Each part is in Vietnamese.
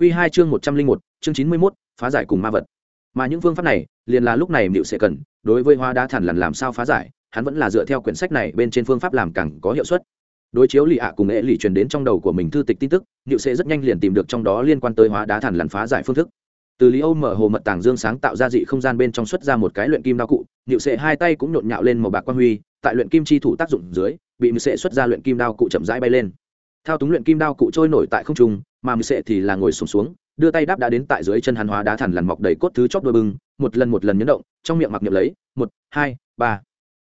Quy 2 chương một trăm linh một chương 91, phá giải cùng ma vật. Mà những phương pháp này liền là lúc này liệu sẽ cần đối với hóa đá thản lần làm sao phá giải hắn vẫn là dựa theo quyển sách này bên trên phương pháp làm càng có hiệu suất. Đối chiếu lì ạ cùng nghệ lì truyền đến trong đầu của mình thư tịch tin tức Diệu sẽ rất nhanh liền tìm được trong đó liên quan tới hóa đá thản lần phá giải phương thức. Từ lý âu mở hồ mật tàng dương sáng tạo ra dị không gian bên trong xuất ra một cái luyện kim đao cụ Diệu sẽ hai tay cũng nhộn nhạo lên màu bạc quang huy tại luyện kim chi thủ tác dụng dưới bị mười sẽ xuất ra luyện kim đao cụ chậm rãi bay lên. Thao túng luyện kim đao cụ trôi nổi tại không trung mà mười sệ thì là ngồi sùng xuống, xuống đưa tay đáp đã đến tại dưới chân hắn hóa đá thản lằn mọc đầy cốt thứ chóp đôi bưng một lần một lần nhấn động trong miệng mặc niệm lấy một hai ba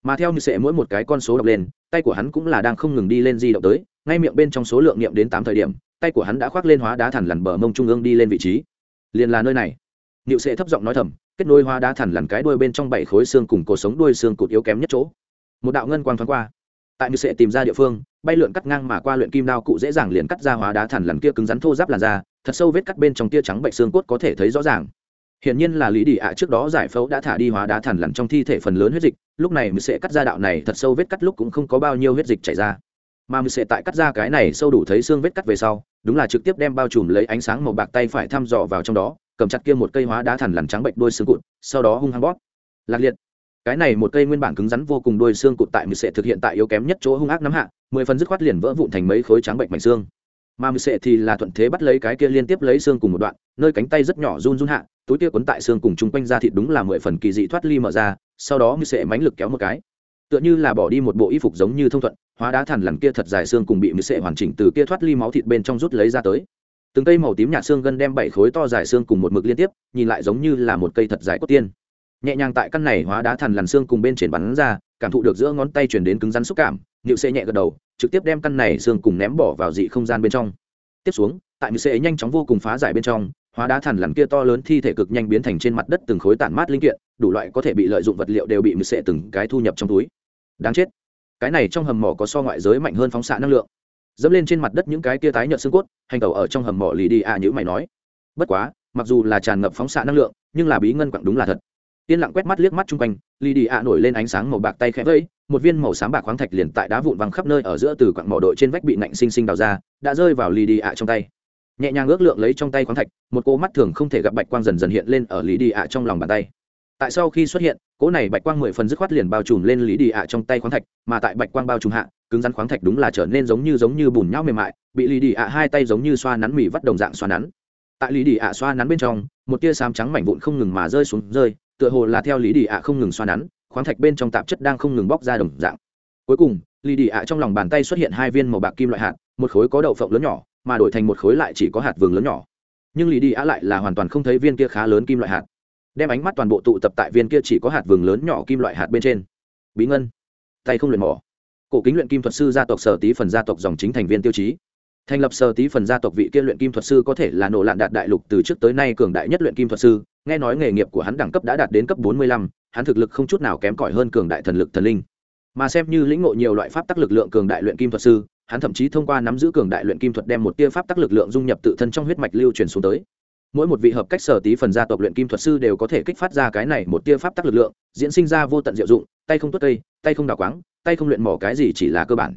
mà theo như sệ mỗi một cái con số đọc lên tay của hắn cũng là đang không ngừng đi lên di động tới ngay miệng bên trong số lượng niệm đến tám thời điểm tay của hắn đã khoác lên hóa đá thản lằn bờ mông trung ương đi lên vị trí liền là nơi này Niệu sệ thấp giọng nói thầm, kết nối hóa đá thản lằn cái đuôi bên trong bảy khối xương cùng cổ sống đuôi xương cụt yếu kém nhất chỗ. Một đạo ngân quang thoáng qua. Tại Niệu sệ tìm ra địa phương, bay lượn cắt ngang mà qua luyện kim đao cụ dễ dàng liền cắt ra hóa đá thản lằn kia cứng rắn thô giáp làn da, thật sâu vết cắt bên trong tia trắng bệnh xương cốt có thể thấy rõ ràng. Hiển nhiên là Lý Đỉ ạ trước đó giải phẫu đã thả đi hóa đá thản lằn trong thi thể phần lớn huyết dịch, lúc này mới sẽ cắt ra đạo này thật sâu vết cắt lúc cũng không có bao nhiêu huyết dịch chảy ra. Mà mới sẽ tại cắt ra cái này sâu đủ thấy xương vết cắt về sau, đúng là trực tiếp đem bao trùm lấy ánh sáng màu bạc tay phải thăm dò vào trong đó, cầm chặt kia một cây hóa đá thản lằn trắng bệnh đôi xương cụt sau đó hung hăng bóp lạc liệt cái này một cây nguyên bản cứng rắn vô cùng đôi xương cụt tại mười sệ thực hiện tại yếu kém nhất chỗ hung ác nắm hạ, mười phần dứt khoát liền vỡ vụn thành mấy khối trắng bệnh mảnh xương. Mà mười sệ thì là thuận thế bắt lấy cái kia liên tiếp lấy xương cùng một đoạn, nơi cánh tay rất nhỏ run run hạ, túi kia quấn tại xương cùng chung quanh ra thịt đúng là mười phần kỳ dị thoát ly mở ra, sau đó mười sệ mánh lực kéo một cái. Tựa như là bỏ đi một bộ y phục giống như thông thuận, hóa đá thằn lằn kia thật dài xương cùng bị mười sệ hoàn chỉnh từ kia thoát ly máu thịt bên trong rút lấy ra tới. Từng cây màu tím nhạt xương gân đem bảy khối to dài xương cùng một mực liên tiếp, nhìn lại giống như là một cây thật dài cốt tiên nhẹ nhàng tại căn này hóa đá thằn lằn xương cùng bên trên bắn ra, cảm thụ được giữa ngón tay chuyển đến cứng rắn xúc cảm nhự xê nhẹ gật đầu, trực tiếp đem căn này xương cùng ném bỏ vào dị không gian bên trong. Tiếp xuống, tại nhự xê nhanh chóng vô cùng phá giải bên trong, hóa đá thằn lằn kia to lớn thi thể cực nhanh biến thành trên mặt đất từng khối tản mát linh kiện, đủ loại có thể bị lợi dụng vật liệu đều bị nhịu xê từng cái thu nhập trong túi. Đáng chết. Cái này trong hầm mỏ có so ngoại giới mạnh hơn phóng xạ năng lượng. Dẫm lên trên mặt đất những cái tia tái nhợt xương cốt, hành tẩu ở trong hầm mỏ lì đi à như mày nói. Bất quá, mặc dù là tràn ngập phóng xạ năng lượng, nhưng là bí ngân quặng đúng là thật yên lặng quét mắt liếc mắt chung quanh lì đi ạ nổi lên ánh sáng màu bạc tay khẽ vây một viên màu xám bạc khoáng thạch liền tại đá vụn văng khắp nơi ở giữa từ quặng mỏ đội trên vách bị nạnh xinh xinh đào ra, đã rơi vào lì đi ạ trong tay. Nhẹ nhàng ước lượng lấy trong tay khoáng thạch, một cô mắt thường không thể gặp bạch quang dần dần hiện lên ở lì đi ạ trong lòng bàn tay. Tại sau khi xuất hiện, cỗ này bạch quang mười phần dứt khoát liền bao trùm lên lý đi ạ trong tay khoáng thạch, mà tại bạch quang bao trùm hạ, cứng rắn khoáng thạch đúng là trở nên giống như giống như bùn nhão mềm mại, bị lý đi ạ hai tay giống như xoa nắn mì vắt đồng dạng xoa nắn. Tại lý đi ạ xoa nắn bên trong, một tia xám trắng mảnh vụn không ngừng mà rơi xuống rơi tựa hồ là theo lý đi ạ không ngừng xoa nắn, khoáng thạch bên trong tạp chất đang không ngừng bóc ra đồng dạng. Cuối cùng, lý đi ạ trong lòng bàn tay xuất hiện hai viên màu bạc kim loại hạt, một khối có đậu phộng lớn nhỏ, mà đổi thành một khối lại chỉ có hạt vườn lớn nhỏ. Nhưng lý đi ạ lại là hoàn toàn không thấy viên kia khá lớn kim loại hạt. Đem ánh mắt toàn bộ tụ tập tại viên kia chỉ có hạt vườn lớn nhỏ kim loại hạt bên trên. Bí ngân. Tay không luyện mỏ. Cổ kính luyện kim thuật sư gia tộc sở tí phần gia tộc dòng chính thành viên tiêu chí. Thành lập sở tí phần gia tộc vị kia luyện kim thuật sư có thể là nổ lạn đạt đại lục từ trước tới nay cường đại nhất luyện kim thuật sư nghe nói nghề nghiệp của hắn đẳng cấp đã đạt đến cấp bốn mươi lăm, hắn thực lực không chút nào kém cỏi hơn cường đại thần lực thần linh. Mà xem như lĩnh ngộ nhiều loại pháp tắc lực lượng cường đại luyện kim thuật sư, hắn thậm chí thông qua nắm giữ cường đại luyện kim thuật đem một tia pháp tắc lực lượng dung nhập tự thân trong huyết mạch lưu truyền xuống tới. Mỗi một vị hợp cách sở tí phần gia tộc luyện kim thuật sư đều có thể kích phát ra cái này một tia pháp tắc lực lượng, diễn sinh ra vô tận diệu dụng, tay không tuất cây, tay không đào quáng, tay không luyện mỏ cái gì chỉ là cơ bản.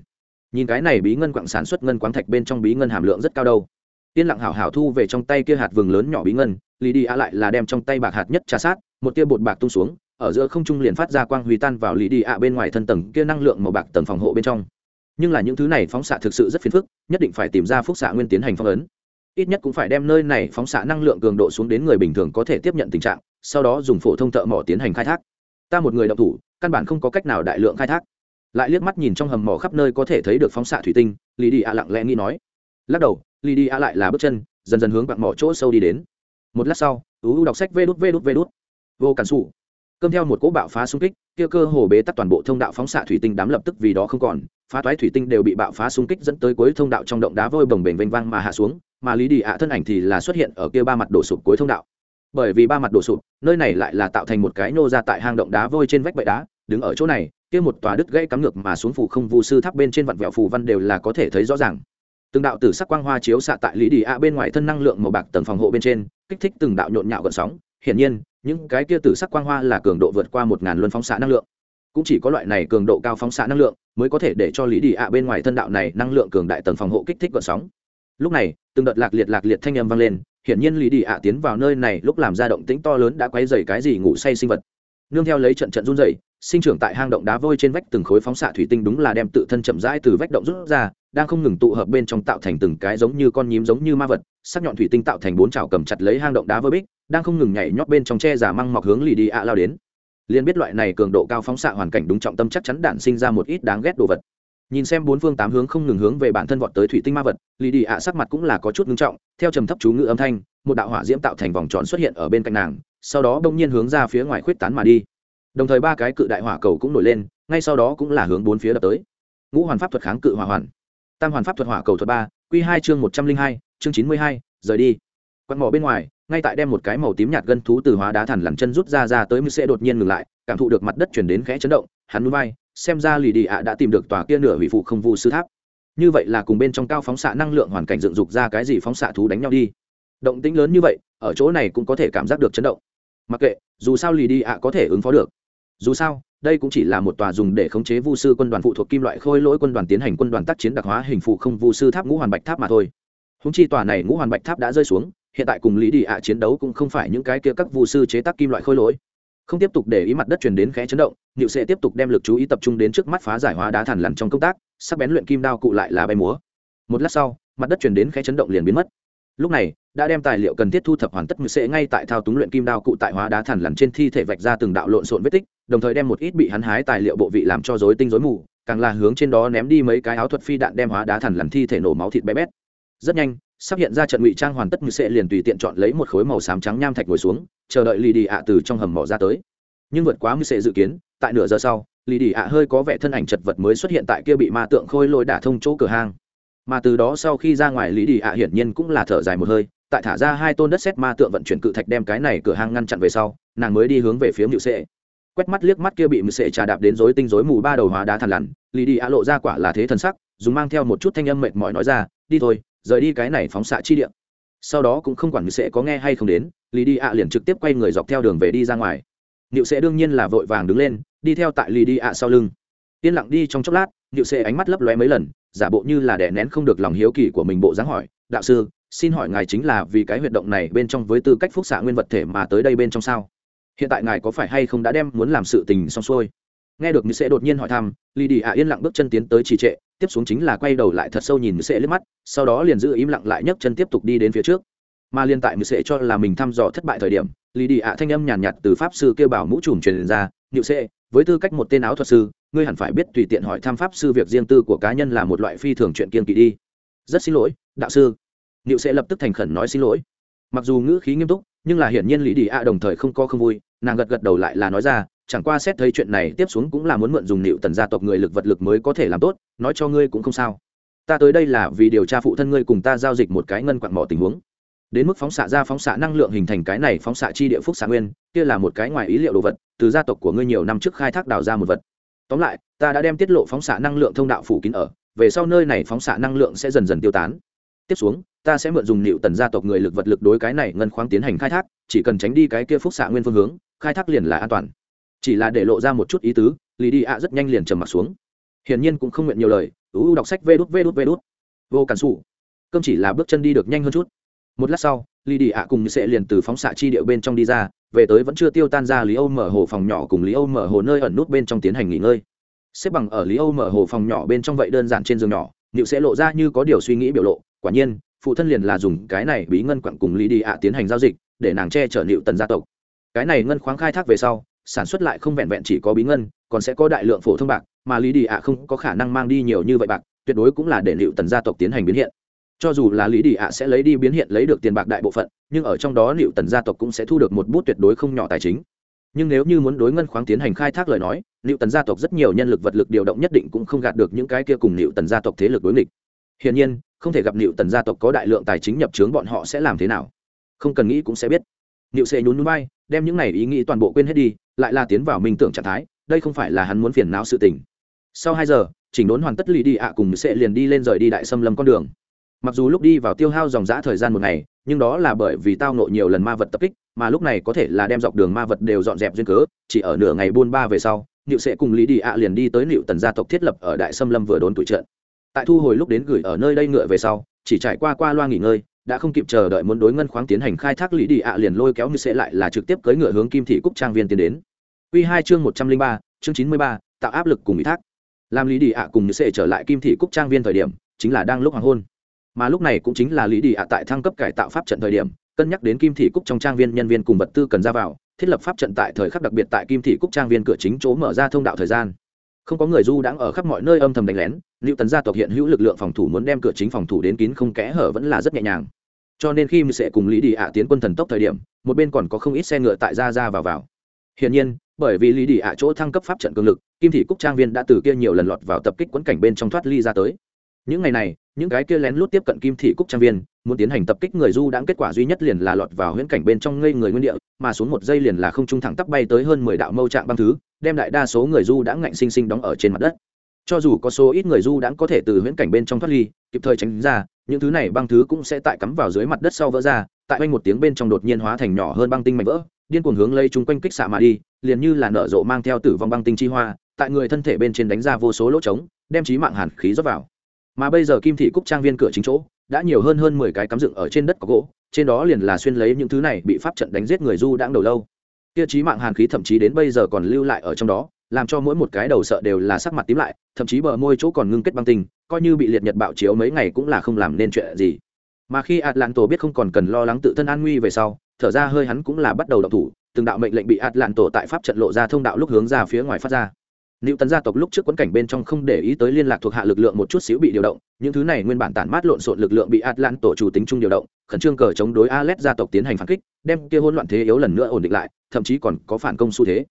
Nhìn cái này bí ngân quặng sản xuất ngân quáng thạch bên trong bí ngân hàm lượng rất cao đâu yên lặng hảo hảo thu về trong tay kia hạt vừng lớn nhỏ bí ngân lì đi ạ lại là đem trong tay bạc hạt nhất trà sát, một tia bột bạc tung xuống, ở giữa không trung liền phát ra quang huy tan vào lì đi ạ bên ngoài thân tầng kia năng lượng màu bạc tầng phòng hộ bên trong. Nhưng là những thứ này phóng xạ thực sự rất phiền phức, nhất định phải tìm ra phúc xạ nguyên tiến hành phong ấn. Ít nhất cũng phải đem nơi này phóng xạ năng lượng cường độ xuống đến người bình thường có thể tiếp nhận tình trạng, sau đó dùng phổ thông thợ mỏ tiến hành khai thác. Ta một người đọc thủ, căn bản không có cách nào đại lượng khai thác. Lại liếc mắt nhìn trong hầm mỏ khắp nơi có thể thấy được phóng xạ thủy tinh lì đi ạ lặng lẽ nghĩ nói lắc đầu lì đi a lại là bước chân, dần dần hướng bạn mỏ chỗ sâu đi đến. Một lát sau u đọc sách vê đút vê đút vê đút. Vô cản xù cơm theo một cỗ bạo phá xung kích, kia cơ hồ bế tắc toàn bộ thông đạo phóng xạ thủy tinh đám lập tức vì đó không còn, phá toái thủy tinh đều bị bạo phá xung kích dẫn tới cuối thông đạo trong động đá vôi bồng bềnh vênh vang mà hạ xuống, mà lý đi ạ thân ảnh thì là xuất hiện ở kia ba mặt đổ sụp cuối thông đạo. Bởi vì ba mặt đổ sụp, nơi này lại là tạo thành một cái nô ra tại hang động đá vôi trên vách bệ đá, đứng ở chỗ này, kia một tòa đứt gãy cắm ngược mà xuống phủ không vu sư tháp bên trên vặn vẹo phù văn đều là có thể thấy rõ ràng từng đạo tử sắc quang hoa chiếu xạ tại lý đi a bên ngoài thân năng lượng màu bạc tầng phòng hộ bên trên, kích thích từng đạo nhộn nhạo gợn sóng. Hiển nhiên, những cái kia tử sắc quang hoa là cường độ vượt qua một ngàn luân phóng xạ năng lượng. Cũng chỉ có loại này cường độ cao phóng xạ năng lượng mới có thể để cho lý đi a bên ngoài thân đạo này năng lượng cường đại tầng phòng hộ kích thích gợn sóng. Lúc này, từng đợt lạc liệt lạc liệt thanh âm vang lên, hiển nhiên lý đi a tiến vào nơi này lúc làm ra động tĩnh to lớn đã quấy dày cái gì ngủ say sinh vật. Nương theo lấy trận trận run dày sinh trưởng tại hang động đá vôi trên vách từng khối phóng xạ thủy tinh đúng là đem tự thân chậm rãi từ vách động rút ra đang không ngừng tụ hợp bên trong tạo thành từng cái giống như con nhím giống như ma vật, sắc nhọn thủy tinh tạo thành bốn chảo cầm chặt lấy hang động đá vơ bích, đang không ngừng nhảy nhót bên trong che giả măng mọc hướng lì đi ạ lao đến. Liền biết loại này cường độ cao phóng xạ hoàn cảnh đúng trọng tâm chắc chắn đạn sinh ra một ít đáng ghét đồ vật. Nhìn xem bốn phương tám hướng không ngừng hướng về bản thân vọt tới thủy tinh ma vật, lì đi ạ sắc mặt cũng là có chút ngưng trọng, theo trầm thấp chú ngữ âm thanh, một đạo hỏa diễm tạo thành vòng tròn xuất hiện ở bên cạnh nàng, sau đó đông nhiên hướng ra phía ngoài khuyết tán mà đi. Đồng thời ba cái cự đại hỏa cầu cũng nổi lên, ngay sau đó cũng là hướng bốn phía đập tới. Ngũ hoàn pháp thuật kháng cự hỏa hoàn tam hoàn pháp thuật hỏa cầu thuật ba q hai chương một trăm linh hai, chương chín mươi hai, rời đi. Quặn mỏ bên ngoài, ngay tại đem một cái màu tím nhạt gân thú từ hóa đá thẳn lằn chân rút ra ra tới mưu sẽ đột nhiên ngừng lại, cảm thụ được mặt đất chuyển đến khẽ chấn động, hắn núi bay xem ra lì đi ạ đã tìm được tòa kia nửa hủy phụ không vu sư tháp. Như vậy là cùng bên trong cao phóng xạ năng lượng hoàn cảnh dựng dục ra cái gì phóng xạ thú đánh nhau đi. Động tĩnh lớn như vậy, ở chỗ này cũng có thể cảm giác được chấn động. Mặc kệ, dù sao lì đi ạ có thể ứng phó được. Dù sao đây cũng chỉ là một tòa dùng để khống chế vu sư quân đoàn phụ thuộc kim loại khôi lỗi quân đoàn tiến hành quân đoàn tác chiến đặc hóa hình phụ không vu sư tháp ngũ hoàn bạch tháp mà thôi. Húng chi tòa này ngũ hoàn bạch tháp đã rơi xuống, hiện tại cùng lý đi ạ chiến đấu cũng không phải những cái kia các vu sư chế tác kim loại khôi lỗi. Không tiếp tục để ý mặt đất truyền đến khẽ chấn động nhựu sẽ tiếp tục đem lực chú ý tập trung đến trước mắt phá giải hóa đá thản lằn trong công tác, sắc bén luyện kim đao cụ lại là bay múa. Một lát sau, mặt đất truyền đến khẽ chấn động liền biến mất. Lúc này, đã đem tài liệu cần thiết thu thập hoàn tất nhựu sẽ ngay tại thao túng luyện kim đao cụ tại hóa đá thản lằn trên thi thể vạch ra từng đạo lộn xộn vết tích đồng thời đem một ít bị hắn hái tài liệu bộ vị làm cho rối tinh rối mù, càng là hướng trên đó ném đi mấy cái áo thuật phi đạn đem hóa đá thần làm thi thể nổ máu thịt bé bét. Rất nhanh, sắp hiện ra trận ngụy trang hoàn tất như sẽ liền tùy tiện chọn lấy một khối màu xám trắng nham thạch ngồi xuống, chờ đợi lì đi ạ từ trong hầm mỏ ra tới. Nhưng vượt quá như sẽ dự kiến, tại nửa giờ sau, lì đi ạ hơi có vẻ thân ảnh chật vật mới xuất hiện tại kia bị ma tượng khôi lôi đả thông chỗ cửa hang. Mà từ đó sau khi ra ngoài lý đi ạ hiển nhiên cũng là thở dài một hơi, tại thả ra hai tôn đất xét ma tượng vận chuyển cự thạch đem cái này cửa hang ngăn chặn về sau, nàng mới đi hướng về phía mự sệ quét mắt liếc mắt kia bị mự sệ trà đạp đến rối tinh rối mù ba đầu hóa đá thằn lằn lý đi ạ lộ ra quả là thế thần sắc, dùng mang theo một chút thanh âm mệt mỏi nói ra, đi thôi, rời đi cái này phóng xạ chi địa. Sau đó cũng không quản sẽ có nghe hay không đến lý đi ạ liền trực tiếp quay người dọc theo đường về đi ra ngoài. Niệu sẽ đương nhiên là vội vàng đứng lên, đi theo tại lý đi ạ sau lưng. Yên lặng đi trong chốc lát, niệu sẽ ánh mắt lấp lóe mấy lần, giả bộ như là đè nén không được lòng hiếu kỳ của mình bộ dáng hỏi, đạo sư, xin hỏi ngài chính là vì cái huyệt động này bên trong với tư cách phúc xạ nguyên vật thể mà tới đây bên trong sao? Hiện tại ngài có phải hay không đã đem muốn làm sự tình xong xuôi? Nghe được như sẽ đột nhiên hỏi thăm lì đi ạ yên lặng bước chân tiến tới trì trệ tiếp xuống chính là quay đầu lại thật sâu nhìn như sẽ liếc mắt sau đó liền giữ im lặng lại nhấc chân tiếp tục đi đến phía trước. Mà liên tại như sẽ cho là mình thăm dò thất bại thời điểm lì đi ạ thanh âm nhàn nhạt, từ pháp sư kêu bảo mũ trùm truyền ra nhự sẽ với tư cách một tên áo thuật sư ngươi hẳn phải biết tùy tiện hỏi thăm pháp sư việc riêng tư của cá nhân là một loại phi thường chuyện kiên kỵ đi. Rất xin lỗi đạo sư. Nhự sẽ lập tức thành khẩn nói xin lỗi. Mặc dù ngữ khí nghiêm túc nhưng là hiển nhiên lý đi ạ đồng thời không có không vui, nàng gật gật đầu lại là nói ra, chẳng qua xét thấy chuyện này tiếp xuống cũng là muốn mượn dùng nịu tần gia tộc người lực vật lực mới có thể làm tốt, nói cho ngươi cũng không sao. Ta tới đây là vì điều tra phụ thân ngươi cùng ta giao dịch một cái ngân quặn mỏ tình huống. Đến mức phóng xạ ra phóng xạ năng lượng hình thành cái này phóng xạ chi địa phúc xạ nguyên, kia là một cái ngoài ý liệu đồ vật, từ gia tộc của ngươi nhiều năm trước khai thác đào ra một vật. Tóm lại, ta đã đem tiết lộ phóng xạ năng lượng thông đạo phủ kín ở, về sau nơi này phóng xạ năng lượng sẽ dần dần tiêu tán. Tiếp xuống ta sẽ mượn dùng nịu tần gia tộc người lực vật lực đối cái này ngân khoáng tiến hành khai thác, chỉ cần tránh đi cái kia phúc xạ nguyên phương hướng, khai thác liền là an toàn. Chỉ là để lộ ra một chút ý tứ lì đi ạ rất nhanh liền trầm m ặ t xuống. Hiển nhiên cũng không nguyện nhiều lời ưu đọc sách vê đút vê đút vê đút. Vô cản xù cơm chỉ là bước chân đi được nhanh hơn chút. Một lát sau lì đi ạ cùng sẽ liền từ phóng xạ chi điệu bên trong đi ra, về tới vẫn chưa tiêu tan ra lý âu mở hồ phòng nhỏ cùng lý âu mở hồ nơi ẩn nút bên trong tiến hành nghỉ ngơi. Xếp bằng ở lý âu mở hồ phòng nhỏ bên trong vậy đơn giản trên giường nhỏ nịu sẽ lộ ra như có điều suy nghĩ biểu lộ, quả nhiên phụ thân liền là dùng cái này bí ngân quặng cùng lý đi ạ tiến hành giao dịch, để nàng che chở nịu tần gia tộc. Cái này ngân khoáng khai thác về sau, sản xuất lại không vẹn vẹn chỉ có bí ngân, còn sẽ có đại lượng phổ thông bạc, mà lý đi ạ không có khả năng mang đi nhiều như vậy bạc, tuyệt đối cũng là để liệu tần gia tộc tiến hành biến hiện. Cho dù là lý đi ạ sẽ lấy đi biến hiện lấy được tiền bạc đại bộ phận, nhưng ở trong đó liệu tần gia tộc cũng sẽ thu được một bút tuyệt đối không nhỏ tài chính. Nhưng nếu như muốn đối ngân khoáng tiến hành khai thác lời nói liệu tần gia tộc rất nhiều nhân lực vật lực điều động nhất định cũng không gạt được những cái kia cùng liệu tần gia tộc thế lực đối nghịch. Hiển nhiên không thể gặp liệu tần gia tộc có đại lượng tài chính nhập trướng, bọn họ sẽ làm thế nào? Không cần nghĩ cũng sẽ biết. Liệu sẽ nhún núi bay đem những này ý nghĩ toàn bộ quên hết đi, lại là tiến vào minh tưởng trạng thái, đây không phải là hắn muốn phiền não sự tình. Sau hai giờ, chỉnh đốn hoàn tất lì đi ạ, cùng sẽ liền đi lên rời đi đại xâm lâm con đường. Mặc dù lúc đi vào tiêu hao dòng g thời gian một ngày, nhưng đó là bởi vì tao nộ nhiều lần ma vật tập kích, mà lúc này có thể là đem dọc đường ma vật đều dọn dẹp duyên cớ, chỉ ở nửa ngày buôn ba về sau, nịu sẽ cùng lý đi ạ liền đi tới nịu tần gia tộc thiết lập ở đại xâm lâm vừa đốn tuổi trận tại thu hồi lúc đến gửi ở nơi đây ngựa về sau, chỉ trải qua qua loa nghỉ ngơi, đã không kịp chờ đợi muốn đối ngân khoáng tiến hành khai thác lý đi ạ liền lôi kéo như sẽ lại là trực tiếp cưỡi ngựa hướng kim thị cúc trang viên tiến đến. Quy hai chương một trăm linh ba, chương chín mươi ba, tạo áp lực cùng ủy thác. Làm lý đi ạ cùng như sẽ trở lại kim thị cúc trang viên thời điểm, chính là đang lúc hoàng hôn. Mà lúc này cũng chính là lý đi ạ tại thăng cấp cải tạo pháp trận thời điểm, cân nhắc đến kim thị cúc trong trang viên nhân viên cùng vật tư cần ra vào, thiết lập pháp trận tại thời khắc đặc biệt tại kim thị cúc trang viên cửa chính chỗ mở ra thông đạo thời gian không có người du đang ở khắp mọi nơi âm thầm đánh lén liệu tần gia tộc hiện hữu lực lượng phòng thủ muốn đem cửa chính phòng thủ đến kín không kẽ hở vẫn là rất nhẹ nhàng. Cho nên khi sẽ cùng lý đi ạ tiến quân thần tốc thời điểm, một bên còn có không ít xe ngựa tại ra ra vào vào. Hiển nhiên, bởi vì lý đi ạ chỗ thăng cấp pháp trận cường lực, kim thị cúc trang viên đã từ kia nhiều lần lọt vào tập kích quấn cảnh bên trong thoát ly ra tới. Những ngày này, những cái kia lén lút tiếp cận kim thị cúc trang viên muốn tiến hành tập kích người du đãng kết quả duy nhất liền là lọt vào huyễn cảnh bên trong ngây người nguyên địa, mà xuống một giây liền là không trung thẳng tắp bay tới hơn mười đạo mâu trạng băng thứ, đem đại đa số người du đãng ngạnh sinh sinh đóng ở trên mặt đất. Cho dù có số ít người du đãng có thể từ huyễn cảnh bên trong thoát ly, kịp thời tránh ra, những thứ này băng thứ cũng sẽ tại cắm vào dưới mặt đất sau vỡ ra, tại quanh một tiếng bên trong đột nhiên hóa thành nhỏ hơn băng tinh mảnh vỡ, điên cuồng hướng lây chung quanh kích xạ mà đi, liền như là nở rộ mang theo tử vong băng tinh chi hoa, tại người thân thể bên trên đánh ra vô số lỗ trống, đem trí mạng hàn khí rót vào. Mà bây giờ kim thị cúc trang viên cửa chính chỗ đã nhiều hơn hơn mười cái cắm dựng ở trên đất có gỗ trên đó liền là xuyên lấy những thứ này bị pháp trận đánh giết người du đãng đầu lâu. Kia chí mạng hàn khí thậm chí đến bây giờ còn lưu lại ở trong đó làm cho mỗi một cái đầu sợ đều là sắc mặt tím lại thậm chí bờ môi chỗ còn ngưng kết băng tình, coi như bị liệt nhật bạo chiếu mấy ngày cũng là không làm nên chuyện gì. Mà khi atlanto biết không còn cần lo lắng tự thân an nguy về sau thở ra hơi hắn cũng là bắt đầu đọc thủ từng đạo mệnh lệnh bị atlanto tại pháp trận lộ ra thông đạo lúc hướng ra phía ngoài phát ra. Lưu Tấn gia tộc lúc trước quấn cảnh bên trong không để ý tới liên lạc thuộc hạ lực lượng một chút xíu bị điều động, những thứ này nguyên bản tản mát lộn xộn lực lượng bị Atlant tổ chủ tính trung điều động, khẩn trương cờ chống đối Alet gia tộc tiến hành phản kích, đem kia hỗn loạn thế yếu lần nữa ổn định lại, thậm chí còn có phản công xu thế.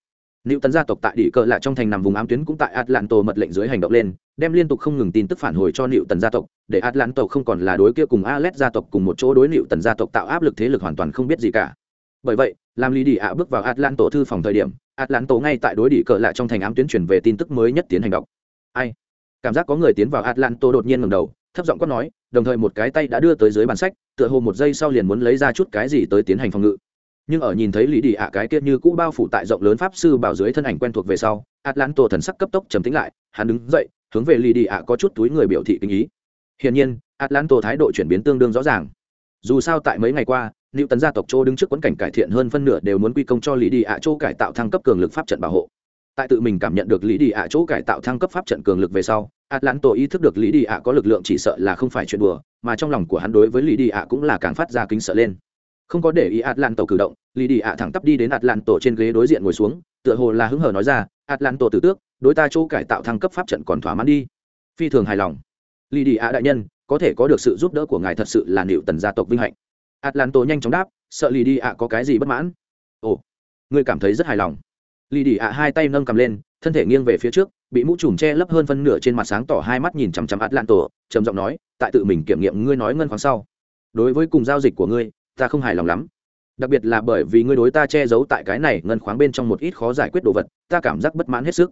Lưu Tấn gia tộc tại địa cờ lại trong thành nằm vùng ám tuyến cũng tại Atlanto mật lệnh dưới hành động lên, đem liên tục không ngừng tin tức phản hồi cho Lưu Tần gia tộc, để Atlanto không còn là đối kia cùng Alet gia tộc cùng một chỗ đối Lưu Tần gia tộc tạo áp lực thế lực hoàn toàn không biết gì cả. Bởi vậy, làm Lý Đi ạ bước vào Atlanto thư phòng thời điểm, Atlanto ngay tại đối đỉ cờ lại trong thành ám tuyến chuyển về tin tức mới nhất tiến hành đọc. Ai? Cảm giác có người tiến vào Atlanto đột nhiên ngẩng đầu, thấp giọng quát nói, đồng thời một cái tay đã đưa tới dưới bàn sách, tựa hồ một giây sau liền muốn lấy ra chút cái gì tới tiến hành phòng ngự. Nhưng ở nhìn thấy Lý Đi ạ cái kia như cũ bao phủ tại rộng lớn pháp sư bảo dưới thân ảnh quen thuộc về sau, Atlanto thần sắc cấp tốc trầm tĩnh lại, hắn đứng dậy, hướng về Lý Đi ạ có chút túi người biểu thị kính ý. Hiển nhiên, Atlanto thái độ chuyển biến tương đương rõ ràng. Dù sao tại mấy ngày qua, nữ Tấn gia tộc Châu đứng trước quẫn cảnh cải thiện hơn phân nửa đều muốn quy công cho Lý Đi ạ Châu cải tạo thăng cấp cường lực pháp trận bảo hộ. Tại tự mình cảm nhận được Lý Đi ạ Châu cải tạo thăng cấp pháp trận cường lực về sau, Atlanto ý thức được Lý Đi ạ có lực lượng chỉ sợ là không phải chuyện đùa, mà trong lòng của hắn đối với Lý Đi ạ cũng là càng phát ra kính sợ lên. Không có để ý Atlanto cử động, Lý Đi ạ thẳng tắp đi đến Atlanto trên ghế đối diện ngồi xuống, tựa hồ là hứng hờ nói ra, Atlanto tử tước, đối ta Châu cải tạo thăng cấp pháp trận còn thỏa mãn đi. Phi thường hài lòng. Lý Đi ạ đại nhân, có thể có được sự giúp đỡ của ngài thật sự là Liệu Tần gia tộc vinh hạnh atlanto nhanh chóng đáp, sợ lì đi ạ, có cái gì bất mãn? Ồ, ngươi cảm thấy rất hài lòng. Lì đi ạ hai tay nâng cầm lên, thân thể nghiêng về phía trước, bị mũ trùm che lấp hơn phân nửa trên mặt sáng tỏ hai mắt nhìn chằm chằm atlanto trầm giọng nói, tại tự mình kiểm nghiệm ngươi nói ngân khoáng sau. Đối với cùng giao dịch của ngươi, ta không hài lòng lắm. Đặc biệt là bởi vì ngươi đối ta che giấu tại cái này ngân khoáng bên trong một ít khó giải quyết đồ vật, ta cảm giác bất mãn hết sức.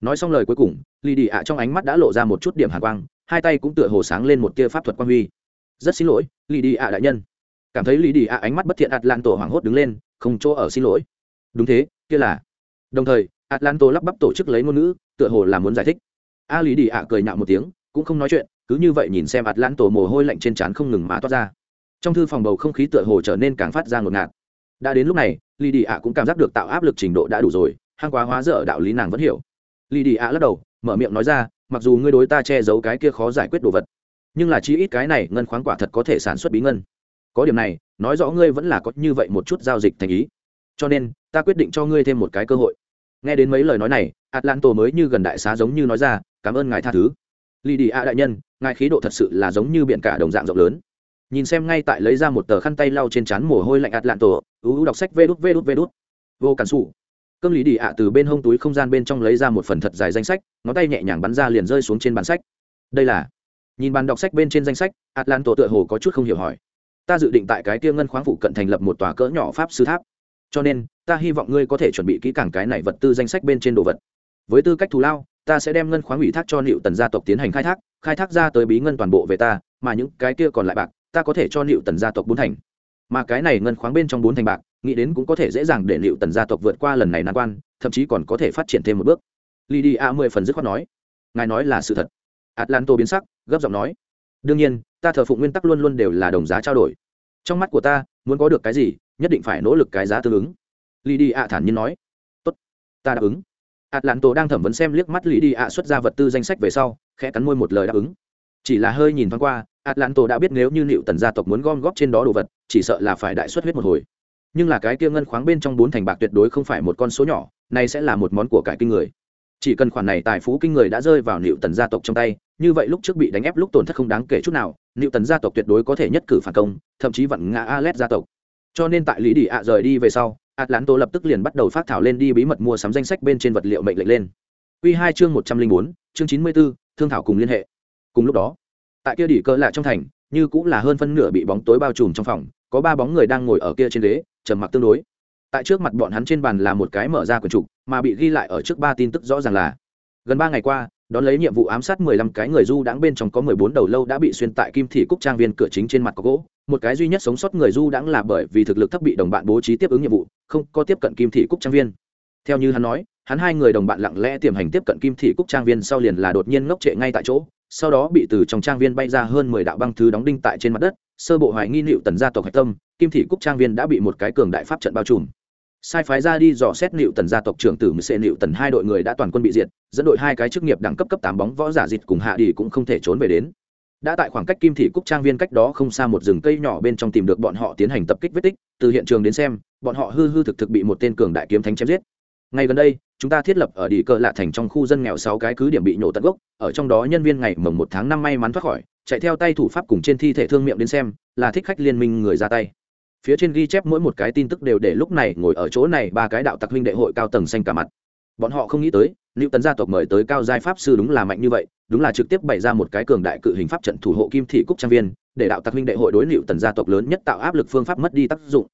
Nói xong lời cuối cùng lì đi ạ trong ánh mắt đã lộ ra một chút điểm hàn quang, hai tay cũng tựa hồ sáng lên một tia pháp thuật quang huy. Rất xin lỗi lì đi ạ đại nhân cảm thấy lý đi ạ ánh mắt bất thiện atlanto hoảng hốt đứng lên, không chỗ ở xin lỗi. Đúng thế, kia là. Đồng thời atlanto lắp bắp tổ chức lấy ngôn ngữ, tựa hồ là muốn giải thích. A lý đi ạ cười nhạo một tiếng, cũng không nói chuyện, cứ như vậy nhìn xem atlanto mồ hôi lạnh trên trán không ngừng má toát ra. Trong thư phòng bầu không khí tựa hồ trở nên càng phát ra ngột ngạt. Đã đến lúc này lý đi ạ cũng cảm giác được tạo áp lực trình độ đã đủ rồi, hang quá hóa dở đạo lý nàng vẫn hiểu. Lý đi ạ lắc đầu, mở miệng nói ra, mặc dù ngươi đối ta che giấu cái kia khó giải quyết đồ vật, nhưng là chi ít cái này ngân khoáng quả thật có thể sản xuất bí ngân có điểm này, nói rõ ngươi vẫn là có như vậy một chút giao dịch thành ý. Cho nên, ta quyết định cho ngươi thêm một cái cơ hội. Nghe đến mấy lời nói này atlanto mới như gần đại xá giống như nói ra, cảm ơn ngài tha thứ. Lì đi a đại nhân, ngài khí độ thật sự là giống như biển cả đồng dạng rộng lớn. Nhìn xem ngay tại lấy ra một tờ khăn tay lau trên trán mồ hôi lạnh atlanto ú ú đọc sách vê đút vê đút vê đút. Vô cản xù cơm lý đi ạ từ bên hông túi không gian bên trong lấy ra một phần thật dài danh sách, ngón tay nhẹ nhàng bắn ra liền rơi xuống trên bàn sách. Đây là, nhìn bàn đọc sách bên trên danh sách atlanto tựa hồ có chút không hiểu hỏi ta dự định tại cái kia ngân khoáng phụ cận thành lập một tòa cỡ nhỏ pháp sư tháp. Cho nên, ta hy vọng ngươi có thể chuẩn bị kỹ càng cái này vật tư danh sách bên trên đồ vật. Với tư cách thù lao, ta sẽ đem ngân khoáng ủy thác cho liệu tần gia tộc tiến hành khai thác khai thác ra tới bí ngân toàn bộ về ta, mà những cái kia còn lại bạc, ta có thể cho liệu tần gia tộc bốn thành. Mà cái này ngân khoáng bên trong bốn thành bạc, nghĩ đến cũng có thể dễ dàng để liệu tần gia tộc vượt qua lần này nan quan, thậm chí còn có thể phát triển thêm một bước. Lydia mười phần dứt khoát nói. Ngài nói là sự thật. Atlanto biến sắc, gấp giọng nói. Đương nhiên ta thờ phụng nguyên tắc luôn luôn đều là đồng giá trao đổi. Trong mắt của ta, muốn có được cái gì, nhất định phải nỗ lực cái giá tương ứng. Lì đi ạ thản nhiên nói. Tốt, ta đáp ứng. Atlanto đang thẩm vấn xem liếc mắt lì đi ạ xuất ra vật tư danh sách về sau, khẽ cắn môi một lời đáp ứng. Chỉ là hơi nhìn thoáng qua atlanto đã biết nếu như liệu tần gia tộc muốn gom góp trên đó đồ vật, chỉ sợ là phải đại xuất huyết một hồi. Nhưng là cái kia ngân khoáng bên trong bốn thành bạc tuyệt đối không phải một con số nhỏ, này sẽ là một món của cải kinh người chỉ cần khoản này tài phú kinh người đã rơi vào liệu tần gia tộc trong tay, như vậy lúc trước bị đánh ép lúc tổn thất không đáng kể chút nào liệu tần gia tộc tuyệt đối có thể nhất cử phản công, thậm chí vặn ngã alet gia tộc. Cho nên tại lý đi ạ rời đi về sau atlanto lập tức liền bắt đầu phát thảo lên đi bí mật mua sắm danh sách bên trên vật liệu mệnh lệnh lên. Q hai chương một trăm linh bốn, chương chín mươi b ố thương thảo cùng liên hệ. Cùng lúc đó, tại kia đỉ cơ lạ trong thành, như cũng là hơn phân nửa bị bóng tối bao trùm trong phòng, có ba bóng người đang ngồi ở kia trên ghế, trầm mặc tương đối tại trước mặt bọn hắn trên bàn là một cái mở ra quyển trục, mà bị ghi lại ở trước ba tin tức rõ ràng là, gần ba ngày qua, đón lấy nhiệm vụ ám sát mười lăm cái người du đãng bên trong có mười bốn đầu lâu đã bị xuyên tại kim thị cúc trang viên cửa chính trên mặt có gỗ. Một cái duy nhất sống sót người du đãng là bởi vì thực lực thấp bị đồng bạn bố trí tiếp ứng nhiệm vụ, không có tiếp cận kim thị cúc trang viên. Theo như hắn nói, hắn hai người đồng bạn lặng lẽ tiềm hành tiếp cận kim thị cúc trang viên sau liền là đột nhiên ngốc trệ ngay tại chỗ, sau đó bị từ trong trang viên bay ra hơn mười đạo băng thứ đóng đinh tại trên mặt đất, sơ bộ hoài nghi liệu tần gia tộc hạch tâm, kim thị cúc trang viên đã bị một cái cường đại pháp trận bao trùm sai phái ra đi dò xét liệu tần gia tộc trưởng tử mười liệu tần hai đội người đã toàn quân bị diệt, dẫn đội hai cái chức nghiệp đẳng cấp cấp tám bóng võ giả dịt cùng hạ đi cũng không thể trốn về đến. Đã tại khoảng cách kim thị cúc trang viên cách đó không xa một rừng cây nhỏ bên trong tìm được bọn họ tiến hành tập kích vết tích, từ hiện trường đến xem, bọn họ hư hư thực thực bị một tên cường đại kiếm thánh chém giết. Ngay gần đây, chúng ta thiết lập ở đi cờ lạ thành trong khu dân nghèo sáu cái cứ điểm bị nổ tận gốc, ở trong đó nhân viên ngày mồng một tháng năm may mắn thoát khỏi, chạy theo tay thủ pháp cùng trên thi thể thương miệng đến xem, là thích khách liên minh người ra tay phía trên ghi chép mỗi một cái tin tức đều để lúc này ngồi ở chỗ này ba cái đạo tặc huynh đệ hội cao tầng xanh cả mặt. Bọn họ không nghĩ tới nữ tấn gia tộc mời tới cao giai pháp sư đúng là mạnh như vậy, đúng là trực tiếp bày ra một cái cường đại cự hình pháp trận thủ hộ kim thị cúc trang viên, để đạo tặc huynh đệ hội đối liệu tần gia tộc lớn nhất tạo áp lực phương pháp mất đi tác dụng.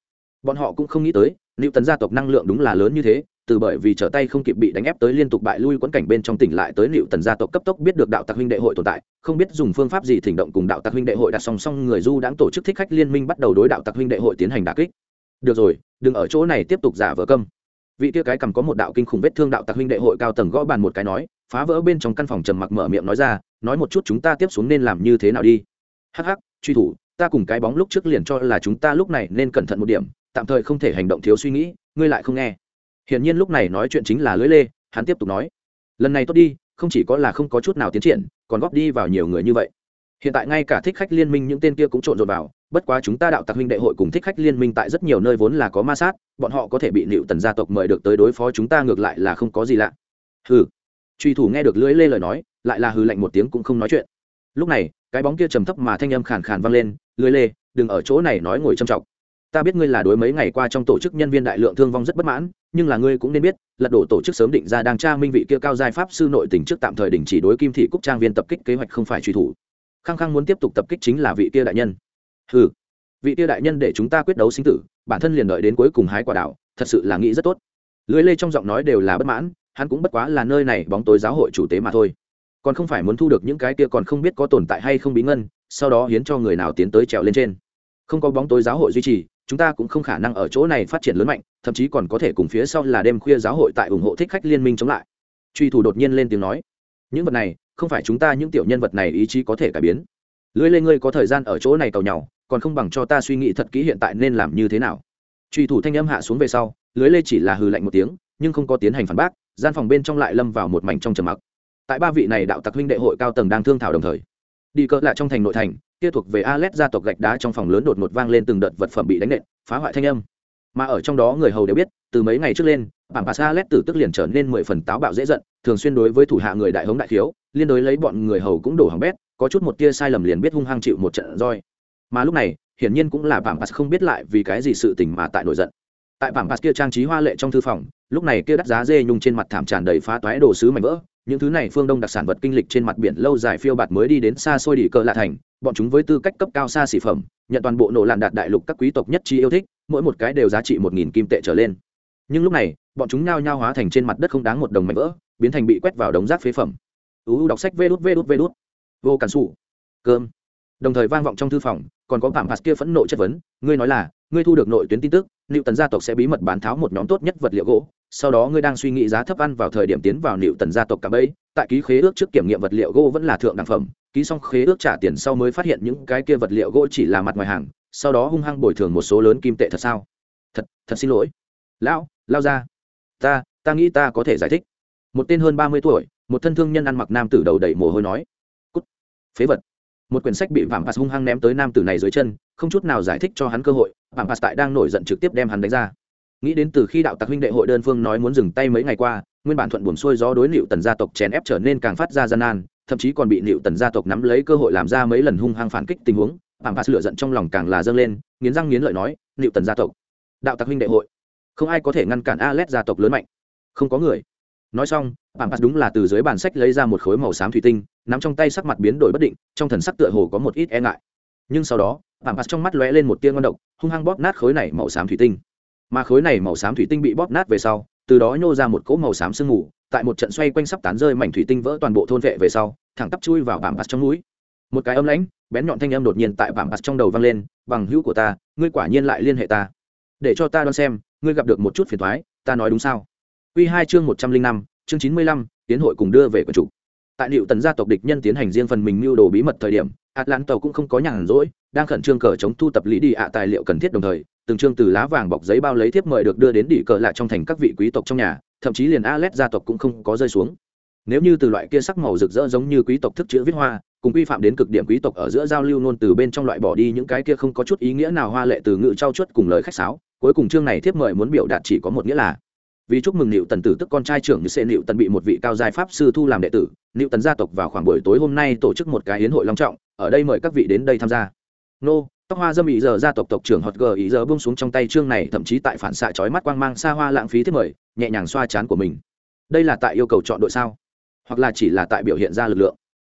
Bọn họ cũng không nghĩ tới liệu tần gia tộc năng lượng đúng là lớn như thế từ bởi vì trở tay không kịp bị đánh ép tới liên tục bại lui quẫn cảnh bên trong tỉnh lại tới liệu tần gia tộc cấp tốc biết được đạo tặc huynh đệ hội tồn tại, không biết dùng phương pháp gì thỉnh động cùng đạo tặc huynh đệ hội đặt song song người du đãng tổ chức thích khách liên minh bắt đầu đối đạo tặc huynh đệ hội tiến hành đà kích. Được rồi, đừng ở chỗ này tiếp tục giả vờ câm. Vị kia cái cầm có một đạo kinh khủng vết thương đạo tặc huynh đệ hội cao tầng gõ bàn một cái nói, phá vỡ bên trong căn phòng trầm mặc mở miệng nói ra, nói một chút chúng ta tiếp xuống nên làm như thế nào đi. Hắc hắc, truy thủ, ta cùng cái bóng lúc trước liền cho là chúng ta lúc này nên cẩn thận một điểm, tạm thời không thể hành động thiếu suy nghĩ, ngươi lại không nghe hiển nhiên lúc này nói chuyện chính là lưỡi lê, hắn tiếp tục nói, lần này tốt đi, không chỉ có là không có chút nào tiến triển, còn góp đi vào nhiều người như vậy. Hiện tại ngay cả thích khách liên minh những tên kia cũng trộn rộn vào, bất quá chúng ta đạo tặc huynh đệ hội cùng thích khách liên minh tại rất nhiều nơi vốn là có ma sát, bọn họ có thể bị liệu tần gia tộc mời được tới đối phó chúng ta ngược lại là không có gì lạ. Hừ. Truy thủ nghe được lưỡi lê lời nói, lại là hừ lạnh một tiếng cũng không nói chuyện. Lúc này, cái bóng kia trầm thấp mà thanh âm khàn khàn vang lên, lưỡi lê, đừng ở chỗ này nói ngồi trầm trọng ta biết ngươi là đối mấy ngày qua trong tổ chức nhân viên đại lượng thương vong rất bất mãn, nhưng là ngươi cũng nên biết, lật đổ tổ chức sớm định ra đang tra minh vị kia cao giai pháp sư nội tình trước tạm thời đình chỉ đối kim thị cúc trang viên tập kích kế hoạch không phải truy thủ. Khăng khăng muốn tiếp tục tập kích chính là vị kia đại nhân. Ừ vị kia đại nhân để chúng ta quyết đấu sinh tử, bản thân liền đợi đến cuối cùng hái quả đảo, thật sự là nghĩ rất tốt. Lưới lê trong giọng nói đều là bất mãn, hắn cũng bất quá là nơi này bóng tối giáo hội chủ tế mà thôi. Còn không phải muốn thu được những cái kia còn không biết có tồn tại hay không bí ngân, sau đó hiến cho người nào tiến tới trèo lên trên. Không có bóng tối giáo hội duy trì chúng ta cũng không khả năng ở chỗ này phát triển lớn mạnh, thậm chí còn có thể cùng phía sau là đêm khuya giáo hội tại ủng hộ thích khách liên minh chống lại. Truy thủ đột nhiên lên tiếng nói. Những vật này, không phải chúng ta những tiểu nhân vật này ý chí có thể cải biến. Lưới lên ngươi có thời gian ở chỗ này tàu nhau còn không bằng cho ta suy nghĩ thật kỹ hiện tại nên làm như thế nào. Truy thủ thanh âm hạ xuống về sau, lưới lê chỉ là hừ lạnh một tiếng, nhưng không có tiến hành phản bác, gian phòng bên trong lại lâm vào một mảnh trong trầm mặc. Tại ba vị này đạo tặc huynh đệ hội cao tầng đang thương thảo đồng thời, đi cỡ lại trong thành nội thành kia thuộc về Alet gia tộc gạch đá trong phòng lớn đột ngột vang lên từng đợt vật phẩm bị đánh nện, phá hoại thanh âm. Mà ở trong đó người hầu đều biết, từ mấy ngày trước lên, bản Passa Alet tử tức liền trở nên mười phần táo bạo dễ giận, thường xuyên đối với thủ hạ người đại hống đại thiếu, liên đối lấy bọn người hầu cũng đổ hỏng bét, có chút một tia sai lầm liền biết hung hăng chịu một trận roi. Mà lúc này, hiển nhiên cũng là bản Pass không biết lại vì cái gì sự tình mà tại nổi giận. Tại bản Pass kia trang trí hoa lệ trong thư phòng, lúc này kia đắt giá dê nhung trên mặt thảm tràn đầy phá toái đồ sứ mảnh vỡ, những thứ này phương đông đặc sản vật kinh lịch trên mặt biển lâu dài phiêu bạt mới đi đến xa xôi đi cờ lạ thành, bọn chúng với tư cách cấp cao xa xỉ phẩm, nhận toàn bộ nổ làn đạt đại lục các quý tộc nhất chi yêu thích, mỗi một cái đều giá trị một nghìn kim tệ trở lên. Nhưng lúc này, bọn chúng nhao nhao hóa thành trên mặt đất không đáng một đồng mảnh vỡ, biến thành bị quét vào đống rác phế phẩm. Uu đọc sách vê đút vê đút vê đút. Vô cản sụ cơm. Đồng thời vang vọng trong thư phòng, còn có cảm phạt kia phẫn nộ chất vấn, ngươi nói là, ngươi thu được nội tuyến tin tức liệu tần gia tộc sẽ bí mật bán tháo một nhóm tốt nhất vật liệu gỗ, sau đó ngươi đang suy nghĩ giá thấp ăn vào thời điểm tiến vào liệu tần gia tộc cả bấy tại ký khế ước trước kiểm nghiệm vật liệu gỗ vẫn là thượng đẳng phẩm, ký xong khế ước trả tiền sau mới phát hiện những cái kia vật liệu gỗ chỉ là mặt ngoài hàng, sau đó hung hăng bồi thường một số lớn kim tệ thật sao? Thật thật xin lỗi. Lão, lao ra. Ta ta nghĩ ta có thể giải thích. Một tên hơn ba mươi tuổi, một thân thương nhân ăn mặc nam tử đầu đầy mồ hôi nói. Cút. Phế vật một quyển sách bị vạm pass hung hăng ném tới nam tử này dưới chân, không chút nào giải thích cho hắn cơ hội, vạm pass tại đang nổi giận trực tiếp đem hắn đánh ra. Nghĩ đến từ khi đạo tặc huynh đệ hội đơn phương nói muốn dừng tay mấy ngày qua, nguyên bản thuận buồn xuôi gió đối liệu tần gia tộc chèn ép trở nên càng phát ra gian nan, thậm chí còn bị liệu tần gia tộc nắm lấy cơ hội làm ra mấy lần hung hăng phản kích tình huống, vạm pass lựa giận trong lòng càng là dâng lên, nghiến răng nghiến lợi nói liệu tần gia tộc, đạo tặc huynh đệ hội, không ai có thể ngăn cản Alet gia tộc lớn mạnh. Không có người. Nói xong bạn pass đúng là từ dưới bàn sách lấy ra một khối màu xám thủy tinh nắm trong tay sắc mặt biến đổi bất định trong thần sắc tựa hồ có một ít e ngại. Nhưng sau đó bạn pass trong mắt lóe lên một tia ngon độc hung hăng bóp nát khối này màu xám thủy tinh. Mà khối này màu xám thủy tinh bị bóp nát về sau từ đó nhô ra một cỗ màu xám sương mù tại một trận xoay quanh sắp tán rơi mảnh thủy tinh vỡ toàn bộ thôn vệ về sau thẳng tắp chui vào bản pass trong núi. Một cái âm lãnh bén nhọn thanh âm đột nhiên tại bản pass trong đầu vang lên bằng hữu của ta ngươi quả nhiên lại liên hệ ta. Để cho ta đoán xem ngươi gặp được một chút phiền toái, ta nói đúng sao? Quy hai chương một trăm linh năm chương chín mươi lăm, tiến hội cùng đưa về quần chủ. Tại liệu tần gia tộc địch nhân tiến hành riêng phần mình mưu đồ bí mật thời điểm atlanto cũng không có nhàn rỗi, đang khẩn trương cờ chống thu tập lý đi ạ tài liệu cần thiết đồng thời, từng chương từ lá vàng bọc giấy bao lấy thiếp mời được đưa đến đỉ cờ lại trong thành các vị quý tộc trong nhà, thậm chí liền alet gia tộc cũng không có rơi xuống. Nếu như từ loại kia sắc màu rực rỡ giống như quý tộc thức chữ viết hoa, cùng quy phạm đến cực điểm quý tộc ở giữa giao lưu nôn từ bên trong loại bỏ đi những cái kia không có chút ý nghĩa nào hoa lệ từ ngữ trao chuốt cùng lời khách sáo, cuối cùng chương này thiếp mời muốn biểu đạt chỉ có một nghĩa là vì chúc mừng liệu tần tử tức con trai trưởng như sẽ liệu tần bị một vị cao giai pháp sư thu làm đệ tử liệu tần gia tộc vào khoảng buổi tối hôm nay tổ chức một cái hiến hội long trọng, ở đây mời các vị đến đây tham gia. Nô, tóc hoa dâm ý giờ gia tộc tộc trưởng hot G ý giờ bung xuống trong tay chương này, thậm chí tại phản xạ chói mắt quang mang xa hoa lãng phí thiết mời, nhẹ nhàng xoa chán của mình. Đây là tại yêu cầu chọn đội sao? Hoặc là chỉ là tại biểu hiện ra lực lượng?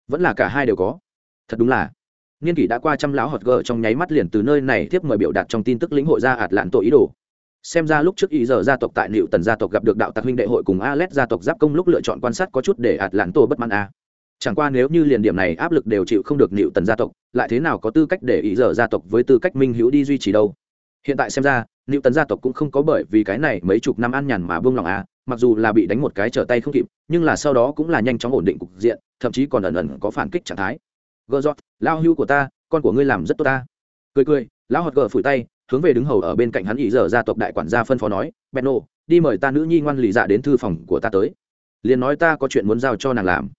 Vẫn là cả hai đều có. Thật đúng là. Niên kỷ đã qua trăm lão hot G trong nháy mắt liền từ nơi này tiếp mời biểu đạt trong tin tức lĩnh hội ra ạt lạn tội ý đồ xem ra lúc trước ý giờ gia tộc tại liệu tần gia tộc gặp được đạo tặc huynh đệ hội cùng alet gia tộc giáp công lúc lựa chọn quan sát có chút để ạt lạn tổ bất mãn a. Chẳng qua nếu như liền điểm này áp lực đều chịu không được liệu tần gia tộc, lại thế nào có tư cách để ý giờ gia tộc với tư cách minh hữu đi duy trì đâu? Hiện tại xem ra liệu tần gia tộc cũng không có bởi vì cái này mấy chục năm ăn nhàn mà buông lòng a, mặc dù là bị đánh một cái trở tay không kịp, nhưng là sau đó cũng là nhanh chóng ổn định cục diện, thậm chí còn ẩn ẩn có phản kích trạng thái. Gờ giọt lao hưu của ta, con của ngươi làm rất tốt ta. Cười cười, lão hot gờ phủi tay hướng về đứng hầu ở bên cạnh hắn ý giờ gia tộc đại quản gia phân phó nói benno đi mời ta nữ nhi ngoan lì dạ đến thư phòng của ta tới. Liền nói ta có chuyện muốn giao cho nàng làm.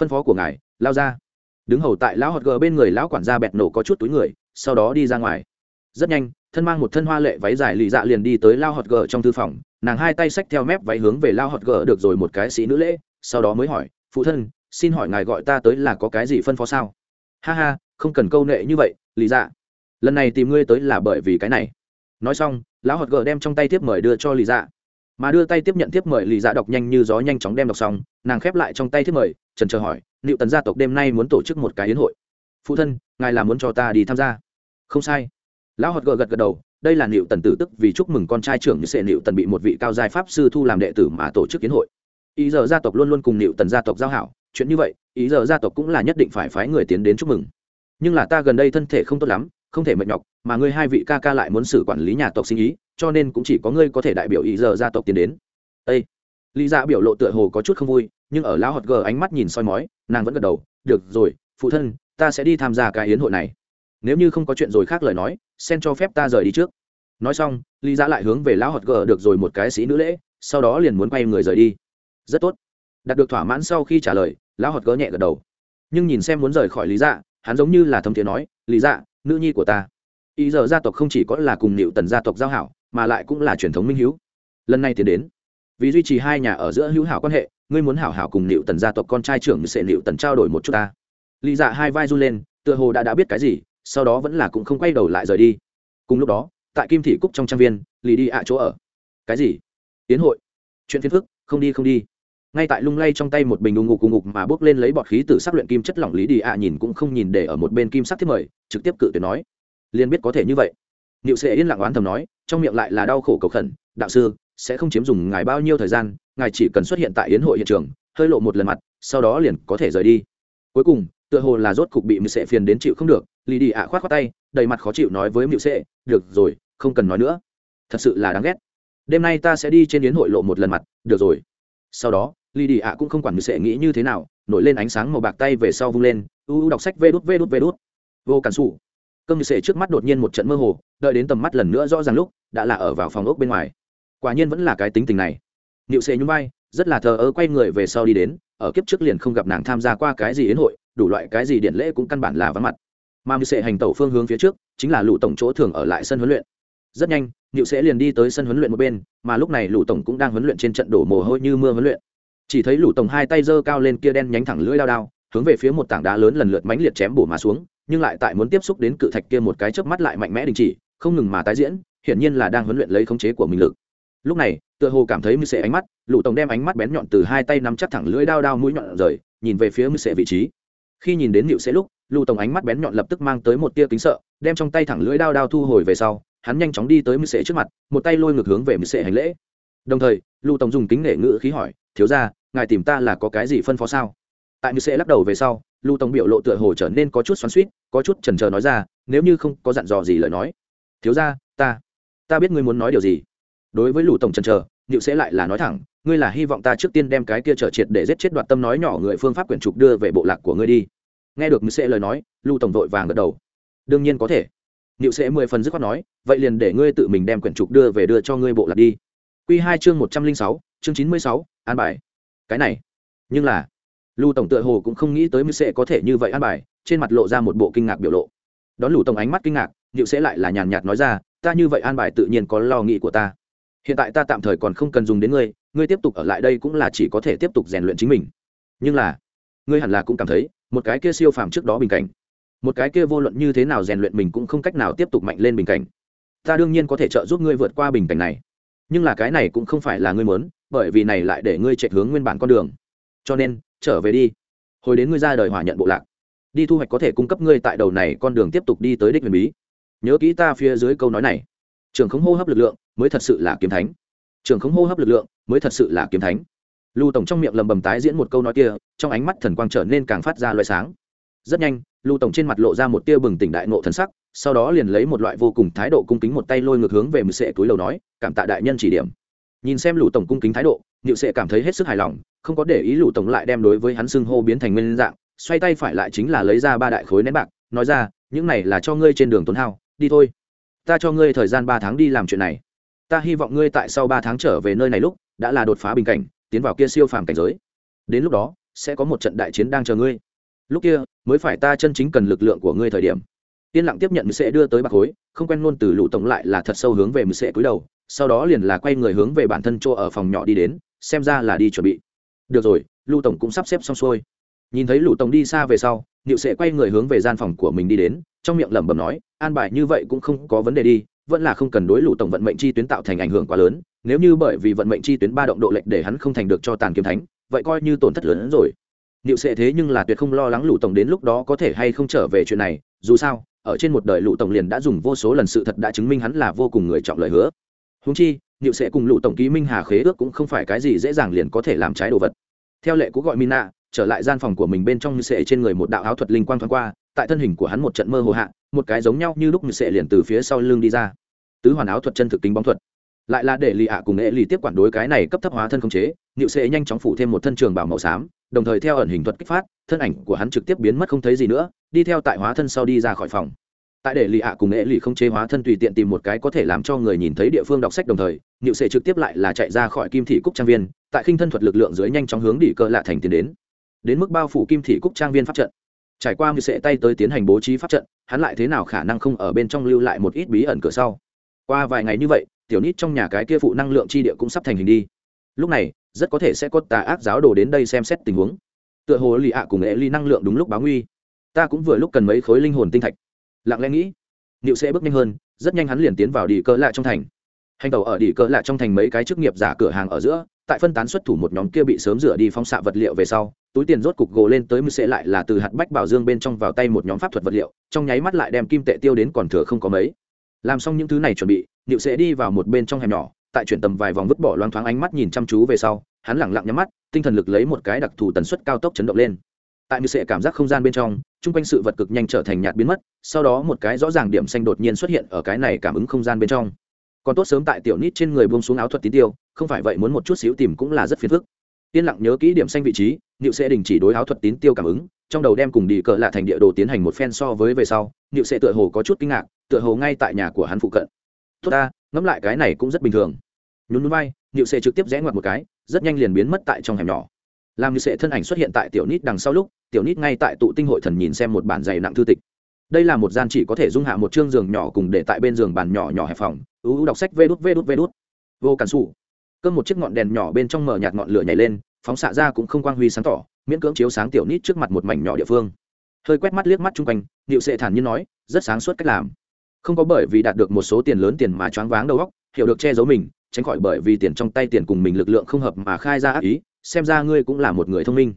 Phân phó của ngài, lao ra. Đứng hầu tại lão hot g bên người lão quản gia bẹt nổ có chút túi người, sau đó đi ra ngoài. Rất nhanh, thân mang một thân hoa lệ váy dài lì dạ liền đi tới lao hot g trong thư phòng. Nàng hai tay xách theo mép váy hướng về lao hot g được rồi một cái sĩ nữ lễ, sau đó mới hỏi, phụ thân, xin hỏi ngài gọi ta tới là có cái gì phân phó sao? Ha ha, không cần câu nệ như vậy, lì dạ lần này tìm ngươi tới là bởi vì cái này nói xong lão hột gờ đem trong tay tiếp mời đưa cho lì dạ mà đưa tay tiếp nhận tiếp mời lì dạ đọc nhanh như gió nhanh chóng đem đọc xong nàng khép lại trong tay tiếp mời trần chờ hỏi liệu tần gia tộc đêm nay muốn tổ chức một cái hiến hội phụ thân ngài là muốn cho ta đi tham gia không sai lão hột gờ gật gật đầu đây là liệu tần tử tức vì chúc mừng con trai trưởng như sệ liệu tần bị một vị cao giai pháp sư thu làm đệ tử mà tổ chức hiến hội ý giờ gia tộc luôn luôn cùng liệu tần gia tộc giao hảo chuyện như vậy ý giờ gia tộc cũng là nhất định phải phái người tiến đến chúc mừng nhưng là ta gần đây thân thể không tốt lắm không thể mệt nhọc, mà ngươi hai vị ca ca lại muốn xử quản lý nhà tộc sinh ý, cho nên cũng chỉ có ngươi có thể đại biểu ý giờ gia tộc tiến đến. Â lý dạ biểu lộ tựa hồ có chút không vui, nhưng ở lão hot gờ ánh mắt nhìn soi mói, nàng vẫn gật đầu, được rồi, phụ thân, ta sẽ đi tham gia cái hiến hội này. Nếu như không có chuyện rồi khác lời nói sen cho phép ta rời đi trước. Nói xong, lý dạ lại hướng về lão hot gờ được rồi một cái sĩ nữ lễ, sau đó liền muốn quay người rời đi. Rất tốt. Đạt được thỏa mãn sau khi trả lời, lão hot gờ nhẹ gật đầu. Nhưng nhìn xem muốn rời khỏi lý dạ hắn giống như là thâm tiếng nói, lý dạ nữ nhi của ta. Ý giờ gia tộc không chỉ có là cùng nịu tần gia tộc giao hảo, mà lại cũng là truyền thống minh hữu lần này tiến đến, vì duy trì hai nhà ở giữa hữu hảo quan hệ, ngươi muốn hảo hảo cùng nịu tần gia tộc con trai trưởng sẽ nịu tần trao đổi một chút ta. Lý dạ hai vai run lên, tựa hồ đã đã biết cái gì, sau đó vẫn là cũng không quay đầu lại rời đi. Cùng lúc đó, tại kim thị cúc trong trang viên lì đi ạ chỗ ở. Cái gì? Tiến hội. Chuyện phiền phức, không đi không đi ngay tại lung lay trong tay một bình ung ngục ung ngục mà bước lên lấy bọt khí từ sắc luyện kim chất lỏng lý đi ạ nhìn cũng không nhìn để ở một bên kim sắc thiết mời, trực tiếp cự tuyệt nói. Liền biết có thể như vậy. Niệu sệ yên lặng oán thầm nói, trong miệng lại là đau khổ cầu khẩn, đạo sư, sẽ không chiếm dùng ngài bao nhiêu thời gian, ngài chỉ cần xuất hiện tại yến hội hiện trường, hơi lộ một lần mặt, sau đó liền có thể rời đi. Cuối cùng, tựa hồ là rốt cục bị mưu sệ phiền đến chịu không được lì đi ạ khoát khoát tay, đầy mặt khó chịu nói với mưu sệ, được rồi, không cần nói nữa. Thật sự là đáng ghét. Đêm nay ta sẽ đi trên yến hội lộ một lần mặt, được rồi. Sau đó lì đi ạ cũng không quản mưu sệ nghĩ như thế nào, nổi lên ánh sáng màu bạc tay về sau vung lên, u u đọc sách vê đút vê đút vê đút. Vô cản xù cơm như sệ trước mắt đột nhiên một trận mơ hồ, đợi đến tầm mắt lần nữa rõ ràng lúc, đã là ở vào phòng ốc bên ngoài. Quả nhiên vẫn là cái tính tình này. Nịu sệ nhún vai, rất là thờ ơ quay người về sau đi đến, ở kiếp trước liền không gặp nàng tham gia qua cái gì yến hội, đủ loại cái gì điện lễ cũng căn bản là vắng mặt. Mà như sệ hành tẩu phương hướng phía trước, chính là lũ tổng chỗ thường ở lại sân huấn luyện. Rất nhanh nịu sẽ liền đi tới sân huấn luyện một bên, mà lúc này lũ tổng cũng đang huấn luyện trên trận đổ mồ hôi như mưa huấn luyện chỉ thấy lũ tổng hai tay giơ cao lên kia đen nhánh thẳng lưỡi đao đao, hướng về phía một tảng đá lớn lần lượt mãnh liệt chém bổ mà xuống, nhưng lại tại muốn tiếp xúc đến cự thạch kia một cái chớp mắt lại mạnh mẽ đình chỉ, không ngừng mà tái diễn, hiển nhiên là đang huấn luyện lấy khống chế của mình lực. Lúc này, tựa hồ cảm thấy mưu sệ ánh mắt, lũ tổng đem ánh mắt bén nhọn từ hai tay nắm chắc thẳng lưỡi đao đao mũi nhọn rời, nhìn về phía mưu sệ vị trí. Khi nhìn đến nịu sẽ lúc, lũ tổng ánh mắt bén nhọn lập tức mang tới một tia kính sợ, đem trong tay thẳng lưỡi đao đao thu hồi về sau, hắn nhanh chóng đi tới mưu sệ trước mặt, một tay lôi ngược hướng về mưu sệ hành lễ đồng thời, lưu tổng dùng kính nể ngữ khí hỏi, thiếu ra ngài tìm ta là có cái gì phân phó sao? Tại như sẽ lắc đầu về sau, lưu tổng biểu lộ tựa hồ trở nên có chút xoắn suýt có chút chần chờ nói ra, nếu như không có dặn dò gì lời nói. Thiếu ra ta ta biết ngươi muốn nói điều gì. Đối với lưu tổng chần chờ nhựu sẽ lại là nói thẳng, ngươi là hy vọng ta trước tiên đem cái kia trở triệt để giết chết đoạt tâm nói nhỏ người phương pháp quyển trục đưa về bộ lạc của ngươi đi. Nghe được như sẽ lời nói, lưu tổng vội vàng gật đầu. Đương nhiên có thể. Nhựu sẽ mười phần dứt khoát nói, vậy liền để ngươi tự mình đem quyển trục đưa về đưa cho ngươi bộ lạc đi q hai chương một trăm linh sáu, chương chín mươi sáu, an bài. Cái này. Nhưng là, lưu tổng tựa hồ cũng không nghĩ tới mưu sẽ có thể như vậy an bài, trên mặt lộ ra một bộ kinh ngạc biểu lộ. Đón lưu tổng ánh mắt kinh ngạc, diệu sẽ lại là nhàn nhạt nói ra, ta như vậy an bài tự nhiên có lo nghĩ của ta. Hiện tại ta tạm thời còn không cần dùng đến ngươi ngươi tiếp tục ở lại đây cũng là chỉ có thể tiếp tục rèn luyện chính mình. Nhưng là, ngươi hẳn là cũng cảm thấy, một cái kia siêu phàm trước đó bình cảnh, một cái kia vô luận như thế nào rèn luyện mình cũng không cách nào tiếp tục mạnh lên bình cảnh. Ta đương nhiên có thể trợ giúp ngươi vượt qua bình cảnh này nhưng là cái này cũng không phải là ngươi muốn, bởi vì này lại để ngươi chạy hướng nguyên bản con đường. Cho nên, trở về đi. Hồi đến ngươi ra đời hỏa nhận bộ lạc. Đi thu hoạch có thể cung cấp ngươi tại đầu này con đường tiếp tục đi tới đích huyền bí. Nhớ kỹ ta phía dưới câu nói này. Trường không hô hấp lực lượng mới thật sự là kiếm thánh. Trường không hô hấp lực lượng mới thật sự là kiếm thánh. Lưu tổng trong miệng lầm bầm tái diễn một câu nói kia, trong ánh mắt thần quang trở nên càng phát ra loại sáng. Rất nhanh, lưu tổng trên mặt lộ ra một tia bừng tỉnh đại nộ thần sắc sau đó liền lấy một loại vô cùng thái độ cung kính một tay lôi ngược hướng về mười sệ túi lầu nói, cảm tạ đại nhân chỉ điểm. Nhìn xem lũ tổng cung kính thái độ nhịu sệ cảm thấy hết sức hài lòng, không có để ý lũ tổng lại đem đối với hắn xưng hô biến thành nguyên dạng, xoay tay phải lại chính là lấy ra ba đại khối nén bạc, nói ra, những này là cho ngươi trên đường tốn hao, đi thôi. Ta cho ngươi thời gian ba tháng đi làm chuyện này. Ta hy vọng ngươi tại sau ba tháng trở về nơi này lúc, đã là đột phá bình cảnh, tiến vào kia siêu phàm cảnh giới. Đến lúc đó, sẽ có một trận đại chiến đang chờ ngươi. Lúc kia, mới phải ta chân chính cần lực lượng của ngươi thời điểm yên lặng tiếp nhận sẽ đưa tới bạc khối, không quen luôn từ lũ tổng lại là thật sâu hướng về mười sẽ cúi đầu, sau đó liền là quay người hướng về bản thân chỗ ở phòng nhỏ đi đến, xem ra là đi chuẩn bị. Được rồi, lũ tổng cũng sắp xếp xong xuôi. Nhìn thấy lũ tổng đi xa về sau nịu sẽ quay người hướng về gian phòng của mình đi đến, trong miệng lẩm bẩm nói, an bài như vậy cũng không có vấn đề đi, vẫn là không cần đối lũ tổng vận mệnh chi tuyến tạo thành ảnh hưởng quá lớn, nếu như bởi vì vận mệnh chi tuyến ba động độ lệch để hắn không thành được cho tàn kiếm thánh, vậy coi như tổn thất lớn hơn rồi. Nịu sẽ thế nhưng là tuyệt không lo lắng lũ tổng đến lúc đó có thể hay không trở về chuyện này, dù sao ở trên một đời lũ tổng liền đã dùng vô số lần sự thật đã chứng minh hắn là vô cùng người trọng lời hứa. Húng chi nhựu sẽ cùng lũ tổng ký minh hà khế ước cũng không phải cái gì dễ dàng liền có thể làm trái đồ vật. Theo lệ cũ gọi mina, trở lại gian phòng của mình bên trong như sệ trên người một đạo áo thuật linh quang thoáng qua, tại thân hình của hắn một trận mơ hồ hạ, một cái giống nhau như lúc như sệ liền từ phía sau lưng đi ra. Tứ hoàn áo thuật chân thực tính bóng thuật. Lại là để lì ạ cùng nghệ lì tiếp quản đối cái này cấp thấp hóa thân không chế nhựu sệ nhanh chóng phủ thêm một thân trường bảo màu xám, đồng thời theo ẩn hình thuật kích phát thân ảnh của hắn trực tiếp biến mất không thấy gì nữa, đi theo tại hóa thân sau đi ra khỏi phòng. Tại để lì ạ cùng nghệ lì không chế hóa thân tùy tiện tìm một cái có thể làm cho người nhìn thấy địa phương đọc sách đồng thời, niệu sệ trực tiếp lại là chạy ra khỏi kim thị cúc trang viên, tại khinh thân thuật lực lượng dưới nhanh chóng hướng đỉ cơ lạ thành tiến đến. Đến mức bao phủ kim thị cúc trang viên pháp trận. Trải qua niệu sệ tay tới tiến hành bố trí pháp trận, hắn lại thế nào khả năng không ở bên trong lưu lại một ít bí ẩn cửa sau? Qua vài ngày như vậy, tiểu nít trong nhà cái kia phụ năng lượng chi địa cũng sắp thành hình đi. Lúc này, rất có thể sẽ có tà ác giáo đồ đến đây xem xét tình huống tựa hồ lì ạ cùng nghệ ly năng lượng đúng lúc báo nguy. Ta cũng vừa lúc cần mấy khối linh hồn tinh thạch. Lặng lẽ nghĩ, niệu sẽ bước nhanh hơn, rất nhanh hắn liền tiến vào đi cỡ lạ trong thành. Hành tàu ở đi cỡ lạ trong thành mấy cái chức nghiệp giả cửa hàng ở giữa, tại phân tán xuất thủ một nhóm kia bị sớm rửa đi phóng xạ vật liệu về sau, túi tiền rốt cục gồ lên tới mười sẽ lại là từ hạt bách bảo dương bên trong vào tay một nhóm pháp thuật vật liệu, trong nháy mắt lại đem kim tệ tiêu đến còn thừa không có mấy. Làm xong những thứ này chuẩn bị, niệu sẽ đi vào một bên trong hẻm nhỏ tại chuyển tầm vài vòng vứt bỏ loang thoáng ánh mắt nhìn chăm chú về sau, hắn lẳng lặng nhắm mắt, tinh thần lực lấy một cái đặc thù tần suất cao tốc chấn động lên. Tại như sệ cảm giác không gian bên trong, chung quanh sự vật cực nhanh trở thành nhạt biến mất, sau đó một cái rõ ràng điểm xanh đột nhiên xuất hiện ở cái này cảm ứng không gian bên trong. Còn tốt sớm tại tiểu nít trên người buông xuống áo thuật tín tiêu, không phải vậy muốn một chút xíu tìm cũng là rất phiền phức. Yên lặng nhớ kỹ điểm xanh vị trí nịu sẽ đình chỉ đối áo thuật tín tiêu cảm ứng, trong đầu đem cùng đi cờ lạ thành địa đồ tiến hành một phen so với về sau nịu sẽ tựa hồ có chút kinh ngạc, tựa hồ ngay tại nhà của hắn phụ cận. Tốt ta, ngẫm lại cái này cũng rất bình thường nhún núi bay nịu sệ trực tiếp rẽ ngoặt một cái, rất nhanh liền biến mất tại trong hẻm nhỏ. Làm như sệ thân ảnh xuất hiện tại tiểu nít đằng sau lúc, tiểu nít ngay tại tụ tinh hội thần nhìn xem một bản dày nặng thư tịch. Đây là một gian chỉ có thể dung hạ một chương giường nhỏ cùng để tại bên giường bàn nhỏ nhỏ hẹp phòng, ưu đọc sách vê đút vê đút vê đút. Vô cản xù cơm một chiếc ngọn đèn nhỏ bên trong mở nhạt ngọn lửa nhảy lên, phóng xạ ra cũng không quang huy sáng tỏ, miễn cưỡng chiếu sáng tiểu nít trước mặt một mảnh nhỏ địa phương. Hơi quét mắt liếc mắt chung quanh điệu sệ thản nhiên nói, rất sáng suốt cách làm. Không có bởi vì đạt được một số tiền lớn tiền mà choáng váng đầu óc, hiểu được che giấu mình tránh khỏi bởi vì tiền trong tay tiền cùng mình lực lượng không hợp mà khai ra ác ý, xem ra ngươi cũng là một người thông minh.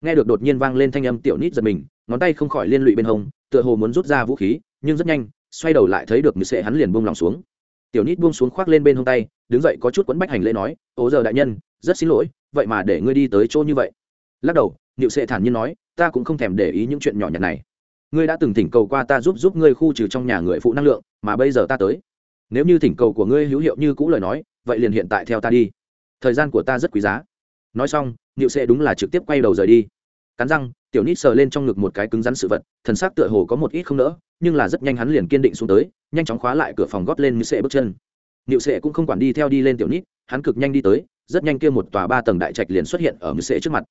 Nghe được đột nhiên vang lên thanh âm tiểu nít giật mình, ngón tay không khỏi liên lụy bên hông, tựa hồ muốn rút ra vũ khí, nhưng rất nhanh, xoay đầu lại thấy được như sệ hắn liền buông lòng xuống. Tiểu nít buông xuống khoác lên bên hông tay, đứng dậy có chút quấn bách hành lễ nói, ố giờ đại nhân, rất xin lỗi, vậy mà để ngươi đi tới chỗ như vậy. Lắc đầu niệu sệ thản nhiên nói, ta cũng không thèm để ý những chuyện nhỏ nhặt này. Ngươi đã từng thỉnh cầu qua ta giúp giúp ngươi khu trừ trong nhà người phụ năng lượng, mà bây giờ ta tới. Nếu như thỉnh cầu của ngươi hữu hiệu như cũ lời nói vậy liền hiện tại theo ta đi. Thời gian của ta rất quý giá. Nói xong nịu sệ đúng là trực tiếp quay đầu rời đi. Cắn răng, tiểu nít sờ lên trong ngực một cái cứng rắn sự vật, thần s ắ c tựa hồ có một ít không nỡ, nhưng là rất nhanh hắn liền kiên định xuống tới, nhanh chóng khóa lại cửa phòng gót lên như sệ bước chân. Nịu sệ cũng không quản đi theo đi lên tiểu nít, hắn cực nhanh đi tới, rất nhanh kia một tòa ba tầng đại trạch liền xuất hiện ở như sệ trước mặt.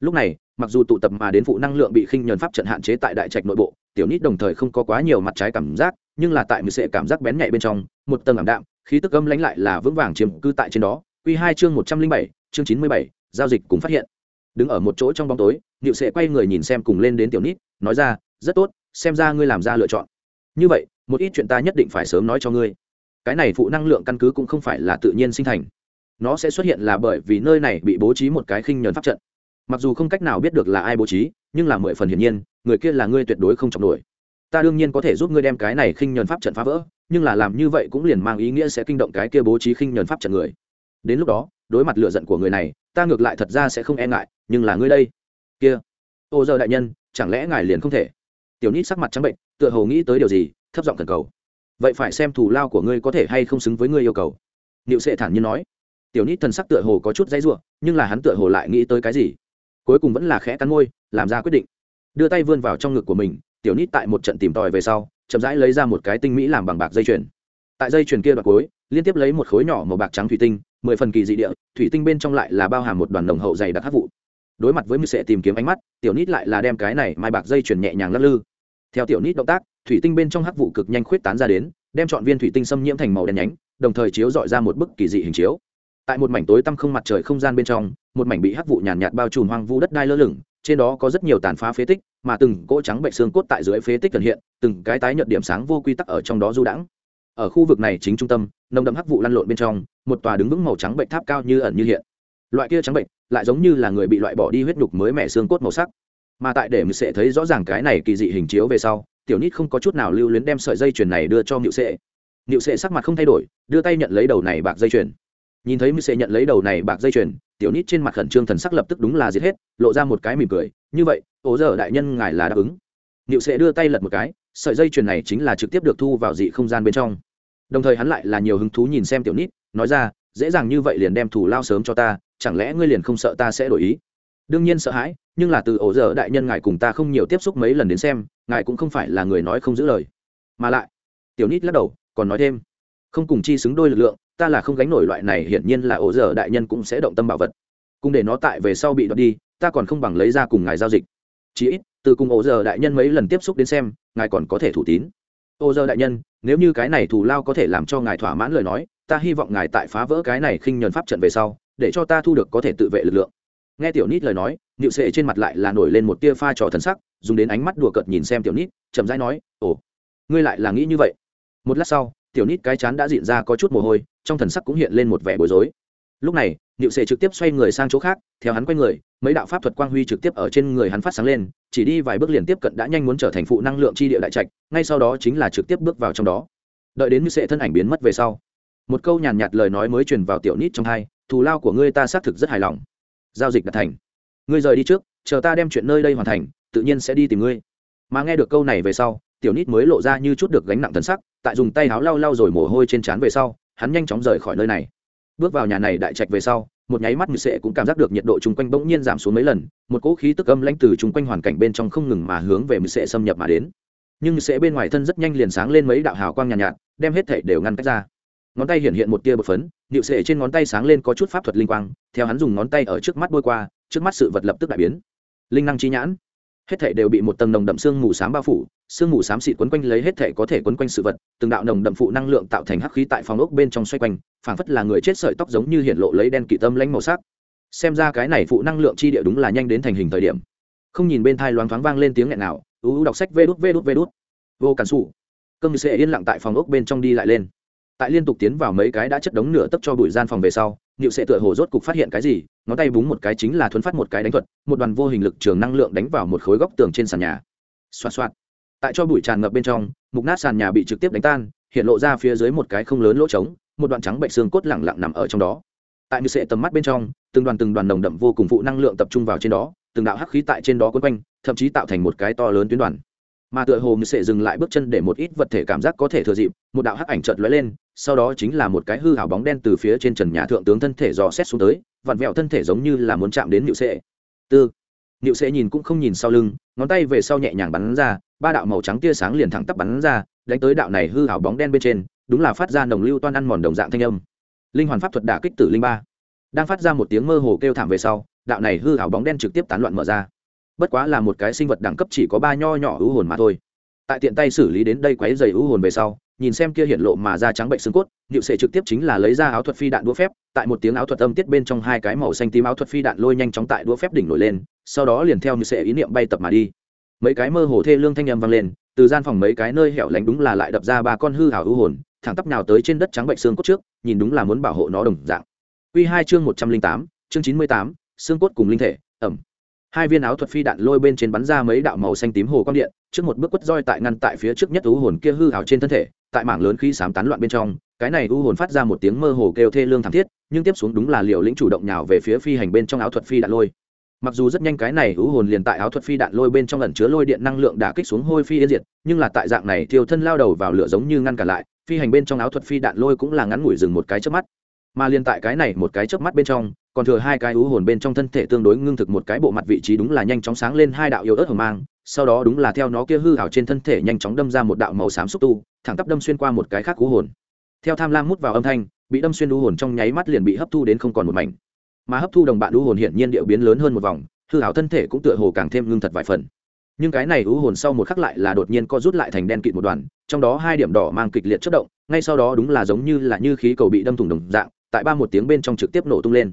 Lúc này, mặc dù tụ tập mà đến phụ năng lượng bị khinh nhuần pháp trận hạn chế tại đại trạch nội bộ, tiểu nít đồng thời không có quá nhiều mặt trái cảm giác, nhưng là tại mười sệ cảm giác bén nhạy bên trong, một tầng ảm đạm khí tức âm lãnh lại là vững vàng chiếm cư tại trên đó. Q hai chương một trăm linh bảy, chương chín mươi bảy, giao dịch cũng phát hiện. Đứng ở một chỗ trong bóng tối nịu sệ quay người nhìn xem cùng lên đến tiểu nít, nói ra, rất tốt, xem ra ngươi làm ra lựa chọn. Như vậy, một ít chuyện ta nhất định phải sớm nói cho ngươi. Cái này phụ năng lượng căn cứ cũng không phải là tự nhiên sinh thành. Nó sẽ xuất hiện là bởi vì nơi này bị bố trí một cái khinh nhờn pháp trận. Mặc dù không cách nào biết được là ai bố trí, nhưng là mười phần hiển nhiên, người kia là ngươi tuyệt đối không chọc nổi ta đương nhiên có thể giúp ngươi đem cái này khinh nhờn pháp trận phá vỡ, nhưng là làm như vậy cũng liền mang ý nghĩa sẽ kinh động cái kia bố trí khinh nhờn pháp trận người. Đến lúc đó, đối mặt lựa giận của người này, ta ngược lại thật ra sẽ không e ngại, nhưng là ngươi đây. Kia. Ô giờ đại nhân, chẳng lẽ ngài liền không thể? Tiểu nít sắc mặt trắng bệnh, tựa hồ nghĩ tới điều gì, thấp giọng thần cầu. Vậy phải xem thù lao của ngươi có thể hay không xứng với ngươi yêu cầu. Niệu sệ thản nhiên nói. Tiểu nít thần sắc tựa hồ có chút dãy ruộng, nhưng là hắn tựa hồ lại nghĩ tới cái gì. Cuối cùng vẫn là khẽ cắn môi, làm ra quyết định. Đưa tay vươn vào trong ngực của mình tiểu nít tại một trận tìm tòi về sau chậm rãi lấy ra một cái tinh mỹ làm bằng bạc dây chuyền. Tại dây chuyền kia đoạn cuối liên tiếp lấy một khối nhỏ màu bạc trắng thủy tinh mười phần kỳ dị địa thủy tinh bên trong lại là bao hàm một đoàn đồng hậu dày đặc hát vụ. Đối mặt với mưu sệ tìm kiếm ánh mắt tiểu nít lại là đem cái này mai bạc dây chuyển nhẹ nhàng lắc lư. Theo tiểu nít động tác thủy tinh bên trong hắc vụ cực nhanh khuyết tán ra đến đem chọn viên thủy tinh xâm nhiễm thành màu đen nhánh đồng thời chiếu dọi ra một bức kỳ dị hình chiếu. Tại một mảnh tối tăm không mặt trời không gian bên trong một mảnh bị hắc vụ nhàn nhạt, nhạt bao trùm hoang vu đất đai lơ lửng trên đó có rất nhiều tàn phá phế tích, mà từng cỗ trắng bệnh xương cốt tại dưới phế tích cần hiện, từng cái tái nhợt điểm sáng vô quy tắc ở trong đó du đãng. Ở khu vực này chính trung tâm, nồng đậm hắc vụ lăn lộn bên trong, một tòa đứng vững màu trắng bệnh tháp cao như ẩn như hiện. Loại kia trắng bệnh lại giống như là người bị loại bỏ đi huyết nhục mới mẻ xương cốt màu sắc. Mà tại để mười sệ thấy rõ ràng cái này kỳ dị hình chiếu về sau, tiểu nít không có chút nào lưu luyến đem sợi dây chuyền này đưa cho nhựu sệ. Nhựu sệ sắc mặt không thay đổi, đưa tay nhận lấy đầu này bạc dây chuyền. Nhìn thấy mười sệ nhận lấy đầu này bạc dây chuyền tiểu nít trên mặt khẩn trương thần sắc lập tức đúng là giết hết, lộ ra một cái mỉm cười, như vậy ố giờ đại nhân ngài là đáp ứng. Niệu sẽ đưa tay lật một cái, sợi dây chuyền này chính là trực tiếp được thu vào dị không gian bên trong. Đồng thời hắn lại là nhiều hứng thú nhìn xem tiểu nít, nói ra, dễ dàng như vậy liền đem thủ lao sớm cho ta, chẳng lẽ ngươi liền không sợ ta sẽ đổi ý? Đương nhiên sợ hãi, nhưng là từ ổ giờ đại nhân ngài cùng ta không nhiều tiếp xúc mấy lần đến xem, ngài cũng không phải là người nói không giữ lời. Mà lại, tiểu nít lắc đầu, còn nói thêm, không cùng chi xứng đôi lực lượng ta là không gánh nổi loại này, hiển nhiên là ổ giờ đại nhân cũng sẽ động tâm bảo vật. Cùng để nó tại về sau bị đoạt đi, ta còn không bằng lấy ra cùng ngài giao dịch. Chí ít, từ cùng ổ giờ đại nhân mấy lần tiếp xúc đến xem, ngài còn có thể thủ tín. Ổ giờ đại nhân, nếu như cái này thù lao có thể làm cho ngài thỏa mãn lời nói, ta hy vọng ngài tại phá vỡ cái này khinh nhuần pháp trận về sau, để cho ta thu được có thể tự vệ lực lượng. Nghe tiểu nít lời nói nịu sệ trên mặt lại là nổi lên một tia pha trò thần sắc, dùng đến ánh mắt đùa cợt nhìn xem tiểu nít, chậm rãi nói, ồ, ngươi lại là nghĩ như vậy? Một lát sau tiểu nít cái chán đã diện ra có chút mồ hôi, trong thần sắc cũng hiện lên một vẻ bối rối. Lúc này, niệu sệ trực tiếp xoay người sang chỗ khác, theo hắn quay người, mấy đạo pháp thuật quang huy trực tiếp ở trên người hắn phát sáng lên, chỉ đi vài bước liền tiếp cận đã nhanh muốn trở thành phụ năng lượng chi địa đại trạch, ngay sau đó chính là trực tiếp bước vào trong đó. Đợi đến như sệ thân ảnh biến mất về sau, một câu nhàn nhạt lời nói mới truyền vào tiểu nít trong hai, thù lao của ngươi ta xác thực rất hài lòng. Giao dịch đã thành. Ngươi rời đi trước, chờ ta đem chuyện nơi đây hoàn thành, tự nhiên sẽ đi tìm ngươi. Mà nghe được câu này về sau tiểu nít mới lộ ra như chút được gánh nặng thần sắc tại dùng tay áo lau lau rồi mồ hôi trên trán về sau hắn nhanh chóng rời khỏi nơi này. Bước vào nhà này đại trạch về sau một nháy mắt như sệ cũng cảm giác được nhiệt độ chung quanh bỗng nhiên giảm xuống mấy lần một cỗ khí tức âm lãnh từ chung quanh hoàn cảnh bên trong không ngừng mà hướng về người sệ xâm nhập mà đến. Nhưng sệ bên ngoài thân rất nhanh liền sáng lên mấy đạo hào quang nhàn nhạt, nhạt đem hết thể đều ngăn cách ra. Ngón tay hiện hiện một tia bột phấn nịu sệ trên ngón tay sáng lên có chút pháp thuật linh quang theo hắn dùng ngón tay ở trước mắt bôi qua trước mắt sự vật lập tức đại biến. Linh năng chi nhãn hết thể đều bị một tầng nồng đậm xương mù s á m bao phủ sương mù s á m xịt quấn quanh lấy hết thể có thể quấn quanh sự vật, từng đạo nồng đậm phụ năng lượng tạo thành hắc khí tại phòng ốc bên trong xoay quanh, phảng phất là người chết sợi tóc giống như hiện lộ lấy đen kỵ tâm lãnh màu sắc. Xem ra cái này phụ năng lượng chi địa đúng là nhanh đến thành hình thời điểm. Không nhìn bên thai loáng thoáng vang lên tiếng nghẹn nào, ú đọc sách vê đút vê đút vê đút. Vô cản xù cơm sẽ yên lặng tại phòng ốc bên trong đi lại lên. Tại liên tục tiến vào mấy cái đã chất đống nửa tấp cho bụi gian phòng về sau nịu sẽ tựa hồ rốt cục phát hiện cái gì ngón tay búng một cái chính là thuấn phát một cái đánh thuật, một đoàn vô hình lực trường năng lượng đánh vào một khối góc tường trên sàn nhà. Xoa xoa tại cho bụi tràn ngập bên trong, mục nát sàn nhà bị trực tiếp đánh tan, hiện lộ ra phía dưới một cái không lớn lỗ trống, một đoạn trắng bệnh xương cốt lẳng lặng nằm ở trong đó. Tại như sệ tầm mắt bên trong, từng đoàn từng đoàn nồng đậm vô cùng phụ năng lượng tập trung vào trên đó, từng đạo hắc khí tại trên đó quấn quanh, thậm chí tạo thành một cái to lớn tuyến đoàn. Mà tựa hồ như sệ dừng lại bước chân để một ít vật thể cảm giác có thể thừa dịp, một đạo hắc ảnh chợt lóe lên, sau đó chính là một cái hư hảo bóng đen từ phía trên trần nhà thượng tướng thân thể dò xét xuống tới vặn vẹo thân thể giống như là muốn chạm đến nịu sệ. Tư. Nịu sệ nhìn cũng không nhìn sau lưng, ngón tay về sau nhẹ nhàng bắn ra, ba đạo màu trắng tia sáng liền thẳng tắp bắn ra, đánh tới đạo này hư hảo bóng đen bên trên, đúng là phát ra nồng lưu toan ăn mòn đồng dạng thanh âm. Linh hoàn pháp thuật đả kích tử linh ba. Đang phát ra một tiếng mơ hồ kêu thảm về sau, đạo này hư hảo bóng đen trực tiếp tán loạn mở ra. Bất quá là một cái sinh vật đẳng cấp chỉ có ba nho nhỏ ưu hồn mà thôi. Tại tiện tay xử lý đến đây quấy dày ưu hồn về sau nhìn xem kia hiện lộ mà da trắng bệnh xương cốt diệu sệ trực tiếp chính là lấy ra áo thuật phi đạn đũa phép, tại một tiếng áo thuật âm tiết bên trong hai cái màu xanh tím áo thuật phi đạn lôi nhanh chóng tại đũa phép đỉnh nổi lên, sau đó liền theo như sệ ý niệm bay tập mà đi. Mấy cái mơ hồ thê lương thanh âm vang lên, từ gian phòng mấy cái nơi hẻo lánh đúng là lại đập ra ba con hư hảo ưu hồn, thẳng tắp nào tới trên đất trắng bệnh xương cốt trước, nhìn đúng là muốn bảo hộ nó đồng dạng. Quy hai chương một trăm linh tám, chương chín mươi tám, xương cốt cùng linh thể, ẩm hai viên áo thuật phi đạn lôi bên trên bắn ra mấy đạo màu xanh tím hồ quang điện, trước một bước quất roi tại ngăn tại phía trước nhất u hồn kia hư hào trên thân thể, tại mảng lớn khí sám tán loạn bên trong, cái này u hồn phát ra một tiếng mơ hồ kêu thê lương thảm thiết, nhưng tiếp xuống đúng là liều lĩnh chủ động nhào về phía phi hành bên trong áo thuật phi đạn lôi. Mặc dù rất nhanh cái này u hồn liền tại áo thuật phi đạn lôi bên trong ẩn chứa lôi điện năng lượng đã kích xuống hôi phi yên diệt, nhưng là tại dạng này thiêu thân lao đầu vào lửa giống như ngăn cản lại, phi hành bên trong áo thuật phi đạn lôi cũng là ngắn ngủi dừng một cái chớp mắt. Mà liền tại cái này một cái chớp mắt bên trong còn thừa hai cái u hồn bên trong thân thể tương đối ngưng thực một cái bộ mặt vị trí đúng là nhanh chóng sáng lên hai đạo yếu ớt hờ mang, sau đó đúng là theo nó kia hư hảo trên thân thể nhanh chóng đâm ra một đạo màu xám xúc tu, thẳng tắp đâm xuyên qua một cái khác u hồn. Theo tham lam mút vào âm thanh, bị đâm xuyên u hồn trong nháy mắt liền bị hấp thu đến không còn một mảnh. Mà hấp thu đồng bạn u hồn hiển nhiên điệu biến lớn hơn một vòng, hư hảo thân thể cũng tựa hồ càng thêm ngưng thật vài phần. Nhưng cái này u hồn sau một khắc lại là đột nhiên co rút lại thành đen kịt một đoàn, trong đó hai điểm đỏ mang kịch liệt chất động, ngay sau đó đúng là giống như là như khí cầu bị đâm thủng đồng dạng, tại ba một tiếng bên trong trực tiếp nổ tung lên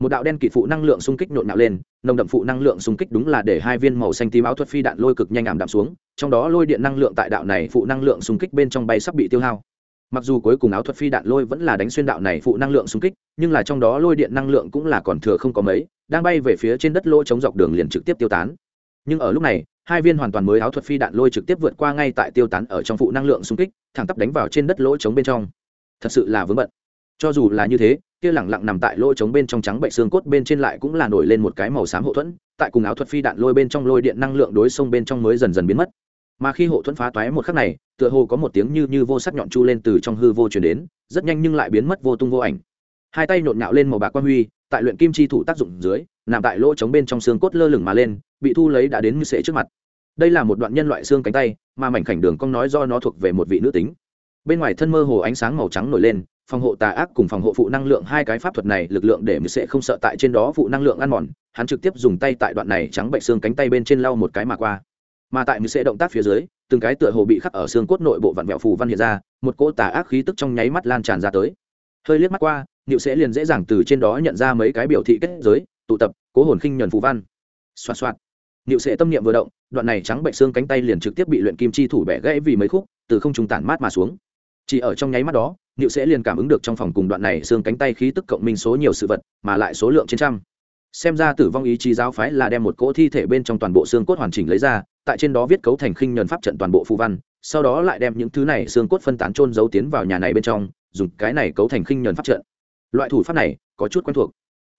một đạo đen kịt phụ năng lượng xung kích nhộn nhạo lên, nồng đậm phụ năng lượng xung kích đúng là để hai viên màu xanh tím áo thuật phi đạn lôi cực nhanh ảm đạm xuống, trong đó lôi điện năng lượng tại đạo này phụ năng lượng xung kích bên trong bay sắp bị tiêu hao. Mặc dù cuối cùng áo thuật phi đạn lôi vẫn là đánh xuyên đạo này phụ năng lượng xung kích, nhưng là trong đó lôi điện năng lượng cũng là còn thừa không có mấy, đang bay về phía trên đất lỗ chống dọc đường liền trực tiếp tiêu tán. Nhưng ở lúc này, hai viên hoàn toàn mới áo thuật phi đạn lôi trực tiếp vượt qua ngay tại tiêu tán ở trong phụ năng lượng xung kích, thẳng tắp đánh vào trên đất lỗ chống bên trong. Thật sự là vướng bận cho dù là như thế, kia lẳng lặng nằm tại lỗ trống bên trong trắng bệnh xương cốt bên trên lại cũng là nổi lên một cái màu xám hộ thuẫn, tại cùng áo thuật phi đạn lôi bên trong lôi điện năng lượng đối xông bên trong mới dần dần biến mất. Mà khi hộ thuẫn phá toái một khắc này, tựa hồ có một tiếng như như vô sắc nhọn chu lên từ trong hư vô truyền đến, rất nhanh nhưng lại biến mất vô tung vô ảnh. Hai tay nhộn nhạo lên màu bạc quan huy, tại luyện kim chi thủ tác dụng dưới, nằm tại lỗ trống bên trong xương cốt lơ lửng mà lên, bị thu lấy đã đến như sệ trước mặt. Đây là một đoạn nhân loại xương cánh tay, mà mảnh khảnh đường cong nói do nó thuộc về một vị nữ tính. Bên ngoài thân mơ hồ ánh sáng màu trắng nổi lên phòng hộ tà ác cùng phòng hộ phụ năng lượng hai cái pháp thuật này, lực lượng để mười sẽ không sợ tại trên đó phụ năng lượng ăn mòn, hắn trực tiếp dùng tay tại đoạn này trắng bệnh xương cánh tay bên trên lau một cái mà qua. Mà tại mười sẽ động tác phía dưới, từng cái tựa hồ bị khắc ở xương cốt nội bộ vặn vẹo phù văn hiện ra, một cỗ tà ác khí tức trong nháy mắt lan tràn ra tới. Hơi liếc mắt qua nịu sẽ liền dễ dàng từ trên đó nhận ra mấy cái biểu thị kết giới, tụ tập, cố hồn khinh nhuần phù văn. Xoa xoa nịu sẽ tâm niệm vừa động, đoạn này trắng bệnh xương cánh tay liền trực tiếp bị luyện kim chi thủ bẻ gãy vì mấy khúc, từ không trung tản mát mà xuống. Chỉ ở trong nháy mắt đó Niệu sẽ liền cảm ứng được trong phòng cùng đoạn này xương cánh tay khí tức cộng minh số nhiều sự vật, mà lại số lượng trên trăm. Xem ra tử vong ý chí giáo phái là đem một cỗ thi thể bên trong toàn bộ xương cốt hoàn chỉnh lấy ra, tại trên đó viết cấu thành khinh nhẫn pháp trận toàn bộ phù văn, sau đó lại đem những thứ này xương cốt phân tán chôn giấu tiến vào nhà này bên trong, dùng cái này cấu thành khinh nhẫn pháp trận. Loại thủ pháp này có chút quen thuộc.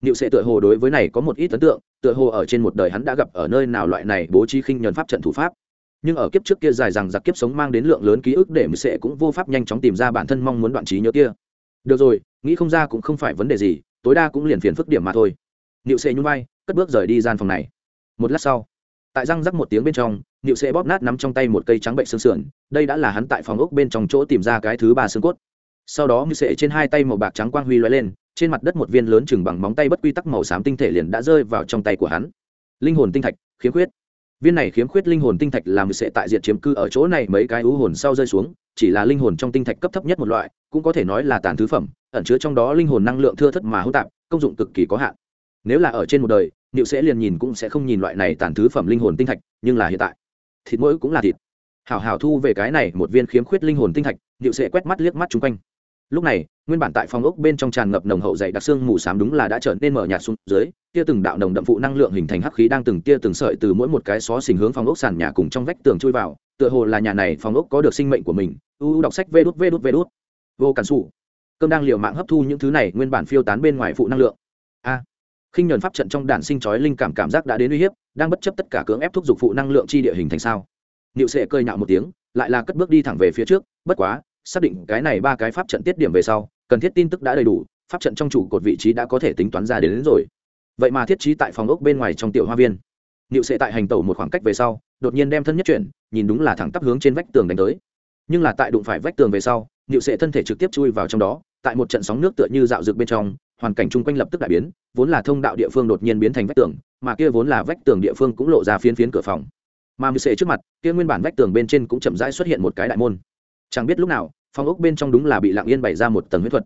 Niệu sẽ tựa hồ đối với này có một ít ấn tượng, tựa hồ ở trên một đời hắn đã gặp ở nơi nào loại này bố trí khinh nhẫn pháp trận thủ pháp nhưng ở kiếp trước kia dài rằng giặc kiếp sống mang đến lượng lớn ký ức để mười sệ cũng vô pháp nhanh chóng tìm ra bản thân mong muốn đoạn trí nhớ kia. Được rồi, nghĩ không ra cũng không phải vấn đề gì, tối đa cũng liền phiền phức điểm mà thôi. Niệu sệ nhún vai, cất bước rời đi gian phòng này. Một lát sau, tại răng rắc một tiếng bên trong, niệu sệ bóp nát nắm trong tay một cây trắng bệnh xương sườn, đây đã là hắn tại phòng ốc bên trong chỗ tìm ra cái thứ ba xương cốt. Sau đó niệu sệ trên hai tay màu bạc trắng quang huy lóe lên, trên mặt đất một viên lớn chừng bằng móng tay bất quy tắc màu xám tinh thể liền đã rơi vào trong tay của hắn. Linh hồn tinh thạch, khiếm khuyết viên này khiếm khuyết linh hồn tinh thạch làm sẽ tại diện chiếm cư ở chỗ này mấy cái ưu hồn sau rơi xuống, chỉ là linh hồn trong tinh thạch cấp thấp nhất một loại, cũng có thể nói là tàn thứ phẩm, ẩn chứa trong đó linh hồn năng lượng thưa thất mà hỗn tạp, công dụng cực kỳ có hạn. Nếu là ở trên một đời, niệu sẽ liền nhìn cũng sẽ không nhìn loại này tàn thứ phẩm linh hồn tinh thạch, nhưng là hiện tại, thịt mỗi cũng là thịt. Hảo hảo thu về cái này một viên khiếm khuyết linh hồn tinh thạch, niệu sẽ quét mắt liếc mắt chung quanh lúc này nguyên bản tại phòng ốc bên trong tràn ngập nồng hậu dày đặc xương mù s á m đúng là đã trở nên mở nhạt xuống dưới tia từng đạo nồng đậm phụ năng lượng hình thành hắc khí đang từng tia từng sợi từ mỗi một cái xó xình hướng phòng ốc sàn nhà cùng trong vách tường chui vào tựa hồ là nhà này phòng ốc có được sinh mệnh của mình. U u đọc sách vê đút vê đút vê đút. Vô cản xù cơm đang liều mạng hấp thu những thứ này nguyên bản phiêu tán bên ngoài phụ năng lượng. A. À, khinh nhuần pháp trận trong đản sinh chói linh cảm cảm giác đã đến uy hiếp đang bất chấp tất cả cưỡng ép thúc giục phụ năng lượng chi địa hình thành sao? Niệu sệ cơi nhạo một tiếng lại là cất bước đi thẳng về phía trước bất quá xác định cái này ba cái pháp trận tiết điểm về sau cần thiết tin tức đã đầy đủ pháp trận trong chủ cột vị trí đã có thể tính toán ra đến, đến rồi. Vậy mà thiết trí tại phòng ốc bên ngoài trong tiểu hoa viên. Niệu sệ tại hành tẩu một khoảng cách về sau đột nhiên đem thân nhất chuyển nhìn đúng là thẳng tắp hướng trên vách tường đánh tới. Nhưng là tại đụng phải vách tường về sau niệu sệ thân thể trực tiếp chui vào trong đó tại một trận sóng nước tựa như dạo rực bên trong hoàn cảnh chung quanh lập tức đại biến vốn là thông đạo địa phương đột nhiên biến thành vách tường mà kia vốn là vách tường địa phương cũng lộ ra phiến phiến cửa phòng. Mà niệu sệ trước mặt kia nguyên bản vách tường bên trên cũng chậm rãi xuất hiện một cái đại môn chẳng biết lúc nào phòng ốc bên trong đúng là bị lặng yên bày ra một tầng huyết thuật.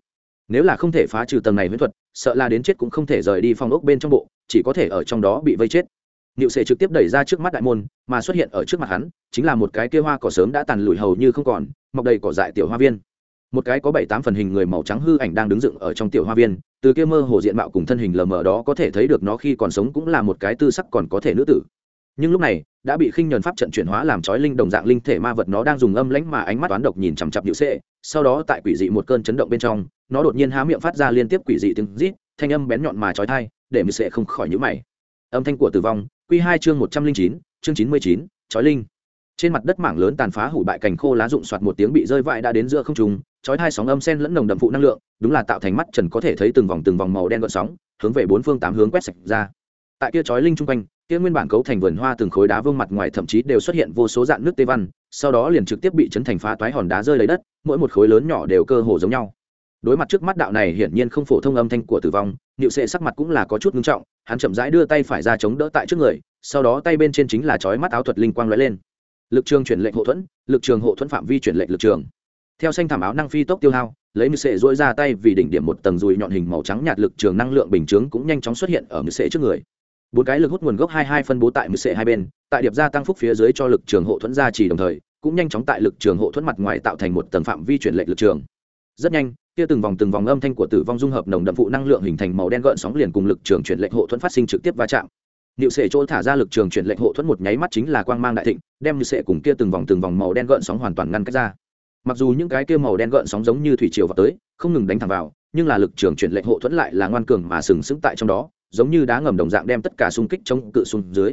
Nếu là không thể phá trừ tầng này huyết thuật, sợ là đến chết cũng không thể rời đi phòng ốc bên trong bộ, chỉ có thể ở trong đó bị vây chết. Niệu sệ trực tiếp đẩy ra trước mắt đại môn, mà xuất hiện ở trước mặt hắn, chính là một cái kia hoa cỏ sớm đã tàn lùi hầu như không còn, mọc đầy cỏ dại tiểu hoa viên. Một cái có bảy tám phần hình người màu trắng hư ảnh đang đứng dựng ở trong tiểu hoa viên, từ kia mơ hồ diện mạo cùng thân hình lờ mờ đó có thể thấy được nó khi còn sống cũng là một cái tư sắc còn có thể nữ tử nhưng lúc này, đã bị khinh nhuần pháp trận chuyển hóa làm chói linh đồng dạng linh thể ma vật nó đang dùng âm lãnh mà ánh mắt toán độc nhìn chằm chặp nhự sệ sau đó tại quỷ dị một cơn chấn động bên trong, nó đột nhiên há miệng phát ra liên tiếp quỷ dị tiếng rít, thanh âm bén nhọn mà chói thai để nhự sệ không khỏi nhữ mày. Âm thanh của tử vong q hai chương một trăm linh chín, chương chín mươi chín, chói linh. Trên mặt đất mảng lớn tàn phá hủ bại cành khô lá rụng soạt một tiếng bị rơi vãi đã đến giữa không trùng chói hai sóng âm sen lẫn nồng đậm phụ năng lượng, đúng là tạo thành mắt trần có thể thấy từng vòng từng vòng màu đen gợn sóng, hướng về bốn phương tám hướng quét sạch ra. Tại kia chói linh chung quanh kia nguyên bản cấu thành vườn hoa từng khối đá vương mặt ngoài thậm chí đều xuất hiện vô số dạng nước tê văn, sau đó liền trực tiếp bị chấn thành phá toái hòn đá rơi lấy đất, mỗi một khối lớn nhỏ đều cơ hồ giống nhau. Đối mặt trước mắt đạo này hiển nhiên không phổ thông âm thanh của tử vong nịu sệ sắc mặt cũng là có chút ngưng trọng, hắn chậm rãi đưa tay phải ra chống đỡ tại trước người, sau đó tay bên trên chính là chói mắt áo thuật linh quang lóe lên. Lực trường chuyển lệnh hộ thuẫn, lực trường hộ thuẫn phạm vi chuyển lệnh lực trường. Theo xanh thảm áo năng phi tốc tiêu hao, lấy mười sệ dỗi ra tay vì đỉnh điểm một tầng dùi nhọn hình màu trắng nhạt lực trường năng lượng bình chướng cũng nhanh chóng xuất hiện ở mười sệ trước người bốn cái lực hút nguồn gốc hai hai phân bố tại mười sệ hai bên tại điệp gia tăng phúc phía dưới cho lực trường hộ thuẫn gia trì đồng thời cũng nhanh chóng tại lực trường hộ thuẫn mặt ngoài tạo thành một tầng phạm vi chuyển lệnh lực trường. Rất nhanh kia từng vòng từng vòng âm thanh của tử vong dung hợp nồng đậm phụ năng lượng hình thành màu đen gợn sóng liền cùng lực trường chuyển lệnh hộ thuẫn phát sinh trực tiếp va chạm. Niệu Sệ chỗ thả ra lực trường chuyển lệnh hộ thuẫn một nháy mắt chính là quang mang đại thịnh, đem Niệu Sệ cùng kia từng vòng từng vòng màu đen gợn sóng hoàn toàn ngăn cách ra. Mặc dù những cái kia màu đen gợn sóng giống như thủy triều vào tới, không ngừng đánh thẳng vào, nhưng là lực trường chuyển lệnh hộ thuẫn lại là ngoan cường mà sừng sững tại trong đó, giống như đá ngầm đồng dạng đem tất cả xung kích chống cự xung dưới.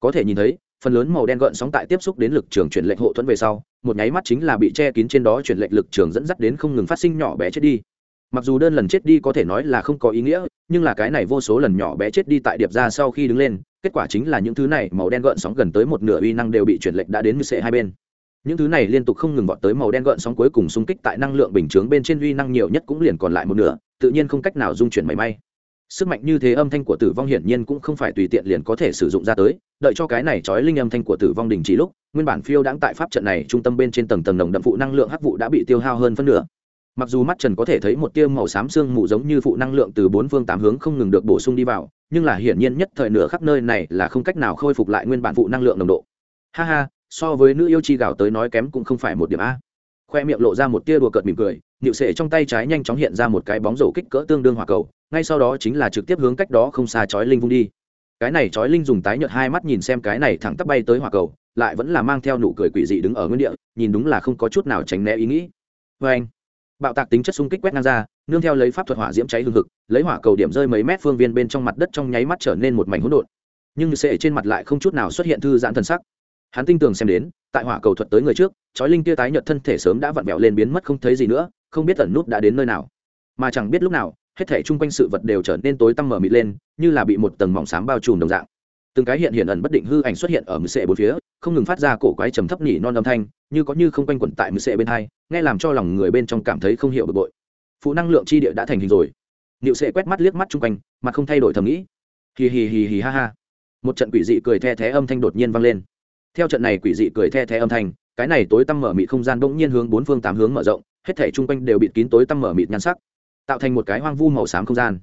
Có thể nhìn thấy, phần lớn màu đen gợn sóng tại tiếp xúc đến lực trường chuyển lệnh hộ thuẫn về sau, một nháy mắt chính là bị che kín trên đó chuyển lệnh lực trường dẫn dắt đến không ngừng phát sinh nhỏ bé chết đi. Mặc dù đơn lần chết đi có thể nói là không có ý nghĩa nhưng là cái này vô số lần nhỏ bé chết đi tại điệp ra sau khi đứng lên kết quả chính là những thứ này màu đen gợn sóng gần tới một nửa uy năng đều bị chuyển lệch đã đến như sệ hai bên. Những thứ này liên tục không ngừng vọt tới màu đen gợn sóng cuối cùng xung kích tại năng lượng bình chướng bên trên uy năng nhiều nhất cũng liền còn lại một nửa tự nhiên không cách nào dung chuyển mảy may sức mạnh như thế âm thanh của tử vong hiển nhiên cũng không phải tùy tiện liền có thể sử dụng ra tới, đợi cho cái này trói linh âm thanh của tử vong đình chỉ lúc, nguyên bản phiêu đãng tại pháp trận này trung tâm bên trên tầng tầng nồng đậm phụ năng lượng hắc vụ đã bị tiêu hao hơn phân nửa. Mặc dù mắt trần có thể thấy một tia màu xám sương mù giống như phụ năng lượng từ bốn phương tám hướng không ngừng được bổ sung đi vào, nhưng là hiển nhiên nhất thời nửa khắp nơi này là không cách nào khôi phục lại nguyên bản phụ năng lượng nồng độ. Ha ha, so với nữ yêu chi gạo tới nói kém cũng không phải một điểm a khoe miệng lộ ra một tia đùa cợt mỉm cười nịu sệ trong tay trái nhanh chóng hiện ra một cái bóng rổ kích cỡ tương đương hỏa cầu, ngay sau đó chính là trực tiếp hướng cách đó không xa chói linh vung đi. Cái này chói linh dùng tái nhợt hai mắt nhìn xem cái này thẳng tắp bay tới hỏa cầu, lại vẫn là mang theo nụ cười quỷ dị đứng ở nguyên địa, nhìn đúng là không có chút nào tránh né ý nghĩ. Vê anh, bạo tạc tính chất xung kích quét ngang ra, nương theo lấy pháp thuật hỏa diễm cháy hương thực lấy hỏa cầu điểm rơi mấy mét phương viên bên trong mặt đất trong nháy mắt trở nên một mảnh hỗn độn. Nhưng sệ trên mặt lại không chút nào xuất hiện thư giãn thần sắc hắn tinh tường xem đến, tại hỏa cầu thuật tới người trước, chói linh tia tái nhợt thân thể sớm đã vặn vẹo lên biến mất không thấy gì nữa, không biết tẩn nút đã đến nơi nào. Mà chẳng biết lúc nào, hết thể chung quanh sự vật đều trở nên tối tăm mở mịt lên, như là bị một tầng mỏng xám bao trùm đồng dạng. Từng cái hiện hiện ẩn bất định hư ảnh xuất hiện ở mười sệ bốn phía, không ngừng phát ra cổ quái trầm thấp nỉ non âm thanh, như có như không quanh quẩn tại mười sệ bên hai, nghe làm cho lòng người bên trong cảm thấy không hiểu bực bội. Phụ năng lượng chi địa đã thành hình rồi. Niệu sệ quét mắt liếc mắt chung quanh, mà không thay đổi thầm nghĩ. Hì hì hì hì ha ha. Một trận quỷ dị cười the thé âm thanh đột nhiên vang lên theo trận này quỷ dị cười the thé âm thanh, cái này tối tăm mở mịt không gian bỗng nhiên hướng bốn phương tám hướng mở rộng, hết thể chung quanh đều bịt kín tối tăm mở mịt nhan sắc, tạo thành một cái hoang vu màu xám không gian.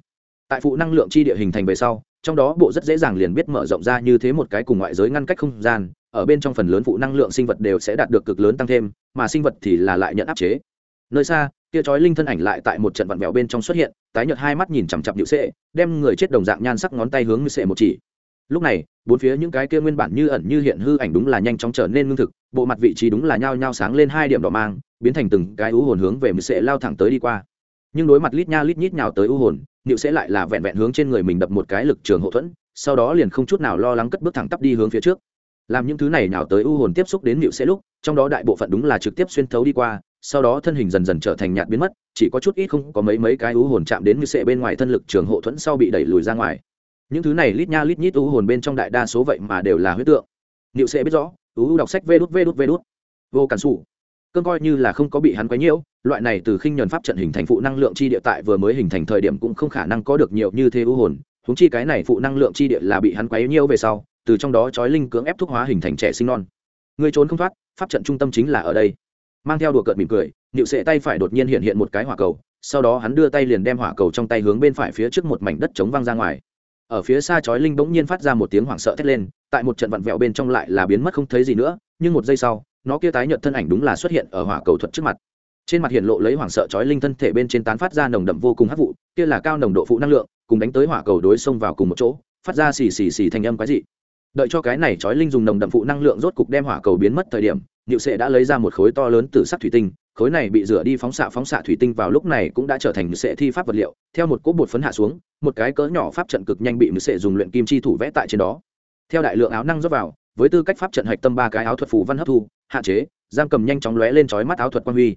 Tại phụ năng lượng chi địa hình thành về sau, trong đó bộ rất dễ dàng liền biết mở rộng ra như thế một cái cùng ngoại giới ngăn cách không gian, ở bên trong phần lớn phụ năng lượng sinh vật đều sẽ đạt được cực lớn tăng thêm, mà sinh vật thì là lại nhận áp chế. Nơi xa kia chói linh thân ảnh lại tại một trận vặn vẹo bên trong xuất hiện, tái nhợt hai mắt nhìn chằm chặp nhự sệ đem người chết đồng dạng nhan sắc ngón tay hướng như sệ một chỉ lúc này, bốn phía những cái kia nguyên bản như ẩn như hiện hư ảnh đúng là nhanh chóng trở nên ngưng thực, bộ mặt vị trí đúng là nhao nhao sáng lên hai điểm đỏ mang, biến thành từng cái u hồn hướng về mười sệ lao thẳng tới đi qua. Nhưng đối mặt lít nha lít nhít nhào tới ưu hồn nịu sẽ lại là vẹn vẹn hướng trên người mình đập một cái lực trường hậu thuẫn, sau đó liền không chút nào lo lắng cất bước thẳng tắp đi hướng phía trước. Làm những thứ này nhào tới ưu hồn tiếp xúc đến nịu sẽ lúc, trong đó đại bộ phận đúng là trực tiếp xuyên thấu đi qua, sau đó thân hình dần dần trở thành nhạt biến mất, chỉ có chút ít không có mấy mấy cái ưu hồn chạm đến như sẽ bên ngoài thân lực trường hộ thuẫn sau bị đẩy lùi ra ngoài những thứ này lít nha lít nhít u hồn bên trong đại đa số vậy mà đều là huyết tượng. Liệu sẽ biết rõ, u đọc sách vê đút vê đút vê đút. Vô cản xù cơn coi như là không có bị hắn quấy nhiễu, loại này từ khinh nhuần pháp trận hình thành phụ năng lượng chi địa tại vừa mới hình thành thời điểm cũng không khả năng có được nhiều như thế u hồn húng chi cái này phụ năng lượng chi địa là bị hắn quấy nhiễu về sau, từ trong đó trói linh cưỡng ép thuốc hóa hình thành trẻ sinh non. Người trốn không thoát, pháp trận trung tâm chính là ở đây. Mang theo đùa cợt mỉm cười nịu sệ tay phải đột nhiên hiện hiện một cái hỏa cầu, sau đó hắn đưa tay liền đem hỏa cầu trong tay hướng bên phải phía trước một mảnh đất chống văng ra ngoài ở phía xa chói linh bỗng nhiên phát ra một tiếng hoảng sợ thét lên tại một trận vặn vẹo bên trong lại là biến mất không thấy gì nữa nhưng một giây sau nó kia tái nhợt thân ảnh đúng là xuất hiện ở hỏa cầu thuật trước mặt. Trên mặt hiện lộ lấy hoảng sợ chói linh thân thể bên trên tán phát ra nồng đậm vô cùng hấp vụ kia là cao nồng độ phụ năng lượng cùng đánh tới hỏa cầu đối xông vào cùng một chỗ phát ra xì xì xì thành âm quái dị. Đợi cho cái này chói linh dùng nồng đậm phụ năng lượng rốt cục đem hỏa cầu biến mất thời điểm nhựu Sệ đã lấy ra một khối to lớn từ sắc thủy tinh, khối này bị rửa đi phóng xạ phóng xạ thủy tinh vào lúc này cũng đã trở thành Sệ thi pháp vật liệu, theo một cỗ bột phấn hạ xuống, một cái cỡ nhỏ pháp trận cực nhanh bị Sệ dùng luyện kim chi thủ vẽ tại trên đó. Theo đại lượng áo năng rót vào, với tư cách pháp trận hạch tâm ba cái áo thuật phủ văn hấp thu, hạn chế, giam cầm nhanh chóng lóe lên chói mắt áo thuật quan huy.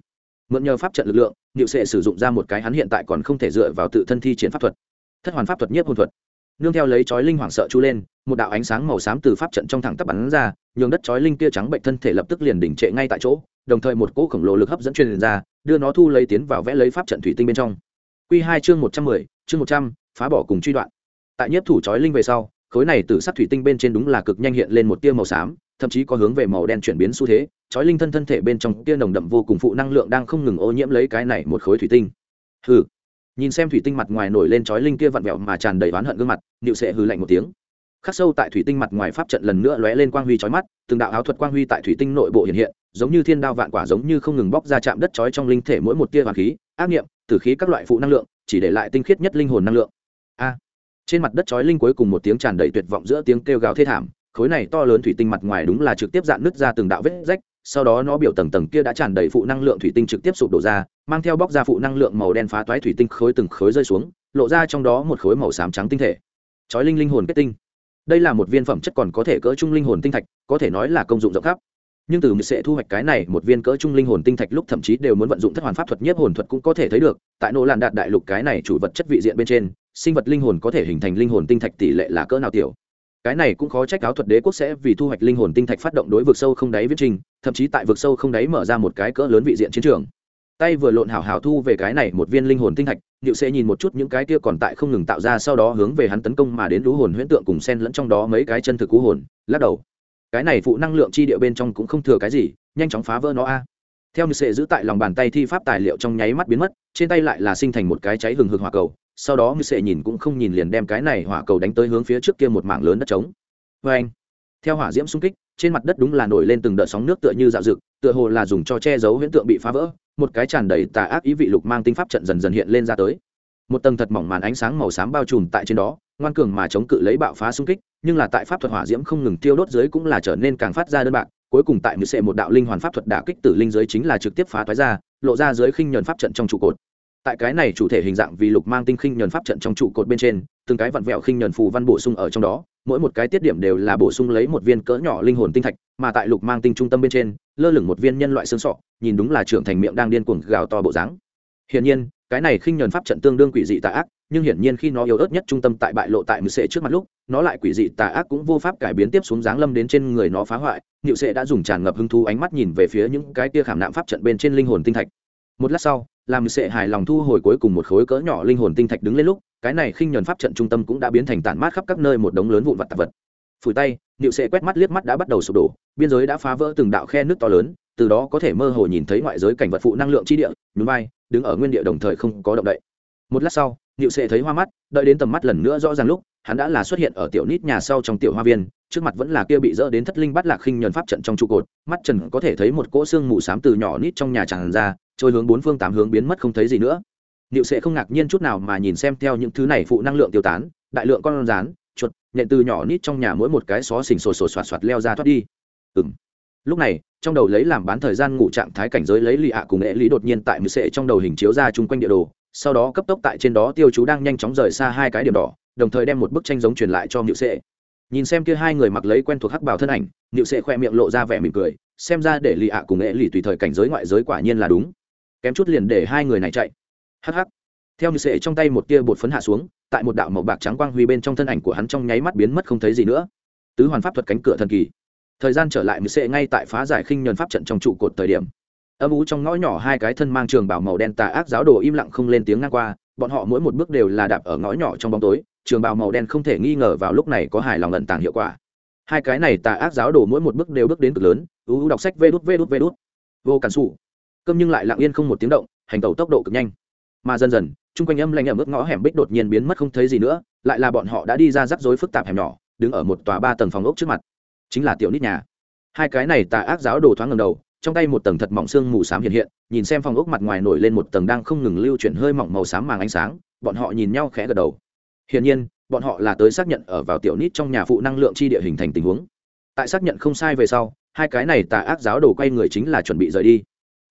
Mượn nhờ pháp trận lực lượng, Niệu Sệ sử dụng ra một cái hắn hiện tại còn không thể dựa vào tự thân thi triển pháp thuật. Thất hoàn pháp thuật nhất hôn thuật nương theo lấy chói linh hoảng sợ chu lên một đạo ánh sáng màu xám từ pháp trận trong thẳng tắp bắn ra nhường đất chói linh kia trắng bệnh thân thể lập tức liền đỉnh trệ ngay tại chỗ đồng thời một cỗ khổng lồ lực hấp dẫn truyền ra, đưa nó thu lấy tiến vào vẽ lấy pháp trận thủy tinh bên trong. Quy hai chương một trăm mười, chương một trăm, phá bỏ cùng truy đoạn. Tại nhất thủ chói linh về sau, khối này từ sắc thủy tinh bên trên đúng là cực nhanh hiện lên một tia màu xám, thậm chí có hướng về màu đen chuyển biến xu thế, chói linh thân thân thể bên trong tia nồng đậm vô cùng phụ năng lượng đang không ngừng ô nhiễm lấy cái này một khối thủy tinh. Hừ. Nhìn xem thủy tinh mặt ngoài nổi lên chói linh kia vặn vẹo mà tràn đầy oán hận gương mặt nịu sẽ hư lạnh một tiếng. Khắc sâu tại thủy tinh mặt ngoài pháp trận lần nữa lóe lên quang huy chói mắt, từng đạo áo thuật quang huy tại thủy tinh nội bộ hiện hiện giống như thiên đao vạn quả giống như không ngừng bóc ra chạm đất chói trong linh thể mỗi một tia hoàn khí, ác nghiệm, tử khí các loại phụ năng lượng, chỉ để lại tinh khiết nhất linh hồn năng lượng. A. Trên mặt đất chói linh cuối cùng một tiếng tràn đầy tuyệt vọng giữa tiếng kêu gào thê thảm, khối này to lớn thủy tinh mặt ngoài đúng là trực tiếp dạn nứt ra từng đạo vết rách, sau đó nó biểu tầng tầng kia đã tràn đầy phụ năng lượng thủy tinh trực tiếp sụp đổ ra, mang theo bóc ra phụ năng lượng màu đen phá toái thủy tinh khối từng khối rơi xuống, lộ ra trong đó một khối màu xám trắng tinh thể. Chói linh linh hồn kết tinh. Đây là một viên phẩm chất còn có thể cỡ trung linh hồn tinh thạch, có thể nói là công dụng rộng khắp nhưng từ sẽ thu hoạch cái này một viên cỡ trung linh hồn tinh thạch lúc thậm chí đều muốn vận dụng thất hoàn pháp thuật nhiếp hồn thuật cũng có thể thấy được, tại nỗ làn đạt đại lục cái này chủ vật chất vị diện bên trên, sinh vật linh hồn có thể hình thành linh hồn tinh thạch tỷ lệ là cỡ nào tiểu. Cái này cũng khó trách áo thuật đế quốc sẽ vì thu hoạch linh hồn tinh thạch phát động đối vực sâu không đáy viết trình, thậm chí tại vực sâu không đáy mở ra một cái cỡ lớn vị diện chiến trường. Tay vừa lộn hảo hảo thu về cái này một viên linh hồn tinh thạch điệu sẽ nhìn một chút những cái kia còn tại không ngừng tạo ra sau đó hướng về hắn tấn công mà đến lũ hồn huyễn tượng cùng sen lẫn trong đó mấy cái chân thực cú hồn, lắc đầu cái này phụ năng lượng chi địa bên trong cũng không thừa cái gì, nhanh chóng phá vỡ nó a. Theo như sệ giữ tại lòng bàn tay thi pháp tài liệu trong nháy mắt biến mất, trên tay lại là sinh thành một cái cháy hừng hực hỏa cầu, sau đó như sệ nhìn cũng không nhìn liền đem cái này hỏa cầu đánh tới hướng phía trước kia một mảng lớn đất trống. Vê anh, theo hỏa diễm xung kích, trên mặt đất đúng là nổi lên từng đợt sóng nước tựa như dạo rực, tựa hồ là dùng cho che giấu huyễn tượng bị phá vỡ, một cái tràn đầy tà ác ý vị lục mang tinh pháp trận dần dần hiện lên ra tới. Một tầng thật mỏng màn ánh sáng màu xám bao trùm tại trên đó, ngoan cường mà chống cự lấy bạo phá xung kích nhưng là tại pháp thuật hỏa diễm không ngừng tiêu đốt dưới cũng là trở nên càng phát ra đơn bạc, cuối cùng tại mười sệ một đạo linh hoàn pháp thuật đả kích tử linh giới chính là trực tiếp phá thoái ra, lộ ra dưới khinh nhuần pháp trận trong trụ cột. Tại cái này chủ thể hình dạng vì lục mang tinh khinh nhuần pháp trận trong trụ cột bên trên, từng cái vặn vẹo khinh nhuần phù văn bổ sung ở trong đó, mỗi một cái tiết điểm đều là bổ sung lấy một viên cỡ nhỏ linh hồn tinh thạch, mà tại lục mang tinh trung tâm bên trên, lơ lửng một viên nhân loại xương sọ, nhìn đúng là trưởng thành miệng đang điên cuồng gào to bộ dáng. Hiển nhiên, cái này khinh nhuần pháp trận tương đương quỷ dị tà ác nhưng hiển nhiên khi nó yếu ớt nhất trung tâm tại bại lộ tại mười sệ trước mặt lúc, nó lại quỷ dị tà ác cũng vô pháp cải biến tiếp xuống dáng lâm đến trên người nó phá hoại. Nhự sệ đã dùng tràn ngập hứng thú ánh mắt nhìn về phía những cái tia khảm nạm pháp trận bên trên linh hồn tinh thạch. Một lát sau, làm sệ hài lòng thu hồi cuối cùng một khối cỡ nhỏ linh hồn tinh thạch đứng lên lúc, cái này khinh nhuần pháp trận trung tâm cũng đã biến thành tản mát khắp các nơi một đống lớn vụn vặt tạp vật. Phủi tay nịu sệ quét mắt liếc mắt đã bắt đầu sụp đổ, biên giới đã phá vỡ từng đạo khe nước to lớn, từ đó có thể mơ hồ nhìn thấy ngoại giới cảnh vật phụ năng lượng chi địa, nhún vai, đứng ở nguyên địa đồng thời không có động đậy. Một lát sau Niệu sệ thấy hoa mắt, đợi đến tầm mắt lần nữa rõ ràng lúc, hắn đã là xuất hiện ở tiểu nít nhà sau trong tiểu hoa viên, trước mặt vẫn là kia bị dỡ đến thất linh bắt lạc khinh nhờn pháp trận trong trụ cột, mắt trần có thể thấy một cỗ xương mù xám từ nhỏ nít trong nhà tràn ra, trôi hướng bốn phương tám hướng biến mất không thấy gì nữa Niệu sệ không ngạc nhiên chút nào mà nhìn xem theo những thứ này phụ năng lượng tiêu tán, đại lượng con rắn chuột, nhện từ nhỏ nít trong nhà mỗi một cái xó xỉnh sồ sồ soạt soạt leo ra thoát đi Ừm. lúc này, trong đầu lấy làm bán thời gian ngủ trạng thái cảnh giới lấy lì ạ cùng nghệ lý đột nhiên tại mười sệ trong đầu hình chiếu ra chung quanh địa đồ sau đó cấp tốc tại trên đó tiêu chú đang nhanh chóng rời xa hai cái điểm đỏ, đồng thời đem một bức tranh giống truyền lại cho nhự sệ. Nhìn xem kia hai người mặc lấy quen thuộc hắc bảo thân ảnh nhự sệ khoe miệng lộ ra vẻ mỉm cười, xem ra để lì ạ cùng nghệ lì tùy thời cảnh giới ngoại giới quả nhiên là đúng. Kém chút liền để hai người này chạy. Hắc hắc. Theo như sệ trong tay một tia bột phấn hạ xuống, tại một đạo màu bạc trắng quang huy bên trong thân ảnh của hắn trong nháy mắt biến mất không thấy gì nữa. Tứ hoàn pháp thuật cánh cửa thần kỳ. Thời gian trở lại như sệ ngay tại phá giải khinh nhuần pháp trận trong trụ cột thời điểm âm ú trong ngõ nhỏ hai cái thân mang trường bảo màu đen tà ác giáo đồ im lặng không lên tiếng ngang qua, bọn họ mỗi một bước đều là đạp ở ngõ nhỏ trong bóng tối, trường bào màu đen không thể nghi ngờ vào lúc này có hài lòng lận tàng hiệu quả. Hai cái này tà ác giáo đồ mỗi một bước đều bước đến cực lớn ú đọc sách vê đút vê đút vê đút. Vô cản xù câm nhưng lại lặng yên không một tiếng động, hành tẩu tốc độ cực nhanh. Mà dần dần, chung quanh âm lạnh ở mức ngõ hẻm bích đột nhiên biến mất không thấy gì nữa, lại là bọn họ đã đi ra rắc rối phức tạp hẻm nhỏ, đứng ở một tòa ba tầng phòng ốc trước mặt. Chính là tiểu nít nhà. Hai cái này tà ác giáo đồ thoáng ngầm đầu trong tay một tầng thật mỏng xương mù xám hiện hiện, nhìn xem phòng ốc mặt ngoài nổi lên một tầng đang không ngừng lưu chuyển hơi mỏng màu xám màng ánh sáng, bọn họ nhìn nhau khẽ gật đầu. Hiển nhiên, bọn họ là tới xác nhận ở vào tiểu nít trong nhà phụ năng lượng chi địa hình thành tình huống. Tại xác nhận không sai về sau, hai cái này tà ác giáo đồ quay người chính là chuẩn bị rời đi.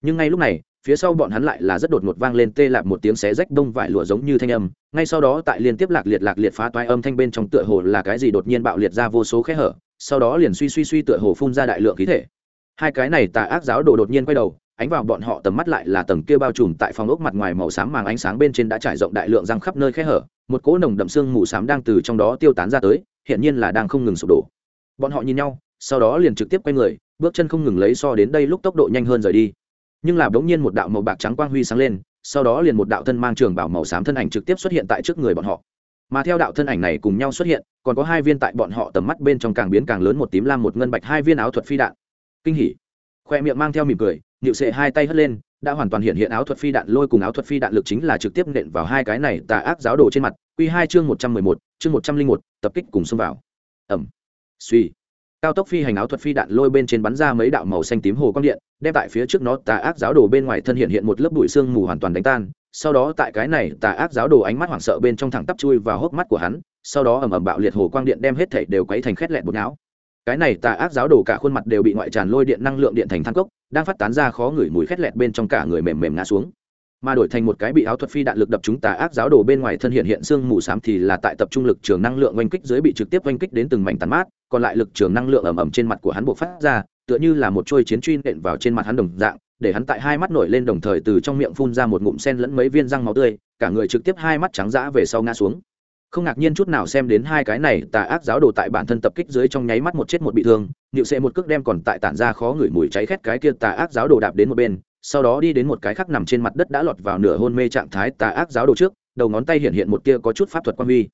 Nhưng ngay lúc này, phía sau bọn hắn lại là rất đột ngột vang lên tê lạp một tiếng xé rách đông vải lụa giống như thanh âm, ngay sau đó tại liên tiếp lạc liệt lạc liệt phá toái âm thanh bên trong tựa hồ là cái gì đột nhiên bạo liệt ra vô số khe hở, sau đó liền suy suy suy tựa hồ phun ra đại lượng khí thể hai cái này tà ác giáo đồ đột nhiên quay đầu, ánh vào bọn họ tầm mắt lại là tầng kia bao trùm tại phòng ốc mặt ngoài màu xám màng ánh sáng bên trên đã trải rộng đại lượng răng khắp nơi khe hở, một cỗ nồng đậm xương mù xám đang từ trong đó tiêu tán ra tới hiện nhiên là đang không ngừng sụp đổ. Bọn họ nhìn nhau, sau đó liền trực tiếp quay người, bước chân không ngừng lấy so đến đây lúc tốc độ nhanh hơn rời đi. Nhưng là bỗng nhiên một đạo màu bạc trắng quang huy sáng lên, sau đó liền một đạo thân mang trường bảo màu xám thân ảnh trực tiếp xuất hiện tại trước người bọn họ. Mà theo đạo thân ảnh này cùng nhau xuất hiện, còn có hai viên tại bọn họ tầm mắt bên trong càng biến càng lớn một tím lam một ngân bạch hai viên áo thuật phi đạn kinh hỉ. Khoe miệng mang theo mỉm cười nịu sệ hai tay hất lên, đã hoàn toàn hiện hiện áo thuật phi đạn, lôi cùng áo thuật phi đạn lực chính là trực tiếp nện vào hai cái này tà ác giáo đồ trên mặt. Q hai chương một trăm mười một, chương một trăm linh một, tập kích cùng xông vào. Ẩm. Suy. Cao tốc phi hành áo thuật phi đạn lôi bên trên bắn ra mấy đạo màu xanh tím hồ quang điện, đem tại phía trước nó tà ác giáo đồ bên ngoài thân hiện hiện một lớp bụi xương mù hoàn toàn đánh tan. Sau đó tại cái này tà ác giáo đồ ánh mắt hoảng sợ bên trong thẳng tắp chui vào hốc mắt của hắn, sau đó ầm ầm bạo liệt hồ quang điện đem hết thảy đều quấy thành khét lẹt bột não cái này tà ác giáo đồ cả khuôn mặt đều bị ngoại tràn lôi điện năng lượng điện thành thang cốc, đang phát tán ra khó ngửi mùi khét lẹt bên trong cả người mềm mềm ngã xuống. Mà đổi thành một cái bị áo thuật phi đạn lực đập chúng tà ác giáo đồ bên ngoài thân hiện hiện xương mù xám thì là tại tập trung lực trường năng lượng oanh kích dưới bị trực tiếp oanh kích đến từng mảnh tàn mát, còn lại lực trường năng lượng ẩm ẩm trên mặt của hắn buộc phát ra, tựa như là một trôi chiến truy nện vào trên mặt hắn đồng dạng, để hắn tại hai mắt nổi lên đồng thời từ trong miệng phun ra một ngụm sen lẫn mấy viên răng máu tươi, cả người trực tiếp hai mắt trắng dã về sau ngã xuống không ngạc nhiên chút nào xem đến hai cái này tà ác giáo đồ tại bản thân tập kích dưới trong nháy mắt một chết một bị thương nịu sệ một cước đem còn tại tản ra khó ngửi mùi cháy khét cái kia tà ác giáo đồ đạp đến một bên, sau đó đi đến một cái khác nằm trên mặt đất đã lọt vào nửa hôn mê trạng thái tà ác giáo đồ trước, đầu ngón tay hiện hiện một tia có chút pháp thuật quan huy.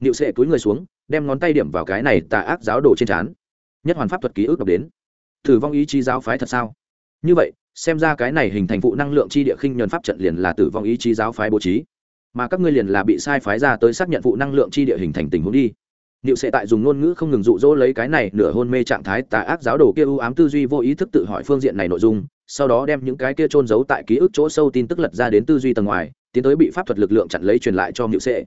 Nịu sệ túi người xuống, đem ngón tay điểm vào cái này tà ác giáo đồ trên trán. Nhất hoàn pháp thuật ký ức đọc đến. Thử vong ý chí giáo phái thật sao? Như vậy, xem ra cái này hình thành vụ năng lượng chi địa khinh nhuần pháp trận liền là tử vong ý chí giáo phái bố trí mà các ngươi liền là bị sai phái ra tới xác nhận vụ năng lượng chi địa hình thành tình huống đi Niệu sẽ tại dùng ngôn ngữ không ngừng dụ dỗ lấy cái này nửa hôn mê trạng thái tà ác giáo đồ kia u ám tư duy vô ý thức tự hỏi phương diện này nội dung, sau đó đem những cái kia trôn giấu tại ký ức chỗ sâu tin tức lật ra đến tư duy tầng ngoài, tiến tới bị pháp thuật lực lượng chặn lấy truyền lại cho Niệu sẽ.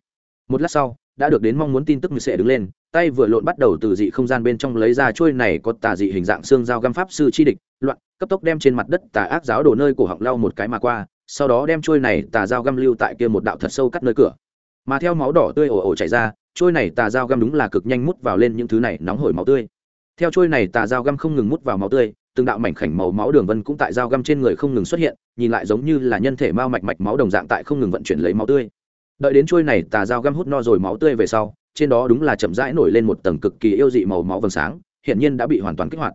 Một lát sau, đã được đến mong muốn tin tức Niệu sẽ đứng lên, tay vừa lộn bắt đầu từ dị không gian bên trong lấy ra chuôi này có tà dị hình dạng xương dao găm pháp sư chi địch, loạn, cấp tốc đem trên mặt đất tà ác giáo đồ nơi cổ họng lau một cái mà qua, sau đó đem trôi này tà dao găm lưu tại kia một đạo thật sâu cắt nơi cửa. Mà theo máu đỏ tươi ồ ồ chảy ra, trôi này tà dao găm đúng là cực nhanh mút vào lên những thứ này nóng hổi máu tươi. Theo trôi này tà dao găm không ngừng mút vào máu tươi, từng đạo mảnh khảnh màu máu đường vân cũng tại dao găm trên người không ngừng xuất hiện, nhìn lại giống như là nhân thể mao mạch mạch máu đồng dạng tại không ngừng vận chuyển lấy máu tươi. Đợi đến trôi này tà dao găm hút no rồi máu tươi về sau, trên đó đúng là chậm rãi nổi lên một tầng cực kỳ yêu dị màu máu vầng sáng hiện nhiên đã bị hoàn toàn kích hoạt.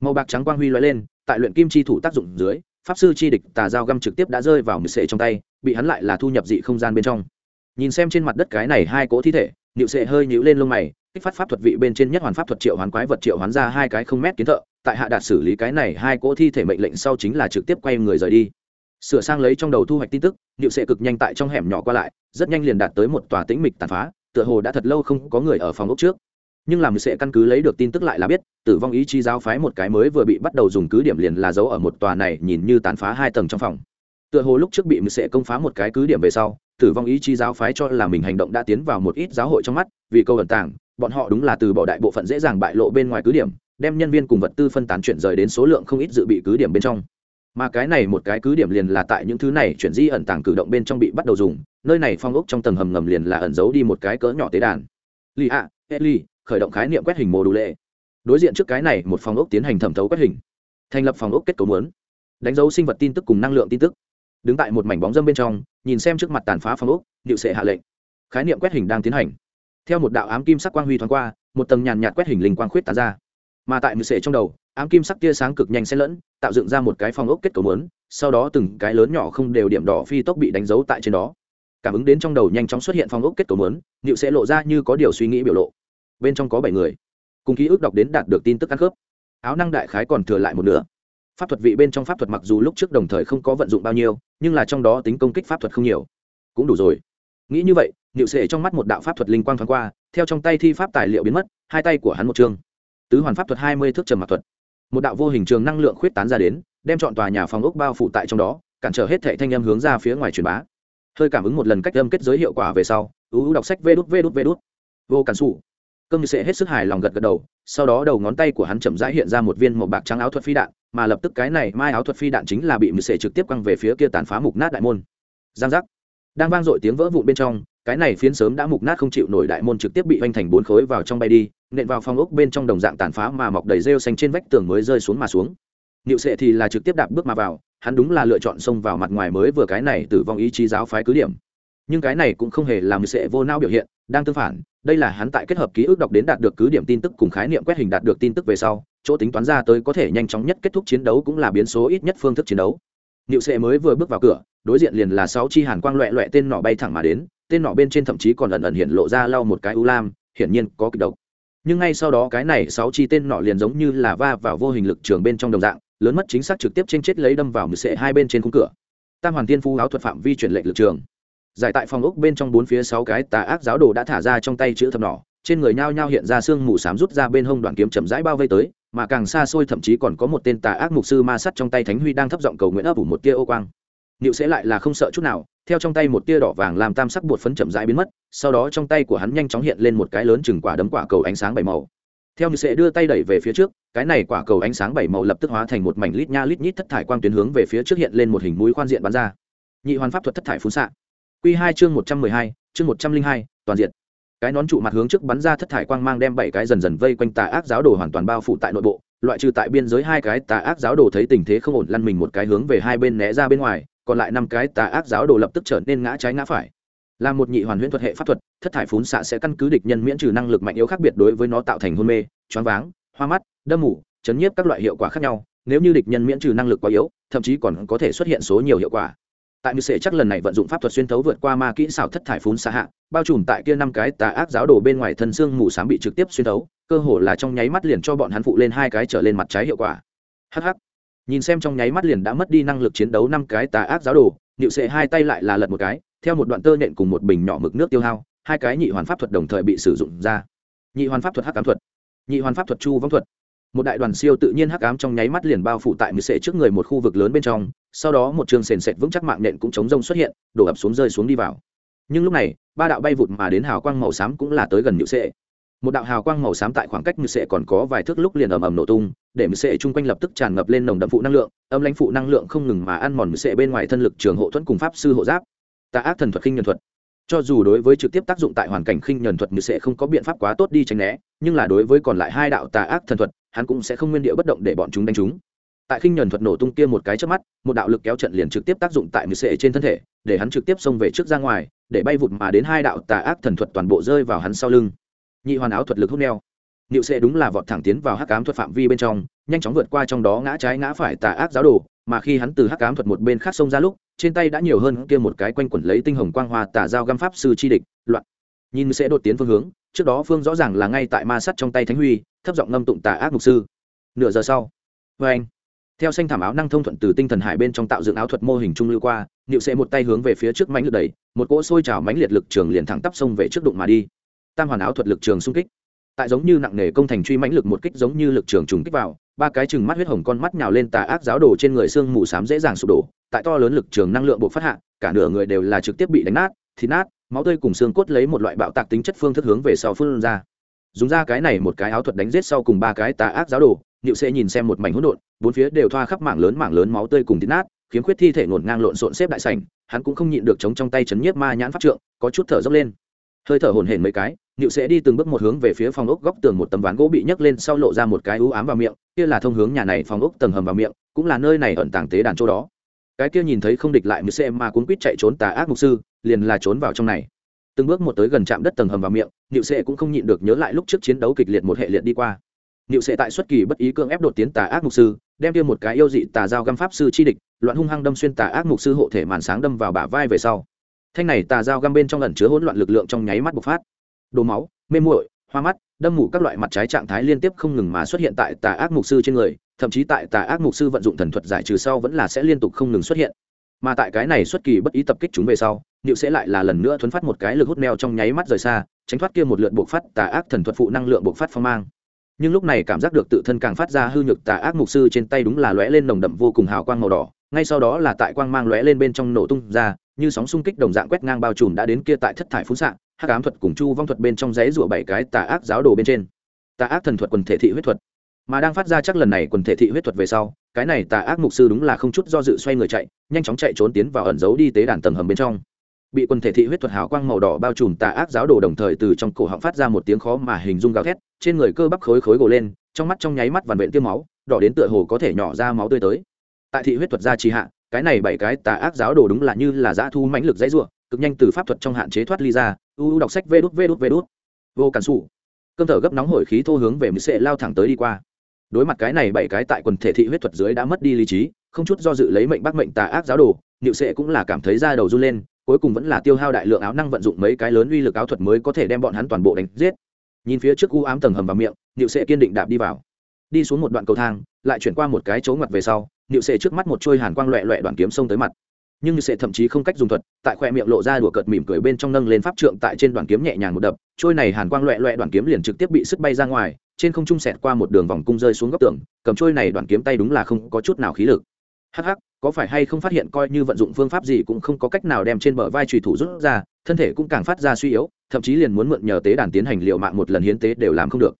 Màu bạc trắng quang huy loại lên, tại luyện kim chi thủ tác dụng dưới pháp sư chi địch tà dao găm trực tiếp đã rơi vào mười sệ trong tay, bị hắn lại là thu nhập dị không gian bên trong. Nhìn xem trên mặt đất cái này hai cỗ thi thể nịu sệ hơi nhíu lên lông mày, kích phát pháp thuật vị bên trên nhất hoàn pháp thuật triệu hoán quái vật triệu hoán ra hai cái không mét kiến thợ, tại hạ đạt xử lý cái này hai cỗ thi thể mệnh lệnh sau chính là trực tiếp quay người rời đi. Sửa sang lấy trong đầu thu hoạch tin tức nịu sệ cực nhanh tại trong hẻm nhỏ qua lại, rất nhanh liền đạt tới một tòa tĩnh mịch tàn phá, tựa hồ đã thật lâu không có người ở phòng ốc trước nhưng làm sẽ căn cứ lấy được tin tức lại là biết tử vong ý chí giáo phái một cái mới vừa bị bắt đầu dùng cứ điểm liền là giấu ở một tòa này nhìn như tàn phá hai tầng trong phòng. Tựa hồ lúc trước bị sẽ công phá một cái cứ điểm về sau tử vong ý chí giáo phái cho là mình hành động đã tiến vào một ít giáo hội trong mắt vì câu ẩn tàng bọn họ đúng là từ bỏ đại bộ phận dễ dàng bại lộ bên ngoài cứ điểm đem nhân viên cùng vật tư phân tán chuyển rời đến số lượng không ít dự bị cứ điểm bên trong. Mà cái này một cái cứ điểm liền là tại những thứ này chuyển di ẩn tàng cử động bên trong bị bắt đầu dùng nơi này phong ốc trong tầng hầm ngầm liền là ẩn giấu đi một cái cỡ nhỏ tế đàn. Lì ạ à, edli khởi động khái niệm quét hình mô đủ lệ. Đối diện trước cái này, một phòng ốc tiến hành thẩm thấu quét hình. Thành lập phòng ốc kết cấu muốn. Đánh dấu sinh vật tin tức cùng năng lượng tin tức. Đứng tại một mảnh bóng dâm bên trong, nhìn xem trước mặt tàn phá phòng ốc, điệu sệ hạ lệnh. Khái niệm quét hình đang tiến hành. Theo một đạo ám kim sắc quang huy thoáng qua, một tầng nhàn nhạt quét hình linh quang khuyết tán ra. Mà tại mười sệ trong đầu, ám kim sắc tia sáng cực nhanh xen lẫn, tạo dựng ra một cái phòng ốc kết cấu lớn sau đó từng cái lớn nhỏ không đều điểm đỏ phi tốc bị đánh dấu tại trên đó. Cảm ứng đến trong đầu nhanh chóng xuất hiện phòng ốc kết cấu lớn nịu sẽ lộ ra như có điều suy nghĩ biểu lộ bên trong có bảy người. Cùng ký ức đọc đến đạt được tin tức ăn khớp. Áo năng đại khái còn thừa lại một nửa. Pháp thuật vị bên trong pháp thuật mặc dù lúc trước đồng thời không có vận dụng bao nhiêu, nhưng là trong đó tính công kích pháp thuật không nhiều. Cũng đủ rồi. Nghĩ như vậy, niệu sệ trong mắt một đạo pháp thuật linh quang thoáng qua, theo trong tay thi pháp tài liệu biến mất, hai tay của hắn một chương tứ hoàn pháp thuật hai mươi thước trầm mặc thuật. Một đạo vô hình trường năng lượng khuyết tán ra đến, đem chọn tòa nhà phòng ốc bao phủ tại trong đó, cản trở hết thệ thanh âm hướng ra phía ngoài truyền bá. Hơi cảm ứng một lần cách âm kết giới hiệu quả về sau, ưu đọc sách vê đút vê đút vê đút. Vô cản xù cơm như sẽ hết sức hài lòng gật gật đầu sau đó đầu ngón tay của hắn chậm rãi hiện ra một viên màu bạc trắng áo thuật phi đạn mà lập tức cái này mai áo thuật phi đạn chính là bị mười sệ trực tiếp quăng về phía kia tàn phá mục nát đại môn. Giang giác. Đang vang dội tiếng vỡ vụn bên trong cái này phiến sớm đã mục nát không chịu nổi đại môn trực tiếp bị vanh thành bốn khối vào trong bay đi nện vào phong ốc bên trong đồng dạng tàn phá mà mọc đầy rêu xanh trên vách tường mới rơi xuống mà xuống. Niệu Sệ thì là trực tiếp đạp bước mà vào, hắn đúng là lựa chọn xông vào mặt ngoài mới vừa cái này tử vong ý chí giáo phái cứ điểm. Nhưng cái này cũng không hề làm Sệ vô não biểu hiện, đang tương phản, đây là hắn tại kết hợp ký ức đọc đến đạt được cứ điểm tin tức cùng khái niệm quét hình đạt được tin tức về sau, chỗ tính toán ra tới có thể nhanh chóng nhất kết thúc chiến đấu cũng là biến số ít nhất phương thức chiến đấu. Niệu Sệ mới vừa bước vào cửa, đối diện liền là sáu chi hàn quang loẹ loẹ tên nỏ bay thẳng mà đến, tên nỏ bên trên thậm chí còn ẩn ẩn hiện lộ ra lau một cái u lam, hiển nhiên có kịch độc. Nhưng ngay sau đó cái này sáu chi tên nỏ liền giống như là va vào vô hình lực trường bên trong đồng dạng, lớn mất chính xác trực tiếp trên chết lấy đâm vào mực sệ hai bên trên khung cửa tam hoàn tiên phu áo thuật phạm vi chuyển lệnh lực trường giải tại phòng ốc bên trong bốn phía sáu cái tà ác giáo đồ đã thả ra trong tay chữ thập nỏ trên người nhao nhao hiện ra xương mù xám rút ra bên hông đoàn kiếm chậm rãi bao vây tới, mà càng xa xôi thậm chí còn có một tên tà ác mục sư ma sắt trong tay thánh huy đang thấp giọng cầu nguyện ấp ủ một tia ô quang. Nịu sẽ lại là không sợ chút nào, theo trong tay một tia đỏ vàng làm tam sắc bột phấn chậm rãi biến mất, sau đó trong tay của hắn nhanh chóng hiện lên một cái lớn chừng quả đấm quả cầu ánh sáng bảy màu. Theo như sẽ đưa tay đẩy về phía trước, cái này quả cầu ánh sáng bảy màu lập tức hóa thành một mảnh lít nha lít nhít thất thải quang tuyến hướng về phía trước hiện lên một hình mũi khoan diện bắn ra. Nhị hoàn pháp thuật thất thải phun xạ. Quy hai chương một trăm mười hai, chương một trăm linh hai, toàn diện. Cái nón trụ mặt hướng trước bắn ra thất thải quang mang đem bảy cái dần dần vây quanh tà ác giáo đồ hoàn toàn bao phủ tại nội bộ, loại trừ tại biên giới hai cái tà ác giáo đồ thấy tình thế không ổn, lăn mình một cái hướng về hai bên né ra bên ngoài, còn lại năm cái tà ác giáo đồ lập tức trở nên ngã trái ngã phải. Là một nhị hoàn huyễn thuật hệ pháp thuật, thất thải phún xạ sẽ căn cứ địch nhân miễn trừ năng lực mạnh yếu khác biệt đối với nó tạo thành hôn mê, choáng váng, hoa mắt, đâm mù chấn nhiếp các loại hiệu quả khác nhau. Nếu như địch nhân miễn trừ năng lực quá yếu, thậm chí còn có thể xuất hiện số nhiều hiệu quả tại mưu sệ chắc lần này vận dụng pháp thuật xuyên thấu vượt qua ma kỹ xảo thất thải phún xa hạ, bao trùm tại kia năm cái tà ác giáo đồ bên ngoài thân xương mù s bị trực tiếp xuyên thấu, cơ hồ là trong nháy mắt liền cho bọn hắn phụ lên hai cái trở lên mặt trái hiệu quả. Hh nhìn xem trong nháy mắt liền đã mất đi năng lực chiến đấu năm cái tà ác giáo đồ nịu sệ hai tay lại là lật một cái, theo một đoạn tơ nện cùng một bình nhỏ mực nước tiêu hao, hai cái nhị hoàn pháp thuật đồng thời bị sử dụng ra. Nhị hoàn pháp thuật hắc ám thuật. Nhị hoàn pháp thuật chu vong thuật một đại đoàn siêu tự nhiên hắc ám trong nháy mắt liền bao phủ tại mười sệ trước người một khu vực lớn bên trong, sau đó một trường sền sệt vững chắc mạng nện cũng chống rông xuất hiện, đổ ập xuống rơi xuống đi vào. Nhưng lúc này, ba đạo bay vụt mà đến hào quang màu xám cũng là tới gần nhự sệ. Một đạo hào quang màu xám tại khoảng cách nhự sệ còn có vài thước lúc liền ầm ầm nổ tung, để nhự sệ chung quanh lập tức tràn ngập lên nồng đậm phụ năng lượng, âm lãnh phụ năng lượng không ngừng mà ăn mòn nhự sệ bên ngoài thân lực trường hộ thuẫn cùng pháp sư hộ giáp. Tà ác thần thuật khinh nhân thuật. Cho dù đối với trực tiếp tác dụng tại hoàn cảnh khinh nhân thuật như sẽ không có biện pháp quá tốt đi tránh né, nhưng là đối với còn lại hai đạo tà ác thần thuật hắn cũng sẽ không nguyên địa bất động để bọn chúng đánh chúng. Tại khinh nhuần thuật nổ tung kia một cái trước mắt, một đạo lực kéo trận liền trực tiếp tác dụng tại mười sệ trên thân thể, để hắn trực tiếp xông về trước ra ngoài, để bay vụt mà đến hai đạo tà ác thần thuật toàn bộ rơi vào hắn sau lưng. Nhị hoàn áo thuật lực hút neo. Nịu sệ đúng là vọt thẳng tiến vào hắc ám thuật phạm vi bên trong, nhanh chóng vượt qua trong đó ngã trái ngã phải tà ác giáo đồ, mà khi hắn từ hắc ám thuật một bên khác xông ra lúc, trên tay đã nhiều hơn kia một cái quanh quẩn lấy tinh hồng quang hoa tà dao găm pháp sư chi địch, loạn. Nhìn sẽ đột tiến phương hướng trước đó phương rõ ràng là ngay tại ma sắt trong tay thánh huy, thấp giọng ngâm tụng tà ác mục sư. Nửa giờ sau vê anh. Theo xanh thảm áo năng thông thuận từ tinh thần hải bên trong tạo dựng áo thuật mô hình trung lưu qua nịu sẽ một tay hướng về phía trước mánh lực đẩy, một cỗ sôi trào mánh liệt lực trường liền thẳng tắp sông về trước đụng mà đi. Tam hoàn áo thuật lực trường xung kích. Tại giống như nặng nề công thành truy mãnh lực một kích giống như lực trường trùng kích vào, ba cái chừng mắt huyết hồng con mắt nhào lên tà ác giáo đồ trên người xương mù xám dễ dàng sụp đổ, tại to lớn lực trường năng lượng buộc phát hạ, cả nửa người đều là trực tiếp bị đánh nát, thịt nát máu tươi cùng xương cốt lấy một loại bạo tạc tính chất phương thức hướng về sau phương ra. Dùng ra cái này một cái áo thuật đánh giết sau cùng ba cái tà ác giáo đồ nịu sẽ nhìn xem một mảnh hỗn độn, bốn phía đều thoa khắp mảng lớn mảng lớn máu tươi cùng thịt nát, khiếm khuyết thi thể ngổn ngang lộn xộn xếp đại sảnh, hắn cũng không nhịn được chống trong tay chấn nhiếp ma nhãn pháp trượng, có chút thở dốc lên. Hơi thở hổn hển mấy cái nịu sẽ đi từng bước một hướng về phía phòng ốc góc tường một tấm ván gỗ bị nhấc lên sau lộ ra một cái ú ám vào miệng, kia là thông hướng nhà này phòng ốc tầng hầm vào miệng, cũng là nơi này ẩn tàng tế đàn chỗ đó cái kia nhìn thấy không địch lại mười cm mà cuốn quýt chạy trốn tà ác mục sư, liền là trốn vào trong này. Từng bước một tới gần trạm đất tầng hầm vào miệng nịu sệ cũng không nhịn được nhớ lại lúc trước chiến đấu kịch liệt một hệ liệt đi qua. Nịu sệ tại xuất kỳ bất ý cưỡng ép đột tiến tà ác mục sư, đem kia một cái yêu dị tà dao găm pháp sư chi địch, loạn hung hăng đâm xuyên tà ác mục sư hộ thể màn sáng đâm vào bả vai về sau. Thanh này tà dao găm bên trong lần chứa hỗn loạn lực lượng trong nháy mắt bộc phát. Đổ máu, mê muội, hoa mắt, đâm mù các loại mặt trái trạng thái liên tiếp không ngừng mà xuất hiện tại tà ác mục sư trên người thậm chí tại tà ác mục sư vận dụng thần thuật giải trừ sau vẫn là sẽ liên tục không ngừng xuất hiện. Mà tại cái này xuất kỳ bất ý tập kích chúng về sau nịu sẽ lại là lần nữa thuấn phát một cái lực hút neo trong nháy mắt rời xa, tránh thoát kia một lượt buộc phát tà ác thần thuật phụ năng lượng buộc phát phong mang. Nhưng lúc này cảm giác được tự thân càng phát ra hư nhược tà ác mục sư trên tay đúng là lóe lên nồng đậm vô cùng hào quang màu đỏ, ngay sau đó là tại quang mang lóe lên bên trong nổ tung ra, như sóng xung kích đồng dạng quét ngang bao trùm đã đến kia tại thất thải phú xạ, hắc ám thuật cùng chu vong thuật bên trong giấy rủa bảy cái tà ác giáo đồ bên trên. Tà ác thần thuật quần thể thị huyết thuật mà đang phát ra chắc lần này quần thể thị huyết thuật về sau, cái này tà ác mục sư đúng là không chút do dự xoay người chạy, nhanh chóng chạy trốn tiến vào ẩn giấu đi tế đàn tầng hầm bên trong. Bị quần thể thị huyết thuật hào quang màu đỏ bao trùm tà ác giáo đồ đồng thời từ trong cổ họng phát ra một tiếng khó mà hình dung gào thét, trên người cơ bắp khối khối gồ lên, trong mắt trong nháy mắt vằn vện tiêm máu, đỏ đến tựa hồ có thể nhỏ ra máu tươi tới. Tại thị huyết thuật gia trì hạ, cái này bảy cái tà ác giáo đồ đúng là như là dã thu mãnh lực dãy ruộng cực nhanh từ pháp thuật trong hạn chế thoát ly ra, u đọc sách vê đút vê đút vê đút. Vô cản sụ cơm thở gấp nóng hổi khí thô hướng về mười sệ lao thẳng tới đi qua đối mặt cái này bảy cái tại quần thể thị huyết thuật dưới đã mất đi lý trí, không chút do dự lấy mệnh bắt mệnh tà ác giáo đồ, niệu sệ cũng là cảm thấy da đầu run lên, cuối cùng vẫn là tiêu hao đại lượng áo năng vận dụng mấy cái lớn uy lực áo thuật mới có thể đem bọn hắn toàn bộ đánh giết. Nhìn phía trước u ám tầng hầm vào miệng, niệu sệ kiên định đạp đi vào. Đi xuống một đoạn cầu thang, lại chuyển qua một cái chỗ ngoặt về sau, niệu sệ trước mắt một trôi hàn quang loẹ loẹ đoạn kiếm sông tới mặt. Nhưng sệ thậm chí không cách dùng thuật, tại khoe miệng lộ ra đùa cợt mỉm cười bên trong nâng lên pháp trượng tại trên đoàn kiếm nhẹ nhàng một đập, trôi này hàn quang loẹ loẹ đoàn kiếm liền trực tiếp bị sức bay ra ngoài trên không trung sẹt qua một đường vòng cung rơi xuống góc tường, cầm trôi này đoạn kiếm tay đúng là không có chút nào khí lực. Hắc hắc, có phải hay không phát hiện coi như vận dụng phương pháp gì cũng không có cách nào đem trên bờ vai trùy thủ rút ra, thân thể cũng càng phát ra suy yếu, thậm chí liền muốn mượn nhờ tế đàn tiến hành liệu mạng một lần hiến tế đều làm không được.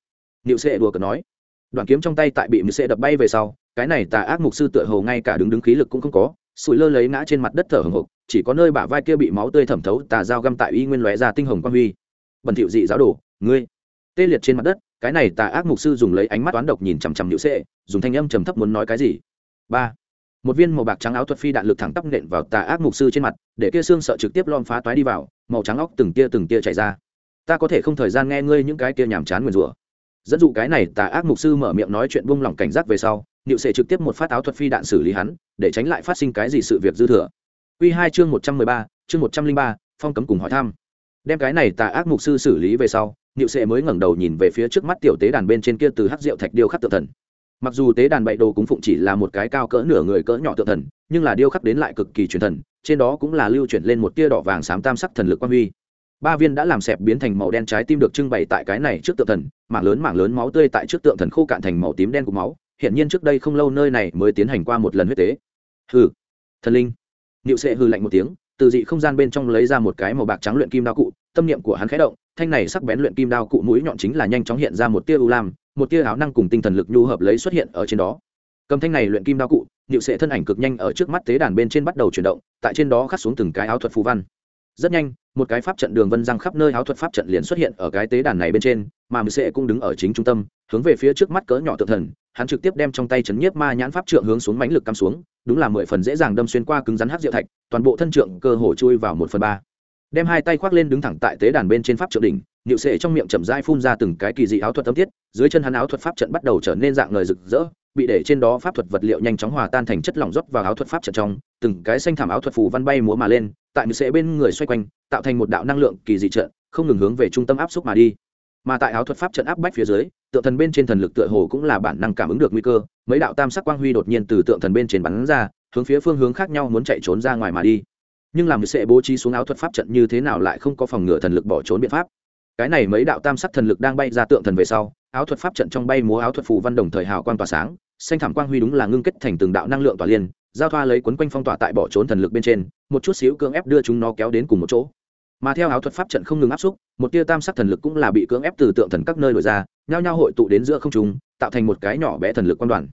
Niệu sệ đùa cờ nói. Đoạn kiếm trong tay tại bị mười sệ đập bay về sau, cái này tà ác mục sư tựa hồ ngay cả đứng đứng khí lực cũng không có, sủi lơ lấy ngã trên mặt đất thở hồng hộc, chỉ có nơi bả vai kia bị máu tươi thẩm thấu tà dao găm tại y nguyên lóe ra tinh hồng quang huy. Bẩn thiệu dị giáo đồ, ngươi. Tê liệt trên mặt đất cái này tà ác mục sư dùng lấy ánh mắt toán độc nhìn chằm chằm nhữ sệ dùng thanh âm trầm thấp muốn nói cái gì ba một viên màu bạc trắng áo thuật phi đạn lực thẳng tắp nện vào tà ác mục sư trên mặt để kia xương sợ trực tiếp lom phá toái đi vào màu trắng óc từng tia từng tia chảy ra ta có thể không thời gian nghe ngươi những cái kia nhàm chán nguyền rủa dẫn dụ cái này tà ác mục sư mở miệng nói chuyện buông lỏng cảnh giác về sau Niệu Sệ trực tiếp một phát áo thuật phi đạn xử lý hắn, để tránh lại phát sinh cái gì sự việc dư thừa. Quy hai chương một trăm mười ba, chương một trăm linh ba, phong cấm cùng hỏi thăm. Đem cái này tà ác mục sư xử lý về sau, Niệu Sệ mới ngẩng đầu nhìn về phía trước mắt tiểu tế đàn bên trên kia từ hắc rượu thạch điêu khắc tượng thần. Mặc dù tế đàn bậy đồ cúng phụng chỉ là một cái cao cỡ nửa người cỡ nhỏ tượng thần, nhưng là điêu khắc đến lại cực kỳ truyền thần, trên đó cũng là lưu chuyển lên một tia đỏ vàng xám tam sắc thần lực quang huy. Ba viên đã làm sẹp biến thành màu đen trái tim được trưng bày tại cái này trước tượng thần, mảng lớn mảng lớn máu tươi tại trước tượng thần khô cạn thành màu tím đen của máu, hiện nhiên trước đây không lâu nơi này mới tiến hành qua một lần huyết tế hừ thần linh niệu sệ hừ lạnh một tiếng từ dị không gian bên trong lấy ra một cái màu bạc trắng luyện kim đao cụ, tâm niệm của hắn khẽ động, thanh này sắc bén luyện kim đao cụ mũi nhọn chính là nhanh chóng hiện ra một tia u lam, một tia áo năng cùng tinh thần lực nhu hợp lấy xuất hiện ở trên đó. Cầm thanh này luyện kim đao cụ nhựu sệ thân ảnh cực nhanh ở trước mắt tế đàn bên trên bắt đầu chuyển động, tại trên đó khắc xuống từng cái áo thuật phù văn. Rất nhanh, một cái pháp trận đường vân răng khắp nơi áo thuật pháp trận liền xuất hiện ở cái tế đàn này bên trên, mà mười sệ cũng đứng ở chính trung tâm, hướng về phía trước mắt cỡ nhỏ tự thần hắn trực tiếp đem trong tay chấn nhiếp ma nhãn pháp trượng hướng xuống mãnh lực cắm xuống, đúng là mười phần dễ dàng đâm xuyên qua cứng rắn hắc diệu thạch, toàn bộ thân trượng cơ hồ chui vào một phần ba. Đem hai tay khoác lên đứng thẳng tại tế đàn bên trên pháp trượng đỉnh, Niệu sệ trong miệng chậm rãi phun ra từng cái kỳ dị áo thuật âm tiết, dưới chân hắn áo thuật pháp trận bắt đầu trở nên dạng ngời rực rỡ, bị để trên đó pháp thuật vật liệu nhanh chóng hòa tan thành chất lỏng rót vào áo thuật pháp trận trong, từng cái xanh thảm áo thuật phù văn bay múa mà lên, tại Niệu sệ bên người xoay quanh, tạo thành một đạo năng lượng kỳ dị trận, không ngừng hướng về trung tâm áp xúc mà đi. Mà tại áo thuật pháp trận áp bách phía dưới tượng thần bên trên thần lực tựa hồ cũng là bản năng cảm ứng được nguy cơ, mấy đạo tam sắc quang huy đột nhiên từ tượng thần bên trên bắn ra, hướng phía phương hướng khác nhau muốn chạy trốn ra ngoài mà đi. Nhưng làm sẽ bố trí xuống áo thuật pháp trận như thế nào lại không có phòng ngừa thần lực bỏ trốn biện pháp. Cái này mấy đạo tam sắc thần lực đang bay ra tượng thần về sau, áo thuật pháp trận trong bay múa áo thuật phù văn đồng thời hào quang tỏa sáng, xanh thảm quang huy đúng là ngưng kết thành từng đạo năng lượng tỏa liên, giao thoa lấy quấn quanh phong tỏa tại bỏ trốn thần lực bên trên, một chút xíu cưỡng ép đưa chúng nó kéo đến cùng một chỗ mà theo áo thuật pháp trận không ngừng áp xúc, một tia tam sắc thần lực cũng là bị cưỡng ép từ tượng thần các nơi đổi ra, nhao nhao hội tụ đến giữa không trung, tạo thành một cái nhỏ bé thần lực quan đoàn.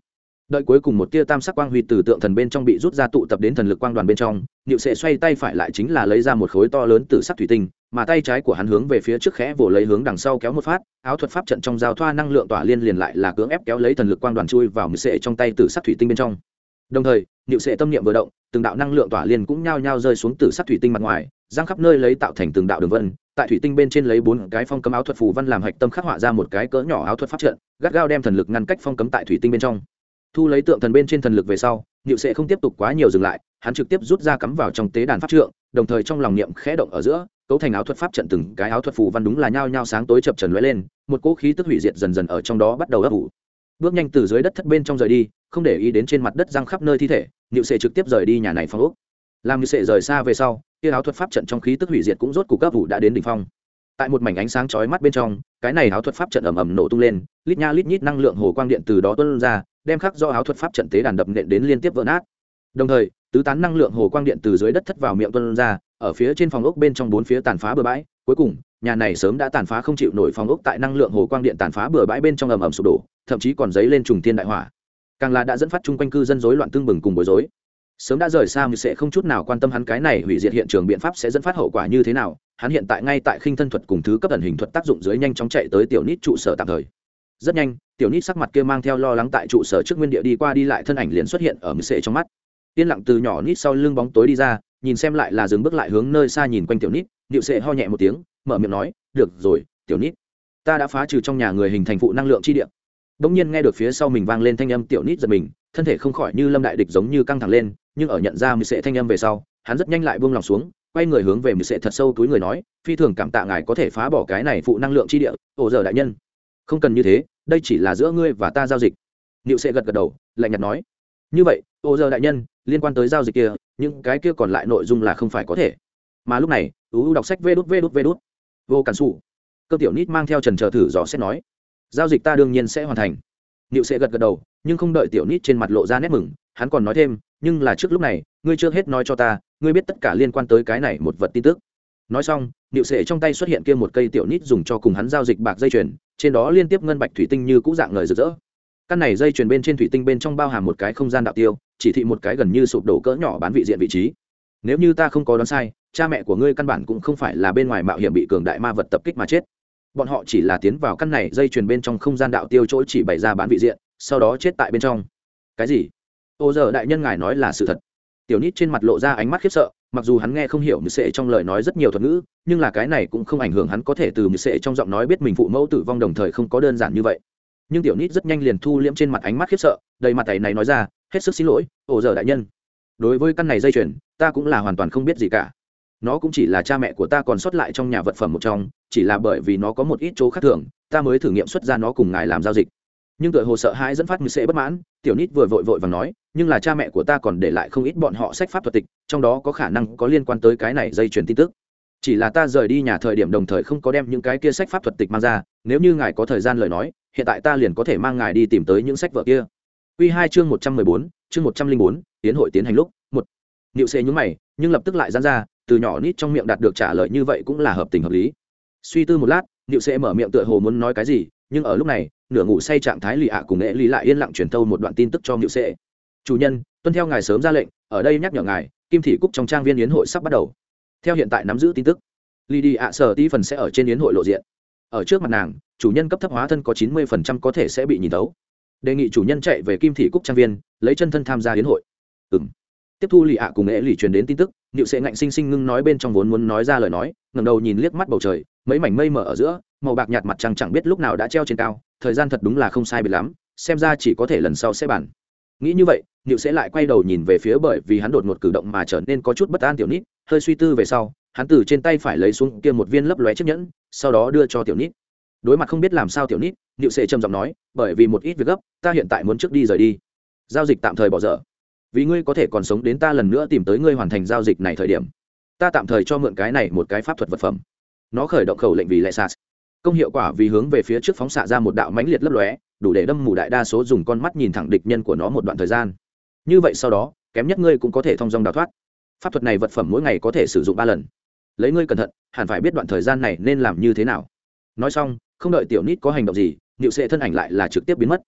Đợi cuối cùng một tia tam sắc quang huy từ tượng thần bên trong bị rút ra tụ tập đến thần lực quang đoàn bên trong nịu sệ xoay tay phải lại chính là lấy ra một khối to lớn từ sắc thủy tinh, mà tay trái của hắn hướng về phía trước khẽ vồ lấy hướng đằng sau kéo một phát, áo thuật pháp trận trong giao thoa năng lượng tỏa liên liền lại là cưỡng ép kéo lấy thần lực quang đoàn chui vào nịu sệ trong tay từ sắc thủy tinh bên trong. Đồng thời nịu sệ tâm niệm vừa động, từng đạo năng lượng tỏa liên cũng nhao nhao rơi xuống từ sắc thủy tinh mặt ngoài giang khắp nơi lấy tạo thành từng đạo đường vân, tại thủy tinh bên trên lấy bốn cái phong cấm áo thuật phù văn làm hạch tâm khắc họa ra một cái cỡ nhỏ áo thuật pháp trận, gắt gao đem thần lực ngăn cách phong cấm tại thủy tinh bên trong. Thu lấy tượng thần bên trên thần lực về sau, niệu sẽ không tiếp tục quá nhiều dừng lại, hắn trực tiếp rút ra cắm vào trong tế đàn pháp trượng, đồng thời trong lòng niệm khẽ động ở giữa, cấu thành áo thuật pháp trận từng cái áo thuật phù văn đúng là nhao nhao sáng tối chập trần lóe lên, một cỗ khí tức hủy diệt dần dần ở trong đó bắt đầu ấp ủ. Bước nhanh từ dưới đất thất bên trong rời đi, không để ý đến trên mặt đất răng khắp nơi thi thể, niệu sẽ trực tiếp rời đi nhà này phong úc làm niệu sẽ rời xa về sau kia áo thuật pháp trận trong khí tức hủy diệt cũng rốt cục cấp vụ đã đến đỉnh phong. Tại một mảnh ánh sáng chói mắt bên trong, cái này áo thuật pháp trận ầm ầm nổ tung lên, lít nha lít nhít năng lượng hồ quang điện từ đó tuôn ra, đem khắc do áo thuật pháp trận tế đàn đập nện đến liên tiếp vỡ nát. Đồng thời, tứ tán năng lượng hồ quang điện từ dưới đất thất vào miệng tuôn ra, ở phía trên phòng ốc bên trong bốn phía tàn phá bừa bãi. Cuối cùng, nhà này sớm đã tàn phá không chịu nổi phòng ốc tại năng lượng hồ quang điện tàn phá bừa bãi bên trong ầm ầm sụp đổ, thậm chí còn dấy lên trùng thiên đại hỏa. Càng là đã dẫn phát chung quanh cư dân rối loạn tương bừng cùng bối rối sớm đã rời xa mình sẽ không chút nào quan tâm hắn cái này hủy diệt hiện trường biện pháp sẽ dẫn phát hậu quả như thế nào, hắn hiện tại ngay tại khinh thân thuật cùng thứ cấp ẩn hình thuật tác dụng dưới nhanh chóng chạy tới tiểu nít trụ sở tạm thời. Rất nhanh, tiểu nít sắc mặt kia mang theo lo lắng tại trụ sở trước nguyên địa đi qua đi lại thân ảnh liền xuất hiện ở mười sệ trong mắt. Yên lặng từ nhỏ nít sau lưng bóng tối đi ra, nhìn xem lại là dừng bước lại hướng nơi xa nhìn quanh tiểu nít, điệu sệ ho nhẹ một tiếng, mở miệng nói, được rồi, tiểu nít, ta đã phá trừ trong nhà người hình thành phụ năng lượng chi điện bỗng nhiên nghe được phía sau mình vang lên thanh âm, tiểu nít giật mình thân thể không khỏi như lâm đại địch giống như căng thẳng lên, nhưng ở nhận ra mười sệ thanh âm về sau, hắn rất nhanh lại buông lòng xuống, quay người hướng về mười sệ thật sâu túi người nói, phi thường cảm tạ ngài có thể phá bỏ cái này phụ năng lượng chi địa, ổ giờ đại nhân. Không cần như thế, đây chỉ là giữa ngươi và ta giao dịch. Niệu sệ gật gật đầu, lạnh nhạt nói. Như vậy Ô giờ đại nhân, liên quan tới giao dịch kia, những cái kia còn lại nội dung là không phải có thể. Mà lúc này uu đọc sách vê đút vê đút vê đút. Vô cản xù cơ tiểu nít mang theo trần chờ thử dò xét nói, giao dịch ta đương nhiên sẽ hoàn thành niệu sẽ gật gật đầu, nhưng không đợi tiểu nít trên mặt lộ ra nét mừng, hắn còn nói thêm, nhưng là trước lúc này, ngươi chưa hết nói cho ta, ngươi biết tất cả liên quan tới cái này một vật tin tức. Nói xong, niệu sệ trong tay xuất hiện kia một cây tiểu nít dùng cho cùng hắn giao dịch bạc dây chuyền, trên đó liên tiếp ngân bạch thủy tinh như cũ dạng lời rực rỡ. Căn này dây chuyền bên trên thủy tinh bên trong bao hàm một cái không gian đạo tiêu, chỉ thị một cái gần như sụp đổ cỡ nhỏ bán vị diện vị trí. Nếu như ta không có đoán sai, cha mẹ của ngươi căn bản cũng không phải là bên ngoài mạo hiểm bị cường đại ma vật tập kích mà chết bọn họ chỉ là tiến vào căn này dây chuyền bên trong không gian đạo tiêu chỗ chỉ bày ra bán vị diện, sau đó chết tại bên trong. Cái gì? Ô giờ đại nhân ngài nói là sự thật. Tiểu nít trên mặt lộ ra ánh mắt khiếp sợ, mặc dù hắn nghe không hiểu mười sệ trong lời nói rất nhiều thuật ngữ, nhưng là cái này cũng không ảnh hưởng hắn có thể từ mười sệ trong giọng nói biết mình phụ mẫu tử vong đồng thời không có đơn giản như vậy. Nhưng tiểu nít rất nhanh liền thu liễm trên mặt ánh mắt khiếp sợ, đầy mặt tay này nói ra, hết sức xin lỗi, ô giờ đại nhân. Đối với căn này dây chuyền, ta cũng là hoàn toàn không biết gì cả nó cũng chỉ là cha mẹ của ta còn sót lại trong nhà vật phẩm một trong chỉ là bởi vì nó có một ít chỗ khác thường ta mới thử nghiệm xuất ra nó cùng ngài làm giao dịch. Nhưng tựa hồ sợ hãi dẫn phát như sẽ bất mãn tiểu nít vừa vội vội và nói nhưng là cha mẹ của ta còn để lại không ít bọn họ sách pháp thuật tịch trong đó có khả năng có liên quan tới cái này dây chuyển tin tức. Chỉ là ta rời đi nhà thời điểm đồng thời không có đem những cái kia sách pháp thuật tịch mang ra nếu như ngài có thời gian lời nói hiện tại ta liền có thể mang ngài đi tìm tới những sách vở kia. Quy 2 chương một trăm mười bốn chương một trăm linh bốn tiến hội tiến hành lúc 1. Niệu Xê nhúng mày, nhưng lập tức lại giãn ra, từ nhỏ nít trong miệng đạt được trả lời như vậy cũng là hợp tình hợp lý. Suy tư một lát, Niệu sẽ mở miệng tựa hồ muốn nói cái gì, nhưng ở lúc này, nửa ngủ say trạng thái lì ạ cùng nghệ lý lại yên lặng truyền thâu một đoạn tin tức cho Niệu sẽ. Chủ nhân, tuân theo ngài sớm ra lệnh, ở đây nhắc nhở ngài, Kim thị cúc trong trang viên yến hội sắp bắt đầu. Theo hiện tại nắm giữ tin tức, Lydia ạ sở tí phần sẽ ở trên yến hội lộ diện. Ở trước mặt nàng, chủ nhân cấp thấp hóa thân có chín mươi phần trăm có thể sẽ bị nhìn tấu đề nghị chủ nhân chạy về kim thị cúc trang viên lấy chân thân tham gia yến hội ừ m tiếp thu lì ạ cùng nghệ lì truyền đến tin tức Niệu sệ ngạnh sinh sinh ngưng nói bên trong vốn muốn nói ra lời nói, ngẩng đầu nhìn liếc mắt bầu trời, mấy mảnh mây mờ ở giữa, màu bạc nhạt mặt trăng chẳng biết lúc nào đã treo trên cao, thời gian thật đúng là không sai biệt lắm, xem ra chỉ có thể lần sau sẽ bàn. Nghĩ như vậy, Niệu sẽ lại quay đầu nhìn về phía bởi vì hắn đột ngột cử động mà trở nên có chút bất an tiểu nít, hơi suy tư về sau, hắn từ trên tay phải lấy xuống kia một viên lấp lóe chiếc nhẫn, sau đó đưa cho tiểu nít. Đối mặt không biết làm sao tiểu nít, Niệu sẽ trầm giọng nói, bởi vì một ít việc gấp, ta hiện tại muốn trước đi rời đi. Giao dịch tạm thời bỏ dở vì ngươi có thể còn sống đến ta lần nữa tìm tới ngươi hoàn thành giao dịch này thời điểm, ta tạm thời cho mượn cái này một cái pháp thuật vật phẩm. Nó khởi động khẩu lệnh vì lệ sas công hiệu quả vì hướng về phía trước phóng xạ ra một đạo mãnh liệt lấp lóe, đủ để đâm mù đại đa số dùng con mắt nhìn thẳng địch nhân của nó một đoạn thời gian. Như vậy sau đó, kém nhất ngươi cũng có thể thông dong đào thoát. Pháp thuật này vật phẩm mỗi ngày có thể sử dụng ba lần. Lấy ngươi cẩn thận, hẳn phải biết đoạn thời gian này nên làm như thế nào. Nói xong, không đợi tiểu nít có hành động gì nịu sệ thân ảnh lại là trực tiếp biến mất.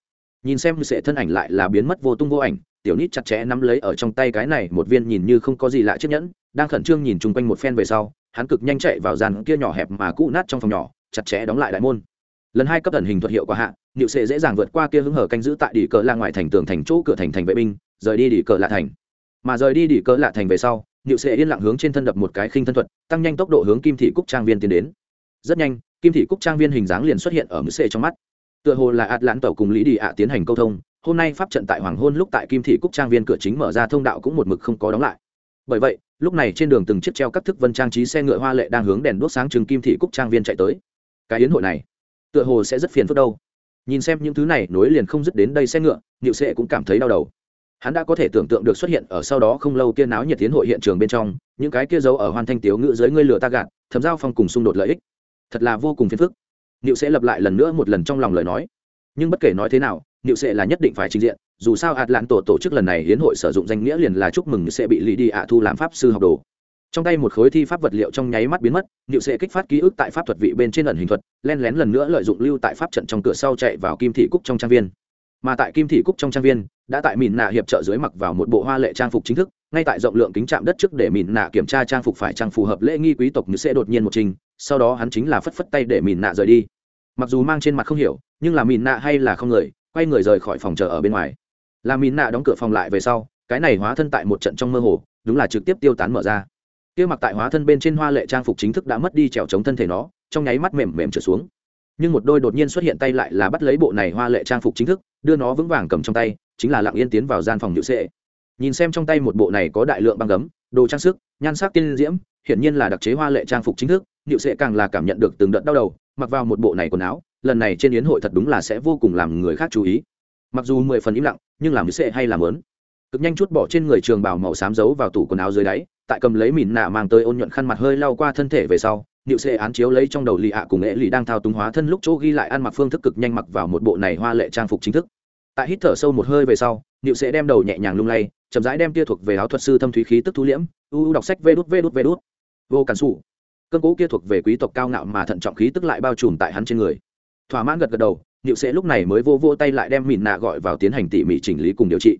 Nhìn xem sệ thân ảnh lại là biến mất vô tung vô ảnh tiểu nít chặt chẽ nắm lấy ở trong tay cái này, một viên nhìn như không có gì lạ chiếc nhẫn, đang khẩn trương nhìn chung quanh một phen về sau, hắn cực nhanh chạy vào gian kia nhỏ hẹp mà cũ nát trong phòng nhỏ, chặt chẽ đóng lại đại môn. Lần hai cấp thần hình thuật hiệu quả hạ nịu sệ dễ dàng vượt qua kia hứng hở canh giữ tại đỉ cờ la ngoài thành tường thành chỗ cửa thành thành vệ binh, rời đi đỉ cờ lạ thành. Mà rời đi đỉ cờ lạ thành về sau nịu sệ yên lặng hướng trên thân đập một cái khinh thân thuật, tăng nhanh tốc độ hướng kim thị cúc trang viên tiến đến. Rất nhanh, kim thị cúc trang viên hình dáng liền xuất hiện ở mười sệ trong mắt. Tựa hồ là ạt lãn tẩu cùng lý đi ạ tiến hành câu thông hôm nay pháp trận tại hoàng hôn lúc tại kim thị cúc trang viên cửa chính mở ra thông đạo cũng một mực không có đóng lại. Bởi vậy, lúc này trên đường từng chiếc treo các thức vân trang trí xe ngựa hoa lệ đang hướng đèn đuốc sáng chừng kim thị cúc trang viên chạy tới. Cái yến hội này, tựa hồ sẽ rất phiền phức đâu. Nhìn xem những thứ này, nối liền không dứt đến đây xe ngựa, niệu sệ cũng cảm thấy đau đầu. Hắn đã có thể tưởng tượng được xuất hiện ở sau đó không lâu kia náo nhiệt tiến hội hiện trường bên trong, những cái kia giấu ở hoàn thanh tiếu ngữ dưới ngươi lửa ta gạt thấm giao phong cùng xung đột lợi ích. Thật là vô cùng phiền phức. Niệu sẽ lập lại lần nữa một lần trong lòng lời nói. Nhưng bất kể nói thế nào nịu sệ là nhất định phải trình diện, dù sao ạt lạn tổ tổ chức lần này hiến hội sử dụng danh nghĩa liền là chúc mừng sẽ bị lì đi ạ thu làm pháp sư học đồ. Trong tay một khối thi pháp vật liệu trong nháy mắt biến mất nịu sệ kích phát ký ức tại pháp thuật vị bên trên ẩn hình thuật, len lén lần nữa lợi dụng lưu tại pháp trận trong cửa sau chạy vào kim thị cúc trong trang viên. Mà tại kim thị cúc trong trang viên, đã tại mìn nạ hiệp trợ dưới mặc vào một bộ hoa lệ trang phục chính thức, ngay tại rộng lượng kính chạm đất trước để mìn nạ kiểm tra trang phục phải trang phù hợp lễ nghi quý tộc như sẽ đột nhiên một trình, sau đó hắn chính là phất phất tay để mìn nạ rời đi. Mặc dù mang trên mặt không hiểu, nhưng là mìn nạ hay là không người quay người rời khỏi phòng chờ ở bên ngoài. Là mìn nạ đóng cửa phòng lại về sau, cái này hóa thân tại một trận trong mơ hồ, đúng là trực tiếp tiêu tán mở ra. Kia mặc tại hóa thân bên trên hoa lệ trang phục chính thức đã mất đi trèo chống thân thể nó, trong nháy mắt mềm mềm trở xuống. Nhưng một đôi đột nhiên xuất hiện tay lại là bắt lấy bộ này hoa lệ trang phục chính thức, đưa nó vững vàng cầm trong tay, chính là lặng yên tiến vào gian phòng nhự sệ. Nhìn xem trong tay một bộ này có đại lượng băng gấm, đồ trang sức, nhan sắc tiên diễm, hiển nhiên là đặc chế hoa lệ trang phục chính thức, nhự sệ càng là cảm nhận được từng đợt đau đầu, mặc vào một bộ này quần áo lần này trên yến hội thật đúng là sẽ vô cùng làm người khác chú ý mặc dù mười phần im lặng nhưng làm sệ hay làm lớn cực nhanh chút bỏ trên người trường bào màu xám giấu vào tủ quần áo dưới đáy tại cầm lấy mìn nạ mang tới ôn nhuận khăn mặt hơi lau qua thân thể về sau Niệu Sệ án chiếu lấy trong đầu Lì ạ cùng Nghệ Lì đang thao túng hóa thân lúc chỗ ghi lại ăn mặc phương thức cực nhanh mặc vào một bộ này hoa lệ trang phục chính thức. Tại hít thở sâu một hơi về sau, Niệu Sệ đem đầu nhẹ nhàng lung lay, chậm rãi đem tia thuộc về áo thuật sư thâm thúy khí tức thu liễm, u u đọc sách vê đút vê đút vê đút. Vô cản sụ. Cơn cố kia thuộc về quý tộc cao ngạo mà thận trọng khí tức lại bao trùm tại hắn trên người. Thỏa mãn gật gật đầu, Niệu Sẽ lúc này mới vô vô tay lại đem mìn nạ gọi vào tiến hành tỉ mỉ chỉnh lý cùng điều trị.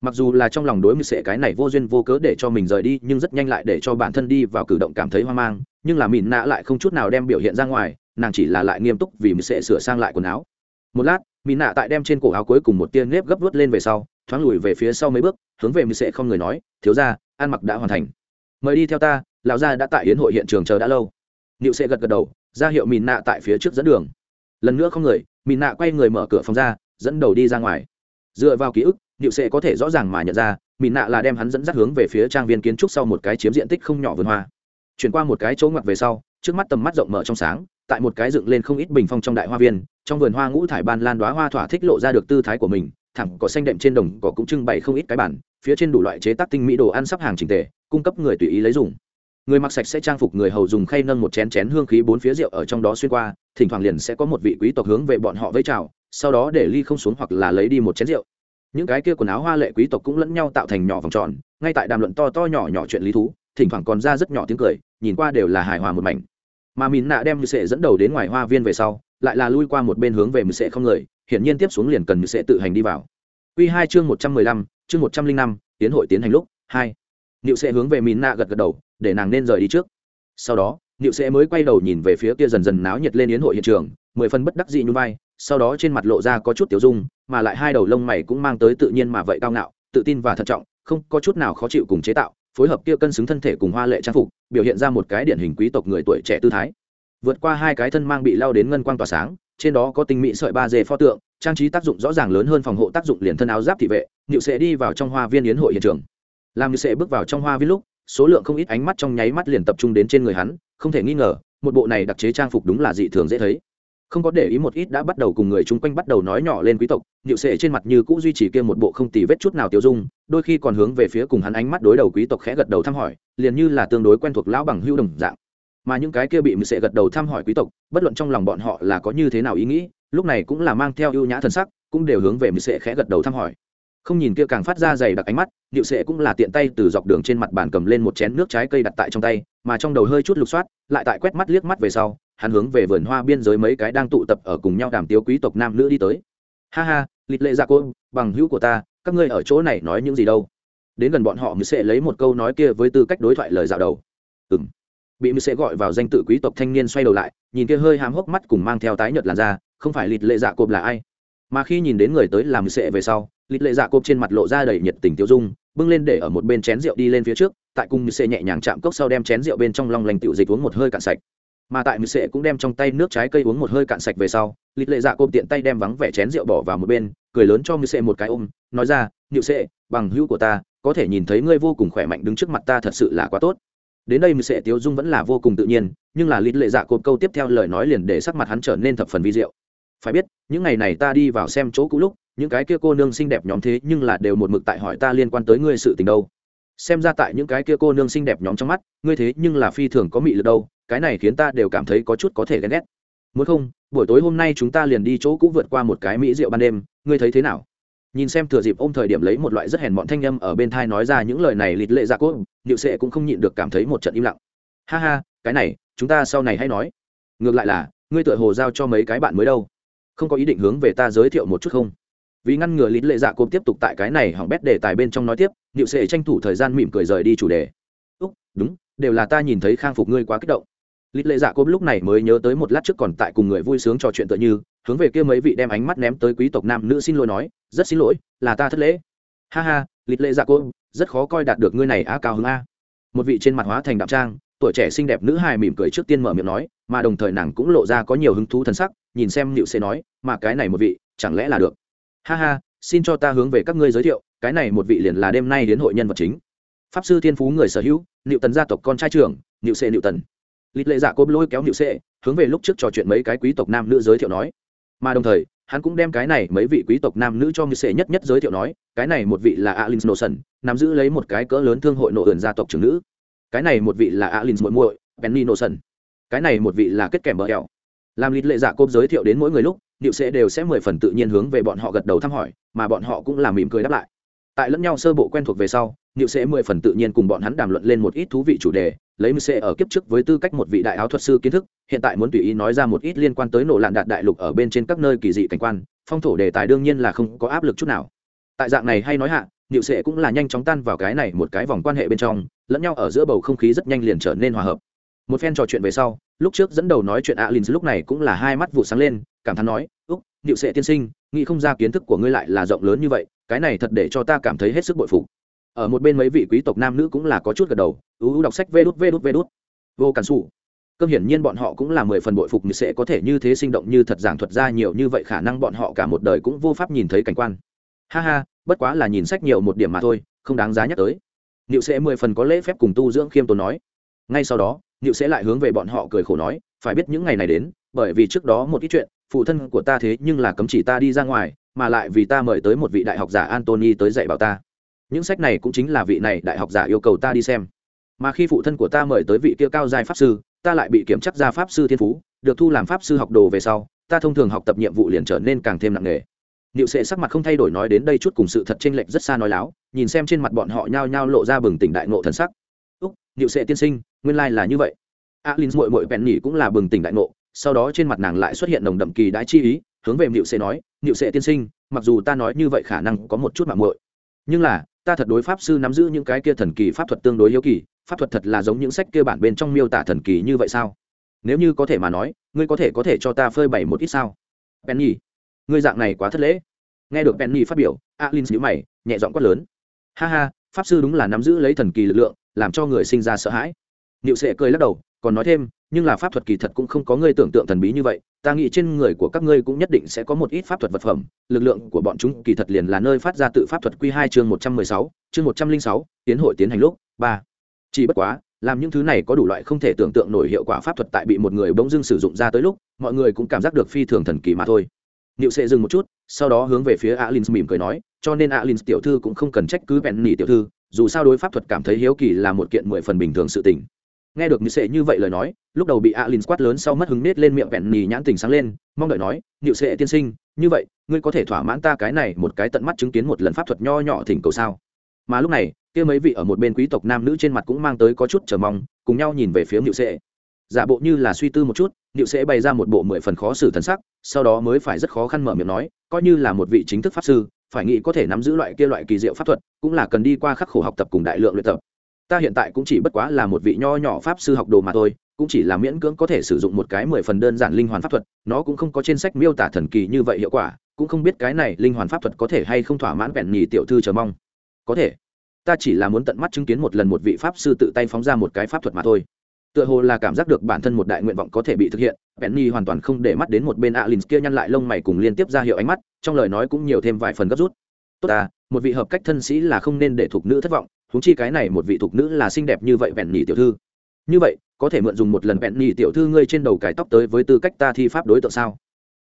Mặc dù là trong lòng đối với sệ cái này vô duyên vô cớ để cho mình rời đi nhưng rất nhanh lại để cho bản thân đi vào cử động cảm thấy hoang mang nhưng là mìn nạ lại không chút nào đem biểu hiện ra ngoài nàng chỉ là lại nghiêm túc vì mình sẽ sửa sang lại quần áo. Một lát mìn nạ tại đem trên cổ áo cuối cùng một tia nếp gấp vút lên về sau thoáng lùi về phía sau mấy bước hướng về mình sẽ không người nói thiếu ra ăn mặc đã hoàn thành. Mời đi theo ta lão gia đã tại hiến hội hiện trường chờ đã lâu. Nịu sẽ gật gật đầu ra hiệu mìn nạ tại phía trước dẫn đường lần nữa không người mìn nạ quay người mở cửa phòng ra dẫn đầu đi ra ngoài dựa vào ký ức Niệu sẽ có thể rõ ràng mà nhận ra, Mịn Nạ là đem hắn dẫn dắt hướng về phía trang viên kiến trúc sau một cái chiếm diện tích không nhỏ vườn hoa. Chuyển qua một cái chỗ ngoặt về sau, trước mắt tầm mắt rộng mở trong sáng, tại một cái dựng lên không ít bình phong trong đại hoa viên, trong vườn hoa ngũ thải ban lan đóa hoa thỏa thích lộ ra được tư thái của mình, thẳng có xanh đệm trên đồng cỏ cũng trưng bày không ít cái bản, phía trên đủ loại chế tác tinh mỹ đồ ăn sắp hàng chỉnh tề, cung cấp người tùy ý lấy dùng. Người mặc sạch sẽ trang phục người hầu dùng khay nâng một chén chén hương khí bốn phía rượu ở trong đó xuyên qua, thỉnh thoảng liền sẽ có một vị quý tộc hướng về bọn họ với chào, sau đó để ly không xuống hoặc là lấy đi một chén rượu, những cái kia quần áo hoa lệ quý tộc cũng lẫn nhau tạo thành nhỏ vòng tròn ngay tại đàm luận to to nhỏ nhỏ chuyện lý thú thỉnh thoảng còn ra rất nhỏ tiếng cười nhìn qua đều là hài hòa một mảnh. Mà mìn nạ đem như sệ dẫn đầu đến ngoài hoa viên về sau lại là lui qua một bên hướng về mười sệ không người hiển nhiên tiếp xuống liền cần mười sệ tự hành đi vào. Quy hai chương một trăm mười lăm chương một trăm linh năm tiến hội tiến hành lúc hai. Niệu sệ hướng về mìn nạ gật gật đầu để nàng nên rời đi trước. Sau đó, niệu Sẽ mới quay đầu nhìn về phía kia dần dần náo nhiệt lên yến hội hiện trường, mười phần bất đắc dị như vai, sau đó trên mặt lộ ra có chút tiểu dung, mà lại hai đầu lông mày cũng mang tới tự nhiên mà vậy cao ngạo, tự tin và thận trọng, không có chút nào khó chịu cùng chế tạo, phối hợp kia cân xứng thân thể cùng hoa lệ trang phục, biểu hiện ra một cái điển hình quý tộc người tuổi trẻ tư thái. Vượt qua hai cái thân mang bị lao đến ngân quang tỏa sáng, trên đó có tinh mỹ sợi ba dê pho tượng, trang trí tác dụng rõ ràng lớn hơn phòng hộ tác dụng liền thân áo giáp thị vệ, Niệu sẽ đi vào trong hoa viên yến hội hiện trường. Làm như sẽ bước vào trong hoa viên lúc số lượng không ít ánh mắt trong nháy mắt liền tập trung đến trên người hắn, không thể nghi ngờ, một bộ này đặc chế trang phục đúng là dị thường dễ thấy. Không có để ý một ít đã bắt đầu cùng người chung quanh bắt đầu nói nhỏ lên quý tộc nhự sệ trên mặt như cũ duy trì kia một bộ không tì vết chút nào tiêu dung, đôi khi còn hướng về phía cùng hắn ánh mắt đối đầu quý tộc khẽ gật đầu thăm hỏi, liền như là tương đối quen thuộc lão bằng hưu đồng dạng. Mà những cái kia bị mười sệ gật đầu thăm hỏi quý tộc, bất luận trong lòng bọn họ là có như thế nào ý nghĩ, lúc này cũng là mang theo ưu nhã thần sắc, cũng đều hướng về mười sệ khẽ gật đầu thăm hỏi không nhìn kia càng phát ra dày đặc ánh mắt, điệu sệ cũng là tiện tay từ dọc đường trên mặt bàn cầm lên một chén nước trái cây đặt tại trong tay, mà trong đầu hơi chút lục soát, lại tại quét mắt liếc mắt về sau, hắn hướng về vườn hoa biên giới mấy cái đang tụ tập ở cùng nhau đàm tiếu quý tộc nam nữ đi tới. Ha ha, lịch lệ dạ cô, bằng hữu của ta, các ngươi ở chỗ này nói những gì đâu? Đến gần bọn họ mới sẽ lấy một câu nói kia với tư cách đối thoại lời dạo đầu. Ừ m bị mới sẽ gọi vào danh tự quý tộc thanh niên xoay đầu lại, nhìn kia hơi hám hốc mắt cùng mang theo tái nhợt làn da, không phải lịch lệ dạ cộp là ai? Mà khi nhìn đến người tới làm sệ về sau lịch lệ dạ cộp trên mặt lộ ra đầy nhiệt tình tiêu dung, bưng lên để ở một bên chén rượu đi lên phía trước, tại cung sệ nhẹ nhàng chạm cốc sau đem chén rượu bên trong long lành tiểu dịch uống một hơi cạn sạch. Mà tại mười sệ cũng đem trong tay nước trái cây uống một hơi cạn sạch về sau lịch lệ dạ cộp tiện tay đem vắng vẻ chén rượu bỏ vào một bên, cười lớn cho mười sệ một cái ôm, nói ra nhự sệ, bằng hữu của ta, có thể nhìn thấy ngươi vô cùng khỏe mạnh đứng trước mặt ta thật sự là quá tốt. Đến đây mười sệ tiêu dung vẫn là vô cùng tự nhiên, nhưng là lịch lệ dạ cộp câu tiếp theo lời nói liền để sắc mặt hắn trở nên thập phần vi diệu phải biết, những ngày này ta đi vào xem chỗ cũ lúc, những cái kia cô nương xinh đẹp nhóm thế nhưng là đều một mực tại hỏi ta liên quan tới ngươi sự tình đâu. Xem ra tại những cái kia cô nương xinh đẹp nhóm trong mắt, ngươi thế nhưng là phi thường có mị lực đâu, cái này khiến ta đều cảm thấy có chút có thể ghen ghét. Muốn không, buổi tối hôm nay chúng ta liền đi chỗ cũ vượt qua một cái mỹ rượu ban đêm, ngươi thấy thế nào? Nhìn xem thừa dịp ôm thời điểm lấy một loại rất hèn mọn thanh â ở bên thai nói ra những lời này lịt lệ dạ ra cốt điệu sệ cũng không nhịn được cảm thấy một trận im lặng. Ha ha, cái này, chúng ta sau này hay nói. Ngược lại là, ngươi tựa hồ giao cho mấy cái bạn mới đâu không có ý định hướng về ta giới thiệu một chút không? Vì ngăn ngừa lít lệ dạ cộp tiếp tục tại cái này hỏng bét đề tài bên trong nói tiếp nịu sệ tranh thủ thời gian mỉm cười rời đi chủ đề. Úc, đúng, đều là ta nhìn thấy khang phục ngươi quá kích động. Lít lệ dạ cộp lúc này mới nhớ tới một lát trước còn tại cùng người vui sướng trò chuyện tựa như, hướng về kia mấy vị đem ánh mắt ném tới quý tộc nam nữ xin lỗi nói, rất xin lỗi, là ta thất lễ. Ha ha, lít lệ dạ cộp, rất khó coi đạt được ngươi này a cao hứng a. Một vị trên mặt hóa thành đạm trang, tuổi trẻ xinh đẹp nữ hài mỉm cười trước tiên mở miệng nói, mà đồng thời nàng cũng lộ ra có nhiều hứng thú thân sắc nhìn xem liệu sẽ nói, mà cái này một vị, chẳng lẽ là được? Ha ha, xin cho ta hướng về các ngươi giới thiệu, cái này một vị liền là đêm nay đến hội nhân vật chính. Pháp sư thiên phú người sở hữu liệu tần gia tộc con trai trưởng liệu sệ liệu tần. Lịch lệ dạ cốp lôi kéo liệu sệ hướng về lúc trước trò chuyện mấy cái quý tộc nam nữ giới thiệu nói. Mà đồng thời, hắn cũng đem cái này mấy vị quý tộc nam nữ cho liệu sệ nhất nhất giới thiệu nói, cái này một vị là alin noson nắm giữ lấy một cái cỡ lớn thương hội nội ẩn gia tộc trưởng nữ. Cái này một vị là alin muội muội, penny noson. Cái này một vị là kết kèm bờ hẹo làm lịch lệ dạ cốp giới thiệu đến mỗi người lúc, điệu sẽ đều sẽ mười phần tự nhiên hướng về bọn họ gật đầu thăm hỏi, mà bọn họ cũng làm mỉm cười đáp lại. Tại lẫn nhau sơ bộ quen thuộc về sau, điệu sẽ mười phần tự nhiên cùng bọn hắn đàm luận lên một ít thú vị chủ đề, lấy mười sẽ ở kiếp trước với tư cách một vị đại áo thuật sư kiến thức, hiện tại muốn tùy ý nói ra một ít liên quan tới nổ lạn đạt đại lục ở bên trên các nơi kỳ dị cảnh quan, phong thổ đề tài đương nhiên là không có áp lực chút nào. Tại dạng này hay nói hạ, điệu sẽ cũng là nhanh chóng tan vào cái này một cái vòng quan hệ bên trong, lẫn nhau ở giữa bầu không khí rất nhanh liền trở nên hòa hợp một phen trò chuyện về sau lúc trước dẫn đầu nói chuyện alin lúc này cũng là hai mắt vụ sáng lên cảm thán nói úc điệu sệ tiên sinh nghĩ không ra kiến thức của ngươi lại là rộng lớn như vậy cái này thật để cho ta cảm thấy hết sức bội phục. Ở một bên mấy vị quý tộc nam nữ cũng là có chút gật đầu ưu đọc sách vê đút vê đút vê đút. Vô cản xù cơm hiển nhiên bọn họ cũng là mười phần bội phục như sẽ có thể như thế sinh động như thật giảng thuật ra nhiều như vậy khả năng bọn họ cả một đời cũng vô pháp nhìn thấy cảnh quan. Ha ha bất quá là nhìn sách nhiều một điểm mà thôi không đáng giá nhắc tới. Liệu sẽ mười phần có lễ phép cùng tu dưỡng khiêm tốn nói. Ngay sau đó, Niệu sẽ lại hướng về bọn họ cười khổ nói, phải biết những ngày này đến, bởi vì trước đó một ít chuyện, phụ thân của ta thế nhưng là cấm chỉ ta đi ra ngoài mà lại vì ta mời tới một vị đại học giả antony tới dạy bảo ta. Những sách này cũng chính là vị này đại học giả yêu cầu ta đi xem. Mà khi phụ thân của ta mời tới vị kia cao giai pháp sư ta lại bị kiểm chắc ra pháp sư thiên phú được thu làm pháp sư học đồ về sau ta thông thường học tập nhiệm vụ liền trở nên càng thêm nặng nề. Niệu Sệ sắc mặt không thay đổi nói đến đây chút cùng sự thật chênh lệch rất xa nói láo, nhìn xem trên mặt bọn họ nhao nhao lộ ra bừng tỉnh đại ngộ thần sắc điệu Sệ tiên sinh, nguyên lai là như vậy." Alin muội muội nhỉ cũng là bừng tỉnh đại ngộ, sau đó trên mặt nàng lại xuất hiện nồng đậm kỳ đái chi ý hướng về điệu sệ nói điệu sệ tiên sinh mặc dù ta nói như vậy khả năng có một chút mạng muội nhưng là ta thật đối pháp sư nắm giữ những cái kia thần kỳ pháp thuật tương đối hiếu kỳ pháp thuật thật là giống những sách kia bản bên trong miêu tả thần kỳ như vậy sao? Nếu như có thể mà nói ngươi có thể có thể cho ta phơi bày một ít sao? Penny ngươi dạng này quá thất lễ. Nghe được penny phát biểu alin nhíu mày nhẹ giọng quát lớn ha ha pháp sư đúng là nắm giữ lấy thần kỳ lực lượng, làm cho người sinh ra sợ hãi. Niệu sệ cười lắc đầu, còn nói thêm, nhưng là pháp thuật kỳ thật cũng không có ngươi tưởng tượng thần bí như vậy, ta nghĩ trên người của các ngươi cũng nhất định sẽ có một ít pháp thuật vật phẩm, lực lượng của bọn chúng kỳ thật liền là nơi phát ra tự pháp thuật q hai chương một trăm mười sáu, chương một trăm linh sáu, tiến hội tiến hành lúc, ba. Chỉ bất quá, làm những thứ này có đủ loại không thể tưởng tượng nổi hiệu quả pháp thuật tại bị một người bỗng dưng sử dụng ra tới lúc, mọi người cũng cảm giác được phi thường thần kỳ mà thôi. Niệu sẽ dừng một chút, sau đó hướng về phía Alins mỉm cười nói, cho nên Alins tiểu thư cũng không cần trách cứ Penny tiểu thư, dù sao đối pháp thuật cảm thấy hiếu kỳ là một kiện mười phần bình thường sự tình. Nghe được Niệu sẽ như vậy lời nói, lúc đầu bị Alins quát lớn sau mất hứng nết lên miệng Penny nhãn tình sáng lên, mong đợi nói, Niệu sẽ tiên sinh, như vậy, ngươi có thể thỏa mãn ta cái này một cái tận mắt chứng kiến một lần pháp thuật nho nhỏ thỉnh cầu sao? Mà lúc này, kia mấy vị ở một bên quý tộc nam nữ trên mặt cũng mang tới có chút chờ mong, cùng nhau nhìn về phía Niệu sẽ giả bộ như là suy tư một chút niệu sẽ bày ra một bộ mười phần khó xử thần sắc, sau đó mới phải rất khó khăn mở miệng nói, coi như là một vị chính thức pháp sư, phải nghĩ có thể nắm giữ loại kia loại kỳ diệu pháp thuật, cũng là cần đi qua khắc khổ học tập cùng đại lượng luyện tập. Ta hiện tại cũng chỉ bất quá là một vị nho nhỏ pháp sư học đồ mà thôi, cũng chỉ là miễn cưỡng có thể sử dụng một cái mười phần đơn giản linh hoàn pháp thuật, nó cũng không có trên sách miêu tả thần kỳ như vậy hiệu quả, cũng không biết cái này linh hoàn pháp thuật có thể hay không thỏa mãn vẹn nhì tiểu thư chờ mong. Có thể. Ta chỉ là muốn tận mắt chứng kiến một lần một vị pháp sư tự tay phóng ra một cái pháp thuật mà thôi tựa hồ là cảm giác được bản thân một đại nguyện vọng có thể bị thực hiện penny hoàn toàn không để mắt đến một bên alin kia nhăn lại lông mày cùng liên tiếp ra hiệu ánh mắt trong lời nói cũng nhiều thêm vài phần gấp rút. Tốt à một vị hợp cách thân sĩ là không nên để thục nữ thất vọng húng chi cái này một vị thục nữ là xinh đẹp như vậy penny tiểu thư. Như vậy có thể mượn dùng một lần penny tiểu thư ngươi trên đầu cải tóc tới với tư cách ta thi pháp đối tượng sao?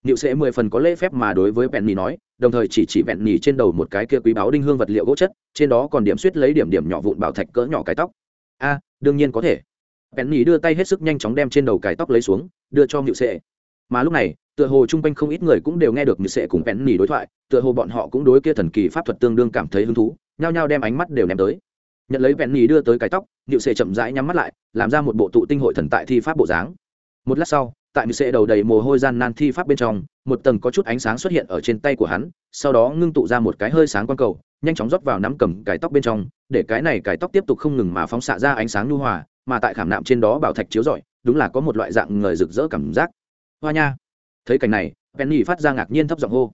Niệu sẽ mười phần có lễ phép mà đối với Penny nói, đồng thời chỉ chỉ Penny trên đầu một cái kia quý báu đinh hương vật liệu gỗ chất, trên đó còn điểm xuyết lấy điểm điểm nhỏ vụn bảo thạch cỡ nhỏ cái tóc. A, đương nhiên có thể penny đưa tay hết sức nhanh chóng đem trên đầu cài tóc lấy xuống, đưa cho ngự sệ. Mà lúc này, tựa hồ chung quanh không ít người cũng đều nghe được ngự sệ cùng penny đối thoại, tựa hồ bọn họ cũng đối kia thần kỳ pháp thuật tương đương cảm thấy hứng thú, nhao nhao đem ánh mắt đều ném tới. Nhận lấy penny đưa tới cài tóc ngự sệ chậm rãi nhắm mắt lại, làm ra một bộ tụ tinh hội thần tại thi pháp bộ dáng. Một lát sau, tại ngự sệ đầu đầy mồ hôi gian nan thi pháp bên trong, một tầng có chút ánh sáng xuất hiện ở trên tay của hắn, sau đó ngưng tụ ra một cái hơi sáng quang cầu, nhanh chóng rót vào nắm cầm cái tóc bên trong, để cái này cái tóc tiếp tục không ngừng mà phóng xạ ra ánh sáng nhu hòa mà tại khảm nạm trên đó bảo thạch chiếu rọi, đúng là có một loại dạng người rực rỡ cảm giác. Hoa nha! Thấy cảnh này, penny phát ra ngạc nhiên thấp giọng hô.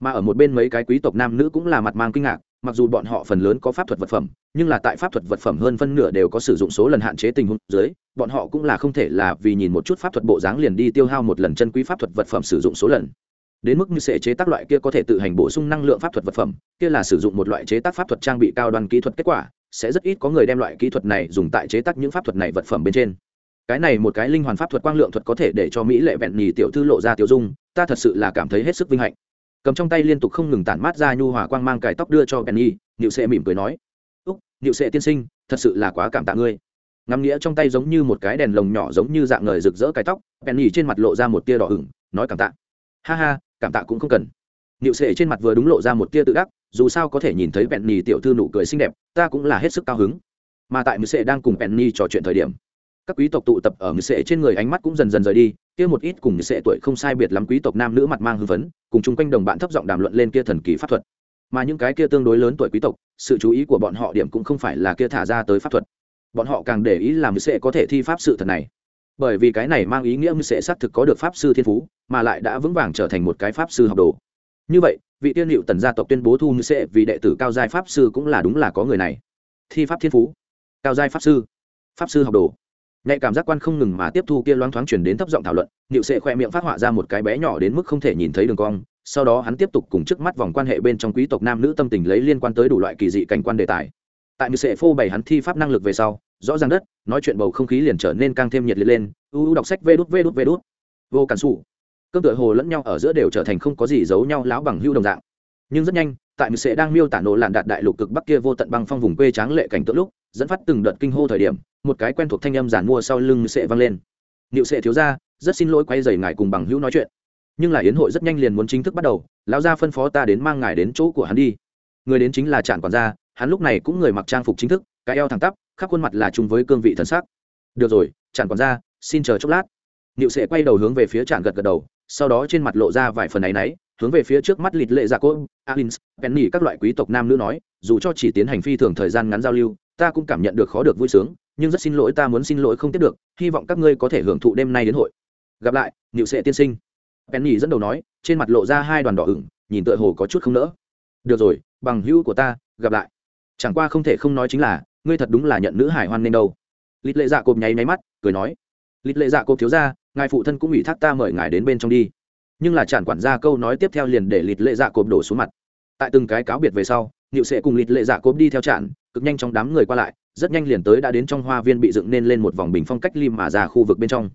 Mà ở một bên mấy cái quý tộc nam nữ cũng là mặt mang kinh ngạc, mặc dù bọn họ phần lớn có pháp thuật vật phẩm, nhưng là tại pháp thuật vật phẩm hơn phân nửa đều có sử dụng số lần hạn chế tình huống dưới, bọn họ cũng là không thể là vì nhìn một chút pháp thuật bộ dáng liền đi tiêu hao một lần chân quý pháp thuật vật phẩm sử dụng số lần. Đến mức như sẽ chế tác loại kia có thể tự hành bổ sung năng lượng pháp thuật vật phẩm, kia là sử dụng một loại chế tác pháp thuật trang bị cao đoàn kỹ thuật kết quả sẽ rất ít có người đem loại kỹ thuật này dùng tại chế tác những pháp thuật này vật phẩm bên trên. Cái này một cái linh hoàn pháp thuật quang lượng thuật có thể để cho mỹ lệ vẹn nhì tiểu thư lộ ra tiểu dung, ta thật sự là cảm thấy hết sức vinh hạnh. Cầm trong tay liên tục không ngừng tản mát ra nhu hòa quang mang cài tóc đưa cho penny nịu sệ mỉm cười nói, úc nịu sệ tiên sinh, thật sự là quá cảm tạ ngươi. Ngắm nghĩa trong tay giống như một cái đèn lồng nhỏ giống như dạng ngời rực rỡ cài tóc penny trên mặt lộ ra một tia đỏ ửng, nói cảm tạ. Ha ha, cảm tạ cũng không cần. Nịu sệ trên mặt vừa đúng lộ ra một tia tự đắc dù sao có thể nhìn thấy penny tiểu thư nụ cười xinh đẹp ta cũng là hết sức cao hứng. Mà tại mười sệ đang cùng penny trò chuyện thời điểm các quý tộc tụ tập ở mười sệ trên người ánh mắt cũng dần dần rời đi kia một ít cùng mười sệ tuổi không sai biệt lắm quý tộc nam nữ mặt mang hư vấn, cùng chung quanh đồng bạn thấp giọng đàm luận lên kia thần kỳ pháp thuật. Mà những cái kia tương đối lớn tuổi quý tộc sự chú ý của bọn họ điểm cũng không phải là kia thả ra tới pháp thuật. Bọn họ càng để ý là mười sệ có thể thi pháp sự thật này. Bởi vì cái này mang ý nghĩa mười sệ xác thực có được pháp sư thiên phú mà lại đã vững vàng trở thành một cái pháp sư học đồ. Như vậy vị tiên liệu tần gia tộc tuyên bố thu như sẽ vì đệ tử cao giai pháp sư cũng là đúng là có người này. Thi pháp thiên phú. Cao giai pháp sư. Pháp sư học đồ. Nhạy cảm giác quan không ngừng mà tiếp thu kia loáng thoáng chuyển đến thấp giọng thảo luận liệu sẽ khoe miệng phát họa ra một cái bé nhỏ đến mức không thể nhìn thấy đường cong, sau đó hắn tiếp tục cùng trước mắt vòng quan hệ bên trong quý tộc nam nữ tâm tình lấy liên quan tới đủ loại kỳ dị cảnh quan đề tài. Tại như sệ phô bày hắn thi pháp năng lực về sau, rõ ràng đất, nói chuyện bầu không khí liền trở nên càng thêm nhiệt liệt lên, u u đọc sách vê đút vê đút vê đút. Vô cản xù cơm tựa hồ lẫn nhau ở giữa đều trở thành không có gì giấu nhau láo bằng hưu đồng dạng. Nhưng rất nhanh, tại mười sệ đang miêu tả nổ làn đạt đại lục cực bắc kia vô tận băng phong vùng quê tráng lệ cảnh tượng lúc, dẫn phát từng đợt kinh hô thời điểm, một cái quen thuộc thanh âm giản mua sau lưng sệ vang lên. Niệu sệ thiếu ra rất xin lỗi quay dày ngài cùng bằng hữu nói chuyện. Nhưng là yến hội rất nhanh liền muốn chính thức bắt đầu, lão gia phân phó ta đến mang ngài đến chỗ của hắn đi. Người đến chính là trản quản gia, hắn lúc này cũng người mặc trang phục chính thức, cái eo thẳng tắp, khắp khuôn mặt là chung với cương vị thần sắc. Được rồi trản quản gia, xin chờ chốc lát. Niệu sệ quay đầu hướng về phía trản gật gật đầu sau đó trên mặt lộ ra vài phần áy náy, hướng về phía trước mắt lịt lệ dạ cô, alins, penny các loại quý tộc nam nữ nói, dù cho chỉ tiến hành phi thường thời gian ngắn giao lưu, ta cũng cảm nhận được khó được vui sướng, nhưng rất xin lỗi ta muốn xin lỗi không tiếp được, hy vọng các ngươi có thể hưởng thụ đêm nay đến hội. Gặp lại nhịu sệ tiên sinh. Penny dẫn đầu nói, trên mặt lộ ra hai đoàn đỏ ửng, nhìn tựa hồ có chút không nỡ. Được rồi, bằng hữu của ta, gặp lại. Chẳng qua không thể không nói chính là, ngươi thật đúng là nhận nữ hải hoan nên đâu. Lịt lệ dạ cộp nháy máy mắt, cười nói. Lịt lệ dạ cộp thiếu ra ngài phụ thân cũng ủy thác ta mời ngài đến bên trong đi. Nhưng là tràn quản gia câu nói tiếp theo liền để lịt lệ dạ cộp đổ xuống mặt. Tại từng cái cáo biệt về sau nịu sẽ cùng lịt lệ dạ cộp đi theo tràn, cực nhanh trong đám người qua lại rất nhanh liền tới đã đến trong hoa viên bị dựng nên lên một vòng bình phong cách lim mà ra khu vực bên trong.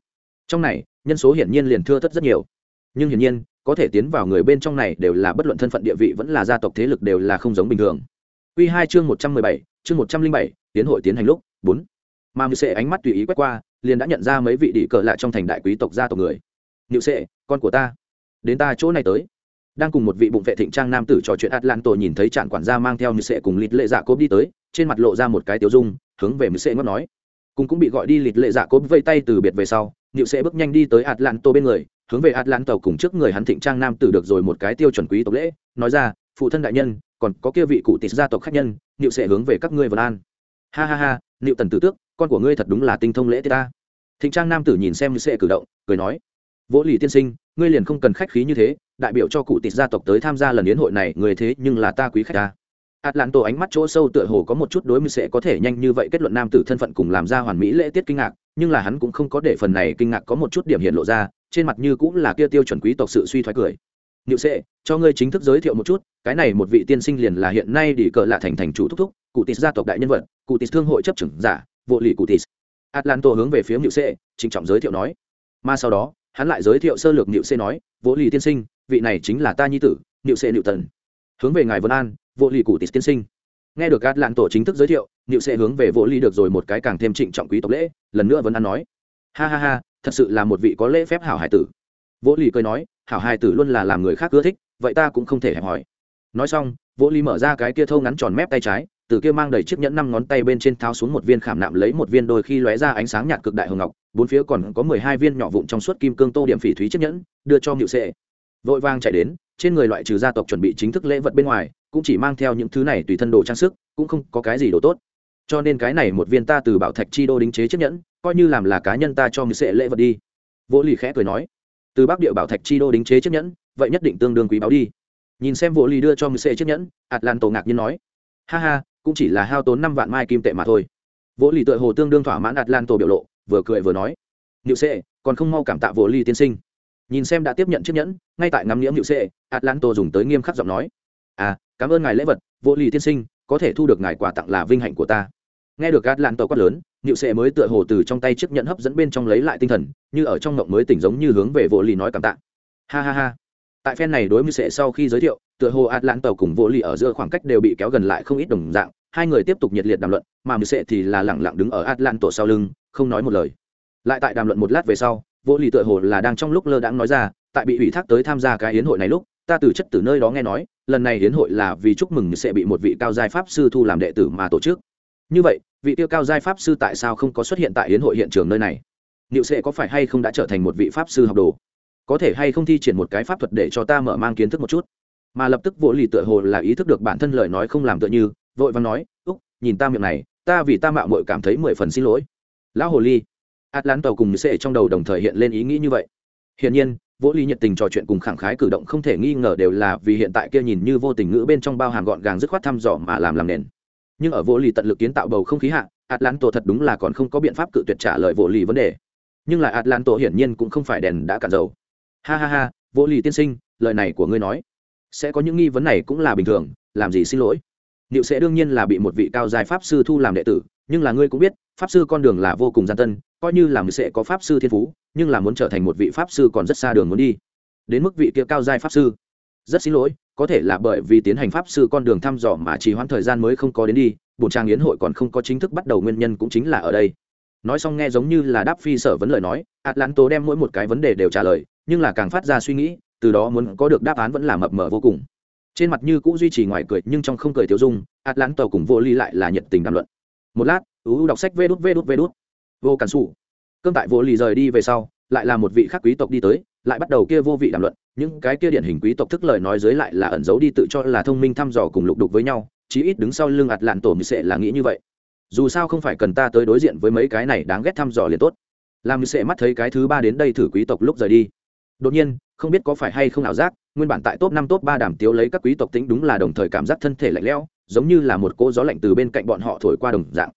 Trong này nhân số hiển nhiên liền thưa thất rất nhiều. Nhưng hiển nhiên có thể tiến vào người bên trong này đều là bất luận thân phận địa vị vẫn là gia tộc thế lực đều là không giống bình thường. Quy 2 chương 117, chương 107, tiến hội tiến hành lúc 4. Mà Mưu Sệ ánh mắt tùy ý quét qua, liền đã nhận ra mấy vị đỉ cờ lại trong thành đại quý tộc gia tộc người. Niệu Sệ, con của ta, đến ta chỗ này tới. Đang cùng một vị bụng vệ thịnh trang nam tử trò chuyện Atlanto nhìn thấy trạng quản gia mang theo Niệu Sệ cùng Lịt Lệ Dạ Cốp đi tới, trên mặt lộ ra một cái tiêu dung, hướng về Niệu Sệ ngắt nói. Cùng cũng bị gọi đi Lịt Lệ Dạ Cốp vây tay từ biệt về sau, Niệu Sệ bước nhanh đi tới Atlanto bên người, hướng về Atlanto cùng trước người hắn thịnh trang nam tử được rồi một cái tiêu chuẩn quý tộc lễ, nói ra, phụ thân đại nhân, còn có kia vị cụ tịt gia tộc khách nhân nhự sệ hướng về các ngươi vân an ha ha ha nịu tần tử tước con của ngươi thật đúng là tinh thông lễ tiết ta. Thịnh trang nam tử nhìn xem như sẽ cử động cười nói vỗ lì tiên sinh ngươi liền không cần khách khí như thế đại biểu cho cụ tịt gia tộc tới tham gia lần yến hội này người thế nhưng là ta quý khách ta. Atlanto ánh mắt chỗ sâu tựa hồ có một chút đối mưu sẽ có thể nhanh như vậy kết luận nam tử thân phận cùng làm ra hoàn mỹ lễ tiết kinh ngạc, nhưng là hắn cũng không có để phần này kinh ngạc có một chút điểm hiện lộ ra, trên mặt như cũng là kia tiêu chuẩn quý tộc sự suy thoái cười. Niệu sệ cho ngươi chính thức giới thiệu một chút cái này một vị tiên sinh liền là hiện nay đi cờ lạ thành thành chủ thúc thúc cụ tịt gia tộc đại nhân vật cụ tịt thương hội chấp trưởng giả vô lì cụ tis atlanto hướng về phía niệu sệ trịnh trọng giới thiệu nói. Mà sau đó, hắn lại giới thiệu sơ lược niệu sệ nói, vô lì tiên sinh, vị này chính là ta nhi tử niệu sệ niệu tần hướng về ngài vân an, vô lì cụ tis tiên sinh. Nghe được atlanto chính thức giới thiệu niệu sệ hướng về vô lì được rồi một cái càng thêm trịnh trọng quý tộc lễ, lần nữa vân an nói. Ha ha ha, thật sự là một vị có lễ phép hảo hải tử. Vô lì cười nói, hảo hài tử luôn là làm người khác ưa thích, vậy ta cũng không thể hẹp hỏi. Nói xong, vô ly mở ra cái kia thâu ngắn tròn mép tay trái từ kia mang đầy chiếc nhẫn năm ngón tay bên trên tháo xuống một viên khảm nạm lấy một viên đôi khi lóe ra ánh sáng nhạt cực đại hồng ngọc, bốn phía còn có mười hai viên nhỏ vụn trong suốt kim cương tô điểm phỉ thúy chiếc nhẫn, đưa cho ngự sệ. Vội vang chạy đến, trên người loại trừ gia tộc chuẩn bị chính thức lễ vật bên ngoài, cũng chỉ mang theo những thứ này tùy thân đồ trang sức, cũng không có cái gì đồ tốt. Cho nên cái này một viên ta từ bảo thạch chi đô đính chế chiếc nhẫn, coi như làm là cá nhân ta cho ngự sệ lễ vật đi. Vỗ lì khẽ cười nói, từ bắc địa bảo thạch chi đô đính chế chiếc nhẫn, vậy nhất định tương đương quý báu đi. Nhìn xem vỗ lì đưa cho người sệ chiếc nhẫn ạt lan tổ ngạc nhiên nói, ha ha cũng chỉ là hao tốn năm vạn mai kim tệ mà thôi vỗ lì tựa hồ tương đương thỏa mãn atlanto biểu lộ vừa cười vừa nói nhự sệ còn không mau cảm tạ vỗ lì tiên sinh nhìn xem đã tiếp nhận chiếc nhẫn ngay tại ngắm nghĩa nhự xê atlanto dùng tới nghiêm khắc giọng nói à cảm ơn ngài lễ vật vỗ lì tiên sinh có thể thu được ngài quà tặng là vinh hạnh của ta nghe được atlanto quát lớn nhự Sệ mới tựa hồ từ trong tay chiếc nhẫn hấp dẫn bên trong lấy lại tinh thần, như ở trong ngộng mới tỉnh giống như hướng về vỗ lì nói cảm tạ. Ha ha ha. Tại phen này đối với Sệ sau khi giới thiệu, tựa hồ Atlanto cùng Vô Ly ở giữa khoảng cách đều bị kéo gần lại không ít đồng dạng, hai người tiếp tục nhiệt liệt đàm luận, mà Mười Sệ thì là lẳng lặng đứng ở Atlanto sau lưng, không nói một lời. Lại tại đàm luận một lát về sau, Vô Ly tựa hồ là đang trong lúc lơ đãng nói ra, tại bị ủy thác tới tham gia cái yến hội này lúc, ta từ chất từ nơi đó nghe nói, lần này yến hội là vì chúc mừng sẽ bị một vị cao giai pháp sư thu làm đệ tử mà tổ chức. Như vậy, vị tiêu cao giai pháp sư tại sao không có xuất hiện tại hiến hội hiện trường nơi này niệu sệ có phải hay không đã trở thành một vị pháp sư học đồ có thể hay không thi triển một cái pháp thuật để cho ta mở mang kiến thức một chút? Mà lập tức vỗ lì tựa hồ là ý thức được bản thân lời nói không làm tựa như, vội vàng nói, úc, nhìn ta miệng này, ta vì ta mạo mội cảm thấy mười phần xin lỗi. Lão hồ ly atlan tàu cùng sệ trong đầu đồng thời hiện lên ý nghĩ như vậy. Hiển nhiên vỗ ly nhiệt tình trò chuyện cùng khẳng khái cử động không thể nghi ngờ đều là vì hiện tại kia nhìn như vô tình ngữ bên trong bao hàm gọn gàng dứt khoát thăm dò mà làm làm nền. Nhưng ở vỗ lì tận lực kiến tạo bầu không khí hạ atlanto thật đúng là còn không có biện pháp cự tuyệt trả lời vỗ lì vấn đề. Nhưng lại atlanto hiển nhiên cũng không phải đèn đã cạn dầu ha ha ha vô lì tiên sinh lời này của ngươi nói sẽ có những nghi vấn này cũng là bình thường làm gì xin lỗi Niệu sẽ đương nhiên là bị một vị cao giai pháp sư thu làm đệ tử, nhưng là ngươi cũng biết, pháp sư con đường là vô cùng gian tân, coi như là người sẽ có pháp sư thiên phú, nhưng là muốn trở thành một vị pháp sư còn rất xa đường muốn đi. Đến mức vị kia cao giai pháp sư. Rất xin lỗi, có thể là bởi vì tiến hành pháp sư con đường thăm dò mà trì hoãn thời gian mới không có đến đi bổn trang yến hội còn không có chính thức bắt đầu nguyên nhân cũng chính là ở đây nói xong nghe giống như là đáp phi sở vấn lời nói atlanto đem mỗi một cái vấn đề đều trả lời nhưng là càng phát ra suy nghĩ, từ đó muốn có được đáp án vẫn là mập mờ vô cùng. Trên mặt như cũng duy trì ngoài cười, nhưng trong không cười tiêu dung atlanto cùng vô ly lại là nhiệt tình đàm luận. Một lát ưu đọc sách vê đút vê đút vê đút. Vô cản xù cơm tại vô ly rời đi về sau, lại là một vị khác quý tộc đi tới, lại bắt đầu kia vô vị đàm luận. Những cái kia điển hình quý tộc thức lời nói dưới lại là ẩn giấu đi tự cho là thông minh thăm dò cùng lục đục với nhau, chí ít đứng sau lưng ạt lạn tổ mười sệ là nghĩ như vậy. Dù sao không phải cần ta tới đối diện với mấy cái này đáng ghét thăm dò liền tốt. Làm mười sệ mắt thấy cái thứ ba đến đây thử quý tộc lúc rời đi đột nhiên, không biết có phải hay không ảo giác, nguyên bản tại top năm, top ba đàm tiếu lấy các quý tộc tính đúng là đồng thời cảm giác thân thể lạnh lẽo, giống như là một cỗ gió lạnh từ bên cạnh bọn họ thổi qua đồng dạng.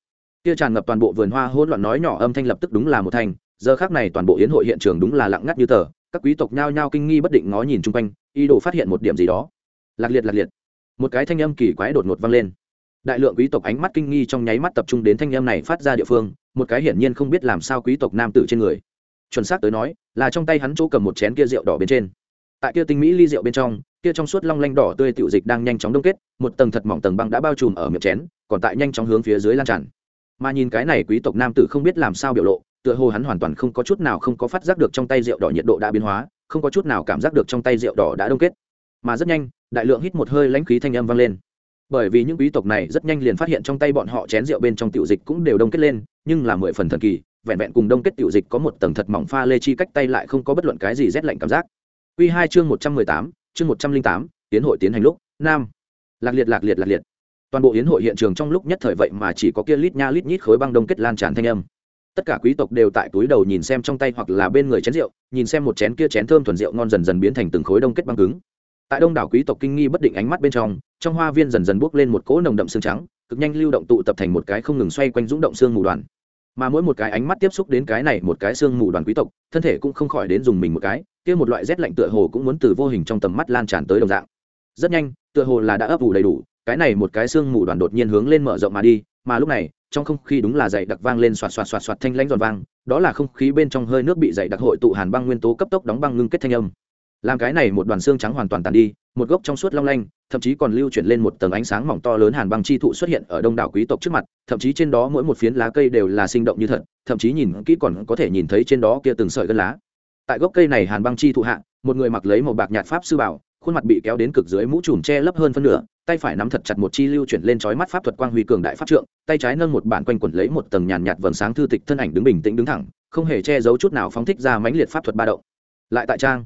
Kia tràn ngập toàn bộ vườn hoa hỗn loạn nói nhỏ âm thanh lập tức đúng là một thanh giờ khác này toàn bộ yến hội hiện trường đúng là lặng ngắt như tờ, các quý tộc nhao nhao kinh nghi bất định ngó nhìn chung quanh, ý đồ phát hiện một điểm gì đó. Lạc liệt lạc liệt. Một cái thanh âm kỳ quái đột ngột vang lên. Đại lượng quý tộc ánh mắt kinh nghi trong nháy mắt tập trung đến thanh âm này phát ra địa phương, một cái hiển nhiên không biết làm sao quý tộc nam tử trên người chuẩn xác tới nói, là trong tay hắn chỗ cầm một chén kia rượu đỏ bên trên. Tại kia tinh mỹ ly rượu bên trong, kia trong suốt long lanh đỏ tươi tiểu dịch đang nhanh chóng đông kết, một tầng thật mỏng tầng băng đã bao trùm ở miệng chén, còn tại nhanh chóng hướng phía dưới lan tràn. Mà nhìn cái này quý tộc nam tử không biết làm sao biểu lộ, tựa hồ hắn hoàn toàn không có chút nào không có phát giác được trong tay rượu đỏ nhiệt độ đã biến hóa, không có chút nào cảm giác được trong tay rượu đỏ đã đông kết. Mà rất nhanh, đại lượng hít một hơi lãnh khí thanh âm vang lên. Bởi vì những quý tộc này rất nhanh liền phát hiện trong tay bọn họ chén rượu bên trong tiểu dịch cũng đều đông kết lên, nhưng là mười phần thần kỳ vẹn vẹn cùng đông kết tiểu dịch có một tầng thật mỏng pha lê chi cách tay lại không có bất luận cái gì rét lạnh cảm giác. Quy hai chương một trăm mười tám, chương một trăm linh tám tiến hội tiến hành lúc, nam. Lạc liệt lạc liệt lạc liệt. Toàn bộ yến hội hiện trường trong lúc nhất thời vậy mà chỉ có kia lít nha lít nhít khối băng đông kết lan tràn thanh âm. Tất cả quý tộc đều tại túi đầu nhìn xem trong tay hoặc là bên người chén rượu, nhìn xem một chén kia chén thơm thuần rượu ngon dần dần biến thành từng khối đông kết băng cứng. Tại đông đảo quý tộc kinh nghi bất định ánh mắt bên trong trong hoa viên dần dần bước lên một cỗ nồng đậm xương trắng, cực nhanh lưu động tụ tập thành một cái không ngừng xoay quanh dũng động xương mù đoàn mà mỗi một cái ánh mắt tiếp xúc đến cái này một cái xương mù đoàn quý tộc, thân thể cũng không khỏi đến dùng mình một cái, kia một loại rét lạnh tựa hồ cũng muốn từ vô hình trong tầm mắt lan tràn tới đồng dạng. Rất nhanh, tựa hồ là đã ấp ủ đầy đủ, cái này một cái xương mù đoàn đột nhiên hướng lên mở rộng mà đi, mà lúc này, trong không khí đúng là dày đặc vang lên xoạt xoạt xoạt xoạt thanh lãnh giòn vang, đó là không khí bên trong hơi nước bị dày đặc hội tụ hàn băng nguyên tố cấp tốc đóng băng ngưng kết thanh âm làm cái này một đoàn xương trắng hoàn toàn tàn đi, một gốc trong suốt long lanh, thậm chí còn lưu chuyển lên một tầng ánh sáng mỏng to lớn hàn băng chi thụ xuất hiện ở đông đảo quý tộc trước mặt, thậm chí trên đó mỗi một phiến lá cây đều là sinh động như thật, thậm chí nhìn kỹ còn có thể nhìn thấy trên đó kia từng sợi gân lá. Tại gốc cây này hàn băng chi thụ hạ, một người mặc lấy một bạc nhạt pháp sư bảo, khuôn mặt bị kéo đến cực dưới mũ trùm che lấp hơn phân nửa, tay phải nắm thật chặt một chi lưu chuyển lên trói mắt pháp thuật quang huy cường đại pháp trượng, tay trái nâng một bản quanh quẩn lấy một tầng nhàn nhạt vầng sáng thư tịch thân ảnh đứng bình tĩnh đứng thẳng, không hề che giấu chút nào phóng thích ra mãnh liệt pháp thuật ba động. Lại tại trang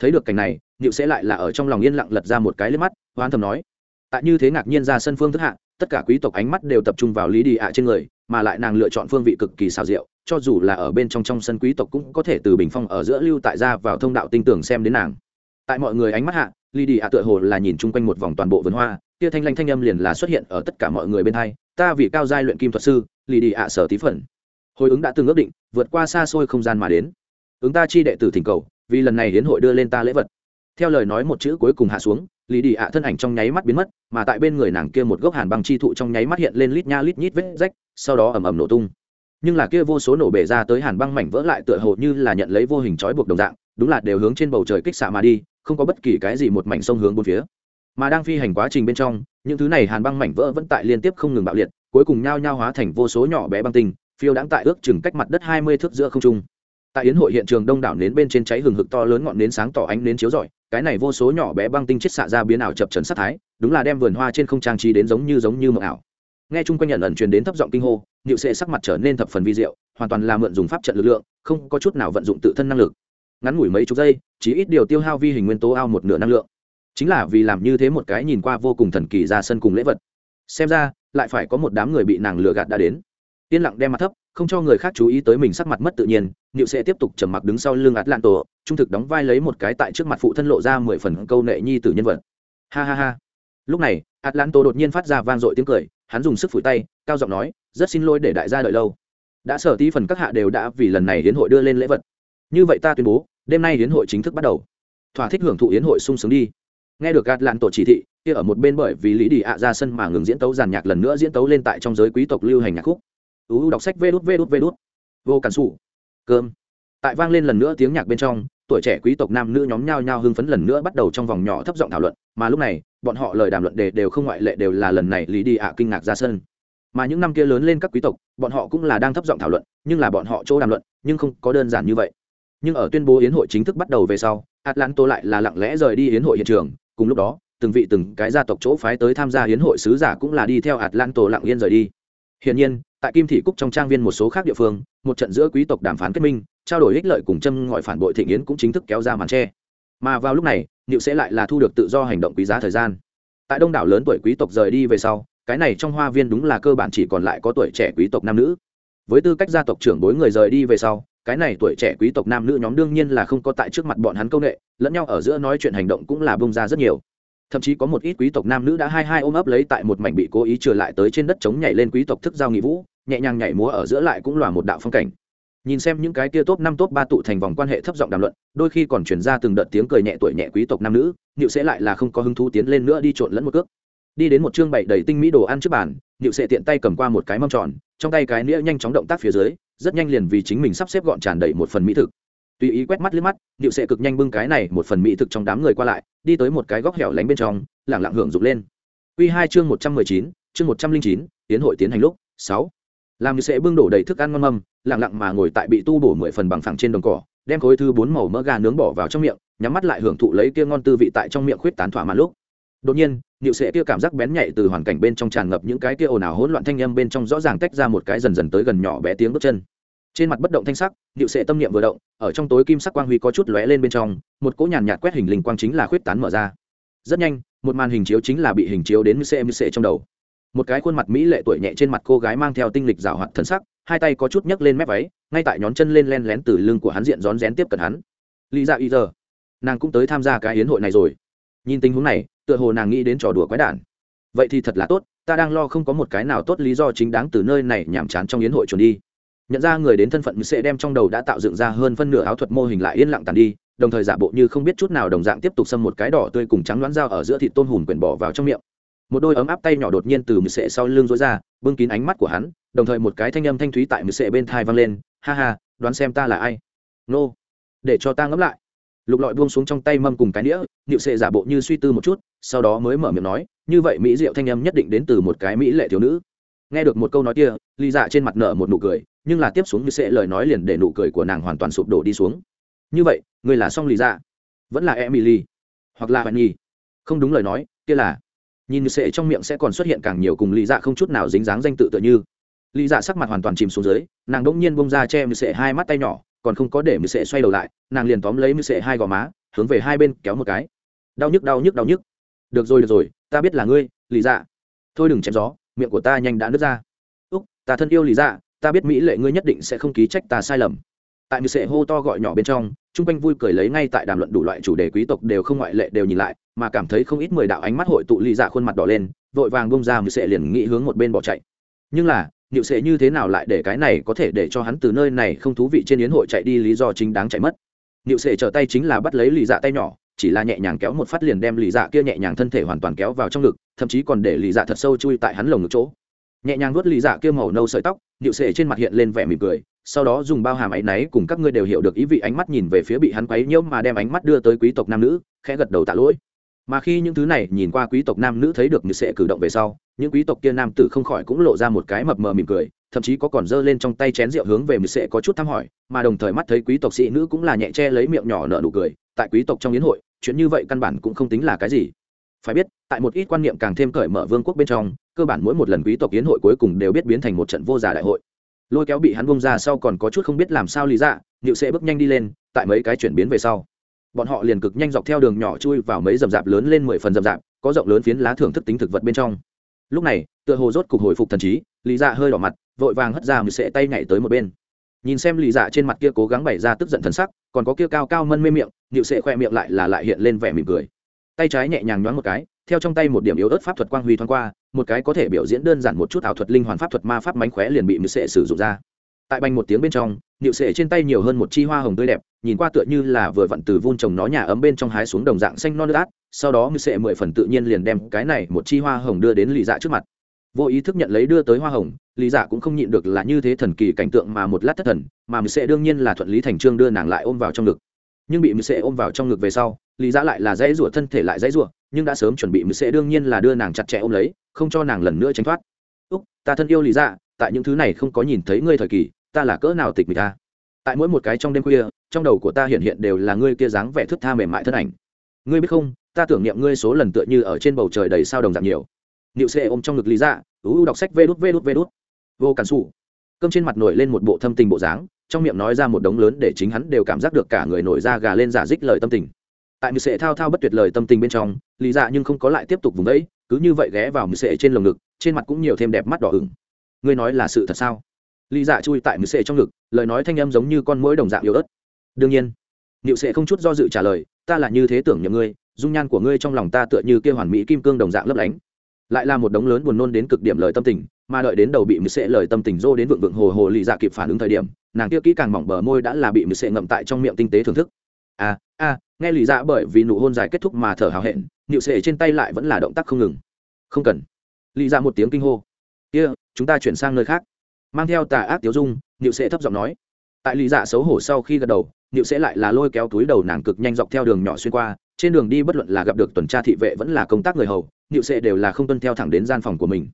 thấy được cảnh này nịu sẽ lại là ở trong lòng yên lặng lật ra một cái lên mắt, hoan thầm nói. Tại như thế ngạc nhiên ra sân phương thức hạ, tất cả quý tộc ánh mắt đều tập trung vào lý đi ạ trên người, mà lại nàng lựa chọn phương vị cực kỳ xào rượu cho dù là ở bên trong trong sân quý tộc cũng có thể từ bình phong ở giữa lưu tại ra vào thông đạo tinh tưởng xem đến nàng. Tại mọi người ánh mắt hạ, lý đi ạ tựa hồ là nhìn chung quanh một vòng toàn bộ vườn hoa, kia thanh lanh thanh âm liền là xuất hiện ở tất cả mọi người bên hai, ta vì cao giai luyện kim thuật sư, lý đi ạ sở tí phần hồi ứng đã từng ước định, vượt qua xa xôi không gian mà đến. Ứng ta chi đệ tử thỉnh cầu vì lần này hiến hội đưa lên ta lễ vật. Theo lời nói một chữ cuối cùng hạ xuống, lý đi ạ thân ảnh trong nháy mắt biến mất, mà tại bên người nàng kia một gốc hàn băng chi thụ trong nháy mắt hiện lên lít nha lít nhít vết rách, sau đó ầm ầm nổ tung. Nhưng là kia vô số nổ bể ra tới hàn băng mảnh vỡ lại tựa hồ như là nhận lấy vô hình trói buộc đồng dạng, đúng là đều hướng trên bầu trời kích xạ mà đi, không có bất kỳ cái gì một mảnh sông hướng bốn phía. Mà đang phi hành quá trình bên trong, những thứ này hàn băng mảnh vỡ vẫn tại liên tiếp không ngừng bạo liệt, cuối cùng nhao nhao hóa thành vô số nhỏ bé băng tinh, phiêu đãng tại ước chừng cách mặt đất hai mươi thước giữa không trung tại yến hội hiện trường đông đảo nến bên trên cháy hừng hực to lớn ngọn nến sáng tỏ ánh nến chiếu rọi, cái này vô số nhỏ bé băng tinh chết xạ ra biến ảo chập trần sát thái, đúng là đem vườn hoa trên không trang trí đến giống như giống như mộng ảo. Nghe chung quanh nhận ẩn truyền đến thấp giọng kinh hô nhịu sệ sắc mặt trở nên thập phần vi diệu, hoàn toàn là mượn dùng pháp trận lực lượng, không có chút nào vận dụng tự thân năng lực. Ngắn ngủi mấy chục giây chỉ ít điều tiêu hao vi hình nguyên tố ao một nửa năng lượng. Chính là vì làm như thế một cái nhìn qua vô cùng thần kỳ ra sân cùng lễ vật. Xem ra, lại phải có một đám người bị nàng lừa gạt đã đến. Yên lặng đem mặt thấp, không cho người khác chú ý tới mình sắc mặt mất tự nhiên Niệu sẽ tiếp tục trầm mặc đứng sau lưng atlanto trung thực đóng vai lấy một cái tại trước mặt phụ thân lộ ra mười phần câu nệ nhi tử nhân vật. Ha ha ha. Lúc này atlanto đột nhiên phát ra vang dội tiếng cười, hắn dùng sức phủi tay, cao giọng nói, rất xin lỗi để đại gia đợi lâu. Đã sở tí phần các hạ đều đã vì lần này hiến hội đưa lên lễ vật. Như vậy ta tuyên bố, đêm nay hiến hội chính thức bắt đầu. Thỏa thích hưởng thụ hiến hội sung sướng đi. Nghe được gạt lạn tổ chỉ thị, kia ở một bên bởi vì lý đi ạ ra sân mà ngừng diễn tấu giàn nhạc lần nữa diễn tấu lên tại trong giới quý tộc lưu hành nhạc khúc. Ú, đọc sách vút vút vút. vô cản sụ cơm. Tại vang lên lần nữa tiếng nhạc bên trong, tuổi trẻ quý tộc nam nữ nhóm nhao nhao hưng phấn lần nữa bắt đầu trong vòng nhỏ thấp giọng thảo luận, mà lúc này, bọn họ lời đàm luận đề đều không ngoại lệ đều là lần này lý đi ạ kinh ngạc ra sân. Mà những năm kia lớn lên các quý tộc, bọn họ cũng là đang thấp giọng thảo luận, nhưng là bọn họ chỗ đàm luận, nhưng không có đơn giản như vậy. Nhưng ở tuyên bố yến hội chính thức bắt đầu về sau atlanto lại là lặng lẽ rời đi yến hội hiện trường, cùng lúc đó, từng vị từng cái gia tộc chỗ phái tới tham gia yến hội sứ giả cũng là đi theo atlanto lặng yên rời đi hiển nhiên, tại kim thị cúc trong trang viên một số khác địa phương, một trận giữa quý tộc đàm phán kết minh, trao đổi ích lợi cùng châm ngòi phản bội thịnh yến cũng chính thức kéo ra màn che. mà vào lúc này, niệu sẽ lại là thu được tự do hành động quý giá thời gian. Tại đông đảo lớn tuổi quý tộc rời đi về sau, cái này trong hoa viên đúng là cơ bản chỉ còn lại có tuổi trẻ quý tộc nam nữ. Với tư cách gia tộc trưởng bối người rời đi về sau, cái này tuổi trẻ quý tộc nam nữ nhóm đương nhiên là không có tại trước mặt bọn hắn công nghệ, lẫn nhau ở giữa nói chuyện hành động cũng là bung ra rất nhiều thậm chí có một ít quý tộc nam nữ đã hai hai ôm ấp lấy tại một mảnh bị cố ý trở lại tới trên đất chống nhảy lên quý tộc thức giao nghị vũ, nhẹ nhàng nhảy múa ở giữa lại cũng là một đạo phong cảnh. Nhìn xem những cái kia top năm top ba tụ thành vòng quan hệ thấp giọng đàm luận, đôi khi còn chuyển ra từng đợt tiếng cười nhẹ tuổi nhẹ quý tộc nam nữ nịu sẽ lại là không có hứng thú tiến lên nữa đi trộn lẫn một cước. Đi đến một chương bày đầy tinh mỹ đồ ăn trước bàn nịu sẽ tiện tay cầm qua một cái mâm tròn, trong tay cái nĩa nhanh chóng động tác phía dưới, rất nhanh liền vì chính mình sắp xếp gọn tràn đầy một phần mỹ thực tùy ý quét mắt liếc mắt nịu sẽ cực nhanh bưng cái này một phần mỹ thực trong đám người qua lại, đi tới một cái góc hẻo lánh bên trong lẳng lặng hưởng dụng lên. Quy hai chương một trăm mười chín, chương một trăm linh chín, tiến hội tiến hành lúc sáu. Làm như sẽ bưng đổ đầy thức ăn ngon mâm, lặng lặng mà ngồi tại bị tu bổ mười phần bằng phẳng trên đồng cỏ, đem khối thư bốn màu mỡ gà nướng bỏ vào trong miệng, nhắm mắt lại hưởng thụ lấy kia ngon tư vị tại trong miệng khuyết tán thỏa mãn lúc. Đột nhiên Niệu sẽ kia cảm giác bén nhạy từ hoàn cảnh bên trong tràn ngập những cái kia ồn ào hỗn loạn thanh âm bên trong rõ ràng tách ra một cái dần dần tới gần nhỏ bé tiếng bước chân trên mặt bất động thanh sắc điệu sệ tâm niệm vừa động, ở trong tối kim sắc quang huy có chút lóe lên bên trong, một cỗ nhàn nhạt quét hình linh quang chính là khuyết tán mở ra. Rất nhanh, một màn hình chiếu chính là bị hình chiếu đến mưu sệ trong đầu. Một cái khuôn mặt mỹ lệ tuổi nhẹ trên mặt cô gái mang theo tinh lịch rào hoạt thần sắc, hai tay có chút nhấc lên mép váy, ngay tại nhón chân lên len lén từ lưng của hắn diện rón rén tiếp cận hắn. Lý ra y giờ, nàng cũng tới tham gia cái hiến hội này rồi. Nhìn tình huống này, tựa hồ nàng nghĩ đến trò đùa quái đản. Vậy thì thật là tốt, ta đang lo không có một cái nào tốt lý do chính đáng từ nơi này nhảm chán trong hiến hội chuẩn đi nhận ra người đến thân phận sẽ đem trong đầu đã tạo dựng ra hơn phân nửa áo thuật mô hình lại yên lặng tàn đi, đồng thời giả bộ như không biết chút nào đồng dạng tiếp tục xâm một cái đỏ tươi cùng trắng đoán dao ở giữa thịt tôm hùm quyển bỏ vào trong miệng. Một đôi ấm áp tay nhỏ đột nhiên từ mười sệ sau lưng rối ra, bưng kín ánh mắt của hắn, đồng thời một cái thanh âm thanh thúy tại mười sệ bên thai vang lên, ha ha, đoán xem ta là ai? Nô, để cho ta ngẫm lại. Lục lọi buông xuống trong tay mâm cùng cái nĩa nịu sệ giả bộ như suy tư một chút, sau đó mới mở miệng nói, như vậy mỹ diệu thanh âm nhất định đến từ một cái mỹ lệ thiếu nữ nghe được một câu nói kia lì dạ trên mặt nở một nụ cười, nhưng là tiếp xuống như sẽ lời nói liền để nụ cười của nàng hoàn toàn sụp đổ đi xuống. Như vậy, người là song lì dạ? Vẫn là emily? Hoặc là bạn nhi? Không đúng lời nói, kia là, nhìn như sẽ trong miệng sẽ còn xuất hiện càng nhiều cùng lý dạ không chút nào dính dáng danh tự tựa như. Lý dạ sắc mặt hoàn toàn chìm xuống dưới, nàng đỗng nhiên bông ra che mười sệ hai mắt tay nhỏ, còn không có để mười sệ xoay đầu lại, nàng liền tóm lấy mười sệ hai gò má, hướng về hai bên kéo một cái. Đau nhức đau nhức đau nhức. Được rồi được rồi, ta biết là ngươi, lý dạ. Thôi đừng chém gió miệng của ta nhanh đã nứt ra. Úc, ta thân yêu lý dạ ta biết mỹ lệ ngươi nhất định sẽ không ký trách ta sai lầm. Tại mười sệ hô to gọi nhỏ bên trong, chung quanh vui cười lấy ngay tại đàm luận đủ loại chủ đề quý tộc đều không ngoại lệ đều nhìn lại, mà cảm thấy không ít mười đạo ánh mắt hội tụ ly dạ khuôn mặt đỏ lên, vội vàng bông ra mười sệ liền nghĩ hướng một bên bỏ chạy. Nhưng là liệu sệ như thế nào lại để cái này có thể để cho hắn từ nơi này không thú vị trên yến hội chạy đi lý do chính đáng chạy mất. Liệu sệ trở tay chính là bắt lấy lì dạ tay nhỏ chỉ là nhẹ nhàng kéo một phát liền đem lì dạ kia nhẹ nhàng thân thể hoàn toàn kéo vào trong ngực, thậm chí còn để lì dạ thật sâu chui tại hắn lồng ngực chỗ. Nhẹ nhàng vuốt lì dạ kia màu nâu sợi tóc điệu sệ trên mặt hiện lên vẻ mỉm cười, sau đó dùng bao hàm áy náy cùng các ngươi đều hiểu được ý vị ánh mắt nhìn về phía bị hắn quấy nhiễu mà đem ánh mắt đưa tới quý tộc nam nữ, khẽ gật đầu tạ lỗi. Mà khi những thứ này nhìn qua quý tộc nam nữ thấy được như sẽ cử động về sau, những quý tộc kia nam tử không khỏi cũng lộ ra một cái mập mờ mỉm cười, thậm chí có còn giơ lên trong tay chén rượu hướng về mười sẽ có chút thăm hỏi, mà đồng thời mắt thấy quý tộc sĩ nữ cũng là nhẹ che lấy miệng nhỏ nở nụ cười, tại quý tộc trong yến hội chuyện như vậy căn bản cũng không tính là cái gì. Phải biết, tại một ít quan niệm càng thêm cởi mở vương quốc bên trong, cơ bản mỗi một lần quý tộc kiến hội cuối cùng đều biết biến thành một trận vô giả đại hội. Lôi kéo bị hắn bông ra sau còn có chút không biết làm sao lý dạ nịu sẽ bước nhanh đi lên, tại mấy cái chuyển biến về sau, bọn họ liền cực nhanh dọc theo đường nhỏ chui vào mấy dầm rạp lớn lên mười phần dầm rạp, có rộng lớn phiến lá thưởng thức tính thực vật bên trong. Lúc này, tựa hồ rốt cục hồi phục thần trí, lý dạ hơi đỏ mặt, vội vàng hất ra một sệ tay nhảy tới một bên nhìn xem lì dạ trên mặt kia cố gắng bày ra tức giận thần sắc, còn có kia cao cao mân mê miệng nịu sệ khoe miệng lại là lại hiện lên vẻ mỉm cười. Tay trái nhẹ nhàng nhoáng một cái, theo trong tay một điểm yếu ớt pháp thuật quang huy thoáng qua, một cái có thể biểu diễn đơn giản một chút ảo thuật linh hoàn pháp thuật ma pháp mánh khóe liền bị mười sệ sử dụng ra. Tại bành một tiếng bên trong nịu sệ trên tay nhiều hơn một chi hoa hồng tươi đẹp, nhìn qua tựa như là vừa vặn từ vun trồng nó nhà ấm bên trong hái xuống đồng dạng xanh non nước át sau đó mười sệ mười phần tự nhiên liền đem cái này một chi hoa hồng đưa đến lì dạ trước mặt vô ý thức nhận lấy đưa tới hoa hồng, lý dạ cũng không nhịn được là như thế thần kỳ cảnh tượng mà một lát thất thần, mà mười sẽ đương nhiên là thuận lý thành trương đưa nàng lại ôm vào trong ngực. Nhưng bị mười sẽ ôm vào trong ngực về sau, lý dạ lại là dãy rủa, thân thể lại dãy rủa, nhưng đã sớm chuẩn bị mười sẽ đương nhiên là đưa nàng chặt chẽ ôm lấy, không cho nàng lần nữa tránh thoát. Úc, ta thân yêu lý dạ tại những thứ này không có nhìn thấy ngươi thời kỳ, ta là cỡ nào tịch mịch ta? Tại mỗi một cái trong đêm khuya, trong đầu của ta hiện hiện đều là ngươi kia dáng vẻ thức tha mềm mại thân ảnh. Ngươi biết không, ta tưởng niệm ngươi số lần tựa như ở trên bầu trời đầy sao đồng dạng nhiều. Niệu Sệ ôm trong ngực lý dạ ú đọc sách vê đút vê đút vê đút. Vô cản sủ. cơm trên mặt nổi lên một bộ thâm tình bộ dáng trong miệng nói ra một đống lớn để chính hắn đều cảm giác được cả người nổi ra gà lên giả dích lời tâm tình. Tại Niệu sệ thao thao bất tuyệt lời tâm tình bên trong lý dạ nhưng không có lại tiếp tục vùng vẫy, cứ như vậy ghé vào Niệu sệ trên lồng ngực trên mặt cũng nhiều thêm đẹp mắt đỏ ửng. Ngươi nói là sự thật sao? Lý dạ chui tại Niệu sệ trong ngực lời nói thanh âm giống như con muỗi đồng dạng yếu ớt. Đương nhiên niệu sệ không chút do dự trả lời ta là như thế tưởng nhầm ngươi dung nhan của ngươi trong lòng ta tựa như kia hoàn mỹ kim cương đồng dạng lấp lánh lại là một đống lớn buồn nôn đến cực điểm lời tâm tình mà đợi đến đầu bị mười sệ lời tâm tình dô đến vượng vượng hồ hồ lì dạ kịp phản ứng thời điểm nàng kia kỹ càng mỏng bờ môi đã là bị mười sệ ngậm tại trong miệng tinh tế thưởng thức. À à nghe lì dạ bởi vì nụ hôn dài kết thúc mà thở hào hẹn nịu sệ trên tay lại vẫn là động tác không ngừng. Không cần. Lì dạ một tiếng kinh hô. Kia、yeah, chúng ta chuyển sang nơi khác. Mang theo tà ác tiếu dung nịu sệ thấp giọng nói. Tại lì dạ xấu hổ sau khi gật đầu nịu sẽ lại là lôi kéo túi đầu nàng cực nhanh dọc theo đường nhỏ xuyên qua trên đường đi bất luận là gặp được tuần tra thị vệ vẫn là công tác người hầu nịu sẽ đều là không tuân theo thẳng đến gian phòng của mình.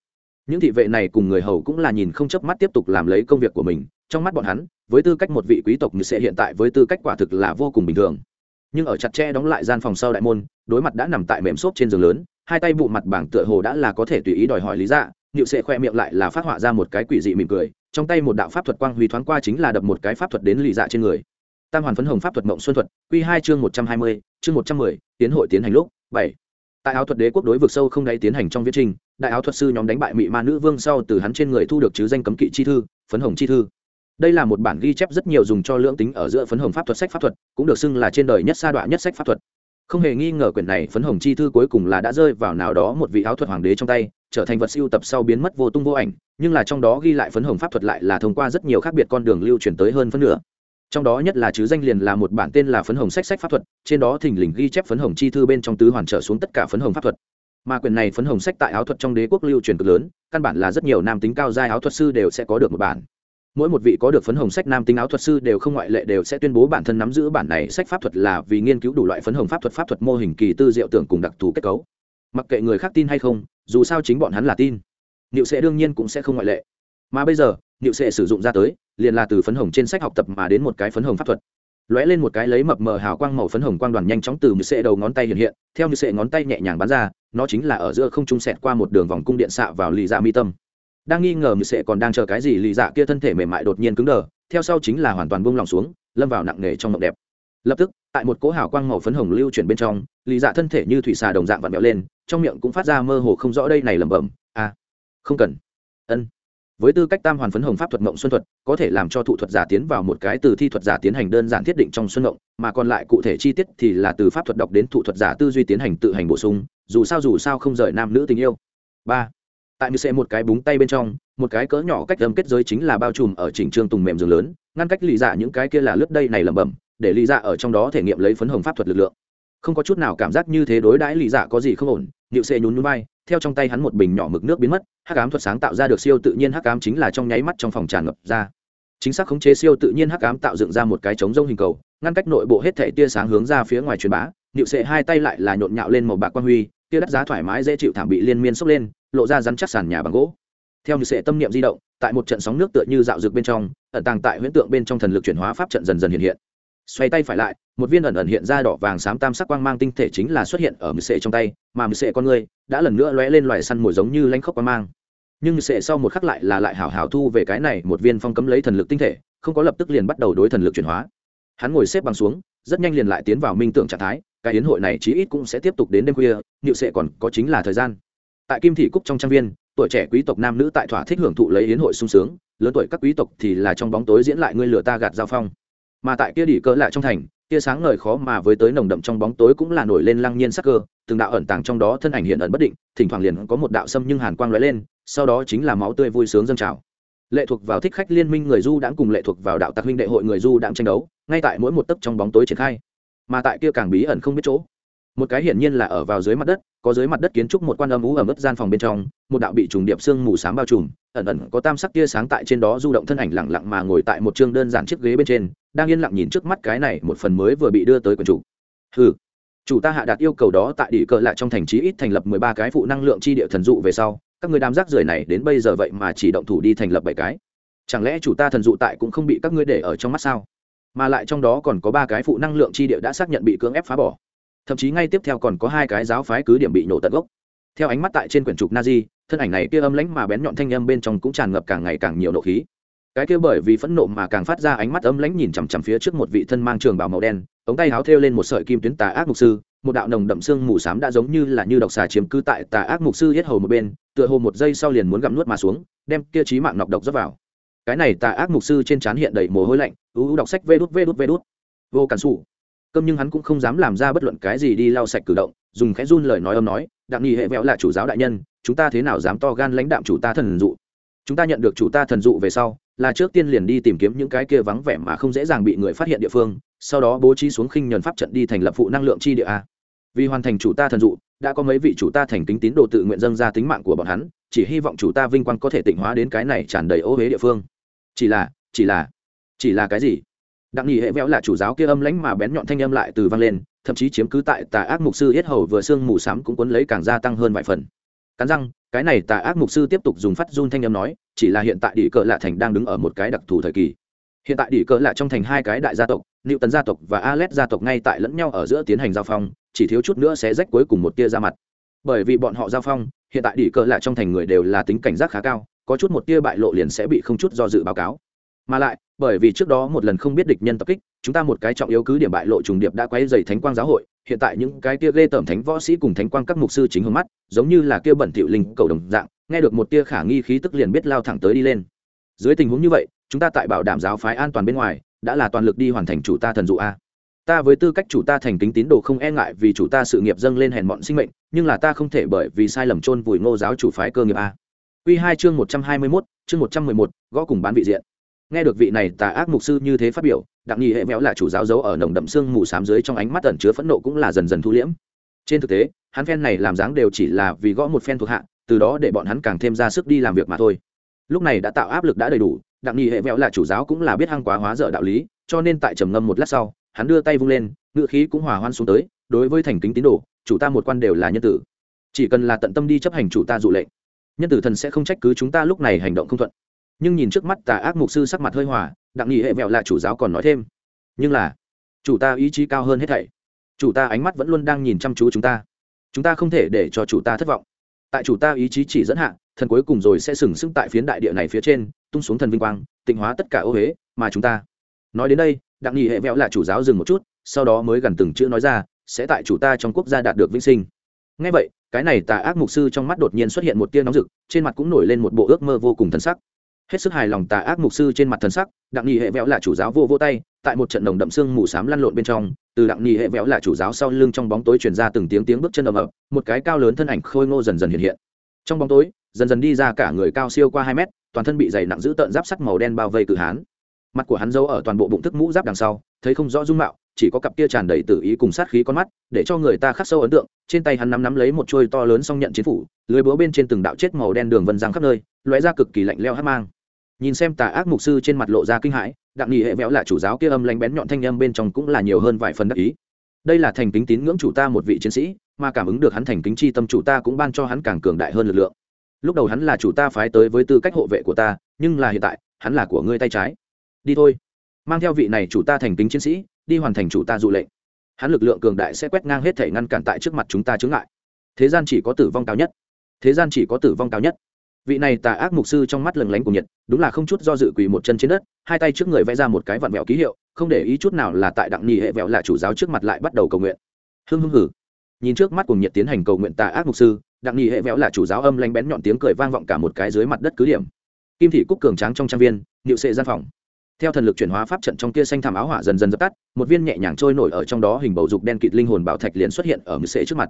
Những thị vệ này cùng người hầu cũng là nhìn không chớp mắt tiếp tục làm lấy công việc của mình, trong mắt bọn hắn, với tư cách một vị quý tộc như sẽ hiện tại với tư cách quả thực là vô cùng bình thường. Nhưng ở chặt tre đóng lại gian phòng sau đại môn, đối mặt đã nằm tại mềm xốp trên giường lớn, hai tay bụ mặt bảng tựa hồ đã là có thể tùy ý đòi hỏi lý dạ nịu sẽ khoe miệng lại là phát họa ra một cái quỷ dị mỉm cười, trong tay một đạo pháp thuật quang huy thoáng qua chính là đập một cái pháp thuật đến lý dạ trên người tam hoàn phấn hồng pháp thuật mộng xuân thuật, quy hai chương một trăm hai mươi, chương một trăm mười, tiến hội tiến hành lúc, bảy. Tại áo thuật đế quốc đối vực sâu không đáy tiến hành trong viết trình, đại áo thuật sư nhóm đánh bại mị ma nữ vương sau từ hắn trên người thu được chứ danh cấm kỵ chi thư, phấn hồng chi thư. Đây là một bản ghi chép rất nhiều dùng cho lưỡng tính ở giữa phấn hồng pháp thuật sách pháp thuật, cũng được xưng là trên đời nhất sa đoạn nhất sách pháp thuật. Không hề nghi ngờ quyển này phấn hồng chi thư cuối cùng là đã rơi vào nào đó một vị áo thuật hoàng đế trong tay, trở thành vật siêu tập sau biến mất vô tung vô ảnh, nhưng là trong đó ghi lại phấn hồng pháp thuật lại là thông qua rất nhiều khác biệt con đường lưu truyền tới hơn phân nửa trong đó nhất là chứ danh liền là một bản tên là phấn hồng sách sách pháp thuật, trên đó thình lình ghi chép phấn hồng chi thư bên trong tứ hoàn trở xuống tất cả phấn hồng pháp thuật. Mà quyền này phấn hồng sách tại áo thuật trong đế quốc lưu truyền cực lớn, căn bản là rất nhiều nam tính cao giai áo thuật sư đều sẽ có được một bản. Mỗi một vị có được phấn hồng sách nam tính áo thuật sư đều không ngoại lệ đều sẽ tuyên bố bản thân nắm giữ bản này sách pháp thuật là vì nghiên cứu đủ loại phấn hồng pháp thuật pháp thuật mô hình kỳ tư diệu tưởng cùng đặc thù kết cấu. Mặc kệ người khác tin hay không, dù sao chính bọn hắn là tin liệu sẽ đương nhiên cũng sẽ không ngoại lệ. Mà bây giờ niệu sệ sử dụng ra tới, liền là từ phấn hồng trên sách học tập mà đến một cái phấn hồng pháp thuật. Lóe lên một cái lấy mập mờ hào quang màu phấn hồng quang đoàn nhanh chóng từ mười sệ đầu ngón tay hiện hiện, theo mười sệ ngón tay nhẹ nhàng bắn ra, nó chính là ở giữa không trung sẹt qua một đường vòng cung điện xạ vào lì dạ mi tâm. Đang nghi ngờ mười sệ còn đang chờ cái gì, lì dạ kia thân thể mềm mại đột nhiên cứng đờ, theo sau chính là hoàn toàn buông lòng xuống, lâm vào nặng nề trong mộng đẹp. Lập tức, tại một cỗ hào quang màu phấn hồng lưu chuyển bên trong, lì dạ thân thể như thủy xà đồng dạng vặn vẹo lên, trong miệng cũng phát ra mơ hồ không rõ đây này lẩm bẩm à không cần với tư cách tam hoàn phấn hồng pháp thuật mộng xuân thuật, có thể làm cho thụ thuật giả tiến vào một cái từ thi thuật giả tiến hành đơn giản thiết định trong xuân mộng mà còn lại cụ thể chi tiết thì là từ pháp thuật đọc đến thụ thuật giả tư duy tiến hành tự hành bổ sung, dù sao dù sao không rời nam nữ tình yêu. Ba. Tại như sẽ một cái búng tay bên trong, một cái cỡ nhỏ cách âm kết giới chính là bao trùm ở chỉnh trương tùng mềm giường lớn, ngăn cách lý dạ những cái kia là lướt đây này lẩm bẩm, để lý dạ ở trong đó thể nghiệm lấy phấn hồng pháp thuật lực lượng. Không có chút nào cảm giác như thế đối đãi lý dạ có gì không ổn nhịu sẽ nhún núi bay theo trong tay hắn một bình nhỏ mực nước biến mất, hắc ám thuật sáng tạo ra được siêu tự nhiên hắc ám chính là trong nháy mắt trong phòng tràn ngập ra. Chính xác khống chế siêu tự nhiên hắc ám tạo dựng ra một cái trống rông hình cầu, ngăn cách nội bộ hết thể tia sáng hướng ra phía ngoài truyền bá nịu sệ hai tay lại là nhộn nhạo lên một bạc quan huy, tia đắt giá thoải mái dễ chịu thảm bị liên miên sốc lên, lộ ra rắn chắc sàn nhà bằng gỗ. Theo như sệ tâm niệm di động, tại một trận sóng nước tựa như dạo dược bên trong, ẩn tàng tại huyễn tượng bên trong thần lực chuyển hóa pháp trận dần dần hiện hiện xoay tay phải lại, một viên ẩn ẩn hiện ra đỏ vàng xám tam sắc quang mang tinh thể chính là xuất hiện ở mười sệ trong tay, mà mười sệ con người đã lần nữa lóe lên loài săn mồi giống như lanh khóc quang mang. Nhưng mười sệ sau một khắc lại là lại hảo hảo thu về cái này một viên phong cấm lấy thần lực tinh thể, không có lập tức liền bắt đầu đối thần lực chuyển hóa. Hắn ngồi xếp bằng xuống, rất nhanh liền lại tiến vào minh tưởng trạng thái, cái hiến hội này chí ít cũng sẽ tiếp tục đến đêm khuya nhịu sệ còn có chính là thời gian. Tại kim thị cúc trong trang viên, tuổi trẻ quý tộc nam nữ tại thỏa thích hưởng thụ lấy hiến hội sung sướng, lớn tuổi các quý tộc thì là trong bóng tối diễn lại ngươi lửa ta gạt giao phong mà tại kia đỉ cỡ lại trong thành, kia sáng ngời khó mà với tới nồng đậm trong bóng tối cũng là nổi lên lăng nhiên sắc cơ, từng đạo ẩn tàng trong đó thân ảnh hiện ẩn bất định, thỉnh thoảng liền có một đạo xâm nhưng hàn quang lóe lên, sau đó chính là máu tươi vui sướng dâng trào. Lệ thuộc vào thích khách liên minh người du đãng cùng lệ thuộc vào đạo tạc huynh đệ hội người du đãng tranh đấu, ngay tại mỗi một tấc trong bóng tối triển khai. Mà tại kia càng bí ẩn không biết chỗ một cái hiển nhiên là ở vào dưới mặt đất, có dưới mặt đất kiến trúc một quan âm ú ở mức gian phòng bên trong, một đạo bị trùng điệp xương mù s á m bao trùm, ẩn ẩn có tam sắc tia sáng tại trên đó du động thân ảnh lẳng lặng mà ngồi tại một chương đơn giản chiếc ghế bên trên, đang yên lặng nhìn trước mắt cái này một phần mới vừa bị đưa tới quần chủ. Ừ chủ ta hạ đạt yêu cầu đó tại địa cờ lại trong thành trí ít thành lập mười ba cái phụ năng lượng chi địa thần dụ về sau, các người đám rác rưởi này đến bây giờ vậy mà chỉ động thủ đi thành lập bảy cái. Chẳng lẽ chủ ta thần dụ tại cũng không bị các ngươi để ở trong mắt sao? Mà lại trong đó còn có ba cái phụ năng lượng chi địa đã xác nhận bị cưỡng ép phá bỏ thậm chí ngay tiếp theo còn có hai cái giáo phái cứ điểm bị nổ tận gốc. Theo ánh mắt tại trên quyển trục na di thân ảnh này kia âm lãnh mà bén nhọn thanh âm bên trong cũng tràn ngập càng ngày càng nhiều nộ khí. Cái kia bởi vì phẫn nộ mà càng phát ra ánh mắt âm lãnh nhìn chằm chằm phía trước một vị thân mang trường bào màu đen, ống tay háo thêu lên một sợi kim tuyến tà ác mục sư, một đạo nồng đậm xương mù xám đã giống như là như độc xà chiếm cứ tại tà ác mục sư hết hầu một bên, tựa hồ một giây sau liền muốn gặm nuốt mà xuống, đem kia trí mạng nọc độc dốc vào. Cái này tà ác mục sư trên trán hiện đầy mồ hôi lạnh, ú ú đọc sách vê đút vê đút vê đút. Vô cản xù cơm nhưng hắn cũng không dám làm ra bất luận cái gì đi lau sạch cử động, dùng khẽ run lời nói âm nói, đặng nghi hệ vẹo là chủ giáo đại nhân, chúng ta thế nào dám to gan lãnh đạm chủ ta thần dụ? Chúng ta nhận được chủ ta thần dụ về sau, là trước tiên liền đi tìm kiếm những cái kia vắng vẻ mà không dễ dàng bị người phát hiện địa phương, sau đó bố trí xuống khinh nhuần pháp trận đi thành lập phụ năng lượng chi địa a. Vì hoàn thành chủ ta thần dụ, đã có mấy vị chủ ta thành kính tín đồ tự nguyện dâng ra tính mạng của bọn hắn, chỉ hy vọng chủ ta vinh quang có thể tịnh hóa đến cái này tràn đầy ô huế địa phương. Chỉ là chỉ là chỉ là cái gì? Đặng nghỉ hệ véo là chủ giáo kia âm lãnh mà bén nhọn thanh âm lại từ vang lên, thậm chí chiếm cứ tại tà ác mục sư yết hầu vừa xương mù sám cũng cuốn lấy càng gia tăng hơn vài phần. Cắn răng, cái này tà ác mục sư tiếp tục dùng phát run thanh âm nói, chỉ là hiện tại đỉ cờ lạ thành đang đứng ở một cái đặc thù thời kỳ. Hiện tại đỉ cờ lạ trong thành hai cái đại gia tộc liệu tần gia tộc và alet gia tộc ngay tại lẫn nhau ở giữa tiến hành giao phong, chỉ thiếu chút nữa sẽ rách cuối cùng một tia ra mặt. Bởi vì bọn họ giao phong, hiện tại đỉ cờ lạ trong thành người đều là tính cảnh giác khá cao, có chút một tia bại lộ liền sẽ bị không chút do dự báo cáo. Mà lại bởi vì trước đó một lần không biết địch nhân tập kích chúng ta một cái trọng yếu cứ điểm bại lộ trùng điệp đã quấy dày thánh quang giáo hội hiện tại những cái tia ghê tởm thánh võ sĩ cùng thánh quang các mục sư chính hướng mắt giống như là kia bẩn tiểu linh cầu đồng dạng nghe được một tia khả nghi khí tức liền biết lao thẳng tới đi lên. Dưới tình huống như vậy chúng ta tại bảo đảm giáo phái an toàn bên ngoài đã là toàn lực đi hoàn thành chủ ta thần dụ a. Ta với tư cách chủ ta thành kính tín đồ không e ngại vì chủ ta sự nghiệp dâng lên hèn mọn sinh mệnh nhưng là ta không thể bởi vì sai lầm chôn vùi ngô giáo chủ phái cơ nghiệp a. Quy hai chương một trăm hai mươi 121, chương một trăm mười một, gõ cùng bán vị diện nghe được vị này tà ác mục sư như thế phát biểu, đặng nghi hệ méo là chủ giáo giấu ở nồng đậm xương mù s á m dưới trong ánh mắt ẩn chứa phẫn nộ cũng là dần dần thu liễm. Trên thực tế, hắn phen này làm dáng đều chỉ là vì gõ một phen thuộc hạ, từ đó để bọn hắn càng thêm ra sức đi làm việc mà thôi. Lúc này đã tạo áp lực đã đầy đủ, đặng nghi hệ méo là chủ giáo cũng là biết hăng quá hóa dở đạo lý, cho nên tại trầm ngâm một lát sau, hắn đưa tay vung lên ngự khí cũng hòa hoan xuống tới, đối với thành kính tín đồ, chủ ta một quan đều là nhân tử. Chỉ cần là tận tâm đi chấp hành chủ ta dụ lệnh, nhân tử thần sẽ không trách cứ chúng ta lúc này hành động không thuận nhưng nhìn trước mắt tà ác mục sư sắc mặt hơi hòa, đặng nghỉ hệ mẹo là chủ giáo còn nói thêm. Nhưng là, chủ ta ý chí cao hơn hết thảy. Chủ ta ánh mắt vẫn luôn đang nhìn chăm chú chúng ta. Chúng ta không thể để cho chủ ta thất vọng. Tại chủ ta ý chí chỉ dẫn hạ, thần cuối cùng rồi sẽ sừng sững tại phiến đại địa này phía trên, tung xuống thần vinh quang, tịnh hóa tất cả ô huế mà chúng ta. Nói đến đây, đặng nghỉ hệ vẹo là chủ giáo dừng một chút, sau đó mới gần từng chữ nói ra, sẽ tại chủ ta trong quốc gia đạt được vinh sinh. Ngay vậy, cái này tà ác mục sư trong mắt đột nhiên xuất hiện một tia nóng rực, trên mặt cũng nổi lên một bộ ước mơ vô cùng thân sắc hết sức hài lòng tà ác mục sư trên mặt thần sắc, đặng nghị hệ vẽo là chủ giáo vô vô tay, tại một trận đồng đậm xương mù s á m lăn lộn bên trong, từ đặng nghị hệ vẽo là chủ giáo sau lưng trong bóng tối chuyển ra từng tiếng tiếng bước chân ầm ập một cái cao lớn thân ảnh khôi ngô dần dần hiện hiện. Trong bóng tối, dần dần đi ra cả người cao siêu qua hai mét, toàn thân bị dày nặng giữ tợn giáp sắt màu đen bao vây cự hán. Mặt của hắn giấu ở toàn bộ bụng thức mũ giáp đằng sau, thấy không rõ dung mạo, chỉ có cặp kia tràn đầy tự ý cùng sát khí con mắt, để cho người ta khắc sâu ấn tượng, trên tay hắn nắm nắm lấy một trôi to lớn song nhận chiến phủ, lưới búa bên trên từng đạo chết màu đen đường vân răng khắp nơi, lóe ra cực kỳ lạnh leo hát mang nhìn xem tà ác mục sư trên mặt lộ ra kinh hãi, đặng nghỉ hệ véo là chủ giáo kia âm lanh bén nhọn thanh âm bên trong cũng là nhiều hơn vài phần đắc ý. Đây là thành kính tín ngưỡng chủ ta một vị chiến sĩ, mà cảm ứng được hắn thành kính chi tâm chủ ta cũng ban cho hắn càng cường đại hơn lực lượng. Lúc đầu hắn là chủ ta phái tới với tư cách hộ vệ của ta, nhưng là hiện tại, hắn là của ngươi tay trái. Đi thôi. Mang theo vị này chủ ta thành kính chiến sĩ, đi hoàn thành chủ ta dụ lệnh. Hắn lực lượng cường đại sẽ quét ngang hết thể ngăn cản tại trước mặt chúng ta chướng lại. thế gian chỉ có tử vong cao nhất. Thế gian chỉ có tử vong cao nhất vị này tà ác mục sư trong mắt lừng lánh của nhiệt, đúng là không chút do dự quỳ một chân trên đất, hai tay trước người vẽ ra một cái vặn vẹo ký hiệu, không để ý chút nào là tại đặng nhì hệ vẹo là chủ giáo trước mặt lại bắt đầu cầu nguyện. Hưng hưng hử. Nhìn trước mắt cùng nhiệt tiến hành cầu nguyện tà ác mục sư, đặng nhì hệ vẹo là chủ giáo âm lanh bén nhọn tiếng cười vang vọng cả một cái dưới mặt đất cứ điểm. Kim thị cúc cường tráng trong trang viên, niệu sệ gian phòng. Theo thần lực chuyển hóa pháp trận trong kia xanh thảm áo hỏa dần dần dập tắt, một viên nhẹ nhàng trôi nổi ở trong đó hình bầu dục đen kịt linh hồn bảo thạch liền xuất hiện ở mười sệ trước mặt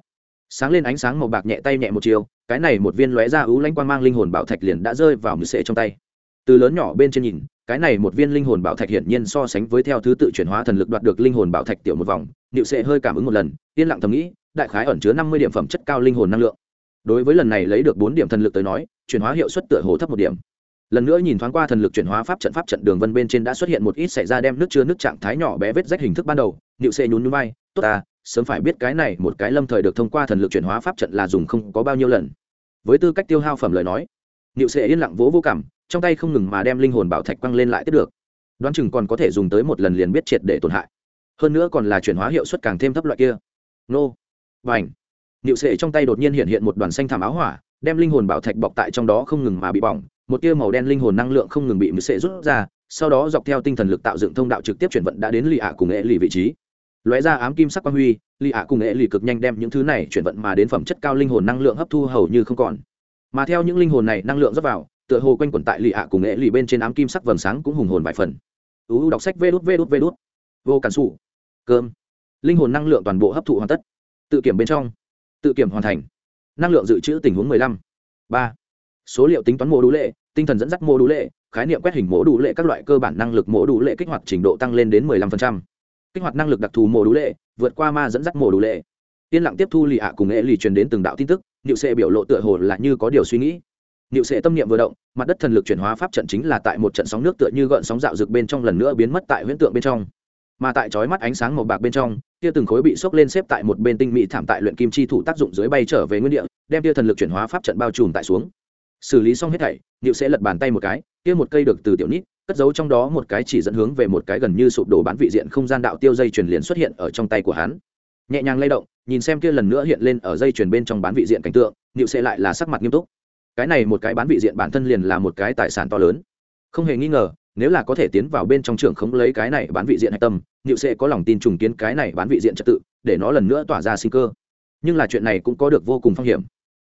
sáng lên ánh sáng màu bạc nhẹ tay nhẹ một chiều, cái này một viên lóe ra ứ lãnh quang mang linh hồn bảo thạch liền đã rơi vào mười sệ trong tay. Từ lớn nhỏ bên trên nhìn, cái này một viên linh hồn bảo thạch hiển nhiên so sánh với theo thứ tự chuyển hóa thần lực đoạt được linh hồn bảo thạch tiểu một vòng nịu sệ hơi cảm ứng một lần, yên lặng thầm nghĩ, đại khái ẩn chứa năm mươi điểm phẩm chất cao linh hồn năng lượng. Đối với lần này lấy được bốn điểm thần lực tới nói, chuyển hóa hiệu suất tựa hồ thấp một điểm. Lần nữa nhìn thoáng qua thần lực chuyển hóa pháp trận pháp trận đường vân bên trên đã xuất hiện một ít xảy ra đem nước chứa nước trạng thái nhỏ bé vết rách hình thức ban đầu nịu sệ nhún núi bay tốt ta sớm phải biết cái này một cái lâm thời được thông qua thần lực chuyển hóa pháp trận là dùng không có bao nhiêu lần. Với tư cách tiêu hao phẩm lời nói, niệu sẽ yên lặng vỗ vô cảm, trong tay không ngừng mà đem linh hồn bảo thạch quăng lên lại tiếp được. Đoán chừng còn có thể dùng tới một lần liền biết triệt để tổn hại. Hơn nữa còn là chuyển hóa hiệu suất càng thêm thấp loại kia. Nô. Và ảnh niệu sệ trong tay đột nhiên hiện hiện một đoàn xanh thảm áo hỏa, đem linh hồn bảo thạch bọc tại trong đó không ngừng mà bị bỏng, một tia màu đen linh hồn năng lượng không ngừng bị mười sệ rút ra, sau đó dọc theo tinh thần lực tạo dựng thông đạo trực tiếp chuyển vận đã đến lì ạ cùng nghệ lì vị trí lóe ra ám kim sắc quang huy lì ạ cùng nghệ lì cực nhanh đem những thứ này chuyển vận mà đến phẩm chất cao linh hồn năng lượng hấp thu hầu như không còn. Mà theo những linh hồn này năng lượng dốc vào, tựa hồ quanh quẩn tại lì ạ cùng nghệ lì bên trên ám kim sắc vầng sáng cũng hùng hồn vài phần. Uu đọc sách vê đút vê đút vê đút. Vô cản xù cơm. Linh hồn năng lượng toàn bộ hấp thụ hoàn tất. Tự kiểm bên trong. Tự kiểm hoàn thành. Năng lượng dự trữ tình huống mười lăm. Ba. Số liệu tính toán mô đủ lệ, tinh thần dẫn dắt mô đủ lệ, khái niệm quét hình mô đủ lệ các loại cơ bản năng lực mô đủ lệ kích hoạt trình độ tăng lên đến mười lăm phần trăm kích hoạt năng lực đặc thù mổ đủ lệ, vượt qua ma dẫn dắt mổ đủ lệ. Yên lặng tiếp thu lì ạ cùng nghệ lì truyền đến từng đạo tin tức, niệu sệ biểu lộ tựa hồ là như có điều suy nghĩ. Niệu sệ tâm niệm vừa động, mặt đất thần lực chuyển hóa pháp trận chính là tại một trận sóng nước tựa như gợn sóng dạo rực bên trong lần nữa biến mất tại huyễn tượng bên trong. Mà tại chói mắt ánh sáng màu bạc bên trong, tia từng khối bị sốc lên xếp tại một bên tinh mỹ thảm tại luyện kim chi thủ tác dụng dưới bay trở về nguyên địa, đem tia thần lực chuyển hóa pháp trận bao trùm tại xuống. Xử lý xong hết thảy, niệu sẽ lật bàn tay một cái tia một cây được từ tiểu nít cất giấu trong đó một cái chỉ dẫn hướng về một cái gần như sụp đổ bán vị diện không gian đạo tiêu dây truyền liền xuất hiện ở trong tay của hắn. Nhẹ nhàng lay động, nhìn xem kia lần nữa hiện lên ở dây truyền bên trong bán vị diện cảnh tượng, niệu sẽ lại là sắc mặt nghiêm túc. Cái này một cái bán vị diện bản thân liền là một cái tài sản to lớn. Không hề nghi ngờ, nếu là có thể tiến vào bên trong trường không lấy cái này bán vị diện hạch tâm, niệu sẽ có lòng tin trùng kiến cái này bán vị diện trật tự, để nó lần nữa tỏa ra sinh cơ. Nhưng là chuyện này cũng có được vô cùng phong hiểm.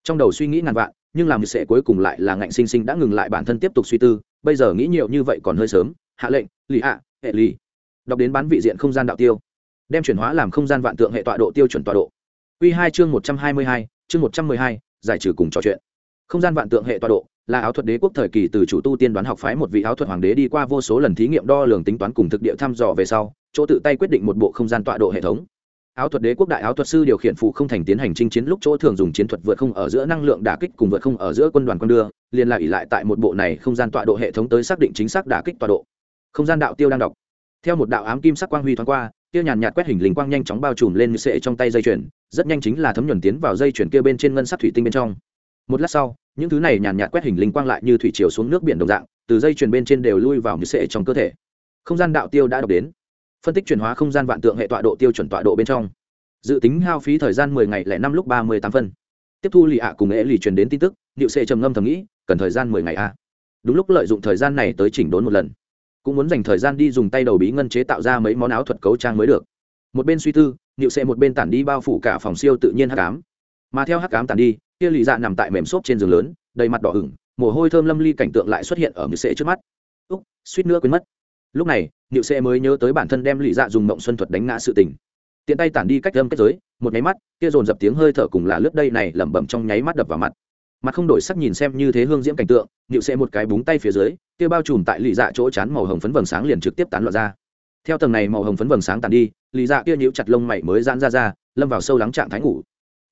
Trong đầu suy nghĩ ngàn vạn, nhưng làm sẽ cuối cùng lại là ngạnh sinh sinh đã ngừng lại bản thân tiếp tục suy tư bây giờ nghĩ nhiều như vậy còn hơi sớm, hạ lệnh, lì hạ hệ lì. Đọc đến bán vị diện không gian đạo tiêu. Đem chuyển hóa làm không gian vạn tượng hệ tọa độ tiêu chuẩn tọa độ. Q hai chương một trăm hai mươi hai, chương một trăm mười hai, giải trừ cùng trò chuyện. Không gian vạn tượng hệ tọa độ là áo thuật đế quốc thời kỳ từ chủ tu tiên đoán học phái một vị áo thuật hoàng đế đi qua vô số lần thí nghiệm đo lường tính toán cùng thực địa thăm dò về sau, chỗ tự tay quyết định một bộ không gian tọa độ hệ thống áo thuật đế quốc đại áo thuật sư điều khiển phụ không thành tiến hành chinh chiến, lúc chỗ thường dùng chiến thuật vượt không ở giữa năng lượng đả kích cùng vượt không ở giữa quân đoàn quân đưa, liền lại ỉ lại tại một bộ này không gian tọa độ hệ thống tới xác định chính xác đả kích tọa độ. Không gian đạo tiêu đang đọc. Theo một đạo ám kim sắc quang huy thoáng qua tiêu nhàn nhạt quét hình linh quang nhanh chóng bao trùm lên như sệ trong tay dây chuyền, rất nhanh chính là thấm nhuần tiến vào dây chuyền kia bên trên ngân sắc thủy tinh bên trong. Một lát sau, những thứ này nhàn nhạt quét hình linh quang lại như thủy chiều xuống nước biển đồng dạng, từ dây chuyền bên trên đều lui vào như sệ trong cơ thể. Không gian đạo tiêu đã đọc đến phân tích chuyển hóa không gian vạn tượng hệ tọa độ tiêu chuẩn tọa độ bên trong. Dự tính hao phí thời gian mười ngày lẻ năm lúc ba mươi tám phân. Tiếp thu lì ạ cùng ế lì truyền đến tin tức liệu sệ trầm ngâm thầm nghĩ, cần thời gian mười ngày a đúng lúc lợi dụng thời gian này tới chỉnh đốn một lần. Cũng muốn dành thời gian đi dùng tay đầu bí ngân chế tạo ra mấy món áo thuật cấu trang mới được. Một bên suy tư liệu sệ một bên tản đi bao phủ cả phòng siêu tự nhiên hắc ám. Mà theo hắc ám tản đi, kia lì dạ nằm tại mềm xốp trên giường lớn, đầy mặt đỏ ửng, mồ hôi thơm lâm ly cảnh tượng lại xuất hiện ở mười sệ trước mắt. Úc, suýt nữa quên mất lúc này, niệu xe mới nhớ tới bản thân đem lì dạ dùng mộng xuân thuật đánh ngã sự tình. Tiện tay tản đi cách âm kết giới, một nháy mắt, kia dồn dập tiếng hơi thở cùng là lướt đây này lẩm bẩm trong nháy mắt đập vào mặt. Mặt không đổi sắc nhìn xem như thế hương diễm cảnh tượng, niệu xe một cái búng tay phía dưới, kia bao trùm tại lì dạ chỗ chán màu hồng phấn vầng sáng liền trực tiếp tán loạn ra. Theo tầng này màu hồng phấn vầng sáng tàn đi lì dạ kia nhíu chặt lông mày mới giãn ra ra, lâm vào sâu lắng trạng thái ngủ.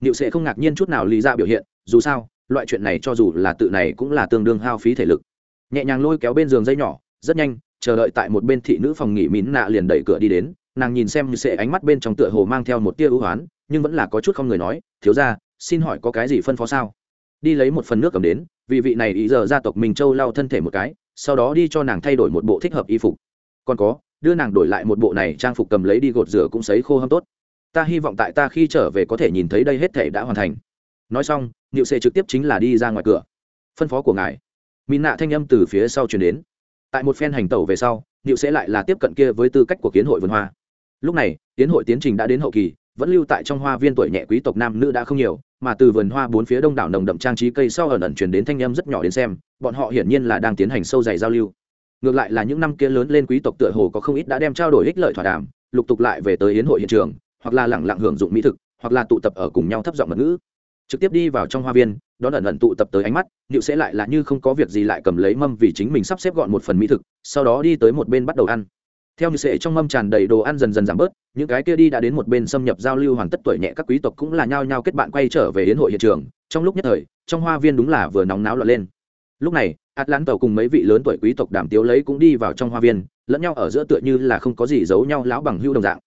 Niệu sệ không ngạc nhiên chút nào lì dạ biểu hiện, dù sao, loại chuyện này cho dù là tự này cũng là tương đương hao phí thể lực. Nhẹ nhàng lôi kéo bên giường dây nhỏ, rất nhanh chờ đợi tại một bên thị nữ phòng nghỉ mín nạ liền đẩy cửa đi đến, nàng nhìn xem như sệ ánh mắt bên trong tựa hồ mang theo một tia ưu hoán, nhưng vẫn là có chút không người nói, thiếu ra xin hỏi có cái gì phân phó sao? Đi lấy một phần nước cầm đến, vì vị này ý giờ gia tộc mình châu lau thân thể một cái, sau đó đi cho nàng thay đổi một bộ thích hợp y phục. Còn có, đưa nàng đổi lại một bộ này trang phục cầm lấy đi gột rửa cũng sấy khô hâm tốt. Ta hy vọng tại ta khi trở về có thể nhìn thấy đây hết thể đã hoàn thành. Nói xong, niệu sệ trực tiếp chính là đi ra ngoài cửa. Phân phó của ngài. Mỹ nạ thanh âm từ phía sau chuyển đến tại một phen hành tẩu về sau điệu sẽ lại là tiếp cận kia với tư cách của kiến hội vườn hoa. Lúc này tiến hội tiến trình đã đến hậu kỳ, vẫn lưu tại trong hoa viên tuổi nhẹ quý tộc nam nữ đã không nhiều, mà từ vườn hoa bốn phía đông đảo nồng đậm trang trí cây sau ẩn ẩn truyền đến thanh em rất nhỏ đến xem, bọn họ hiển nhiên là đang tiến hành sâu dày giao lưu. Ngược lại là những năm kia lớn lên quý tộc tựa hồ có không ít đã đem trao đổi ích lợi thỏa đàm, lục tục lại về tới hiến hội hiện trường, hoặc là lẳng lặng hưởng dụng mỹ thực, hoặc là tụ tập ở cùng nhau thấp giọng mật ngữ. Trực tiếp đi vào trong hoa viên đón ẩn ẩn tụ tập tới ánh mắt nịu sẽ lại là như không có việc gì lại cầm lấy mâm vì chính mình sắp xếp gọn một phần mỹ thực, sau đó đi tới một bên bắt đầu ăn. Theo như sệ trong mâm tràn đầy đồ ăn dần dần giảm bớt, những cái kia đi đã đến một bên xâm nhập giao lưu hoàn tất tuổi nhẹ các quý tộc cũng là nhao nhao kết bạn quay trở về yến hội hiện trường, trong lúc nhất thời, trong hoa viên đúng là vừa nóng náo lọt lên. Lúc này atlan tàu cùng mấy vị lớn tuổi quý tộc đảm tiếu lấy cũng đi vào trong hoa viên, lẫn nhau ở giữa tựa như là không có gì giấu nhau lão bằng hưu đồng dạng.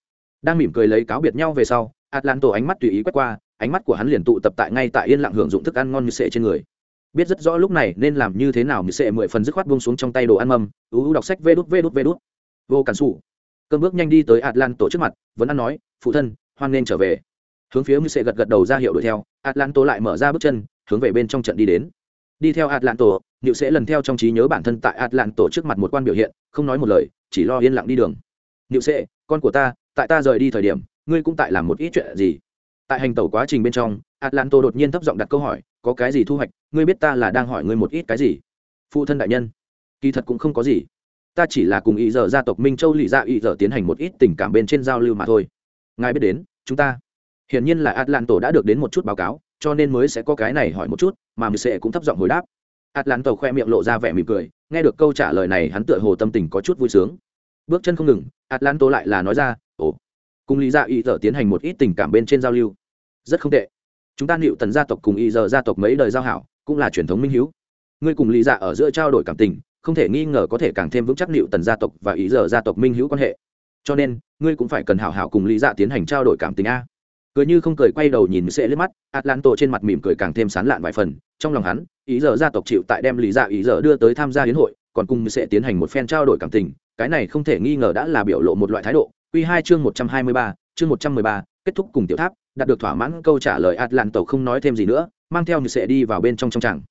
Đang mỉm cười lấy cáo biệt nhau về sau atlan tổ ánh mắt tùy ý quét qua ánh mắt của hắn liền tụ tập tại ngay tại yên lặng hưởng dụng thức ăn ngon như sệ trên người. Biết rất rõ lúc này nên làm như thế nào như sệ mười phần dứt khoát buông xuống trong tay đồ ăn mâm, ú đọc sách vê đút vê đút vê đút. Vô cản xù cơn bước nhanh đi tới atlan tổ trước mặt, vẫn ăn nói, phụ thân, hoan nên trở về. Hướng phía như sệ gật gật đầu ra hiệu đuổi theo atlan tổ lại mở ra bước chân, hướng về bên trong trận đi đến. Đi theo atlan tổ nịu sẽ lần theo trong trí nhớ bản thân tại atlan tổ trước mặt một quan biểu hiện, không nói một lời, chỉ lo yên lặng đi đường. Nịu sẽ con của ta, tại ta rời đi thời điểm, ngươi cũng tại làm một ít chuyện gì? Tại hành tẩu quá trình bên trong atlanto đột nhiên thấp giọng đặt câu hỏi, có cái gì thu hoạch? Ngươi biết ta là đang hỏi ngươi một ít cái gì? Phụ thân đại nhân, kỳ thật cũng không có gì. Ta chỉ là cùng ý giờ gia tộc minh châu lì dạ ý giờ tiến hành một ít tình cảm bên trên giao lưu mà thôi. Ngài biết đến, chúng ta. Hiển nhiên là atlanto đã được đến một chút báo cáo, cho nên mới sẽ có cái này hỏi một chút, mà mười sẽ cũng thấp giọng hồi đáp. Atlanto khoe miệng lộ ra vẻ mỉm cười, nghe được câu trả lời này, hắn tựa hồ tâm tình có chút vui sướng. Bước chân không ngừng atlanto lại là nói ra, ồ. Cùng lý dạ ý giờ tiến hành một ít tình cảm bên trên giao lưu rất không tệ. Chúng ta nịu tần gia tộc cùng y giờ gia tộc mấy đời giao hảo, cũng là truyền thống minh hiếu. Ngươi cùng lý dạ ở giữa trao đổi cảm tình, không thể nghi ngờ có thể càng thêm vững chắc nịu tần gia tộc và ý giờ gia tộc minh hữu quan hệ. Cho nên, ngươi cũng phải cần hảo hảo cùng lý dạ tiến hành trao đổi cảm tình a. Cười như không cười quay đầu nhìn sẽ lên mắt atlanto trên mặt mỉm cười càng thêm sán lạn vài phần. Trong lòng hắn ý giờ gia tộc chịu tại đem lý dạ ý giờ đưa tới tham gia hiến hội, còn cùng sẽ tiến hành một phen trao đổi cảm tình. Cái này không thể nghi ngờ đã là biểu lộ một loại thái độ. Quy hai chương một trăm hai mươi ba, chương một trăm mười ba, kết thúc cùng tiểu tháp đạt được thỏa mãn câu trả lời atlanto không nói thêm gì nữa, mang theo như sẽ đi vào bên trong trong tràng.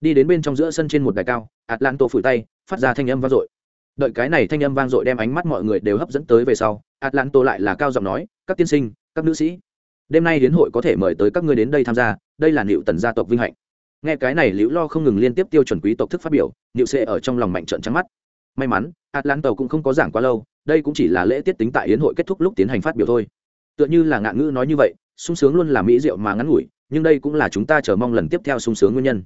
Đi đến bên trong giữa sân trên một đài cao atlanto phủi tay, phát ra thanh âm vang dội. Đợi cái này thanh âm vang dội đem ánh mắt mọi người đều hấp dẫn tới về sau atlanto lại là cao giọng nói, các tiên sinh, các nữ sĩ, đêm nay đến hội có thể mời tới các ngươi đến đây tham gia, đây là liệu tần gia tộc vinh hạnh. Nghe cái này, liễu lo không ngừng liên tiếp tiêu chuẩn quý tộc thức phát biểu liệu sệ ở trong lòng mạnh trợn trắng mắt. May mắn atlanto cũng không có giảng quá lâu, đây cũng chỉ là lễ tiết tính tại yến hội kết thúc lúc tiến hành phát biểu thôi. Tựa như là ngạn ngữ nói như vậy sung sướng luôn là mỹ diệu mà ngắn ngủi, nhưng đây cũng là chúng ta chờ mong lần tiếp theo sung sướng nguyên nhân.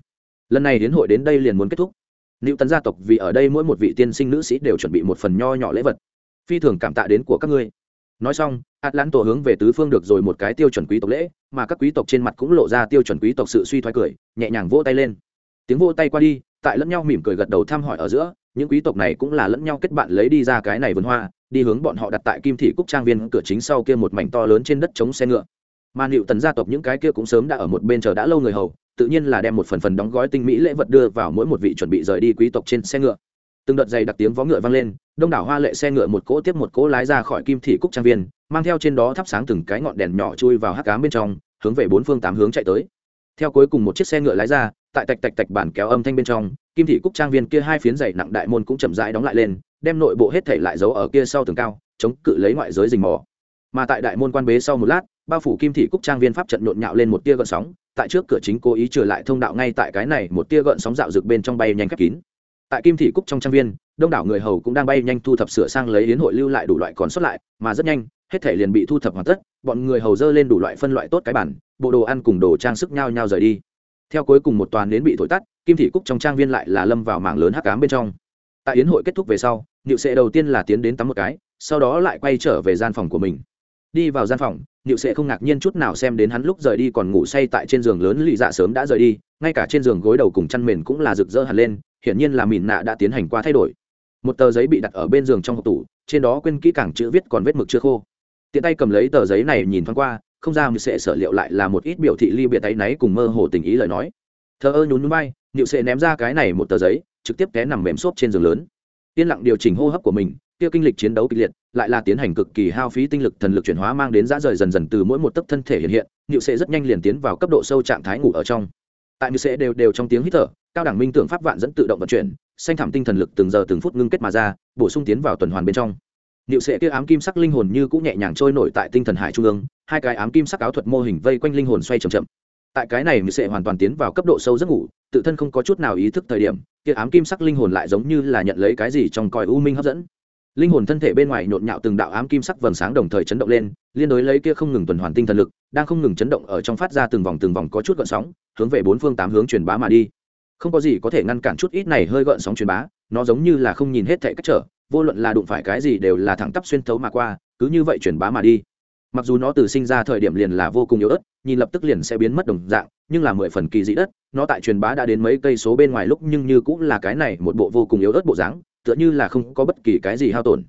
Lần này đến hội đến đây liền muốn kết thúc. Nữ tần gia tộc vì ở đây mỗi một vị tiên sinh nữ sĩ đều chuẩn bị một phần nho nhỏ lễ vật. Phi thường cảm tạ đến của các ngươi. Nói xong atlanto hướng về tứ phương được rồi một cái tiêu chuẩn quý tộc lễ, mà các quý tộc trên mặt cũng lộ ra tiêu chuẩn quý tộc sự suy thoái cười, nhẹ nhàng vỗ tay lên. Tiếng vỗ tay qua đi, tại lẫn nhau mỉm cười gật đầu thăm hỏi ở giữa, những quý tộc này cũng là lẫn nhau kết bạn lấy đi ra cái này vườn hoa, đi hướng bọn họ đặt tại kim thị cúc trang viên, cửa chính sau kia một mảnh to lớn trên đất chống xe ngựa mà liệu tần gia tộc những cái kia cũng sớm đã ở một bên chờ đã lâu người hầu, tự nhiên là đem một phần phần đóng gói tinh mỹ lễ vật đưa vào mỗi một vị chuẩn bị rời đi quý tộc trên xe ngựa. Từng đợt dày đặc tiếng vó ngựa vang lên, đông đảo hoa lệ xe ngựa một cỗ tiếp một cỗ lái ra khỏi kim thị cúc trang viên, mang theo trên đó thắp sáng từng cái ngọn đèn nhỏ chui vào hắc cám bên trong, hướng về bốn phương tám hướng chạy tới. Theo cuối cùng một chiếc xe ngựa lái ra, tại tạch tạch tạch bản kéo âm thanh bên trong, kim thị cúc trang viên kia hai phiến dày nặng đại môn cũng chậm rãi đóng lại lên, đem nội bộ hết thể lại giấu ở kia sau tường cao, chống cự lấy ngoại giới rình mò. Mà tại đại môn quan bế sau một lát bao phủ kim thị cúc trang viên pháp trận nhộn nhạo lên một tia gợn sóng, tại trước cửa chính cố ý trở lại thông đạo ngay tại cái này một tia gợn sóng dạo rực bên trong bay nhanh khép kín. Tại kim thị cúc trong trang viên, đông đảo người hầu cũng đang bay nhanh thu thập sửa sang lấy hiến hội lưu lại đủ loại còn sót lại, mà rất nhanh, hết thể liền bị thu thập hoàn tất, bọn người hầu dơ lên đủ loại phân loại tốt cái bản bộ đồ ăn cùng đồ trang sức nhau nhau rời đi. Theo cuối cùng một toàn đến bị thổi tắt, kim thị cúc trong trang viên lại là lâm vào mảng lớn hắc cám bên trong. Tại yến hội kết thúc về sau, niệu sệ đầu tiên là tiến đến tắm một cái, sau đó lại quay trở về gian phòng của mình. Đi vào gian phòng niệu sệ không ngạc nhiên chút nào xem đến hắn lúc rời đi còn ngủ say tại trên giường lớn lì dạ sớm đã rời đi, ngay cả trên giường gối đầu cùng chăn mền cũng là rực rỡ hẳn lên, hiển nhiên là mìn nạ đã tiến hành qua thay đổi. Một tờ giấy bị đặt ở bên giường trong hộp tủ, trên đó quên kỹ càng chữ viết còn vết mực chưa khô. Tiện tay cầm lấy tờ giấy này nhìn thoáng qua, không ra Niệu sệ sở liệu lại là một ít biểu thị ly biệt tay náy cùng mơ hồ tình ý lời nói. Thờ ơ nhún nhún bay, Niệu sệ ném ra cái này một tờ giấy, trực tiếp té nằm mềm xốp trên giường lớn. Yên lặng điều chỉnh hô hấp của mình kia kinh lịch chiến đấu kịch liệt lại là tiến hành cực kỳ hao phí tinh lực thần lực chuyển hóa mang đến dã rời dần dần từ mỗi một tấc thân thể hiện hiện Niệu sệ rất nhanh liền tiến vào cấp độ sâu trạng thái ngủ ở trong tại Niệu sệ đều đều trong tiếng hít thở cao đẳng minh tưởng pháp vạn dẫn tự động vận chuyển xanh thảm tinh thần lực từng giờ từng phút ngưng kết mà ra bổ sung tiến vào tuần hoàn bên trong Niệu Sệ kia ám kim sắc linh hồn như cũng nhẹ nhàng trôi nổi tại tinh thần hải trung ương, hai cái ám kim sắc áo thuật mô hình vây quanh linh hồn xoay chậm chậm. Tại cái này Niệu Sệ hoàn toàn tiến vào cấp độ sâu giấc ngủ, tự thân không có chút nào ý thức thời điểm, kia ám kim sắc linh hồn lại giống như là nhận lấy cái gì trong cõi u minh hấp dẫn. Linh hồn thân thể bên ngoài nhộn nhạo từng đạo ám kim sắc vầng sáng đồng thời chấn động lên, liên đối lấy kia không ngừng tuần hoàn tinh thần lực, đang không ngừng chấn động ở trong phát ra từng vòng từng vòng có chút gợn sóng, hướng về bốn phương tám hướng truyền bá mà đi. Không có gì có thể ngăn cản chút ít này hơi gợn sóng truyền bá, nó giống như là không nhìn hết thảy cách trở, vô luận là đụng phải cái gì đều là thẳng tắp xuyên thấu mà qua cứ như vậy truyền bá mà đi mặc dù nó từ sinh ra thời điểm liền là vô cùng yếu ớt nhìn lập tức liền sẽ biến mất đồng dạng nhưng là mười phần kỳ dị đất nó tại truyền bá đã đến mấy cây số bên ngoài lúc nhưng như cũng là cái này một bộ vô cùng yếu ớt bộ dáng tựa như là không có bất kỳ cái gì hao tổn.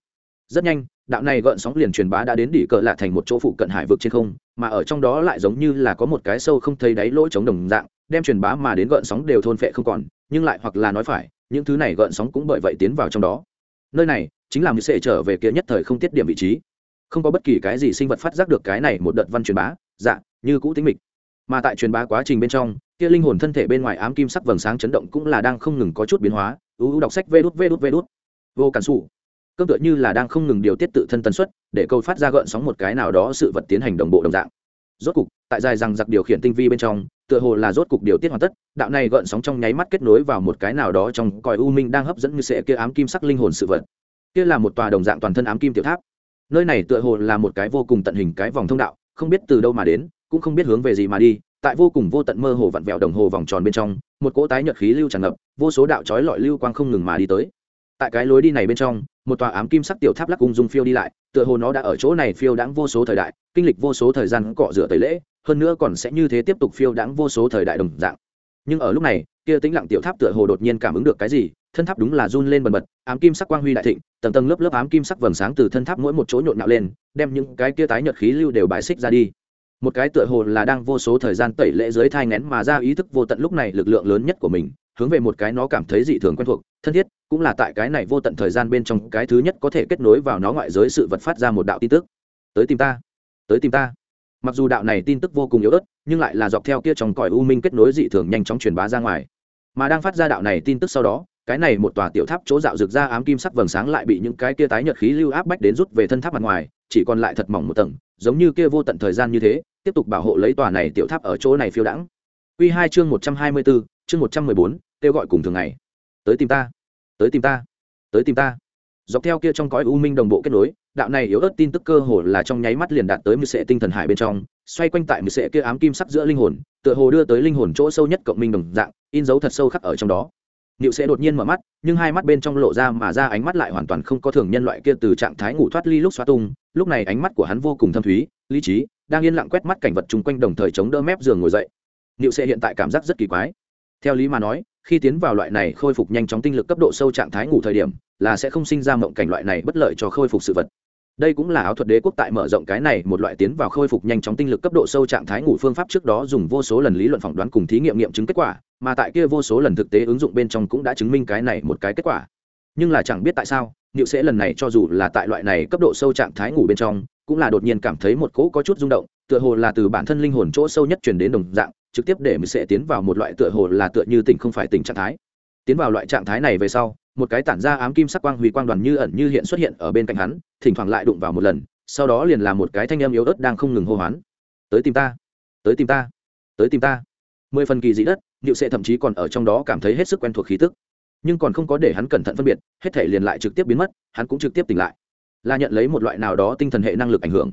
Rất nhanh, đạo này gợn sóng liền truyền bá đã đến đỉ cờ lạ thành một chỗ phụ cận hải vực trên không, mà ở trong đó lại giống như là có một cái sâu không thấy đáy lỗ chống đồng dạng, đem truyền bá mà đến gợn sóng đều thôn phệ không còn, nhưng lại hoặc là nói phải, những thứ này gợn sóng cũng bởi vậy tiến vào trong đó. Nơi này chính là một sệ trở về kia nhất thời không tiết điểm vị trí. Không có bất kỳ cái gì sinh vật phát giác được cái này một đợt văn truyền bá dạ như cũ tính mịch. Mà tại truyền bá quá trình bên trong, kia linh hồn thân thể bên ngoài ám kim sắc vầng sáng chấn động cũng là đang không ngừng có chút biến hóa Uu đọc sách vê đút vê đút vê đút. Vô cản xù cơm tựa như là đang không ngừng điều tiết tự thân tần suất, để câu phát ra gợn sóng một cái nào đó sự vật tiến hành đồng bộ đồng dạng. Rốt cục, tại dài rằng giặc điều khiển tinh vi bên trong, tựa hồ là rốt cục điều tiết hoàn tất, đạo này gợn sóng trong nháy mắt kết nối vào một cái nào đó trong cõi u minh đang hấp dẫn như sẽ kia ám kim sắc linh hồn sự vật. Kia là một tòa đồng dạng toàn thân ám kim tiểu tháp. Nơi này tựa hồ là một cái vô cùng tận hình cái vòng thông đạo, không biết từ đâu mà đến, cũng không biết hướng về gì mà đi tại vô cùng vô tận mơ hồ vặn vẹo đồng hồ vòng tròn bên trong, một cỗ tái nhợt khí lưu tràn ngập, vô số đạo chói lọi lưu quang không ngừng mà đi tới. Tại cái lối đi này bên trong, một tòa ám kim sắc tiểu tháp lắc ung dung phiêu đi lại, tựa hồ nó đã ở chỗ này phiêu đãng vô số thời đại, kinh lịch vô số thời gian cọ rửa tới lễ, hơn nữa còn sẽ như thế tiếp tục phiêu đãng vô số thời đại đồng dạng. Nhưng ở lúc này, kia tĩnh lặng tiểu tháp tựa hồ đột nhiên cảm ứng được cái gì, thân tháp đúng là run lên bần bật, ám kim sắc quang huy đại thịnh, tầng tầng lớp lớp ám kim sắc vầng sáng từ thân tháp mỗi một chỗ nhộn nạo lên, đem những cái kia tái nhợt khí lưu đều bài xích ra đi một cái tựa hồ là đang vô số thời gian tẩy lễ dưới thai ngén mà ra ý thức vô tận lúc này lực lượng lớn nhất của mình, hướng về một cái nó cảm thấy dị thường quen thuộc, thân thiết, cũng là tại cái này vô tận thời gian bên trong cái thứ nhất có thể kết nối vào nó ngoại giới sự vật phát ra một đạo tin tức. Tới tìm ta. Tới tìm ta. Mặc dù đạo này tin tức vô cùng yếu ớt, nhưng lại là dọc theo kia trong cõi u minh kết nối dị thường nhanh chóng truyền bá ra ngoài. Mà đang phát ra đạo này tin tức sau đó, cái này một tòa tiểu tháp chỗ dạo rực ra ám kim sắc vầng sáng lại bị những cái kia tái nhật khí lưu áp bách đến rút về thân tháp mặt ngoài, chỉ còn lại thật mỏng một tầng giống như kia vô tận thời gian như thế, tiếp tục bảo hộ lấy tòa này tiểu tháp ở chỗ này phiêu đãng. Quy hai chương một trăm hai mươi bốn chương một trăm mười bốn, kêu gọi cùng thường ngày. Tới tìm ta, tới tìm ta, tới tìm ta. Dọc theo kia trong cõi u minh đồng bộ kết nối, đạo này yếu ớt tin tức cơ hồ là trong nháy mắt liền đạt tới mười sệ tinh thần hải bên trong, xoay quanh tại mười sệ kia ám kim sắc giữa linh hồn, tựa hồ đưa tới linh hồn chỗ sâu nhất cộng minh đồng dạng, in dấu thật sâu khắc ở trong đó. Niệu sẽ đột nhiên mở mắt, nhưng hai mắt bên trong lộ ra mà ra ánh mắt lại hoàn toàn không có thường nhân loại kia từ trạng thái ngủ thoát ly lúc xóa tung, lúc này ánh mắt của hắn vô cùng thâm thúy, lý trí, đang yên lặng quét mắt cảnh vật chung quanh đồng thời chống đỡ mép giường ngồi dậy. Niệu sẽ hiện tại cảm giác rất kỳ quái. Theo lý mà nói, khi tiến vào loại này khôi phục nhanh chóng tinh lực cấp độ sâu trạng thái ngủ thời điểm, là sẽ không sinh ra mộng cảnh loại này bất lợi cho khôi phục sự vật đây cũng là áo thuật đế quốc tại mở rộng cái này một loại tiến vào khôi phục nhanh chóng tinh lực cấp độ sâu trạng thái ngủ phương pháp trước đó dùng vô số lần lý luận phỏng đoán cùng thí nghiệm nghiệm chứng kết quả, mà tại kia vô số lần thực tế ứng dụng bên trong cũng đã chứng minh cái này một cái kết quả. Nhưng là chẳng biết tại sao, niệu sẽ lần này cho dù là tại loại này cấp độ sâu trạng thái ngủ bên trong, cũng là đột nhiên cảm thấy một cỗ có chút rung động, tựa hồ là từ bản thân linh hồn chỗ sâu nhất truyền đến đồng dạng, trực tiếp để mình sẽ tiến vào một loại tựa hồ là tựa như tỉnh không phải tỉnh trạng thái tiến vào loại trạng thái này về sau, một cái tản ra ám kim sắc quang huy quang đoàn như ẩn như hiện xuất hiện ở bên cạnh hắn, thỉnh thoảng lại đụng vào một lần, sau đó liền là một cái thanh âm yếu ớt đang không ngừng hô hoán. Tới tìm ta! Tới tìm ta! Tới tìm ta! Mười phần kỳ dị đất nhịu sệ thậm chí còn ở trong đó cảm thấy hết sức quen thuộc khí tức. Nhưng còn không có để hắn cẩn thận phân biệt, hết thể liền lại trực tiếp biến mất, hắn cũng trực tiếp tỉnh lại. Là nhận lấy một loại nào đó tinh thần hệ năng lực ảnh hưởng.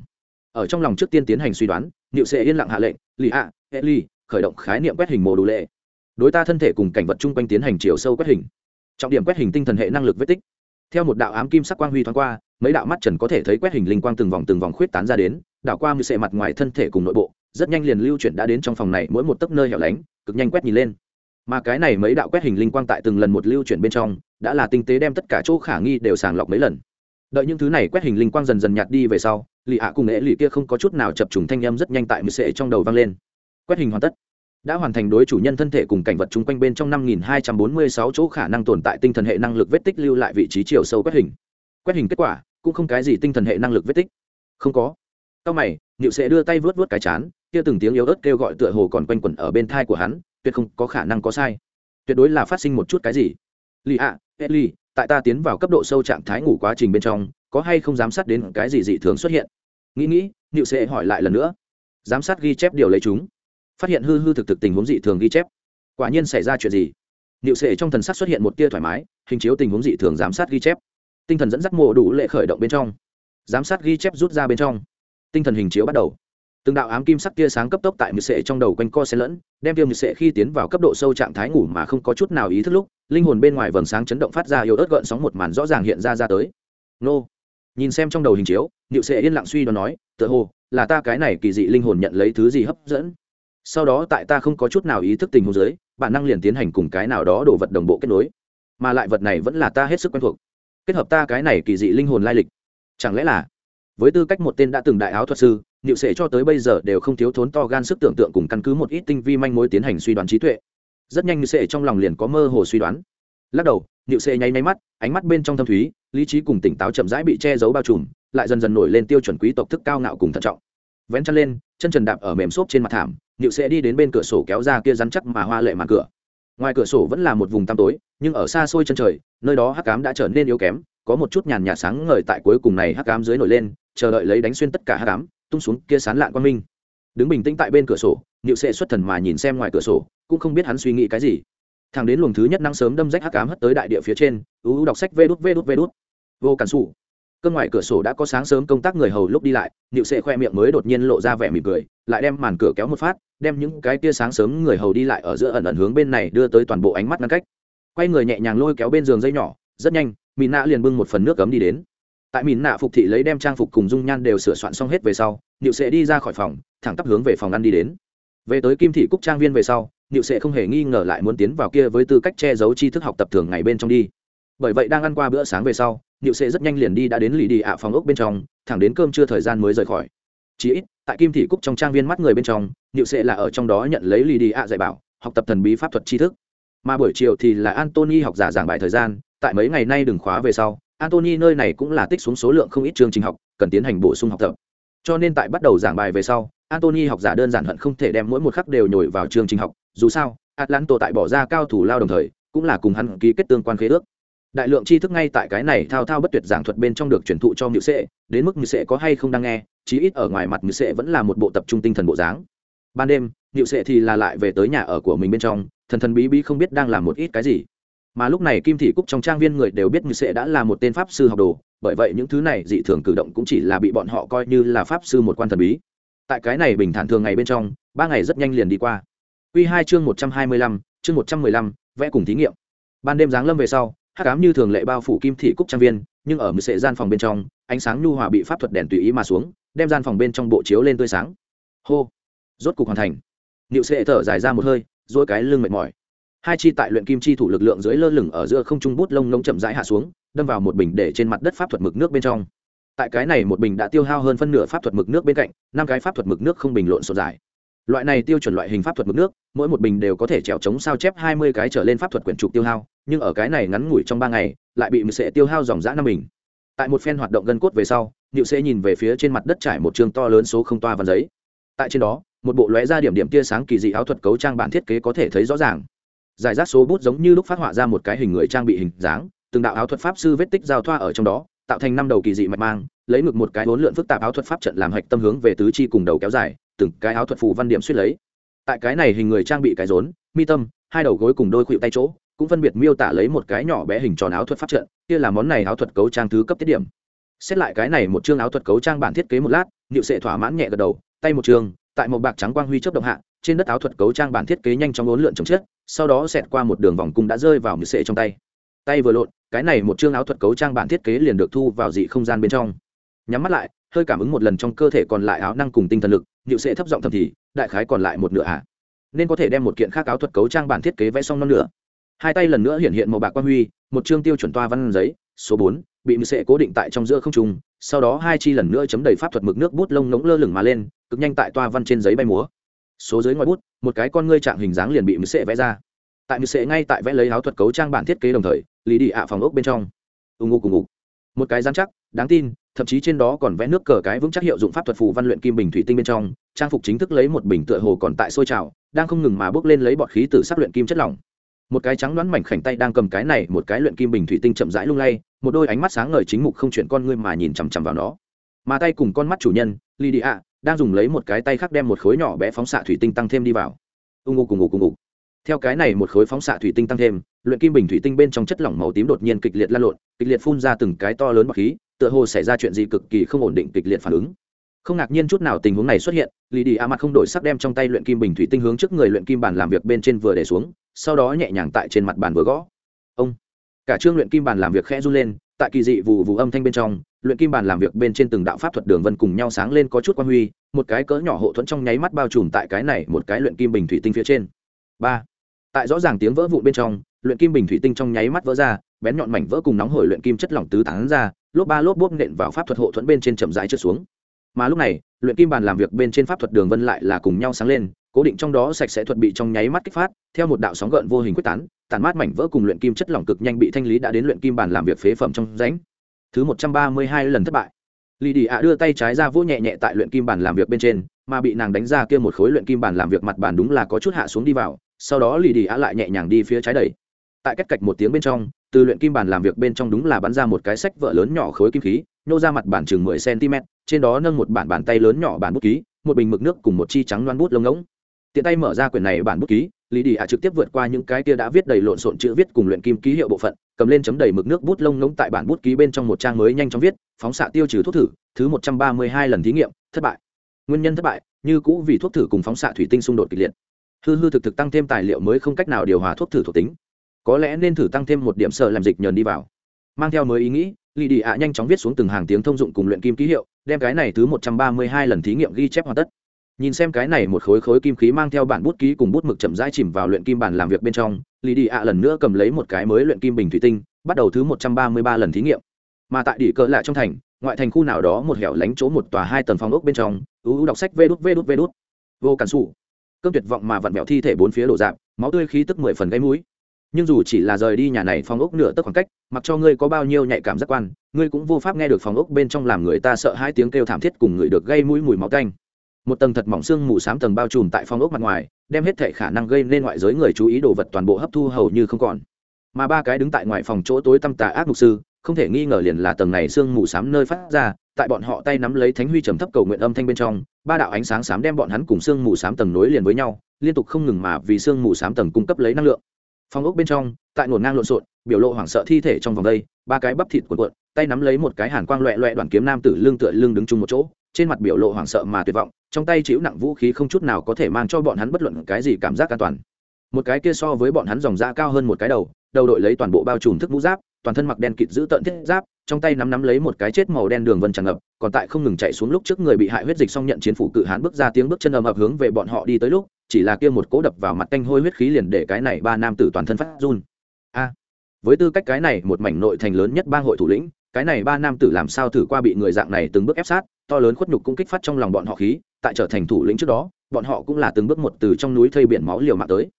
Ở trong lòng trước tiên tiến hành suy đoán nhịu sệ yên lặng hạ lệnh, lì ạ hệ ly khởi động khái niệm quét hình mồ đủ lệ đối ta thân thể cùng cảnh vật chung quanh tiến hành chiều sâu quét hình. Trọng điểm quét hình tinh thần hệ năng lực vết tích. Theo một đạo ám kim sắc quang huy thoáng qua, mấy đạo mắt trần có thể thấy quét hình linh quang từng vòng từng vòng khuyết tán ra đến đạo qua mười sệ mặt ngoài thân thể cùng nội bộ, rất nhanh liền lưu chuyển đã đến trong phòng này mỗi một tấc nơi hẻo lánh, cực nhanh quét nhìn lên. Mà cái này mấy đạo quét hình linh quang tại từng lần một lưu chuyển bên trong, đã là tinh tế đem tất cả chỗ khả nghi đều sàng lọc mấy lần. Đợi những thứ này quét hình linh quang dần dần nhạt đi về sau lì ạ cùng nghệ lì kia không có chút nào chập trùng thanh â m rất nhanh tại mười sệ trong đầu vang lên. Quét hình hoàn tất đã hoàn thành đối chủ nhân thân thể cùng cảnh vật chung quanh bên trong năm nghìn hai trăm bốn mươi sáu chỗ khả năng tồn tại tinh thần hệ năng lực vết tích lưu lại vị trí chiều sâu quét hình. Quét hình kết quả cũng không cái gì tinh thần hệ năng lực vết tích. Không có. Cao mày Niệu sẽ đưa tay vuốt vuốt cái chán kia từng tiếng yếu ớt kêu gọi tựa hồ còn quanh quẩn ở bên thai của hắn tuyệt không có khả năng có sai. Tuyệt đối là phát sinh một chút cái gì? Lý ạ à, ly tại ta tiến vào cấp độ sâu trạng thái ngủ quá trình bên trong có hay không giám sát đến cái gì dị thường xuất hiện? Nghĩ nghĩ Niệu sẽ hỏi lại lần nữa. Giám sát ghi chép điều lấy chúng phát hiện hư hư thực thực tình huống dị thường ghi chép. Quả nhiên xảy ra chuyện gì? Niệu sệ trong thần sắc xuất hiện một tia thoải mái, hình chiếu tình huống dị thường giám sát ghi chép. Tinh thần dẫn dắt mộ đủ lệ khởi động bên trong. Giám sát ghi chép rút ra bên trong. Tinh thần hình chiếu bắt đầu. Từng đạo ám kim sắc tia sáng cấp tốc tại mực sệ trong đầu quanh co xe lẫn, đem tiêu mực sệ khi tiến vào cấp độ sâu trạng thái ngủ mà không có chút nào ý thức lúc, linh hồn bên ngoài vầng sáng chấn động phát ra yếu ớt gợn sóng một màn rõ ràng hiện ra ra tới. Nô. Nhìn xem trong đầu hình chiếu, niệu sệ yên lặng suy đoán nói, tựa hồ là ta cái này kỳ dị linh hồn nhận lấy thứ gì hấp dẫn sau đó tại ta không có chút nào ý thức tình huống dưới, bản năng liền tiến hành cùng cái nào đó đồ vật đồng bộ kết nối. Mà lại vật này vẫn là ta hết sức quen thuộc. Kết hợp ta cái này kỳ dị linh hồn lai lịch. Chẳng lẽ là, với tư cách một tên đã từng đại áo thuật sư, niệu sệ cho tới bây giờ đều không thiếu thốn to gan sức tưởng tượng cùng căn cứ một ít tinh vi manh mối tiến hành suy đoán trí tuệ. Rất nhanh niệu sệ trong lòng liền có mơ hồ suy đoán. Lắc đầu, niệu sệ nháy máy mắt, ánh mắt bên trong thâm thúy, lý trí cùng tỉnh táo chậm rãi bị che giấu bao trùm, lại dần dần nổi lên tiêu chuẩn quý tộc thức cao ngạo cùng thận trọng. Vén chân lên chân trần đạp ở mềm xốp trên mặt thảm nhựu sẽ đi đến bên cửa sổ kéo ra kia rắn chắc mà hoa lệ màn cửa. Ngoài cửa sổ vẫn là một vùng tăm tối, nhưng ở xa xôi chân trời, nơi đó hắc cám đã trở nên yếu kém, có một chút nhàn nhạt sáng ngời tại cuối cùng này hắc cám dưới nổi lên, chờ đợi lấy đánh xuyên tất cả hắc cám tung xuống kia sán lạn quang minh. Đứng bình tĩnh tại bên cửa sổ nhựu sẽ xuất thần mà nhìn xem ngoài cửa sổ, cũng không biết hắn suy nghĩ cái gì. Thằng đến luồng thứ nhất năng sớm đâm rách hắc ám hất tới đại địa phía trên, ú đọc sách vê đút vê đút vê đút. Vô cản xù cơn ngoài cửa sổ đã có sáng sớm công tác người hầu lúc đi lại nịu sệ khoe miệng mới đột nhiên lộ ra vẻ mỉm cười, lại đem màn cửa kéo một phát, đem những cái tia sáng sớm người hầu đi lại ở giữa ẩn ẩn hướng bên này đưa tới toàn bộ ánh mắt ngăn cách. Quay người nhẹ nhàng lôi kéo bên giường dây nhỏ, rất nhanh mìn nạ liền bưng một phần nước cấm đi đến. Tại mìn nạ phục thị lấy đem trang phục cùng dung nhan đều sửa soạn xong hết về sau nịu sệ đi ra khỏi phòng, thẳng tắp hướng về phòng ăn đi đến. Về tới kim thị cúc trang viên về sau nịu sệ không hề nghi ngờ lại muốn tiến vào kia với tư cách che giấu tri thức học tập thường ngày bên trong đi. Bởi vậy đang ăn qua bữa sáng về sau niệu sệ rất nhanh liền đi đã đến lì đi ạ phòng ốc bên trong, thẳng đến cơm trưa thời gian mới rời khỏi. Chí ít, tại kim thị cúc trong trang viên mắt người bên trong, niệu sệ là ở trong đó nhận lấy lì đi ạ dạy bảo, học tập thần bí pháp thuật tri thức. Mà buổi chiều thì là antony học giả giảng bài thời gian, tại mấy ngày nay đừng khóa về sau, antony nơi này cũng là tích xuống số lượng không ít chương trình học, cần tiến hành bổ sung học tập. Cho nên tại bắt đầu giảng bài về sau, antony học giả đơn giản hận không thể đem mỗi một khắc đều nhồi vào chương trình học. Dù sao atlanto tại bỏ ra cao thủ lao đồng thời, cũng là cùng hắn ký kết tương quan khế ước đại lượng tri thức ngay tại cái này thao thao bất tuyệt giảng thuật bên trong được truyền thụ cho ngự sệ, đến mức ngự sệ có hay không đang nghe, chí ít ở ngoài mặt ngự sệ vẫn là một bộ tập trung tinh thần bộ dáng. Ban đêm, ngự sệ thì là lại về tới nhà ở của mình bên trong, thần thần bí bí không biết đang làm một ít cái gì. Mà lúc này kim thị cúc trong trang viên người đều biết ngự sệ đã là một tên pháp sư học đồ, bởi vậy những thứ này dị thường cử động cũng chỉ là bị bọn họ coi như là pháp sư một quan thần bí. Tại cái này bình thản thường ngày bên trong, ba ngày rất nhanh liền đi qua. Q hai chương một trăm hai mươi lăm, chương một trăm mười lăm, vẽ cùng thí nghiệm. Ban đêm giáng lâm về sau hắc ám như thường lệ bao phủ kim thị cúc trang viên, nhưng ở mười sệ gian phòng bên trong, ánh sáng nhu hòa bị pháp thuật đèn tùy ý mà xuống, đem gian phòng bên trong bộ chiếu lên tươi sáng. Hô! Rốt cục hoàn thành. Niệu sệ thở dài ra một hơi dỗi cái lưng mệt mỏi. Hai chi tại luyện kim chi thủ lực lượng dưới lơ lửng ở giữa không trung bút lông lông chậm rãi hạ xuống, đâm vào một bình để trên mặt đất pháp thuật mực nước bên trong. Tại cái này một bình đã tiêu hao hơn phân nửa pháp thuật mực nước bên cạnh, năm cái pháp thuật mực nước không bình lộn sổ dài loại này tiêu chuẩn loại hình pháp thuật mực nước, mỗi một bình đều có thể trèo chống sao chép hai mươi cái trở lên pháp thuật quyển trục tiêu hao, nhưng ở cái này ngắn ngủi trong ba ngày, lại bị mực sệ tiêu hao dòng dã năm bình. Tại một phen hoạt động gân cốt về sau nhịu sẽ nhìn về phía trên mặt đất trải một chương to lớn số không toa văn giấy. Tại trên đó, một bộ lóe ra điểm điểm tia sáng kỳ dị áo thuật cấu trang bản thiết kế có thể thấy rõ ràng. Giải rác số bút giống như lúc phát họa ra một cái hình người trang bị hình dáng, từng đạo áo thuật pháp sư vết tích giao thoa ở trong đó, tạo thành năm đầu kỳ dị mạch mang, lấy ngược một cái bốn lượn phức tạp áo thuật pháp trận làm hạch tâm hướng về tứ chi cùng đầu kéo dài từng cái áo thuật phù văn điểm suýt lấy. Tại cái này hình người trang bị cái rốn, mi tâm, hai đầu gối cùng đôi khuỵu tay chỗ, cũng phân biệt miêu tả lấy một cái nhỏ bé hình tròn áo thuật pháp trận, kia là món này áo thuật cấu trang thứ cấp tiết điểm. Xét lại cái này một chương áo thuật cấu trang bản thiết kế một lát, niệu sệ thỏa mãn nhẹ gật đầu, tay một trường, tại một bạc trắng quang huy chớp động hạ, trên đất áo thuật cấu trang bản thiết kế nhanh chóng ốn lượn chồng chết sau đó xẹt qua một đường vòng cung đã rơi vào nhịu sệ trong tay. Tay vừa lộn, cái này một chương áo thuật cấu trang bản thiết kế liền được thu vào dị không gian bên trong. Nhắm mắt lại, hơi cảm ứng một lần trong cơ thể còn lại áo năng cùng tinh thần lực nhịu sệ thấp giọng thầm thì, đại khái còn lại một nửa à? nên có thể đem một kiện khác áo thuật cấu trang bản thiết kế vẽ xong năm nửa. Hai tay lần nữa hiện hiện màu bạc quan huy, một chương tiêu chuẩn toa văn giấy, số bốn, bị mười sệ cố định tại trong giữa không trung, sau đó hai chi lần nữa chấm đầy pháp thuật mực nước bút lông ngống lơ lửng mà lên, cực nhanh tại toa văn trên giấy bay múa. Số dưới ngoài bút, một cái con ngươi trạng hình dáng liền bị mười sệ vẽ ra. Tại mười sệ ngay tại vẽ lấy áo thuật cấu trang bản thiết kế đồng thời lý đi ạ phòng ốc bên trong. Ù ngụ cùng ngục một cái dán chắc, đáng tin, thậm chí trên đó còn vẽ nước cờ cái vững chắc hiệu dụng pháp thuật phù văn luyện kim bình thủy tinh bên trong, trang phục chính thức lấy một bình tựa hồ còn tại sôi trào, đang không ngừng mà bước lên lấy bọt khí từ sắc luyện kim chất lỏng. Một cái trắng đoán mảnh khảnh tay đang cầm cái này, một cái luyện kim bình thủy tinh chậm rãi lung lay, một đôi ánh mắt sáng ngời chính mục không chuyển con ngươi mà nhìn chằm chằm vào nó. Mà tay cùng con mắt chủ nhân, lydia, đang dùng lấy một cái tay khác đem một khối nhỏ bé phóng xạ thủy tinh tăng thêm đi vào. Ung ngô cùng ngủ cùng ngủ theo cái này một khối phóng xạ thủy tinh tăng thêm, luyện kim bình thủy tinh bên trong chất lỏng màu tím đột nhiên kịch liệt lan lộn, kịch liệt phun ra từng cái to lớn bọc khí, tựa hồ xảy ra chuyện gì cực kỳ không ổn định kịch liệt phản ứng. Không ngạc nhiên chút nào tình huống này xuất hiện lì đi a mặt không đổi sắc đem trong tay luyện kim bình thủy tinh hướng trước người luyện kim bàn làm việc bên trên vừa để xuống, sau đó nhẹ nhàng tại trên mặt bàn vừa gõ. Ông. Cả trương luyện kim bàn làm việc khẽ run lên, tại kỳ dị vụ vụ âm thanh bên trong, luyện kim bàn làm việc bên trên từng đạo pháp thuật đường vân cùng nhau sáng lên có chút quan huy, một cái cỡ nhỏ hộ thuẫn trong nháy mắt bao trùm tại cái này một cái luyện kim bình thủy tinh phía trên. Ba tại rõ ràng tiếng vỡ vụn bên trong, luyện kim bình thủy tinh trong nháy mắt vỡ ra, bén nhọn mảnh vỡ cùng nóng hổi luyện kim chất lỏng tứ tán ra, lốp ba lốp bốp nện vào pháp thuật hộ thuẫn bên trên chậm rãi trượt xuống. Mà lúc này, luyện kim bàn làm việc bên trên pháp thuật đường vân lại là cùng nhau sáng lên, cố định trong đó sạch sẽ thuật bị trong nháy mắt kích phát, theo một đạo sóng gợn vô hình quyết tán tàn mát mảnh vỡ cùng luyện kim chất lỏng cực nhanh bị thanh lý đã đến luyện kim bàn làm việc phế phẩm trong rãnh. Thứ một trăm ba mươi hai lần thất bại. Lì đi ạ đưa tay trái ra vỗ nhẹ nhẹ tại luyện kim bàn làm việc bên trên, mà bị nàng đánh ra kia một khối luyện kim bàn làm việc mặt bàn đúng là có chút hạ xuống đi vào sau đó lì đi á lại nhẹ nhàng đi phía trái đẩy. Tại cách cạch một tiếng bên trong, từ luyện kim bàn làm việc bên trong đúng là bắn ra một cái sách vợ lớn nhỏ khối kim khí, nhô ra mặt bản chừng mười cm trên đó nâng một bản bàn tay lớn nhỏ bản bút ký, một bình mực nước cùng một chi trắng loan bút lông ngỗng. Tiện tay mở ra quyển này bản bút ký lý đi ạ trực tiếp vượt qua những cái kia đã viết đầy lộn xộn chữ viết cùng luyện kim ký hiệu bộ phận, cầm lên chấm đầy mực nước bút lông ngỗng tại bản bút ký bên trong một trang mới nhanh chóng viết, phóng xạ tiêu trừ thuốc thử, thứ một trăm ba mươi hai lần thí nghiệm, thất bại. Nguyên nhân thất bại, như cũ vì thuốc thử cùng phóng xạ thủy tinh xung đột kịch liệt hư hư thực thực tăng thêm tài liệu mới không cách nào điều hòa thuốc thử thuộc tính. Có lẽ nên thử tăng thêm một điểm sợ làm dịch nhờn đi vào. Mang theo mới ý nghĩ lì đi ạ nhanh chóng viết xuống từng hàng tiếng thông dụng cùng luyện kim ký hiệu, đem cái này thứ một trăm ba mươi hai lần thí nghiệm ghi chép hoàn tất. Nhìn xem cái này một khối khối kim khí mang theo bản bút ký cùng bút mực chậm rãi chìm vào luyện kim bản làm việc bên trong lì đi ạ lần nữa cầm lấy một cái mới luyện kim bình thủy tinh, bắt đầu thứ một trăm ba mươi ba lần thí nghiệm. Mà tại đỉ cỡ lạ trong thành, ngoại thành khu nào đó một hẻo lánh chỗ một tòa hai tầng phòng ốc bên trong ưu đọc sách vê đút vê đút vê đút. Vô cản xù cơn tuyệt vọng mà vặn vẹo thi thể bốn phía đổ dạp, máu tươi khí tức mười phần gây mũi nhưng dù chỉ là rời đi nhà này phòng ốc nửa tức khoảng cách, mặc cho ngươi có bao nhiêu nhạy cảm giác quan, ngươi cũng vô pháp nghe được phòng ốc bên trong làm người ta sợ hai tiếng kêu thảm thiết cùng người được gây mũi mùi máu canh. một tầng thật mỏng xương mù xám tầng bao trùm tại phòng ốc mặt ngoài, đem hết thể khả năng gây nên ngoại giới người chú ý đồ vật toàn bộ hấp thu hầu như không còn mà ba cái đứng tại ngoài phòng chỗ tối tăm tà ác mục sư không thể nghi ngờ liền là tầng này xương mù xám nơi phát ra, tại bọn họ tay nắm lấy thánh huy trầm thấp cầu nguyện âm thanh bên trong, ba đạo ánh sáng xám đem bọn hắn cùng xương mù xám tầng nối liền với nhau, liên tục không ngừng mà vì xương mù xám tầng cung cấp lấy năng lượng. Phong ốc bên trong, tại nổn ngang lộn xộn, biểu lộ hoảng sợ thi thể trong vòng đây, ba cái bắp thịt cuộn cuộn, tay nắm lấy một cái hàn quang loẹ loẹ đoàn kiếm nam tử lưng tựa lưng đứng chung một chỗ, trên mặt biểu lộ hoảng sợ mà tuyệt vọng, trong tay chịu nặng vũ khí không chút nào có thể mang cho bọn hắn bất luận cái gì cảm giác an toàn. Một cái kia so với bọn hắn dòng da cao hơn một cái đầu đầu đội lấy toàn bộ bao trùm thức mũ giáp toàn thân mặc đen kịt giữ tận thiết giáp, trong tay nắm nắm lấy một cái chết màu đen đường vân tràn ngập, còn tại không ngừng chạy xuống lúc trước người bị hại huyết dịch xong nhận chiến phủ cự hán bước ra tiếng bước chân ầm ập hướng về bọn họ đi tới lúc, chỉ là kia một cố đập vào mặt canh hôi huyết khí liền để cái này ba nam tử toàn thân phát run. A, với tư cách cái này một mảnh nội thành lớn nhất bang hội thủ lĩnh, cái này ba nam tử làm sao thử qua bị người dạng này từng bước ép sát, to lớn khuất nhục cũng kích phát trong lòng bọn họ khí, tại trở thành thủ lĩnh trước đó, bọn họ cũng là từng bước một từ trong núi thây biển máu liều mạng tới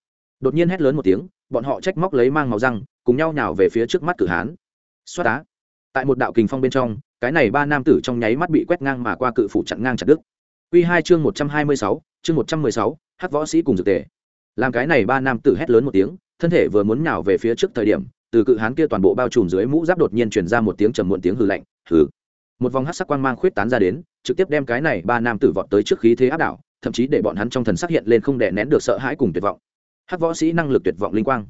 đột nhiên hét lớn một tiếng, bọn họ trách móc lấy mang màu răng, cùng nhau nhào về phía trước mắt cử hán. Xoát đá tại một đạo kình phong bên trong, cái này ba nam tử trong nháy mắt bị quét ngang mà qua cự phủ chặn ngang chặt đứt. Quy hai chương một trăm hai mươi sáu, chương một trăm mười sáu, hát võ sĩ cùng dược tề. Làm cái này ba nam tử hét lớn một tiếng, thân thể vừa muốn nhào về phía trước thời điểm, từ cự hán kia toàn bộ bao trùm dưới mũ giáp đột nhiên truyền ra một tiếng trầm muộn tiếng hư lạnh, hừ. Một vòng hát sắc quang mang khuyết tán ra đến, trực tiếp đem cái này ba nam tử vọt tới trước khí thế áp đảo, thậm chí để bọn hắn trong thần sắc hiện lên không đè nén được sợ hãi cùng tuyệt vọng hắc võ sĩ năng lực tuyệt vọng linh quang.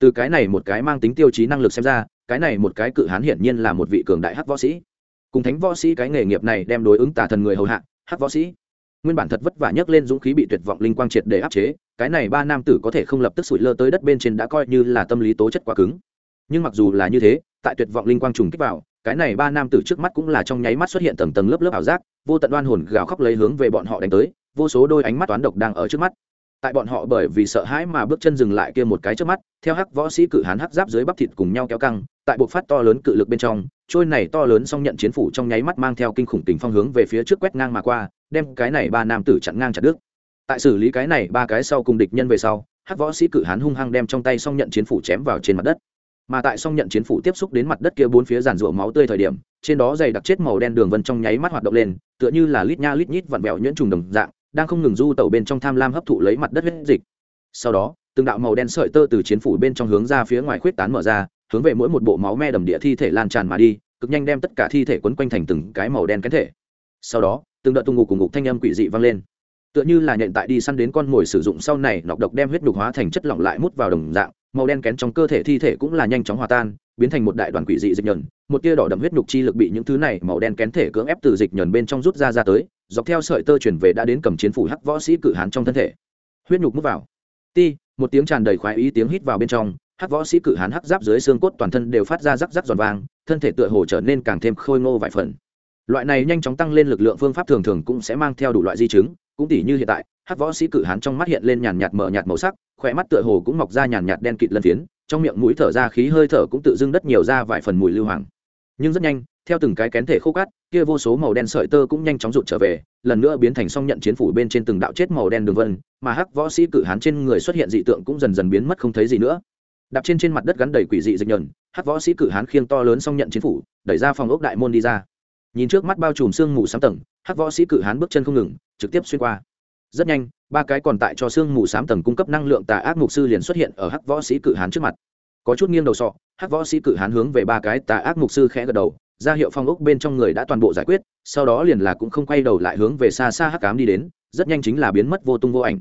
Từ cái này một cái mang tính tiêu chí năng lực xem ra, cái này một cái cự hán hiển nhiên là một vị cường đại hắc võ sĩ. Cùng thánh võ sĩ cái nghề nghiệp này đem đối ứng tà thần người hầu hạ, hắc võ sĩ. Nguyên bản thật vất vả nhấc lên dũng khí bị tuyệt vọng linh quang triệt để áp chế, cái này ba nam tử có thể không lập tức sủi lơ tới đất bên trên đã coi như là tâm lý tố chất quá cứng. Nhưng mặc dù là như thế, tại tuyệt vọng linh quang trùng kích vào, cái này ba nam tử trước mắt cũng là trong nháy mắt xuất hiện tầng tầng lớp lớp ảo giác, vô tận đoan hồn gào khóc lấy hướng về bọn họ đánh tới, vô số đôi ánh mắt toán độc đang ở trước mắt tại bọn họ bởi vì sợ hãi mà bước chân dừng lại kia một cái trước mắt, theo hắc võ sĩ cự hán hắc giáp dưới bắp thịt cùng nhau kéo căng, tại buộc phát to lớn cự lực bên trong, trôi này to lớn xong nhận chiến phủ trong nháy mắt mang theo kinh khủng tình phong hướng về phía trước quét ngang mà qua, đem cái này ba nam tử chặn ngang chặt đứt. Tại xử lý cái này ba cái sau cùng địch nhân về sau, hắc võ sĩ cự hán hung hăng đem trong tay xong nhận chiến phủ chém vào trên mặt đất. Mà tại xong nhận chiến phủ tiếp xúc đến mặt đất kia bốn phía giàn rụa máu tươi thời điểm, trên đó dày đặc chết màu đen đường vân trong nháy mắt hoạt động lên, tựa như là lít nha lít nhít vặn vẹo nhuyễn trùng đồng dạng đang không ngừng du tẩu bên trong tham lam hấp thụ lấy mặt đất huyết dịch. Sau đó, từng đạo màu đen sợi tơ từ chiến phủ bên trong hướng ra phía ngoài khuyết tán mở ra, hướng về mỗi một bộ máu me đầm địa thi thể lan tràn mà đi, cực nhanh đem tất cả thi thể quấn quanh thành từng cái màu đen kén thể. Sau đó, từng đợt tung ngục cùng ngục thanh âm quỷ dị vang lên. Tựa như là nhện tại đi săn đến con mồi sử dụng sau này, nọc độc đem huyết nhục hóa thành chất lỏng lại mút vào đồng dạng, màu đen kén trong cơ thể thi thể cũng là nhanh chóng hòa tan, biến thành một đại đoàn quỷ dị dịch nhờn, một tia đỏ đậm huyết nhục chi lực bị những thứ này màu đen kén thể cưỡng ép từ dịch nhờn bên trong rút ra ra tới dọc theo sợi tơ chuyển về đã đến cầm chiến phủ hắc võ sĩ cử hán trong thân thể. Huyết nhục mút vào. Ti, một tiếng tràn đầy khoái ý tiếng hít vào bên trong, hắc võ sĩ cử hán hắc giáp dưới xương cốt toàn thân đều phát ra rắc rắc giòn vàng thân thể tựa hồ trở nên càng thêm khôi ngô vài phần. Loại này nhanh chóng tăng lên lực lượng phương pháp thường thường cũng sẽ mang theo đủ loại di chứng, cũng tỉ như hiện tại, hắc võ sĩ cử hán trong mắt hiện lên nhàn nhạt mở nhạt màu sắc khỏe mắt tựa hồ cũng mọc ra nhàn nhạt đen kịt lân phiến, trong miệng mũi thở ra khí hơi thở cũng tự dưng đất nhiều ra vài phần mùi lưu hoàng. Nhưng rất nhanh theo từng cái kén thể khô cát, kia vô số màu đen sợi tơ cũng nhanh chóng rụt trở về, lần nữa biến thành song nhận chiến phủ bên trên từng đạo chết màu đen đường vân, mà hắc võ sĩ cử hán trên người xuất hiện dị tượng cũng dần dần biến mất không thấy gì nữa. Đạp trên trên mặt đất gắn đầy quỷ dị dịch nhờn hắc võ sĩ cử hán khiêng to lớn song nhận chiến phủ, đẩy ra phòng ốc đại môn đi ra. Nhìn trước mắt bao trùm sương mù sáng tầng, hắc võ sĩ cử hán bước chân không ngừng, trực tiếp xuyên qua. Rất nhanh, ba cái còn tại cho sương mù sám tầng cung cấp năng lượng tà ác mục sư liền xuất hiện ở hắc võ sĩ cự hán trước mặt. Có chút nghiêng đầu sọ, hắc võ sĩ cự hán hướng về ba cái tà ác mục sư khẽ gật đầu ra hiệu phong ốc bên trong người đã toàn bộ giải quyết, sau đó liền là cũng không quay đầu lại hướng về xa xa hắc cám đi đến, rất nhanh chính là biến mất vô tung vô ảnh.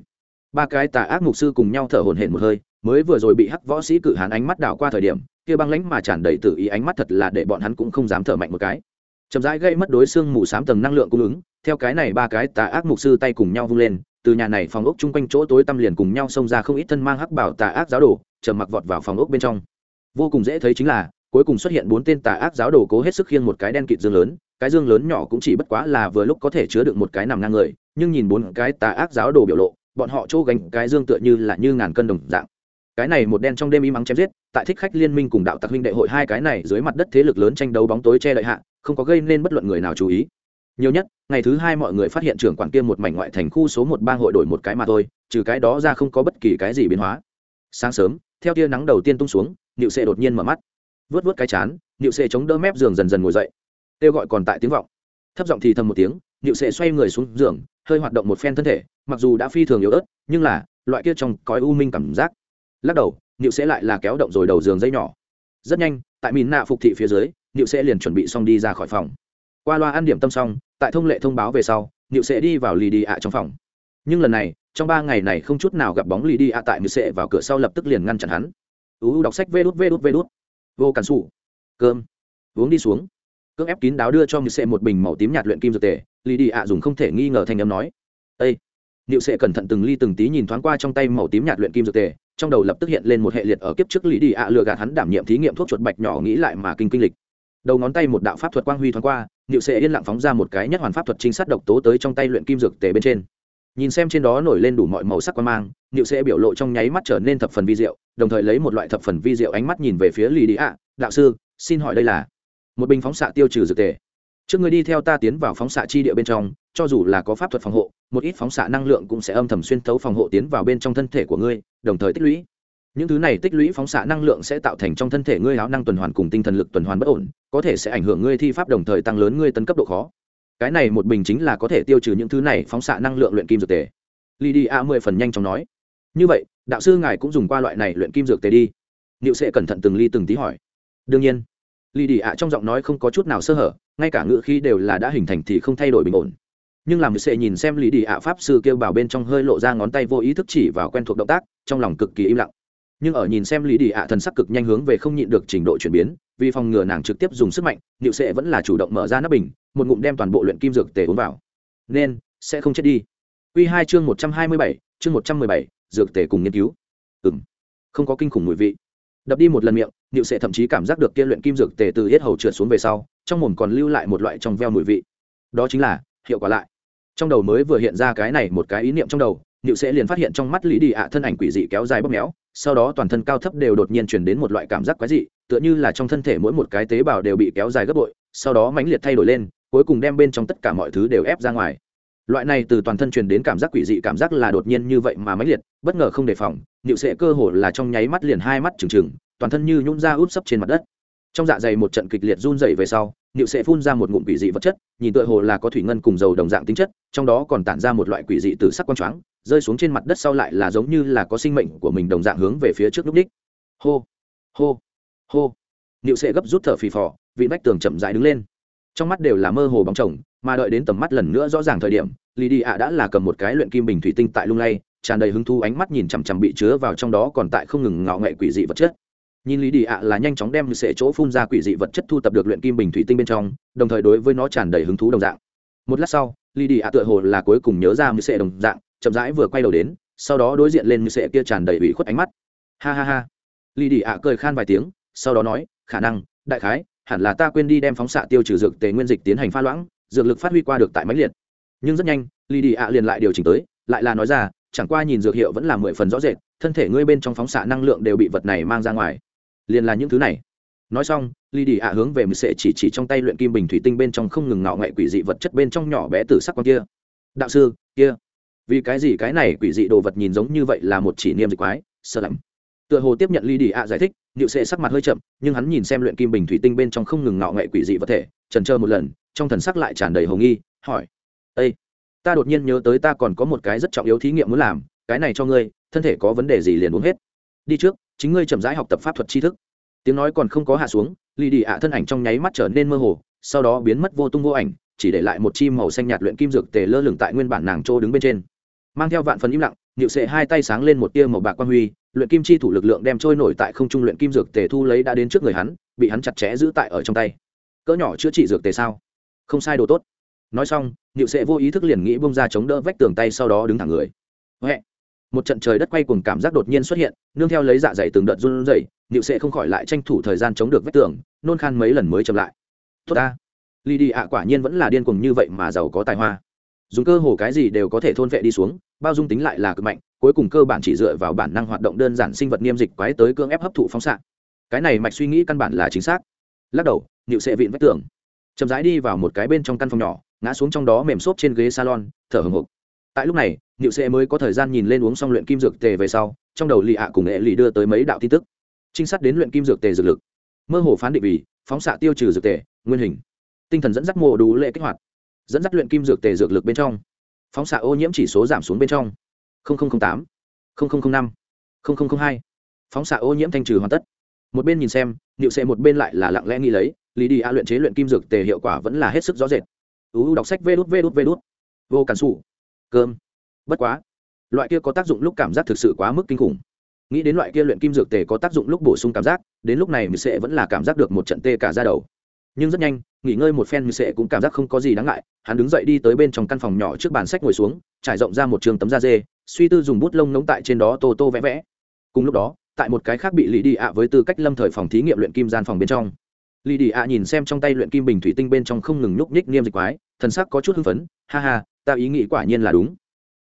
Ba cái tà ác mục sư cùng nhau thở hổn hển một hơi, mới vừa rồi bị hắc võ sĩ cử hán ánh mắt đảo qua thời điểm, kia băng lãnh mà tràn đầy tự ý ánh mắt thật là để bọn hắn cũng không dám thở mạnh một cái. Chậm rãi gây mất đối xương mù sám tầng năng lượng cung ứng, theo cái này ba cái tà ác mục sư tay cùng nhau vung lên, từ nhà này phòng ốc chung quanh chỗ tối tăm liền cùng nhau xông ra không ít thân mang hắc bảo tà ác giáo đồ, trầm mặc vọt vào phòng ốc bên trong. Vô cùng dễ thấy chính là cuối cùng xuất hiện bốn tên tà ác giáo đồ cố hết sức khiêng một cái đen kịt dương lớn, cái dương lớn nhỏ cũng chỉ bất quá là vừa lúc có thể chứa được một cái nằm ngang người, nhưng nhìn bốn cái tà ác giáo đồ biểu lộ, bọn họ chỗ gánh cái dương tựa như là như ngàn cân đồng dạng. Cái này một đen trong đêm im mắng chém giết, tại thích khách liên minh cùng đạo tặc huynh đệ hội hai cái này dưới mặt đất thế lực lớn tranh đấu bóng tối che lợi hạ, không có gây nên bất luận người nào chú ý. Nhiều nhất, ngày thứ hai mọi người phát hiện trưởng quản kia một mảnh ngoại thành khu số một bang hội đổi một cái mà thôi, trừ cái đó ra không có bất kỳ cái gì biến hóa. Sáng sớm, theo tia nắng đầu tiên tung xuống nịu sệ đột nhiên mở mắt vớt vớt cái chán nịu sệ chống đỡ mép giường dần dần ngồi dậy. Kêu gọi còn tại tiếng vọng. Thấp giọng thì thầm một tiếng nịu sệ xoay người xuống giường, hơi hoạt động một phen thân thể, mặc dù đã phi thường yếu ớt, nhưng là, loại kia trong cõi u minh cảm giác. Lắc đầu nịu sệ lại là kéo động rồi đầu giường dây nhỏ. Rất nhanh, tại mìn nạ phục thị phía dưới nịu sệ liền chuẩn bị xong đi ra khỏi phòng. Qua loa ăn điểm tâm xong, tại thông lệ thông báo về sau nịu sệ đi vào lì đi ạ trong phòng. Nhưng lần này, trong ba ngày này không chút nào gặp bóng lì đi ạ tại nịu sệ vào cửa sau lập tức liền ngăn chặn hắn. Uu đọc sách vê đút vê đút vê đút vô cản sụ, cơm. Uống đi xuống. Cưỡng ép kín đáo đưa cho nịu sệ một bình màu tím nhạt luyện kim dược tề lì đi ạ dùng không thể nghi ngờ thanh âm nói. Ây liệu sệ cẩn thận từng ly từng tí nhìn thoáng qua trong tay màu tím nhạt luyện kim dược tề trong đầu lập tức hiện lên một hệ liệt ở kiếp trước lì đi ạ lừa gạt hắn đảm nhiệm thí nghiệm thuốc chuột bạch nhỏ nghĩ lại mà kinh kinh lịch. Đầu ngón tay một đạo pháp thuật quang huy thoáng qua liệu sệ yên lặng phóng ra một cái nhất hoàn pháp thuật trinh sát độc tố tới trong tay luyện kim dược tề bên trên nhìn xem trên đó nổi lên đủ mọi màu sắc quan mang nịu sẽ biểu lộ trong nháy mắt trở nên thập phần vi diệu, đồng thời lấy một loại thập phần vi diệu ánh mắt nhìn về phía lì đi ạ. Đạo sư, xin hỏi đây là một bình phóng xạ tiêu trừ dược tề. Trước người đi theo ta tiến vào phóng xạ chi địa bên trong, cho dù là có pháp thuật phòng hộ, một ít phóng xạ năng lượng cũng sẽ âm thầm xuyên thấu phòng hộ tiến vào bên trong thân thể của ngươi, đồng thời tích lũy. Những thứ này tích lũy phóng xạ năng lượng sẽ tạo thành trong thân thể ngươi áo năng tuần hoàn cùng tinh thần lực tuần hoàn bất ổn, có thể sẽ ảnh hưởng ngươi thi pháp đồng thời tăng lớn ngươi tấn cấp độ khó cái này một bình chính là có thể tiêu trừ những thứ này phóng xạ năng lượng luyện kim dược tề. Li đi a mười phần nhanh chóng nói. Như vậy, đạo sư ngài cũng dùng qua loại này luyện kim dược tề đi. Liệu sẽ cẩn thận từng ly từng tí hỏi. Đương nhiên. Li đi a trong giọng nói không có chút nào sơ hở, ngay cả ngữ khi đều là đã hình thành thì không thay đổi bình ổn. Nhưng làm sệ nhìn xem lý đi ạ pháp sư kêu bảo bên trong hơi lộ ra ngón tay vô ý thức chỉ vào quen thuộc động tác, trong lòng cực kỳ im lặng. Nhưng ở nhìn xem lý đi ạ thần sắc cực nhanh hướng về không nhịn được trình độ chuyển biến, vì phòng ngừa nàng trực tiếp dùng sức mạnh liệu Sệ vẫn là chủ động mở ra nắp bình một ngụm đem toàn bộ luyện kim dược tề uống vào. Nên, sẽ không chết đi. Quy hai chương một trăm hai mươi bảy, chương một trăm mười bảy, dược tề cùng nghiên cứu. Ừm. Không có kinh khủng mùi vị. Đập đi một lần miệng liệu sẽ thậm chí cảm giác được kia luyện kim dược tề từ hết hầu trượt xuống về sau, trong mồm còn lưu lại một loại trong veo mùi vị. Đó chính là, hiệu quả lại. Trong đầu mới vừa hiện ra cái này một cái ý niệm trong đầu nịu sẽ liền phát hiện trong mắt lý đi ạ thân ảnh quỷ dị kéo dài bóp méo, sau đó toàn thân cao thấp đều đột nhiên chuyển đến một loại cảm giác quái dị, tựa như là trong thân thể mỗi một cái tế bào đều bị kéo dài gấp bội, sau đó mãnh liệt thay đổi lên cuối cùng đem bên trong tất cả mọi thứ đều ép ra ngoài. Loại này từ toàn thân truyền đến cảm giác quỷ dị cảm giác là đột nhiên như vậy mà mãnh liệt, bất ngờ không đề phòng nịu sẽ cơ hồ là trong nháy mắt liền hai mắt trừng trừng, toàn thân như nhún ra úp sấp trên mặt đất. Trong dạ dày một trận kịch liệt run dày về sau nịu sẽ phun ra một ngụm quỷ dị vật chất, nhìn tựa hồ là có thủy ngân cùng dầu đồng dạng tính chất, trong đó còn tản ra một loại quỷ dị từ sắc quang choáng, rơi xuống trên mặt đất sau lại là giống như là có sinh mệnh của mình đồng dạng hướng về phía trước lúc đích. Hô hô hô. Nịu sẽ gấp rút thở phì phò, vị bách tường chậm dại đứng lên trong mắt đều là mơ hồ bóng chồng, mà đợi đến tầm mắt lần nữa rõ ràng thời điểm lì đi ạ đã là cầm một cái luyện kim bình thủy tinh tại lung lay, tràn đầy hứng thú ánh mắt nhìn chằm chằm bị chứa vào trong đó còn tại không ngừng ngạo nghệ quỷ dị vật chất. Nhìn lý đi ạ là nhanh chóng đem sệ chỗ phun ra quỷ dị vật chất thu tập được luyện kim bình thủy tinh bên trong, đồng thời đối với nó tràn đầy hứng thú đồng dạng. Một lát sau lý đi ạ tựa hồ là cuối cùng nhớ ra mười sệ đồng dạng, chậm rãi vừa quay đầu đến, sau đó đối diện lên mười sệ kia tràn đầy ủy khuất ánh mắt. Ha ha ha. Lý đi ạ cười khan vài tiếng, sau đó nói, khả năng, đại khái hẳn là ta quên đi đem phóng xạ tiêu trừ dược tề nguyên dịch tiến hành pha loãng, dược lực phát huy qua được tại máy liệt. Nhưng rất nhanh lý đi ạ liền lại điều chỉnh tới, lại là nói ra, chẳng qua nhìn dược hiệu vẫn là mười phần rõ rệt, thân thể ngươi bên trong phóng xạ năng lượng đều bị vật này mang ra ngoài. Liền là những thứ này. Nói xong ly đi ạ hướng về mười sệ chỉ chỉ trong tay luyện kim bình thủy tinh bên trong không ngừng ngạo ngậy quỷ dị vật chất bên trong nhỏ bé từ sắc con kia. Đạo sư, kia. Vì cái gì cái này quỷ dị đồ vật nhìn giống như vậy là một chỉ niêm dịch quái, sợ lạnh tựa hồ tiếp nhận ly đi ạ giải thích nịu sệ sắc mặt hơi chậm, nhưng hắn nhìn xem luyện kim bình thủy tinh bên trong không ngừng ngạo ngậy quỷ dị vật thể, trần trơ một lần, trong thần sắc lại tràn đầy hồng nghi, hỏi ây ta đột nhiên nhớ tới ta còn có một cái rất trọng yếu thí nghiệm muốn làm, cái này cho ngươi, thân thể có vấn đề gì liền uống hết. Đi trước, chính ngươi chậm rãi học tập pháp thuật tri thức. Tiếng nói còn không có hạ xuống lì đi ạ thân ảnh trong nháy mắt trở nên mơ hồ, sau đó biến mất vô tung vô ảnh, chỉ để lại một chim màu xanh nhạt luyện kim dược tề lơ lửng tại nguyên bản nàng chỗ đứng bên trên. Mang theo vạn phần im lặng nịu sệ hai tay sáng lên một tia màu bạc quan huy luyện kim chi thủ lực lượng đem trôi nổi tại không trung luyện kim dược tề thu lấy đã đến trước người hắn, bị hắn chặt chẽ giữ tại ở trong tay. Cỡ nhỏ chữa trị dược tề sao? Không sai đồ tốt. Nói xong nhịu sệ vô ý thức liền nghĩ bông ra chống đỡ vách tường tay sau đó đứng thẳng người. Huệ. một trận trời đất quay cùng cảm giác đột nhiên xuất hiện, nương theo lấy dạ dày từng đợt run rẩy nhịu sệ không khỏi lại tranh thủ thời gian chống được vách tường, nôn khan mấy lần mới chậm lại. Tốt ta! Lì đi ạ quả nhiên vẫn là điên cuồng như vậy mà giàu có tài hoa. Dùng cơ hồ cái gì đều có thể thôn vệ đi xuống, bao dung tính lại là cực mạnh cuối cùng cơ bản chỉ dựa vào bản năng hoạt động đơn giản sinh vật niêm dịch quái tới cưỡng ép hấp thụ phóng xạ. Cái này mạch suy nghĩ căn bản là chính xác. Lắc đầu nịu sệ vịn vách tường. Chậm rãi đi vào một cái bên trong căn phòng nhỏ, ngã xuống trong đó mềm xốp trên ghế salon, thở hồng hộc. Tại lúc này nịu sệ mới có thời gian nhìn lên uống xong luyện kim dược tề về sau, trong đầu lì ạ cùng nghệ lì đưa tới mấy đạo tin tức. Trinh sát đến luyện kim dược tề dược lực. Mơ hồ phán định vì, phóng xạ tiêu trừ dược tề, nguyên hình. Tinh thần dẫn dắt mộ đủ lệ kích hoạt. Dẫn dắt luyện kim dược tề dược lực bên trong. Phóng xạ ô nhiễm chỉ số giảm xuống bên trong tám năm hai. Phóng xạ ô nhiễm thanh trừ hoàn tất. Một bên nhìn xem, niệu sệ một bên lại là lặng lẽ nghĩ lấy, lý đi a luyện chế luyện kim dược tề hiệu quả vẫn là hết sức rõ rệt. Uu đọc sách vê đút vê đút vê đút. Vô cản xù cơm. Bất quá, loại kia có tác dụng lúc cảm giác thực sự quá mức kinh khủng. Nghĩ đến loại kia luyện kim dược tề có tác dụng lúc bổ sung cảm giác, đến lúc này mình sẽ vẫn là cảm giác được một trận tê cả ra đầu. Nhưng rất nhanh, nghỉ ngơi một phen mình sẽ cũng cảm giác không có gì đáng ngại, hắn đứng dậy đi tới bên trong căn phòng nhỏ trước bàn sách ngồi xuống, trải rộng ra một trường tấm da dê suy tư dùng bút lông nóng tại trên đó tô tô vẽ vẽ. Cùng lúc đó, tại một cái khác bị lì đi ạ với tư cách lâm thời phòng thí nghiệm luyện kim gian phòng bên trong, lì đi ạ nhìn xem trong tay luyện kim bình thủy tinh bên trong không ngừng nhúc nhích niêm dịch quái, thần sắc có chút hưng phấn, ha ha, ta ý nghĩ quả nhiên là đúng.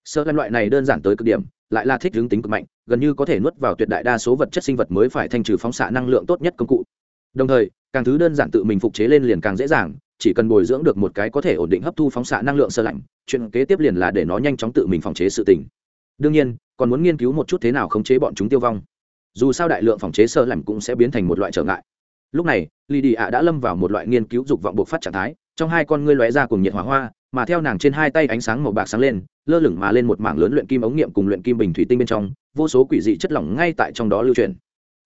Sơ lăn loại này đơn giản tới cực điểm, lại là thích hướng tính cực mạnh, gần như có thể nuốt vào tuyệt đại đa số vật chất sinh vật mới phải thanh trừ phóng xạ năng lượng tốt nhất công cụ. Đồng thời, càng thứ đơn giản tự mình phục chế lên liền càng dễ dàng, chỉ cần bồi dưỡng được một cái có thể ổn định hấp thu phóng xạ năng lượng sơ lạnh, chuyện kế tiếp liền là để nó nhanh chóng tự mình phòng chế sự tình đương nhiên, còn muốn nghiên cứu một chút thế nào khống chế bọn chúng tiêu vong. Dù sao đại lượng phòng chế sơ lạnh cũng sẽ biến thành một loại trở ngại. Lúc này lì đi ạ đã lâm vào một loại nghiên cứu dục vọng buộc phát trạng thái, trong hai con ngươi lóe ra cùng nhiệt hỏa hoa, mà theo nàng trên hai tay ánh sáng màu bạc sáng lên, lơ lửng mà lên một mảng lớn luyện kim ống nghiệm cùng luyện kim bình thủy tinh bên trong, vô số quỷ dị chất lỏng ngay tại trong đó lưu truyền.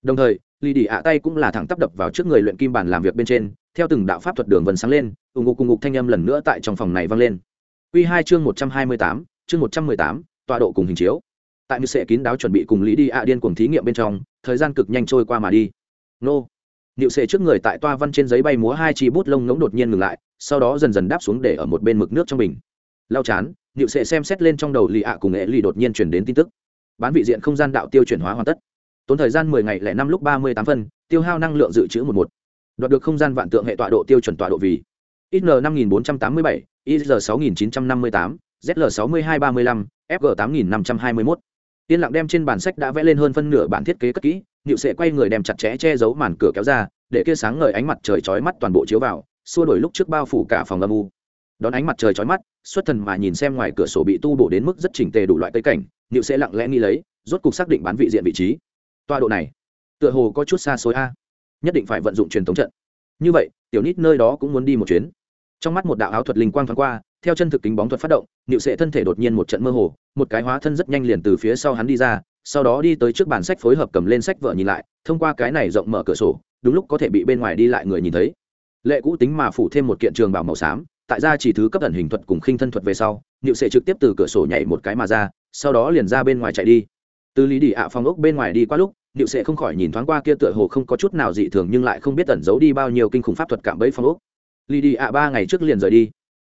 Đồng thời lì đi ạ tay cũng là thẳng tắp đập vào trước người luyện kim bàn làm việc bên trên, theo từng đạo pháp thuật đường vần sáng lên ủng ngục cùng ngục thanh âm lần nữa tại trong phòng này vang lên. Quy hai chương một trăm hai mươi tám, chương một trăm mười tám tọa độ cùng hình chiếu. Tại như sẽ kín đáo chuẩn bị cùng lý đi ạ điên cuồng thí nghiệm bên trong, thời gian cực nhanh trôi qua mà đi. Nô. Niệu sệ trước người tại toa văn trên giấy bay múa hai chi bút lông ngỗng đột nhiên ngừng lại, sau đó dần dần đáp xuống để ở một bên mực nước trong bình. Lau chán, niệu sệ xem xét lên trong đầu lì ạ cùng nghệ lì đột nhiên chuyển đến tin tức. Bán vị diện không gian đạo tiêu chuyển hóa hoàn tất. Tốn thời gian mười ngày lẻ năm lúc ba mươi tám phân, tiêu hao năng lượng dự trữ một một. Đoạt được không gian vạn tượng hệ tọa độ tiêu chuẩn tọa độ vì XN 5487, IR 6958, ZL 6235, FG 8521. Tiên lặng đem trên bản sách đã vẽ lên hơn phân nửa bản thiết kế cất kỹ, Niệu sẽ quay người đem chặt chẽ che giấu màn cửa kéo ra, để kia sáng ngời ánh mặt trời chói mắt toàn bộ chiếu vào, xua đổi lúc trước bao phủ cả phòng âm u. Đón ánh mặt trời chói mắt, xuất thần mà nhìn xem ngoài cửa sổ bị tu bổ đến mức rất chỉnh tề đủ loại cây cảnh, Niệu sẽ lặng lẽ nghi lấy, rốt cục xác định bán vị diện vị trí. Tọa độ này, tựa hồ có chút xa xôi a. Nhất định phải vận dụng truyền thống trận. Như vậy, tiểu nít nơi đó cũng muốn đi một chuyến. Trong mắt một đạo áo thuật linh quang thoáng qua, theo chân thực kính bóng thuật phát động nịu sệ thân thể đột nhiên một trận mơ hồ, một cái hóa thân rất nhanh liền từ phía sau hắn đi ra, sau đó đi tới trước bàn sách phối hợp cầm lên sách vợ nhìn lại, thông qua cái này rộng mở cửa sổ, đúng lúc có thể bị bên ngoài đi lại người nhìn thấy. Lệ cũ tính mà phủ thêm một kiện trường bảo màu xám, tại ra chỉ thứ cấp ẩn hình thuật cùng khinh thân thuật về sau nịu sệ trực tiếp từ cửa sổ nhảy một cái mà ra, sau đó liền ra bên ngoài chạy đi. Từ lý đi ạ à phòng ốc bên ngoài đi qua lúc nịu sệ không khỏi nhìn thoáng qua kia tựa hồ không có chút nào dị thường nhưng lại không biết ẩn giấu đi bao nhiêu kinh khủng pháp thuật cảm bẫy phòng ốc. Lý đi ạ ba ngày trước liền rời đi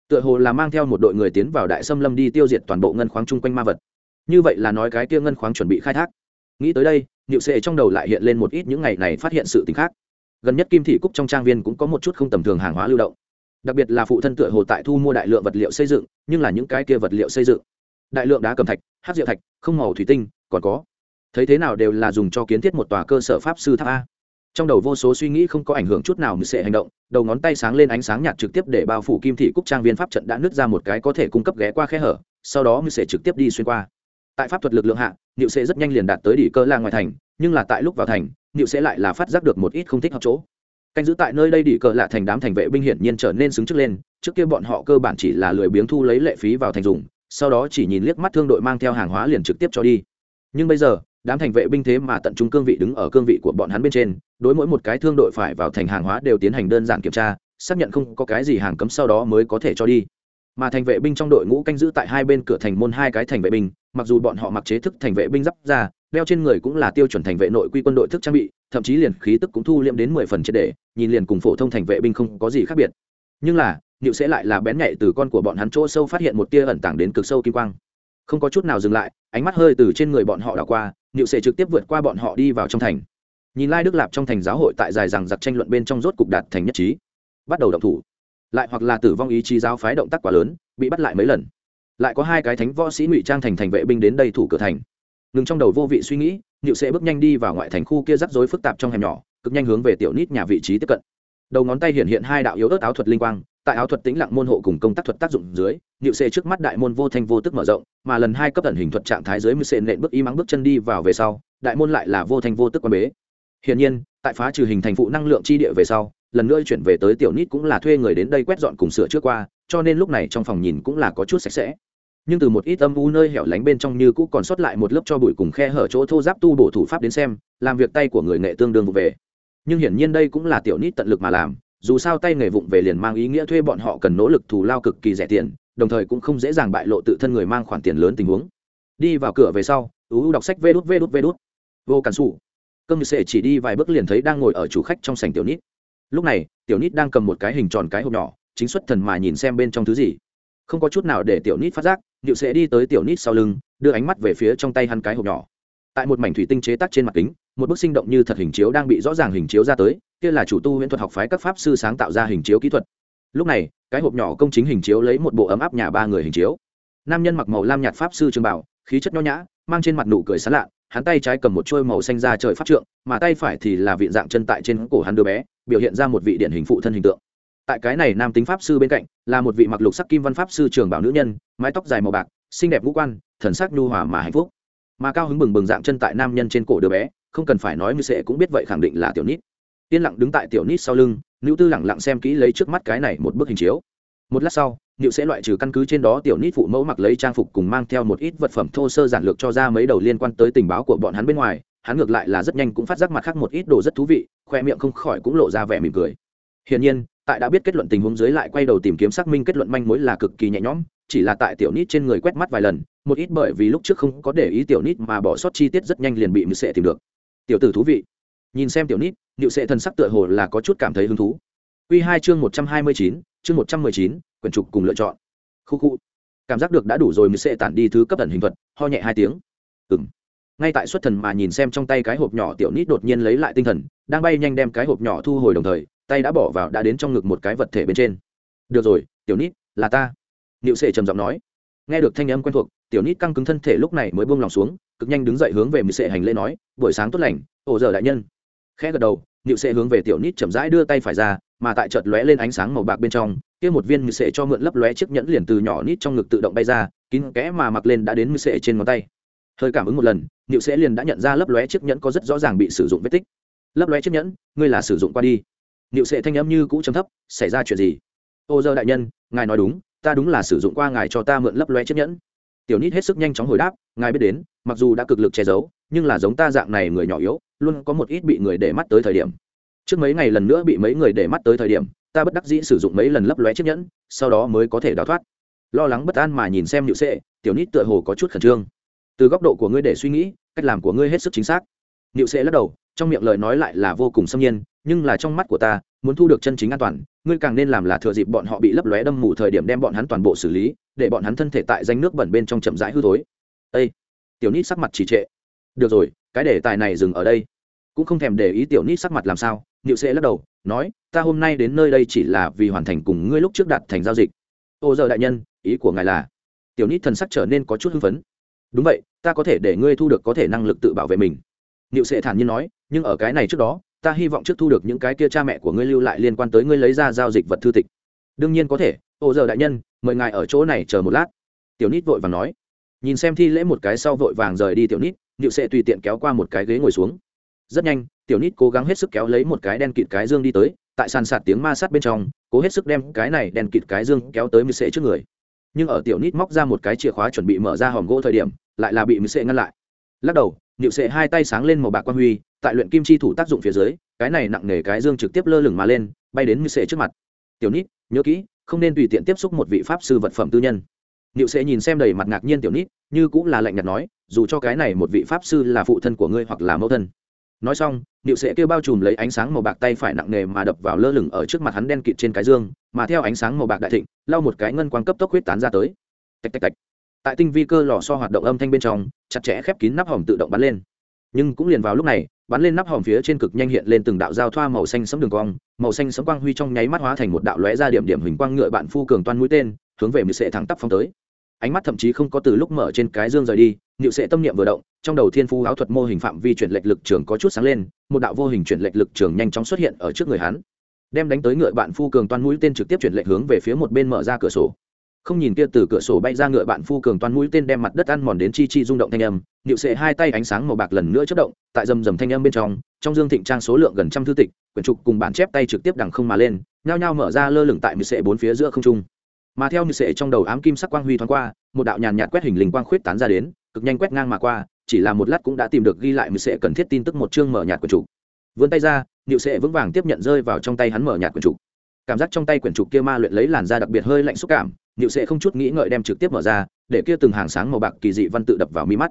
tựa hồ là mang theo một đội người tiến vào đại xâm lâm đi tiêu diệt toàn bộ ngân khoáng chung quanh ma vật. Như vậy là nói cái kia ngân khoáng chuẩn bị khai thác. Nghĩ tới đây, niệu sệ trong đầu lại hiện lên một ít những ngày này phát hiện sự t ì n h khác. Gần nhất kim thị cúc trong trang viên cũng có một chút không tầm thường hàng hóa lưu động. Đặc biệt là phụ thân tựa hồ tại thu mua đại lượng vật liệu xây dựng, nhưng là những cái kia vật liệu xây dựng. Đại lượng đá cầm thạch, hát diệu thạch, không màu thủy tinh, còn có. Thấy thế nào đều là dùng cho kiến thiết một tòa cơ sở pháp sư tháp a trong đầu vô số suy nghĩ không có ảnh hưởng chút nào mười sệ hành động, đầu ngón tay sáng lên ánh sáng nhạt trực tiếp để bao phủ kim thị cúc trang viên pháp trận đã nứt ra một cái có thể cung cấp ghé qua khe hở, sau đó mười sệ trực tiếp đi xuyên qua. Tại pháp thuật lực lượng hạ, niệu sệ rất nhanh liền đạt tới đỉ cơ la ngoài thành, nhưng là tại lúc vào thành, niệu sệ lại là phát giác được một ít không thích hợp chỗ. Canh giữ tại nơi đây đỉ cờ lạ thành đám thành vệ binh hiển nhiên trở nên xứng trước lên, trước kia bọn họ cơ bản chỉ là lười biếng thu lấy lệ phí vào thành dùng, sau đó chỉ nhìn liếc mắt thương đội mang theo hàng hóa liền trực tiếp cho đi. Nhưng bây giờ đám thành vệ binh thế mà tận trung cương vị đứng ở cương vị của bọn hắn bên trên, đối mỗi một cái thương đội phải vào thành hàng hóa đều tiến hành đơn giản kiểm tra, xác nhận không có cái gì hàng cấm sau đó mới có thể cho đi. Mà thành vệ binh trong đội ngũ canh giữ tại hai bên cửa thành môn hai cái thành vệ binh, mặc dù bọn họ mặc chế thức thành vệ binh giáp ra, đeo trên người cũng là tiêu chuẩn thành vệ nội quy quân đội thức trang bị, thậm chí liền khí tức cũng thu liệm đến mười phần triệt đề nhìn liền cùng phổ thông thành vệ binh không có gì khác biệt. Nhưng là nịu sẽ lại là bén nhạy từ con của bọn hắn chỗ sâu phát hiện một tia ẩn tàng đến cực sâu kim quang. Không có chút nào dừng lại, ánh mắt hơi từ trên người bọn họ đảo qua nịu sẽ trực tiếp vượt qua bọn họ đi vào trong thành. Nhìn lai đức lạp trong thành giáo hội tại dài rằng giặc tranh luận bên trong rốt cục đạt thành nhất trí. Bắt đầu động thủ. Lại hoặc là tử vong ý chí giáo phái động tác quá lớn, bị bắt lại mấy lần. Lại có hai cái thánh võ sĩ ngụy trang thành thành vệ binh đến đây thủ cửa thành. Ngừng trong đầu vô vị suy nghĩ nịu sẽ bước nhanh đi vào ngoại thành khu kia rắc rối phức tạp trong hẻm nhỏ, cực nhanh hướng về tiểu nít nhà vị trí tiếp cận. Đầu ngón tay hiện hiện hai đạo yếu ớt áo thuật linh quang tại áo thuật tĩnh lặng môn hộ cùng công tác thuật tác dụng dưới nhự xê trước mắt đại môn vô thanh vô tức mở rộng, mà lần hai cấp tần hình thuật trạng thái dưới mưu xê nện bước y mắng bước chân đi vào về sau, đại môn lại là vô thanh vô tức quan bế. Hiển nhiên, tại phá trừ hình thành phụ năng lượng chi địa về sau, lần nữa chuyển về tới tiểu nít cũng là thuê người đến đây quét dọn cùng sửa trước qua, cho nên lúc này trong phòng nhìn cũng là có chút sạch sẽ. Nhưng từ một ít âm u nơi hẻo lánh bên trong như cũ còn sót lại một lớp cho bụi cùng khe hở chỗ thô giáp tu bổ thủ pháp đến xem, làm việc tay của người nghệ tương đương vụ về. Nhưng hiển nhiên đây cũng là tiểu nít tận lực mà làm dù sao tay nghề vụng về liền mang ý nghĩa thuê bọn họ cần nỗ lực thù lao cực kỳ rẻ tiền, đồng thời cũng không dễ dàng bại lộ tự thân người mang khoản tiền lớn tình huống. Đi vào cửa về sau ú đọc sách vê đút vê đút vê đút. Vô cản xù cơm sệ chỉ đi vài bước liền thấy đang ngồi ở chủ khách trong sảnh tiểu nít. Lúc này, tiểu nít đang cầm một cái hình tròn cái hộp nhỏ, chính xuất thần mà nhìn xem bên trong thứ gì. Không có chút nào để tiểu nít phát giác điệu sẽ đi tới tiểu nít sau lưng, đưa ánh mắt về phía trong tay hắn cái hộp nhỏ. Tại một mảnh thủy tinh chế tác trên mặt kính, một bức sinh động như thật hình chiếu đang bị rõ ràng hình chiếu ra tới kia là chủ tu huyễn thuật học phái các pháp sư sáng tạo ra hình chiếu kỹ thuật. Lúc này, cái hộp nhỏ công chính hình chiếu lấy một bộ ấm áp nhà ba người hình chiếu. Nam nhân mặc màu lam nhạt pháp sư trường bảo, khí chất nho nhã, mang trên mặt nụ cười sán lạ, hắn tay trái cầm một trôi màu xanh ra trời pháp trượng, mà tay phải thì là viện dạng chân tại trên cổ hắn đứa bé, biểu hiện ra một vị điển hình phụ thân hình tượng. Tại cái này nam tính pháp sư bên cạnh, là một vị mặc lục sắc kim văn pháp sư trường bảo nữ nhân, mái tóc dài màu bạc, xinh đẹp ngũ quan, thần sắc nhu hòa mà hạnh phúc. Mà cao hứng bừng bừng dạng chân tại nam nhân trên cổ đứa bé, không cần phải nói như sẽ cũng biết vậy khẳng định là tiểu nít yên lặng đứng tại tiểu nít sau lưng nữ tư lẳng lặng xem kỹ lấy trước mắt cái này một bức hình chiếu. Một lát sau nữ sẽ loại trừ căn cứ trên đó tiểu nít phụ mẫu mặc lấy trang phục cùng mang theo một ít vật phẩm thô sơ giản lược cho ra mấy đầu liên quan tới tình báo của bọn hắn bên ngoài, hắn ngược lại là rất nhanh cũng phát giác mặt khác một ít đồ rất thú vị, khoe miệng không khỏi cũng lộ ra vẻ mỉm cười. Hiển nhiên, tại đã biết kết luận tình huống dưới lại quay đầu tìm kiếm xác minh kết luận manh mối là cực kỳ nhẹ nhõm, chỉ là tại tiểu nít trên người quét mắt vài lần, một ít bởi vì lúc trước không có để ý tiểu nít mà bỏ sót chi tiết rất nhanh liền bị mười sệ tìm được. Tiểu tử thú vị. Nhìn xem tiểu nít niệu sệ thần sắc tựa hồ là có chút cảm thấy hứng thú. Quy hai chương một trăm hai mươi chín, chương một trăm mười chín, quyển trục cùng lựa chọn. Khu khu. Cảm giác được đã đủ rồi, niệu sệ tản đi thứ cấp ẩn hình thuật, ho nhẹ hai tiếng. Ừm. ngay tại xuất thần mà nhìn xem trong tay cái hộp nhỏ tiểu nít đột nhiên lấy lại tinh thần, đang bay nhanh đem cái hộp nhỏ thu hồi đồng thời, tay đã bỏ vào đã đến trong ngực một cái vật thể bên trên. Được rồi, tiểu nít, là ta. Niệu sệ trầm giọng nói. Nghe được thanh âm quen thuộc, tiểu nít căng cứng thân thể lúc này mới buông lòng xuống, cực nhanh đứng dậy hướng về niệu sệ hành lễ nói, buổi sáng tốt lành ổ giờ đại nhân khẽ gật đầu nịu sệ hướng về tiểu nít chậm rãi đưa tay phải ra, mà tại chợt lóe lên ánh sáng màu bạc bên trong, kia một viên nịu sệ cho mượn lấp lóe chiếc nhẫn liền từ nhỏ nít trong ngực tự động bay ra, kín kẽ mà mặc lên đã đến nịu sệ trên ngón tay. Hơi cảm ứng một lần nịu sệ liền đã nhận ra lấp lóe chiếc nhẫn có rất rõ ràng bị sử dụng vết tích. Lấp lóe chiếc nhẫn, ngươi là sử dụng qua đi. Nịu sệ thanh âm như cũ chấm thấp, xảy ra chuyện gì? Ô dơ đại nhân, ngài nói đúng, ta đúng là sử dụng qua ngài cho ta mượn lấp lóe chiếc nhẫn. Tiểu nít hết sức nhanh chóng hồi đáp, ngài biết đến, mặc dù đã cực lực che giấu nhưng là giống ta dạng này người nhỏ yếu, luôn có một ít bị người để mắt tới thời điểm. Trước mấy ngày lần nữa bị mấy người để mắt tới thời điểm, ta bất đắc dĩ sử dụng mấy lần lấp lóe chiếc nhẫn, sau đó mới có thể đào thoát. Lo lắng bất an mà nhìn xem nhự sệ, tiểu nít tựa hồ có chút khẩn trương. Từ góc độ của ngươi để suy nghĩ, cách làm của ngươi hết sức chính xác. Nhự sệ lắc đầu, trong miệng lời nói lại là vô cùng xâm nhiên, nhưng là trong mắt của ta, muốn thu được chân chính an toàn, ngươi càng nên làm là thừa dịp bọn họ bị lấp lóe đâm mù thời điểm đem bọn hắn toàn bộ xử lý, để bọn hắn thân thể tại danh nước bẩn bên trong chậm rãi hư thối. Ây tiểu nít sắc mặt trì trệ được rồi, cái đề tài này dừng ở đây. Cũng không thèm để ý tiểu nít sắc mặt làm sao nịu sẽ lắc đầu, nói, ta hôm nay đến nơi đây chỉ là vì hoàn thành cùng ngươi lúc trước đặt thành giao dịch. Ô giờ đại nhân, ý của ngài là? Tiểu nít thần sắc trở nên có chút hưng phấn. Đúng vậy, ta có thể để ngươi thu được có thể năng lực tự bảo vệ mình. Nịu sẽ thản nhiên nói, nhưng ở cái này trước đó, ta hy vọng trước thu được những cái kia cha mẹ của ngươi lưu lại liên quan tới ngươi lấy ra giao dịch vật thư tịch. Đương nhiên có thể, ô giờ đại nhân, mời ngài ở chỗ này chờ một lát. Tiểu nít vội vàng nói. Nhìn xem thi lễ một cái sau vội vàng rời đi tiểu nít nịu sẽ tùy tiện kéo qua một cái ghế ngồi xuống. Rất nhanh, tiểu nít cố gắng hết sức kéo lấy một cái đen kịt cái dương đi tới, tại sàn sạt tiếng ma sát bên trong, cố hết sức đem cái này đen kịt cái dương kéo tới mười sệ trước người. Nhưng ở tiểu nít móc ra một cái chìa khóa chuẩn bị mở ra hòm gỗ thời điểm, lại là bị mười sệ ngăn lại. Lắc đầu nịu sệ hai tay sáng lên màu bạc quan huy, tại luyện kim chi thủ tác dụng phía dưới, cái này nặng nề cái dương trực tiếp lơ lửng mà lên, bay đến mười sệ trước mặt. Tiểu nít, nhớ kỹ, không nên tùy tiện tiếp xúc một vị pháp sư vật phẩm tư nhân niệu sẽ nhìn xem đầy mặt ngạc nhiên tiểu nít, như cũng là lạnh nhạt nói, dù cho cái này một vị pháp sư là phụ thân của ngươi hoặc là mẫu thân. Nói xong, niệu sẽ kêu bao trùm lấy ánh sáng màu bạc tay phải nặng nề mà đập vào lơ lửng ở trước mặt hắn đen kịt trên cái dương, mà theo ánh sáng màu bạc đại thịnh, lau một cái ngân quang cấp tốc huyết tán ra tới. Tạch tạch tạch. Tại tinh vi cơ lò so hoạt động âm thanh bên trong, chặt chẽ khép kín nắp hòm tự động bắn lên. Nhưng cũng liền vào lúc này, bắn lên nắp hòm phía trên cực nhanh hiện lên từng đạo giao thoa màu xanh sấm đường cong, màu xanh sấm quang huy trong nháy mắt hóa thành một đạo lóe ra điểm điểm hình quang ngựa bạn phu cường toan mũi tên, hướng về mười sệ thẳng tắp phong tới ánh mắt thậm chí không có từ lúc mở trên cái dương rời đi nịu sẽ tâm niệm vừa động, trong đầu thiên phu áo thuật mô hình phạm vi chuyển lệch lực trường có chút sáng lên, một đạo vô hình chuyển lệch lực trường nhanh chóng xuất hiện ở trước người hắn. Đem đánh tới ngựa bạn phu cường toan mũi tên trực tiếp chuyển lệch hướng về phía một bên mở ra cửa sổ. Không nhìn kia từ cửa sổ bay ra ngựa bạn phu cường toan mũi tên đem mặt đất ăn mòn đến chi chi rung động thanh âm nịu sệ hai tay ánh sáng màu bạc lần nữa chất động, tại rầm rầm thanh âm bên trong trong dương thịnh trang số lượng gần trăm thư tịch, quyển trục cùng bản chép tay trực tiếp đằng không mà lên, nhao nhao mở ra lơ lửng tại mười sệ bốn phía giữa không trung mà theo như sệ trong đầu ám kim sắc quang huy thoáng qua, một đạo nhàn nhạt quét hình linh quang khuyết tán ra đến, cực nhanh quét ngang mà qua, chỉ là một lát cũng đã tìm được ghi lại như sệ cần thiết tin tức một chương mở nhạt quyển trục. Vươn tay ra nịu sệ vững vàng tiếp nhận rơi vào trong tay hắn mở nhạt quyển trục. Cảm giác trong tay quyển trục kia ma luyện lấy làn da đặc biệt hơi lạnh xúc cảm nịu sệ không chút nghĩ ngợi đem trực tiếp mở ra, để kia từng hàng sáng màu bạc kỳ dị văn tự đập vào mi mắt.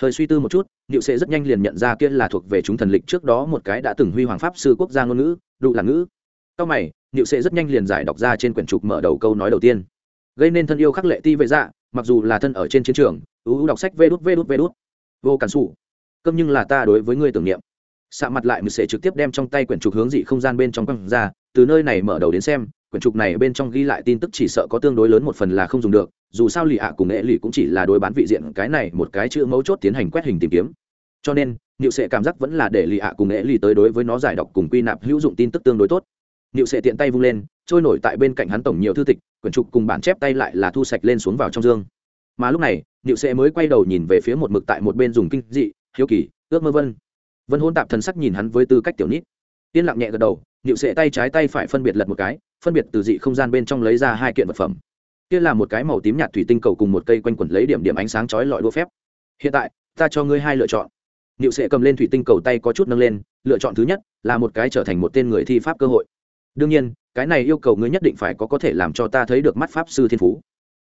Hơi suy tư một chút nịu sệ rất nhanh liền nhận ra kia là thuộc về chúng thần lịch trước đó một cái đã từng huy hoàng pháp sư quốc gia ngôn ngữ đủ là ngữ. Sau mày niệu sệ rất nhanh liền giải đọc ra trên quyển trục mở đầu câu nói đầu tiên. Gây nên thân yêu khắc lệ ti vệ dạ mặc dù là thân ở trên chiến trường, ưu đọc sách vê đút vê đút vê đút. Vô cản xù câm nhưng là ta đối với ngươi tưởng niệm. Xạ mặt lại mười sẽ trực tiếp đem trong tay quyển trục hướng dị không gian bên trong quăng ra, từ nơi này mở đầu đến xem, quyển trục này bên trong ghi lại tin tức chỉ sợ có tương đối lớn một phần là không dùng được, dù sao lì ạ cùng nghệ lì cũng chỉ là đối bán vị diện cái này một cái chữ mấu chốt tiến hành quét hình tìm kiếm. Cho nên, niệu sệ cảm giác vẫn là để lì ạ cùng nghệ lì tới đối với nó giải đọc cùng quy nạp hữu dụng tin tức tương đối tốt niệu sệ tiện tay vung lên, trôi nổi tại bên cạnh hắn tổng nhiều thư tịch, quyển trục cùng bản chép tay lại là thu sạch lên xuống vào trong dương. Mà lúc này, niệu sệ mới quay đầu nhìn về phía một mực tại một bên dùng kinh dị, hiếu kỳ, ước mơ vân. Vân hôn tạp thần sắc nhìn hắn với tư cách tiểu nít. Yên lặng nhẹ gật đầu, niệu sệ tay trái tay phải phân biệt lật một cái, phân biệt từ dị không gian bên trong lấy ra hai kiện vật phẩm. Kia là một cái màu tím nhạt thủy tinh cầu cùng một cây quanh quẩn lấy điểm điểm ánh sáng chói lọi đũa phép. Hiện tại, ta cho ngươi hai lựa chọn. Niệu sẽ cầm lên thủy tinh cầu tay có chút nâng lên, lựa chọn thứ nhất là một cái trở thành một tên người thi pháp cơ hội đương nhiên, cái này yêu cầu ngươi nhất định phải có có thể làm cho ta thấy được mắt pháp sư thiên phú.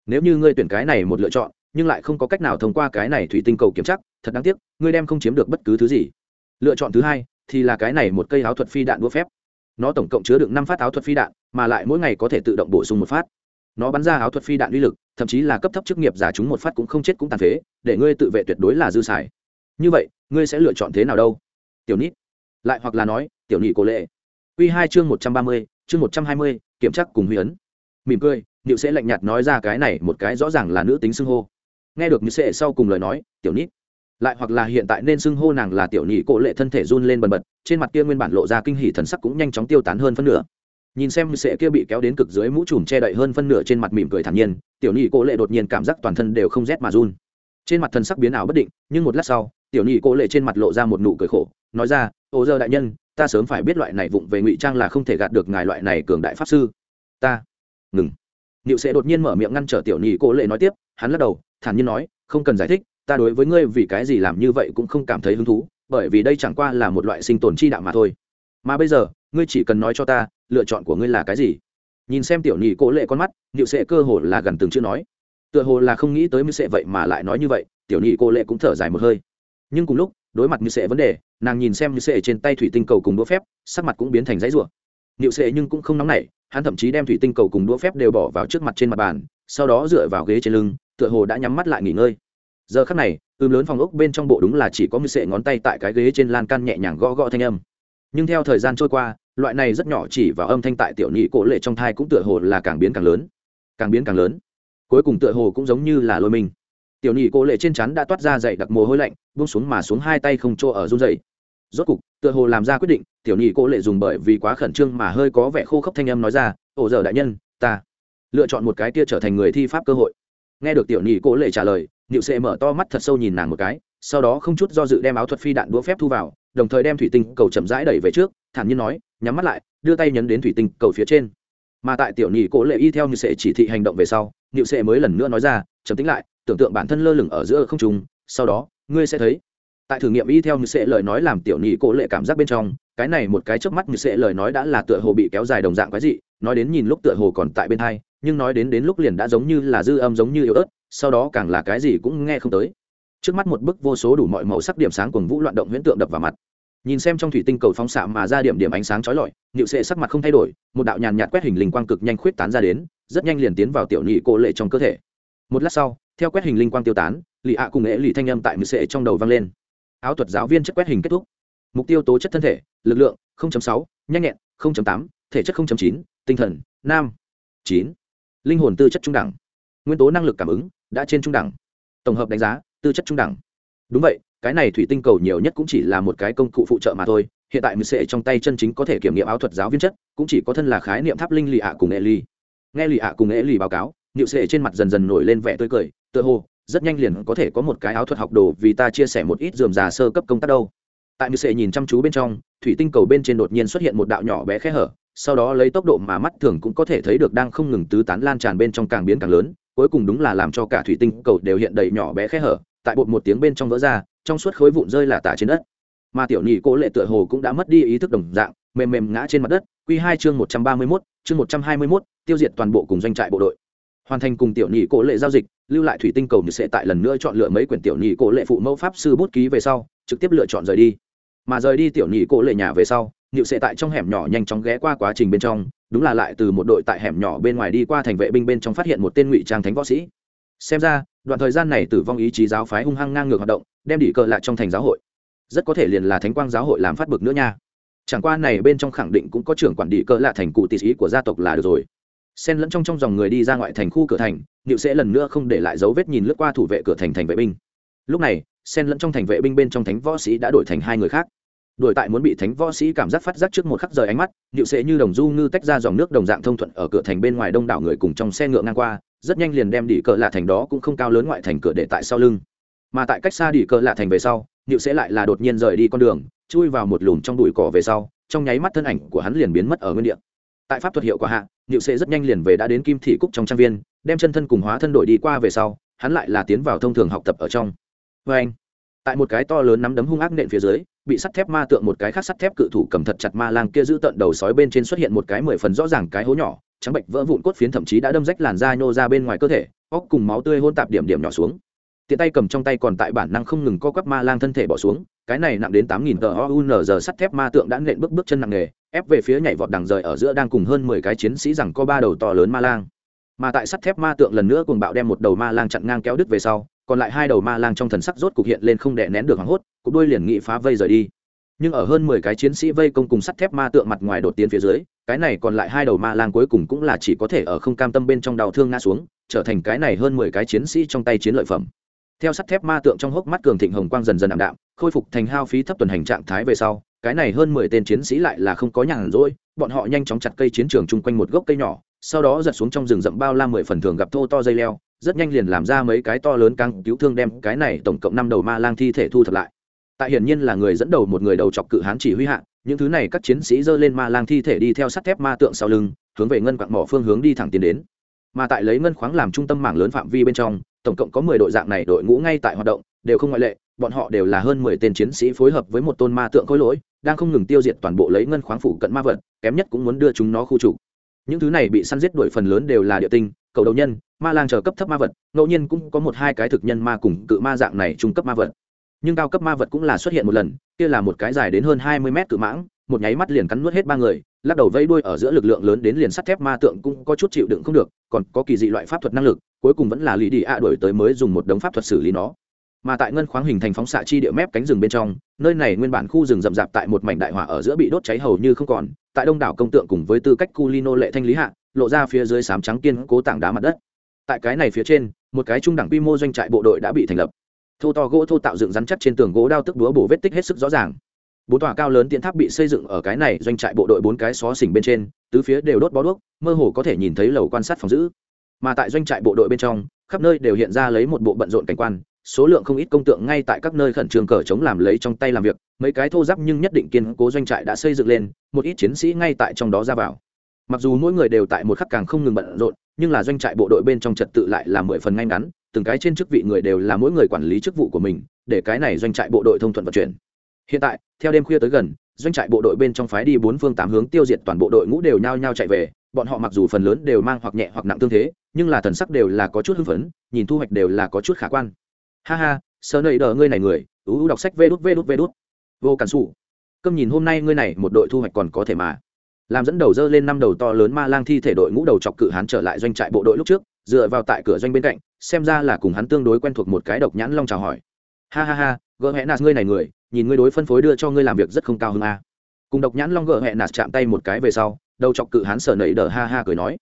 Nếu như ngươi tuyển cái này một lựa chọn, nhưng lại không có cách nào thông qua cái này thủy tinh cầu kiểm chắc thật đáng tiếc, ngươi đem không chiếm được bất cứ thứ gì. Lựa chọn thứ hai thì là cái này một cây áo thuật phi đạn đũa phép. Nó tổng cộng chứa được năm phát áo thuật phi đạn, mà lại mỗi ngày có thể tự động bổ sung một phát. Nó bắn ra áo thuật phi đạn uy lực, thậm chí là cấp thấp chức nghiệp giả chúng một phát cũng không chết cũng tàn phế, để ngươi tự vệ tuyệt đối là dư xài. Như vậy, ngươi sẽ lựa chọn thế nào đâu? Tiểu nít lại hoặc là nói, tiểu nị cổ lệ. Quy hai chương một trăm ba mươi, chương một trăm hai mươi, kiểm tra cùng huy ấn. Mỉm cười, Niệu sẽ lạnh nhạt nói ra cái này một cái rõ ràng là nữ tính xưng hô. Nghe được Niệu sẽ sau cùng lời nói, tiểu nít lại hoặc là hiện tại nên xưng hô nàng là tiểu nhị cổ lệ thân thể run lên bần bật, trên mặt kia nguyên bản lộ ra kinh hỉ thần sắc cũng nhanh chóng tiêu tán hơn phân nửa. Nhìn xem sệ kia bị kéo đến cực dưới mũ trùm che đậy hơn phân nửa trên mặt mỉm cười thản nhiên, tiểu nhị cổ lệ đột nhiên cảm giác toàn thân đều không rét mà run. Trên mặt thần sắc biến ảo bất định, nhưng một lát sau, tiểu nhị cổ lệ trên mặt lộ ra một nụ cười khổ, nói ra ô giờ đại nhân ta sớm phải biết loại này vụng về ngụy trang là không thể gạt được ngài loại này cường đại pháp sư. Ta. Ngừng. Niệu sẽ đột nhiên mở miệng ngăn trở tiểu nhị cô lệ nói tiếp, hắn lắc đầu, thản nhiên nói, không cần giải thích, ta đối với ngươi vì cái gì làm như vậy cũng không cảm thấy hứng thú, bởi vì đây chẳng qua là một loại sinh tồn chi đạo mà thôi. Mà bây giờ, ngươi chỉ cần nói cho ta, lựa chọn của ngươi là cái gì? Nhìn xem tiểu nhị cố lệ con mắt, niệu sẽ cơ hồ là gần từng chữ nói. Tựa hồ là không nghĩ tới như sẽ vậy mà lại nói như vậy, tiểu nhị cô lệ cũng thở dài một hơi. Nhưng cùng lúc đối mặt như sệ vấn đề, nàng nhìn xem như sệ trên tay thủy tinh cầu cùng đũa phép, sắc mặt cũng biến thành giấy rủa. Nhịu sệ nhưng cũng không nóng nảy, hắn thậm chí đem thủy tinh cầu cùng đũa phép đều bỏ vào trước mặt trên mặt bàn, sau đó dựa vào ghế trên lưng, tựa hồ đã nhắm mắt lại nghỉ ngơi. Giờ khắc này, ưm lớn phòng ốc bên trong bộ đúng là chỉ có như sệ ngón tay tại cái ghế trên lan can nhẹ nhàng gõ gõ thanh âm. Nhưng theo thời gian trôi qua, loại này rất nhỏ chỉ vào âm thanh tại tiểu nhị cổ lệ trong thai cũng tựa hồ là càng biến càng lớn. Càng biến càng lớn. Cuối cùng tựa hồ cũng giống như là lôi mình tiểu nhị cô lệ trên chắn đã toát ra dậy đặc mồ hôi lạnh, buông xuống mà xuống hai tay không chỗ ở run dậy rốt cục, tựa hồ làm ra quyết định, tiểu nhị cô lệ dùng bởi vì quá khẩn trương mà hơi có vẻ khô khốc thanh âm nói ra ổ giờ đại nhân, ta lựa chọn một cái kia trở thành người thi pháp cơ hội. Nghe được tiểu nhị cô lệ trả lời nịu sệ mở to mắt thật sâu nhìn nàng một cái, sau đó không chút do dự đem áo thuật phi đạn đũa phép thu vào, đồng thời đem thủy tinh cầu chậm rãi đẩy về trước, thản nhiên nói, nhắm mắt lại, đưa tay nhấn đến thủy tinh cầu phía trên. Mà tại tiểu nhị cô lệ y theo như sệ chỉ thị hành động về sau nhịu sệ mới lần nữa nói ra, chấm tính lại tưởng tượng bản thân lơ lửng ở giữa không trung, sau đó ngươi sẽ thấy. Tại thử nghiệm y theo như sẽ lời nói làm tiểu nhị cổ lệ cảm giác bên trong cái này một cái trước mắt như sẽ lời nói đã là tựa hồ bị kéo dài đồng dạng cái gì nói đến nhìn lúc tựa hồ còn tại bên hai nhưng nói đến đến lúc liền đã giống như là dư âm giống như yếu ớt sau đó càng là cái gì cũng nghe không tới. Trước mắt một bức vô số đủ mọi màu sắc điểm sáng cùng vũ loạn động huyễn tượng đập vào mặt. Nhìn xem trong thủy tinh cầu phóng xạ mà ra điểm điểm ánh sáng chói lọi nịu sệ sắc mặt không thay đổi một đạo nhàn nhạt quét hình linh quang cực nhanh khuyết tán ra đến rất nhanh liền tiến vào tiểu nhị cô lệ trong cơ thể. Một lát sau theo quét hình linh quang tiêu tán lì ạ cùng nghệ lì thanh âm tại mười sệ trong đầu vang lên. Áo thuật giáo viên chất quét hình kết thúc. Mục tiêu tố chất thân thể lực lượng 0.6, nhanh nhẹn 0.8, thể chất 0.9, tinh thần nam 9. linh hồn tư chất trung đẳng. Nguyên tố năng lực cảm ứng đã trên trung đẳng. Tổng hợp đánh giá tư chất trung đẳng. Đúng vậy cái này thủy tinh cầu nhiều nhất cũng chỉ là một cái công cụ phụ trợ mà thôi. Hiện tại mười sệ trong tay chân chính có thể kiểm nghiệm áo thuật giáo viên chất cũng chỉ có thân là khái niệm tháp linh lì ạ cùng nghệ lì. Nghe lì ạ cùng nghệ lì báo cáo niệu sệ trên mặt dần dần nổi lên vẻ tươi cười tựa hồ, rất nhanh liền có thể có một cái áo thuật học đồ vì ta chia sẻ một ít dườm già sơ cấp công tác đâu. Tại như sệ nhìn chăm chú bên trong, thủy tinh cầu bên trên đột nhiên xuất hiện một đạo nhỏ bé khe hở, sau đó lấy tốc độ mà mắt thường cũng có thể thấy được đang không ngừng tứ tán lan tràn bên trong càng biến càng lớn, cuối cùng đúng là làm cho cả thủy tinh cầu đều hiện đầy nhỏ bé khe hở, tại bột một tiếng bên trong vỡ ra, trong suốt khối vụn rơi là tả trên đất. Mà tiểu nhị cố lệ tựa hồ cũng đã mất đi ý thức đồng dạng, mềm mềm ngã trên mặt đất q hai chương một trăm ba mươi mốt, chương một trăm hai mươi mốt, tiêu diệt toàn bộ cùng doanh trại bộ đội hoàn thành cùng tiểu nhị cố lệ giao dịch, lưu lại thủy tinh cầu như sẽ tại lần nữa chọn lựa mấy quyển tiểu nhị cố lệ phụ mẫu pháp sư bút ký về sau, trực tiếp lựa chọn rời đi. Mà rời đi tiểu nhị cố lệ nhà về sau nhự sẽ tại trong hẻm nhỏ nhanh chóng ghé qua quá trình bên trong, đúng là lại từ một đội tại hẻm nhỏ bên ngoài đi qua thành vệ binh bên trong phát hiện một tên ngụy trang thánh võ sĩ. Xem ra, đoạn thời gian này tử vong ý chí giáo phái hung hăng ngang ngược hoạt động, đem đỉ cờ lại trong thành giáo hội. Rất có thể liền là thánh quang giáo hội làm phát bực nữa nha. Chẳng qua này bên trong khẳng định cũng có trưởng quản đỉ cờ lạ thành cụ tỷ ý của gia tộc là được rồi sen lẫn trong trong dòng người đi ra ngoại thành khu cửa thành nịu sẽ lần nữa không để lại dấu vết nhìn lướt qua thủ vệ cửa thành thành vệ binh. Lúc này, sen lẫn trong thành vệ binh bên trong thánh võ sĩ đã đổi thành hai người khác. Đổi tại muốn bị thánh võ sĩ cảm giác phát giác trước một khắc rời ánh mắt nịu sẽ như đồng du ngư tách ra dòng nước đồng dạng thông thuận ở cửa thành bên ngoài đông đảo người cùng trong xe ngựa ngang qua, rất nhanh liền đem đỉ cờ lạ thành đó cũng không cao lớn ngoại thành cửa để tại sau lưng. Mà tại cách xa đỉ cờ lạ thành về sau nịu sẽ lại là đột nhiên rời đi con đường, chui vào một lùm trong đùi cỏ về sau, trong nháy mắt thân ảnh của hắn liền biến mất ở nguyên địa tại pháp thuật hiệu quả hạ, niệu sẽ rất nhanh liền về đã đến kim thị cúc trong trang viên, đem chân thân cùng hóa thân đổi đi qua về sau, hắn lại là tiến vào thông thường học tập ở trong. Vê anh, tại một cái to lớn nắm đấm hung ác nện phía dưới, bị sắt thép ma tượng một cái khác sắt thép cự thủ cầm thật chặt ma lang kia giữ tận đầu sói bên trên xuất hiện một cái mười phần rõ ràng cái hố nhỏ, trắng bệnh vỡ vụn cốt phiến thậm chí đã đâm rách làn da nhô ra bên ngoài cơ thể, óc cùng máu tươi hôn tạp điểm điểm nhỏ xuống. Tiện tay cầm trong tay còn tại bản năng không ngừng co quắp ma lang thân thể bỏ xuống, cái này nặng đến tám nghìn tờ giờ sắt thép ma tượng đã nện bước bước chân nặng nề ép về phía nhảy vọt đằng rời ở giữa đang cùng hơn mười cái chiến sĩ rằng có ba đầu to lớn ma lang. Mà tại sắt thép ma tượng lần nữa cùng bạo đem một đầu ma lang chặn ngang kéo đứt về sau, còn lại hai đầu ma lang trong thần sắc rốt cục hiện lên không đè nén được hoảng hốt, cục đuôi liền nghị phá vây rời đi. Nhưng ở hơn mười cái chiến sĩ vây công cùng sắt thép ma tượng mặt ngoài đột tiến phía dưới, cái này còn lại hai đầu ma lang cuối cùng cũng là chỉ có thể ở không cam tâm bên trong đau thương ngã xuống, trở thành cái này hơn mười cái chiến sĩ trong tay chiến lợi phẩm. Theo sắt thép ma tượng trong hốc mắt cường thịnh hồng quang dần dần ảm đạm, khôi phục thành hao phí thấp tuần hành trạng thái về sau cái này hơn mười tên chiến sĩ lại là không có nhàn rỗi, bọn họ nhanh chóng chặt cây chiến trường chung quanh một gốc cây nhỏ, sau đó giật xuống trong rừng rậm bao la mười phần thường gặp thô to dây leo, rất nhanh liền làm ra mấy cái to lớn căng cứu thương đem cái này tổng cộng năm đầu ma lang thi thể thu thập lại. Tại hiển nhiên là người dẫn đầu một người đầu chọc cự hán chỉ huy hạ, những thứ này các chiến sĩ dơ lên ma lang thi thể đi theo sắt thép ma tượng sau lưng, hướng về ngân quặng mỏ phương hướng đi thẳng tiến đến. Mà tại lấy ngân khoáng làm trung tâm mảng lớn phạm vi bên trong, tổng cộng có mười đội dạng này đội ngũ ngay tại hoạt động, đều không ngoại lệ bọn họ đều là hơn mười tên chiến sĩ phối hợp với một tôn ma tượng khối lỗi, đang không ngừng tiêu diệt toàn bộ lấy ngân khoáng phủ cận ma vật, kém nhất cũng muốn đưa chúng nó khu trục. Những thứ này bị săn giết đuổi phần lớn đều là địa tinh, cầu đầu nhân, ma lang chờ cấp thấp ma vật, ngẫu nhiên cũng có một hai cái thực nhân ma cùng cự ma dạng này trung cấp ma vật. Nhưng cao cấp ma vật cũng là xuất hiện một lần, kia là một cái dài đến hơn hai mươi mét cự mãng, một nháy mắt liền cắn nuốt hết ba người, lắc đầu vây đuôi ở giữa lực lượng lớn đến liền sắt thép ma tượng cũng có chút chịu đựng không được, còn có kỳ dị loại pháp thuật năng lực, cuối cùng vẫn là lý đi ạ đuổi tới mới dùng một đống pháp thuật xử lý nó mà tại ngân khoáng hình thành phóng xạ chi địa mép cánh rừng bên trong, nơi này nguyên bản khu rừng rậm rạp tại một mảnh đại hỏa ở giữa bị đốt cháy hầu như không còn, tại đông đảo công tượng cùng với tư cách cu lino lệ thanh lý hạ, lộ ra phía dưới sám trắng kiên cố tảng đá mặt đất. Tại cái này phía trên, một cái trung đẳng quy mô doanh trại bộ đội đã bị thành lập. Thô to gỗ thô tạo dựng rắn chắc trên tường gỗ đao tức đúa bổ vết tích hết sức rõ ràng. Bốn tòa cao lớn tiện tháp bị xây dựng ở cái này doanh trại bộ đội bốn cái xó xỉnh bên trên, tứ phía đều đốt bó đuốc, mơ hồ có thể nhìn thấy lầu quan sát phòng giữ. Mà tại doanh trại bộ đội bên trong, khắp nơi đều hiện ra lấy một bộ bận rộn cảnh quan số lượng không ít công tượng ngay tại các nơi khẩn trương cờ chống làm lấy trong tay làm việc, mấy cái thô giáp nhưng nhất định kiên cố doanh trại đã xây dựng lên, một ít chiến sĩ ngay tại trong đó ra vào. Mặc dù mỗi người đều tại một khắc càng không ngừng bận rộn, nhưng là doanh trại bộ đội bên trong trật tự lại là mười phần ngay ngắn, từng cái trên chức vị người đều là mỗi người quản lý chức vụ của mình, để cái này doanh trại bộ đội thông thuận vận chuyển. Hiện tại, theo đêm khuya tới gần, doanh trại bộ đội bên trong phái đi bốn phương tám hướng tiêu diệt toàn bộ đội ngũ đều nhao nhao chạy về, bọn họ mặc dù phần lớn đều mang hoặc nhẹ hoặc nặng tương thế, nhưng là thần sắc đều là có chút hưng phấn, nhìn thu hoạch đều là có chút khả quan ha ha sơ nầy đờ ngươi này người, ú ú đọc sách vê đút vê đút vê đút. Vô cản xù câm nhìn hôm nay ngươi này, một đội thu hoạch còn có thể mà. Làm dẫn đầu dơ lên năm đầu to lớn ma lang thi thể đội ngũ đầu chọc cự hán trở lại doanh trại bộ đội lúc trước, dựa vào tại cửa doanh bên cạnh, xem ra là cùng hắn tương đối quen thuộc một cái độc nhãn long chào hỏi. Ha ha ha, gỡ hẹ nạt ngươi này người, nhìn ngươi đối phân phối đưa cho ngươi làm việc rất không cao hơn a à. cùng độc nhãn long gỡ hẹ nạt chạm tay một cái về sau, đầu chọc cự hán sở nẩy đờ ha ha cười nói.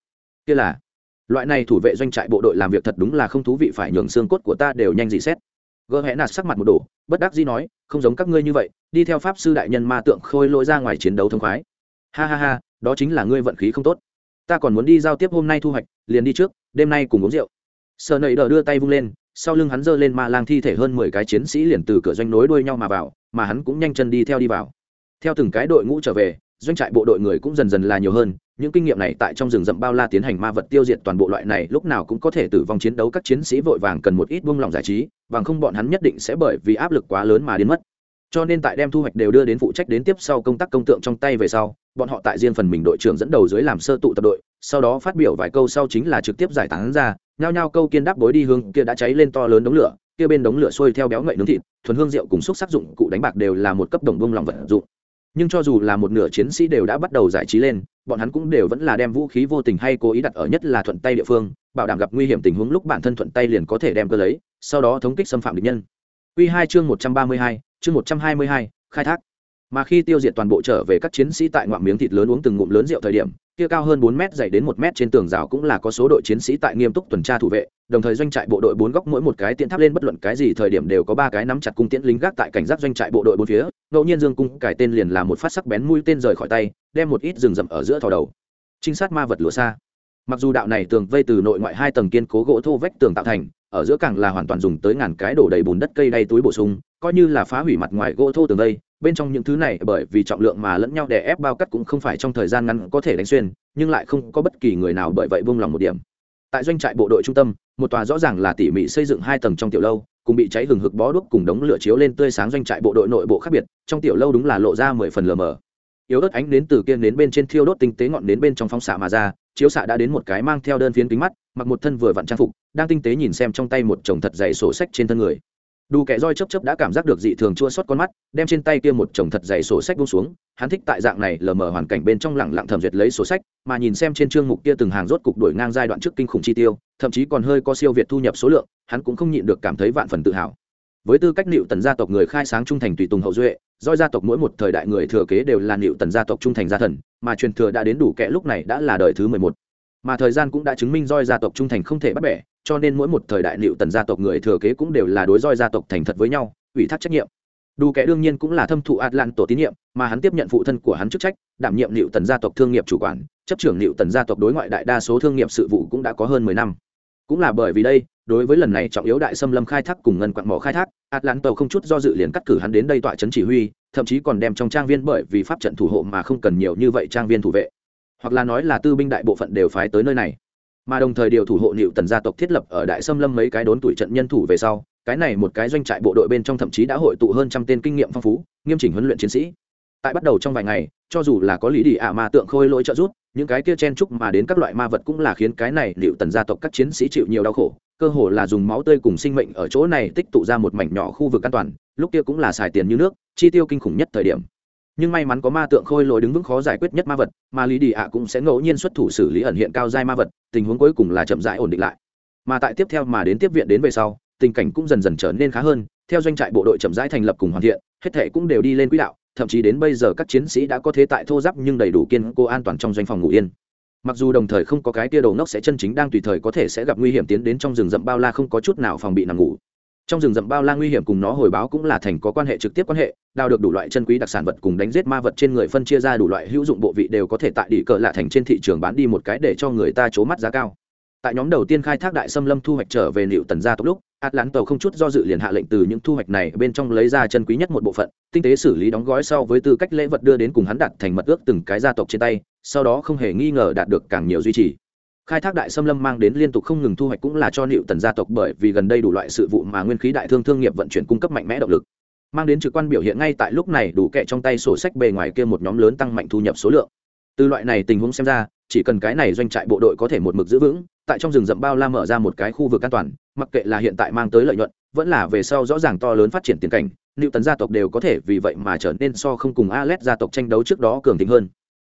Kia là loại này thủ vệ doanh trại bộ đội làm việc thật đúng là không thú vị, phải nhường xương cốt của ta đều nhanh dị xét. Gỡ hẹ nạt sắc mặt một đồ bất đắc dĩ nói, không giống các ngươi như vậy, đi theo pháp sư đại nhân ma tượng khôi lỗi ra ngoài chiến đấu thông khoái. Ha ha ha, đó chính là ngươi vận khí không tốt. Ta còn muốn đi giao tiếp hôm nay thu hoạch, liền đi trước, đêm nay cùng uống rượu. Sợ nầy đờ đưa tay vung lên, sau lưng hắn giơ lên ma lang thi thể hơn mười cái chiến sĩ liền từ cửa doanh nối đuôi nhau mà vào, mà hắn cũng nhanh chân đi theo đi vào. Theo từng cái đội ngũ trở về doanh trại bộ đội người cũng dần dần là nhiều hơn, những kinh nghiệm này tại trong rừng rậm bao la tiến hành ma vật tiêu diệt toàn bộ loại này, lúc nào cũng có thể tử vong chiến đấu, các chiến sĩ vội vàng cần một ít buông lỏng giải trí, bằng không bọn hắn nhất định sẽ bởi vì áp lực quá lớn mà đến mất. Cho nên tại đem thu hoạch đều đưa đến phụ trách đến tiếp sau công tác công tượng trong tay về sau, bọn họ tại riêng phần mình đội trưởng dẫn đầu dưới làm sơ tụ tập đội, sau đó phát biểu vài câu sau chính là trực tiếp giải tán ra, nhao nhao câu kiên đáp bối đi hương kia đã cháy lên to lớn đống lửa, kia bên đống lửa sôi theo béo ngậy nướng thịt, thuần hương rượu cùng xúc sắc dụng cụ đánh bạc đều là một cấp đồng bông lòng vật dụng nhưng cho dù là một nửa chiến sĩ đều đã bắt đầu giải trí lên, bọn hắn cũng đều vẫn là đem vũ khí vô tình hay cố ý đặt ở nhất là thuận tay địa phương, bảo đảm gặp nguy hiểm tình huống lúc bản thân thuận tay liền có thể đem cơ lấy, sau đó thống kích xâm phạm địch nhân. Quy hai chương một trăm ba mươi hai, chương một trăm hai mươi hai, khai thác mà khi tiêu diệt toàn bộ trở về các chiến sĩ tại ngoạm miếng thịt lớn uống từng ngụm lớn rượu thời điểm, kia cao hơn bốn mét dày đến một mét trên tường rào cũng là có số đội chiến sĩ tại nghiêm túc tuần tra thủ vệ, đồng thời doanh trại bộ đội bốn góc mỗi một cái tiện tháp lên bất luận cái gì thời điểm đều có ba cái nắm chặt cung tiễn lính gác tại cảnh giác doanh trại bộ đội bốn phía, ngẫu nhiên dương cung cải tên liền là một phát sắc bén mũi tên rời khỏi tay, đem một ít rừng rậm ở giữa thò đầu. Trinh sát ma vật lụa xa. Mặc dù đạo này tường vây từ nội ngoại hai tầng kiên cố gỗ thô vách tường tạo thành, ở giữa càng là hoàn toàn dùng tới ngàn cái đổ đầy bùn đất cây đay túi bổ sung, coi như là phá hủy mặt ngoài gỗ thô tường vây bên trong những thứ này bởi vì trọng lượng mà lẫn nhau đè ép bao cắt cũng không phải trong thời gian ngắn có thể đánh xuyên, nhưng lại không có bất kỳ người nào bởi vậy buông lòng một điểm. Tại doanh trại bộ đội trung tâm, một tòa rõ ràng là tỉ mỉ xây dựng hai tầng trong tiểu lâu, cùng bị cháy hừng hực bó đuốc cùng đống lửa chiếu lên tươi sáng doanh trại bộ đội nội bộ khác biệt, trong tiểu lâu đúng là lộ ra mười phần lờ mờ. Yếu ớt ánh đến từ kia đến bên trên thiêu đốt tinh tế ngọn đến bên trong phóng xạ mà ra, chiếu xạ đã đến một cái mang theo đơn phiến kính mắt, mặc một thân vừa vặn trang phục, đang tinh tế nhìn xem trong tay một chồng thật dày sổ sách trên thân người đủ kẻ roi chấp chấp đã cảm giác được dị thường chua xót con mắt, đem trên tay kia một chồng thật dày sổ sách buông xuống, hắn thích tại dạng này lờ mờ hoàn cảnh bên trong lẳng lặng thẩm duyệt lấy sổ sách, mà nhìn xem trên chương mục kia từng hàng rốt cục đổi ngang giai đoạn trước kinh khủng chi tiêu, thậm chí còn hơi có siêu việt thu nhập số lượng, hắn cũng không nhịn được cảm thấy vạn phần tự hào. Với tư cách nịu tần gia tộc người khai sáng trung thành tùy tùng hậu duệ doi gia tộc mỗi một thời đại người thừa kế đều là nịu tần gia tộc trung thành gia thần, mà truyền thừa đã đến đủ kẻ lúc này đã là đời thứ mười một. Mà thời gian cũng đã chứng minh roi gia tộc trung thành không thể bắt bẻ cho nên mỗi một thời đại liệu tần gia tộc người thừa kế cũng đều là đối roi gia tộc thành thật với nhau, ủy thác trách nhiệm. Đủ kẻ đương nhiên cũng là thâm thụ atlan tổ tín nhiệm, mà hắn tiếp nhận phụ thân của hắn chức trách, đảm nhiệm liệu tần gia tộc thương nghiệp chủ quản, chấp trưởng liệu tần gia tộc đối ngoại đại đa số thương nghiệp sự vụ cũng đã có hơn mười năm. Cũng là bởi vì đây, đối với lần này trọng yếu đại xâm lâm khai thác cùng ngân quặng mỏ khai thác atlan tổ không chút do dự liền cắt cử hắn đến đây tọa trấn chỉ huy, thậm chí còn đem trong trang viên bởi vì pháp trận thủ hộ mà không cần nhiều như vậy trang viên thủ vệ. Hoặc là nói là tư binh đại bộ phận đều phái tới nơi này mà đồng thời điều thủ hộ nịu tần gia tộc thiết lập ở đại xâm lâm mấy cái đốn tuổi trận nhân thủ về sau, cái này một cái doanh trại bộ đội bên trong thậm chí đã hội tụ hơn trăm tên kinh nghiệm phong phú, nghiêm chỉnh huấn luyện chiến sĩ. Tại bắt đầu trong vài ngày, cho dù là có lý đi ạ ma tượng khôi lỗi trợ rút những cái kia chen trúc mà đến các loại ma vật cũng là khiến cái này liệu tần gia tộc các chiến sĩ chịu nhiều đau khổ, cơ hồ là dùng máu tươi cùng sinh mệnh ở chỗ này tích tụ ra một mảnh nhỏ khu vực an toàn, lúc kia cũng là xài tiền như nước, chi tiêu kinh khủng nhất thời điểm nhưng may mắn có ma tượng khôi lỗi đứng vững khó giải quyết nhất ma vật, mà lý đi ạ cũng sẽ ngẫu nhiên xuất thủ xử lý ẩn hiện cao giai ma vật, tình huống cuối cùng là chậm rãi ổn định lại. Mà tại tiếp theo mà đến tiếp viện đến về sau, tình cảnh cũng dần dần trở nên khá hơn, theo doanh trại bộ đội chậm rãi thành lập cùng hoàn thiện, hết thể cũng đều đi lên quỹ đạo, thậm chí đến bây giờ các chiến sĩ đã có thế tại thô giáp nhưng đầy đủ kiên cố an toàn trong doanh phòng ngủ yên. Mặc dù đồng thời không có cái tia đầu nóc sẽ chân chính đang tùy thời có thể sẽ gặp nguy hiểm tiến đến trong rừng rậm bao la không có chút nào phòng bị nằm ngủ trong rừng rậm bao la nguy hiểm cùng nó hồi báo cũng là thành có quan hệ trực tiếp quan hệ, đào được đủ loại chân quý đặc sản vật cùng đánh giết ma vật trên người phân chia ra đủ loại hữu dụng bộ vị đều có thể tại đỉ cờ lạ thành trên thị trường bán đi một cái để cho người ta c mắt giá cao. Tại nhóm đầu tiên khai thác đại xâm lâm thu hoạch trở về liệu tần gia tốc lúc lán tàu không chút do dự liền hạ lệnh từ những thu hoạch này bên trong lấy ra chân quý nhất một bộ phận, tinh tế xử lý đóng gói sau với tư cách lễ vật đưa đến cùng hắn đặt thành mật ước từng cái gia tộc trên tay, sau đó không hề nghi ngờ đạt được càng nhiều duy trì khai thác đại xâm lâm mang đến liên tục không ngừng thu hoạch cũng là cho nịu tần gia tộc bởi vì gần đây đủ loại sự vụ mà nguyên khí đại thương thương nghiệp vận chuyển cung cấp mạnh mẽ động lực. Mang đến trực quan biểu hiện ngay tại lúc này đủ kệ trong tay sổ sách bề ngoài kia một nhóm lớn tăng mạnh thu nhập số lượng. Từ loại này tình huống xem ra, chỉ cần cái này doanh trại bộ đội có thể một mực giữ vững, tại trong rừng rậm bao la mở ra một cái khu vực an toàn, mặc kệ là hiện tại mang tới lợi nhuận, vẫn là về sau rõ ràng to lớn phát triển tiền cảnh nịu tần gia tộc đều có thể vì vậy mà trở nên so không cùng Alet gia tộc tranh đấu trước đó cường thịnh hơn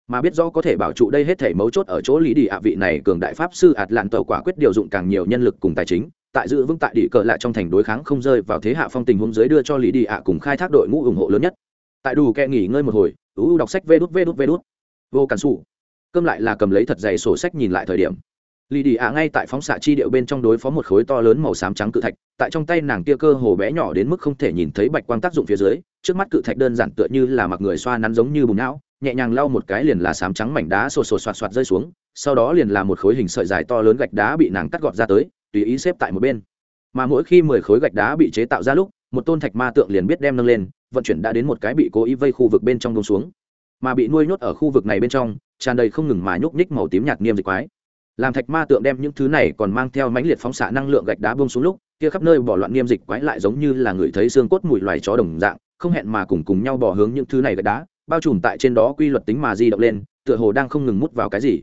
mà biết rõ có thể bảo trụ đây hết thể mấu chốt ở chỗ lý đi ạ vị này cường đại pháp sư ạt lạn tàu quả quyết điều dụng càng nhiều nhân lực cùng tài chính, tại giữ vững tại địa cờ lại trong thành đối kháng không rơi vào thế hạ phong tình huống dưới đưa cho lý đi ạ cùng khai thác đội ngũ ủng hộ lớn nhất. Tại đủ kẹ nghỉ ngơi một hồi uu đọc sách vê đút vê đút vê đút. Vô cản xù cơm lại là cầm lấy thật dày sổ sách nhìn lại thời điểm. Lì đi ạ ngay tại phóng xạ chi điệu bên trong đối phó một khối to lớn màu xám trắng cự thạch, tại trong tay nàng kia cơ hồ bé nhỏ đến mức không thể nhìn thấy bạch quang tác dụng phía dưới, trước mắt cự thạch đơn giản tựa như là mặc người xoa nắn giống như bùn não nhẹ nhàng lau một cái liền là sám trắng mảnh đá sột sột soạt soạt rơi xuống, sau đó liền là một khối hình sợi dài to lớn gạch đá bị nàng cắt gọt ra tới, tùy ý xếp tại một bên. Mà mỗi khi mười khối gạch đá bị chế tạo ra lúc, một tôn thạch ma tượng liền biết đem nâng lên, vận chuyển đã đến một cái bị cố ý vây khu vực bên trong đông xuống. Mà bị nuôi nhốt ở khu vực này bên trong, tràn đầy không ngừng mà nhúc nhích màu tím nhạt niêm dịch quái. Làm thạch ma tượng đem những thứ này còn mang theo mãnh liệt phóng xạ năng lượng gạch đá bông xuống lúc, kia khắp nơi bỏ loạn niêm dịch quái lại giống như là người thấy xương cốt mùi loài chó đồng dạng, không hẹn mà cùng cùng nhau bỏ hướng những thứ này gạch đá bao trùm tại trên đó quy luật tính mà di động lên, tựa hồ đang không ngừng mút vào cái gì.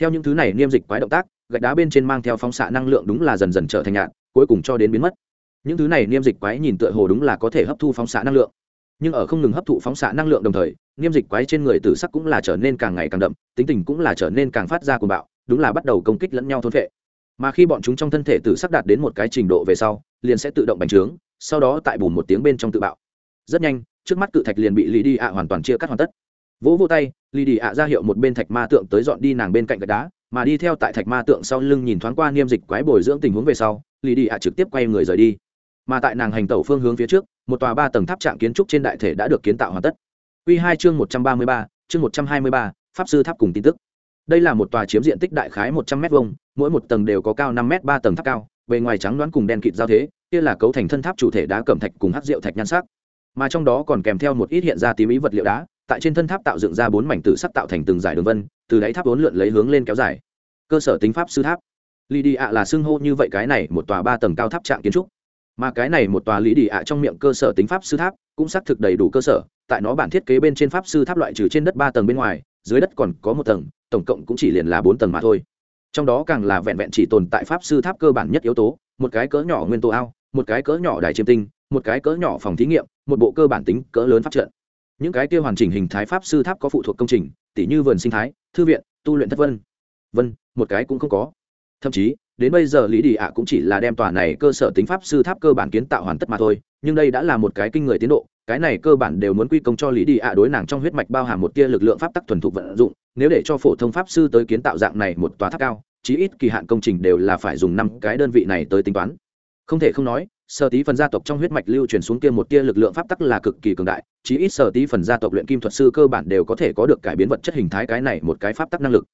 Theo những thứ này niêm dịch quái động tác, gạch đá bên trên mang theo phóng xạ năng lượng đúng là dần dần trở thành nhạt, cuối cùng cho đến biến mất. Những thứ này niêm dịch quái nhìn tựa hồ đúng là có thể hấp thu phóng xạ năng lượng. Nhưng ở không ngừng hấp thụ phóng xạ năng lượng đồng thời, niêm dịch quái trên người tử sắc cũng là trở nên càng ngày càng đậm, tính tình cũng là trở nên càng phát ra cuồng bạo, đúng là bắt đầu công kích lẫn nhau thôn vệ mà khi bọn chúng trong thân thể tử sắc đạt đến một cái trình độ về sau, liền sẽ tự động bành trướng, sau đó tại bùn một tiếng bên trong tự bạo. Rất nhanh trước mắt cự thạch liền bị lì đi ạ hoàn toàn chia cắt hoàn tất. Vỗ vô tay, lì đi ạ ra hiệu một bên thạch ma tượng tới dọn đi nàng bên cạnh gạch đá, mà đi theo tại thạch ma tượng sau lưng nhìn thoáng qua niêm dịch quái bồi dưỡng tình huống về sau, lì đi ạ trực tiếp quay người rời đi. Mà tại nàng hành tẩu phương hướng phía trước, một tòa ba tầng tháp trạng kiến trúc trên đại thể đã được kiến tạo hoàn tất. Quy hai chương một trăm ba mươi ba, chương một trăm hai mươi ba, pháp sư tháp cùng tin tức. Đây là một tòa chiếm diện tích đại khái một trăm m vuông, mỗi một tầng đều có cao năm m ba tầng tháp cao, bề ngoài trắng đoán cùng đen kịt giao thế, kia là cấu thành thân tháp chủ thể đá cẩm thạch cùng hắc rượu thạch nhan sắc mà trong đó còn kèm theo một ít hiện ra tím ý vật liệu đá, tại trên thân tháp tạo dựng ra bốn mảnh tử sắc tạo thành từng dải đường vân, từ đáy tháp bốn lượn lấy hướng lên kéo dài. Cơ sở tính pháp sư tháp. Lì đi ạ là xưng hô như vậy cái này một tòa ba tầng cao tháp trạng kiến trúc. Mà cái này một tòa lý đi ạ trong miệng cơ sở tính pháp sư tháp cũng xác thực đầy đủ cơ sở, tại nó bản thiết kế bên trên pháp sư tháp loại trừ trên đất ba tầng bên ngoài, dưới đất còn có một tầng, tổng cộng cũng chỉ liền là bốn tầng mà thôi. Trong đó càng là vẹn vẹn chỉ tồn tại pháp sư tháp cơ bản nhất yếu tố, một cái cỡ nhỏ nguyên tố ao, một cái cỡ nhỏ đài chiêm tinh, một cái cỡ nhỏ phòng thí nghiệm một bộ cơ bản tính cỡ lớn pháp trận. Những cái kia hoàn chỉnh hình thái pháp sư tháp có phụ thuộc công trình tỷ như vườn sinh thái, thư viện, tu luyện thất vân. Vân, một cái cũng không có. Thậm chí, đến bây giờ lý đi ạ cũng chỉ là đem tòa này cơ sở tính pháp sư tháp cơ bản kiến tạo hoàn tất mà thôi, nhưng đây đã là một cái kinh người tiến độ, cái này cơ bản đều muốn quy công cho lý đi ạ đối nàng trong huyết mạch bao hàm một tia lực lượng pháp tắc thuần thục vận dụng, nếu để cho phổ thông pháp sư tới kiến tạo dạng này một tòa tháp cao, chí ít kỳ hạn công trình đều là phải dùng năm cái đơn vị này tới tính toán. Không thể không nói sở tí phần gia tộc trong huyết mạch lưu truyền xuống kia một tia lực lượng pháp tắc là cực kỳ cường đại, chí ít sở tí phần gia tộc luyện kim thuật sư cơ bản đều có thể có được cải biến vật chất hình thái cái này một cái pháp tắc năng lực.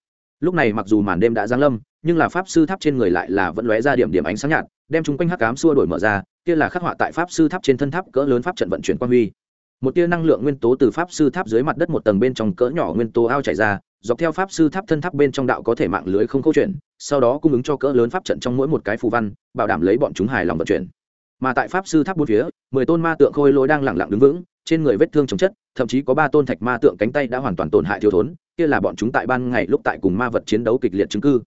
Lúc này mặc dù màn đêm đã giáng lâm, nhưng là pháp sư tháp trên người lại là vẫn lóe ra điểm điểm ánh sáng nhạt, đem chung quanh hắc cám xua đổi mở ra, kia là khắc họa tại pháp sư tháp trên thân tháp cỡ lớn pháp trận vận chuyển quang huy. Một tia năng lượng nguyên tố từ pháp sư tháp dưới mặt đất một tầng bên trong cỡ nhỏ nguyên tố ao chảy ra, dọc theo pháp sư tháp thân tháp bên trong đạo có thể mạng lưới không câu chuyện, sau đó cung ứng cho cỡ lớn pháp trận trong mỗi một cái phù văn, bảo đảm lấy bọn chúng hài lòng vận chuyển mà tại pháp sư tháp bốn phía, mười tôn ma tượng khôi lỗi đang lẳng lặng đứng vững, trên người vết thương chống chất, thậm chí có ba tôn thạch ma tượng cánh tay đã hoàn toàn tổn hại thiếu thốn, kia là bọn chúng tại ban ngày lúc tại cùng ma vật chiến đấu kịch liệt chứng cư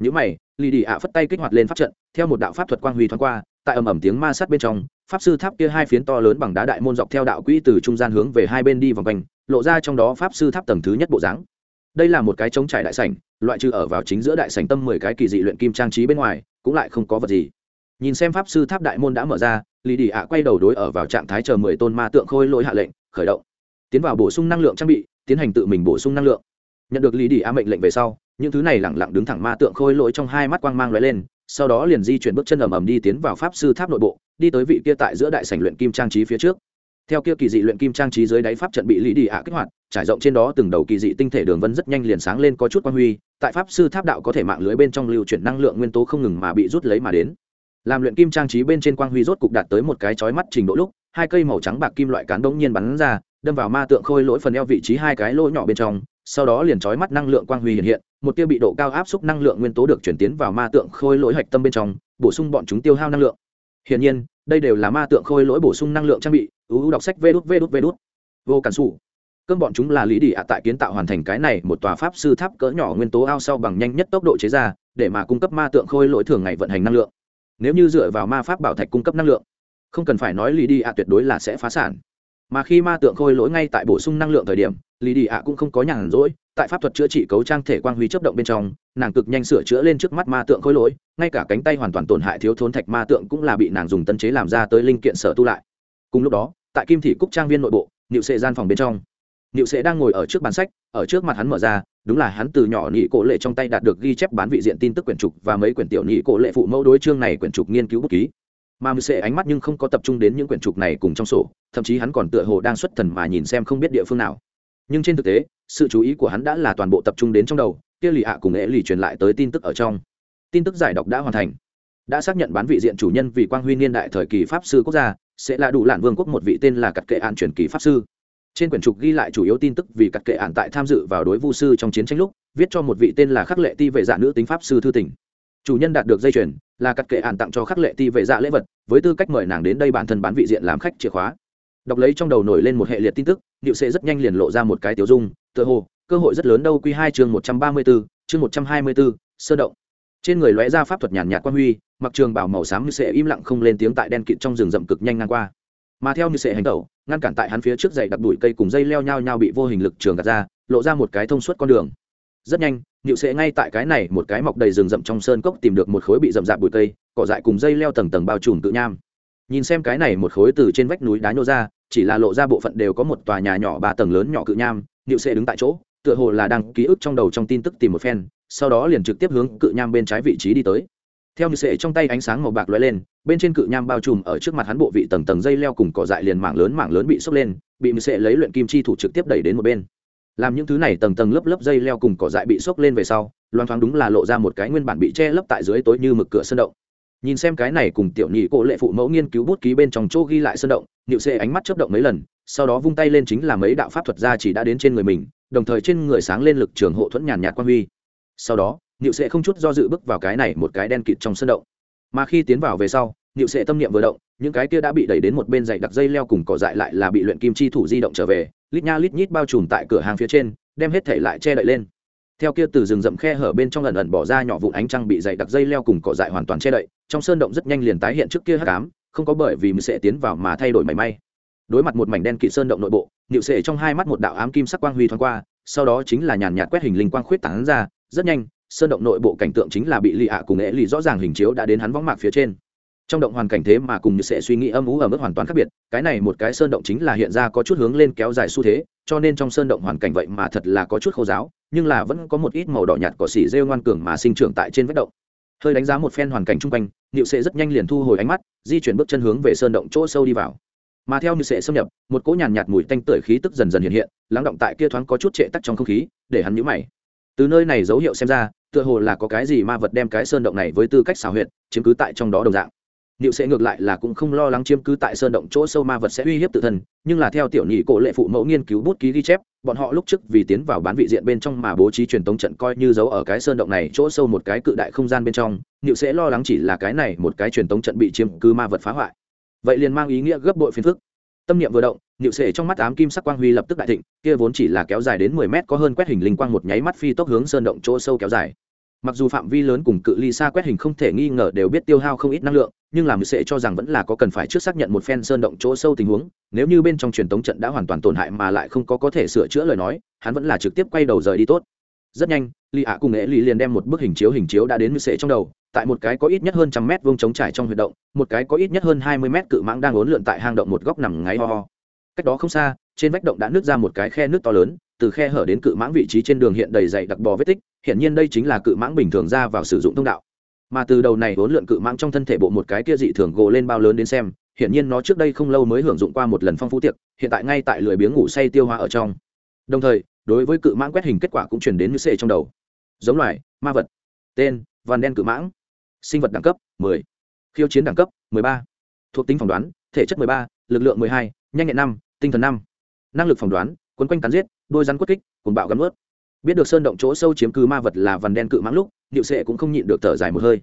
những mày lì đi ạ phất tay kích hoạt lên pháp trận, theo một đạo pháp thuật quang huy thoáng qua, tại ầm ầm tiếng ma sát bên trong, pháp sư tháp kia hai phiến to lớn bằng đá đại môn dọc theo đạo quỹ từ trung gian hướng về hai bên đi vòng quanh, lộ ra trong đó pháp sư tháp tầng thứ nhất bộ dáng. Đây là một cái trống trải đại sảnh, loại trừ ở vào chính giữa đại sảnh tâm mười cái kỳ dị luyện kim trang trí bên ngoài, cũng lại không có vật gì nhìn xem pháp sư tháp đại môn đã mở ra lì đi ạ quay đầu đối ở vào trạng thái chờ mười tôn ma tượng khôi lỗi hạ lệnh, khởi động. Tiến vào bổ sung năng lượng trang bị, tiến hành tự mình bổ sung năng lượng. Nhận được lì đi ạ mệnh lệnh về sau, những thứ này lẳng lặng đứng thẳng ma tượng khôi lỗi trong hai mắt quang mang lóe lên, sau đó liền di chuyển bước chân ầm ầm đi tiến vào pháp sư tháp nội bộ, đi tới vị kia tại giữa đại sảnh luyện kim trang trí phía trước. Theo kia kỳ dị luyện kim trang trí dưới đáy pháp trận bị lý đi ạ kích hoạt, trải rộng trên đó từng đầu kỳ dị tinh thể đường vân rất nhanh liền sáng lên có chút quang huy, tại pháp sư tháp đạo có thể mạng lưới bên trong lưu chuyển năng lượng nguyên tố không ngừng mà bị rút lấy mà đến làm luyện kim trang trí bên trên quang huy rốt cục đạt tới một cái chói mắt trình độ lúc, hai cây màu trắng bạc kim loại cán đống nhiên bắn ra, đâm vào ma tượng khôi lỗi phần eo vị trí hai cái lỗ nhỏ bên trong, sau đó liền trói mắt năng lượng quang huy hiện hiện, một tiêu bị độ cao áp suất năng lượng nguyên tố được chuyển tiến vào ma tượng khôi lỗi hạch tâm bên trong, bổ sung bọn chúng tiêu hao năng lượng. Hiển nhiên, đây đều là ma tượng khôi lỗi bổ sung năng lượng trang bị ưu đọc sách vê đút vê đút vê đút. Vô cản xù cơm bọn chúng là lý đi ạ tại kiến tạo hoàn thành cái này một tòa pháp sư tháp cỡ nhỏ nguyên tố ao sau bằng nhanh nhất tốc độ chế ra, để mà cung cấp ma tượng khôi lỗi thường ngày vận hành năng lượng nếu như dựa vào ma pháp bảo thạch cung cấp năng lượng, không cần phải nói lì đi ạ tuyệt đối là sẽ phá sản. Mà khi ma tượng khôi lỗi ngay tại bổ sung năng lượng thời điểm lì đi ạ cũng không có nhàn rỗi, tại pháp thuật chữa trị cấu trang thể quang huy chấp động bên trong, nàng cực nhanh sửa chữa lên trước mắt ma tượng khôi lỗi, ngay cả cánh tay hoàn toàn tổn hại thiếu thốn thạch ma tượng cũng là bị nàng dùng tân chế làm ra tới linh kiện sở tu lại. Cùng lúc đó, tại kim thị cúc trang viên nội bộ nịu sệ gian phòng bên trong Niệu sệ đang ngồi ở trước bàn sách, ở trước mặt hắn mở ra, đúng là hắn từ nhỏ nhị cổ lệ trong tay đạt được ghi chép bán vị diện tin tức quyển trục và mấy quyển tiểu nhị cổ lệ phụ mẫu đối chương này quyển trục nghiên cứu bút ký. Mà Niệu sệ ánh mắt nhưng không có tập trung đến những quyển trục này cùng trong sổ, thậm chí hắn còn tựa hồ đang xuất thần mà nhìn xem không biết địa phương nào. Nhưng trên thực tế, sự chú ý của hắn đã là toàn bộ tập trung đến trong đầu, kia lì ạ cùng ế lì truyền lại tới tin tức ở trong. Tin tức giải đọc đã hoàn thành. Đã xác nhận bán vị diện chủ nhân vì quang huy niên đại thời kỳ pháp sư quốc gia, sẽ là đủ lạn vương quốc một vị tên là Cật kệ an truyền kỳ pháp sư trên quyển trục ghi lại chủ yếu tin tức vì các kệ ản tại tham dự vào đối vu sư trong chiến tranh lúc, viết cho một vị tên là khắc lệ ti vệ dạ nữ tính pháp sư thư tỉnh chủ nhân đạt được dây chuyền, là các kệ ản tặng cho khắc lệ ti vệ dạ lễ vật, với tư cách mời nàng đến đây bản thân bán vị diện làm khách chìa khóa. Đọc lấy trong đầu nổi lên một hệ liệt tin tức điệu sẽ rất nhanh liền lộ ra một cái tiểu dung, tựa hồ, cơ hội rất lớn đâu quy hai chương một trăm ba mươi bốn, chương một trăm hai mươi bốn, sơ động. Trên người lóe ra pháp thuật nhàn nhạt quan huy, mặc trường bảo màu xám như sẽ im lặng không lên tiếng tại đen kịt trong rừng rậm cực nhanh ngang qua. Mà theo như sẽ hành tẩu ngăn cản tại hắn phía trước dậy đặt đuổi cây cùng dây leo nhau nhau bị vô hình lực trường gạt ra, lộ ra một cái thông suốt con đường. Rất nhanh nhịu sẽ ngay tại cái này một cái mọc đầy rừng rậm trong sơn cốc tìm được một khối bị rậm rạp bụi cây, cỏ dại cùng dây leo tầng tầng bao trùm tự nham. Nhìn xem cái này một khối từ trên vách núi đá nhô ra, chỉ là lộ ra bộ phận đều có một tòa nhà nhỏ ba tầng lớn nhỏ cự nham nhịu sẽ đứng tại chỗ, tựa hồ là đang ký ức trong đầu trong tin tức tìm một phen, sau đó liền trực tiếp hướng cự nham bên trái vị trí đi tới theo như sệ trong tay ánh sáng màu bạc lóe lên, bên trên cự nham bao trùm ở trước mặt hắn bộ vị tầng tầng dây leo cùng cỏ dại liền mảng lớn mảng lớn bị sốc lên, bị như sệ lấy luyện kim chi thủ trực tiếp đẩy đến một bên. Làm những thứ này tầng tầng lớp lớp dây leo cùng cỏ dại bị sốc lên về sau, loan thoáng đúng là lộ ra một cái nguyên bản bị che lấp tại dưới tối như mực cửa sơn động. Nhìn xem cái này cùng tiểu nhị cổ lệ phụ mẫu nghiên cứu bút ký bên trong chỗ ghi lại sơn động nhịu xê ánh mắt chớp động mấy lần, sau đó vung tay lên chính là mấy đạo pháp thuật ra chỉ đã đến trên người mình, đồng thời trên người sáng lên lực trường hộ thuẫn nhàn nhạt quan huy. Sau đó nhịu sệ không chút do dự bước vào cái này một cái đen kịt trong sơn động. Mà khi tiến vào về sau nhịu sệ tâm niệm vừa động, những cái kia đã bị đẩy đến một bên dày đặc dây leo cùng cỏ dại lại là bị luyện kim chi thủ di động trở về, lít nha lít nhít bao trùm tại cửa hàng phía trên, đem hết thể lại che đậy lên. Theo kia từ rừng rậm khe hở bên trong ẩn ẩn bỏ ra nhỏ vụn ánh trăng bị dày đặc dây leo cùng cỏ dại hoàn toàn che đậy, trong sơn động rất nhanh liền tái hiện trước kia hắc ám, không có bởi vì mình sẽ tiến vào mà thay đổi mảy may. Đối mặt một mảnh đen kịt sơn động nội bộ nịu sệ trong hai mắt một đạo ám kim sắc quang huy thoáng qua, sau đó chính là nhàn nhạt quét hình linh quang khuyết tán ra, rất nhanh sơn động nội bộ cảnh tượng chính là bị lì ạ cùng nghệ lì rõ ràng hình chiếu đã đến hắn võng mạc phía trên. Trong động hoàn cảnh thế mà cùng như sẽ suy nghĩ âm ú ở mức hoàn toàn khác biệt, cái này một cái sơn động chính là hiện ra có chút hướng lên kéo dài xu thế, cho nên trong sơn động hoàn cảnh vậy mà thật là có chút khô giáo, nhưng là vẫn có một ít màu đỏ nhạt cỏ xỉ rêu ngoan cường mà sinh trưởng tại trên vách động. Hơi đánh giá một phen hoàn cảnh chung quanh, niệu sệ rất nhanh liền thu hồi ánh mắt, di chuyển bước chân hướng về sơn động chỗ sâu đi vào. Mà theo như sệ xâm nhập, một cỗ nhàn nhạt mùi tanh tưởi khí tức dần dần hiện hiện, lắng động tại kia thoáng có chút trệ tắc trong không khí, để hắn nhũ mày. Từ nơi này dấu hiệu xem ra tựa hồ là có cái gì ma vật đem cái sơn động này với tư cách xào huyệt chiếm cứ tại trong đó đồng dạng Niệu sẽ ngược lại là cũng không lo lắng chiếm cứ tại sơn động chỗ sâu ma vật sẽ uy hiếp tự thân, nhưng là theo tiểu nhị cổ lệ phụ mẫu nghiên cứu bút ký ghi chép, bọn họ lúc trước vì tiến vào bán vị diện bên trong mà bố trí truyền tống trận coi như giấu ở cái sơn động này chỗ sâu một cái cự đại không gian bên trong, Niệu sẽ lo lắng chỉ là cái này một cái truyền tống trận bị chiếm cứ ma vật phá hoại. Vậy liền mang ý nghĩa gấp bội phiền phức. Tâm niệm vừa động, Niệu sệ trong mắt ám kim sắc quang huy lập tức đại thịnh, kia vốn chỉ là kéo dài đến mười mét có hơn quét hình linh quang một nháy mắt phi tốc hướng sơn động chỗ sâu kéo dài. Mặc dù phạm vi lớn cùng cự ly xa quét hình không thể nghi ngờ đều biết tiêu hao không ít năng lượng nhưng làm sệ cho rằng vẫn là có cần phải trước xác nhận một phen sơn động chỗ sâu tình huống nếu như bên trong truyền tống trận đã hoàn toàn tổn hại mà lại không có có thể sửa chữa lời nói hắn vẫn là trực tiếp quay đầu rời đi tốt. Rất nhanh lì ạ cùng nghệ lì liền đem một bức hình chiếu hình chiếu đã đến sệ trong đầu tại một cái có ít nhất hơn trăm mét vuông trống trải trong huyệt động, một cái có ít nhất hơn hai mươi mét cự mãng đang ốn lượn tại hang động một góc nằm ngáy ho ho. Cách đó không xa, trên vách động đã nứt ra một cái khe nước to lớn, từ khe hở đến cự mãng vị trí trên đường hiện đầy dày đặc bò vết tích hiện nhiên đây chính là cự mãng bình thường ra vào sử dụng thông đạo. Mà từ đầu này vốn lượn cự mãng trong thân thể bộ một cái kia dị thường gồ lên bao lớn đến xem hiện nhiên nó trước đây không lâu mới hưởng dụng qua một lần phong phú tiệc, hiện tại ngay tại lười biếng ngủ say tiêu hóa ở trong. Đồng thời, đối với cự mãng quét hình kết quả cũng chuyển đến như xệ trong đầu. Giống loài, ma vật. Tên vằn đen cự mãng sinh vật đẳng cấp 10. khiêu chiến đẳng cấp 13. thuộc tính phỏng đoán thể chất 13, lực lượng 12, nhanh nhẹn 5, tinh thần 5. năng lực phỏng đoán quấn quanh cắn giết đôi rắn quất kích cuồng bạo gắn ướt biết được sơn động chỗ sâu chiếm cứ ma vật là vằn đen cự mãng lúc điệu sệ cũng không nhịn được thở dài một hơi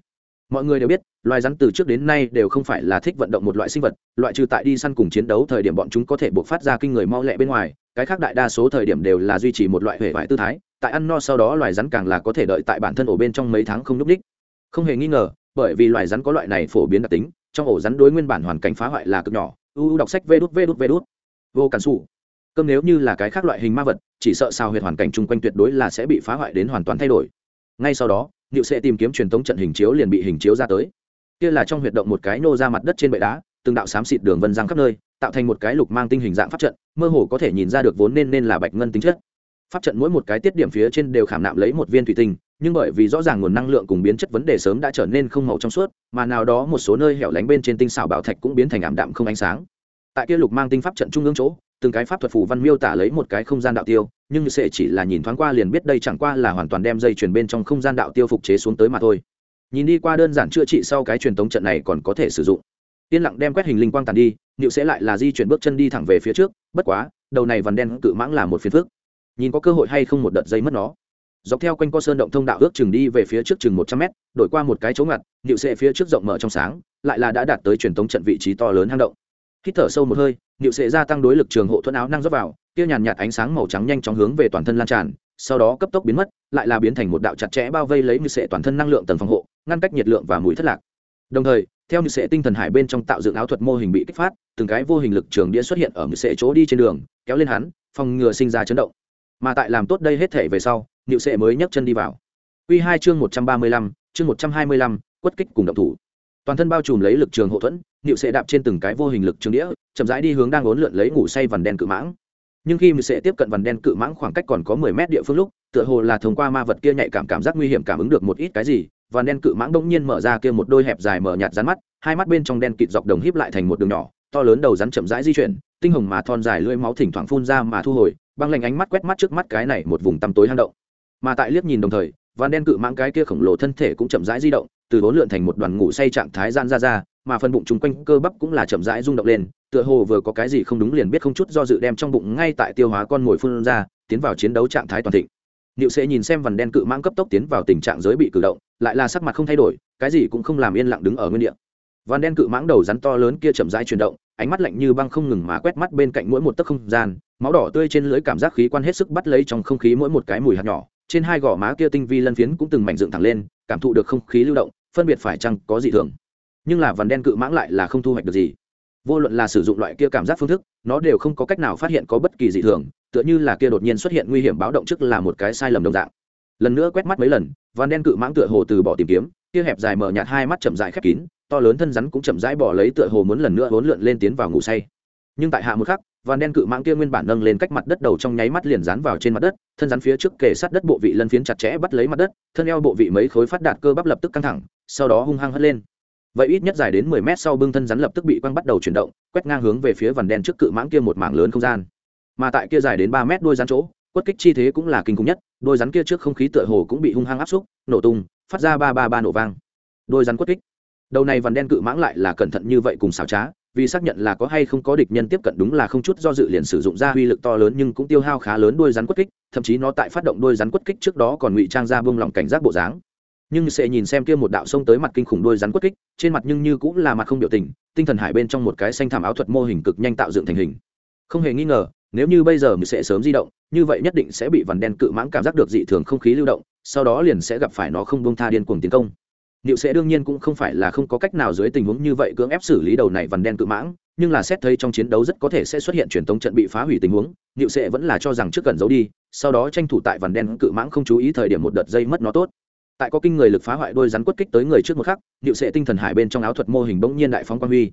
mọi người đều biết loài rắn từ trước đến nay đều không phải là thích vận động một loại sinh vật loại trừ tại đi săn cùng chiến đấu thời điểm bọn chúng có thể buộc phát ra kinh người mau lẹ bên ngoài cái khác đại đa số thời điểm đều là duy trì một loại hệ vải tư thái tại ăn no sau đó loài rắn càng là có thể đợi tại bản thân ổ bên trong mấy tháng không n ú c không hề nghi ngờ, bởi vì loài rắn có loại này phổ biến đặc tính, trong ổ rắn đối nguyên bản hoàn cảnh phá hoại là cực nhỏ Uu đọc sách vê đút vê đút vê đút. Vô cản xù cơm nếu như là cái khác loại hình ma vật, chỉ sợ sao huyệt hoàn cảnh chung quanh tuyệt đối là sẽ bị phá hoại đến hoàn toàn thay đổi. Ngay sau đó liệu sẽ tìm kiếm truyền thống trận hình chiếu liền bị hình chiếu ra tới. Kia là trong huyệt động một cái nô ra mặt đất trên bệ đá, từng đạo xám xịt đường vân giang khắp nơi, tạo thành một cái lục mang tinh hình dạng pháp trận, mơ hồ có thể nhìn ra được vốn nên nên là bạch ngân tính chất. Pháp trận mỗi một cái tiết điểm phía trên đều khảm nạm lấy một viên thủy tinh nhưng bởi vì rõ ràng nguồn năng lượng cùng biến chất vấn đề sớm đã trở nên không màu trong suốt, mà nào đó một số nơi hẻo lánh bên trên tinh xảo bảo thạch cũng biến thành ảm đạm không ánh sáng. Tại kia lục mang tinh pháp trận trung ương chỗ, từng cái pháp thuật phù văn miêu tả lấy một cái không gian đạo tiêu, nhưng sẽ chỉ là nhìn thoáng qua liền biết đây chẳng qua là hoàn toàn đem dây truyền bên trong không gian đạo tiêu phục chế xuống tới mà thôi. Nhìn đi qua đơn giản chữa trị sau cái truyền thống trận này còn có thể sử dụng. Yên lặng đem quét hình linh quang tàn đi nịu sẽ lại là di chuyển bước chân đi thẳng về phía trước, bất quá, đầu này vằn đen cự mãng là một phiền phước nhìn có cơ hội hay không một đợt dây mất nó dọc theo quanh co sơn động thông đạo ước chừng đi về phía trước chừng một trăm mét, đổi qua một cái chỗ ngặt nịu sệ phía trước rộng mở trong sáng, lại là đã đạt tới truyền thống trận vị trí to lớn hang động. Hít thở sâu một hơi nịu sệ gia tăng đối lực trường hộ thuẫn áo năng dốc vào, kia nhàn nhạt ánh sáng màu trắng nhanh chóng hướng về toàn thân lan tràn, sau đó cấp tốc biến mất, lại là biến thành một đạo chặt chẽ bao vây lấy như sệ toàn thân năng lượng tầng phòng hộ, ngăn cách nhiệt lượng và mùi thất lạc. Đồng thời, theo như sệ tinh thần hải bên trong tạo dựng áo thuật mô hình bị kích phát, từng cái vô hình lực trường đĩa xuất hiện ở như sệ chỗ đi trên đường, kéo lên hắn, phòng ngừa sinh ra chấn động. Mà tại làm tốt đây hết thể về sau niệu sệ mới nhấc chân đi vào. Quy hai chương một trăm ba mươi lăm, chương một trăm hai mươi lăm, quất kích cùng động thủ. Toàn thân bao trùm lấy lực trường hộ thuẫn, niệu sệ đạp trên từng cái vô hình lực trường đĩa, chậm rãi đi hướng đang uốn lượn lấy ngủ say vằn đen cự mãng. Nhưng khi niệu sệ tiếp cận vằn đen cự mãng khoảng cách còn có mười mét địa phương lúc, tựa hồ là thông qua ma vật kia nhạy cảm cảm giác nguy hiểm cảm ứng được một ít cái gì, vằn đen cự mãng đông nhiên mở ra kia một đôi hẹp dài mở nhạt rắn mắt, hai mắt bên trong đen kịt dọc đồng híp lại thành một đường nhỏ, to lớn đầu rắn chậm rãi di chuyển, tinh hồng mà thon dài lưỡi máu thỉnh thoảng phun ra mà thu hồi, băng lạnh ánh mắt quét mắt trước mắt cái này một vùng tăm tối hang động mà tại liếc nhìn đồng thời Van đen cự mãng cái kia khổng lồ thân thể cũng chậm rãi di động từ bốn lượn thành một đoàn ngủ say trạng thái gian ra ra mà phần bụng chung quanh cơ bắp cũng là chậm rãi rung động lên tựa hồ vừa có cái gì không đúng liền biết không chút do dự đem trong bụng ngay tại tiêu hóa con mồi phun ra tiến vào chiến đấu trạng thái toàn thịnh Niệu sẽ nhìn xem vằn đen cự mãng cấp tốc tiến vào tình trạng giới bị cử động, lại là sắc mặt không thay đổi, cái gì cũng không làm yên lặng đứng ở nguyên địa. Vằn đen cự mãng đầu rắn to lớn kia chậm rãi chuyển động, ánh mắt lạnh như băng không ngừng mà quét mắt bên cạnh mỗi một tấc không gian, máu đỏ tươi trên lưỡi cảm giác khí quan hết sức bắt lấy trong không khí mỗi một cái mùi hạt nhỏ, trên hai gò má kia tinh vi lân phiến cũng từng mảnh dựng thẳng lên, cảm thụ được không khí lưu động, phân biệt phải chăng có gì thường. Nhưng là vằn đen cự mãng lại là không thu hoạch được gì. Vô luận là sử dụng loại kia cảm giác phương thức, nó đều không có cách nào phát hiện có bất kỳ dị thường, tựa như là kia đột nhiên xuất hiện nguy hiểm báo động trước là một cái sai lầm đồng dạng lần nữa quét mắt mấy lần van đen cự mãng tựa hồ từ bỏ tìm kiếm kia hẹp dài mở nhạt hai mắt chậm rãi khép kín to lớn thân rắn cũng chậm rãi bỏ lấy tựa hồ muốn lần nữa hỗn lượn lên tiến vào ngủ say nhưng tại hạ một khắc vàn đen cự mãng kia nguyên bản nâng lên cách mặt đất đầu trong nháy mắt liền dán vào trên mặt đất, thân rắn phía trước kề sát đất bộ vị lân phiến chặt chẽ bắt lấy mặt đất, thân eo bộ vị mấy khối phát đạt cơ bắp lập tức căng thẳng, sau đó hung hăng hất lên. Vậy ít nhất dài đến mười mét sau bưng thân rắn lập tức bị quăng bắt đầu chuyển động, quét ngang hướng về phía vằn đen trước cự mãng kia một mảng lớn không gian. Mà tại kia dài đến ba mét đôi rắn chỗ, quất kích chi thế cũng là kinh khủng nhất đôi rắn kia trước không khí tựa hồ cũng bị hung hăng áp xúc, nổ tung, phát ra ba ba ba nổ vang. Đôi rắn quất kích. Đầu này vằn đen cự mãng lại là cẩn thận như vậy cùng xảo trá vì xác nhận là có hay không có địch nhân tiếp cận đúng là không chút do dự liền sử dụng ra uy lực to lớn nhưng cũng tiêu hao khá lớn đôi rắn quất kích, thậm chí nó tại phát động đôi rắn quất kích trước đó còn ngụy trang ra bông lòng cảnh giác bộ dáng. Nhưng sẽ nhìn xem kia một đạo sông tới mặt kinh khủng đôi rắn quất kích, trên mặt nhưng như cũng là mặt không biểu tình, tinh thần hải bên trong một cái xanh thảm áo thuật mô hình cực nhanh tạo dựng thành hình. Không hề nghi ngờ, nếu như bây giờ mình sẽ sớm di động, như vậy nhất định sẽ bị vằn đen cự mãng cảm giác được dị thường không khí lưu động, sau đó liền sẽ gặp phải nó không bông tha điên cuồng tiến công. Niệu sẽ đương nhiên cũng không phải là không có cách nào dưới tình huống như vậy cưỡng ép xử lý đầu này vằn đen cự mãng, nhưng là xét thấy trong chiến đấu rất có thể sẽ xuất hiện truyền tống trận bị phá hủy tình huống, Niệu sẽ vẫn là cho rằng trước cần giấu đi, sau đó tranh thủ tại vằn đen cự mãng không chú ý thời điểm một đợt dây mất nó tốt. Tại có kinh người lực phá hoại đôi rắn quất kích tới người trước một khắc, Niệu sẽ tinh thần hải bên trong áo thuật mô hình bỗng nhiên đại phóng quang huy.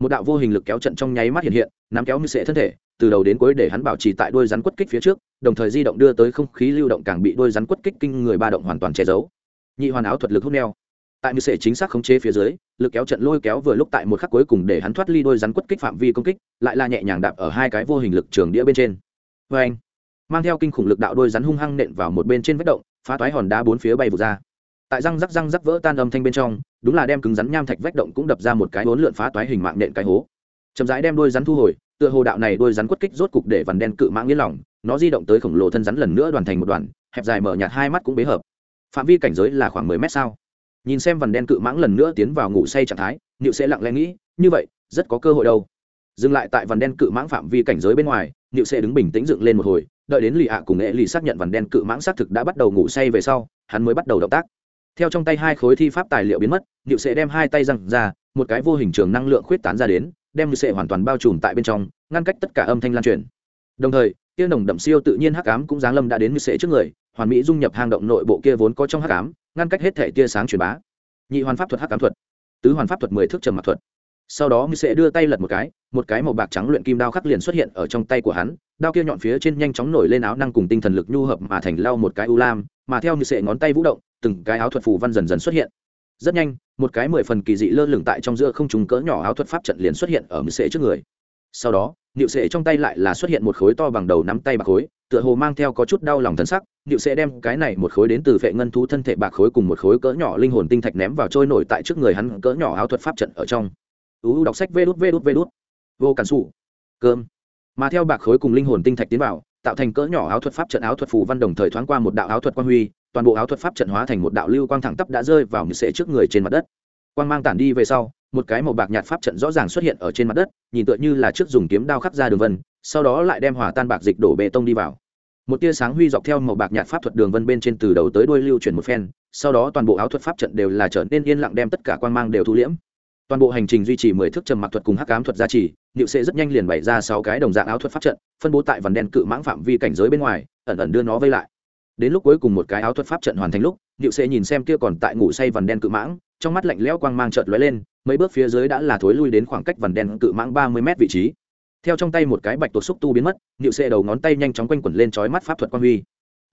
Một đạo vô hình lực kéo trận trong nháy mắt hiện hiện, nắm kéo Niệu sẽ thân thể, từ đầu đến cuối để hắn bảo trì tại đôi rắn quất kích phía trước đồng thời di động đưa tới không khí lưu động càng bị đôi rắn quất kích kinh người ba động hoàn toàn che giấu nhị hoàn áo thuật lực hút neo tại như sệ chính xác khống chế phía dưới lực kéo trận lôi kéo vừa lúc tại một khắc cuối cùng để hắn thoát ly đôi rắn quất kích phạm vi công kích lại là nhẹ nhàng đạp ở hai cái vô hình lực trường đĩa bên trên. Vê anh mang theo kinh khủng lực đạo đôi rắn hung hăng nện vào một bên trên vách động phá toái hòn đá bốn phía bay vụt ra. Tại răng rắc răng rắc vỡ tan âm thanh bên trong đúng là đem cứng rắn nham thạch vách động cũng đập ra một cái bốn lượn phá toái hình mạng nện cái hố. Chậm rãi đem đôi rắn thu hồi tựa hồ đạo này đôi rắn quất kích rốt cục để vằn đen cự mãng yên lỏng, nó di động tới khổng lồ thân rắn lần nữa đoàn thành một đoàn hẹp dài mở nhạt hai mắt cũng bế hợp. Phạm vi cảnh giới là khoảng mười mét sao? Nhìn xem vằn đen cự mãng lần nữa tiến vào ngủ say trạng thái nịu sẽ lặng lẽ nghĩ, như vậy, rất có cơ hội đâu. Dừng lại tại vằn đen cự mãng phạm vi cảnh giới bên ngoài nịu sẽ đứng bình tĩnh dựng lên một hồi, đợi đến lì ạ cùng nghệ lì xác nhận vằn đen cự mãng xác thực đã bắt đầu ngủ say về sau, hắn mới bắt đầu động tác. Theo trong tay hai khối thi pháp tài liệu biến mất nịu sẽ đem hai tay răng ra, một cái vô hình trường năng lượng khuyết tán ra đến, đem nịu sẽ hoàn toàn bao trùm tại bên trong, ngăn cách tất cả âm thanh lan truyền. Đồng thời kia nồng đậm siêu tự nhiên hắc ám cũng giáng lâm đã đến nịu sẽ trước người, hoàn mỹ dung nhập hang động nội bộ kia vốn có trong hắc ám ngăn cách hết thể tia sáng truyền bá. Nhị hoàn pháp thuật hắc ám thuật, tứ hoàn pháp thuật mười thước trầm mặc thuật. Sau đó mười sẽ đưa tay lật một cái một cái màu bạc trắng luyện kim đao khắc liền xuất hiện ở trong tay của hắn, đao kia nhọn phía trên nhanh chóng nổi lên áo năng cùng tinh thần lực nhu hợp mà thành lau một cái u lam, mà theo như sẽ ngón tay vũ động, từng cái áo thuật phù văn dần dần xuất hiện. Rất nhanh, một cái mười phần kỳ dị lơ lửng tại trong giữa không trùng cỡ nhỏ áo thuật pháp trận liền xuất hiện ở mười sẽ trước người. Sau đó niệu sệ trong tay lại là xuất hiện một khối to bằng đầu nắm tay bạc khối tựa hồ mang theo có chút đau lòng thân sắc niệu sẽ đem cái này một khối đến từ vệ ngân thú thân thể bạc khối cùng một khối cỡ nhỏ linh hồn tinh thạch ném vào trôi nổi tại trước người hắn cỡ nhỏ áo thuật pháp trận ở trong. Uu đọc sách vê đút vê đút vê đút. Vô cản sủ. Cơm. Mà theo bạc khối cùng linh hồn tinh thạch tiến vào, tạo thành cỡ nhỏ áo thuật pháp trận áo thuật phù văn đồng thời thoáng qua một đạo áo thuật quang huy, toàn bộ áo thuật pháp trận hóa thành một đạo lưu quang thẳng tắp đã rơi vào mười sệ trước người trên mặt đất. Quang mang tản đi về sau, một cái màu bạc nhạt pháp trận rõ ràng xuất hiện ở trên mặt đất, nhìn tựa như là trước dùng kiếm đao khắc ra đường vân sau đó lại đem hòa tan bạc dịch đổ bê tông đi vào. Một tia sáng huy dọc theo màu bạc nhạt pháp thuật đường vân bên trên từ đầu tới đuôi lưu chuyển một phen, sau đó toàn bộ áo thuật pháp trận đều là trở nên yên lặng đem tất cả quang mang đều thu liễm. Toàn bộ hành trình duy trì mười thước trầm mặc thuật cùng hắc ám thuật gia trì, niệu sẽ rất nhanh liền bày ra sáu cái đồng dạng áo thuật pháp trận, phân bố tại vằn đen cự mãng phạm vi cảnh giới bên ngoài, ẩn ẩn đưa nó vây lại. Đến lúc cuối cùng một cái áo thuật pháp trận hoàn thành lúc, niệu sẽ nhìn xem kia còn tại ngủ say vằn đen cự mãng, trong mắt lạnh lẽo quang mang trợt lóe lên, mấy bước phía dưới đã là thối lui đến khoảng cách vằn đen cự mãng ba mươi mét vị trí theo trong tay một cái bạch tuộc xúc tu biến mất nịu sệ đầu ngón tay nhanh chóng quanh quẩn lên trói mắt pháp thuật quang huy.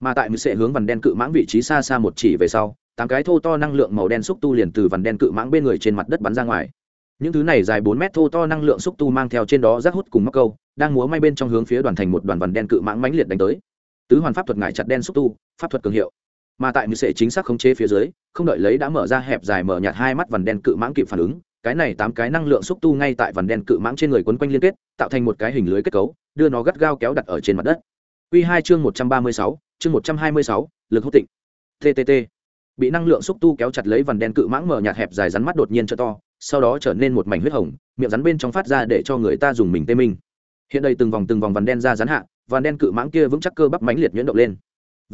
Mà tại nịu sẽ hướng vằn đen cự mãng vị trí xa xa một chỉ về sau, tám cái thô to năng lượng màu đen xúc tu liền từ vằn đen cự mãng bên người trên mặt đất bắn ra ngoài. Những thứ này dài bốn mét thô to năng lượng xúc tu mang theo trên đó rác hút cùng móc câu, đang múa may bên trong hướng phía đoàn thành một đoàn vằn đen cự mãng mãnh liệt đánh tới. Tứ hoàn pháp thuật ngại chặt đen xúc tu, pháp thuật cường hiệu. Mà tại nịu sệ chính xác khống chế phía dưới, không đợi lấy đã mở ra hẹp dài mở nhạt hai mắt vằn đen cự mãng kịp phản ứng cái này tám cái năng lượng xúc tu ngay tại vằn đen cự mãng trên người quấn quanh liên kết, tạo thành một cái hình lưới kết cấu, đưa nó gắt gao kéo đặt ở trên mặt đất. Quy hai chương một trăm ba mươi sáu, chương một trăm hai mươi sáu, lực hút tịnh. Ttt bị năng lượng xúc tu kéo chặt lấy vằn đen cự mãng mở nhạt hẹp dài rắn mắt đột nhiên trợ to, sau đó trở nên một mảnh huyết hồng, miệng rắn bên trong phát ra để cho người ta dùng mình tê minh. Hiện đây từng vòng từng vòng vằn đen ra rắn hạ, vằn đen cự mãng kia vững chắc cơ bắp mãnh liệt nhuyễn động lên.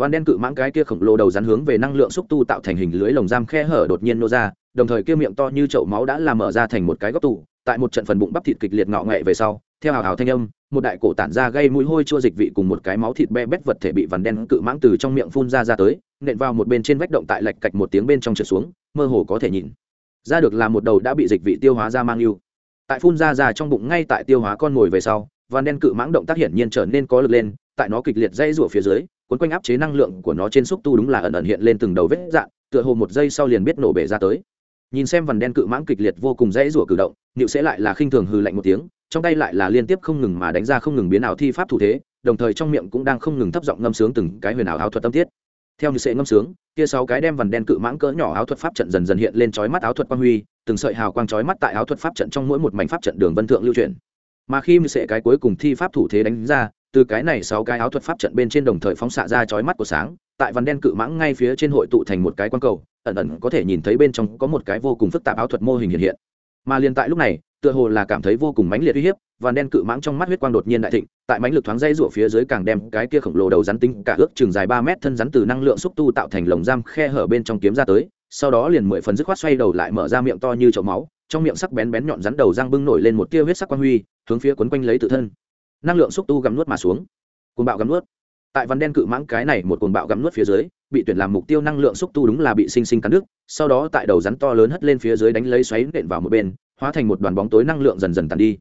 Van đen cự mãng cái kia khổng lồ đầu rắn hướng về năng lượng xúc tu tạo thành hình lưới lồng giam khe hở đột nhiên nô ra, đồng thời kia miệng to như chậu máu đã làm mở ra thành một cái góc tủ, tại một trận phần bụng bắp thịt kịch liệt ngọ nghệ về sau, theo hào hào thanh âm, một đại cổ tản ra gây mũi hôi chua dịch vị cùng một cái máu thịt be bét vật thể bị vằn đen cự mãng từ trong miệng phun ra ra tới, nện vào một bên trên vách động tại lạch cạch một tiếng bên trong trượt xuống, mơ hồ có thể nhìn ra được là một đầu đã bị dịch vị tiêu hóa ra mang yêu. Tại phun ra ra trong bụng ngay tại tiêu hóa con ngồi về sau, van đen cự mãng động tác hiển nhiên trở nên có lực lên, tại nó kịch liệt dây rủa phía dưới cuốn quanh áp chế năng lượng của nó trên xúc tu đúng là ẩn ẩn hiện lên từng đầu vết dạn tựa hồ một giây sau liền biết nổ bể ra tới nhìn xem vằn đen cự mãng kịch liệt vô cùng dễ rủa cử động nịu sẽ lại là khinh thường hư lạnh một tiếng, trong tay lại là liên tiếp không ngừng mà đánh ra không ngừng biến ảo thi pháp thủ thế, đồng thời trong miệng cũng đang không ngừng thấp giọng ngâm sướng từng cái huyền ảo áo thuật tâm thiết theo như sẽ ngâm sướng, kia sáu cái đem vằn đen cự mãng cỡ nhỏ áo thuật pháp trận dần dần hiện lên chói mắt áo thuật quang huy, từng sợi hào quang chói mắt tại áo thuật pháp trận trong mỗi một mảnh pháp trận đường vân thượng lưu truyền. mà khi như sẽ cái cuối cùng thi pháp thủ thế đánh ra từ cái này sáu cái áo thuật pháp trận bên trên đồng thời phóng xạ ra chói mắt của sáng, tại vằn đen cự mãng ngay phía trên hội tụ thành một cái quang cầu, ẩn ẩn có thể nhìn thấy bên trong có một cái vô cùng phức tạp áo thuật mô hình hiện hiện. Mà liền tại lúc này, tựa hồ là cảm thấy vô cùng mãnh liệt uy hiếp và đen cự mãng trong mắt huyết quang đột nhiên đại thịnh, tại mãnh lực thoáng dây rủa phía dưới càng đem cái kia khổng lồ đầu rắn tính cả ước chừng dài ba mét thân rắn từ năng lượng xúc tu tạo thành lồng giam khe hở bên trong kiếm ra tới, sau đó liền mười phần dứt khoát xoay đầu lại mở ra miệng to như chậu máu, trong miệng sắc bén bén nhọn rắn đầu răng bưng nổi lên một tia huyết sắc quang huy, hướng phía quấn quanh lấy tự thân năng lượng xúc tu gắm nuốt mà xuống. Cuồng bạo gắm nuốt. Tại văn đen cự mãng cái này một cuồng bạo gắm nuốt phía dưới, bị tuyển làm mục tiêu năng lượng xúc tu đúng là bị sinh sinh cắn đứt, sau đó tại đầu rắn to lớn hất lên phía dưới đánh lấy xoáy nện vào một bên, hóa thành một đoàn bóng tối năng lượng dần dần tàn đi.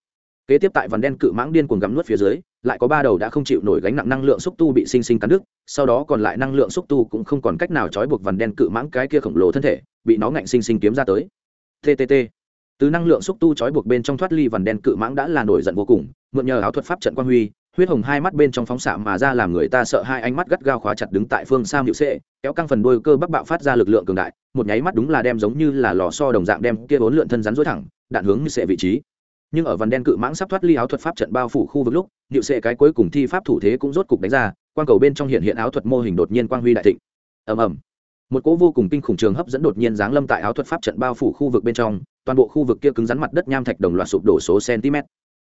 Kế tiếp tại vằn đen cự mãng điên cuồng gắm nuốt phía dưới, lại có ba đầu đã không chịu nổi gánh nặng năng lượng xúc tu bị sinh sinh cắn đứt, sau đó còn lại năng lượng xúc tu cũng không còn cách nào trói buộc vằn đen cự mãng cái kia khổng lồ thân thể, bị nó ngạnh sinh sinh kiếm ra tới. Ttt từ năng lượng xúc tu trói buộc bên trong thoát ly vằn đen cự mãng đã là nổi giận vô cùng mượn nhờ áo thuật pháp trận quan huy, huyết hồng hai mắt bên trong phóng xạ mà ra làm người ta sợ hai ánh mắt gắt gao khóa chặt đứng tại phương sam hiệu sệ, kéo căng phần đôi cơ bắc bạo phát ra lực lượng cường đại, một nháy mắt đúng là đem giống như là lò so đồng dạng đem kia bốn lượn thân rắn rối thẳng, đạn hướng như sệ vị trí. Nhưng ở vằn đen cự mãng sắp thoát ly áo thuật pháp trận bao phủ khu vực lúc nịu sệ cái cuối cùng thi pháp thủ thế cũng rốt cục đánh ra, quang cầu bên trong hiện hiện áo thuật mô hình đột nhiên quang huy đại thịnh. Ầm ầm. Một cỗ vô cùng kinh khủng trường hấp dẫn đột nhiên giáng lâm tại áo thuật pháp trận bao phủ khu vực bên trong, toàn bộ khu vực kia cứng rắn mặt đất nham thạch đồng loạt sụp đổ số cm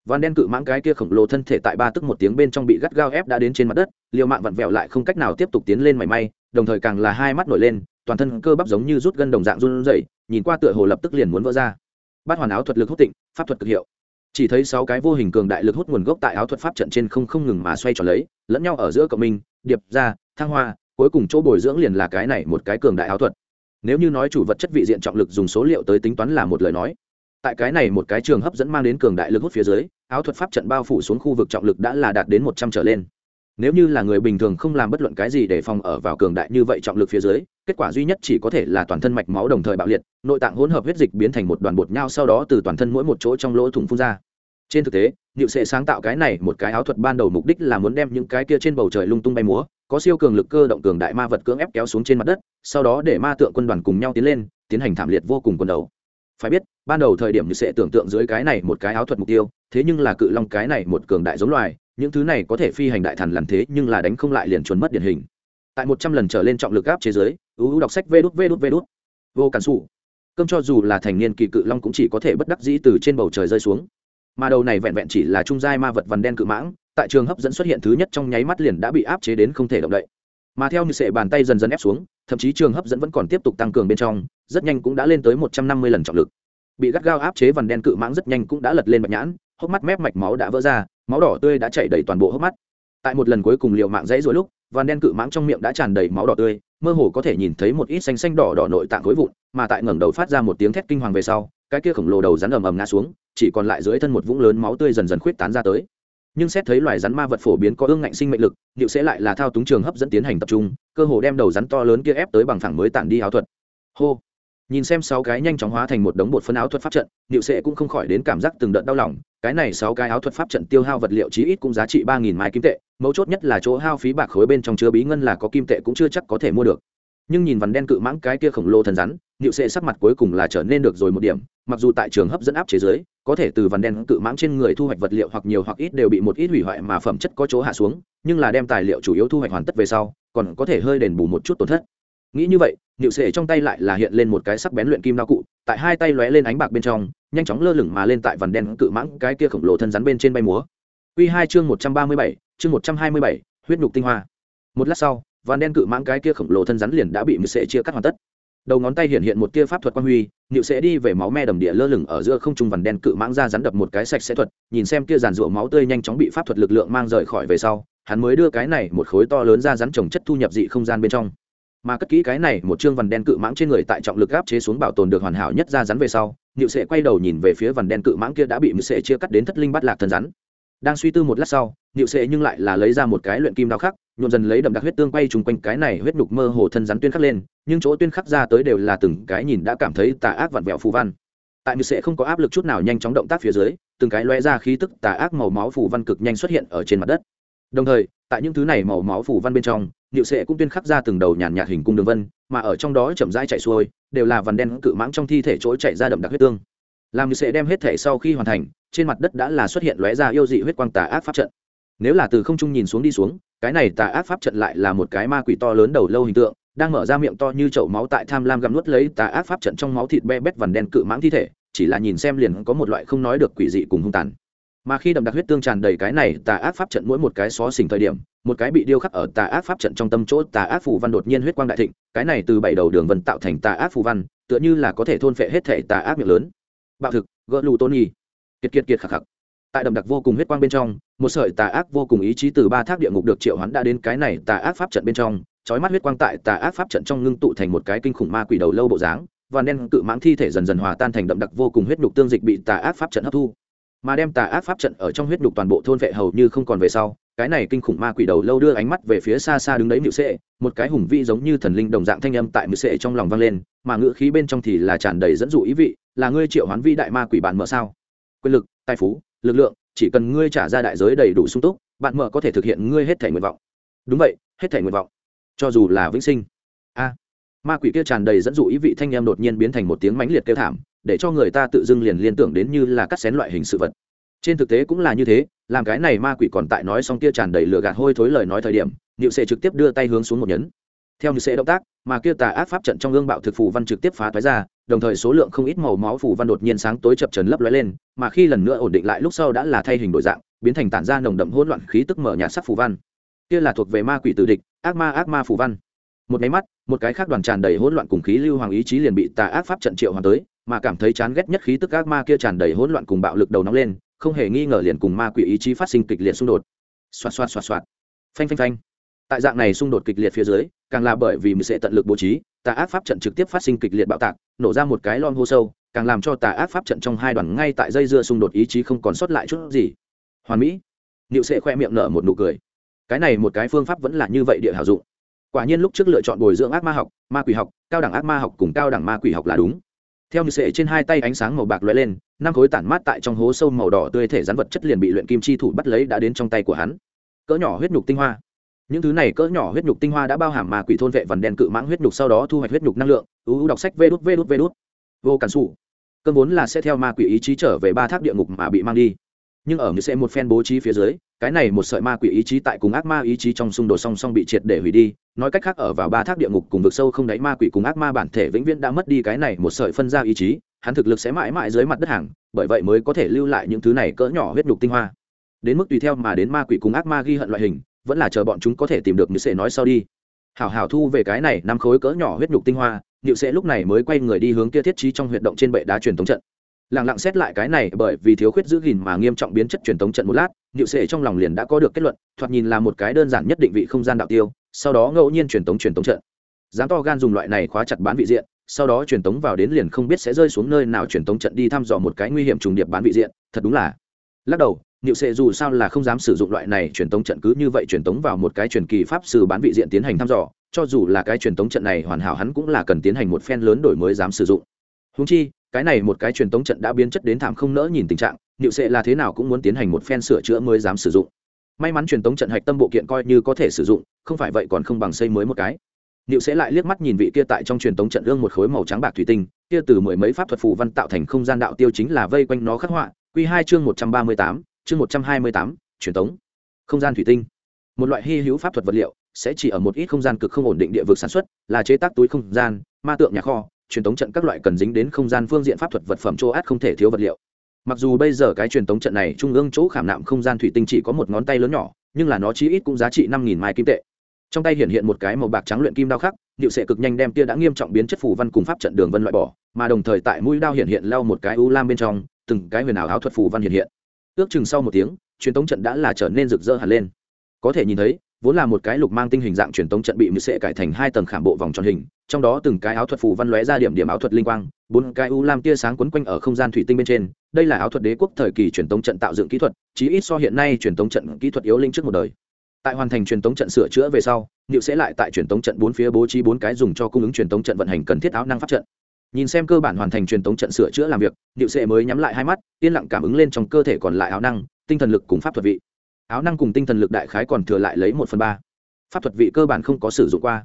van đen cự mãng cái kia khổng lồ thân thể tại ba tức một tiếng bên trong bị gắt gao ép đã đến trên mặt đất, liều mạng vặn vẹo lại không cách nào tiếp tục tiến lên mảy may, đồng thời càng là hai mắt nổi lên, toàn thân cơ bắp giống như rút gân đồng dạng run rẩy, nhìn qua tựa hồ lập tức liền muốn vỡ ra. Bát hoàn áo thuật lực hút tịnh, pháp thuật cực hiệu. Chỉ thấy sáu cái vô hình cường đại lực hút nguồn gốc tại áo thuật pháp trận trên không không ngừng mà xoay tròn lấy, lẫn nhau ở giữa cộng minh, điệp ra, thăng hoa, cuối cùng chỗ bồi dưỡng liền là cái này một cái cường đại áo thuật. Nếu như nói chủ vật chất vị diện trọng lực dùng số liệu tới tính toán là một lời nói tại cái này một cái trường hấp dẫn mang đến cường đại lực hút phía dưới, áo thuật pháp trận bao phủ xuống khu vực trọng lực đã là đạt đến một trăm trở lên. Nếu như là người bình thường không làm bất luận cái gì để phòng ở vào cường đại như vậy trọng lực phía dưới, kết quả duy nhất chỉ có thể là toàn thân mạch máu đồng thời bạo liệt, nội tạng hỗn hợp huyết dịch biến thành một đoàn bột nhau sau đó từ toàn thân mỗi một chỗ trong lỗ thủng phun ra. Trên thực tế, niệu sẽ sáng tạo cái này một cái áo thuật ban đầu mục đích là muốn đem những cái kia trên bầu trời lung tung bay múa, có siêu cường lực cơ động cường đại ma vật cưỡng ép kéo xuống trên mặt đất, sau đó để ma tượng quân đoàn cùng nhau tiến lên, tiến hành thảm liệt vô cùng quân đầu phải biết ban đầu thời điểm như sẽ tưởng tượng dưới cái này một cái áo thuật mục tiêu, thế nhưng là cự long cái này một cường đại giống loài, những thứ này có thể phi hành đại thần làm thế nhưng là đánh không lại liền chuẩn mất điển hình. Tại một trăm lần trở lên trọng lực áp chế giới ưu đọc sách vê đút vê đút vê đút. Vô cản xù cơm cho dù là thành niên kỳ cự long cũng chỉ có thể bất đắc dĩ từ trên bầu trời rơi xuống. Mà đầu này vẹn vẹn chỉ là trung giai ma vật vằn đen cự mãng, tại trường hấp dẫn xuất hiện thứ nhất trong nháy mắt liền đã bị áp chế đến không thể động đậy. Mà theo như sệ bàn tay dần dần ép xuống, thậm chí trường hấp dẫn vẫn còn tiếp tục tăng cường bên trong, rất nhanh cũng đã lên tới một trăm năm mươi lần trọng lực bị gắt gao áp chế vằn đen cự mãng rất nhanh cũng đã lật lên bạch nhãn, hốc mắt mép mạch máu đã vỡ ra, máu đỏ tươi đã chảy đầy toàn bộ hốc mắt. Tại một lần cuối cùng liều mạng dãy rồi lúc, vằn đen cự mãng trong miệng đã tràn đầy máu đỏ tươi, mơ hồ có thể nhìn thấy một ít xanh xanh đỏ đỏ nội tạng khối vụn, mà tại ngẩng đầu phát ra một tiếng thét kinh hoàng về sau, cái kia khổng lồ đầu rắn ầm ầm ngã xuống, chỉ còn lại dưới thân một vũng lớn máu tươi dần dần khuyết tán ra tới. Nhưng xét thấy loài rắn ma vật phổ biến có ương ngạnh sinh mệnh lực, liệu sẽ lại là thao túng trường hấp dẫn tiến hành tập trung, cơ hồ đem đầu rắn to lớn kia ép tới bằng phẳng mới tản đi áo thuật. Hô! Nhìn xem sáu cái nhanh chóng hóa thành một đống bột phân áo thuật pháp trận liệu sẽ cũng không khỏi đến cảm giác từng đợt đau lòng. Cái này sáu cái áo thuật pháp trận tiêu hao vật liệu chí ít cũng giá trị ba nghìn mai kim tệ, mấu chốt nhất là chỗ hao phí bạc khối bên trong chứa bí ngân là có kim tệ cũng chưa chắc có thể mua được. Nhưng nhìn vằn đen cự mãng cái kia khổng lồ thần rắn liệu sẽ sắc mặt cuối cùng là trở nên được rồi một điểm, mặc dù tại trường hấp dẫn áp chế giới, có thể từ vằn đen cự mãng trên người thu hoạch vật liệu hoặc nhiều hoặc ít đều bị một ít hủy hoại mà phẩm chất có chỗ hạ xuống, nhưng là đem tài liệu chủ yếu thu hoạch hoàn tất về sau, còn có thể hơi đền bù một chút tổn thất nghĩ như vậy nịu sệ trong tay lại là hiện lên một cái sắc bén luyện kim đao cụ, tại hai tay lóe lên ánh bạc bên trong, nhanh chóng lơ lửng mà lên tại vằn đen cự mãng cái kia khổng lồ thân rắn bên trên bay múa. Quy hai chương một trăm ba mươi bảy, chương một trăm hai mươi bảy, huyết nhục tinh hoa. Một lát sau, vằn đen cự mãng cái kia khổng lồ thân rắn liền đã bị nịu sệ chia cắt hoàn tất. Đầu ngón tay hiện hiện một tia pháp thuật quan huy nịu sệ đi về máu me đầm địa lơ lửng ở giữa không trung vằn đen cự mãng ra rắn đập một cái sạch sẽ thuật, nhìn xem kia giàn rụa máu tươi nhanh chóng bị pháp thuật lực lượng mang rời khỏi về sau, hắn mới đưa cái này một khối to lớn ra rắn trồng chất thu nhập dị không gian bên trong mà cất kỹ cái này một chương vằn đen cự mãng trên người tại trọng lực áp chế xuống bảo tồn được hoàn hảo nhất ra rắn về sau nhự sệ quay đầu nhìn về phía vằn đen cự mãng kia đã bị nhự sệ chia cắt đến thất linh bắt lạc thân rắn. Đang suy tư một lát sau nhự sệ nhưng lại là lấy ra một cái luyện kim đao khắc, nhuộm dần lấy đậm đặc huyết tương quay chung quanh cái này huyết nhục mơ hồ thân rắn tuyên khắc lên, nhưng chỗ tuyên khắc ra tới đều là từng cái nhìn đã cảm thấy tà ác vặn vẹo phù văn. Tại nhự sệ không có áp lực chút nào nhanh chóng động tác phía dưới, từng cái loe ra khí tức tà ác màu máu phù văn cực nhanh xuất hiện ở trên mặt đất. Đồng thời tại những thứ này màu máu phủ văn bên trong, niệu sệ cũng tuyên khắc ra từng đầu nhàn nhạt hình cung đường vân, mà ở trong đó chậm rãi chạy xuôi, đều là vằn đen cự mãng trong thi thể chỗ chạy ra đậm đặc huyết tương. Làm niệu sệ đem hết thể sau khi hoàn thành, trên mặt đất đã là xuất hiện lóe ra yêu dị huyết quang tà ác pháp trận. Nếu là từ không trung nhìn xuống đi xuống, cái này tà ác pháp trận lại là một cái ma quỷ to lớn đầu lâu hình tượng, đang mở ra miệng to như chậu máu tại tham lam gặm nuốt lấy tà ác pháp trận trong máu thịt be bét vằn đen cự mãng thi thể, chỉ là nhìn xem liền có một loại không nói được quỷ dị cùng hung tàn mà khi đậm đặc huyết tương tràn đầy cái này tà ác pháp trận mỗi một cái xó xỉnh thời điểm, một cái bị điêu khắc ở tà ác pháp trận trong tâm chỗ tà ác phù văn đột nhiên huyết quang đại thịnh, cái này từ bảy đầu đường vân tạo thành tà ác phù văn, tựa như là có thể thôn phệ hết thể tà ác miệng lớn. Bạo thực, gỡ lù tôn nghi kiệt kiệt kiệt khạc khạc. Tại đậm đặc vô cùng huyết quang bên trong, một sợi tà ác vô cùng ý chí từ ba thác địa ngục được triệu hoán đã đến cái này tà ác pháp trận bên trong, chói mắt huyết quang tại tà ác pháp trận trong ngưng tụ thành một cái kinh khủng ma quỷ đầu lâu bộ dáng, và đen cự mãng thi thể dần dần hòa tan thành đậm đặc vô cùng huyết nhục tương dịch bị tà ác pháp trận hấp thu mà đem tà ác pháp trận ở trong huyết đục toàn bộ thôn vệ hầu như không còn về sau, cái này kinh khủng ma quỷ đầu lâu đưa ánh mắt về phía xa xa đứng đấy mịu sệ, một cái hùng vĩ giống như thần linh đồng dạng thanh âm tại mịu sệ trong lòng vang lên, mà ngữ khí bên trong thì là tràn đầy dẫn dụ ý vị, là ngươi triệu hoán vi đại ma quỷ bạn mở sao? Quyền lực, tài phú, lực lượng, chỉ cần ngươi trả ra đại giới đầy đủ sung túc, bạn mở có thể thực hiện ngươi hết thể nguyện vọng. Đúng vậy, hết thể nguyện vọng. Cho dù là vĩnh sinh. A. Ma quỷ kia tràn đầy dẫn dụ ý vị thanh em đột nhiên biến thành một tiếng mãnh liệt kêu thảm để cho người ta tự dưng liền liên tưởng đến như là cắt xén loại hình sự vật. Trên thực tế cũng là như thế, làm cái này ma quỷ còn tại nói xong kia tràn đầy lửa gạt hôi thối lời nói thời điểm, niệu sệ trực tiếp đưa tay hướng xuống một nhấn. Theo như sệ động tác, mà kia tà ác pháp trận trong gương bạo thực phù văn trực tiếp phá thoái ra, đồng thời số lượng không ít màu máu phủ văn đột nhiên sáng tối chập trần lấp lóe lên, mà khi lần nữa ổn định lại lúc sau đã là thay hình đổi dạng, biến thành tản ra nồng đậm hỗn loạn khí tức mở nhà sắc phủ văn. Kia là thuộc về ma quỷ tử địch, ác ma ác ma phủ văn. Một máy mắt, một cái khác đoàn tràn đầy hỗn loạn cùng khí lưu hoàng ý chí liền bị tà ác pháp trận triệu hoàng tới mà cảm thấy chán ghét nhất khí tức ác ma kia tràn đầy hỗn loạn cùng bạo lực đầu nóng lên, không hề nghi ngờ liền cùng ma quỷ ý chí phát sinh kịch liệt xung đột. Xoạt xoạt xoạt xoạt. Phanh phanh phanh. Tại dạng này xung đột kịch liệt phía dưới, càng là bởi vì mình sẽ tận lực bố trí, tà ác pháp trận trực tiếp phát sinh kịch liệt bạo tạc, nổ ra một cái lon hô sâu, càng làm cho tà ác pháp trận trong hai đoàn ngay tại dây dưa xung đột ý chí không còn sót lại chút gì. Hoàn mỹ. Niệu sẽ khoe miệng nở một nụ cười. Cái này một cái phương pháp vẫn là như vậy địa hảo dụng. Quả nhiên lúc trước lựa chọn bồi dưỡng ác ma học, ma quỷ học, cao đẳng ác ma học cùng cao đẳng ma quỷ học là đúng theo như sệ trên hai tay ánh sáng màu bạc lóe lên, năm khối tản mát tại trong hố sâu màu đỏ tươi thể rắn vật chất liền bị luyện kim chi thủ bắt lấy đã đến trong tay của hắn. Cỡ nhỏ huyết nhục tinh hoa. Những thứ này cỡ nhỏ huyết nhục tinh hoa đã bao hàm ma quỷ thôn vệ vằn đen cự mãng huyết nhục sau đó thu hoạch huyết nhục năng lượng. Ưu đọc sách vê đút vê đút vê đút. Vô cản xù cơn vốn là sẽ theo ma quỷ ý chí trở về ba tháp địa ngục mà bị mang đi nhưng ở như sẽ một phen bố trí phía dưới, cái này một sợi ma quỷ ý chí tại cùng ác ma ý chí trong xung đột song song bị triệt để hủy đi. Nói cách khác ở vào ba thác địa ngục cùng vực sâu không đáy ma quỷ cùng ác ma bản thể vĩnh viễn đã mất đi cái này một sợi phân ra ý chí, hắn thực lực sẽ mãi mãi dưới mặt đất hàng, bởi vậy mới có thể lưu lại những thứ này cỡ nhỏ huyết nhục tinh hoa. Đến mức tùy theo mà đến ma quỷ cùng ác ma ghi hận loại hình, vẫn là chờ bọn chúng có thể tìm được như sẽ nói sau đi. Hảo hảo thu về cái này năm khối cỡ nhỏ huyết nhục tinh hoa nhự sẽ lúc này mới quay người đi hướng kia thiết trí trong huyệt động trên bệ đá truyền thống trận lẳng lặng xét lại cái này bởi vì thiếu khuyết giữ gìn mà nghiêm trọng biến chất truyền thống trận một lát nhự sệ trong lòng liền đã có được kết luận, thoạt nhìn là một cái đơn giản nhất định vị không gian đạo tiêu, sau đó ngẫu nhiên truyền thống truyền thống trận. Dám to gan dùng loại này khóa chặt bán vị diện, sau đó truyền thống vào đến liền không biết sẽ rơi xuống nơi nào truyền thống trận đi thăm dò một cái nguy hiểm trùng điệp bán vị diện, thật đúng là. Lắc đầu nhự sệ dù sao là không dám sử dụng loại này truyền thống trận cứ như vậy truyền thống vào một cái truyền kỳ pháp sư bán vị diện tiến hành thăm dò, cho dù là cái truyền thống trận này hoàn hảo hắn cũng là cần tiến hành một phen lớn đổi mới dám sử dụng. Húng chi cái này một cái truyền tống trận đã biến chất đến thảm không nỡ nhìn tình trạng, niệu sệ là thế nào cũng muốn tiến hành một phen sửa chữa mới dám sử dụng. May mắn truyền tống trận hạch tâm bộ kiện coi như có thể sử dụng, không phải vậy còn không bằng xây mới một cái. Niệu sẽ lại liếc mắt nhìn vị kia tại trong truyền tống trận ương một khối màu trắng bạc thủy tinh, kia từ mười mấy pháp thuật phù văn tạo thành không gian đạo tiêu chính là vây quanh nó khắc họa q hai chương một trăm ba mươi tám, chương một trăm hai mươi tám, truyền tống. Không gian thủy tinh. Một loại hy hữu pháp thuật vật liệu, sẽ chỉ ở một ít không gian cực không ổn định địa vực sản xuất, là chế tác túi không gian, ma tượng nhà kho truyền tống trận các loại cần dính đến không gian phương diện pháp thuật vật phẩm chỗ át không thể thiếu vật liệu. Mặc dù bây giờ cái truyền tống trận này trung ương chỗ khảm nạm không gian thủy tinh chỉ có một ngón tay lớn nhỏ, nhưng là nó chí ít cũng giá trị năm nghìn mai kim tệ. Trong tay hiện hiện một cái màu bạc trắng luyện kim đao khắc, điệu sệ cực nhanh đem tia đã nghiêm trọng biến chất phù văn cùng pháp trận đường vân loại bỏ, mà đồng thời tại mũi đao hiện hiện leo một cái u lam bên trong, từng cái huyền ảo áo thuật phù văn hiện hiện. Ước chừng sau một tiếng, truyền tống trận đã là trở nên rực rỡ hẳn lên. Có thể nhìn thấy vốn là một cái lục mang tinh hình dạng truyền tống trận bị mười sệ cải thành hai tầng khảm bộ vòng tròn hình, trong đó từng cái áo thuật phù văn lóe ra điểm điểm áo thuật linh quang, bốn cái u lam tia sáng quấn quanh ở không gian thủy tinh bên trên. Đây là áo thuật đế quốc thời kỳ truyền tống trận tạo dựng kỹ thuật, chí ít so hiện nay truyền tống trận kỹ thuật yếu linh trước một đời. Tại hoàn thành truyền tống trận sửa chữa về sau liệu sẽ lại tại truyền tống trận bốn phía bố trí bốn cái dùng cho cung ứng truyền tống trận vận hành cần thiết áo năng pháp trận. Nhìn xem cơ bản hoàn thành truyền tống trận sửa chữa làm việc liệu sẽ mới nhắm lại hai mắt, yên lặng cảm ứng lên trong cơ thể còn lại áo năng, tinh thần lực cùng pháp thuật vị áo năng cùng tinh thần lực đại khái còn thừa lại lấy một phần ba. Pháp thuật vị cơ bản không có sử dụng qua.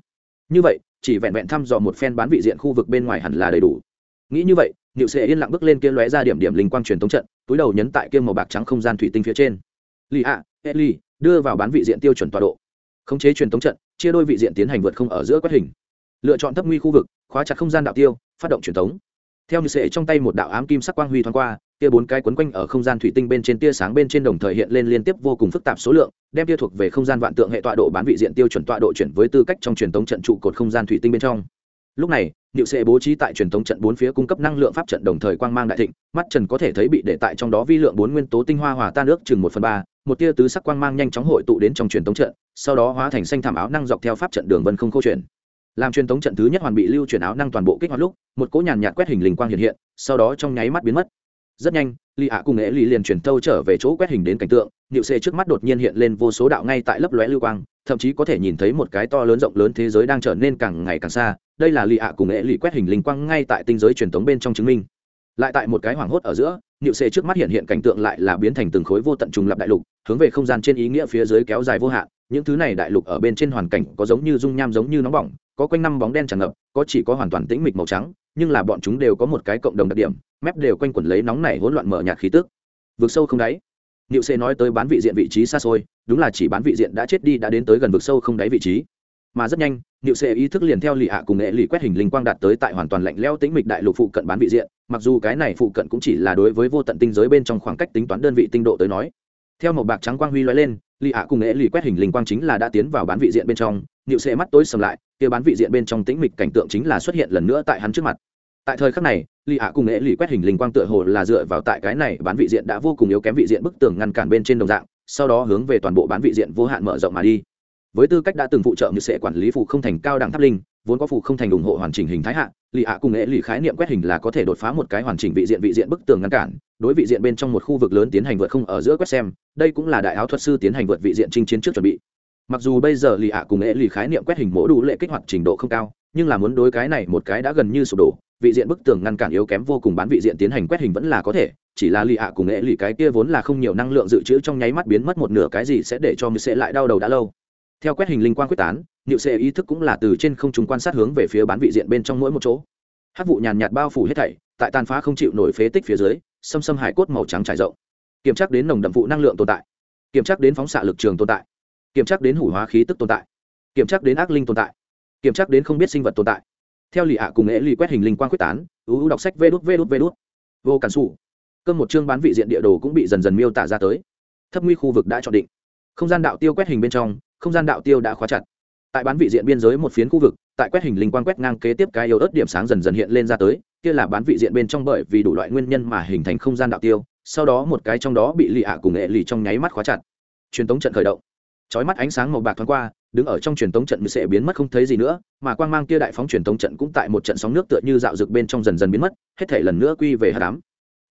Như vậy chỉ vẹn vẹn thăm dò một phen bán vị diện khu vực bên ngoài hẳn là đầy đủ. Nghĩ như vậy niệu Sệ yên lặng bước lên kia lóe ra điểm điểm linh quang truyền thống trận túi đầu nhấn tại kia màu bạc trắng không gian thủy tinh phía trên. Lì ạ à, ly đưa vào bán vị diện tiêu chuẩn tọa độ. Khống chế truyền thống trận chia đôi vị diện tiến hành vượt không ở giữa quét hình. Lựa chọn thấp nguy khu vực khóa chặt không gian đạo tiêu phát động truyền thống. theo như sệ trong tay một đạo ám kim sắc quang huy thoáng qua tia bốn cái quấn quanh ở không gian thủy tinh bên trên tia sáng bên trên đồng thời hiện lên liên tiếp vô cùng phức tạp số lượng, đem tia thuộc về không gian vạn tượng hệ tọa độ bán vị diện tiêu chuẩn tọa độ chuyển với tư cách trong truyền thống trận trụ cột không gian thủy tinh bên trong. Lúc này, niệu sệ bố trí tại truyền thống trận bốn phía cung cấp năng lượng pháp trận đồng thời quang mang đại thịnh, mắt trần có thể thấy bị để tại trong đó vi lượng bốn nguyên tố tinh hoa hòa tan nước chừng một phần ba, một tia tứ sắc quang mang nhanh chóng hội tụ đến trong truyền thống trận, sau đó hóa thành xanh thảm áo năng dọc theo pháp trận đường vân không câu chuyện làm truyền thống trận thứ nhất hoàn bị lưu chuyển áo năng toàn bộ kích hoạt lúc, một cỗ nhàn nhạt quét hình linh quang hiện hiện, sau đó trong nháy mắt biến mất rất nhanh lì ạ cùng nghệ lì liền chuyển tâu trở về chỗ quét hình đến cảnh tượng nịu xê trước mắt đột nhiên hiện lên vô số đạo ngay tại lấp lóe lưu quang, thậm chí có thể nhìn thấy một cái to lớn rộng lớn thế giới đang trở nên càng ngày càng xa. Đây là lì ạ cùng nghệ lì quét hình linh quang ngay tại tinh giới truyền thống bên trong chứng minh. Lại tại một cái hoảng hốt ở giữa nịu xê trước mắt hiện hiện cảnh tượng lại là biến thành từng khối vô tận trùng lập đại lục, hướng về không gian trên ý nghĩa phía dưới kéo dài vô hạn. Những thứ này đại lục ở bên trên hoàn cảnh có giống như dung nham giống như nóng bỏng có quanh năm bóng đen tràn ngập, có chỉ có hoàn toàn tĩnh mịch màu trắng, nhưng là bọn chúng đều có một cái cộng đồng đặc điểm, mép đều quanh quẩn lấy nóng này hỗn loạn mở nhạt khí tức. Vực sâu không đáy. Niệu xê nói tới bán vị diện vị trí xa xôi, đúng là chỉ bán vị diện đã chết đi đã đến tới gần vực sâu không đáy vị trí. Mà rất nhanh, niệu sệ ý thức liền theo lì ạ cùng nghệ lì quét hình linh quang đạt tới tại hoàn toàn lạnh leo tĩnh mịch đại lục phụ cận bán vị diện, mặc dù cái này phụ cận cũng chỉ là đối với vô tận tinh giới bên trong khoảng cách tính toán đơn vị tinh độ tới nói theo một bạc trắng quang huy lóe lên lì ạ cùng nghệ lì quét hình linh quang chính là đã tiến vào bán vị diện bên trong nịu sệ mắt tối sầm lại, kia bán vị diện bên trong tĩnh mịch cảnh tượng chính là xuất hiện lần nữa tại hắn trước mặt. Tại thời khắc này lì ạ cùng nghệ lì quét hình linh quang tựa hồ là dựa vào tại cái này bán vị diện đã vô cùng yếu kém vị diện bức tường ngăn cản bên trên đồng dạng, sau đó hướng về toàn bộ bán vị diện vô hạn mở rộng mà đi. Với tư cách đã từng phụ trợ như sẽ quản lý phụ không thành cao đẳng tháp linh vốn có phụ không thành ủng hộ hoàn chỉnh hình thái hạ, lì ạ cùng nghệ lì khái niệm quét hình là có thể đột phá một cái hoàn chỉnh vị diện vị diện bức tường ngăn cản, đối vị diện bên trong một khu vực lớn tiến hành vượt không ở giữa quét xem, đây cũng là đại áo thuật sư tiến hành vượt vị diện chinh chiến trước chuẩn bị. Mặc dù bây giờ lì ạ cùng nghệ lì khái niệm quét hình mỗ đủ lệ kích hoạt trình độ không cao, nhưng là muốn đối cái này một cái đã gần như sụp đổ, vị diện bức tường ngăn cản yếu kém vô cùng bán vị diện tiến hành quét hình vẫn là có thể, chỉ là lì ạ cùng nghệ lì cái kia vốn là không nhiều năng lượng dự trữ trong nháy mắt biến mất một nửa cái gì sẽ để cho mười sẽ lại đau đầu đã lâu theo quét hình linh quang quyết tán, niệu sệ ý thức cũng là từ trên không trung quan sát hướng về phía bán vị diện bên trong mỗi một chỗ. Hát vụ nhàn nhạt bao phủ hết thảy, tại tàn phá không chịu nổi phế tích phía dưới, xâm xâm hải cốt màu trắng trải rộng. Kiểm tra đến nồng đậm vụ năng lượng tồn tại. Kiểm tra đến phóng xạ lực trường tồn tại. Kiểm tra đến hủ hóa khí tức tồn tại. Kiểm tra đến ác linh tồn tại. Kiểm tra đến không biết sinh vật tồn tại. Theo lì ạ cùng nghệ lì quét hình linh quang quyết tán ưu đọc sách vê đút vê đút vê đút. Vô cản xù cơm một chương bán vị diện địa đồ cũng bị dần dần miêu tả ra tới. Thấp nguy khu vực đã chọn định. Không gian đạo tiêu quét hình bên trong không gian đạo tiêu đã khóa chặt. Tại bán vị diện biên giới một phiến khu vực, tại quét hình linh quang quét ngang kế tiếp cái yếu ớt điểm sáng dần dần hiện lên ra tới, kia là bán vị diện bên trong bởi vì đủ loại nguyên nhân mà hình thành không gian đạo tiêu, sau đó một cái trong đó bị lì ạ cùng nghệ lì trong nháy mắt khóa chặt. Truyền tống trận khởi động. Chói mắt ánh sáng màu bạc thoáng qua, đứng ở trong truyền tống trận sẽ biến mất không thấy gì nữa, mà quang mang kia đại phóng truyền tống trận cũng tại một trận sóng nước tựa như dạo rực bên trong dần dần biến mất, hết thể lần nữa quy về hát đám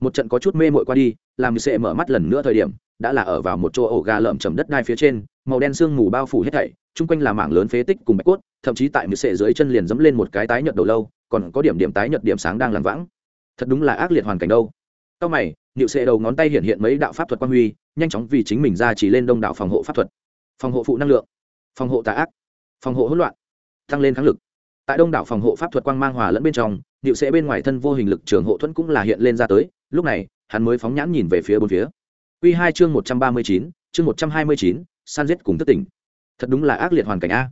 một trận có chút mê mội qua đi, làm sẽ mở mắt lần nữa thời điểm đã là ở vào một chỗ ổ gà lợm chầm đất đai phía trên, màu đen sương mù bao phủ hết thảy, chung quanh là mảng lớn phế tích cùng bạch cốt, thậm chí tại mười sệ dưới chân liền dẫm lên một cái tái nhợt đầu lâu, còn có điểm điểm tái nhợt điểm sáng đang làm vãng. Thật đúng là ác liệt hoàn cảnh đâu. Sau mày nhịu sệ đầu ngón tay hiện hiện mấy đạo pháp thuật quan huy, nhanh chóng vì chính mình ra chỉ lên đông đảo phòng hộ pháp thuật. Phòng hộ phụ năng lượng. Phòng hộ tà ác. Phòng hộ hỗn loạn. Tăng lên kháng lực. Tại đông đảo phòng hộ pháp thuật quang mang hòa lẫn bên trong nhịu sệ bên ngoài thân vô hình lực trường hộ thuẫn cũng là hiện lên ra tới, lúc này, hắn mới phóng nhãn nhìn về phía bốn phía. Quy hai chương một trăm ba mươi chín, chương một trăm hai mươi chín, san giết cùng thức tỉnh. Thật đúng là ác liệt hoàn cảnh a.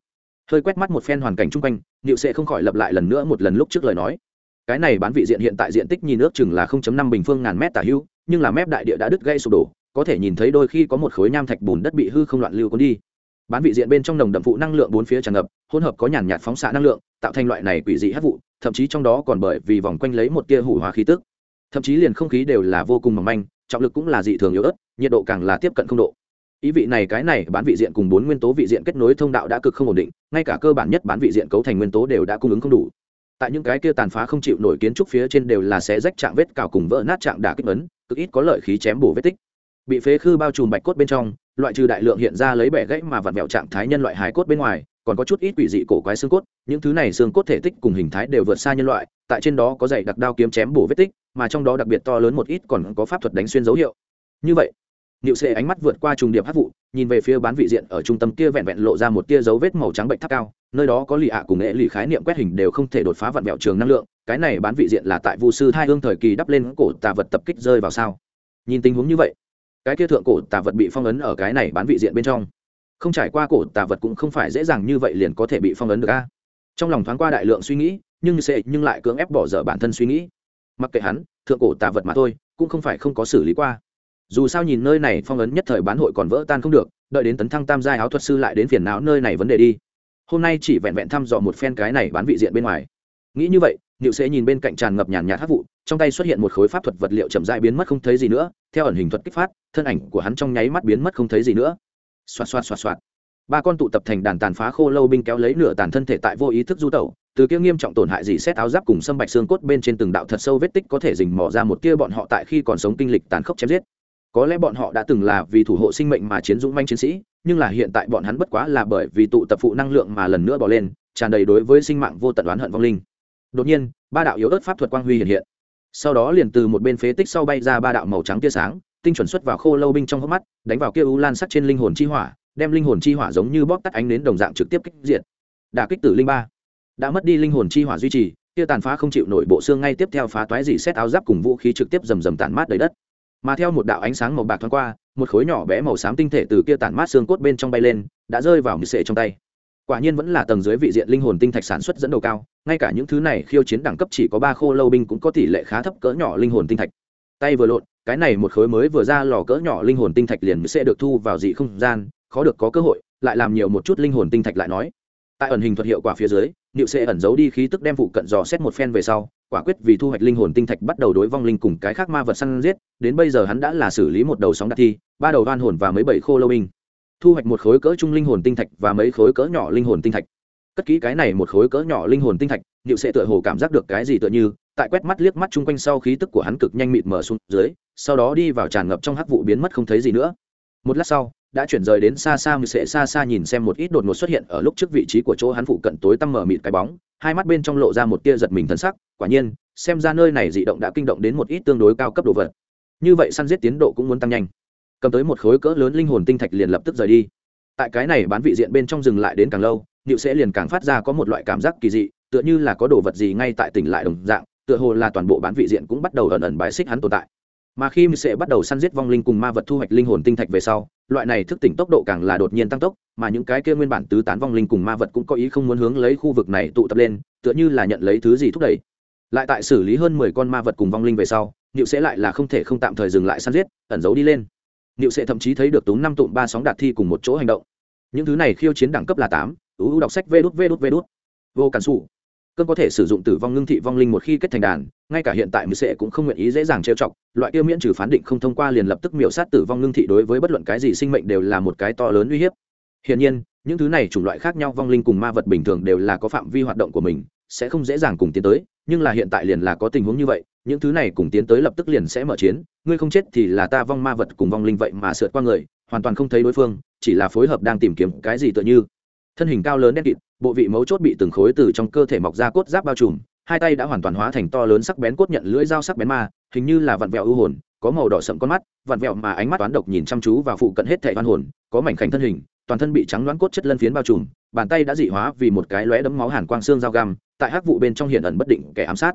Hơi quét mắt một phen hoàn cảnh chung quanh, niệu sẽ không khỏi lặp lại lần nữa một lần lúc trước lời nói. Cái này bán vị diện hiện tại diện tích nhìn ước chừng là 0.5 bình phương ngàn mét tả hưu, nhưng là mép đại địa đã đứt gây sụp đổ, có thể nhìn thấy đôi khi có một khối nham thạch bùn đất bị hư không loạn lưu cuốn đi. Bán vị diện bên trong nồng đậm phụ năng lượng bốn phía tràn ngập, hỗn hợp có nhàn nhạt phóng xạ năng lượng, tạo thành loại này quỷ dị hấp vụ, thậm chí trong đó còn bởi vì vòng quanh lấy một tia hủ hóa khí tức. Thậm chí liền không khí đều là vô cùng mỏng manh trọng lực cũng là dị thường yếu ớt, nhiệt độ càng là tiếp cận không độ. Ý vị này cái này bán vị diện cùng bốn nguyên tố vị diện kết nối thông đạo đã cực không ổn định, ngay cả cơ bản nhất bán vị diện cấu thành nguyên tố đều đã cung ứng không đủ. Tại những cái kia tàn phá không chịu nổi kiến trúc phía trên đều là xé rách trạng vết cào cùng vỡ nát trạng đả kích ấn, cực ít có lợi khí chém bổ vết tích. Bị phế khư bao trùm bạch cốt bên trong, loại trừ đại lượng hiện ra lấy bẻ gãy mà vặn vẹo trạng thái nhân loại hài cốt bên ngoài, còn có chút ít quỷ dị cổ quái xương cốt, những thứ này xương cốt thể tích cùng hình thái đều vượt xa nhân loại, tại trên đó có dày đặc đao kiếm chém bổ vết tích mà trong đó đặc biệt to lớn một ít còn có pháp thuật đánh xuyên dấu hiệu như vậy Niệu Sệ ánh mắt vượt qua trùng điệp hắc vụ, nhìn về phía bán vị diện ở trung tâm kia vẹn vẹn lộ ra một tia dấu vết màu trắng bệnh tháp cao, nơi đó có lì ạ cùng nghệ lì khái niệm quét hình đều không thể đột phá vạn mẹo trường năng lượng, cái này bán vị diện là tại Vu sư Thai Hương thời kỳ đắp lên cổ tà vật tập kích rơi vào sao? Nhìn tình huống như vậy, cái kia thượng cổ tà vật bị phong ấn ở cái này bán vị diện bên trong. Không trải qua cổ tà vật cũng không phải dễ dàng như vậy liền có thể bị phong ấn được a. Trong lòng thoáng qua đại lượng suy nghĩ, nhưng sẽ nhưng lại cưỡng ép bỏ dở bản thân suy nghĩ. Mặc kệ hắn, thượng cổ tà vật mà thôi, cũng không phải không có xử lý qua. Dù sao nhìn nơi này phong ấn nhất thời bán hội còn vỡ tan không được đợi đến tấn thăng tam giai áo thuật sư lại đến phiền não nơi này vấn đề đi. Hôm nay chỉ vẹn vẹn thăm dò một phen cái này bán vị diện bên ngoài. Nghĩ như vậy niệu sẽ nhìn bên cạnh tràn ngập nhàn nhạt hát vụ trong tay xuất hiện một khối pháp thuật vật liệu chậm dại biến mất không thấy gì nữa theo ẩn hình thuật kích phát thân ảnh của hắn trong nháy mắt biến mất không thấy gì nữa. Xoạt xoạt xoạt xoạt. Ba con tụ tập thành đàn tàn phá khô lâu binh kéo lấy nửa tàn thân thể tại vô ý thức du tẩu từ kia nghiêm trọng tổn hại gì xét áo giáp cùng sâm bạch xương cốt bên trên từng đạo thật sâu vết tích có thể dình mò ra một kia bọn họ tại khi còn sống kinh lịch tàn khốc chém giết. Có lẽ bọn họ đã từng là vì thủ hộ sinh mệnh mà chiến dũng manh chiến sĩ, nhưng là hiện tại bọn hắn bất quá là bởi vì tụ tập phụ năng lượng mà lần nữa bỏ lên, tràn đầy đối với sinh mạng vô tận oán hận vong linh. Đột nhiên, ba đạo yếu ớt pháp thuật quang huy hiện hiện. Sau đó liền từ một bên phế tích sau bay ra ba đạo màu trắng tia sáng, tinh chuẩn xuất vào khô lâu binh trong hốc mắt, đánh vào kia u lan sắc trên linh hồn chi hỏa, đem linh hồn chi hỏa giống như bóp tắt ánh đến đồng dạng trực tiếp kích diệt. Đả kích tử linh ba đã mất đi linh hồn chi hỏa duy trì, kia tàn phá không chịu nổi bộ xương ngay tiếp theo phá toái dị xét áo giáp cùng vũ khí trực tiếp rầm rầm tàn mát đầy đất. Mà theo một đạo ánh sáng màu bạc thoáng qua, một khối nhỏ bé màu xám tinh thể từ kia tản mát xương cốt bên trong bay lên, đã rơi vào mười sệ trong tay. Quả nhiên vẫn là tầng dưới vị diện linh hồn tinh thạch sản xuất dẫn đầu cao, ngay cả những thứ này khiêu chiến đẳng cấp chỉ có ba khô lâu binh cũng có tỷ lệ khá thấp cỡ nhỏ linh hồn tinh thạch. Tay vừa lộn, cái này một khối mới vừa ra lò cỡ nhỏ linh hồn tinh thạch liền sẽ được thu vào dị không gian, khó được có cơ hội, lại làm nhiều một chút linh hồn tinh thạch lại nói. Tại ẩn hình thuật hiệu quả phía dưới niệu sẽ ẩn giấu đi khí tức đem phụ cận dò xét một phen về sau, quả quyết vì thu hoạch linh hồn tinh thạch bắt đầu đối vong linh cùng cái khác ma vật săn giết, đến bây giờ hắn đã là xử lý một đầu sóng đặc thi, ba đầu đoan hồn và mấy bảy khô lâu binh. Thu hoạch một khối cỡ trung linh hồn tinh thạch và mấy khối cỡ nhỏ linh hồn tinh thạch. Cất kỹ cái này một khối cỡ nhỏ linh hồn tinh thạch, niệu sẽ tựa hồ cảm giác được cái gì tựa như, tại quét mắt liếc mắt chung quanh sau khí tức của hắn cực nhanh mịt mở xuống dưới, sau đó đi vào tràn ngập trong hắc vụ biến mất không thấy gì nữa. Một lát sau đã chuyển rời đến xa xa mười sệ xa xa nhìn xem một ít đột ngột xuất hiện ở lúc trước vị trí của chỗ hắn phụ cận tối tăm mở mịt cái bóng. Hai mắt bên trong lộ ra một tia giật mình thân sắc, quả nhiên, xem ra nơi này dị động đã kinh động đến một ít tương đối cao cấp đồ vật. Như vậy săn giết tiến độ cũng muốn tăng nhanh. Cầm tới một khối cỡ lớn linh hồn tinh thạch liền lập tức rời đi. Tại cái này bán vị diện bên trong dừng lại đến càng lâu nịu sẽ liền càng phát ra có một loại cảm giác kỳ dị, tựa như là có đồ vật gì ngay tại tỉnh lại đồng dạng, tựa hồ là toàn bộ bán vị diện cũng bắt đầu ẩn ẩn bài xích hắn tồn tại mà khi sẽ bắt đầu săn giết vong linh cùng ma vật thu hoạch linh hồn tinh thạch về sau, loại này thức tỉnh tốc độ càng là đột nhiên tăng tốc, mà những cái kia nguyên bản tứ tán vong linh cùng ma vật cũng có ý không muốn hướng lấy khu vực này tụ tập lên, tựa như là nhận lấy thứ gì thúc đẩy. Lại tại xử lý hơn mười con ma vật cùng vong linh về sau nịu sẽ lại là không thể không tạm thời dừng lại săn giết, ẩn giấu đi lên. Nịu sẽ thậm chí thấy được túng năm tụm ba sóng đạt thi cùng một chỗ hành động. Những thứ này khiêu chiến đẳng cấp là tám ưu đọc sách vê đút vê đút vê đút. Vô cản xù cơn có thể sử dụng tử vong ngưng thị vong linh một khi kết thành đàn, ngay cả hiện tại mười sệ cũng không nguyện ý dễ dàng trêu chọc, loại kia miễn trừ phán định không thông qua liền lập tức miểu sát tử vong ngưng thị đối với bất luận cái gì sinh mệnh đều là một cái to lớn uy hiếp. Hiển nhiên, những thứ này chủng loại khác nhau vong linh cùng ma vật bình thường đều là có phạm vi hoạt động của mình, sẽ không dễ dàng cùng tiến tới, nhưng là hiện tại liền là có tình huống như vậy, những thứ này cùng tiến tới lập tức liền sẽ mở chiến, ngươi không chết thì là ta vong ma vật cùng vong linh vậy mà sượt qua người, hoàn toàn không thấy đối phương, chỉ là phối hợp đang tìm kiếm cái gì tựa như thân hình cao lớn đen kịt, bộ vị mấu chốt bị từng khối từ trong cơ thể mọc ra cốt giáp bao trùm, hai tay đã hoàn toàn hóa thành to lớn sắc bén cốt nhận lưỡi dao sắc bén ma, hình như là vặn vẹo ưu hồn, có màu đỏ sậm con mắt, vặn vẹo mà ánh mắt toán độc nhìn chăm chú vào phụ cận hết thảy văn hồn, có mảnh khảnh thân hình, toàn thân bị trắng đoán cốt chất lân phiến bao trùm, bàn tay đã dị hóa vì một cái lóe đấm máu hàn quang xương dao găm, tại hắc vụ bên trong hiện ẩn bất định kẻ ám sát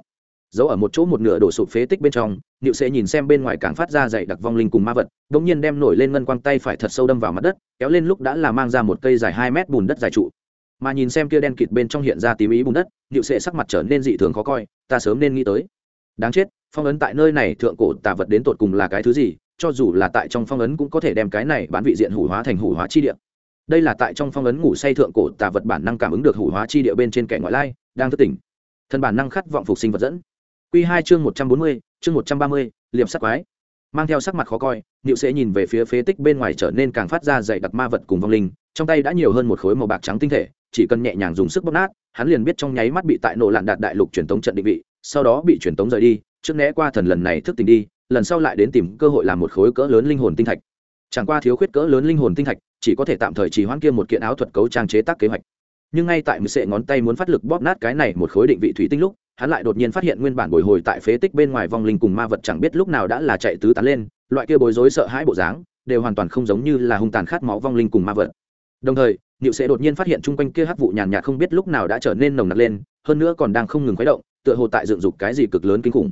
giấu ở một chỗ một nửa đổ sụp phế tích bên trong nịu sẽ nhìn xem bên ngoài càng phát ra dày đặc vong linh cùng ma vật đ ỗ n g nhiên đem nổi lên ngân quang tay phải thật sâu đâm vào mặt đất, kéo lên lúc đã là mang ra một cây dài hai mét bùn đất dài trụ. Mà nhìn xem kia đen kịt bên trong hiện ra tím ý bùn đất nịu sẽ sắc mặt trở nên dị thường khó coi, ta sớm nên nghĩ tới. Đáng chết, phong ấn tại nơi này thượng cổ tà vật đến tột cùng là cái thứ gì, cho dù là tại trong phong ấn cũng có thể đem cái này bán vị diện hủ hóa thành hủ hóa chi địa. Đây là tại trong phong ấn ngủ say thượng cổ tà vật bản năng cảm ứng được hủ hóa chi địa bên trên kẻ ngoại lai, đang thức tỉnh. Thân bản năng khát vọng phục sinh vật dẫn. Quy 2 chương 140, chương 130, liệp sắc quái. Mang theo sắc mặt khó coi, Niệu sẽ nhìn về phía phế tích bên ngoài trở nên càng phát ra dày đặc ma vật cùng vong linh, trong tay đã nhiều hơn một khối màu bạc trắng tinh thể, chỉ cần nhẹ nhàng dùng sức bóp nát, hắn liền biết trong nháy mắt bị tại nổ lạn đạt đại lục truyền tống trận định vị, sau đó bị truyền tống rời đi, trước né qua thần lần này thức tỉnh đi, lần sau lại đến tìm cơ hội làm một khối cỡ lớn linh hồn tinh thạch. Chẳng qua thiếu khuyết cỡ lớn linh hồn tinh thạch, chỉ có thể tạm thời trì hoãn kia một kiện áo thuật cấu trang chế tác kế hoạch. Nhưng ngay tại mười sệ ngón tay muốn phát lực bóp nát cái này một khối định vị thủy tinh lúc, hắn lại đột nhiên phát hiện nguyên bản bồi hồi tại phế tích bên ngoài vong linh cùng ma vật chẳng biết lúc nào đã là chạy tứ tán lên, loại kia bối rối sợ hãi bộ dáng đều hoàn toàn không giống như là hung tàn khát máu vong linh cùng ma vật. Đồng thời, niệu sẽ đột nhiên phát hiện chung quanh kia hắc vụ nhàn nhạt không biết lúc nào đã trở nên nồng nặc lên, hơn nữa còn đang không ngừng khuấy động, tựa hồ tại dựng dục cái gì cực lớn kinh khủng.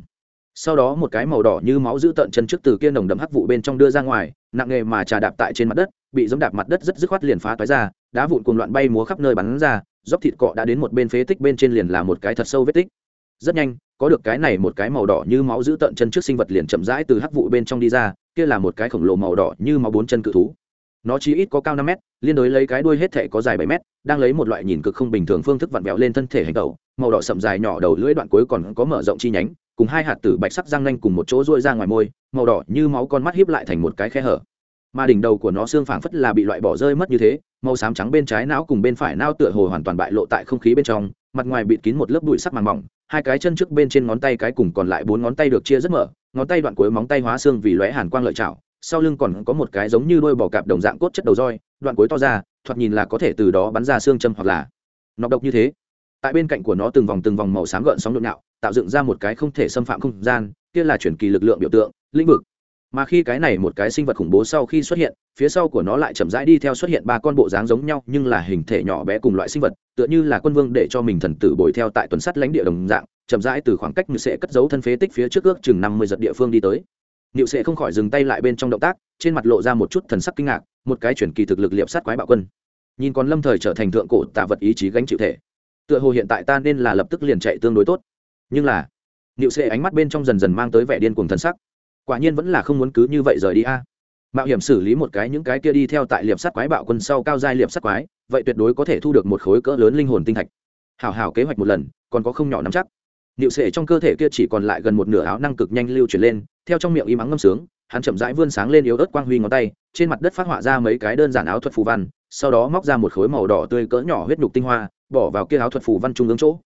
Sau đó một cái màu đỏ như máu giữ tận chân trước từ kia nồng đậm hắc vụ bên trong đưa ra ngoài, nặng nghề mà trà đạp tại trên mặt đất, bị giống đạp mặt đất rất dứt khoát liền phá toái ra, đá vụn cuồng loạn bay múa khắp nơi bắn ra, dốc thịt cọ đã đến một bên phế tích bên trên liền là một cái thật sâu vết tích rất nhanh, có được cái này một cái màu đỏ như máu giữ tận chân trước sinh vật liền chậm rãi từ hắc vụ bên trong đi ra, kia là một cái khổng lồ màu đỏ như máu bốn chân cự thú. Nó chỉ ít có cao năm mét, liên đối lấy cái đuôi hết thể có dài bảy mét, đang lấy một loại nhìn cực không bình thường phương thức vặn vẹo lên thân thể hành tẩu, màu đỏ sậm dài nhỏ đầu lưỡi đoạn cuối còn có mở rộng chi nhánh, cùng hai hạt tử bạch sắc răng nanh cùng một chỗ rôi ra ngoài môi, màu đỏ như máu con mắt hiếp lại thành một cái khe hở. Mà đỉnh đầu của nó xương phảng phất là bị loại bỏ rơi mất như thế, màu xám trắng bên trái não cùng bên phải não tựa hồ hoàn toàn bại lộ tại không khí bên trong, mặt ngoài bịt kín một lớp bụi sắc màng mỏng hai cái chân trước bên trên ngón tay cái cùng còn lại bốn ngón tay được chia rất mở, ngón tay đoạn cuối móng tay hóa xương vì lóe hàn quang lợi chảo sau lưng còn có một cái giống như đôi bò cạp đồng dạng cốt chất đầu roi, đoạn cuối to ra, thoạt nhìn là có thể từ đó bắn ra xương châm hoặc là nọc độc như thế. Tại bên cạnh của nó từng vòng từng vòng màu xám gợn sóng nhộn nhạo, tạo dựng ra một cái không thể xâm phạm không gian, kia là chuyển kỳ lực lượng biểu tượng, lĩnh vực mà khi cái này một cái sinh vật khủng bố sau khi xuất hiện phía sau của nó lại chậm rãi đi theo xuất hiện ba con bộ dáng giống nhau nhưng là hình thể nhỏ bé cùng loại sinh vật tựa như là quân vương để cho mình thần tử bồi theo tại tuần sắt lãnh địa đồng dạng chậm rãi từ khoảng cách như sẽ cất giấu thân phế tích phía trước ước chừng năm mươi giật địa phương đi tới. Niệu sẽ không khỏi dừng tay lại bên trong động tác, trên mặt lộ ra một chút thần sắc kinh ngạc, một cái chuyển kỳ thực lực liệp sát quái bạo quân. nhìn còn lâm thời trở thành thượng cổ tạ vật ý chí gánh chịu thể tựa hồ hiện tại ta nên là lập tức liền chạy tương đối tốt. Nhưng là niệu xệ ánh mắt bên trong dần dần mang tới vẻ điên cuồng thần sắc quả nhiên vẫn là không muốn cứ như vậy rời đi a. Mạo hiểm xử lý một cái những cái kia đi theo tại liệp sắt quái bạo quân sau cao giai liệp sắt quái, vậy tuyệt đối có thể thu được một khối cỡ lớn linh hồn tinh thạch. Hảo hảo kế hoạch một lần, còn có không nhỏ nắm chắc. Niệu xệ trong cơ thể kia chỉ còn lại gần một nửa áo năng cực nhanh lưu chuyển lên, theo trong miệng im ắng ngâm sướng, hắn chậm rãi vươn sáng lên yếu ớt quang huy ngón tay, trên mặt đất phát họa ra mấy cái đơn giản áo thuật phù văn, sau đó móc ra một khối màu đỏ tươi cỡ nhỏ huyết nhục tinh hoa, bỏ vào kia áo thuật phù văn trung ương chỗ.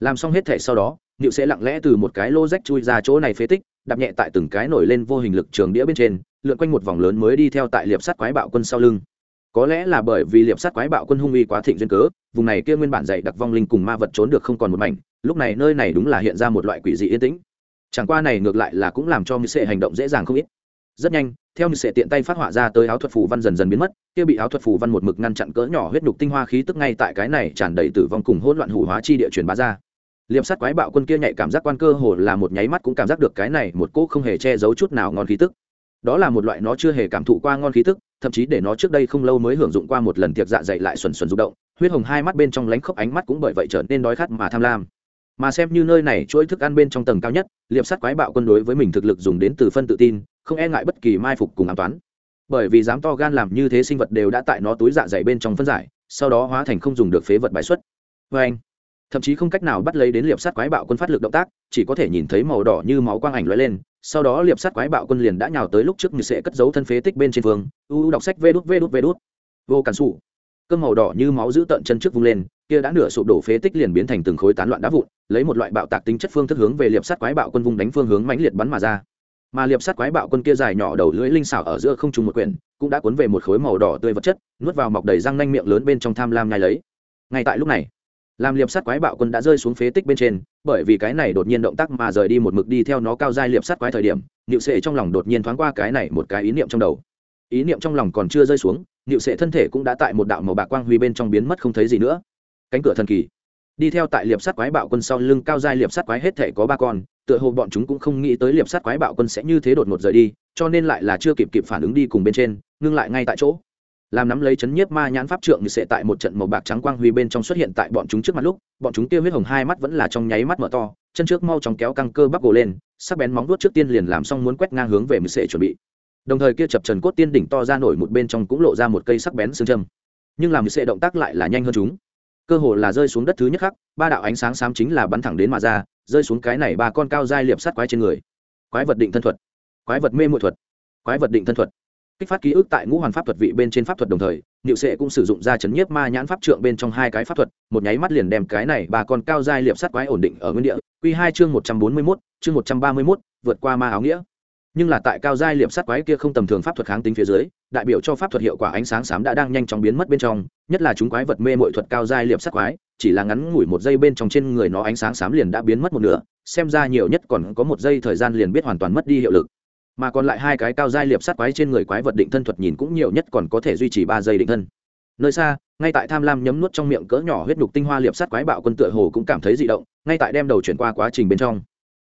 Làm xong hết thể sau đó nịu sẽ lặng lẽ từ một cái lô rách chui ra chỗ này phế tích, đạp nhẹ tại từng cái nổi lên vô hình lực trường đĩa bên trên, lượn quanh một vòng lớn mới đi theo tại liệp sắt quái bạo quân sau lưng. Có lẽ là bởi vì liệp sắt quái bạo quân hung uy quá thịnh duyên cớ, vùng này kia nguyên bản dày đặc vong linh cùng ma vật trốn được không còn một mảnh, lúc này nơi này đúng là hiện ra một loại quỷ dị yên tĩnh. Chẳng qua này ngược lại là cũng làm cho như sệ hành động dễ dàng không ít. Rất nhanh, theo như sệ tiện tay phát họa ra tới áo thuật phù văn dần dần biến mất, kia bị áo thuật phù văn một mực ngăn chặn cỡ nhỏ huyết nhục tinh hoa khí tức ngay tại cái này tràn đầy tử vong cùng hỗn loạn hủ hóa chi địa truyền bá ra liệp sắt quái bạo quân kia nhạy cảm giác quan cơ hồ là một nháy mắt cũng cảm giác được cái này một cỗ không hề che giấu chút nào ngon khí tức. Đó là một loại nó chưa hề cảm thụ qua ngon khí tức, thậm chí để nó trước đây không lâu mới hưởng dụng qua một lần tiệc dạ dày lại xuẩn xuẩn rụng động, huyết hồng hai mắt bên trong lánh khốc ánh mắt cũng bởi vậy trở nên đói khát mà tham lam. Mà xem như nơi này chuỗi thức ăn bên trong tầng cao nhất, liệp sắt quái bạo quân đối với mình thực lực dùng đến từ phân tự tin, không e ngại bất kỳ mai phục cùng an toán bởi vì dám to gan làm như thế sinh vật đều đã tại nó túi dạ dày bên trong phân giải, sau đó hóa thành không dùng được phế vật bài xuất. Vê anh thậm chí không cách nào bắt lấy đến liệp sát quái bạo quân phát lực động tác, chỉ có thể nhìn thấy màu đỏ như máu quang ảnh lóe lên, sau đó liệp sát quái bạo quân liền đã nhào tới lúc trước như sẽ cất giấu thân phế tích bên trên phương u đọc sách vê đút vê đút vê đút. Vô cản sụ cơn màu đỏ như máu giữ tận chân trước vung lên, kia đã nửa sụp đổ phế tích liền biến thành từng khối tán loạn đá vụn, lấy một loại bạo tạc tính chất phương thức hướng về liệp sát quái bạo quân vung đánh phương hướng mãnh liệt bắn mà ra. Mà liệp sát quái bạo quân kia dài nhỏ đầu lưỡi linh xảo ở giữa không trùng một quyển, cũng đã cuốn về một khối màu đỏ tươi vật chất, nuốt vào mọc đầy răng nanh miệng lớn bên trong tham lam nhai lấy. Ngay tại lúc này làm liệp sắt quái bạo quân đã rơi xuống phế tích bên trên, bởi vì cái này đột nhiên động tác mà rời đi một mực đi theo nó cao dai liệp sắt quái thời điểm nịu sệ trong lòng đột nhiên thoáng qua cái này một cái ý niệm trong đầu. Ý niệm trong lòng còn chưa rơi xuống nịu sệ thân thể cũng đã tại một đạo màu bạc quang huy bên trong biến mất không thấy gì nữa. Cánh cửa thần kỳ. Đi theo tại liệp sắt quái bạo quân sau lưng cao giai liệp sắt quái hết thể có ba con, tựa hồ bọn chúng cũng không nghĩ tới liệp sắt quái bạo quân sẽ như thế đột ngột rời đi, cho nên lại là chưa kịp kịp phản ứng đi cùng bên trên, ngưng lại ngay tại chỗ làm nắm lấy chấn nhiếp ma nhãn pháp trượng như sẽ tại một trận màu bạc trắng quang huy bên trong xuất hiện tại bọn chúng trước mặt lúc, bọn chúng kia huyết hồng hai mắt vẫn là trong nháy mắt mở to, chân trước mau chóng kéo căng cơ bắp gồ lên, sắc bén móng vuốt trước tiên liền làm xong muốn quét ngang hướng về mười sệ chuẩn bị. Đồng thời kia chập trần cốt tiên đỉnh to ra nổi một bên trong cũng lộ ra một cây sắc bén xương châm. Nhưng làm mười sệ động tác lại là nhanh hơn chúng. Cơ hồ là rơi xuống đất thứ nhất khắc, ba đạo ánh sáng xám chính là bắn thẳng đến mà ra, rơi xuống cái này ba con cao dai liệp sắt quái trên người. Quái vật định thân thuật. Quái vật mê muội thuật. Quái vật định thân thuật kích phát ký ức tại ngũ hoàn pháp thuật vị bên trên pháp thuật đồng thời, niệu sệ cũng sử dụng ra chấn nhiếp ma nhãn pháp trượng bên trong hai cái pháp thuật, một nháy mắt liền đem cái này ba con cao giai liệp sắt quái ổn định ở nguyên địa. Q hai chương một trăm bốn mươi mốt, chương một trăm ba mươi mốt, vượt qua ma áo nghĩa. Nhưng là tại cao giai liệp sắt quái kia không tầm thường pháp thuật kháng tính phía dưới, đại biểu cho pháp thuật hiệu quả ánh sáng xám đã đang nhanh chóng biến mất bên trong, nhất là chúng quái vật mê mội thuật cao giai liệp sắt quái, chỉ là ngắn ngủi một giây bên trong trên người nó ánh sáng xám liền đã biến mất một nửa, xem ra nhiều nhất còn có một giây thời gian liền biết hoàn toàn mất đi hiệu lực mà còn lại hai cái cao giai liệp sắt quái trên người quái vật định thân thuật nhìn cũng nhiều nhất còn có thể duy trì ba giây định thân nơi xa ngay tại tham lam nhấm nuốt trong miệng cỡ nhỏ huyết nhục tinh hoa liệp sắt quái bạo quân tựa hồ cũng cảm thấy dị động ngay tại đem đầu chuyển qua quá trình bên trong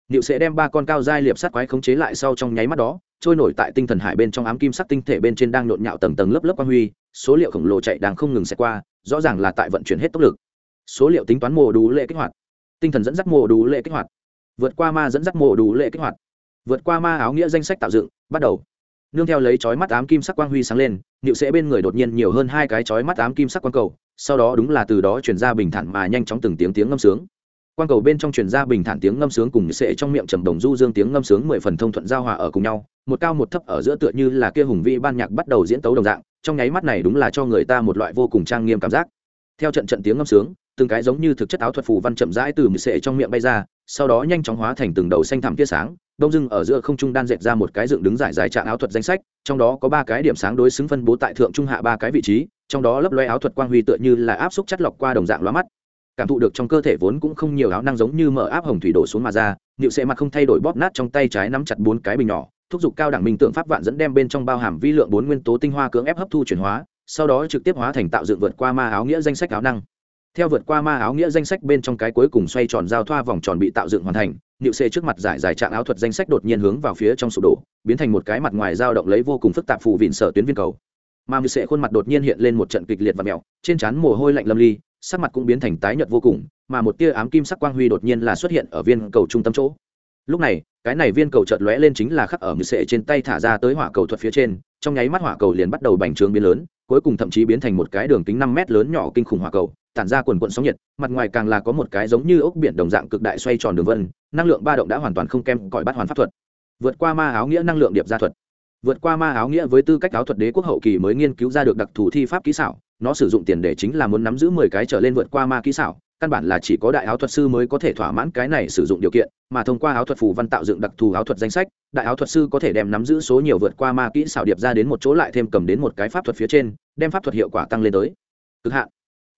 liệu sẽ đem ba con cao giai liệp sắt quái khống chế lại sau trong nháy mắt đó, trôi nổi tại tinh thần hải bên trong ám kim sắc tinh thể bên trên đang nhộn nhạo tầng tầng lớp lớp quang huy, số liệu khổng lồ chạy đang không ngừng sẽ qua, rõ ràng là tại vận chuyển hết tốc lực. Số liệu tính toán mô đủ lệ kích hoạt. Tinh thần dẫn dắt mô đủ lệ kích hoạt. Vượt qua ma dẫn dắt mô đủ lệ kích hoạt. Vượt qua ma áo nghĩa danh sách tạo dựng, bắt đầu. Nương theo lấy chói mắt ám kim sắc quang huy sáng lên, Niệu sẽ bên người đột nhiên nhiều hơn hai cái chói mắt ám kim sắc quang cầu, sau đó đúng là từ đó truyền ra bình thản mà nhanh chóng từng tiếng tiếng ngâm sướng quan cầu bên trong truyền ra bình thản tiếng ngâm sướng cùng sẽ trong miệng trầm đồng du dương tiếng ngâm sướng mười phần thông thuận giao hòa ở cùng nhau một cao một thấp ở giữa tựa như là kia hùng vi ban nhạc bắt đầu diễn tấu đồng dạng trong nháy mắt này đúng là cho người ta một loại vô cùng trang nghiêm cảm giác theo trận trận tiếng ngâm sướng từng cái giống như thực chất áo thuật phù văn chậm rãi từ mười sệ trong miệng bay ra sau đó nhanh chóng hóa thành từng đầu xanh thẳm tia sáng đông dưng ở giữa không trung đan dệt ra một cái dựng đứng giải giải trạng áo thuật danh sách, trong đó có ba cái điểm sáng đối xứng phân bố tại thượng trung hạ ba cái vị trí, trong đó lấp loe áo thuật quang huy tựa như là áp xúc chất lọc qua đồng dạng loa mắt. Cảm thụ được trong cơ thể vốn cũng không nhiều áo năng giống như mở áp hồng thủy đổ xuống mà ra nịu sẽ mặt không thay đổi bóp nát trong tay trái nắm chặt bốn cái bình nhỏ, thúc giục cao đẳng minh tượng pháp vạn dẫn đem bên trong bao hàm vi lượng bốn nguyên tố tinh hoa cưỡng ép hấp thu chuyển hóa, sau đó trực tiếp hóa thành tạo dựng vượt qua ma áo nghĩa danh sách áo năng. Theo vượt qua ma áo nghĩa danh sách bên trong cái cuối cùng xoay tròn giao thoa vòng tròn bị tạo dựng hoàn thành nịu xê trước mặt giải giải trạng áo thuật danh sách đột nhiên hướng vào phía trong sụp đổ, biến thành một cái mặt ngoài dao động lấy vô cùng phức tạp phù vịn sở tuyến viên cầu. Mà mười xê khuôn mặt đột nhiên hiện lên một trận kịch liệt và mẹo, trên trán mồ hôi lạnh lâm ly, sắc mặt cũng biến thành tái nhợt vô cùng, mà một tia ám kim sắc quang huy đột nhiên là xuất hiện ở viên cầu trung tâm chỗ. Lúc này, cái này viên cầu chợt lóe lên chính là khắc ở mười sệ trên tay thả ra tới hỏa cầu thuật phía trên, trong nháy mắt hỏa cầu liền bắt đầu bành trướng biến lớn, cuối cùng thậm chí biến thành một cái đường kính năm mét lớn nhỏ kinh khủng hỏa cầu, tản ra quần quận sóng nhiệt, mặt ngoài càng là có một cái giống như ốc biển đồng dạng cực đại xoay tròn đường vân năng lượng ba động đã hoàn toàn không kem cỏi bắt hoàn pháp thuật. Vượt qua ma áo nghĩa năng lượng điệp gia thuật. Vượt qua ma áo nghĩa với tư cách áo thuật đế quốc hậu kỳ mới nghiên cứu ra được đặc thù thi pháp kỹ xảo. Nó sử dụng tiền để chính là muốn nắm giữ mười cái trở lên vượt qua ma kỹ xảo. Căn bản là chỉ có đại áo thuật sư mới có thể thỏa mãn cái này sử dụng điều kiện, mà thông qua áo thuật phù văn tạo dựng đặc thù áo thuật danh sách, đại áo thuật sư có thể đem nắm giữ số nhiều vượt qua ma kỹ xảo điệp ra đến một chỗ lại thêm cầm đến một cái pháp thuật phía trên, đem pháp thuật hiệu quả tăng lên tới cực hạn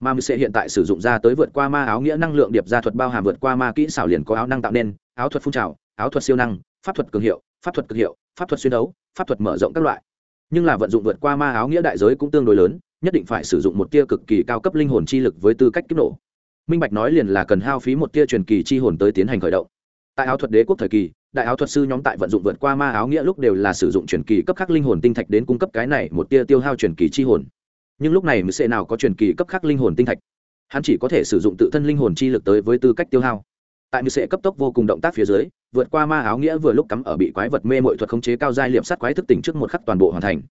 ma mực sẽ hiện tại sử dụng ra tới vượt qua ma áo nghĩa năng lượng điệp ra thuật bao hàm vượt qua ma kỹ xảo liền có áo năng tạo nên, áo thuật phun trào, áo thuật siêu năng, pháp thuật cường hiệu, pháp thuật cực hiệu, pháp thuật xuyên đấu, pháp thuật mở rộng các loại. Nhưng là vận dụng vượt qua ma áo nghĩa đại giới cũng tương đối lớn, nhất định phải sử dụng một tia cực kỳ cao cấp linh hồn chi lực với tư cách kích nổ. Minh bạch nói liền là cần hao phí một tia truyền kỳ chi hồn tới tiến hành khởi động. Tại áo thuật đế quốc thời kỳ, đại áo thuật sư nhóm tại vận dụng vượt qua ma áo nghĩa lúc đều là sử dụng truyền kỳ cấp khác linh hồn tinh thạch đến cung cấp cái này một tia tiêu hao truyền kỳ chi hồn nhưng lúc này mới sẽ nào có truyền kỳ cấp khác linh hồn tinh thạch? Hắn chỉ có thể sử dụng tự thân linh hồn chi lực tới với tư cách tiêu hao. Tại mười sẽ cấp tốc vô cùng động tác phía dưới, vượt qua ma áo nghĩa vừa lúc cắm ở bị quái vật mê mội thuật khống chế cao giai liệm sắt quái thức tỉnh trước một khắc toàn bộ hoàn thành.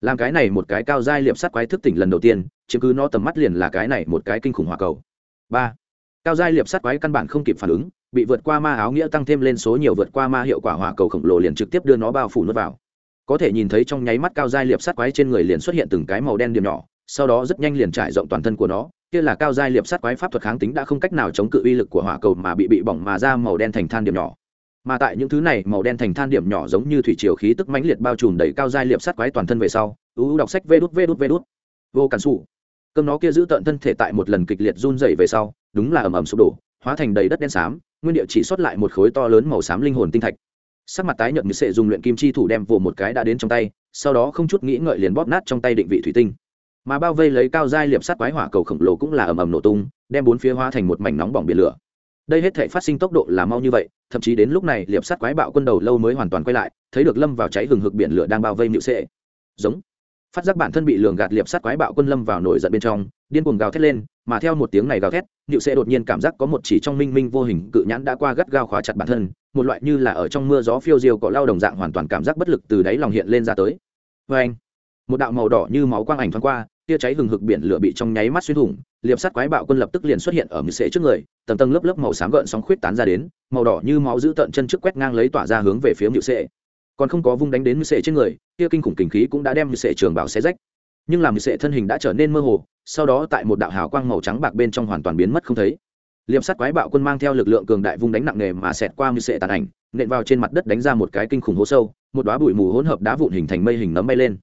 Làm cái này một cái cao giai liệm sắt quái thức tỉnh lần đầu tiên chứ cứ nó tầm mắt liền là cái này một cái kinh khủng hỏa cầu. Ba. Cao giai liệp sắt quái căn bản không kịp phản ứng, bị vượt qua ma áo nghĩa tăng thêm lên số nhiều vượt qua ma hiệu quả hỏa cầu khổng lồ liền trực tiếp đưa nó bao phủ nuốt vào. Có thể nhìn thấy trong nháy mắt cao giai liệp sắt quái trên người liền xuất hiện từng cái màu đen điểm nhỏ sau đó rất nhanh liền trải rộng toàn thân của nó, kia là cao giai liệp sắt quái pháp thuật kháng tính đã không cách nào chống cự uy lực của hỏa cầu mà bị bị bỏng mà ra màu đen thành than điểm nhỏ. Mà tại những thứ này, màu đen thành than điểm nhỏ giống như thủy triều khí tức mãnh liệt bao trùm đầy cao giai liệp sắt quái toàn thân về sau ưu đọc sách vê đút vê đút vê đút. Vô cản xù cơm nó kia giữ tận thân thể tại một lần kịch liệt run dày về sau, đúng là ầm ầm sụp đổ, hóa thành đầy đất đen xám, nguyên địa chỉ xuất lại một khối to lớn màu xám linh hồn tinh thạch. Sắc mặt tái nhợt như sệ dùng luyện kim chi thủ đem vồ một cái đã đến trong tay, sau đó không chút nghĩ ngợi liền bóp nát trong tay định vị thủy tinh mà bao vây lấy cao giai liệp sắt quái hỏa cầu khổng lồ cũng là ầm ầm nổ tung, đem bốn phía hóa thành một mảnh nóng bỏng biển lửa. Đây hết thể phát sinh tốc độ là mau như vậy, thậm chí đến lúc này liệp sắt quái bạo quân đầu lâu mới hoàn toàn quay lại, thấy được lâm vào cháy hừng hực biển lửa đang bao vây nhiễu sệ giống. Phát giác bản thân bị lường gạt liệp sắt quái bạo quân lâm vào nổi giận bên trong, điên cuồng gào thét lên, mà theo một tiếng này gào thét nhiễu sệ đột nhiên cảm giác có một chỉ trong minh minh vô hình cự nhãn đã qua gắt gao khóa chặt bản thân, một loại như là ở trong mưa gió phiêu diêu cọ lao đồng dạng hoàn toàn cảm giác bất lực từ đáy lòng hiện lên ra tới. Vê anh một đạo màu đỏ như máu quang ảnh thoáng qua tia cháy hừng hực biển lửa bị trong nháy mắt xuyên thủng, liệp sắt quái bạo quân lập tức liền xuất hiện ở mười sệ trước người, tầng tầng lớp lớp màu xám gợn sóng khuyết tán ra đến, màu đỏ như máu giữ tận chân trước quét ngang lấy tỏa ra hướng về phía mười sệ. Còn không có vung đánh đến mười sệ trên người, tia kinh khủng kinh khí cũng đã đem mười sệ trường bảo xé rách. Nhưng làm sệ thân hình đã trở nên mơ hồ, sau đó tại một đạo hào quang màu trắng bạc bên trong hoàn toàn biến mất không thấy. Liệp sắt quái bạo quân mang theo lực lượng cường đại vung đánh nặng nề mà xẹt qua mười sệ tàn ảnh, nện vào trên mặt đất đánh ra một cái kinh khủng hố sâu, một đóa bụi mù hỗn hợp đá vụn hình thành mây hình nấm bay lên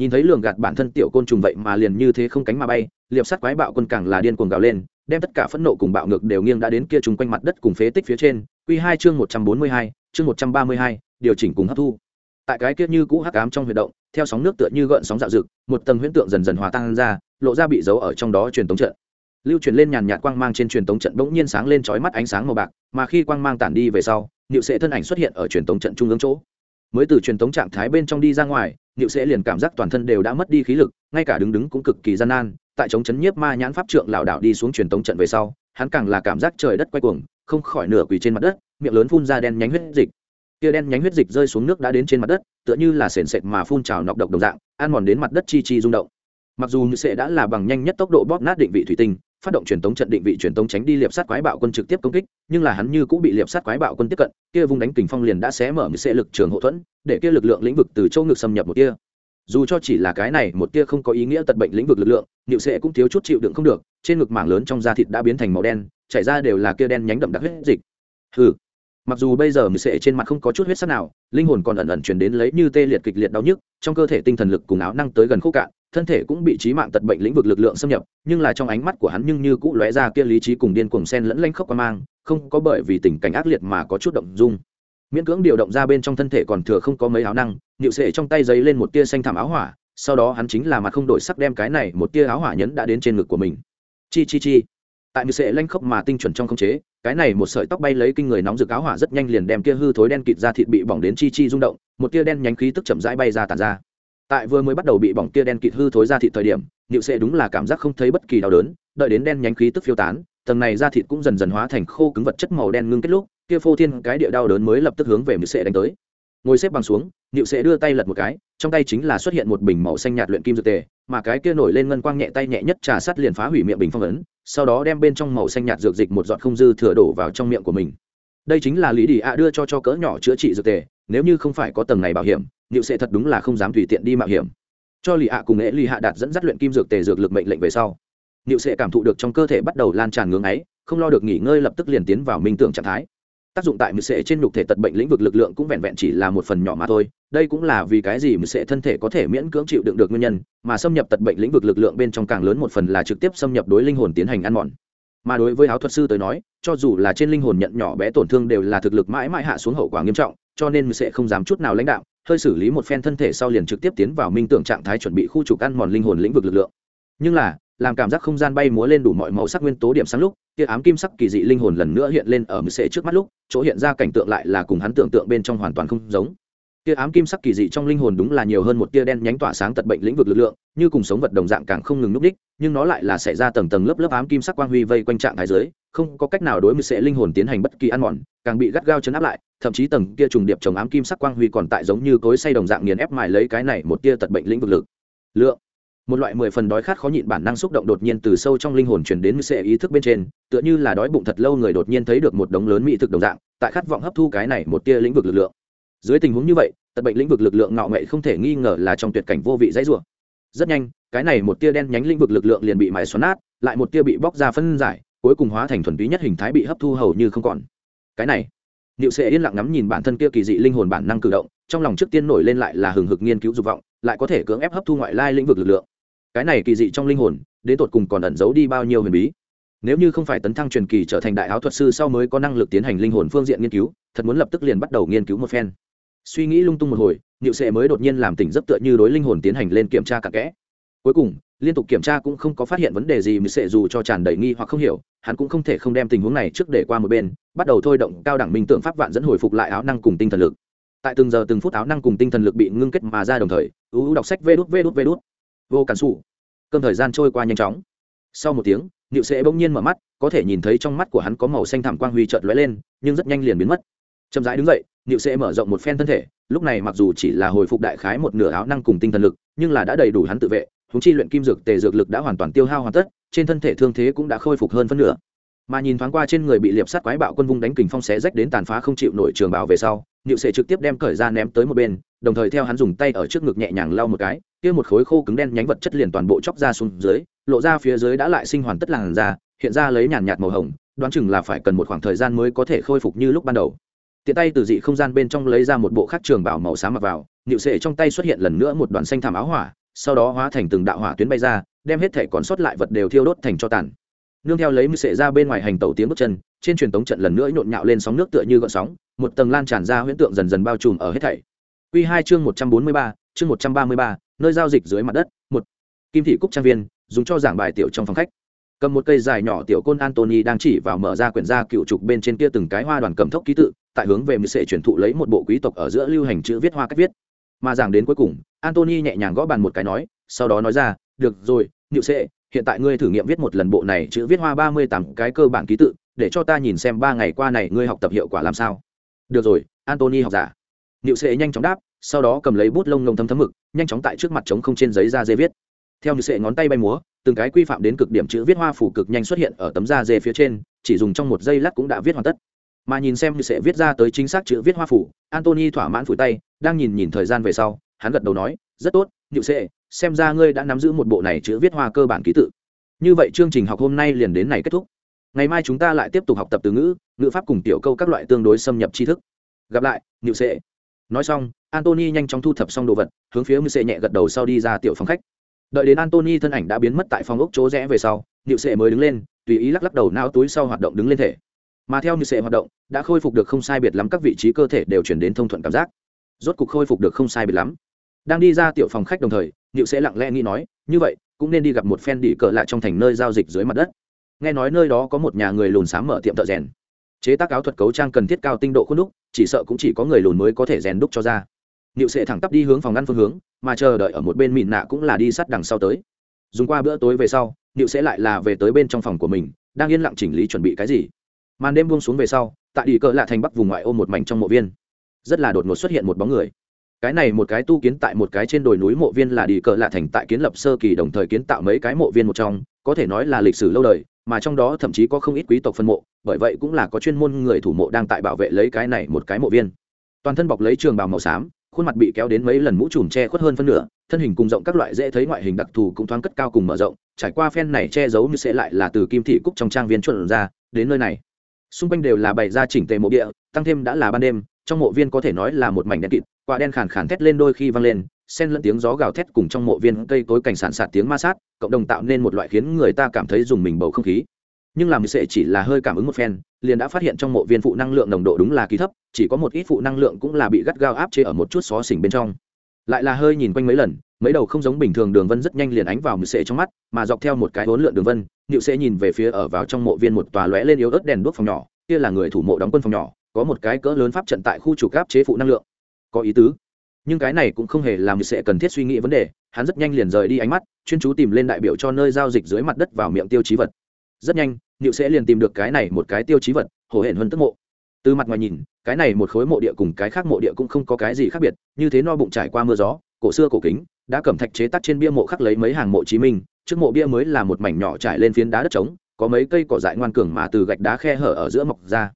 nhìn thấy lường gạt bản thân tiểu côn trùng vậy mà liền như thế không cánh mà bay, liệp sắt quái bạo quân càng là điên cuồng gào lên, đem tất cả phẫn nộ cùng bạo ngược đều nghiêng đã đến kia chung quanh mặt đất cùng phế tích phía trên. Quy hai chương một trăm bốn mươi hai, chương một trăm ba mươi hai, điều chỉnh cùng hấp thu. Tại cái kia như cũ hắc ám trong huy động, theo sóng nước tựa như gợn sóng dạo dực một tầng huyễn tượng dần dần hòa tan ra, lộ ra bị giấu ở trong đó truyền tống trận. Lưu truyền lên nhàn nhạt quang mang trên truyền tống trận bỗng nhiên sáng lên chói mắt ánh sáng màu bạc, mà khi quang mang tản đi về sau, niệu sệ thân ảnh xuất hiện ở truyền tống trận trung ương chỗ mới từ truyền thống trạng thái bên trong đi ra ngoài, niệu sẽ liền cảm giác toàn thân đều đã mất đi khí lực, ngay cả đứng đứng cũng cực kỳ gian nan. Tại chống chấn nhiếp ma nhãn pháp trượng lảo đảo đi xuống truyền thống trận về sau, hắn càng là cảm giác trời đất quay cuồng, không khỏi nửa quỳ trên mặt đất, miệng lớn phun ra đen nhánh huyết dịch. Kia đen nhánh huyết dịch rơi xuống nước đã đến trên mặt đất, tựa như là sền sệt mà phun trào nọc độc đồng dạng, ăn mòn đến mặt đất chi chi rung động. Mặc dù như sẽ đã là bằng nhanh nhất tốc độ bóp nát định vị thủy tinh phát động truyền tống trận định vị truyền tống tránh đi liệp sát quái bạo quân trực tiếp công kích, nhưng là hắn như cũng bị liệp sát quái bạo quân tiếp cận, kia vùng đánh kình phong liền đã xé mở như sẽ lực trường hộ thuẫn, để kia lực lượng lĩnh vực từ châu ngực xâm nhập một kia dù cho chỉ là cái này, một tia không có ý nghĩa tật bệnh lĩnh vực lực lượng, Niệu sệ cũng thiếu chút chịu đựng không được, trên ngực mảng lớn trong da thịt đã biến thành màu đen, chảy ra đều là kia đen nhánh đậm đặc huyết dịch. Hừ mặc dù bây giờ mười sệ trên mặt không có chút huyết sắc nào, linh hồn còn ẩn ẩn chuyển đến lấy như tê liệt kịch liệt đau nhức, trong cơ thể tinh thần lực cùng áo năng tới gần khô cạn, thân thể cũng bị trí mạng tật bệnh lĩnh vực lực lượng xâm nhập, nhưng là trong ánh mắt của hắn nhưng như cũ lóe ra kia lý trí cùng điên cuồng sen lẫn lanh khốc qua mang, không có bởi vì tình cảnh ác liệt mà có chút động dung. Miễn cưỡng điều động ra bên trong thân thể còn thừa không có mấy áo năng nhựu sệ trong tay giấy lên một tia xanh thảm áo hỏa, sau đó hắn chính là mặt không đổi sắc đem cái này một tia áo hỏa nhấn đã đến trên ngực của mình. Chi chi chi tại nhịu sệ lanh khốc mà tinh chuẩn trong không chế, cái này một sợi tóc bay lấy kinh người nóng rực áo hỏa rất nhanh liền đem kia hư thối đen kịt ra thịt bị bỏng đến chi chi rung động, một tia đen nhánh khí tức chậm rãi bay ra tàn ra. Tại vừa mới bắt đầu bị bỏng kia đen kịt hư thối ra thịt thời điểm nịu sệ đúng là cảm giác không thấy bất kỳ đau đớn, đợi đến đen nhánh khí tức phiêu tán, tầng này ra thịt cũng dần dần hóa thành khô cứng vật chất màu đen ngưng kết lúc, kia phô thiên cái địa đau đớn mới lập tức hướng về nịu sệ đánh tới. Ngồi xếp bằng xuống Niệu sệ đưa tay lật một cái, trong tay chính là xuất hiện một bình màu xanh nhạt luyện kim dược tề, mà cái kia nổi lên ngân quang nhẹ tay nhẹ nhất trà sắt liền phá hủy miệng bình phong ấn, sau đó đem bên trong màu xanh nhạt dược dịch một giọt không dư thừa đổ vào trong miệng của mình. Đây chính là lý Đỉ ạ đưa cho cho cỡ nhỏ chữa trị dược tề, nếu như không phải có tầng này bảo hiểm, Niệu sệ thật đúng là không dám tùy tiện đi mạo hiểm. Cho lì ạ cùng nghệ lì hạ đạt dẫn dắt luyện kim dược tề dược lực mệnh lệnh về sau, Niệu sệ cảm thụ được trong cơ thể bắt đầu lan tràn ngưỡng ấy, không lo được nghỉ ngơi lập tức liền tiến vào minh tưởng trạng thái tác dụng tại mười sệ trên nhục thể tật bệnh lĩnh vực lực lượng cũng vẹn vẹn chỉ là một phần nhỏ mà thôi, đây cũng là vì cái gì mười sệ thân thể có thể miễn cưỡng chịu đựng được nguyên nhân, mà xâm nhập tật bệnh lĩnh vực lực lượng bên trong càng lớn một phần là trực tiếp xâm nhập đối linh hồn tiến hành ăn mòn. Mà đối với áo thuật sư tới nói, cho dù là trên linh hồn nhận nhỏ bé tổn thương đều là thực lực mãi mãi hạ xuống hậu quả nghiêm trọng, cho nên mười sệ không dám chút nào lãnh đạo, hơi xử lý một phen thân thể sau liền trực tiếp tiến vào minh tưởng trạng thái chuẩn bị khu trục ăn mòn linh hồn lĩnh vực lực lượng. Nhưng là làm cảm giác không gian bay múa lên đủ mọi màu sắc nguyên tố điểm sáng lúc, tia ám kim sắc kỳ dị linh hồn lần nữa hiện lên ở mười sệ trước mắt lúc, chỗ hiện ra cảnh tượng lại là cùng hắn tưởng tượng bên trong hoàn toàn không giống. Tia ám kim sắc kỳ dị trong linh hồn đúng là nhiều hơn một tia đen nhánh tỏa sáng tật bệnh lĩnh vực lực lượng, như cùng sống vật đồng dạng càng không ngừng núp đích, nhưng nó lại là xảy ra tầng tầng lớp lớp ám kim sắc quang huy vây quanh trạng thái giới không có cách nào đối với sẽ linh hồn tiến hành bất kỳ ăn mòn, càng bị gắt gao chấn áp lại, thậm chí tầng kia trùng điệp trồng ám kim sắc quang huy còn tại giống như cối say đồng dạng nghiền ép mài lấy cái này một tia tật bệnh lĩnh vực lực lượng một loại mười phần đói khát khó nhịn bản năng xúc động đột nhiên từ sâu trong linh hồn truyền đến như sẽ ý thức bên trên tựa như là đói bụng thật lâu người đột nhiên thấy được một đống lớn mỹ thực đồng dạng tại khát vọng hấp thu cái này một tia lĩnh vực lực lượng. Dưới tình huống như vậy tật bệnh lĩnh vực lực lượng ngạo nghệ không thể nghi ngờ là trong tuyệt cảnh vô vị dãy rủa. Rất nhanh cái này một tia đen nhánh lĩnh vực lực lượng liền bị mài xoắn nát lại một tia bị bóc ra phân giải cuối cùng hóa thành thuần túy nhất hình thái bị hấp thu hầu như không còn. Cái này Niệu Sệ yên lặng ngắm nhìn bản thân kia kỳ dị linh hồn bản năng cử động, trong lòng trước tiên nổi lên lại là hừng hực nghiên cứu dục vọng, lại có thể cưỡng ép hấp thu ngoại lai lĩnh vực lực lượng. Cái này kỳ dị trong linh hồn, đến tột cùng còn ẩn giấu đi bao nhiêu huyền bí. Nếu như không phải tấn thăng truyền kỳ trở thành đại áo thuật sư sau mới có năng lực tiến hành linh hồn phương diện nghiên cứu, thật muốn lập tức liền bắt đầu nghiên cứu một phen. Suy nghĩ lung tung một hồi, Niệu Sệ mới đột nhiên làm tỉnh giấc tựa như đối linh hồn tiến hành lên kiểm tra cặn kẽ. Cuối cùng, liên tục kiểm tra cũng không có phát hiện vấn đề gì mới sẽ dù cho tràn đầy nghi hoặc không hiểu hắn cũng không thể không đem tình huống này trước để qua một bên bắt đầu thôi động cao đẳng minh tượng pháp vạn dẫn hồi phục lại áo năng cùng tinh thần lực tại từng giờ từng phút áo năng cùng tinh thần lực bị ngưng kết mà ra đồng thời ưu đọc sách vê đút vê đút vê đút vô cản xù. Cơm thời gian trôi qua nhanh chóng. Sau một tiếng nịu sệ bỗng nhiên mở mắt, có thể nhìn thấy trong mắt của hắn có màu xanh thảm quang huy trợt lóe lên, nhưng rất nhanh liền biến mất. Chậm rãi đứng dậy nịu sệ mở rộng một phen thân thể, lúc này mặc dù chỉ là hồi phục đại khái một nửa áo năng cùng tinh thần lực, nhưng là đã đầy đủ hắn tự vệ húng chi luyện kim dược tề dược lực đã hoàn toàn tiêu hao hoàn tất, trên thân thể thương thế cũng đã khôi phục hơn phân nửa mà nhìn thoáng qua trên người bị liệp sát quái bạo quân vung đánh kình phong xé rách đến tàn phá không chịu nổi trường bảo về sau nhịu sệ trực tiếp đem cởi ra ném tới một bên, đồng thời theo hắn dùng tay ở trước ngực nhẹ nhàng lau một cái, kia một khối khô cứng đen nhánh vật chất liền toàn bộ chóc ra xuống dưới, lộ ra phía dưới đã lại sinh hoàn tất làn ra hiện ra lấy nhàn nhạt màu hồng, đoán chừng là phải cần một khoảng thời gian mới có thể khôi phục như lúc ban đầu. Tiện tay từ dị không gian bên trong lấy ra một bộ khắc trường bảo màu xám mặc vào nhịu sệ trong tay xuất hiện lần nữa một đoàn xanh thảm áo hỏa, sau đó hóa thành từng đạo hỏa tuyến bay ra, đem hết thể còn sót lại vật đều thiêu đốt thành cho tàn nương theo lấy mư sệ ra bên ngoài hành tàu tiếng bước chân, trên truyền tống trận lần nữa nhộn nhạo lên sóng nước tựa như gợn sóng, một tầng lan tràn ra huyễn tượng dần dần bao trùm ở hết thảy. Q hai chương một trăm bốn mươi ba, chương một trăm ba mươi ba, nơi giao dịch dưới mặt đất, một. Kim thị cúc trang viên, dùng cho giảng bài tiểu trong phòng khách. Cầm một cây dài nhỏ tiểu côn antony đang chỉ vào mở ra quyển gia cựu trục bên trên kia từng cái hoa đoàn cầm thốc ký tự, tại hướng về mười sệ truyền thụ lấy một bộ quý tộc ở giữa lưu hành chữ viết hoa cách viết. Mà giảng đến cuối cùng antony nhẹ nhàng gõ bàn một cái nói, sau đó nói ra, được rồi nhự sệ hiện tại ngươi thử nghiệm viết một lần bộ này chữ viết hoa ba mươi tám cái cơ bản ký tự, để cho ta nhìn xem ba ngày qua này ngươi học tập hiệu quả làm sao. Được rồi antony học giả. Niệu sệ nhanh chóng đáp, sau đó cầm lấy bút lông ngông thấm thấm mực, nhanh chóng tại trước mặt trống không trên giấy da dê viết. Theo nhự sệ ngón tay bay múa, từng cái quy phạm đến cực điểm chữ viết hoa phủ cực nhanh xuất hiện ở tấm da dê phía trên, chỉ dùng trong một giây lát cũng đã viết hoàn tất. Mà nhìn xem như sệ viết ra tới chính xác chữ viết hoa phủ antony thỏa mãn phủi tay, đang nhìn nhìn thời gian về sau, hắn gật đầu nói rất tốt nhự sệ, xem ra ngươi đã nắm giữ một bộ này chữ viết hoa cơ bản ký tự. Như vậy chương trình học hôm nay liền đến này kết thúc. Ngày mai chúng ta lại tiếp tục học tập từ ngữ ngữ pháp cùng tiểu câu các loại tương đối xâm nhập tri thức. Gặp lại nhự sệ. Nói xong antony nhanh chóng thu thập xong đồ vật, hướng phía mưu sệ nhẹ gật đầu sau đi ra tiểu phòng khách. Đợi đến antony thân ảnh đã biến mất tại phòng ốc chỗ rẽ về sau nhự sệ mới đứng lên, tùy ý lắc lắc đầu nao túi sau hoạt động đứng lên thể. Mà theo như sệ hoạt động, đã khôi phục được không sai biệt lắm các vị trí cơ thể đều chuyển đến thông thuận cảm giác. Rốt cục khôi phục được không sai biệt lắm đang đi ra tiểu phòng khách đồng thời nhự sẽ lặng lẽ nghĩ nói, như vậy, cũng nên đi gặp một phen đỉ cờ lại trong thành nơi giao dịch dưới mặt đất. Nghe nói nơi đó có một nhà người lùn xám mở tiệm thợ rèn. Chế tác áo thuật cấu trang cần thiết cao tinh độ khuôn đúc, chỉ sợ cũng chỉ có người lùn mới có thể rèn đúc cho ra. Nịu sẽ thẳng tắp đi hướng phòng ngăn phương hướng, mà chờ đợi ở một bên mịn nạ cũng là đi sát đằng sau tới. Dùng qua bữa tối về sau nịu sẽ lại là về tới bên trong phòng của mình, đang yên lặng chỉnh lý chuẩn bị cái gì. Màn đêm buông xuống về sau, tại đỉ cỡ lạ thành bắc vùng ngoại ô một mảnh trong mộ viên. Rất là đột ngột xuất hiện một bóng người cái này một cái tu kiến tại một cái trên đồi núi mộ viên là đi cờ lạ thành tại kiến lập sơ kỳ đồng thời kiến tạo mấy cái mộ viên một trong, có thể nói là lịch sử lâu đời, mà trong đó thậm chí có không ít quý tộc phân mộ, bởi vậy cũng là có chuyên môn người thủ mộ đang tại bảo vệ lấy cái này một cái mộ viên. Toàn thân bọc lấy trường bào màu xám, khuôn mặt bị kéo đến mấy lần mũ trùm che khuất hơn phân nửa, thân hình cùng rộng các loại dễ thấy ngoại hình đặc thù cũng thoáng cất cao cùng mở rộng, trải qua phen này che giấu như sẽ lại là từ kim thị cúc trong trang viên chuẩn ra, đến nơi này. Xung quanh đều là bày ra chỉnh tề mộ địa, tăng thêm đã là ban đêm, trong mộ viên có thể nói là một mảnh đen kịt quả đen khàn khàn thét lên đôi khi vang lên, xen lẫn tiếng gió gào thét cùng trong mộ viên cây cối cảnh sản sạt tiếng ma sát, cộng đồng tạo nên một loại khiến người ta cảm thấy dùng mình bầu không khí. Nhưng làm sẽ chỉ là hơi cảm ứng một phen, liền đã phát hiện trong mộ viên phụ năng lượng nồng độ đúng là kỳ thấp, chỉ có một ít phụ năng lượng cũng là bị gắt gao áp chế ở một chút xó xỉnh bên trong. Lại là hơi nhìn quanh mấy lần, mấy đầu không giống bình thường đường vân rất nhanh liền ánh vào mực sệ trong mắt, mà dọc theo một cái hỗn lượn đường vân nịu sẽ nhìn về phía ở vào trong mộ viên một tòa lóe lên yếu ớt đèn đuốc phòng nhỏ, kia là người thủ mộ đóng quân phòng nhỏ, có một cái cỡ lớn pháp trận tại khu trục áp chế phụ năng lượng có ý tứ. Nhưng cái này cũng không hề làm nịu sẽ cần thiết suy nghĩ vấn đề, hắn rất nhanh liền rời đi ánh mắt, chuyên chú tìm lên đại biểu cho nơi giao dịch dưới mặt đất vào miệng tiêu chí vật. Rất nhanh nịu sẽ liền tìm được cái này một cái tiêu chí vật hổ hển hơn tức mộ. Từ mặt ngoài nhìn, cái này một khối mộ địa cùng cái khác mộ địa cũng không có cái gì khác biệt, như thế no bụng trải qua mưa gió, cổ xưa cổ kính, đã cẩm thạch chế tắt trên bia mộ khắc lấy mấy hàng mộ chí minh, trước mộ bia mới là một mảnh nhỏ trải lên phiến đá đất trống, có mấy cây cỏ dại ngoan cường mà từ gạch đá khe hở ở giữa mọc ra.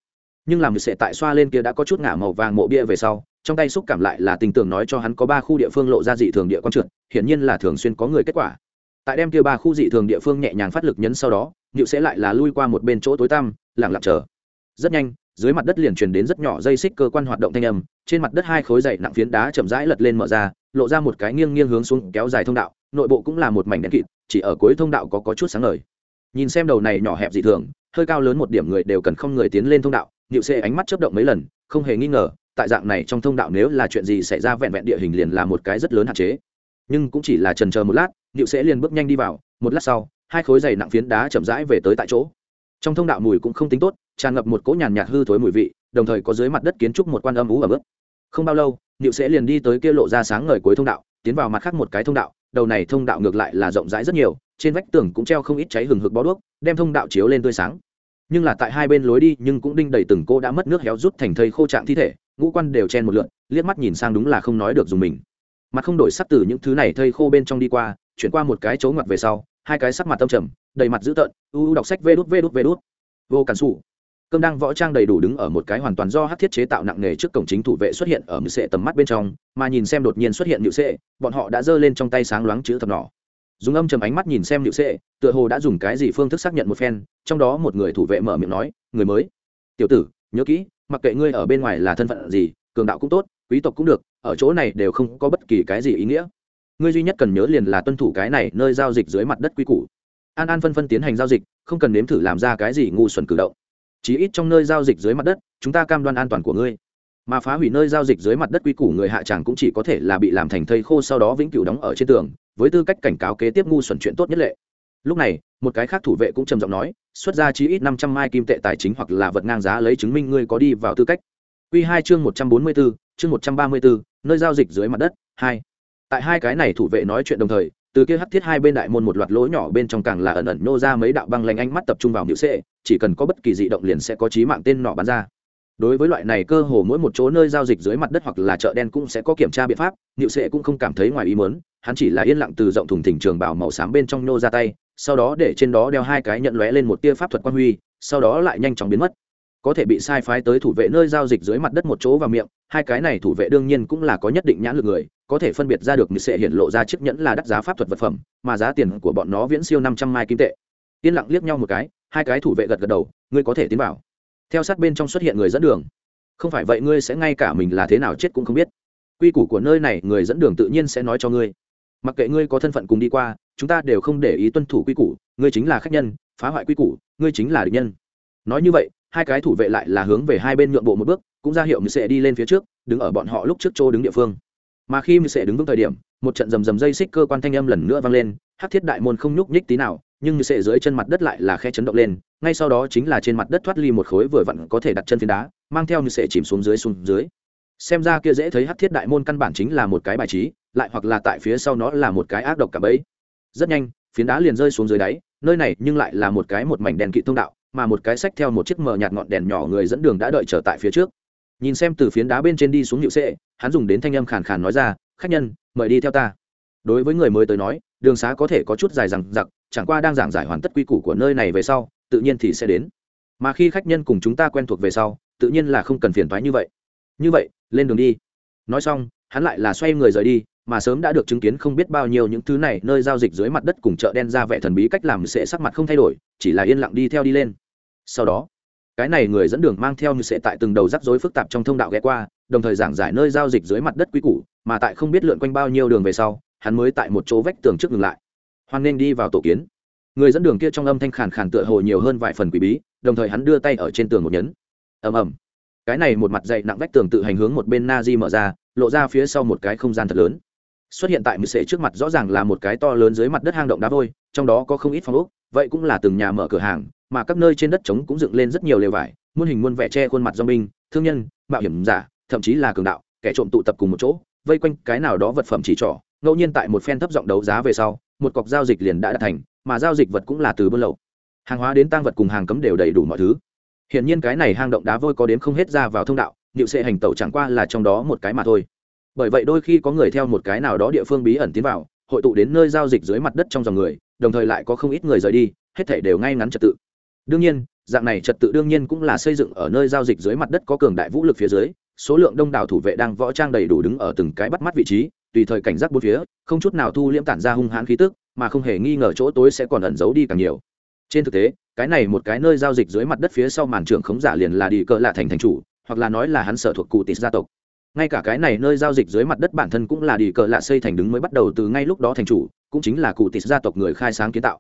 Nhưng làm sẽ tại xoa lên kia đã có chút ngả màu vàng mộ bia về sau trong tay xúc cảm lại là tình tưởng nói cho hắn có ba khu địa phương lộ ra dị thường địa quan trượt, hiển nhiên là thường xuyên có người kết quả. Tại đem kia ba khu dị thường địa phương nhẹ nhàng phát lực nhấn sau đó nhựu sẽ lại là lui qua một bên chỗ tối tăm lẳng lặng chờ. Rất nhanh, dưới mặt đất liền truyền đến rất nhỏ dây xích cơ quan hoạt động thanh âm, trên mặt đất hai khối dày nặng phiến đá chậm rãi lật lên mở ra, lộ ra một cái nghiêng nghiêng hướng xuống kéo dài thông đạo, nội bộ cũng là một mảnh đen kịt, chỉ ở cuối thông đạo có có chút sáng ngời. Nhìn xem đầu này nhỏ hẹp dị thường, hơi cao lớn một điểm người đều cần không người tiến lên thông đạo nhựu sẽ ánh mắt chớp động mấy lần, không hề nghi ngờ tại dạng này trong thông đạo nếu là chuyện gì xảy ra vẹn vẹn địa hình liền là một cái rất lớn hạn chế. Nhưng cũng chỉ là trần chờ một lát nịu sẽ liền bước nhanh đi vào, một lát sau, hai khối dày nặng phiến đá chậm rãi về tới tại chỗ. Trong thông đạo mùi cũng không tính tốt, tràn ngập một cỗ nhàn nhạt hư thối mùi vị, đồng thời có dưới mặt đất kiến trúc một quan âm ú ở bước không bao lâu nịu sẽ liền đi tới kia lộ ra sáng ngời cuối thông đạo, tiến vào mặt khác một cái thông đạo, đầu này thông đạo ngược lại là rộng rãi rất nhiều, trên vách tường cũng treo không ít cháy hừng hực bó đuốc, đem thông đạo chiếu lên tươi sáng. Nhưng là tại hai bên lối đi nhưng cũng đinh đầy từng cô đã mất nước héo rút thành thây khô trạng thi thể ngũ quan đều chen một lượn, liếc mắt nhìn sang đúng là không nói được dùng mình. Mặt không đổi sắc từ những thứ này thây khô bên trong đi qua, chuyển qua một cái chỗ ngoặt về sau, hai cái sắc mặt tâm trầm, đầy mặt dữ tợn, u u đọc sách vê đút vê đút vê đút. Vô cản xù cơm đang võ trang đầy đủ đứng ở một cái hoàn toàn do hát thiết chế tạo nặng nề trước cổng chính thủ vệ xuất hiện ở mười sệ tầm mắt bên trong, mà nhìn xem đột nhiên xuất hiện nhự sệ, bọn họ đã giơ lên trong tay sáng loáng chữ thập nỏ dùng âm chầm ánh mắt nhìn xem nhự sệ, tựa hồ đã dùng cái gì phương thức xác nhận một phen, trong đó một người thủ vệ mở miệng nói, người mới. Tiểu tử, nhớ kỹ mặc kệ ngươi ở bên ngoài là thân phận gì, cường đạo cũng tốt, quý tộc cũng được, ở chỗ này đều không có bất kỳ cái gì ý nghĩa. Ngươi duy nhất cần nhớ liền là tuân thủ cái này nơi giao dịch dưới mặt đất quy củ. An an phân phân tiến hành giao dịch, không cần nếm thử làm ra cái gì ngu xuẩn cử động. Chí ít trong nơi giao dịch dưới mặt đất, chúng ta cam đoan an toàn của ngươi. Mà phá hủy nơi giao dịch dưới mặt đất quy củ người hạ tràng cũng chỉ có thể là bị làm thành thây khô sau đó vĩnh cửu đóng ở trên tường, với tư cách cảnh cáo kế tiếp ngu xuẩn chuyện tốt nhất lệ lúc này, một cái khác thủ vệ cũng trầm giọng nói, xuất ra chí ít năm trăm mai kim tệ tài chính hoặc là vật ngang giá lấy chứng minh ngươi có đi vào tư cách. Quy hai chương một trăm bốn mươi bốn, chương một trăm ba mươi bốn, nơi giao dịch dưới mặt đất, hai. Tại hai cái này thủ vệ nói chuyện đồng thời, từ kia hắt thiết hai bên đại môn một loạt lỗ nhỏ bên trong càng là ẩn ẩn nô ra mấy đạo băng lanh ánh mắt tập trung vào nữ sệ, chỉ cần có bất kỳ dị động liền sẽ có trí mạng tên nọ bắn ra. Đối với loại này cơ hồ mỗi một chỗ nơi giao dịch dưới mặt đất hoặc là chợ đen cũng sẽ có kiểm tra biện pháp nữ sệ cũng không cảm thấy ngoài ý mớn hắn chỉ là yên lặng từ rộng thùng thỉnh trường bảo màu xám bên trong nô ra tay sau đó để trên đó đeo hai cái nhận lóe lên một tia pháp thuật quan huy, sau đó lại nhanh chóng biến mất. Có thể bị sai phái tới thủ vệ nơi giao dịch dưới mặt đất một chỗ vào miệng, hai cái này thủ vệ đương nhiên cũng là có nhất định nhãn lực người, có thể phân biệt ra được như sẽ hiện lộ ra chiếc nhẫn là đắt giá pháp thuật vật phẩm, mà giá tiền của bọn nó viễn siêu năm trăm mai kim tệ. Yên lặng liếc nhau một cái, hai cái thủ vệ gật gật đầu, ngươi có thể tiến vào. Theo sát bên trong xuất hiện người dẫn đường. Không phải vậy ngươi sẽ ngay cả mình là thế nào chết cũng không biết. Quy củ của nơi này, người dẫn đường tự nhiên sẽ nói cho ngươi. Mặc kệ ngươi có thân phận cùng đi qua chúng ta đều không để ý tuân thủ quy củ, ngươi chính là khách nhân, phá hoại quy củ, ngươi chính là địch nhân. Nói như vậy, hai cái thủ vệ lại là hướng về hai bên nhượng bộ một bước, cũng ra hiệu như sẽ đi lên phía trước, đứng ở bọn họ lúc trước chỗ đứng địa phương. Mà khi như sẽ đứng vững thời điểm, một trận rầm rầm dây xích cơ quan thanh âm lần nữa vang lên, hắc thiết đại môn không nhúc nhích tí nào, nhưng như sẽ dưới chân mặt đất lại là khe chấn động lên, ngay sau đó chính là trên mặt đất thoát ly một khối vừa vặn có thể đặt chân phiến đá, mang theo như sẽ chìm xuống dưới xuống dưới. Xem ra kia dễ thấy hắc thiết đại môn căn bản chính là một cái bài trí, lại hoặc là tại phía sau nó là một cái ác độc cả bẫy rất nhanh, phiến đá liền rơi xuống dưới đáy, nơi này nhưng lại là một cái một mảnh đèn kỵ thông đạo, mà một cái sách theo một chiếc mờ nhạt ngọn đèn nhỏ người dẫn đường đã đợi trở tại phía trước. Nhìn xem từ phiến đá bên trên đi xuống hiệu sệ, hắn dùng đến thanh âm khàn khàn nói ra, khách nhân, mời đi theo ta. Đối với người mới tới nói, đường xá có thể có chút dài rằng giặc chẳng qua đang giảng giải hoàn tất quy củ của nơi này về sau, tự nhiên thì sẽ đến. Mà khi khách nhân cùng chúng ta quen thuộc về sau, tự nhiên là không cần phiền thoái như vậy. Như vậy, lên đường đi. Nói xong, hắn lại là xoay người rời đi mà sớm đã được chứng kiến không biết bao nhiêu những thứ này nơi giao dịch dưới mặt đất cùng chợ đen ra vẻ thần bí cách làm sẽ sắc mặt không thay đổi, chỉ là yên lặng đi theo đi lên. Sau đó, cái này người dẫn đường mang theo như sẽ tại từng đầu rắc rối phức tạp trong thông đạo ghé qua, đồng thời giảng giải nơi giao dịch dưới mặt đất quý củ, mà tại không biết lượn quanh bao nhiêu đường về sau, hắn mới tại một chỗ vách tường trước ngừng lại. Hoan nên đi vào tổ kiến. Người dẫn đường kia trong âm thanh khàn khàn tựa hồ nhiều hơn vài phần quý bí, đồng thời hắn đưa tay ở trên tường một nhấn. Ầm ầm. Cái này một mặt dậy nặng vách tường tự hành hướng một bên na di mở ra, lộ ra phía sau một cái không gian thật lớn xuất hiện tại mười sệ trước mặt rõ ràng là một cái to lớn dưới mặt đất hang động đá vôi, trong đó có không ít phòng ốc, vậy cũng là từng nhà mở cửa hàng, mà các nơi trên đất trống cũng dựng lên rất nhiều lều vải, muôn hình muôn vẻ che khuôn mặt do binh, thương nhân, mạo hiểm giả, thậm chí là cường đạo, kẻ trộm tụ tập cùng một chỗ, vây quanh cái nào đó vật phẩm chỉ trỏ, ngẫu nhiên tại một phen thấp giọng đấu giá về sau, một cọc giao dịch liền đã đạt thành, mà giao dịch vật cũng là từ buôn lậu. Hàng hóa đến tăng vật cùng hàng cấm đều đầy đủ mọi thứ. Hiện nhiên cái này hang động đá vôi có đến không hết ra vào thông đạo liệu sệ hành tẩu chẳng qua là trong đó một cái mà thôi bởi vậy đôi khi có người theo một cái nào đó địa phương bí ẩn tiến vào, hội tụ đến nơi giao dịch dưới mặt đất trong dòng người, đồng thời lại có không ít người rời đi, hết thể đều ngay ngắn trật tự. Đương nhiên, dạng này trật tự đương nhiên cũng là xây dựng ở nơi giao dịch dưới mặt đất có cường đại vũ lực phía dưới, số lượng đông đảo thủ vệ đang võ trang đầy đủ đứng ở từng cái bắt mắt vị trí, tùy thời cảnh giác bốn phía, không chút nào thu liễm tản ra hung hãn khí tức, mà không hề nghi ngờ chỗ tối sẽ còn ẩn giấu đi càng nhiều. Trên thực tế, cái này một cái nơi giao dịch dưới mặt đất phía sau màn trưởng khống giả liền là đi cỡ lạ thành thành chủ, hoặc là nói là hắn sở thuộc cụ tịt gia tộc ngay cả cái này nơi giao dịch dưới mặt đất bản thân cũng là đi cờ lạ xây thành đứng mới bắt đầu từ ngay lúc đó thành chủ, cũng chính là cụ tịt gia tộc người khai sáng kiến tạo.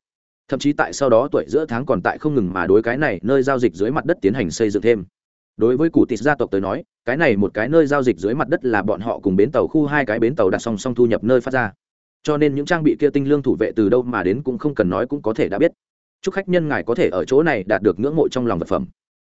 Thậm chí tại sau đó tuổi giữa tháng còn tại không ngừng mà đối cái này nơi giao dịch dưới mặt đất tiến hành xây dựng thêm. Đối với cụ tịt gia tộc tới nói, cái này một cái nơi giao dịch dưới mặt đất là bọn họ cùng bến tàu khu hai cái bến tàu đặt song song thu nhập nơi phát ra. Cho nên những trang bị kia tinh lương thủ vệ từ đâu mà đến cũng không cần nói cũng có thể đã biết. Chúc khách nhân ngài có thể ở chỗ này đạt được ngưỡng mộ trong lòng vật phẩm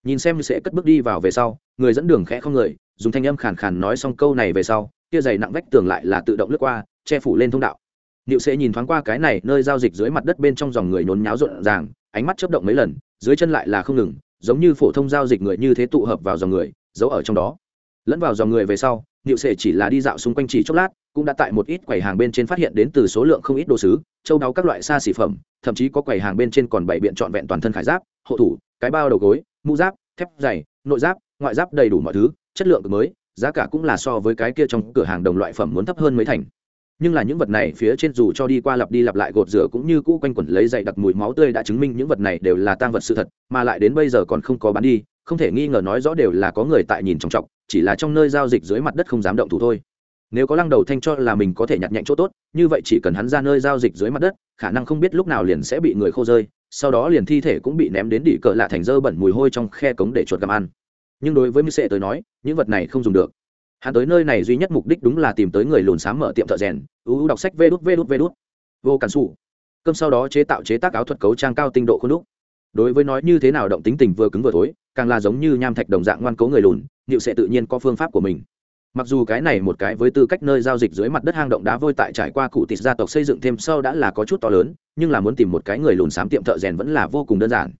nhìn xem sẽ cất bước đi vào về sau, người dẫn đường khẽ không người, dùng thanh âm khàn khàn nói xong câu này về sau, kia dày nặng vách tường lại là tự động lướt qua, che phủ lên thông đạo. Niệu sẽ nhìn thoáng qua cái này, nơi giao dịch dưới mặt đất bên trong dòng người nhốn nháo rộn ràng, ánh mắt chớp động mấy lần, dưới chân lại là không ngừng, giống như phổ thông giao dịch người như thế tụ hợp vào dòng người, giấu ở trong đó. Lẫn vào dòng người về sau niệu sệ chỉ là đi dạo xung quanh chỉ chốc lát, cũng đã tại một ít quầy hàng bên trên phát hiện đến từ số lượng không ít đồ sứ, châu đáo các loại xa xỉ phẩm, thậm chí có quầy hàng bên trên còn bảy biện trọn vẹn toàn thân khải giáp, hộ thủ, cái bao đầu gối, mũ giáp, thép dày nội giáp, ngoại giáp đầy đủ mọi thứ, chất lượng mới, giá cả cũng là so với cái kia trong cửa hàng đồng loại phẩm muốn thấp hơn mấy thành nhưng là những vật này phía trên dù cho đi qua lặp đi lặp lại gột rửa cũng như cũ quanh quẩn lấy dày đặc mùi máu tươi đã chứng minh những vật này đều là tang vật sự thật, mà lại đến bây giờ còn không có bán đi, không thể nghi ngờ nói rõ đều là có người tại nhìn trọng trọng chỉ là trong nơi giao dịch dưới mặt đất không dám động thủ thôi. Nếu có lăng đầu thanh cho là mình có thể nhặt nhạnh chỗ tốt, như vậy chỉ cần hắn ra nơi giao dịch dưới mặt đất, khả năng không biết lúc nào liền sẽ bị người khô rơi, sau đó liền thi thể cũng bị ném đến đỉ cỡ lạ thành dơ bẩn mùi hôi trong khe cống để chuột gặm ăn. Nhưng đối với mỹ sệ tới nói, những vật này không dùng được hắn tới nơi này duy nhất mục đích đúng là tìm tới người lùn xám mở tiệm thợ rèn, ưu đọc sách vê đút vê đút vê đút. Vô cản xù cơm sau đó chế tạo chế tác áo thuật cấu trang cao tinh độ khuôn đúc. Đối với nói như thế nào động tính tình vừa cứng vừa thối, càng là giống như nham thạch đồng dạng ngoan cố người lùn liệu sẽ tự nhiên có phương pháp của mình. Mặc dù cái này một cái với tư cách nơi giao dịch dưới mặt đất hang động đá vôi tại trải qua cụ tịt gia tộc xây dựng thêm sau đã là có chút to lớn, nhưng là muốn tìm một cái người lùn xám tiệm thợ rèn vẫn là vô cùng đơn giản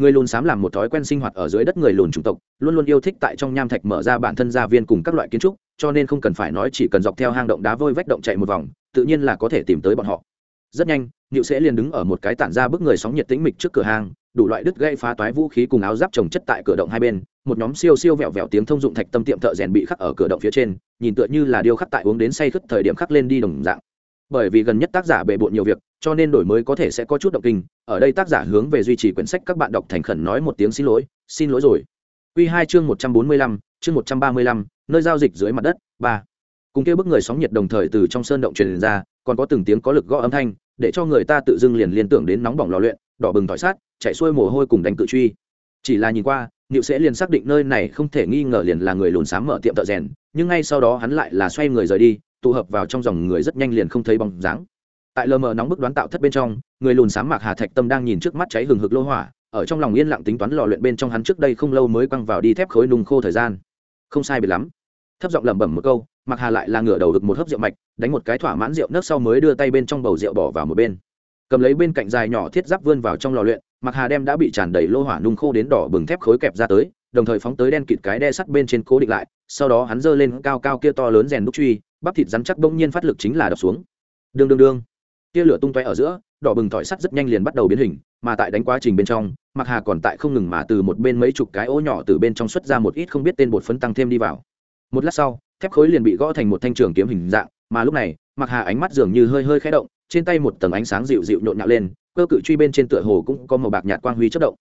người lùn xám làm một thói quen sinh hoạt ở dưới đất người lùn chủng tộc luôn luôn yêu thích tại trong nham thạch mở ra bản thân gia viên cùng các loại kiến trúc cho nên không cần phải nói chỉ cần dọc theo hang động đá vôi vách động chạy một vòng tự nhiên là có thể tìm tới bọn họ rất nhanh Niệu sẽ liền đứng ở một cái tản ra bức người sóng nhiệt tĩnh mịch trước cửa hàng, đủ loại đứt gây phá toái vũ khí cùng áo giáp trồng chất tại cửa động hai bên, một nhóm siêu siêu vẹo vẹo tiếng thông dụng thạch tâm tiệm thợ rèn bị khắc ở cửa động phía trên, nhìn tựa như là điêu khắc tại uống đến say khướt thời điểm khắc lên đi đồng dạng. Bởi vì gần nhất tác giả bề bộn nhiều việc, cho nên đổi mới có thể sẽ có chút động kinh. Ở đây tác giả hướng về duy trì quyển sách các bạn đọc thành khẩn nói một tiếng xin lỗi, xin lỗi rồi. Quy hai chương một trăm bốn mươi lăm, chương một trăm ba mươi lăm, nơi giao dịch dưới mặt đất, ba. Cùng kia bức người sóng nhiệt đồng thời từ trong sơn động truyền ra, còn có từng tiếng có lực gõ âm thanh, để cho người ta tự dưng liền liên tưởng đến nóng bỏng lò luyện đỏ bừng thỏi sát chạy xuôi mồ hôi cùng đánh cự truy chỉ là nhìn qua niệu sẽ liền xác định nơi này không thể nghi ngờ liền là người lùn xám mở tiệm thợ rèn nhưng ngay sau đó hắn lại là xoay người rời đi tụ hợp vào trong dòng người rất nhanh liền không thấy bóng dáng. Tại lờ mờ nóng bức đoán tạo thất bên trong, người lùn xám mạc hà thạch tâm đang nhìn trước mắt cháy hừng hực lô hỏa, ở trong lòng yên lặng tính toán lò luyện bên trong hắn trước đây không lâu mới quăng vào đi thép khối nung khô thời gian. Không sai biệt lắm. Thấp giọng lẩm bẩm một câu mặc hà lại là ngửa đầu được một hớp rượu mạch, đánh một cái thỏa mãn rượu nước sau mới đưa tay bên trong bầu rượu bỏ vào một bên. Cầm lấy bên cạnh dài nhỏ thiết giáp vươn vào trong lò luyện mặc hà đem đã bị tràn đầy lô hỏa nung khô đến đỏ bừng thép khối kẹp ra tới, đồng thời phóng tới đen kịt cái đe sắt bên trên cố định lại, sau đó hắn giơ lên cao cao kia to lớn rèn đúc truy bắp thịt rắn chắc bỗng nhiên phát lực chính là đập xuống. Đương đương đương. Tia lửa tung tóe ở giữa, đỏ bừng tỏi sắt rất nhanh liền bắt đầu biến hình, mà tại đánh quá trình bên trong mặc hà còn tại không ngừng mà từ một bên mấy chục cái ô nhỏ từ bên trong xuất ra một ít không biết tên bột phấn tăng thêm đi vào. Một lát sau, thép khối liền bị gõ thành một thanh trường kiếm hình dạng, mà lúc này mặc hà ánh mắt dường như hơi hơi khẽ động, trên tay một tầng ánh sáng dịu dịu nhộn nhạo lên, cơ cự truy bên trên tựa hồ cũng có màu bạc nhạt quang huy chất động.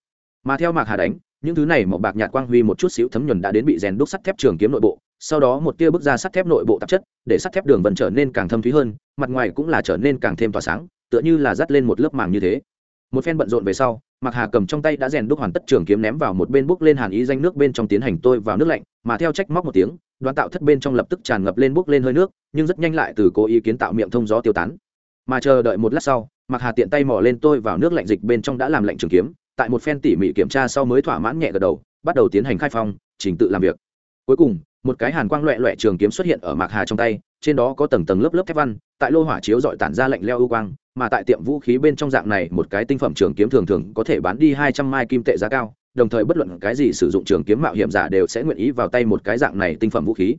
Mà theo mạc hà đánh, những thứ này màu bạc nhạt quang huy một chút xíu thấm nhuần đã đến bị rèn đúc sắt thép trường kiếm nội bộ sau đó một tia bước ra sắt thép nội bộ tạp chất, để sắt thép đường vần trở nên càng thâm thúy hơn, mặt ngoài cũng là trở nên càng thêm tỏa sáng, tựa như là dắt lên một lớp màng như thế. Một phen bận rộn về sau mặc hà cầm trong tay đã rèn đúc hoàn tất trường kiếm ném vào một bên bốc lên hàn ý danh nước bên trong tiến hành tôi vào nước lạnh, mà theo trách móc một tiếng đoán tạo thất bên trong lập tức tràn ngập lên bốc lên hơi nước, nhưng rất nhanh lại từ cố ý kiến tạo miệng thông gió tiêu tán. Mà chờ đợi một lát sau mặc hà tiện tay mò lên tôi vào nước lạnh dịch bên trong đã làm lạnh trường kiếm, tại một phen tỉ mỉ kiểm tra sau mới thỏa mãn nhẹ gật đầu, bắt đầu tiến hành khai phong, trình tự làm việc. Cuối cùng một cái hàn quang loẹ loẹ trường kiếm xuất hiện ở mạc hà trong tay, trên đó có tầng tầng lớp lớp thép văn, tại lô hỏa chiếu dọi tản ra lạnh leo ưu quang, mà tại tiệm vũ khí bên trong dạng này, một cái tinh phẩm trường kiếm thường thường có thể bán đi hai trăm mai kim tệ giá cao, đồng thời bất luận cái gì sử dụng trường kiếm mạo hiểm giả đều sẽ nguyện ý vào tay một cái dạng này tinh phẩm vũ khí.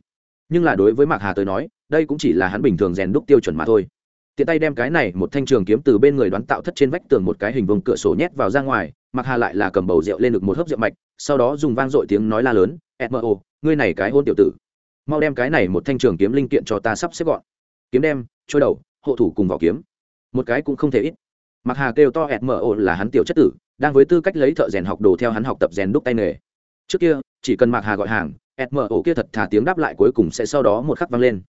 Nhưng là đối với mạc hà tới nói, đây cũng chỉ là hắn bình thường rèn đúc tiêu chuẩn mà thôi. Tiện tay đem cái này một thanh trường kiếm từ bên người đoán tạo thất trên vách tường một cái hình vùng cửa sổ nhét vào ra ngoài, mạc hà lại là cầm bầu rượu lên được một hớp rượu mạch, sau đó dùng vang dội tiếng nói la lớn mo ngươi này cái hôn tiểu tử. Mau đem cái này một thanh trường kiếm linh kiện cho ta sắp xếp gọn. Kiếm đem, trôi đầu, hộ thủ cùng vỏ kiếm. Một cái cũng không thể ít. Mặc hà kêu to Ổ là hắn tiểu chất tử, đang với tư cách lấy thợ rèn học đồ theo hắn học tập rèn đúc tay nghề. Trước kia, chỉ cần mặc hà gọi hàng Toẹt Mở Ổ kia thật thà tiếng đáp lại cuối cùng sẽ sau đó một khắc vang lên.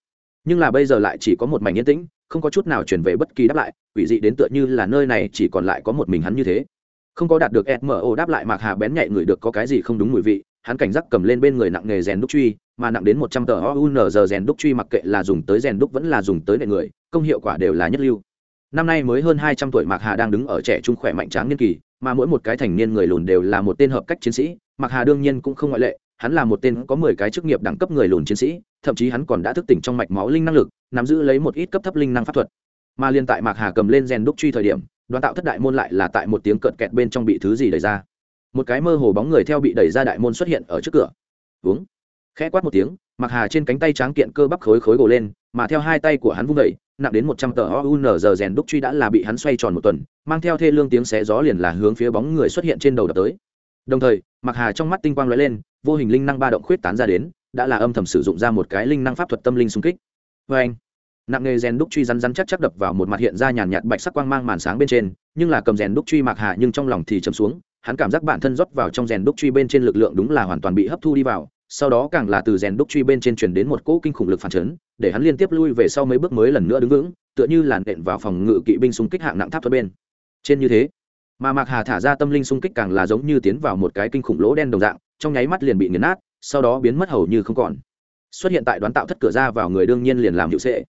Nhưng là bây giờ lại chỉ có một mảnh yên tĩnh, không có chút nào chuyển về bất kỳ đáp lại, quỷ dị đến tựa như là nơi này chỉ còn lại có một mình hắn như thế. Không có đạt được smo đáp lại Mặc hà bén nhạy người được có cái gì không đúng mùi vị hắn cảnh giác cầm lên bên người nặng nghề rèn đúc truy, mà nặng đến một trăm tờ ounz rèn đúc truy mặc kệ là dùng tới rèn đúc vẫn là dùng tới nệ người, công hiệu quả đều là nhất lưu. Năm nay mới hơn hai trăm tuổi mạc hà đang đứng ở trẻ trung khỏe mạnh tráng niên kỳ, mà mỗi một cái thành niên người lùn đều là một tên hợp cách chiến sĩ. Mạc hà đương nhiên cũng không ngoại lệ, hắn là một tên có mười cái chức nghiệp đẳng cấp người lùn chiến sĩ, thậm chí hắn còn đã thức tỉnh trong mạch máu linh năng lực, nắm giữ lấy một ít cấp thấp linh năng pháp thuật. Mà liên tại mạc hà cầm lên rèn đúc truy thời điểm, đoàn tạo thất đại môn lại là tại một tiếng cợt kẹt bên trong bị thứ gì đẩy ra một cái mơ hồ bóng người theo bị đẩy ra đại môn xuất hiện ở trước cửa. Uống khẽ quát một tiếng Mặc hà trên cánh tay tráng kiện cơ bắp khối khối gồ lên, mà theo hai tay của hắn vung đẩy nặng đến một trăm tờ ounz rèn đúc truy đã là bị hắn xoay tròn một tuần, mang theo thê lương tiếng xé gió liền là hướng phía bóng người xuất hiện trên đầu đập tới. Đồng thời Mặc hà trong mắt tinh quang lóe lên, vô hình linh năng ba động khuyết tán ra đến, đã là âm thầm sử dụng ra một cái linh năng pháp thuật tâm linh xung kích. Vê anh, nặng nghề rèn đúc truy rắn rắn chắc chắc đập vào một mặt hiện ra nhàn nhạt bạch sắc quang mang màn sáng bên trên, nhưng là cầm rèn đúc truy Mặc Hà nhưng trong lòng thì chấm xuống hắn cảm giác bản thân rót vào trong rèn đúc truy bên trên lực lượng đúng là hoàn toàn bị hấp thu đi vào, sau đó càng là từ rèn đúc truy bên trên truyền đến một cỗ kinh khủng lực phản chấn, để hắn liên tiếp lui về sau mấy bước mới lần nữa đứng vững, tựa như làn đện vào phòng ngự kỵ binh xung kích hạng nặng tháp thuật bên. Trên như thế, mà mạc hà thả ra tâm linh xung kích càng là giống như tiến vào một cái kinh khủng lỗ đen đồng dạng, trong nháy mắt liền bị nghiền nát, sau đó biến mất hầu như không còn. Xuất hiện tại đoán tạo thất cửa ra vào người đương nhiên liền làm hiệu sệ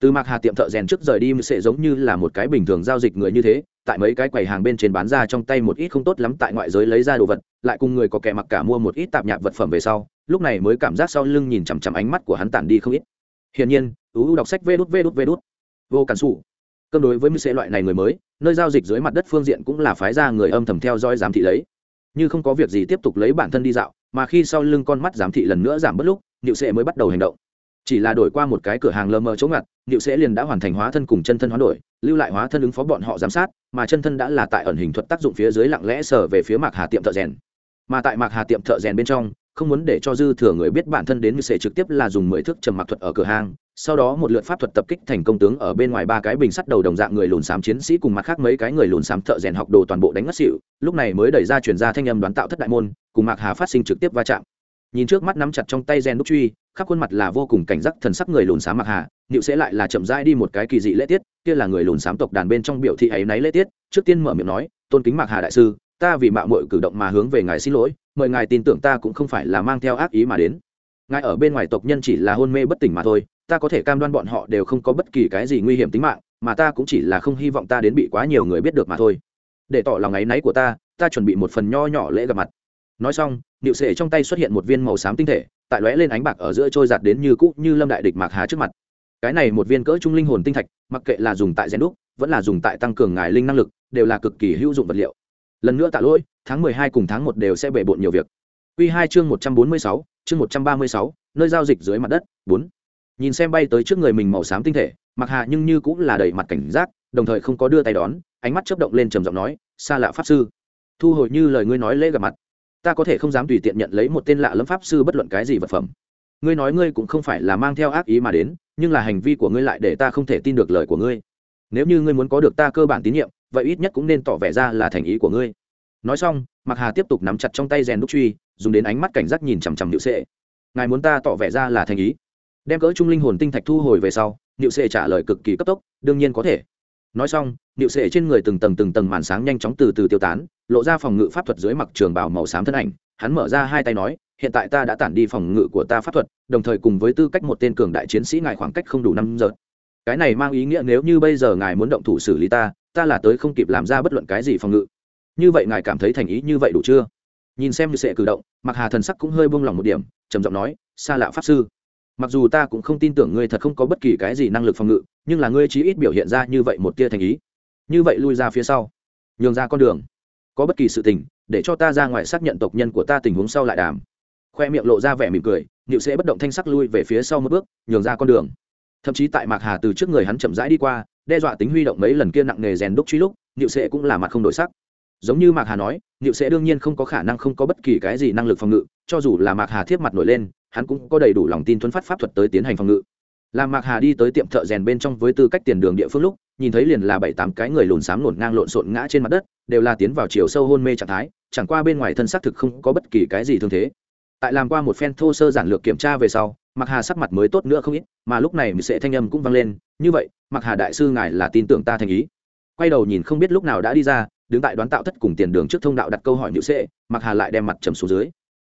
từ mạc hà tiệm thợ rèn trước rời đi, sẽ giống như là một cái bình thường giao dịch người như thế, tại mấy cái quầy hàng bên trên bán ra trong tay một ít không tốt lắm tại ngoại giới lấy ra đồ vật, lại cùng người có kẻ mặc cả mua một ít tạp nhạc vật phẩm về sau, lúc này mới cảm giác sau lưng nhìn chằm chằm ánh mắt của hắn tản đi không ít. Hiển nhiên, ưu đọc sách vê đút vê đút vê đút. Vô cản xù cân đối với mưu sệ loại này người mới, nơi giao dịch dưới mặt đất phương diện cũng là phái ra người âm thầm theo dõi giám thị lấy. Như không có việc gì tiếp tục lấy bản thân đi dạo, mà khi sau lưng con mắt giám thị lần nữa giảm bớt lúc nịu sệ mới bắt đầu hành động chỉ là đổi qua một cái cửa hàng lơ mờ chỗ ngặt nịu sẽ liền đã hoàn thành hóa thân cùng chân thân hoán đổi, lưu lại hóa thân ứng phó bọn họ giám sát, mà chân thân đã là tại ẩn hình thuật tác dụng phía dưới lặng lẽ sở về phía mạc hà tiệm thợ rèn. Mà tại mạc hà tiệm thợ rèn bên trong, không muốn để cho dư thừa người biết bản thân đến như sẽ trực tiếp là dùng mười thước trầm mặc thuật ở cửa hàng, sau đó một lượt pháp thuật tập kích thành công tướng ở bên ngoài ba cái bình sắt đầu đồng dạng người lùn xám chiến sĩ cùng mặt khác mấy cái người lùn xám thợ rèn học đồ toàn bộ đánh ngất xỉu, lúc này mới đẩy ra chuyển ra thanh âm đoán tạo thất đại môn, cùng mạc hà phát sinh trực tiếp va chạm nhìn trước mắt nắm chặt trong tay Gen đúc truy, khắp khuôn mặt là vô cùng cảnh giác thần sắc người lùn xám mặc hà nịu sẽ lại là chậm rãi đi một cái kỳ dị lễ tiết, kia là người lùn xám tộc đàn bên trong biểu thị ấy náy lễ tiết, trước tiên mở miệng nói, tôn kính Mặc hà đại sư, ta vì mạo muội cử động mà hướng về ngài xin lỗi, mời ngài tin tưởng ta cũng không phải là mang theo ác ý mà đến. Ngài ở bên ngoài tộc nhân chỉ là hôn mê bất tỉnh mà thôi, ta có thể cam đoan bọn họ đều không có bất kỳ cái gì nguy hiểm tính mạng, mà ta cũng chỉ là không hy vọng ta đến bị quá nhiều người biết được mà thôi. Để tỏ lòng áy náy của ta ta chuẩn bị một phần nho nhỏ lễ gặp mặt. Nói xong nịu sệ trong tay xuất hiện một viên màu xám tinh thể, tại lóe lên ánh bạc ở giữa trôi giạt đến như cũ như lâm đại địch mạc hà trước mặt. Cái này một viên cỡ trung linh hồn tinh thạch, mặc kệ là dùng tại rèn đúc, vẫn là dùng tại tăng cường ngài linh năng lực, đều là cực kỳ hữu dụng vật liệu. Lần nữa tạ lỗi, tháng mười hai cùng tháng một đều sẽ bể bộn nhiều việc. Q hai chương một trăm bốn mươi sáu, chương một trăm ba mươi sáu, nơi giao dịch dưới mặt đất, bốn. Nhìn xem bay tới trước người mình màu xám tinh thể mặc hà nhưng như cũng là đầy mặt cảnh giác, đồng thời không có đưa tay đón, ánh mắt chớp động lên trầm giọng nói xa lạ pháp sư, thu hồi như lời ngươi nói lễ gặp mặt ta có thể không dám tùy tiện nhận lấy một tên lạ lâm pháp sư bất luận cái gì vật phẩm. Ngươi nói ngươi cũng không phải là mang theo ác ý mà đến, nhưng là hành vi của ngươi lại để ta không thể tin được lời của ngươi. Nếu như ngươi muốn có được ta cơ bản tín nhiệm, vậy ít nhất cũng nên tỏ vẻ ra là thành ý của ngươi. Nói xong Mặc hà tiếp tục nắm chặt trong tay rèn đúc truy, dùng đến ánh mắt cảnh giác nhìn chằm chằm nhự sệ. Ngài muốn ta tỏ vẻ ra là thành ý? Đem cỡ trung linh hồn tinh thạch thu hồi về sau nhự sệ trả lời cực kỳ cấp tốc, đương nhiên có thể nói xong nhự sệ trên người từng tầng từng tầng màn sáng nhanh chóng từ từ tiêu tán, lộ ra phòng ngự pháp thuật dưới mặc trường bảo màu xám thân ảnh. Hắn mở ra hai tay nói, hiện tại ta đã tản đi phòng ngự của ta pháp thuật, đồng thời cùng với tư cách một tên cường đại chiến sĩ ngài khoảng cách không đủ năm giờ. Cái này mang ý nghĩa nếu như bây giờ ngài muốn động thủ xử lý ta ta là tới không kịp làm ra bất luận cái gì phòng ngự. Như vậy ngài cảm thấy thành ý như vậy đủ chưa? Nhìn xem như sẽ cử động mặc hà thần sắc cũng hơi buông lỏng một điểm, trầm giọng nói xa lạ pháp sư mặc dù ta cũng không tin tưởng ngươi thật không có bất kỳ cái gì năng lực phòng ngự, nhưng là ngươi chí ít biểu hiện ra như vậy một tia thành ý. Như vậy lui ra phía sau, nhường ra con đường. Có bất kỳ sự tình, để cho ta ra ngoài xác nhận tộc nhân của ta tình huống sau lại đàm. Khoe miệng lộ ra vẻ mỉm cười nịu sẽ bất động thanh sắc lui về phía sau một bước, nhường ra con đường. Thậm chí tại mạc hà từ trước người hắn chậm rãi đi qua, đe dọa tính huy động mấy lần kia nặng nề rèn đúc truy lúc nịu sẽ cũng là mặt không đổi sắc. Giống như mạc hà nói nịu sẽ đương nhiên không có khả năng không có bất kỳ cái gì năng lực phòng ngự, cho dù là mạc hà thiếp mặt nổi lên hắn cũng có đầy đủ lòng tin thuấn phát pháp thuật tới tiến hành phòng ngự. Làm mạc hà đi tới tiệm thợ rèn bên trong với tư cách tiền đường địa phương lúc, nhìn thấy liền là bảy tám cái người lùn xám lộn ngang lộn xộn ngã trên mặt đất, đều là tiến vào chiều sâu hôn mê trạng thái, chẳng qua bên ngoài thân xác thực không có bất kỳ cái gì thương thế. Tại làm qua một phen thô sơ giản lược kiểm tra về sau mặc hà sắc mặt mới tốt nữa không ít, mà lúc này mình sẽ thanh âm cũng vang lên, như vậy mặc hà đại sư ngài là tin tưởng ta thành ý. Quay đầu nhìn không biết lúc nào đã đi ra, đứng tại đoán tạo thất cùng tiền đường trước thông đạo đặt câu hỏi nhữ sệ mặc hà lại đem mặt trầm xuống dưới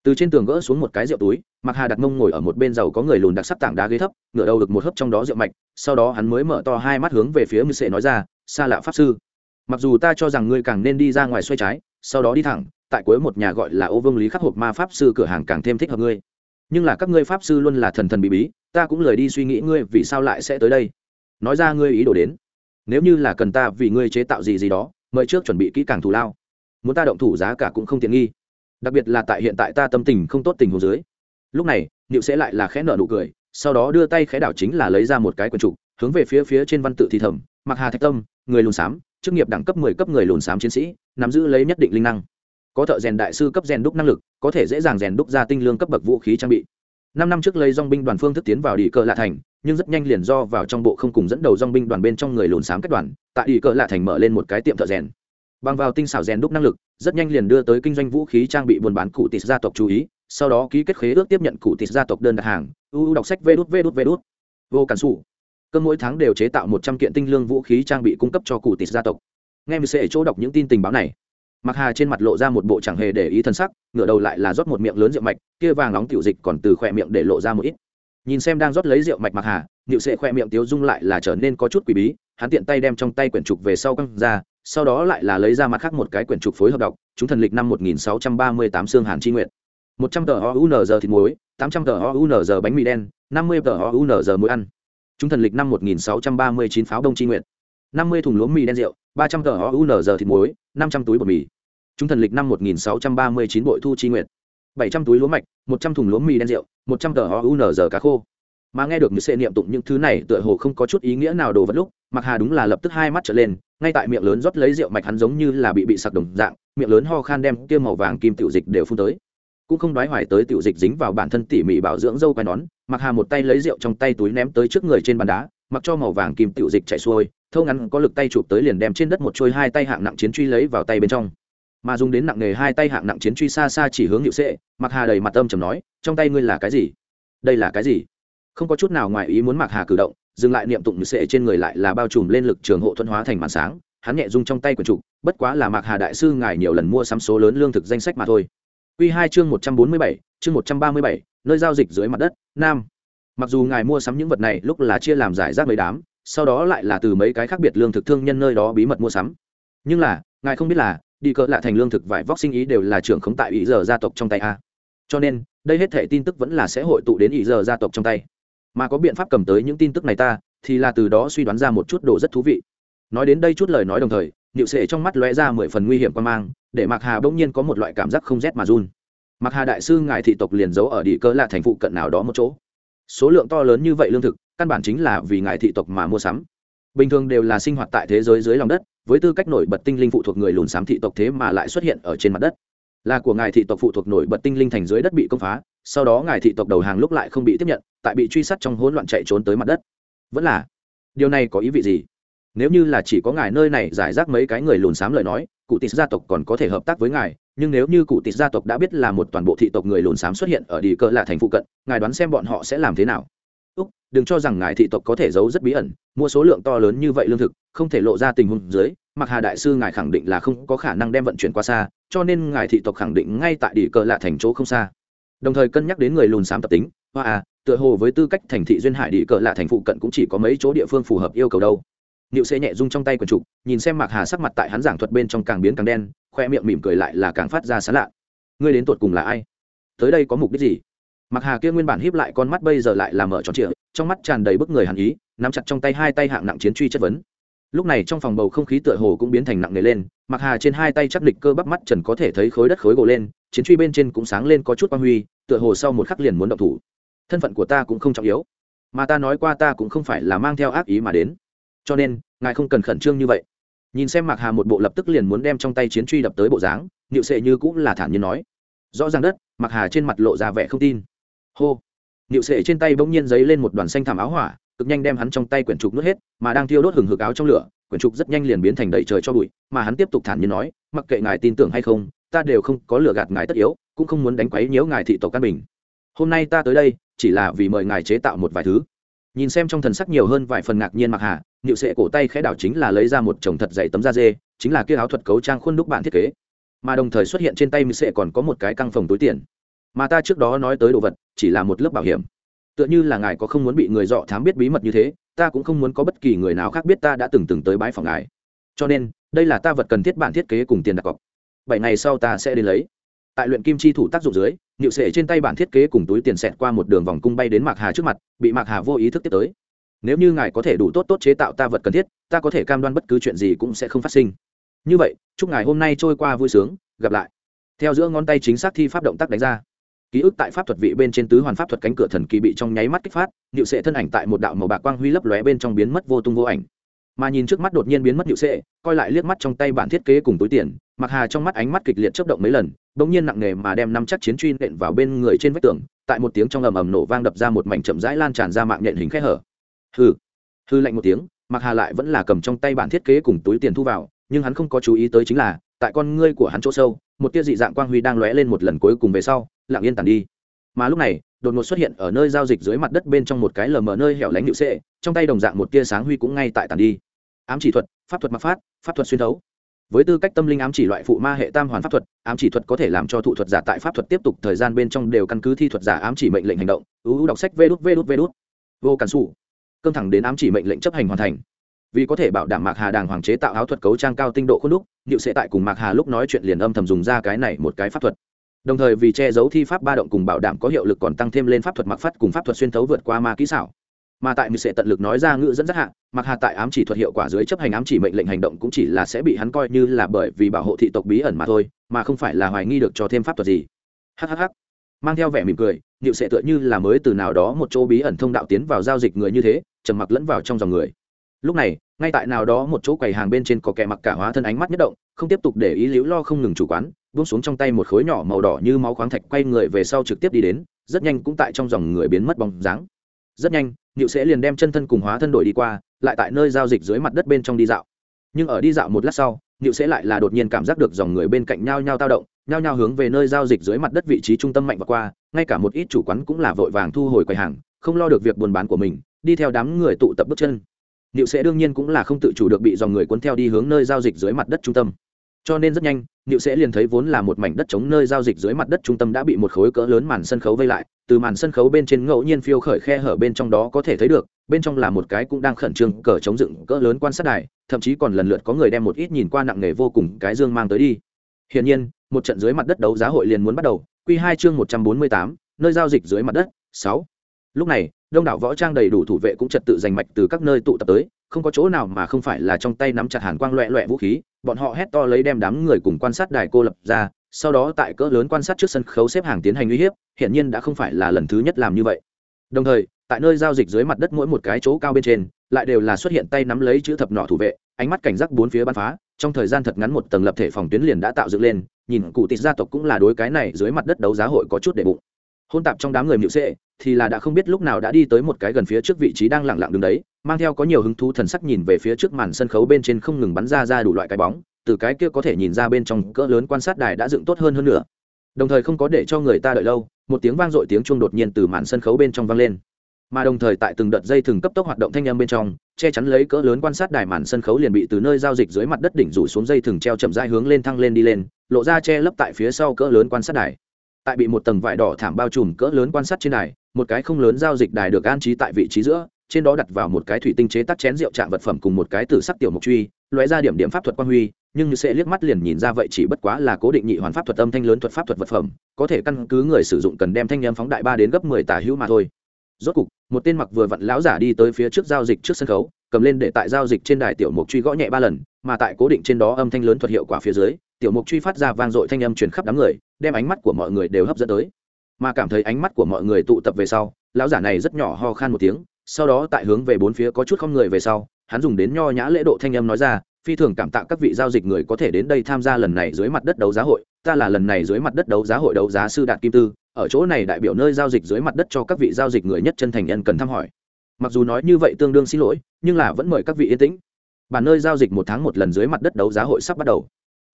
từ trên tường gỡ xuống một cái rượu túi mặc hà đặt mông ngồi ở một bên giàu có người lùn đặc sắc tảng đá ghế thấp, ngửa đầu được một hớp trong đó rượu mạch, sau đó hắn mới mở to hai mắt hướng về phía như sệ nói ra xa lạ pháp sư, mặc dù ta cho rằng ngươi càng nên đi ra ngoài xoay trái, sau đó đi thẳng, tại cuối một nhà gọi là ô vương lý khắc hộp ma pháp sư cửa hàng càng thêm thích hợp ngươi. Nhưng là các ngươi pháp sư luôn là thần thần bí bí, ta cũng lời đi suy nghĩ ngươi vì sao lại sẽ tới đây. Nói ra ngươi ý đồ đến. Nếu như là cần ta vì ngươi chế tạo gì gì đó, mời trước chuẩn bị kỹ càng thù lao. Muốn ta động thủ giá cả cũng không tiện nghi đặc biệt là tại hiện tại ta tâm tình không tốt tình hồ dưới. Lúc này, niệu sẽ lại là khẽ nợ nụ cười, sau đó đưa tay khẽ đảo chính là lấy ra một cái quần trục, hướng về phía phía trên văn tự thì thầm mặc hà thạch tâm, người lùn xám, chức nghiệp đẳng cấp mười cấp người lùn xám chiến sĩ, nắm giữ lấy nhất định linh năng. Có thợ rèn đại sư cấp rèn đúc năng lực, có thể dễ dàng rèn đúc ra tinh lương cấp bậc vũ khí trang bị. Năm năm trước lấy dong binh đoàn phương thức tiến vào đi cờ lạ thành, nhưng rất nhanh liền do vào trong bộ không cùng dẫn đầu dong binh đoàn bên trong người lùn xám kết đoàn, tại đi cờ lạ thành mở lên một cái tiệm thợ rèn bằng vào tinh xảo rèn đúc năng lực, rất nhanh liền đưa tới kinh doanh vũ khí trang bị buôn bán cụ tịt gia tộc chú ý, sau đó ký kết khế ước tiếp nhận cụ tịt gia tộc đơn đặt hàng uu đọc sách vê đút vê đút vê đút. Vô cản xù cơn mỗi tháng đều chế tạo một trăm kiện tinh lương vũ khí trang bị cung cấp cho cụ tịt gia tộc. Nghe mình sẽ chỗ đọc những tin tình báo này mặc hà trên mặt lộ ra một bộ chẳng hề để ý thân sắc, ngửa đầu lại là rót một miệng lớn rượu mạch, kia vàng nóng tiểu dịch còn từ khỏe miệng để lộ ra một ít. Nhìn xem đang rót lấy rượu mạch mặc hà nịu sệ khoe miệng tiếu dung lại là trở nên có chút quỷ bí, hắn tiện tay đem trong tay quyển trục về sau căng ra sau đó lại là lấy ra mặt khác một cái quyển trục phối hợp đọc, chúng thần lịch năm một nghìn sáu trăm ba mươi tám xương hàn chi nguyện một trăm tờ ounz thịt muối, tám trăm tờ ounz bánh mì đen, năm mươi tờ ounz muối ăn. Chúng thần lịch năm một nghìn sáu trăm ba mươi chín pháo đông chi nguyện năm mươi thùng lúa mì đen rượu, ba trăm tờ ounz thịt muối, năm trăm túi bột mì. Chúng thần lịch năm một nghìn sáu trăm ba mươi chín bội thu chi nguyện bảy trăm túi lúa mạch, một trăm thùng lúa mì đen rượu, một trăm tờ ounz cá khô. Mà nghe được như sệ niệm tụng những thứ này tựa hồ không có chút ý nghĩa nào đồ vật lúc mặc hà đúng là lập tức hai mắt trở lên, ngay tại miệng lớn rót lấy rượu mạch hắn giống như là bị bị sặc đồng dạng, miệng lớn ho khan đem kia màu vàng kim tiểu dịch đều phun tới. Cũng không đoái hoài tới tiểu dịch dính vào bản thân tỉ mỉ bảo dưỡng dâu quai nón mặc hà một tay lấy rượu trong tay túi ném tới trước người trên bàn đá, mặc cho màu vàng kim tiểu dịch chạy xuôi, thâu ngắn có lực tay chụp tới liền đem trên đất một trôi hai tay hạng nặng chiến truy lấy vào tay bên trong. Mà dùng đến nặng nghề hai tay hạng nặng chiến truy xa xa chỉ hướng hiệu sệ mặc hà đầy mặt âm trầm nói, trong tay ngươi là cái gì? Đây là cái gì? Không có chút nào ngoài ý muốn mặc hà cử động dừng lại niệm tụng như sệ trên người lại là bao trùm lên lực trường hộ thuận hóa thành màn sáng, hắn nhẹ rung trong tay quần trục, bất quá là mạc hà đại sư ngài nhiều lần mua sắm số lớn lương thực danh sách mà thôi. Quy hai chương một trăm bốn mươi bảy, chương một trăm ba mươi bảy, nơi giao dịch dưới mặt đất, nam. Mặc dù ngài mua sắm những vật này lúc là chia làm giải rác mấy đám, sau đó lại là từ mấy cái khác biệt lương thực thương nhân nơi đó bí mật mua sắm. Nhưng là, ngài không biết là, đi cỡ lạ thành lương thực vải vóc sinh ý đều là trưởng khống tại ý giờ gia tộc trong tay a. Cho nên, đây hết thể tin tức vẫn là sẽ hội tụ đến ý giờ gia tộc trong tay mà có biện pháp cầm tới những tin tức này ta, thì là từ đó suy đoán ra một chút đồ rất thú vị. Nói đến đây chút lời nói đồng thời nịu sệ trong mắt lóe ra mười phần nguy hiểm quan mang, để mạc hà bỗng nhiên có một loại cảm giác không rét mà run. Mạc hà đại sư ngài thị tộc liền giấu ở địa cơ là thành phụ cận nào đó một chỗ. Số lượng to lớn như vậy lương thực, căn bản chính là vì ngài thị tộc mà mua sắm. Bình thường đều là sinh hoạt tại thế giới dưới lòng đất, với tư cách nổi bật tinh linh phụ thuộc người lùn xám thị tộc thế mà lại xuất hiện ở trên mặt đất là của ngài thị tộc phụ thuộc nổi bật tinh linh thành dưới đất bị công phá, sau đó ngài thị tộc đầu hàng lúc lại không bị tiếp nhận, tại bị truy sát trong hỗn loạn chạy trốn tới mặt đất. Vẫn là, điều này có ý vị gì? Nếu như là chỉ có ngài nơi này giải rác mấy cái người lùn xám lời nói, cụ tịt gia tộc còn có thể hợp tác với ngài, nhưng nếu như cụ tịt gia tộc đã biết là một toàn bộ thị tộc người lùn xám xuất hiện ở đi cỡ là thành phụ cận, ngài đoán xem bọn họ sẽ làm thế nào? Úc, đừng cho rằng ngài thị tộc có thể giấu rất bí ẩn, mua số lượng to lớn như vậy lương thực, không thể lộ ra tình huống dưới mặc hà đại sư ngài khẳng định là không có khả năng đem vận chuyển qua xa cho nên ngài thị tộc khẳng định ngay tại địa cờ lạ thành chỗ không xa đồng thời cân nhắc đến người lùn xám tập tính hoa à tựa hồ với tư cách thành thị duyên hải địa cờ lạ thành phụ cận cũng chỉ có mấy chỗ địa phương phù hợp yêu cầu đâu Niệu Xê nhẹ rung trong tay quần trục, nhìn xem Mạc Hà sắc mặt tại hắn giảng thuật bên trong càng biến càng đen, khoe miệng mỉm cười lại là càng phát ra sán lạ. Ngươi đến tuột cùng là ai? Tới đây có mục đích gì? Mạc Hà kia nguyên bản híp lại con mắt bây giờ lại là mở tròn trịa, trong mắt tràn đầy bức người hàn ý, nắm chặt trong tay hai tay hạng nặng chiến truy chất vấn. Lúc này trong phòng bầu không khí tựa hồ cũng biến thành nặng nề lên, Mặc Hà trên hai tay chắc địch cơ bắp mắt trần có thể thấy khối đất khối gỗ lên, chiến truy bên trên cũng sáng lên có chút quan huy, tựa hồ sau một khắc liền muốn động thủ. Thân phận của ta cũng không trọng yếu, mà ta nói qua ta cũng không phải là mang theo ác ý mà đến. Cho nên ngài không cần khẩn trương như vậy. Nhìn xem Mặc hà một bộ lập tức liền muốn đem trong tay chiến truy đập tới bộ dáng nhựu sệ như cũng là thản nhiên nói. Rõ ràng đất Mặc hà trên mặt lộ ra vẻ không tin. Hô. Nhựu sệ trên tay bỗng nhiên giấy lên một đoàn xanh thảm áo hỏa cực nhanh đem hắn trong tay quyển trục nuốt hết, mà đang thiêu đốt hừng hực áo trong lửa, quyển trục rất nhanh liền biến thành đầy trời cho bụi, mà hắn tiếp tục thản nhiên nói, mặc kệ ngài tin tưởng hay không, ta đều không có lừa gạt ngài tất yếu, cũng không muốn đánh quấy nhiễu ngài thị tộc căn bình. Hôm nay ta tới đây, chỉ là vì mời ngài chế tạo một vài thứ. Nhìn xem trong thần sắc nhiều hơn vài phần ngạc nhiên mặc hà, niệu sệ cổ tay khẽ đảo chính là lấy ra một chồng thật dày tấm da dê, chính là kia áo thuật cấu trang khuôn đúc bản thiết kế. Mà đồng thời xuất hiện trên tay nịu sệ còn có một cái căng phòng túi tiền. Mà ta trước đó nói tới đồ vật, chỉ là một lớp bảo hiểm tựa như là ngài có không muốn bị người dọ thám biết bí mật như thế, ta cũng không muốn có bất kỳ người nào khác biết ta đã từng từng tới bãi phòng ngài. Cho nên, đây là ta vật cần thiết bản thiết kế cùng tiền đặt cọc. Bảy ngày sau ta sẽ đến lấy. Tại luyện kim chi thủ tác dụng dưới nịu sệ trên tay bản thiết kế cùng túi tiền xẹt qua một đường vòng cung bay đến mạc hà trước mặt, bị mạc hà vô ý thức tiếp tới. Nếu như ngài có thể đủ tốt tốt chế tạo ta vật cần thiết, ta có thể cam đoan bất cứ chuyện gì cũng sẽ không phát sinh. Như vậy, chúc ngài hôm nay trôi qua vui sướng, gặp lại. Theo giữa ngón tay chính xác thi pháp động tác đánh ra ký ức tại pháp thuật vị bên trên tứ hoàn pháp thuật cánh cửa thần kỳ bị trong nháy mắt kích phát nhựu sệ thân ảnh tại một đạo màu bạc quang huy lấp lóe bên trong biến mất vô tung vô ảnh. Mà nhìn trước mắt đột nhiên biến mất nhựu sệ coi lại liếc mắt trong tay bản thiết kế cùng túi tiền mặc hà trong mắt ánh mắt kịch liệt chấp động mấy lần bỗng nhiên nặng nề mà đem năm chắc chiến truy nện vào bên người trên vách tường tại một tiếng trong ầm ầm nổ vang đập ra một mảnh chậm rãi lan tràn ra mạng nhện hình khe hở. Hư, hư lạnh một tiếng mặc hà lại vẫn là cầm trong tay bản thiết kế cùng túi tiền thu vào nhưng hắn không có chú ý tới chính là tại con ngươi của hắn chỗ sâu, một tia dị dạng quang huy đang lóe lên một lần cuối cùng về sau, lặng yên tàn đi. Mà lúc này, đột ngột xuất hiện ở nơi giao dịch dưới mặt đất bên trong một cái lờ mờ nơi hẻo lánh nhự sệ trong tay đồng dạng một tia sáng huy cũng ngay tại tàn đi. Ám chỉ thuật, pháp thuật mặc phát, pháp thuật xuyên thấu. Với tư cách tâm linh ám chỉ loại phụ ma hệ tam hoàn pháp thuật, ám chỉ thuật có thể làm cho thụ thuật giả tại pháp thuật tiếp tục thời gian bên trong đều căn cứ thi thuật giả ám chỉ mệnh lệnh hành động. Ưu đọc sách vê đút vê đút vê đút. Vô cản xù cơm thẳng đến ám chỉ mệnh lệnh chấp hành hoàn thành. Vì có thể bảo đảm mạc hà đàng hoàng chế tạo áo thuật cấu trang cao tinh độ khuôn đúc Diệu sẽ tại cùng mạc hà lúc nói chuyện liền âm thầm dùng ra cái này một cái pháp thuật. Đồng thời vì che giấu thi pháp ba động cùng bảo đảm có hiệu lực còn tăng thêm lên pháp thuật mặc phát cùng pháp thuật xuyên thấu vượt qua ma kỹ xảo. Mà tại Diệu sẽ tận lực nói ra ngữ dẫn dắt hạ mặc hà tại ám chỉ thuật hiệu quả dưới chấp hành ám chỉ mệnh lệnh hành động cũng chỉ là sẽ bị hắn coi như là bởi vì bảo hộ thị tộc bí ẩn mà thôi, mà không phải là hoài nghi được cho thêm pháp thuật gì. Hhh mang theo vẻ mỉm cười Diệu sẽ tựa như là mới từ nào đó một chỗ bí ẩn thông đạo tiến vào giao dịch người như thế, trầm mặc lẫn vào trong dòng người. Lúc này ngay tại nào đó một chỗ quầy hàng bên trên có kẻ mặc cả hóa thân ánh mắt nhất động, không tiếp tục để ý liễu lo không ngừng chủ quán, buông xuống trong tay một khối nhỏ màu đỏ như máu khoáng thạch quay người về sau trực tiếp đi đến, rất nhanh cũng tại trong dòng người biến mất bóng dáng. Rất nhanh nịu sẽ liền đem chân thân cùng hóa thân đổi đi qua, lại tại nơi giao dịch dưới mặt đất bên trong đi dạo. Nhưng ở đi dạo một lát sau nịu sẽ lại là đột nhiên cảm giác được dòng người bên cạnh nhau nhau tao động, nhao nhao hướng về nơi giao dịch dưới mặt đất vị trí trung tâm mạnh và qua, ngay cả một ít chủ quán cũng là vội vàng thu hồi quầy hàng, không lo được việc buôn bán của mình, đi theo đám người tụ tập bước chân. Niệu sẽ đương nhiên cũng là không tự chủ được bị dòng người cuốn theo đi hướng nơi giao dịch dưới mặt đất trung tâm. Cho nên rất nhanh, Niệu sẽ liền thấy vốn là một mảnh đất trống nơi giao dịch dưới mặt đất trung tâm đã bị một khối cỡ lớn màn sân khấu vây lại, từ màn sân khấu bên trên ngẫu nhiên phiêu khởi khe hở bên trong đó có thể thấy được, bên trong là một cái cũng đang khẩn trương cờ chống dựng cỡ lớn quan sát đài, thậm chí còn lần lượt có người đem một ít nhìn qua nặng nghề vô cùng cái dương mang tới đi. Hiển nhiên, một trận dưới mặt đất đấu giá hội liền muốn bắt đầu, Quy hai chương một trăm bốn mươi tám nơi giao dịch dưới mặt đất sáu lúc này đông đảo võ trang đầy đủ thủ vệ cũng trật tự giành mạch từ các nơi tụ tập tới, không có chỗ nào mà không phải là trong tay nắm chặt hàn quang loẹ loẹ vũ khí, bọn họ hét to lấy đem đám người cùng quan sát đài cô lập ra, sau đó tại cỡ lớn quan sát trước sân khấu xếp hàng tiến hành uy hiếp hiện nhiên đã không phải là lần thứ nhất làm như vậy. Đồng thời, tại nơi giao dịch dưới mặt đất mỗi một cái chỗ cao bên trên, lại đều là xuất hiện tay nắm lấy chữ thập nọ thủ vệ, ánh mắt cảnh giác bốn phía bắn phá, trong thời gian thật ngắn một tầng lập thể phòng tuyến liền đã tạo dựng lên, nhìn cụ tịt gia tộc cũng là đối cái này dưới mặt đất đấu giá hội có chút để bụng hôn tạp trong đám người mịu sệ thì là đã không biết lúc nào đã đi tới một cái gần phía trước vị trí đang lặng lặng đứng đấy, mang theo có nhiều hứng thú thần sắc nhìn về phía trước màn sân khấu bên trên không ngừng bắn ra ra đủ loại cái bóng, từ cái kia có thể nhìn ra bên trong cỡ lớn quan sát đài đã dựng tốt hơn hơn nữa. Đồng thời không có để cho người ta đợi lâu, một tiếng vang dội tiếng chuông đột nhiên từ màn sân khấu bên trong vang lên. Mà đồng thời tại từng đợt dây thường cấp tốc hoạt động thanh âm bên trong, che chắn lấy cỡ lớn quan sát đài màn sân khấu liền bị từ nơi giao dịch dưới mặt đất đỉnh rủ xuống dây thừng treo chậm rãi hướng lên thăng lên đi lên, lộ ra che lấp tại phía sau cỡ lớn quan sát đài tại bị một tầng vải đỏ thảm bao trùm cỡ lớn quan sát trên đài, một cái không lớn giao dịch đài được an trí tại vị trí giữa, trên đó đặt vào một cái thủy tinh chế tác chén rượu trạng vật phẩm cùng một cái tử sắc tiểu mục truy loại ra điểm điểm pháp thuật quan huy, nhưng như sẽ liếc mắt liền nhìn ra vậy chỉ bất quá là cố định nhị hoàn pháp thuật âm thanh lớn thuật pháp thuật vật phẩm, có thể căn cứ người sử dụng cần đem thanh âm phóng đại ba đến gấp mười tả hữu mà thôi. Rốt cục, một tên mặc vừa vặn lão giả đi tới phía trước giao dịch trước sân khấu, cầm lên để tại giao dịch trên đài tiểu mục truy gõ nhẹ ba lần, mà tại cố định trên đó âm thanh lớn thuật hiệu quả phía dưới tiểu mục truy phát ra vang dội thanh âm truyền khắp đám người, đem ánh mắt của mọi người đều hấp dẫn tới. Mà cảm thấy ánh mắt của mọi người tụ tập về sau, lão giả này rất nhỏ ho khan một tiếng, sau đó tại hướng về bốn phía có chút không người về sau, hắn dùng đến nho nhã lễ độ thanh âm nói ra, phi thường cảm tạ các vị giao dịch người có thể đến đây tham gia lần này dưới mặt đất đấu giá hội. Ta là lần này dưới mặt đất đấu giá hội đấu giá sư đạt kim tư, ở chỗ này đại biểu nơi giao dịch dưới mặt đất cho các vị giao dịch người nhất chân thành nhân cần thăm hỏi. Mặc dù nói như vậy tương đương xin lỗi, nhưng là vẫn mời các vị yên tĩnh. Bản nơi giao dịch một tháng một lần dưới mặt đất đấu giá hội sắp bắt đầu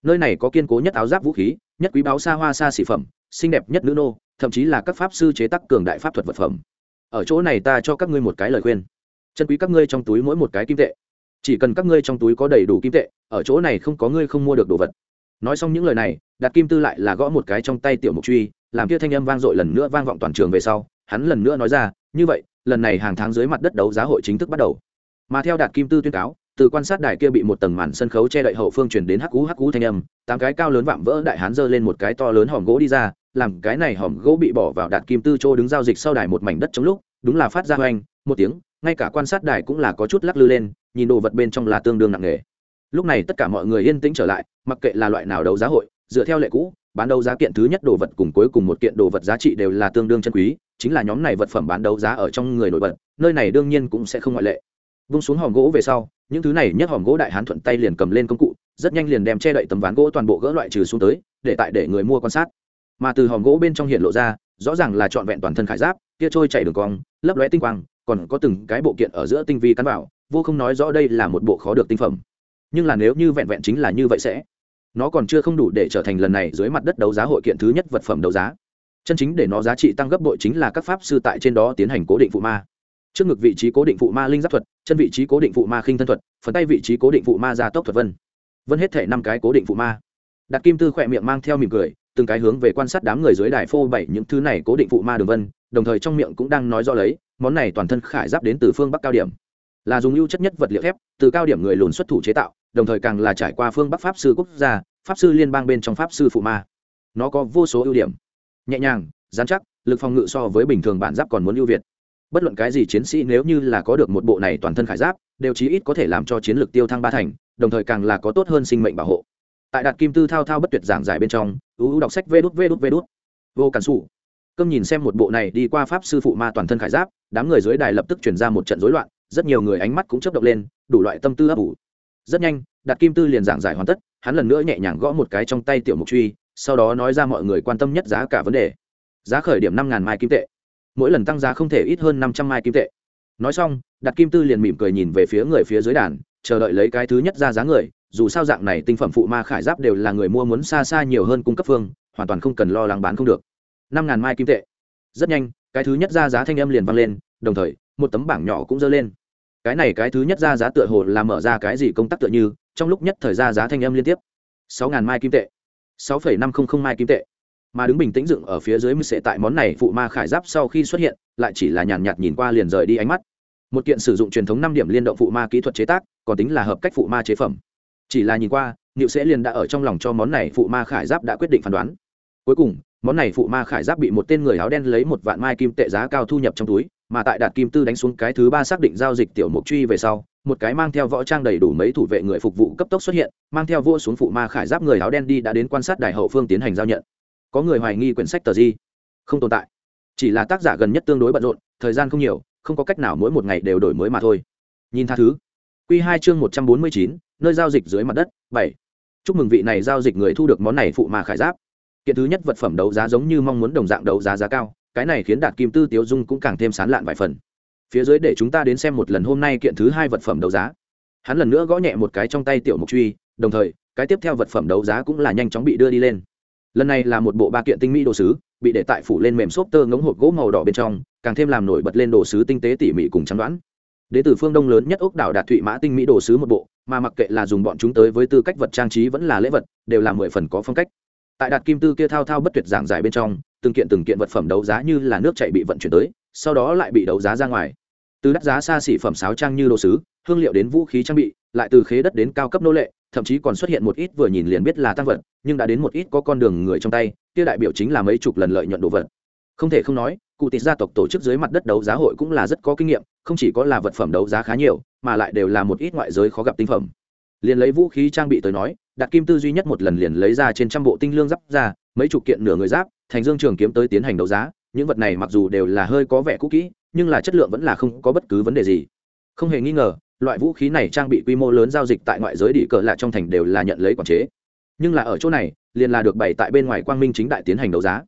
nơi này có kiên cố nhất áo giáp vũ khí, nhất quý báo xa hoa xa xỉ phẩm, xinh đẹp nhất nữ nô, thậm chí là các pháp sư chế tác cường đại pháp thuật vật phẩm. Ở chỗ này ta cho các ngươi một cái lời khuyên. Chân quý các ngươi trong túi mỗi một cái kim tệ. Chỉ cần các ngươi trong túi có đầy đủ kim tệ, ở chỗ này không có ngươi không mua được đồ vật. Nói xong những lời này, đạt kim tư lại là gõ một cái trong tay tiểu mục truy, làm kia thanh âm vang dội lần nữa vang vọng toàn trường về sau, hắn lần nữa nói ra, như vậy, lần này hàng tháng dưới mặt đất đấu giá hội chính thức bắt đầu. Mà theo đạt kim tư tuyên cáo từ quan sát đài kia bị một tầng màn sân khấu che đậy hậu phương truyền đến hắc cú hắc cú thanh âm, tám cái cao lớn vạm vỡ đại hán giơ lên một cái to lớn hòm gỗ đi ra, làm cái này hòm gỗ bị bỏ vào đạt kim tư chỗ đứng giao dịch sau đài một mảnh đất trong lúc, đúng là phát ra hoành, một tiếng, ngay cả quan sát đài cũng là có chút lắc lư lên, nhìn đồ vật bên trong là tương đương nặng nề. Lúc này tất cả mọi người yên tĩnh trở lại, mặc kệ là loại nào đấu giá hội, dựa theo lệ cũ, bán đấu giá kiện thứ nhất đồ vật cùng cuối cùng một kiện đồ vật giá trị đều là tương đương chân quý, chính là nhóm này vật phẩm bán đấu giá ở trong người nổi bật, nơi này đương nhiên cũng sẽ không ngoại lệ. Vung xuống hòm gỗ về sau những thứ này nhất hòm gỗ đại hán thuận tay liền cầm lên công cụ, rất nhanh liền đem che đậy tấm ván gỗ toàn bộ gỡ loại trừ xuống tới, để tại để người mua quan sát. Mà từ hòm gỗ bên trong hiện lộ ra, rõ ràng là trọn vẹn toàn thân khải giáp, kia trôi chảy đường cong, lấp lóe tinh quang, còn có từng cái bộ kiện ở giữa tinh vi cắn vào vô không nói rõ đây là một bộ khó được tinh phẩm. Nhưng là nếu như vẹn vẹn chính là như vậy sẽ, nó còn chưa không đủ để trở thành lần này dưới mặt đất đấu giá hội kiện thứ nhất vật phẩm đấu giá. Chân chính để nó giá trị tăng gấp bội chính là các pháp sư tại trên đó tiến hành cố định phụ ma trước ngực vị trí cố định phụ ma linh giáp thuật, chân vị trí cố định phụ ma khinh thân thuật, phần tay vị trí cố định phụ ma gia tốc thuật vân. Vân hết thể năm cái cố định phụ ma. Đặt kim tư khỏe miệng mang theo mỉm cười, từng cái hướng về quan sát đám người dưới đài phô bảy những thứ này cố định phụ ma đường vân, đồng thời trong miệng cũng đang nói rõ lấy, món này toàn thân khải giáp đến từ phương bắc cao điểm. Là dùng ưu chất nhất vật liệu thép, từ cao điểm người lùn xuất thủ chế tạo, đồng thời càng là trải qua phương bắc pháp sư quốc gia, pháp sư liên bang bên trong pháp sư phụ ma. Nó có vô số ưu điểm. Nhẹ nhàng, dán chắc, lực phòng ngự so với bình thường bản giáp còn muốn ưu việt bất luận cái gì chiến sĩ nếu như là có được một bộ này toàn thân khải giáp, đều chí ít có thể làm cho chiến lược tiêu thăng ba thành, đồng thời càng là có tốt hơn sinh mệnh bảo hộ. Tại đạt kim tư thao thao bất tuyệt giảng giải bên trong, u u đọc sách vê đút vê đút vê đút. Vô cản xù cơm nhìn xem một bộ này đi qua pháp sư phụ ma toàn thân khải giáp, đám người dưới đài lập tức chuyển ra một trận rối loạn, rất nhiều người ánh mắt cũng chấp động lên, đủ loại tâm tư ấp ủ. Rất nhanh, đạt kim tư liền giảng giải hoàn tất, hắn lần nữa nhẹ nhàng gõ một cái trong tay tiểu mục truy, sau đó nói ra mọi người quan tâm nhất giá cả vấn đề. Giá khởi điểm năm ngàn mai kim tệ mỗi lần tăng giá không thể ít hơn năm trăm mai kim tệ. Nói xong đặt kim tư liền mỉm cười nhìn về phía người phía dưới đàn, chờ đợi lấy cái thứ nhất ra giá người, dù sao dạng này tinh phẩm phụ ma khải giáp đều là người mua muốn xa xa nhiều hơn cung cấp phương, hoàn toàn không cần lo lắng bán không được. Năm ngàn mai kim tệ. Rất nhanh, cái thứ nhất ra giá thanh âm liền vang lên, đồng thời, một tấm bảng nhỏ cũng dơ lên. Cái này cái thứ nhất ra giá tựa hồ là mở ra cái gì công tác tựa như, trong lúc nhất thời ra giá thanh âm liên tiếp. Sáu ngàn mai kim tệ. Sáu phẩy năm không không mai kim tệ mà đứng bình tĩnh dựng ở phía dưới mười sệ tại món này phụ ma khải giáp sau khi xuất hiện, lại chỉ là nhàn nhạt nhìn qua liền rời đi ánh mắt. Một kiện sử dụng truyền thống năm điểm liên động phụ ma kỹ thuật chế tác, còn tính là hợp cách phụ ma chế phẩm. Chỉ là nhìn qua, niệu sẽ liền đã ở trong lòng cho món này phụ ma khải giáp đã quyết định phán đoán. Cuối cùng, món này phụ ma khải giáp bị một tên người áo đen lấy một vạn mai kim tệ giá cao thu nhập trong túi, mà tại đạt kim tư đánh xuống cái thứ ba xác định giao dịch tiểu mục truy về sau, một cái mang theo võ trang đầy đủ mấy thủ vệ người phục vụ cấp tốc xuất hiện, mang theo vua xuống phụ ma khải giáp người áo đen đi đã đến quan sát đại hậu phương tiến hành giao nhận có người hoài nghi quyển sách tờ di không tồn tại. Chỉ là tác giả gần nhất tương đối bận rộn, thời gian không nhiều, không có cách nào mỗi một ngày đều đổi mới mà thôi. Nhìn tha thứ. Q hai chương một trăm bốn mươi chín, nơi giao dịch dưới mặt đất, bảy. Chúc mừng vị này giao dịch người thu được món này phụ mà khải giáp. Kiện thứ nhất vật phẩm đấu giá giống như mong muốn đồng dạng đấu giá giá cao, cái này khiến đạt kim tư tiếu dung cũng càng thêm sán lạn vài phần. Phía dưới để chúng ta đến xem một lần hôm nay kiện thứ hai vật phẩm đấu giá. Hắn lần nữa gõ nhẹ một cái trong tay tiểu mục truy, đồng thời, cái tiếp theo vật phẩm đấu giá cũng là nhanh chóng bị đưa đi lên lần này là một bộ ba kiện tinh mỹ đồ sứ, bị để tại phủ lên mềm xốp tơ ngống hộp gỗ màu đỏ bên trong, càng thêm làm nổi bật lên đồ sứ tinh tế tỉ mỉ cùng trắng đoán. Đến từ phương đông lớn nhất ốc đảo đạt thụy mã tinh mỹ đồ sứ một bộ, mà mặc kệ là dùng bọn chúng tới với tư cách vật trang trí vẫn là lễ vật, đều là mười phần có phong cách. Tại đạt kim tư kia thao thao bất tuyệt giảng giải bên trong, từng kiện từng kiện vật phẩm đấu giá như là nước chạy bị vận chuyển tới, sau đó lại bị đấu giá ra ngoài. Từ đắt giá xa xỉ phẩm sáo trang như đồ sứ, hương liệu đến vũ khí trang bị, lại từ khế đất đến cao cấp nô lệ thậm chí còn xuất hiện một ít vừa nhìn liền biết là tăng vật, nhưng đã đến một ít có con đường người trong tay, kia đại biểu chính là mấy chục lần lợi nhuận đồ vật. Không thể không nói, cụ tịch gia tộc tổ chức dưới mặt đất đấu giá hội cũng là rất có kinh nghiệm, không chỉ có là vật phẩm đấu giá khá nhiều, mà lại đều là một ít ngoại giới khó gặp tinh phẩm. Liền lấy vũ khí trang bị tới nói đặt kim tư duy nhất một lần liền lấy ra trên trăm bộ tinh lương giáp ra, mấy chục kiện nửa người giáp, thành dương trường kiếm tới tiến hành đấu giá, những vật này mặc dù đều là hơi có vẻ cũ kỹ, nhưng là chất lượng vẫn là không có bất cứ vấn đề gì. Không hề nghi ngờ loại vũ khí này trang bị quy mô lớn giao dịch tại ngoại giới đỉ cờ lạ trong thành đều là nhận lấy quản chế. Nhưng là ở chỗ này, liền là được bày tại bên ngoài quang minh chính đại tiến hành đấu giá.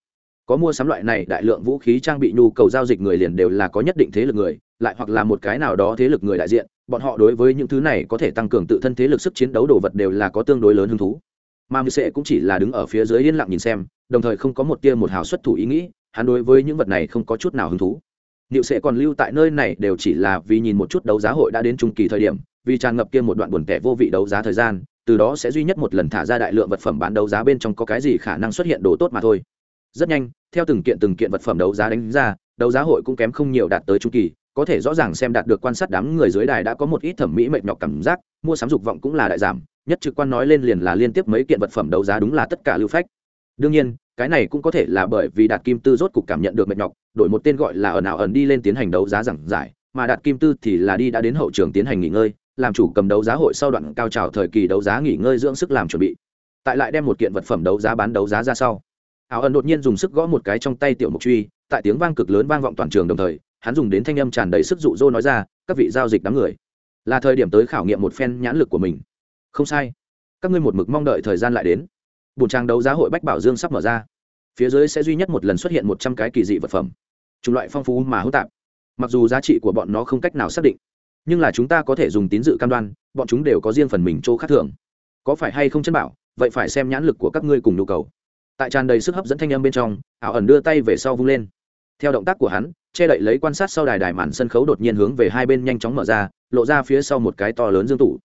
Có mua sắm loại này đại lượng vũ khí trang bị nhu cầu giao dịch người liền đều là có nhất định thế lực người, lại hoặc là một cái nào đó thế lực người đại diện, bọn họ đối với những thứ này có thể tăng cường tự thân thế lực sức chiến đấu đồ vật đều là có tương đối lớn hứng thú. Mà mười sệ cũng chỉ là đứng ở phía dưới yên lặng nhìn xem, đồng thời không có một tia một hào xuất thủ ý nghĩ, hắn đối với những vật này không có chút nào hứng thú. Niệu sẽ còn lưu tại nơi này đều chỉ là vì nhìn một chút đấu giá hội đã đến trung kỳ thời điểm, vì tràn ngập kia một đoạn buồn tẻ vô vị đấu giá thời gian, từ đó sẽ duy nhất một lần thả ra đại lượng vật phẩm bán đấu giá bên trong có cái gì khả năng xuất hiện đồ tốt mà thôi. Rất nhanh, theo từng kiện từng kiện vật phẩm đấu giá đánh ra, đấu giá hội cũng kém không nhiều đạt tới trung kỳ, có thể rõ ràng xem đạt được quan sát đám người dưới đài đã có một ít thẩm mỹ mệt nhọc cảm giác, mua sắm dục vọng cũng là đại giảm, nhất trực quan nói lên liền là liên tiếp mấy kiện vật phẩm đấu giá đúng là tất cả lưu phách. Đương nhiên, cái này cũng có thể là bởi vì đạt kim tư rốt cục cảm nhận được mệt nhọc, đổi một tên gọi là ở nào ẩn đi lên tiến hành đấu giá giảng giải, mà đạt kim tư thì là đi đã đến hậu trường tiến hành nghỉ ngơi, làm chủ cầm đấu giá hội sau đoạn cao trào thời kỳ đấu giá nghỉ ngơi dưỡng sức làm chuẩn bị. Tại lại đem một kiện vật phẩm đấu giá bán đấu giá ra sau. Ảo ẩn đột nhiên dùng sức gõ một cái trong tay tiểu mục truy, tại tiếng vang cực lớn vang vọng toàn trường đồng thời, hắn dùng đến thanh âm tràn đầy sức dụ dỗ nói ra, các vị giao dịch đám người, là thời điểm tới khảo nghiệm một phen nhãn lực của mình. Không sai. Các ngươi một mực mong đợi thời gian lại đến. Bùn trang đấu giá hội bách bảo dương sắp mở ra phía dưới sẽ duy nhất một lần xuất hiện một trăm cái kỳ dị vật phẩm. Chủng loại phong phú mà hỗn tạp. Mặc dù giá trị của bọn nó không cách nào xác định, nhưng là chúng ta có thể dùng tín dự cam đoan, bọn chúng đều có riêng phần mình chỗ khác thường. Có phải hay không chân bảo, vậy phải xem nhãn lực của các ngươi cùng nhu cầu. Tại tràn đầy sức hấp dẫn thanh âm bên trong, ảo ẩn đưa tay về sau vung lên. Theo động tác của hắn, che đậy lấy quan sát sau đài đài màn sân khấu đột nhiên hướng về hai bên nhanh chóng mở ra, lộ ra phía sau một cái to lớn dương tủ.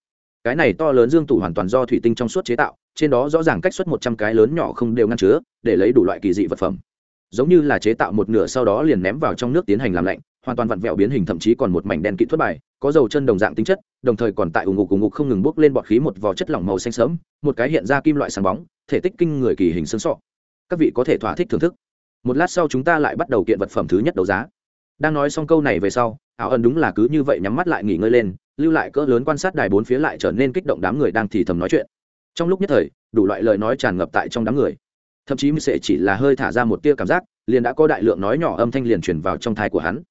Cái này to lớn dương tủ hoàn toàn do thủy tinh trong suốt chế tạo trên đó rõ ràng cách xuất một trăm cái lớn nhỏ không đều ngăn chứa, để lấy đủ loại kỳ dị vật phẩm. Giống như là chế tạo một nửa sau đó liền ném vào trong nước tiến hành làm lạnh, hoàn toàn vặn vẹo biến hình thậm chí còn một mảnh đen kỹ thuật bài, có dầu chân đồng dạng tính chất, đồng thời còn tại ủng ngục ủng ngục không ngừng bốc lên bọt khí một vò chất lỏng màu xanh sớm một cái hiện ra kim loại sáng bóng, thể tích kinh người kỳ hình xương sọ. Các vị có thể thỏa thích thưởng thức. Một lát sau chúng ta lại bắt đầu kiện vật phẩm thứ nhất đấu giá. Đang nói xong câu này về sau, ảo ẩn đúng là cứ như vậy nhắm mắt lại nghỉ ngơi lên, lưu lại cỡ lớn quan sát đài bốn phía lại trở nên kích động đám người đang thì thầm nói chuyện trong lúc nhất thời, đủ loại lời nói tràn ngập tại trong đám người. Thậm chí sẽ chỉ là hơi thả ra một tia cảm giác, liền đã có đại lượng nói nhỏ âm thanh liền truyền vào trong thai của hắn.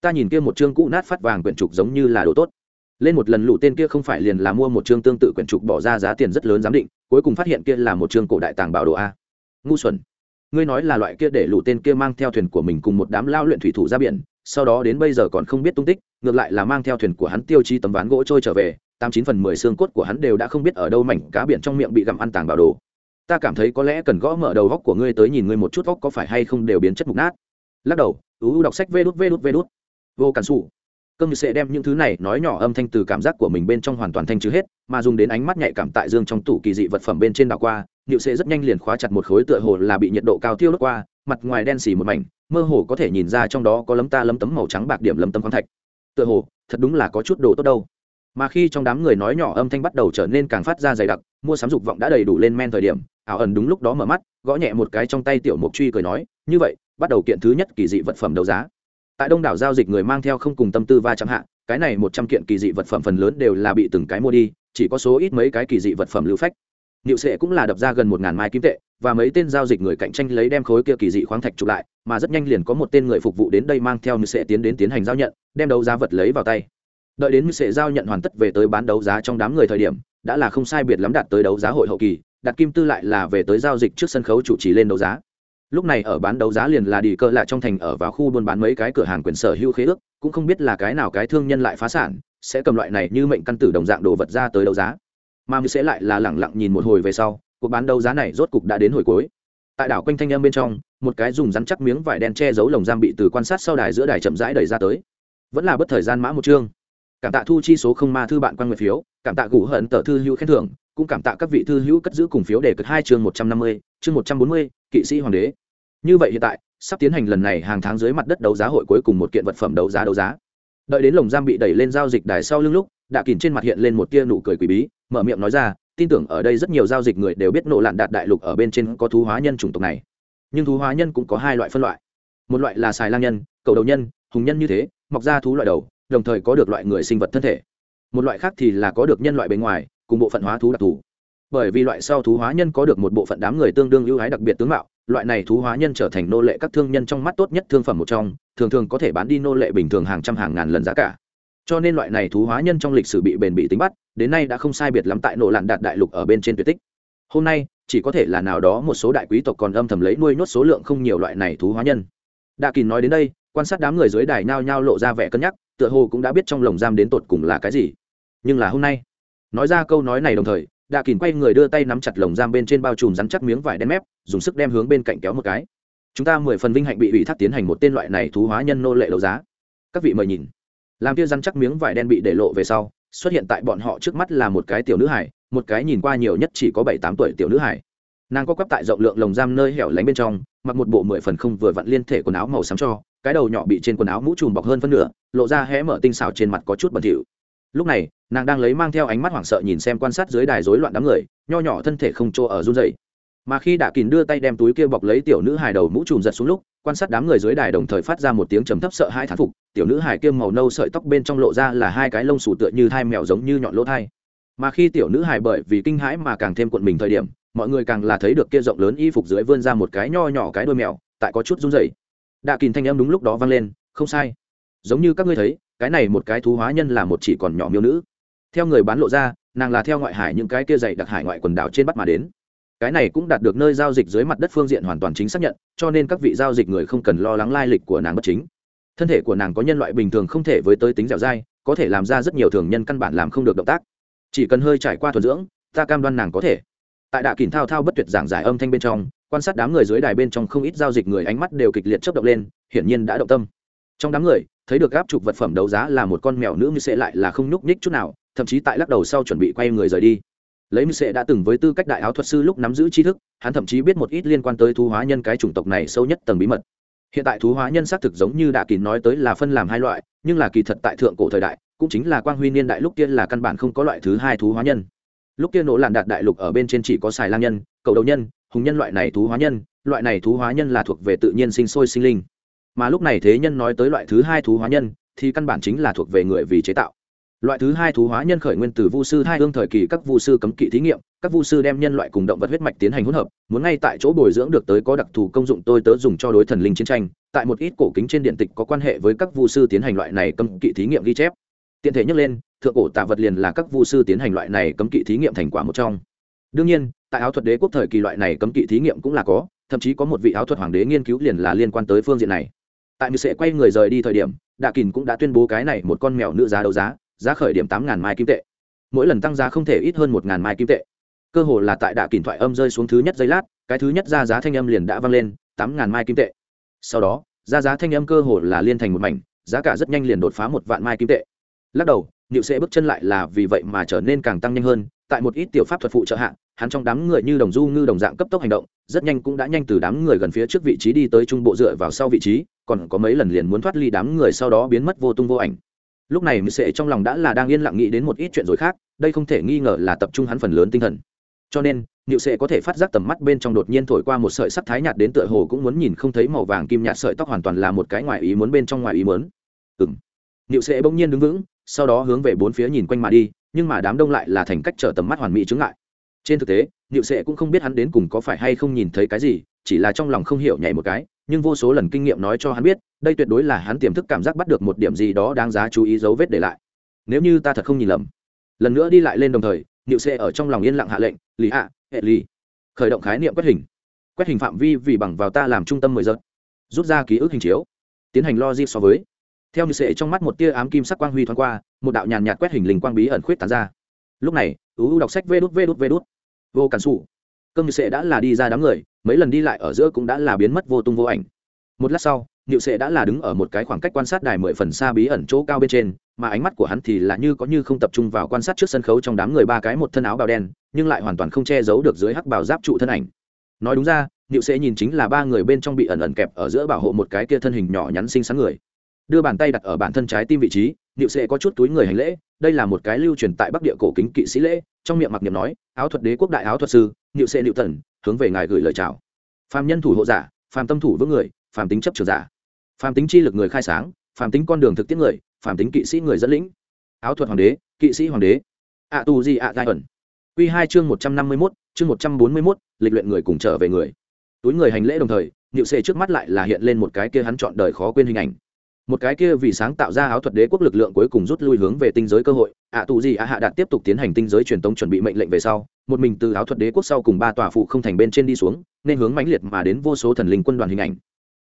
Ta nhìn kia một chương cũ nát phát vàng quyển trục giống như là đồ tốt. Lên một lần lũ tên kia không phải liền là mua một chương tương tự quyển trục bỏ ra giá tiền rất lớn giám định, cuối cùng phát hiện kia là một chương cổ đại tàng bảo đồ a. Ngu xuẩn. Ngươi nói là loại kia để lũ tên kia mang theo thuyền của mình cùng một đám lao luyện thủy thủ ra biển, sau đó đến bây giờ còn không biết tung tích, ngược lại là mang theo thuyền của hắn tiêu chi tấm ván gỗ trôi trở về tám chín phần mười xương cốt của hắn đều đã không biết ở đâu mảnh cá biển trong miệng bị gặm ăn tàng bảo đồ. Ta cảm thấy có lẽ cần gõ mở đầu góc của ngươi tới nhìn ngươi một chút góc có phải hay không đều biến chất mục nát. Lắc đầu, ú đọc sách vê đút vê đút vê đút. Vô cản xù cơm như sẽ đem những thứ này nói nhỏ âm thanh từ cảm giác của mình bên trong hoàn toàn thanh trừ hết, mà dùng đến ánh mắt nhạy cảm tại dương trong tủ kỳ dị vật phẩm bên trên đảo qua nhịu sẽ rất nhanh liền khóa chặt một khối tựa hồ là bị nhiệt độ cao tiêu đốt qua, mặt ngoài đen xì một mảnh, mơ hồ có thể nhìn ra trong đó có lấm ta lấm tấm màu trắng bạc điểm lấm tấm khoáng thạch. Tựa hồ, thật đúng là có chút đồ tốt đâu mà khi trong đám người nói nhỏ âm thanh bắt đầu trở nên càng phát ra dày đặc, mua sắm dục vọng đã đầy đủ lên men thời điểm, ảo ẩn đúng lúc đó mở mắt, gõ nhẹ một cái trong tay tiểu mục truy cười nói, như vậy, bắt đầu kiện thứ nhất kỳ dị vật phẩm đấu giá. Tại đông đảo giao dịch người mang theo không cùng tâm tư va chạm hạ, cái này một trăm kiện kỳ dị vật phẩm phần lớn đều là bị từng cái mua đi, chỉ có số ít mấy cái kỳ dị vật phẩm lưu phách. Niệu sệ cũng là đập ra gần một ngàn mai kim tệ, và mấy tên giao dịch người cạnh tranh lấy đem khối kia kỳ dị khoáng thạch chụp lại, mà rất nhanh liền có một tên người phục vụ đến đây mang theo niệu sệ tiến đến tiến hành giao nhận, đem đấu giá vật lấy vào tay đợi đến sệ giao nhận hoàn tất về tới bán đấu giá trong đám người thời điểm, đã là không sai biệt lắm đạt tới đấu giá hội hậu kỳ đặt kim tư lại là về tới giao dịch trước sân khấu chủ trì lên đấu giá. Lúc này ở bán đấu giá liền là đi cơ lại trong thành ở vào khu buôn bán mấy cái cửa hàng quyền sở hữu khế ước, cũng không biết là cái nào cái thương nhân lại phá sản, sẽ cầm loại này như mệnh căn tử đồng dạng đồ vật ra tới đấu giá. Mà sẽ lại là lẳng lặng nhìn một hồi về sau, cuộc bán đấu giá này rốt cục đã đến hồi cuối. Tại đảo quanh thanh âm bên trong, một cái dùng rắn chắc miếng vải đen che giấu lồng giam bị từ quan sát sau đài giữa đài chậm rãi đẩy ra tới. Vẫn là bất thời gian mã một chương cảm tạ thu chi số không ma thư bạn quan nguyện phiếu, cảm tạ gủ hận tờ thư hữu khen thưởng, cũng cảm tạ các vị thư hữu cất giữ cùng phiếu để cực hai chương một trăm năm mươi, chương một trăm bốn mươi, kỵ sĩ hoàng đế. Như vậy hiện tại, sắp tiến hành lần này hàng tháng dưới mặt đất đấu giá hội cuối cùng một kiện vật phẩm đấu giá đấu giá. Đợi đến lồng giam bị đẩy lên giao dịch đài sau lưng lúc, đạ kìm trên mặt hiện lên một tia nụ cười quỷ bí, mở miệng nói ra, tin tưởng ở đây rất nhiều giao dịch người đều biết nộ lạn đạt đại lục ở bên trên có thú hóa nhân chủng tộc này. Nhưng thú hóa nhân cũng có hai loại phân loại. Một loại là xài lang nhân, cầu đầu nhân, hùng nhân như thế, mọc ra thú loại đầu đồng thời có được loại người sinh vật thân thể. Một loại khác thì là có được nhân loại bên ngoài, cùng bộ phận hóa thú đặc thù. Bởi vì loại sau thú hóa nhân có được một bộ phận đám người tương đương ưu ái đặc biệt tướng mạo, loại này thú hóa nhân trở thành nô lệ các thương nhân trong mắt tốt nhất thương phẩm một trong, thường thường có thể bán đi nô lệ bình thường hàng trăm hàng ngàn lần giá cả. Cho nên loại này thú hóa nhân trong lịch sử bị bền bị tính bắt, đến nay đã không sai biệt lắm tại nộ lạn đạt đại lục ở bên trên tuyệt tích. Hôm nay, chỉ có thể là nào đó một số đại quý tộc còn âm thầm lấy nuôi nhốt số lượng không nhiều loại này thú hóa nhân. Đa kỳ nói đến đây, quan sát đám người dưới đài nao nhao lộ ra vẻ cân nhắc tựa hồ cũng đã biết trong lồng giam đến tột cùng là cái gì. Nhưng là hôm nay, nói ra câu nói này đồng thời, đạ kìn quay người đưa tay nắm chặt lồng giam bên trên bao trùm rắn chắc miếng vải đen mép, dùng sức đem hướng bên cạnh kéo một cái. Chúng ta mười phần vinh hạnh bị ủy thác tiến hành một tên loại này thú hóa nhân nô lệ đấu giá. Các vị mời nhìn. Làm kia rắn chắc miếng vải đen bị để lộ về sau, xuất hiện tại bọn họ trước mắt là một cái tiểu nữ hải một cái nhìn qua nhiều nhất chỉ có bảy tám tuổi tiểu nữ hải nàng có quắp tại rộng lượng lồng giam nơi hẻo lánh bên trong, mặc một bộ mười phần không vừa vặn liên thể quần áo màu xám cho cái đầu nhỏ bị trên quần áo mũ trùm bọc hơn phân nửa, lộ ra hé mở tinh xảo trên mặt có chút bẩn thỉu. Lúc này, nàng đang lấy mang theo ánh mắt hoảng sợ nhìn xem quan sát dưới đài rối loạn đám người, nho nhỏ thân thể không chỗ ở run dày mà khi đạ kín đưa tay đem túi kia bọc lấy tiểu nữ hài đầu mũ trùm giật xuống lúc, quan sát đám người dưới đài đồng thời phát ra một tiếng trầm thấp sợ hai thán phục, tiểu nữ hài kia màu nâu sợi tóc bên trong lộ ra là hai cái lông xù tựa như thai mèo giống như nhọn lỗ thai. Mà khi tiểu nữ hài bởi vì kinh hãi mà càng thêm cuộn mình thời điểm, mọi người càng là thấy được kia rộng lớn y phục dưới vươn ra một cái nho nhỏ cái đôi mèo, tại có chút run rẩy đạ kìn thanh em đúng lúc đó vang lên, không sai. Giống như các ngươi thấy, cái này một cái thú hóa nhân là một chỉ còn nhỏ miêu nữ. Theo người bán lộ ra, nàng là theo ngoại hải những cái kia dày đặc hải ngoại quần đảo trên bắt mà đến. Cái này cũng đạt được nơi giao dịch dưới mặt đất phương diện hoàn toàn chính xác nhận, cho nên các vị giao dịch người không cần lo lắng lai lịch của nàng bất chính. Thân thể của nàng có nhân loại bình thường không thể với tới tính dẻo dai, có thể làm ra rất nhiều thường nhân căn bản làm không được động tác. Chỉ cần hơi trải qua thuần dưỡng, ta cam đoan nàng có thể. Tại đạ kỳn thao thao bất tuyệt giảng giải âm thanh bên trong quan sát đám người dưới đài bên trong không ít giao dịch người ánh mắt đều kịch liệt chấp động lên, hiển nhiên đã động tâm. Trong đám người, thấy được gáp chụp vật phẩm đấu giá là một con mèo nữ như sẽ lại là không nhúc nhích chút nào, thậm chí tại lắc đầu sau chuẩn bị quay người rời đi. Lấy như sệ đã từng với tư cách đại áo thuật sư lúc nắm giữ tri thức, hắn thậm chí biết một ít liên quan tới thú hóa nhân cái chủng tộc này sâu nhất tầng bí mật. Hiện tại thú hóa nhân xác thực giống như đã kỳ nói tới là phân làm hai loại, nhưng là kỳ thật tại thượng cổ thời đại, cũng chính là quang huy niên đại lúc kia là căn bản không có loại thứ hai thú hóa nhân. Lúc kia nổ làn đạt đại lục ở bên trên chỉ có xài lang nhân, cầu đầu nhân hùng nhân loại này thú hóa nhân, loại này thú hóa nhân là thuộc về tự nhiên sinh sôi sinh linh. Mà lúc này thế nhân nói tới loại thứ hai thú hóa nhân, thì căn bản chính là thuộc về người vì chế tạo. Loại thứ hai thú hóa nhân khởi nguyên từ vu sư hai hương thời kỳ các vu sư cấm kỵ thí nghiệm, các vu sư đem nhân loại cùng động vật huyết mạch tiến hành hỗn hợp, muốn ngay tại chỗ bồi dưỡng được tới có đặc thù công dụng tôi tớ dùng cho đối thần linh chiến tranh. Tại một ít cổ kính trên điện tịch có quan hệ với các vu sư tiến hành loại này cấm kỵ thí nghiệm ghi chép. Tiện thể nhắc lên, thượng cổ tạ vật liền là các vu sư tiến hành loại này cấm kỵ thí nghiệm thành quả một trong. Đương nhiên tại áo thuật đế quốc thời kỳ loại này cấm kỵ thí nghiệm cũng là có, thậm chí có một vị áo thuật hoàng đế nghiên cứu liền là liên quan tới phương diện này. Tại như sẽ quay người rời đi thời điểm, đạ kỳn cũng đã tuyên bố cái này một con mèo nữ giá đấu giá giá khởi điểm tám ngàn mai kim tệ. Mỗi lần tăng giá không thể ít hơn một ngàn mai kim tệ. Cơ hồ là tại đạ kỳn thoại âm rơi xuống thứ nhất giây lát, cái thứ nhất ra giá thanh âm liền đã vang lên, tám ngàn mai kim tệ. Sau đó, ra giá thanh âm cơ hồ là liên thành một mảnh, giá cả rất nhanh liền đột phá một vạn mai kim tệ. Lắc đầu, niệu sẽ bước chân lại là vì vậy mà trở nên càng tăng nhanh hơn, tại một ít tiểu pháp thuật phụ trợ hạng hắn trong đám người như đồng du ngư đồng dạng cấp tốc hành động, rất nhanh cũng đã nhanh từ đám người gần phía trước vị trí đi tới trung bộ dựa vào sau vị trí, còn có mấy lần liền muốn thoát ly đám người sau đó biến mất vô tung vô ảnh. Lúc này mười sệ trong lòng đã là đang yên lặng nghĩ đến một ít chuyện rồi khác, đây không thể nghi ngờ là tập trung hắn phần lớn tinh thần. Cho nên nịu sệ có thể phát giác tầm mắt bên trong đột nhiên thổi qua một sợi sắc thái nhạt đến tựa hồ cũng muốn nhìn không thấy màu vàng kim nhạt sợi tóc hoàn toàn là một cái ngoài ý muốn bên trong ngoài ý muốn. Ừ m nịu sệ bỗng nhiên đứng vững, sau đó hướng về bốn phía nhìn quanh mà đi, nhưng mà đám đông lại là thành cách trở tầm mắt hoàn mỹ chứng lại trên thực tế, niệu sệ cũng không biết hắn đến cùng có phải hay không nhìn thấy cái gì, chỉ là trong lòng không hiểu nhảy một cái, nhưng vô số lần kinh nghiệm nói cho hắn biết, đây tuyệt đối là hắn tiềm thức cảm giác bắt được một điểm gì đó đáng giá chú ý dấu vết để lại. Nếu như ta thật không nhìn lầm, lần nữa đi lại lên đồng thời, niệu sệ ở trong lòng yên lặng hạ lệnh lý hạ hệ ly khởi động khái niệm quét hình. Quét hình phạm vi vì bằng vào ta làm trung tâm mười giật, rút ra ký ức hình chiếu, tiến hành logic so với. Theo như sệ trong mắt một tia ám kim sắc quang huy thoáng qua, một đạo nhàn nhạt quét hình linh quang bí ẩn khuyết tán ra. Lúc này ưu đọc sách vê đút vê đút vê đút vô cản xù cơm sệ đã là đi ra đám người mấy lần đi lại ở giữa cũng đã là biến mất vô tung vô ảnh một lát sau Niệu Sệ đã là đứng ở một cái khoảng cách quan sát đài mười phần xa bí ẩn chỗ cao bên trên, mà ánh mắt của hắn thì là như có như không tập trung vào quan sát trước sân khấu trong đám người ba cái một thân áo bào đen, nhưng lại hoàn toàn không che giấu được dưới hắc bào giáp trụ thân ảnh. Nói đúng ra, Niệu Sệ nhìn chính là ba người bên trong bị ẩn ẩn kẹp ở giữa bảo hộ một cái kia thân hình nhỏ nhắn xinh xắn người. Đưa bàn tay đặt ở bản thân trái tim vị trí, Niệu Sệ có chút túi người hành lễ, đây là một cái lưu truyền tại Bắc Địa cổ kính kỵ sĩ lễ, trong miệng mặc niệm nói, áo thuật đế quốc đại áo thuật sư, Niệu Sệ Niệu thần hướng về ngài gửi lời chào. Phàm nhân thủ hộ giả, phàm tâm thủ vững người, phàm tính chấp trường giả. Phàm tính chi lực người khai sáng phàm tính con đường thực tiễn người phàm tính kỵ sĩ người dẫn lĩnh. Áo thuật hoàng đế kỵ sĩ hoàng đế. Ạ à, tù di ạ giai ẩn. Q hai chương một trăm năm mươi mốt chương một trăm bốn mươi mốt lịch luyện người cùng trở về người. Túi người hành lễ đồng thời Niệu xê trước mắt lại là hiện lên một cái kia hắn chọn đời khó quên hình ảnh một cái kia vì sáng tạo ra áo thuật đế quốc lực lượng cuối cùng rút lui hướng về tinh giới cơ hội ạ à, tù gì ạ hạ đạt tiếp tục tiến hành tinh giới truyền tống chuẩn bị mệnh lệnh về sau một mình từ áo thuật đế quốc sau cùng ba tòa phụ không thành bên trên đi xuống nên hướng mãnh liệt mà đến vô số thần linh quân đoàn hình ảnh.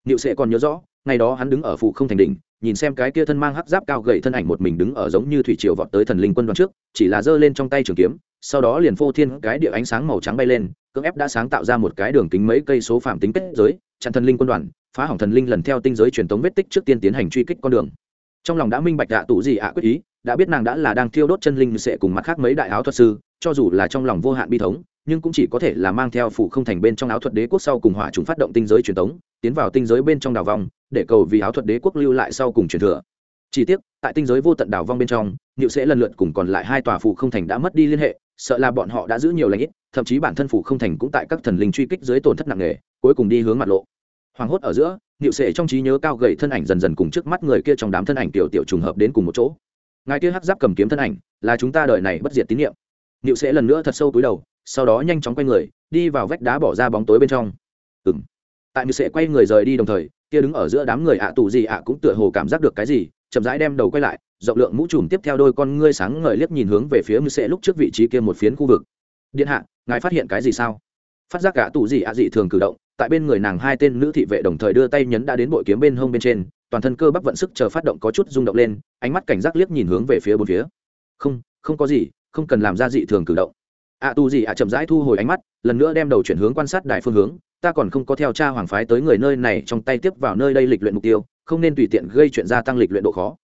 Niệu Sệ còn nhớ rõ, ngày đó hắn đứng ở phụ không thành đỉnh, nhìn xem cái kia thân mang hắc giáp cao gậy thân ảnh một mình đứng ở giống như thủy triều vọt tới thần linh quân đoàn trước, chỉ là giơ lên trong tay trường kiếm, sau đó liền phô thiên cái địa ánh sáng màu trắng bay lên, cưỡng ép đã sáng tạo ra một cái đường kính mấy cây số phạm tính kết giới, chặn thần linh quân đoàn, phá hỏng thần linh lần theo tinh giới truyền thống vết tích trước tiên tiến hành truy kích con đường. Trong lòng đã minh bạch dạ tụ gì ạ quyết ý, đã biết nàng đã là đang thiêu đốt chân linh sẽ cùng mặt khác mấy đại áo thuật sư, cho dù là trong lòng vô hạn bi thống, nhưng cũng chỉ có thể là mang theo phụ không thành bên trong áo thuật đế quốc sau cùng hỏa chúng phát động tinh giới truyền thống, tiến vào tinh giới bên trong đảo vong để cầu vì áo thuật đế quốc lưu lại sau cùng truyền thừa chỉ tiếc tại tinh giới vô tận đảo vong bên trong nhựu sẽ lần lượt cùng còn lại hai tòa phụ không thành đã mất đi liên hệ sợ là bọn họ đã giữ nhiều lãnh ít thậm chí bản thân phụ không thành cũng tại các thần linh truy kích dưới tổn thất nặng nề cuối cùng đi hướng mặt lộ. Hoàng hốt ở giữa nhựu sệ trong trí nhớ cao gầy thân ảnh dần dần cùng trước mắt người kia trong đám thân ảnh tiểu tiểu trùng hợp đến cùng một chỗ. Ngài kia hắc giáp cầm kiếm thân ảnh, là chúng ta đời này bất diệt tín nhiệm nhựu sệ lần nữa thật sâu túi đầu, sau đó nhanh chóng quay người, đi vào vách đá bỏ ra bóng tối bên trong. Ừ m tại như sẽ quay người rời đi đồng thời, kia đứng ở giữa đám người ạ tù gì ạ cũng tựa hồ cảm giác được cái gì, chậm rãi đem đầu quay lại, rộng lượng mũ trùm tiếp theo đôi con ngươi sáng ngời liếc nhìn hướng về phía như sẽ lúc trước vị trí kia một phiến khu vực. Điện hạ, ngài phát hiện cái gì sao? Phát giác cả tù gì ạ dị thường cử động tại bên người nàng hai tên nữ thị vệ đồng thời đưa tay nhấn đã đến bội kiếm bên hông bên trên toàn thân cơ bắp vận sức chờ phát động có chút rung động lên ánh mắt cảnh giác liếc nhìn hướng về phía bốn phía. Không không có gì không cần làm ra dị thường cử động. Ạ à, tu gì ạ chậm rãi thu hồi ánh mắt lần nữa đem đầu chuyển hướng quan sát đại phương hướng ta còn không có theo cha hoàng phái tới người nơi này trong tay tiếp vào nơi đây lịch luyện mục tiêu không nên tùy tiện gây chuyện gia tăng lịch luyện độ khó.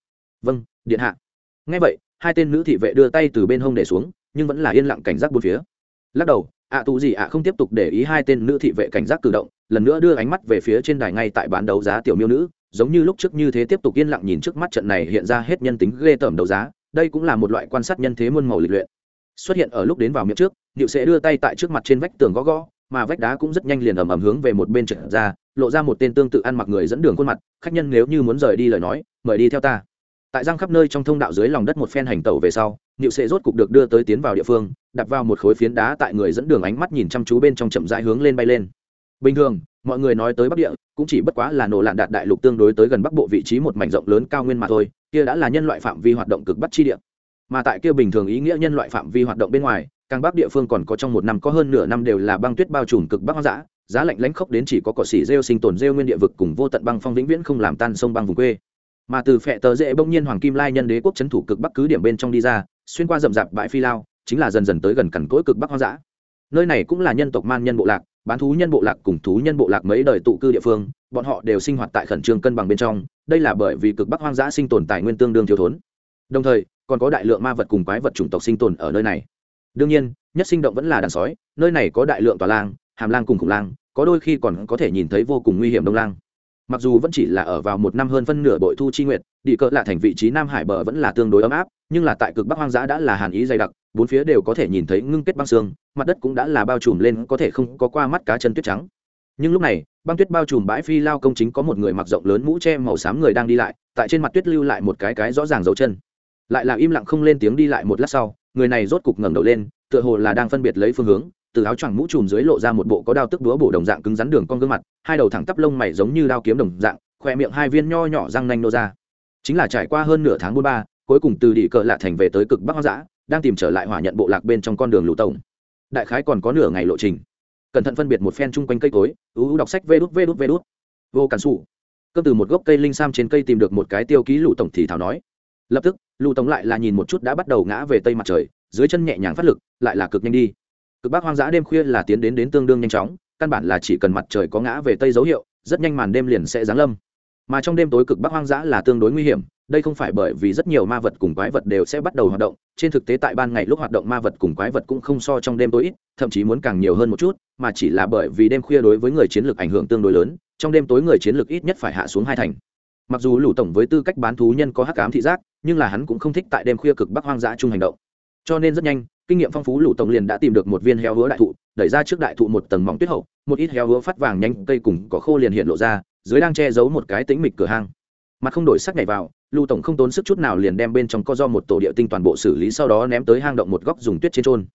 Vâng điện hạ. Ngay vậy hai tên nữ thị vệ đưa tay từ bên hông để xuống nhưng vẫn là yên lặng cảnh giác bốn phía. Lắc đầu ạ à, gì ạ không tiếp tục để ý hai tên nữ thị vệ cảnh giác cử động lần nữa đưa ánh mắt về phía trên đài ngay tại bán đấu giá tiểu miêu nữ giống như lúc trước như thế tiếp tục yên lặng nhìn trước mắt trận này hiện ra hết nhân tính ghê tởm đấu giá đây cũng là một loại quan sát nhân thế muôn màu lịch luyện. Xuất hiện ở lúc đến vào miệng trước điệu sẽ đưa tay tại trước mặt trên vách tường gõ gõ mà vách đá cũng rất nhanh liền ầm ầm hướng về một bên trở ra lộ ra một tên tương tự ăn mặc người dẫn đường khuôn mặt khách nhân nếu như muốn rời đi lời nói mời đi theo ta tại giang khắp nơi trong thông đạo dưới lòng đất một phen hành tẩu về sau điệu Sệ rốt cục được đưa tới tiến vào địa phương, đặt vào một khối phiến đá tại người dẫn đường ánh mắt nhìn chăm chú bên trong chậm rãi hướng lên bay lên. Bình thường, mọi người nói tới bắc địa, cũng chỉ bất quá là nổ lạn đạt đại lục tương đối tới gần bắc bộ vị trí một mảnh rộng lớn cao nguyên mà thôi, kia đã là nhân loại phạm vi hoạt động cực bắc chi địa. Mà tại kia bình thường ý nghĩa nhân loại phạm vi hoạt động bên ngoài, càng bắc địa phương còn có trong một năm có hơn nửa năm đều là băng tuyết bao trùm cực bắc hoang dã, giá lạnh lánh khốc đến chỉ có cỏ xỉ rêu sinh tồn rêu nguyên địa vực cùng vô tận băng phong vĩnh viễn không làm tan sông băng vùng quê mà từ phệ tờ dễ bỗng nhiên hoàng kim lai nhân đế quốc chấn thủ cực bắc cứ điểm bên trong đi ra, xuyên qua rậm rạp bãi phi lao, chính là dần dần tới gần cằn cỗi cực bắc hoang dã. Nơi này cũng là nhân tộc man nhân bộ lạc, bán thú nhân bộ lạc cùng thú nhân bộ lạc mấy đời tụ cư địa phương, bọn họ đều sinh hoạt tại khẩn trương cân bằng bên trong, đây là bởi vì cực bắc hoang dã sinh tồn tài nguyên tương đương thiếu thốn. Đồng thời, còn có đại lượng ma vật cùng quái vật chủng tộc sinh tồn ở nơi này. Đương nhiên, nhất sinh động vẫn là đàn sói, nơi này có đại lượng tòa lang, hàm lang cùng khủng lang, có đôi khi còn có thể nhìn thấy vô cùng nguy hiểm đông lang mặc dù vẫn chỉ là ở vào một năm hơn phân nửa bội thu chi nguyệt, đi cỡ lạ thành vị trí nam hải bờ vẫn là tương đối ấm áp, nhưng là tại cực bắc hoang dã đã là hàn ý dày đặc, bốn phía đều có thể nhìn thấy ngưng kết băng xương, mặt đất cũng đã là bao trùm lên, có thể không có qua mắt cá chân tuyết trắng. Nhưng lúc này, băng tuyết bao trùm bãi phi lao công chính có một người mặc rộng lớn mũ che màu xám người đang đi lại, tại trên mặt tuyết lưu lại một cái cái rõ ràng dấu chân. Lại là im lặng không lên tiếng đi lại một lát sau, người này rốt cục ngẩng đầu lên, tựa hồ là đang phân biệt lấy phương hướng từ áo choàng mũ trùm dưới lộ ra một bộ có đao tức đúa bổ đồng dạng cứng rắn đường con gương mặt, hai đầu thẳng tắp lông mày giống như đao kiếm đồng dạng, khoe miệng hai viên nho nhỏ răng nanh nô ra. Chính là trải qua hơn nửa tháng buôn ba, cuối cùng từ đỉ cờ lạ thành về tới cực bắc hoang dã, đang tìm trở lại hỏa nhận bộ lạc bên trong con đường lũ tổng. Đại khái còn có nửa ngày lộ trình. Cẩn thận phân biệt một phen chung quanh cây cối, ú đọc sách vê đút vê đút vê đút. Vô cản xù cơm từ một gốc cây linh sam trên cây tìm được một cái tiêu ký lũ tổng thì thảo nói. Lập tức lũ tổng lại là nhìn một chút đã bắt đầu ngã về tây mặt trời, dưới chân nhẹ nhàng phát lực, lại là cực nhanh đi cực bắc hoang dã đêm khuya là tiến đến đến tương đương nhanh chóng, căn bản là chỉ cần mặt trời có ngã về tây dấu hiệu, rất nhanh màn đêm liền sẽ giáng lâm. Mà trong đêm tối cực bắc hoang dã là tương đối nguy hiểm, đây không phải bởi vì rất nhiều ma vật cùng quái vật đều sẽ bắt đầu hoạt động, trên thực tế tại ban ngày lúc hoạt động ma vật cùng quái vật cũng không so trong đêm tối ít, thậm chí muốn càng nhiều hơn một chút, mà chỉ là bởi vì đêm khuya đối với người chiến lược ảnh hưởng tương đối lớn, trong đêm tối người chiến lược ít nhất phải hạ xuống hai thành. Mặc dù lũ tổng với tư cách bán thú nhân có hắc ám thị giác, nhưng là hắn cũng không thích tại đêm khuya cực bắc hoang dã chung hành động. Cho nên rất nhanh kinh nghiệm phong phú lũ tổng liền đã tìm được một viên heo hứa đại thụ, đẩy ra trước đại thụ một tầng mỏng tuyết hậu, một ít heo hứa phát vàng nhanh cây cùng có khô liền hiện lộ ra, dưới đang che giấu một cái tĩnh mịch cửa hang. Mặt không đổi sắc nhảy vào lưu tổng không tốn sức chút nào liền đem bên trong co do một tổ địa tinh toàn bộ xử lý sau đó ném tới hang động một góc dùng tuyết trên trôn.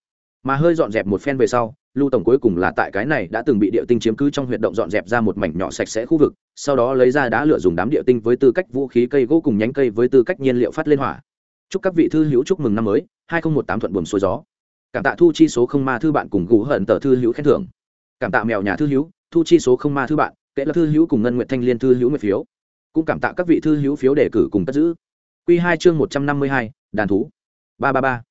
Mà hơi dọn dẹp một phen về sau lưu tổng cuối cùng là tại cái này đã từng bị địa tinh chiếm cứ trong huyệt động dọn dẹp ra một mảnh nhỏ sạch sẽ khu vực, sau đó lấy ra đá lửa dùng đám địa tinh với tư cách vũ khí cây gỗ cùng nhánh cây với tư cách nhiên liệu phát lên hỏa chúc các vị thư hữu chúc mừng năm mới, hai nghìn một tám thuận buồm xuôi gió. Cảm tạ thu chi số không ma thư bạn cùng gù hận tờ thư hữu khen thưởng. Cảm tạ mèo nhà thư hữu, thu chi số không ma thư bạn kể là thư hữu cùng ngân nguyện thanh liên thư hữu nguyện phiếu. Cũng cảm tạ các vị thư hữu phiếu đề cử cùng cất giữ. Q hai chương một trăm năm mươi hai, đàn thú. Ba ba ba.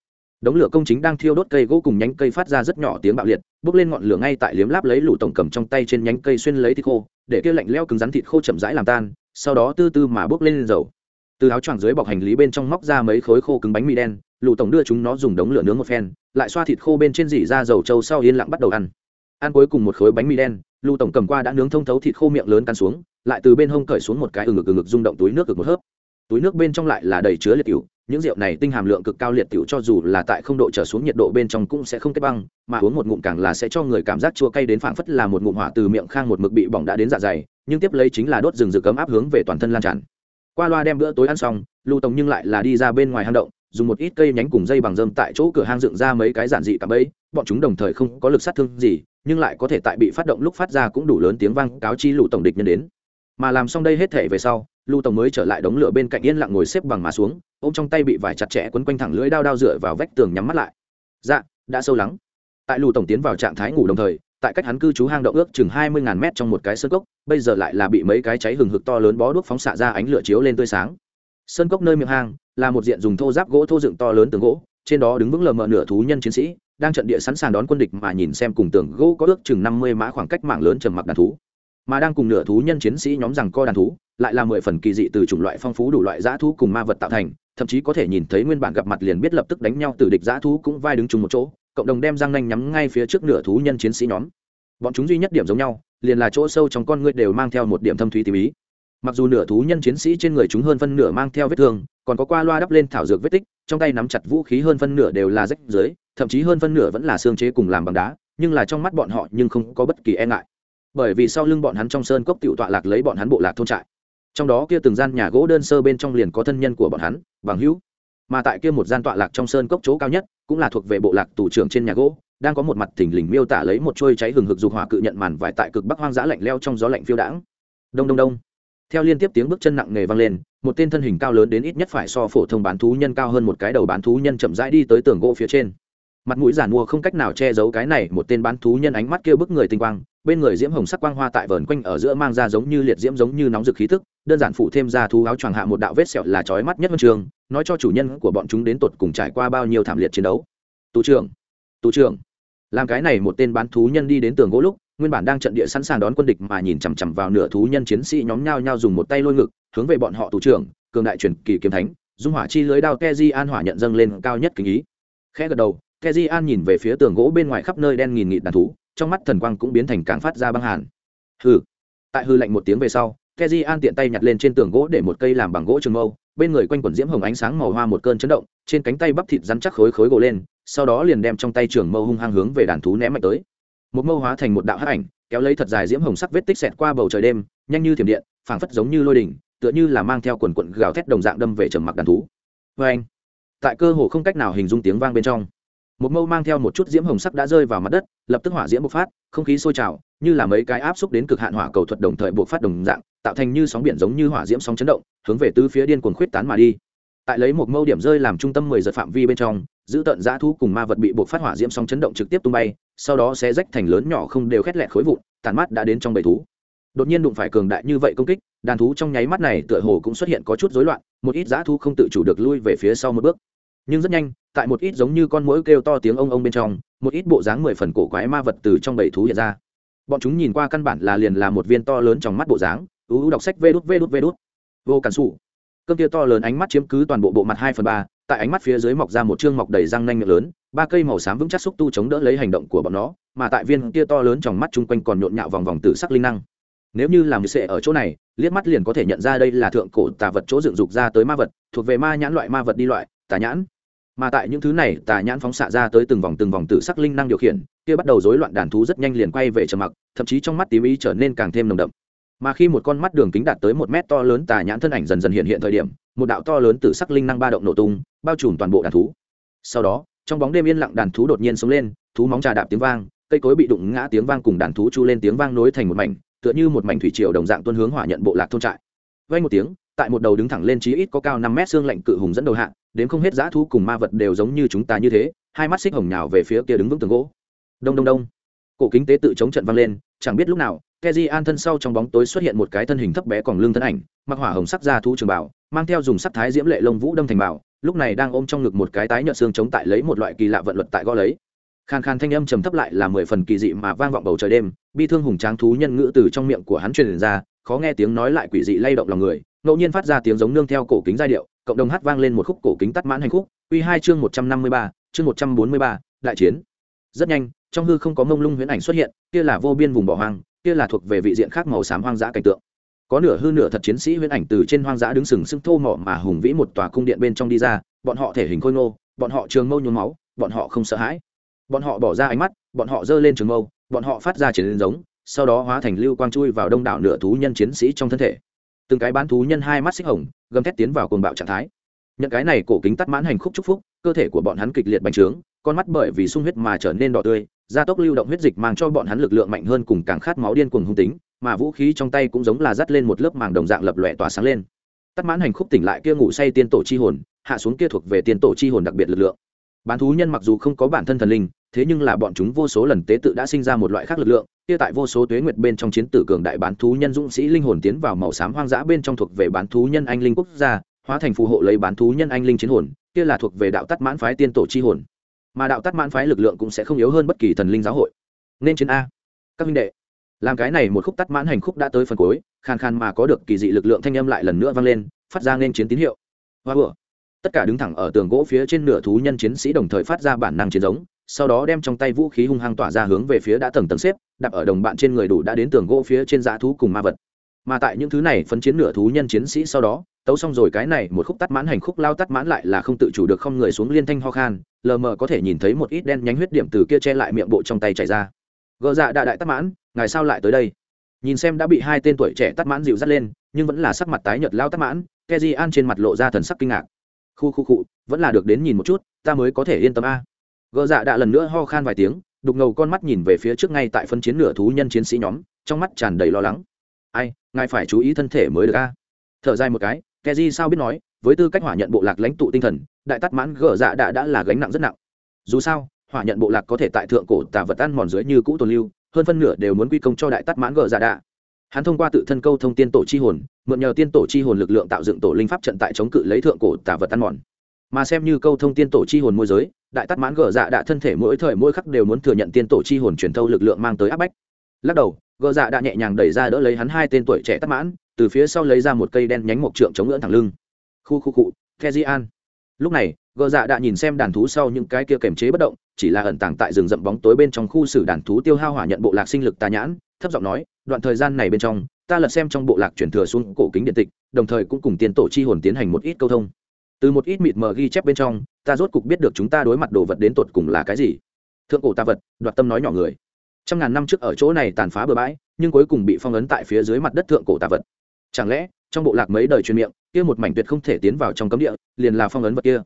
Đống lửa công chính đang thiêu đốt cây gỗ cùng nhánh cây phát ra rất nhỏ tiếng bạo liệt, bốc lên ngọn lửa ngay tại liếm láp lấy lũ tổng cầm trong tay trên nhánh cây xuyên lấy thịt khô, để kia lạnh leo cứng rắn thịt khô chậm rãi làm tan, sau đó tư tư mà bốc lên dầu từ áo choàng dưới bọc hành lý bên trong móc ra mấy khối khô cứng bánh mì đen lụ tổng đưa chúng nó dùng đống lửa nướng một phen, lại xoa thịt khô bên trên dỉ ra dầu trâu sau yên lặng bắt đầu ăn. Ăn cuối cùng một khối bánh mì đen lụ tổng cầm qua đã nướng thông thấu thịt khô miệng lớn căn xuống, lại từ bên hông cởi xuống một cái ừng ngực ừng ngực rung động túi nước cực một hớp. Túi nước bên trong lại là đầy chứa liệt cựu những rượu này tinh hàm lượng cực cao liệt cựu cho dù là tại không độ trở xuống nhiệt độ bên trong cũng sẽ không kết băng, mà uống một ngụm càng là sẽ cho người cảm giác chua cay đến phảng phất là một ngụm hỏa từ miệng khang một mực bị bỏng đã đến dạ dày, nhưng tiếp lấy chính là đốt rừng rực cấm áp hướng về toàn thân lan tràn qua loa đem bữa tối ăn xong lưu tổng nhưng lại là đi ra bên ngoài hang động, dùng một ít cây nhánh cùng dây bằng dơm tại chỗ cửa hang dựng ra mấy cái giản dị cả bẫy. Bọn chúng đồng thời không có lực sát thương gì, nhưng lại có thể tại bị phát động lúc phát ra cũng đủ lớn tiếng vang cáo chi lũ tổng địch nhân đến. Mà làm xong đây hết thể về sau lưu tổng mới trở lại đống lửa bên cạnh yên lặng ngồi xếp bằng mà xuống, ôm trong tay bị vải chặt chẽ quấn quanh thẳng lưỡi đao đao dựa vào vách tường nhắm mắt lại. Dạ đã sâu lắng. Tại lưu tổng tiến vào trạng thái ngủ đồng thời, tại cách hắn cư trú hang động ước chừng hai mươi ngàn mét trong một cái sơ cốc bây giờ lại là bị mấy cái cháy hừng hực to lớn bó đuốc phóng xạ ra ánh lửa chiếu lên tươi sáng. Sơn cốc nơi miệng hang là một diện dùng thô giáp gỗ thô dựng to lớn tường gỗ, trên đó đứng vững lờ mờ nửa thú nhân chiến sĩ, đang trận địa sẵn sàng đón quân địch mà nhìn xem cùng tường gỗ có ước chừng năm mươi mã khoảng cách mạng lớn trầm mặc đàn thú. Mà đang cùng nửa thú nhân chiến sĩ nhóm rằng co đàn thú, lại là mười phần kỳ dị từ chủng loại phong phú đủ loại dã thú cùng ma vật tạo thành, thậm chí có thể nhìn thấy nguyên bản gặp mặt liền biết lập tức đánh nhau từ địch dã thú cũng vai đứng chung một chỗ, cộng đồng đem răng nanh nhắm ngay phía trước nửa thú nhân chiến sĩ nhóm bọn chúng duy nhất điểm giống nhau, liền là chỗ sâu trong con người đều mang theo một điểm thâm thúy tìm ý. Mặc dù nửa thú nhân chiến sĩ trên người chúng hơn phân nửa mang theo vết thương, còn có qua loa đắp lên thảo dược vết tích, trong tay nắm chặt vũ khí hơn phân nửa đều là rách dưới thậm chí hơn phân nửa vẫn là xương chế cùng làm bằng đá, nhưng là trong mắt bọn họ nhưng không có bất kỳ e ngại. Bởi vì sau lưng bọn hắn trong sơn cốc tiểu tọa lạc lấy bọn hắn bộ lạc thôn trại. Trong đó kia từng gian nhà gỗ đơn sơ bên trong liền có thân nhân của bọn hắn, bằng hữu. Mà tại kia một gian tọa lạc trong sơn cốc chỗ cao nhất, cũng là thuộc về bộ lạc tù trưởng trên nhà gỗ đang có một mặt thình lình miêu tả lấy một trôi cháy hừng hực dục hỏa cự nhận màn vải tại cực bắc hoang dã lạnh leo trong gió lạnh phiêu đãng. Đông đông đông. Theo liên tiếp tiếng bước chân nặng nề vang lên, một tên thân hình cao lớn đến ít nhất phải so phổ thông bán thú nhân cao hơn một cái đầu bán thú nhân chậm rãi đi tới tường gỗ phía trên. Mặt mũi giản mua không cách nào che giấu cái này, một tên bán thú nhân ánh mắt kêu bức người tinh quang, bên người diễm hồng sắc quang hoa tại vờn quanh ở giữa mang ra giống như liệt diễm giống như nóng rực khí thức đơn giản phụ thêm ra thú áo choàng hạ một đạo vết sẹo là chói mắt nhất huân trường, nói cho chủ nhân của bọn chúng đến tột cùng trải qua bao nhiêu thảm liệt chiến đấu. Tù trưởng tù trưởng làm cái này một tên bán thú nhân đi đến tường gỗ lúc, nguyên bản đang trận địa sẵn sàng đón quân địch mà nhìn chằm chằm vào nửa thú nhân chiến sĩ nhóm nhau nhau dùng một tay lôi ngực, hướng về bọn họ thủ trưởng, cường đại truyền kỳ kiếm thánh, dung hỏa chi lưới đao keji an hỏa nhận dâng lên cao nhất kính ý. Khẽ gật đầu, keji an nhìn về phía tường gỗ bên ngoài khắp nơi đen nghìn nghịt đàn thú, trong mắt thần quang cũng biến thành càng phát ra băng hàn. Hừ. Tại hư lạnh một tiếng về sau, keji an tiện tay nhặt lên trên tường gỗ để một cây làm bằng gỗ trường mâu, bên người quanh quẩn diễm hồng ánh sáng màu hoa một cơn chấn động, trên cánh tay bắp thịt rắn chắc khối khối gỗ lên sau đó liền đem trong tay trường mâu hung hăng hướng về đàn thú ném mạnh tới. Một mâu hóa thành một đạo hắc ảnh, kéo lấy thật dài diễm hồng sắc vết tích xẹt qua bầu trời đêm, nhanh như thiểm điện, phảng phất giống như lôi đỉnh, tựa như là mang theo quần quận gào thét đồng dạng đâm về trầm mặc đàn thú. Vê anh tại cơ hồ không cách nào hình dung tiếng vang bên trong, một mâu mang theo một chút diễm hồng sắc đã rơi vào mặt đất, lập tức hỏa diễm bộc phát, không khí sôi trào, như là mấy cái áp xúc đến cực hạn hỏa cầu thuật đồng thời bộc phát đồng dạng, tạo thành như sóng biển giống như hỏa diễm sóng chấn động, hướng về tứ phía điên cuồng khuyết tán mà đi. Tại lấy một mâu điểm rơi làm trung tâm mười giật phạm vi bên trong giữ tận dã thu cùng ma vật bị buộc phát hỏa diễm sóng chấn động trực tiếp tung bay, sau đó sẽ rách thành lớn nhỏ không đều khét lẹt khối vụn, tàn mắt đã đến trong bầy thú. Đột nhiên đụng phải cường đại như vậy công kích, đàn thú trong nháy mắt này tựa hồ cũng xuất hiện có chút rối loạn, một ít dã thú không tự chủ được lui về phía sau một bước. Nhưng rất nhanh, tại một ít giống như con mũi kêu to tiếng ông ông bên trong, một ít bộ dáng mười phần cổ quái ma vật từ trong bầy thú hiện ra. Bọn chúng nhìn qua căn bản là liền là một viên to lớn trong mắt bộ dáng, ú đọc sách vê đút vê đút vê đút. Vô cản sụ cơm tia to lớn ánh mắt chiếm cứ toàn bộ bộ mặt hai phần ba tại ánh mắt phía dưới mọc ra một chương mọc đầy răng nanh miệng lớn, ba cây màu xám vững chắc xúc tu chống đỡ lấy hành động của bọn nó, mà tại viên kia to lớn trong mắt chung quanh còn nhộn nhạo vòng vòng tử sắc linh năng. Nếu như làm sệ ở chỗ này, liếc mắt liền có thể nhận ra đây là thượng cổ tà vật chỗ dựng dục ra tới ma vật, thuộc về ma nhãn loại ma vật đi loại, tà nhãn. Mà tại những thứ này, tà nhãn phóng xạ ra tới từng vòng từng vòng tử sắc linh năng điều khiển, kia bắt đầu rối loạn đàn thú rất nhanh liền quay về trầm mặc, thậm chí trong mắt tím ý trở nên càng thêm nồng đậm mà khi một con mắt đường kính đạt tới một mét to lớn tà nhãn thân ảnh dần dần hiện hiện thời điểm, một đạo to lớn từ sắc linh năng ba động nổ tung, bao trùm toàn bộ đàn thú. Sau đó, trong bóng đêm yên lặng đàn thú đột nhiên sống lên, thú móng trà đạp tiếng vang, cây cối bị đụng ngã tiếng vang cùng đàn thú chu lên tiếng vang nối thành một mảnh, tựa như một mảnh thủy triều đồng dạng tuân hướng hỏa nhận bộ lạc thôn trại. Vay một tiếng, tại một đầu đứng thẳng lên chí ít có cao năm mét xương lạnh cự hùng dẫn đầu hạ, đến không hết dã thú cùng ma vật đều giống như chúng ta như thế, hai mắt xích hồng nhào về phía kia đứng vững tường gỗ. Đông đông đông. Cổ kính tế tự chống trận vang lên, chẳng biết lúc nào Keji An thân sau trong bóng tối xuất hiện một cái thân hình thấp bé còn lưng thân ảnh, mặc hỏa hồng sắc da thú trường bảo, mang theo dùng sắc thái diễm lệ lông vũ đâm thành bảo, lúc này đang ôm trong ngực một cái tái nhợt xương chống tại lấy một loại kỳ lạ vận luật tại gõ lấy. Khan khan thanh âm trầm thấp lại là mười phần kỳ dị mà vang vọng bầu trời đêm, bi thương hùng tráng thú nhân ngữ từ trong miệng của hắn truyền ra, khó nghe tiếng nói lại quỷ dị lay động lòng người, ngẫu nhiên phát ra tiếng giống nương theo cổ kính giai điệu, cộng đồng hát vang lên một khúc cổ kính tắt mãn hành khúc, quy hai chương một trăm năm mươi ba, chương một trăm bốn mươi ba, đại chiến. Rất nhanh, trong hư không có mông lung huyễn ảnh xuất hiện, kia là vô biên vùng bỏ hoang, kia là thuộc về vị diện khác màu xám hoang dã cảnh tượng. Có nửa hư nửa thật chiến sĩ huyễn ảnh từ trên hoang dã đứng sừng sững thô mỏ mà hùng vĩ một tòa cung điện bên trong đi ra, bọn họ thể hình khôi ngô, bọn họ trường mâu nhuốm máu, bọn họ không sợ hãi. Bọn họ bỏ ra ánh mắt, bọn họ giơ lên trường mâu, bọn họ phát ra chiến giống, sau đó hóa thành lưu quang chui vào đông đảo nửa thú nhân chiến sĩ trong thân thể. Từng cái bán thú nhân hai mắt xích hồng, gầm thét tiến vào cuồng bạo trạng thái. Nhận cái này cổ kính tắt mãn hành khúc chúc phúc, cơ thể của bọn hắn kịch liệt bành trướng, con mắt bởi vì sung huyết mà trở nên đỏ tươi gia tốc lưu động huyết dịch mang cho bọn hắn lực lượng mạnh hơn cùng càng khát máu điên cuồng hung tính, mà vũ khí trong tay cũng giống là dắt lên một lớp màng đồng dạng lập lòe tỏa sáng lên. Tắt mãn hành khúc tỉnh lại kia ngủ say tiên tổ chi hồn, hạ xuống kia thuộc về tiên tổ chi hồn đặc biệt lực lượng. Bán thú nhân mặc dù không có bản thân thần linh, thế nhưng là bọn chúng vô số lần tế tự đã sinh ra một loại khác lực lượng, kia tại vô số tuế nguyệt bên trong chiến tử cường đại bán thú nhân dũng sĩ linh hồn tiến vào màu xám hoang dã bên trong thuộc về bán thú nhân anh linh quốc gia, hóa thành phù hộ lấy bán thú nhân anh linh chiến hồn, kia là thuộc về đạo tắt mãn phái tiên tổ chi hồn mà đạo tắt mãn phái lực lượng cũng sẽ không yếu hơn bất kỳ thần linh giáo hội. Nên chiến a. Các minh đệ, làm cái này một khúc tắt mãn hành khúc đã tới phần cuối, khàn khàn mà có được kỳ dị lực lượng thanh âm lại lần nữa vang lên, phát ra nên chiến tín hiệu. Hoa bửa tất cả đứng thẳng ở tường gỗ phía trên nửa thú nhân chiến sĩ đồng thời phát ra bản năng chiến giống, sau đó đem trong tay vũ khí hung hăng tỏa ra hướng về phía đã tầng tầng xếp, đạp ở đồng bạn trên người đủ đã đến tường gỗ phía trên dã thú cùng ma vật. Mà tại những thứ này phấn chiến nửa thú nhân chiến sĩ sau đó tấu xong rồi cái này, một khúc tắt mãn hành khúc lao tắt mãn lại là không tự chủ được không người xuống liên thanh ho khan, lờ mờ có thể nhìn thấy một ít đen nhánh huyết điểm từ kia che lại miệng bộ trong tay chảy ra. Gờ dạ đại đại tắt mãn, ngài sao lại tới đây? Nhìn xem đã bị hai tên tuổi trẻ tắt mãn dịu dắt lên, nhưng vẫn là sắc mặt tái nhợt lao tắt mãn, keji an trên mặt lộ ra thần sắc kinh ngạc. Khu khu cụ vẫn là được đến nhìn một chút, ta mới có thể yên tâm a. Gờ dạ đã lần nữa ho khan vài tiếng, đục ngầu con mắt nhìn về phía trước ngay tại phân chiến nửa thú nhân chiến sĩ nhóm, trong mắt tràn đầy lo lắng. Ai, ngài phải chú ý thân thể mới được a. Thở dài một cái keji sao biết nói, với tư cách hỏa nhận bộ lạc lãnh tụ tinh thần, đại tắt mãn gở dạ đã đã là gánh nặng rất nặng. Dù sao, hỏa nhận bộ lạc có thể tại thượng cổ tà vật ăn mòn dưới như cũ tồn lưu, hơn phân nửa đều muốn quy công cho đại tắt mãn gở dạ đạ hắn thông qua tự thân câu thông tiên tổ chi hồn, mượn nhờ tiên tổ chi hồn lực lượng tạo dựng tổ linh pháp trận tại chống cự lấy thượng cổ tà vật ăn mòn. Mà xem như câu thông tiên tổ chi hồn môi giới, đại tắt mãn gở dạ đạ thân thể mỗi thời mỗi khắc đều muốn thừa nhận tiên tổ chi hồn truyền thâu lực lượng mang tới áp bách. Lắc đầu, gở dạ đã nhẹ nhàng đẩy ra đỡ lấy hắn hai tên tuổi trẻ tắt mãn từ phía sau lấy ra một cây đen nhánh mộc trượng chống ngưỡng thẳng lưng. Khu khu cụ kezian. Lúc này, gờ dạ đã nhìn xem đàn thú sau những cái kia kềm chế bất động, chỉ là ẩn tàng tại rừng rậm bóng tối bên trong khu xử đàn thú tiêu hao hỏa nhận bộ lạc sinh lực tà nhãn, thấp giọng nói, đoạn thời gian này bên trong, ta lật xem trong bộ lạc chuyển thừa xuống cổ kính điện tịch, đồng thời cũng cùng tiên tổ chi hồn tiến hành một ít câu thông. Từ một ít mịt mờ ghi chép bên trong, ta rốt cục biết được chúng ta đối mặt đồ vật đến tột cùng là cái gì. Thượng cổ ta vật, đoạt tâm nói nhỏ người. Trăm ngàn năm trước ở chỗ này tàn phá bừa bãi, nhưng cuối cùng bị phong ấn tại phía dưới mặt đất thượng cổ tạ vật chẳng lẽ, trong bộ lạc mấy đời truyền miệng, kia một mảnh tuyệt không thể tiến vào trong cấm địa, liền là phong ấn vật kia?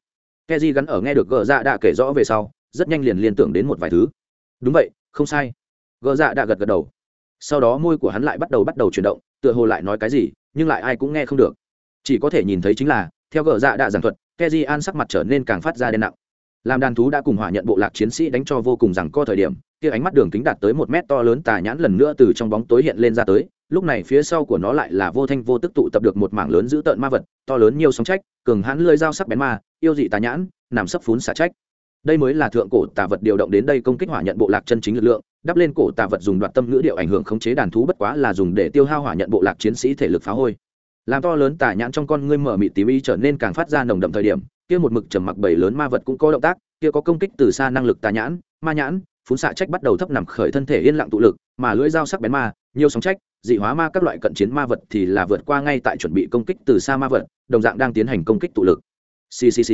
Keji gắn ở nghe được gờ dạ đã kể rõ về sau, rất nhanh liền liên tưởng đến một vài thứ. Đúng vậy, không sai. Gờ dạ đã gật gật đầu. Sau đó môi của hắn lại bắt đầu bắt đầu chuyển động, tựa hồ lại nói cái gì, nhưng lại ai cũng nghe không được. Chỉ có thể nhìn thấy chính là, theo gờ dạ đã giảng thuật keji an sắc mặt trở nên càng phát ra đen nặng. Làm đàn thú đã cùng hỏa nhận bộ lạc chiến sĩ đánh cho vô cùng rằng co thời điểm, kia ánh mắt đường kính đạt tới một mét to lớn tà nhãn lần nữa từ trong bóng tối hiện lên ra tới lúc này phía sau của nó lại là vô thanh vô tức tụ tập được một mảng lớn dữ tợn ma vật, to lớn nhiều sóng trách, cường hãn lưỡi dao sắc bén ma, yêu dị tà nhãn, nằm sấp phún xả trách. Đây mới là thượng cổ tà vật điều động đến đây công kích hỏa nhận bộ lạc chân chính lực lượng, đắp lên cổ tà vật dùng đoạt tâm ngữ điệu ảnh hưởng khống chế đàn thú bất quá là dùng để tiêu hao hỏa nhận bộ lạc chiến sĩ thể lực phá hôi. Làm to lớn tà nhãn trong con ngươi mở mị tím y trở nên càng phát ra nồng đậm thời điểm, kia một mực trầm mặc bảy lớn ma vật cũng có động tác, kia có công kích từ xa năng lực tà nhãn, ma nhãn phun xạ trách bắt đầu thấp nằm khởi thân thể yên lặng tụ lực, mà lưỡi dao sắc bén ma nhiều sóng trách, dị hóa ma các loại cận chiến ma vật thì là vượt qua ngay tại chuẩn bị công kích từ xa ma vật, đồng dạng đang tiến hành công kích tụ lực. Ccc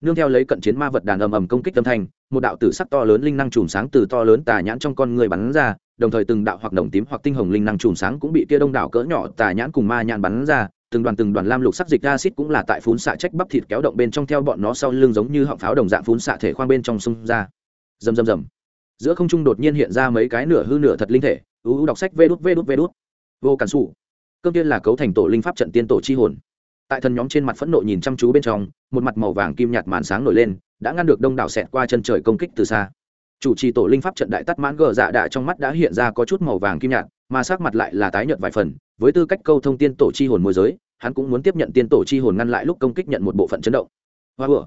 nương theo lấy cận chiến ma vật đàn ầm ầm công kích âm thanh, một đạo tử sắc to lớn linh năng chùm sáng từ to lớn tà nhãn trong con người bắn ra, đồng thời từng đạo hoặc đồng tím hoặc tinh hồng linh năng chùm sáng cũng bị kia đông đảo cỡ nhỏ tà nhãn cùng ma nhãn bắn ra, từng đoàn từng đoàn lam lục sắc dịch acid cũng là tại phun xạ trách bắp thịt kéo động bên trong theo bọn nó sau lưng giống như họng pháo đồng dạng phun xạ thể khoang bên trong sông ra. Rầm rầm rầm giữa không trung đột nhiên hiện ra mấy cái nửa hư nửa thật linh thể uu đọc sách vê đút vê đút vê đút. Vô cản sụ cơm tiên là cấu thành tổ linh pháp trận tiên tổ chi hồn. Tại thần nhóm trên mặt phẫn nộ nhìn chăm chú bên trong, một mặt màu vàng kim nhạt màn sáng nổi lên, đã ngăn được đông đảo xẹt qua chân trời công kích từ xa. Chủ trì tổ linh pháp trận đại tắt mãn gờ dạ đạ trong mắt đã hiện ra có chút màu vàng kim nhạt, mà sắc mặt lại là tái nhợt vài phần, với tư cách câu thông tiên tổ chi hồn môi giới, hắn cũng muốn tiếp nhận tiên tổ chi hồn ngăn lại lúc công kích nhận một bộ phận chấn động. Hoa bửa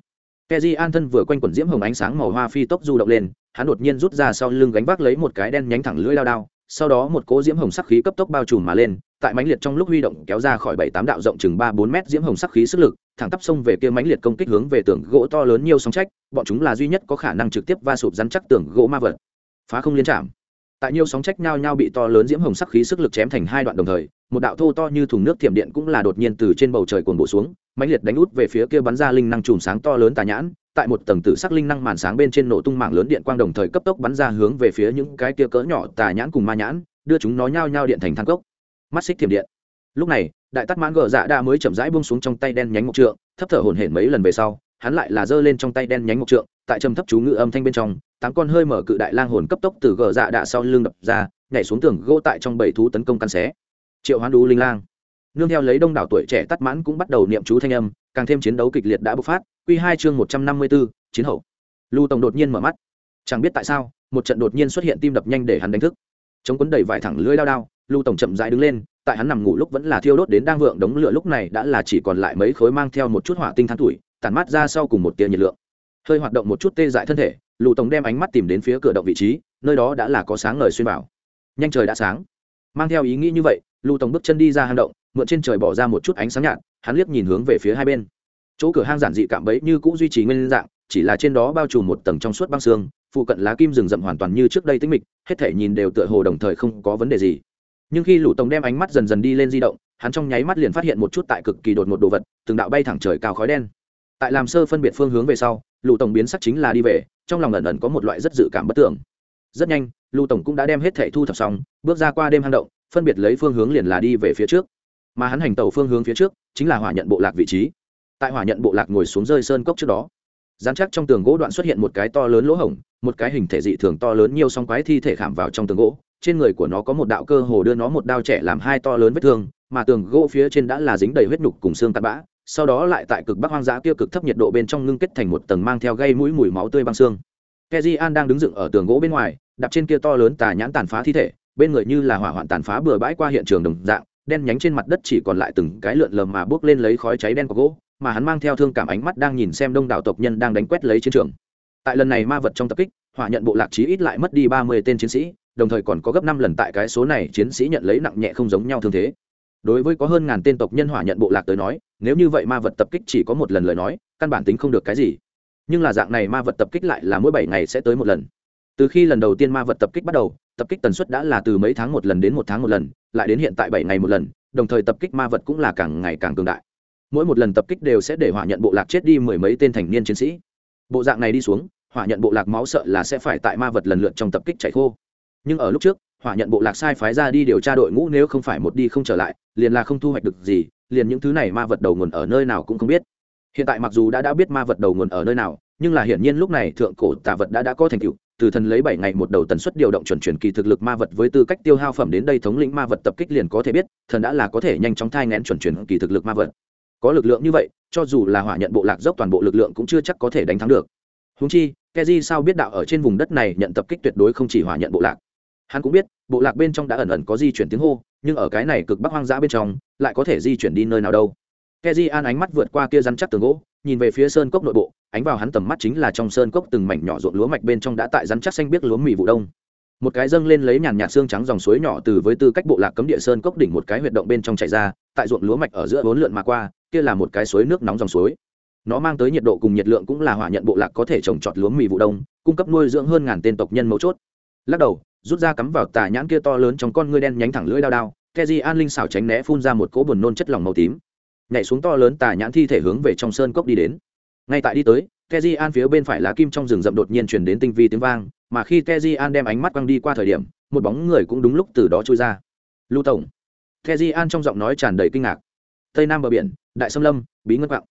keji an thân vừa quanh quẩn diễm hồng ánh sáng màu hoa phi tốc du động lên hắn đột nhiên rút ra sau lưng gánh vác lấy một cái đen nhánh thẳng lưỡi lao đao, sau đó một cỗ diễm hồng sắc khí cấp tốc bao trùm mà lên, tại mãnh liệt trong lúc huy động kéo ra khỏi bảy tám đạo rộng chừng ba bốn mét diễm hồng sắc khí sức lực, thẳng tắp sông về kia mãnh liệt công kích hướng về tường gỗ to lớn nhiều sóng trách bọn chúng là duy nhất có khả năng trực tiếp va sụp rắn chắc tường gỗ ma vật. Phá không liên chạm. Tại nhiều sóng trách nhau nhau bị to lớn diễm hồng sắc khí sức lực chém thành hai đoạn đồng thời một đạo thô to như thùng nước thiểm điện cũng là đột nhiên từ trên bầu trời cuồn bộ xuống, mãnh liệt đánh út về phía kia bắn ra linh năng chùm sáng to lớn tà nhãn, tại một tầng tử sắc linh năng màn sáng bên trên nổ tung mạng lớn điện quang đồng thời cấp tốc bắn ra hướng về phía những cái kia cỡ nhỏ tà nhãn cùng ma nhãn, đưa chúng nó nhao nhao điện thành thang cốc. Mắt xích thiểm điện. Lúc này, đại tắc mãn gờ dạ đã mới chậm rãi buông xuống trong tay đen nhánh mộc trượng, thấp thở hổn hển mấy lần về sau, hắn lại là giơ lên trong tay đen nhánh mộc trượng, tại trầm thấp chú ngữ âm thanh bên trong, tám con hơi mở cự đại lang hồn cấp tốc từ gờ dạ đạ sau lưng đập ra, nhảy xuống tường gỗ tại trong bảy thú tấn công căn xé triệu hoán đú linh lang. Nương theo lấy đông đảo tuổi trẻ tắt mãn cũng bắt đầu niệm chú thanh âm, càng thêm chiến đấu kịch liệt đã bộc phát q hai chương một trăm năm mươi bốn, chiến hậu. Lưu tổng đột nhiên mở mắt. Chẳng biết tại sao, một trận đột nhiên xuất hiện tim đập nhanh để hắn đánh thức. Chống quấn đẩy vải thẳng lưỡi đao đao, lưu tổng chậm rãi đứng lên, tại hắn nằm ngủ lúc vẫn là thiêu đốt đến đang vượng đống lửa lúc này đã là chỉ còn lại mấy khối mang theo một chút hỏa tinh thắng tuổi, tản mát ra sau cùng một tia nhiệt lượng. Hơi hoạt động một chút tê dại thân thể, Lưu tổng đem ánh mắt tìm đến phía cửa động vị trí, nơi đó đã là có sáng ngời xuyên vào. Nhanh trời đã sáng. Mang theo ý nghĩ như vậy Lưu tổng bước chân đi ra hang động, mượn trên trời bỏ ra một chút ánh sáng nhạt, hắn liếc nhìn hướng về phía hai bên. Chỗ cửa hang giản dị cạm bẫy như cũ duy trì nguyên dạng, chỉ là trên đó bao trùm một tầng trong suốt băng xương, phụ cận lá kim rừng rậm hoàn toàn như trước đây tĩnh mịch, hết thể nhìn đều tựa hồ đồng thời không có vấn đề gì. Nhưng khi lũ tổng đem ánh mắt dần dần đi lên di động, hắn trong nháy mắt liền phát hiện một chút tại cực kỳ đột một đồ vật, từng đạo bay thẳng trời cao khói đen. Tại làm sơ phân biệt phương hướng về sau lũ tổng biến sắc chính là đi về, trong lòng ẩn ẩn có một loại rất dự cảm bất tưởng rất nhanh lũ tổng cũng đã đem hết thể thu thập xong, bước ra qua đêm hang động phân biệt lấy phương hướng liền là đi về phía trước. Mà hắn hành tàu phương hướng phía trước, chính là hỏa nhận bộ lạc vị trí. Tại hỏa nhận bộ lạc ngồi xuống rơi sơn cốc trước đó, dán chắc trong tường gỗ đoạn xuất hiện một cái to lớn lỗ hổng, một cái hình thể dị thường to lớn nhiều song quái thi thể khảm vào trong tường gỗ. Trên người của nó có một đạo cơ hồ đưa nó một đao trẻ làm hai to lớn vết thương, mà tường gỗ phía trên đã là dính đầy huyết nhục cùng xương tạt bã, sau đó lại tại cực bắc hoang dã kia cực thấp nhiệt độ bên trong ngưng kết thành một tầng mang theo gây mũi mùi máu tươi băng xương. Keji an đang đứng dựng ở tường gỗ bên ngoài, đạp trên kia to lớn tà nhãn tàn phá thi thể bên người như là hỏa hoạn tàn phá bừa bãi qua hiện trường đồng dạng, đen nhánh trên mặt đất chỉ còn lại từng cái lượn lờ mà bước lên lấy khói cháy đen của gỗ, mà hắn mang theo thương cảm ánh mắt đang nhìn xem đông đảo tộc nhân đang đánh quét lấy chiến trường. Tại lần này ma vật trong tập kích, hỏa nhận bộ lạc chí ít lại mất đi ba mươi tên chiến sĩ, đồng thời còn có gấp năm lần tại cái số này chiến sĩ nhận lấy nặng nhẹ không giống nhau thương thế. Đối với có hơn ngàn tên tộc nhân hỏa nhận bộ lạc tới nói, nếu như vậy ma vật tập kích chỉ có một lần lời nói, căn bản tính không được cái gì. Nhưng là dạng này ma vật tập kích lại là mỗi bảy ngày sẽ tới một lần. Từ khi lần đầu tiên ma vật tập kích bắt đầu tập kích tần suất đã là từ mấy tháng một lần đến một tháng một lần, lại đến hiện tại bảy ngày một lần, đồng thời tập kích ma vật cũng là càng ngày càng cường đại. Mỗi một lần tập kích đều sẽ để hỏa nhận bộ lạc chết đi mười mấy tên thành niên chiến sĩ. Bộ dạng này đi xuống, hỏa nhận bộ lạc máu sợ là sẽ phải tại ma vật lần lượt trong tập kích chạy khô. Nhưng ở lúc trước, hỏa nhận bộ lạc sai phái ra đi điều tra đội ngũ nếu không phải một đi không trở lại, liền là không thu hoạch được gì, liền những thứ này ma vật đầu nguồn ở nơi nào cũng không biết. Hiện tại mặc dù đã đã biết ma vật đầu nguồn ở nơi nào, nhưng là hiển nhiên lúc này thượng cổ tà vật đã đã có thành tựu từ thần lấy bảy ngày một đầu tần suất điều động chuẩn chuyển kỳ thực lực ma vật với tư cách tiêu hao phẩm đến đây thống lĩnh ma vật tập kích liền có thể biết, thần đã là có thể nhanh chóng thai nghén chuẩn chuyển kỳ thực lực ma vật. Có lực lượng như vậy, cho dù là hỏa nhận bộ lạc dốc toàn bộ lực lượng cũng chưa chắc có thể đánh thắng được. Húng chi keji sao biết đạo ở trên vùng đất này nhận tập kích tuyệt đối không chỉ hỏa nhận bộ lạc. Hắn cũng biết, bộ lạc bên trong đã ẩn ẩn có di chuyển tiếng hô, nhưng ở cái này cực bắc hoang dã bên trong, lại có thể di chuyển đi nơi nào đâu. Keji an ánh mắt vượt qua kia rắn chắc tường gỗ nhìn về phía sơn cốc nội bộ, ánh vào hắn tầm mắt chính là trong sơn cốc từng mảnh nhỏ ruộng lúa mạch bên trong đã tại rắn chắc xanh biết lúa mì vụ đông. Một cái dâng lên lấy nhàn nhạt xương trắng dòng suối nhỏ từ với tư cách bộ lạc cấm địa sơn cốc đỉnh một cái huyệt động bên trong chảy ra, tại ruộng lúa mạch ở giữa bốn lượn mà qua, kia là một cái suối nước nóng dòng suối. Nó mang tới nhiệt độ cùng nhiệt lượng cũng là hỏa nhận bộ lạc có thể trồng trọt lúa mì vụ đông, cung cấp nuôi dưỡng hơn ngàn tên tộc nhân mấu chốt. Lắc đầu, rút ra cắm vào tà nhãn kia to lớn trong con ngươi đen nhánh thẳng lưỡi đao đao, keji an linh xảo tránh né phun ra một cỗ buồn nôn chất lỏng màu tím nhảy xuống to lớn tà nhãn thi thể hướng về trong sơn cốc đi đến. Ngay tại đi tới keji an phía bên phải lá kim trong rừng rậm đột nhiên chuyển đến tinh vi tiếng vang mà khi keji an đem ánh mắt quăng đi qua thời điểm một bóng người cũng đúng lúc từ đó trôi ra. Lưu tổng. Keji an trong giọng nói tràn đầy kinh ngạc. Tây nam bờ biển đại sâm lâm bí ngân quạng.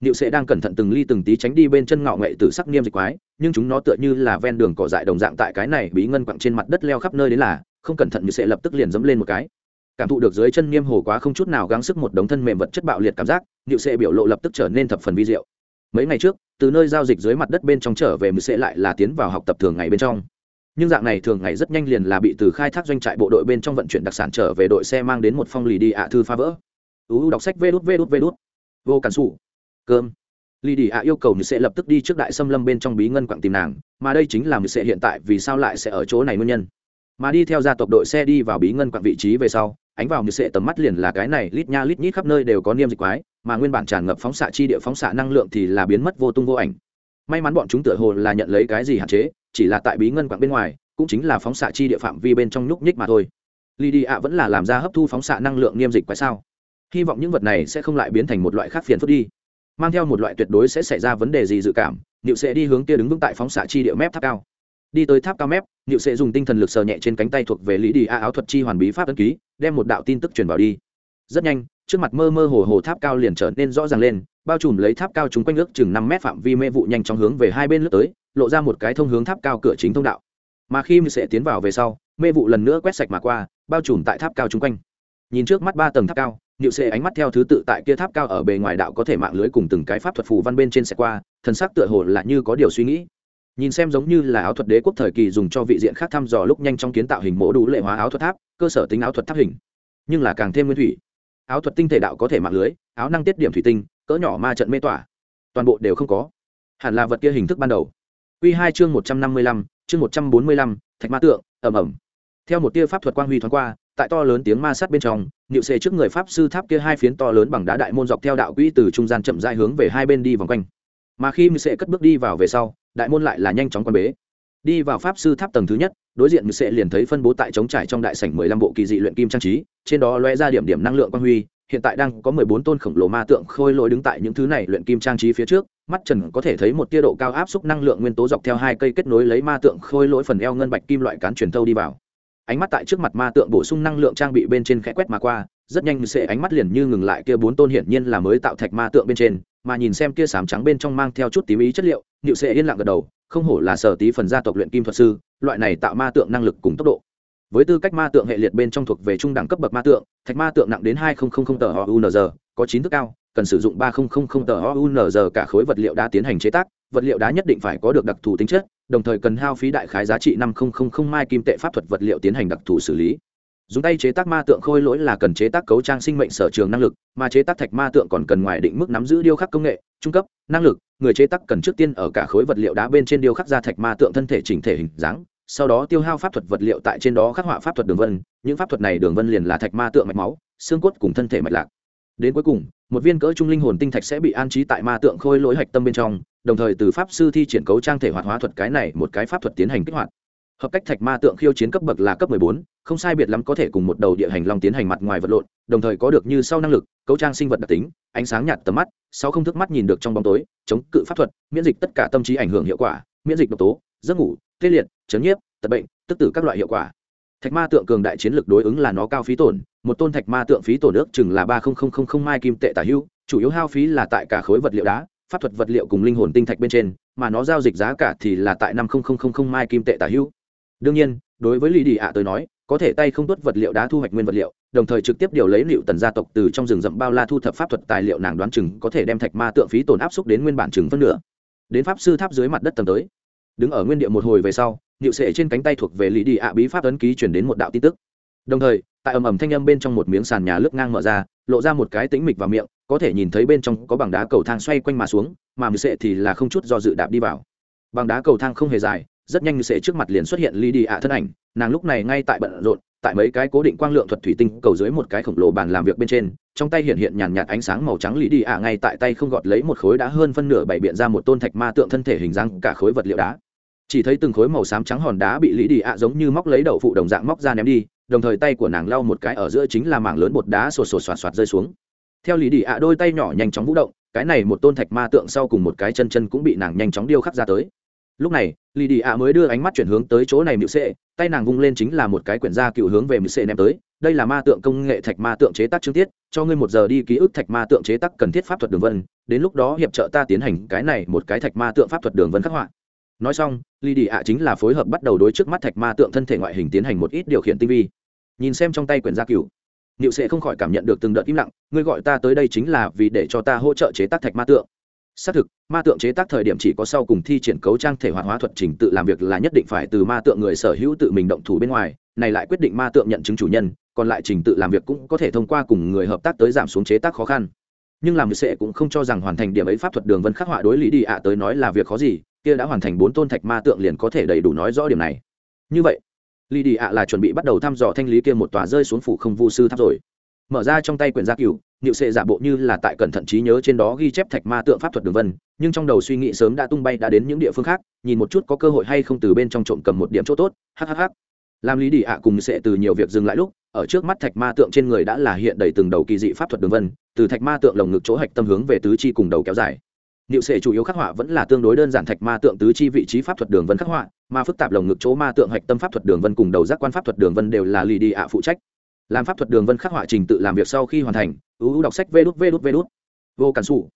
Niệu sẽ đang cẩn thận từng ly từng tí tránh đi bên chân ngạo nghệ tử sắc niêm dịch quái, nhưng chúng nó tựa như là ven đường cỏ dại đồng dạng tại cái này bí ngân quặng trên mặt đất leo khắp nơi đến là, không cẩn thận Niệu sẽ lập tức liền dẫm lên một cái. Cảm thụ được dưới chân niêm hồ quá không chút nào gắng sức một đống thân mềm vật chất bạo liệt cảm giác, Niệu sẽ biểu lộ lập tức trở nên thập phần vi diệu. Mấy ngày trước, từ nơi giao dịch dưới mặt đất bên trong trở về mười sẽ lại là tiến vào học tập thường ngày bên trong. Nhưng dạng này thường ngày rất nhanh liền là bị từ khai thác doanh trại bộ đội bên trong vận chuyển đặc sản trở về đội xe mang đến một phong lì đi ạ thư phá vỡ. U đọc sách vê đút vê đút vê đút. Vô cản xù cơm lì đi ạ yêu cầu mười sẽ lập tức đi trước đại xâm lâm bên trong bí ngân quặng tìm nàng mà đây chính là mười sẽ hiện tại vì sao lại sẽ ở chỗ này nguyên nhân mà đi theo gia tộc đội xe đi vào bí ngân quặng vị trí về sau, ánh vào như sệ tầm mắt liền là cái này lít nha lít nhít khắp nơi đều có niêm dịch quái, mà nguyên bản tràn ngập phóng xạ chi địa phóng xạ năng lượng thì là biến mất vô tung vô ảnh. May mắn bọn chúng tựa hồ là nhận lấy cái gì hạn chế, chỉ là tại bí ngân quặng bên ngoài, cũng chính là phóng xạ chi địa phạm vi bên trong nhúc nhích mà thôi. Lì đi ạ vẫn là làm ra hấp thu phóng xạ năng lượng niêm dịch quái sao? Hy vọng những vật này sẽ không lại biến thành một loại khác phiền phức đi. Mang theo một loại tuyệt đối sẽ xảy ra vấn đề gì dự cảm liệu sẽ đi hướng kia đứng vững tại phóng xạ chi địa mép tháp cao đi tới tháp cao mép niệu sẽ dùng tinh thần lực sờ nhẹ trên cánh tay thuộc về lý đi a áo thuật chi hoàn bí pháp ấn ký đem một đạo tin tức truyền vào đi. Rất nhanh trước mặt mơ mơ hồ hồ tháp cao liền trở nên rõ ràng lên bao trùm lấy tháp cao chúng quanh ước chừng năm mét phạm vi mê vụ nhanh chóng hướng về hai bên lướt tới lộ ra một cái thông hướng tháp cao cửa chính thông đạo. Mà khi mưu sẽ tiến vào về sau mê vụ lần nữa quét sạch mà qua bao trùm tại tháp cao chung quanh. Nhìn trước mắt ba tầng tháp cao Niệu Sệ ánh mắt theo thứ tự tại kia tháp cao ở bề ngoài đạo có thể mạng lưới cùng từng cái pháp thuật phù văn bên trên sẽ qua, thần sắc tựa hồ là như có điều suy nghĩ. Nhìn xem giống như là áo thuật đế quốc thời kỳ dùng cho vị diện khác thăm dò lúc nhanh trong kiến tạo hình mẫu đủ lệ hóa áo thuật tháp, cơ sở tính áo thuật tháp hình, nhưng là càng thêm nguyên thủy. Áo thuật tinh thể đạo có thể mạng lưới, áo năng tiết điểm thủy tinh, cỡ nhỏ ma trận mê tỏa, toàn bộ đều không có. Hẳn là vật kia hình thức ban đầu. Quy 2 chương 155, chương 145, thạch ma tượng, ầm ầm. Theo một tia pháp thuật quang huy thoáng qua, tại to lớn tiếng ma sát bên trong nhịu xê trước người pháp sư tháp kia hai phiến to lớn bằng đá đại môn dọc theo đạo quỹ từ trung gian chậm rãi hướng về hai bên đi vòng quanh mà khi mưu Xê cất bước đi vào về sau đại môn lại là nhanh chóng quan bế. Đi vào pháp sư tháp tầng thứ nhất, đối diện sẽ sệ liền thấy phân bố tại trống trải trong đại sảnh mười lăm bộ kỳ dị luyện kim trang trí, trên đó loe ra điểm điểm năng lượng quang huy, hiện tại đang có mười bốn tôn khổng lồ ma tượng khôi lỗi đứng tại những thứ này luyện kim trang trí phía trước, mắt trần có thể thấy một tia độ cao áp suất năng lượng nguyên tố dọc theo hai cây kết nối lấy ma tượng khôi lỗi phần eo ngân bạch kim loại cán truyền thâu đi vào. Ánh mắt tại trước mặt ma tượng bổ sung năng lượng trang bị bên trên khẽ quét mà qua, rất nhanh sẽ ánh mắt liền như ngừng lại kia bốn tôn hiển nhiên là mới tạo thạch ma tượng bên trên mà nhìn xem kia sám trắng bên trong mang theo chút tím ý chất liệu nịu sẽ yên lặng gật đầu, không hổ là sở tí phần gia tộc luyện kim thuật sư, loại này tạo ma tượng năng lực cùng tốc độ. Với tư cách ma tượng hệ liệt bên trong thuộc về trung đẳng cấp bậc ma tượng, thạch ma tượng nặng đến hai tờ unz có chín thức cao, cần sử dụng ba tờ unz cả khối vật liệu đã tiến hành chế tác, vật liệu đá nhất định phải có được đặc thù tính chất, đồng thời cần hao phí đại khái giá trị năm mai kim tệ pháp thuật vật liệu tiến hành đặc thù xử lý dùng tay chế tác ma tượng khôi lỗi là cần chế tác cấu trang sinh mệnh sở trường năng lực, mà chế tác thạch ma tượng còn cần ngoài định mức nắm giữ điêu khắc công nghệ, trung cấp, năng lực, người chế tác cần trước tiên ở cả khối vật liệu đá bên trên điêu khắc ra thạch ma tượng thân thể chỉnh thể hình dáng, sau đó tiêu hao pháp thuật vật liệu tại trên đó khắc họa pháp thuật đường vân, những pháp thuật này đường vân liền là thạch ma tượng mạch máu, xương cốt cùng thân thể mạch lạc. Đến cuối cùng, một viên cỡ trung linh hồn tinh thạch sẽ bị an trí tại ma tượng khôi lỗi hạch tâm bên trong, đồng thời từ pháp sư thi triển cấu trang thể hoạt hóa thuật cái này một cái pháp thuật tiến hành kích hoạt hợp cách thạch ma tượng khiêu chiến cấp bậc là cấp 14, không sai biệt lắm có thể cùng một đầu địa hành long tiến hành mặt ngoài vật lộn đồng thời có được như sau năng lực cấu trang sinh vật đặc tính ánh sáng nhạt tầm mắt sau không thức mắt nhìn được trong bóng tối chống cự pháp thuật miễn dịch tất cả tâm trí ảnh hưởng hiệu quả miễn dịch độc tố giấc ngủ tê liệt chấn nhiếp tật bệnh tức tử các loại hiệu quả. Thạch ma tượng cường đại chiến lực đối ứng là nó cao phí tổn một tôn thạch ma tượng phí tổn ước chừng là ba mai kim tệ tả hưu chủ yếu hao phí là tại cả khối vật liệu đá pháp thuật vật liệu cùng linh hồn tinh thạch bên trên mà nó giao dịch giá cả thì là tại năm mai kim tệ tả hưu đương nhiên, đối với lì đi ạ tới nói, có thể tay không tuất vật liệu đá thu hoạch nguyên vật liệu, đồng thời trực tiếp điều lấy liệu tần gia tộc từ trong rừng rậm bao la thu thập pháp thuật tài liệu nàng đoán chừng có thể đem thạch ma tượng phí tổn áp xúc đến nguyên bản chừng phân nửa. Đến pháp sư tháp dưới mặt đất tầng tới. Đứng ở nguyên địa một hồi về sau nhịu sệ trên cánh tay thuộc về lý đi ạ bí pháp ấn ký chuyển đến một đạo tin tức. Đồng thời, tại ầm ầm thanh âm bên trong một miếng sàn nhà lướt ngang mở ra, lộ ra một cái tĩnh mịch vào miệng, có thể nhìn thấy bên trong có bằng đá cầu thang xoay quanh mà xuống, mà mười sệ thì là không chút do dự đạp đi vào. Bằng đá cầu thang không hề dài rất nhanh sẽ trước mặt liền xuất hiện lý đi ạ thân ảnh, nàng lúc này ngay tại bận rộn, tại mấy cái cố định quang lượng thuật thủy tinh cầu dưới một cái khổng lồ bàn làm việc bên trên, trong tay hiện hiện nhàn nhạt ánh sáng màu trắng lý đi ạ ngay tại tay không gọt lấy một khối đá hơn phân nửa bảy biện ra một tôn thạch ma tượng thân thể hình dáng cả khối vật liệu đá. Chỉ thấy từng khối màu xám trắng hòn đá bị lý đi ạ giống như móc lấy đậu phụ đồng dạng móc ra ném đi, đồng thời tay của nàng lau một cái ở giữa chính là mảng lớn bột đá sột sột soạt soạt rơi xuống. Theo lý đi ạ đôi tay nhỏ nhanh chóng vũ động, cái này một tôn thạch ma tượng sau cùng một cái chân chân cũng bị nàng nhanh chóng điêu khắc ra tới lúc này lì đi ạ mới đưa ánh mắt chuyển hướng tới chỗ này mịu sệ tay nàng vung lên chính là một cái quyển da cựu hướng về mịu sệ ném tới. Đây là ma tượng công nghệ thạch ma tượng chế tác chương tiết cho ngươi một giờ đi ký ức thạch ma tượng chế tác cần thiết pháp thuật đường vân đến lúc đó hiệp trợ ta tiến hành cái này một cái thạch ma tượng pháp thuật đường vân khắc họa. Nói xong lì đi ạ chính là phối hợp bắt đầu đối trước mắt thạch ma tượng thân thể ngoại hình tiến hành một ít điều khiển tinh vi. Nhìn xem trong tay quyển da cựu Niệu xệ không khỏi cảm nhận được từng đợt im lặng, ngươi gọi ta tới đây chính là vì để cho ta hỗ trợ chế tác thạch ma tượng xác thực, ma tượng chế tác thời điểm chỉ có sau cùng thi triển cấu trang thể hoạt hóa thuật trình tự làm việc là nhất định phải từ ma tượng người sở hữu tự mình động thủ bên ngoài, này lại quyết định ma tượng nhận chứng chủ nhân, còn lại trình tự làm việc cũng có thể thông qua cùng người hợp tác tới giảm xuống chế tác khó khăn. Nhưng làm sẽ cũng không cho rằng hoàn thành điểm ấy pháp thuật đường vân khắc họa đối lý đi ạ tới nói là việc khó gì, kia đã hoàn thành bốn tôn thạch ma tượng liền có thể đầy đủ nói rõ điểm này. Như vậy, lý đi ạ là chuẩn bị bắt đầu thăm dò thanh lý kia một tòa rơi xuống phủ không vu sư tháp rồi. Mở ra trong tay quyển gia cửu niệu sệ giả bộ như là tại cẩn thận trí nhớ trên đó ghi chép thạch ma tượng pháp thuật đường vân nhưng trong đầu suy nghĩ sớm đã tung bay đã đến những địa phương khác nhìn một chút có cơ hội hay không từ bên trong trộm cầm một điểm chỗ tốt hhh làm lý đi ạ cùng sẽ từ nhiều việc dừng lại lúc ở trước mắt thạch ma tượng trên người đã là hiện đầy từng đầu kỳ dị pháp thuật đường vân từ thạch ma tượng lồng ngực chỗ hạch tâm hướng về tứ chi cùng đầu kéo dài. Niệu sệ chủ yếu khắc họa vẫn là tương đối đơn giản thạch ma tượng tứ chi vị trí pháp thuật đường vân khắc họa, mà phức tạp lồng ngực chỗ ma tượng hạch tâm pháp thuật đường vân cùng đầu giác quan pháp thuật đường vân đều là lý đi ạ phụ trách làm pháp thuật đường vân khắc họa trình tự làm việc sau khi hoàn thành, ưu đọc sách vê đút vê đút vê đút. Vô cản xù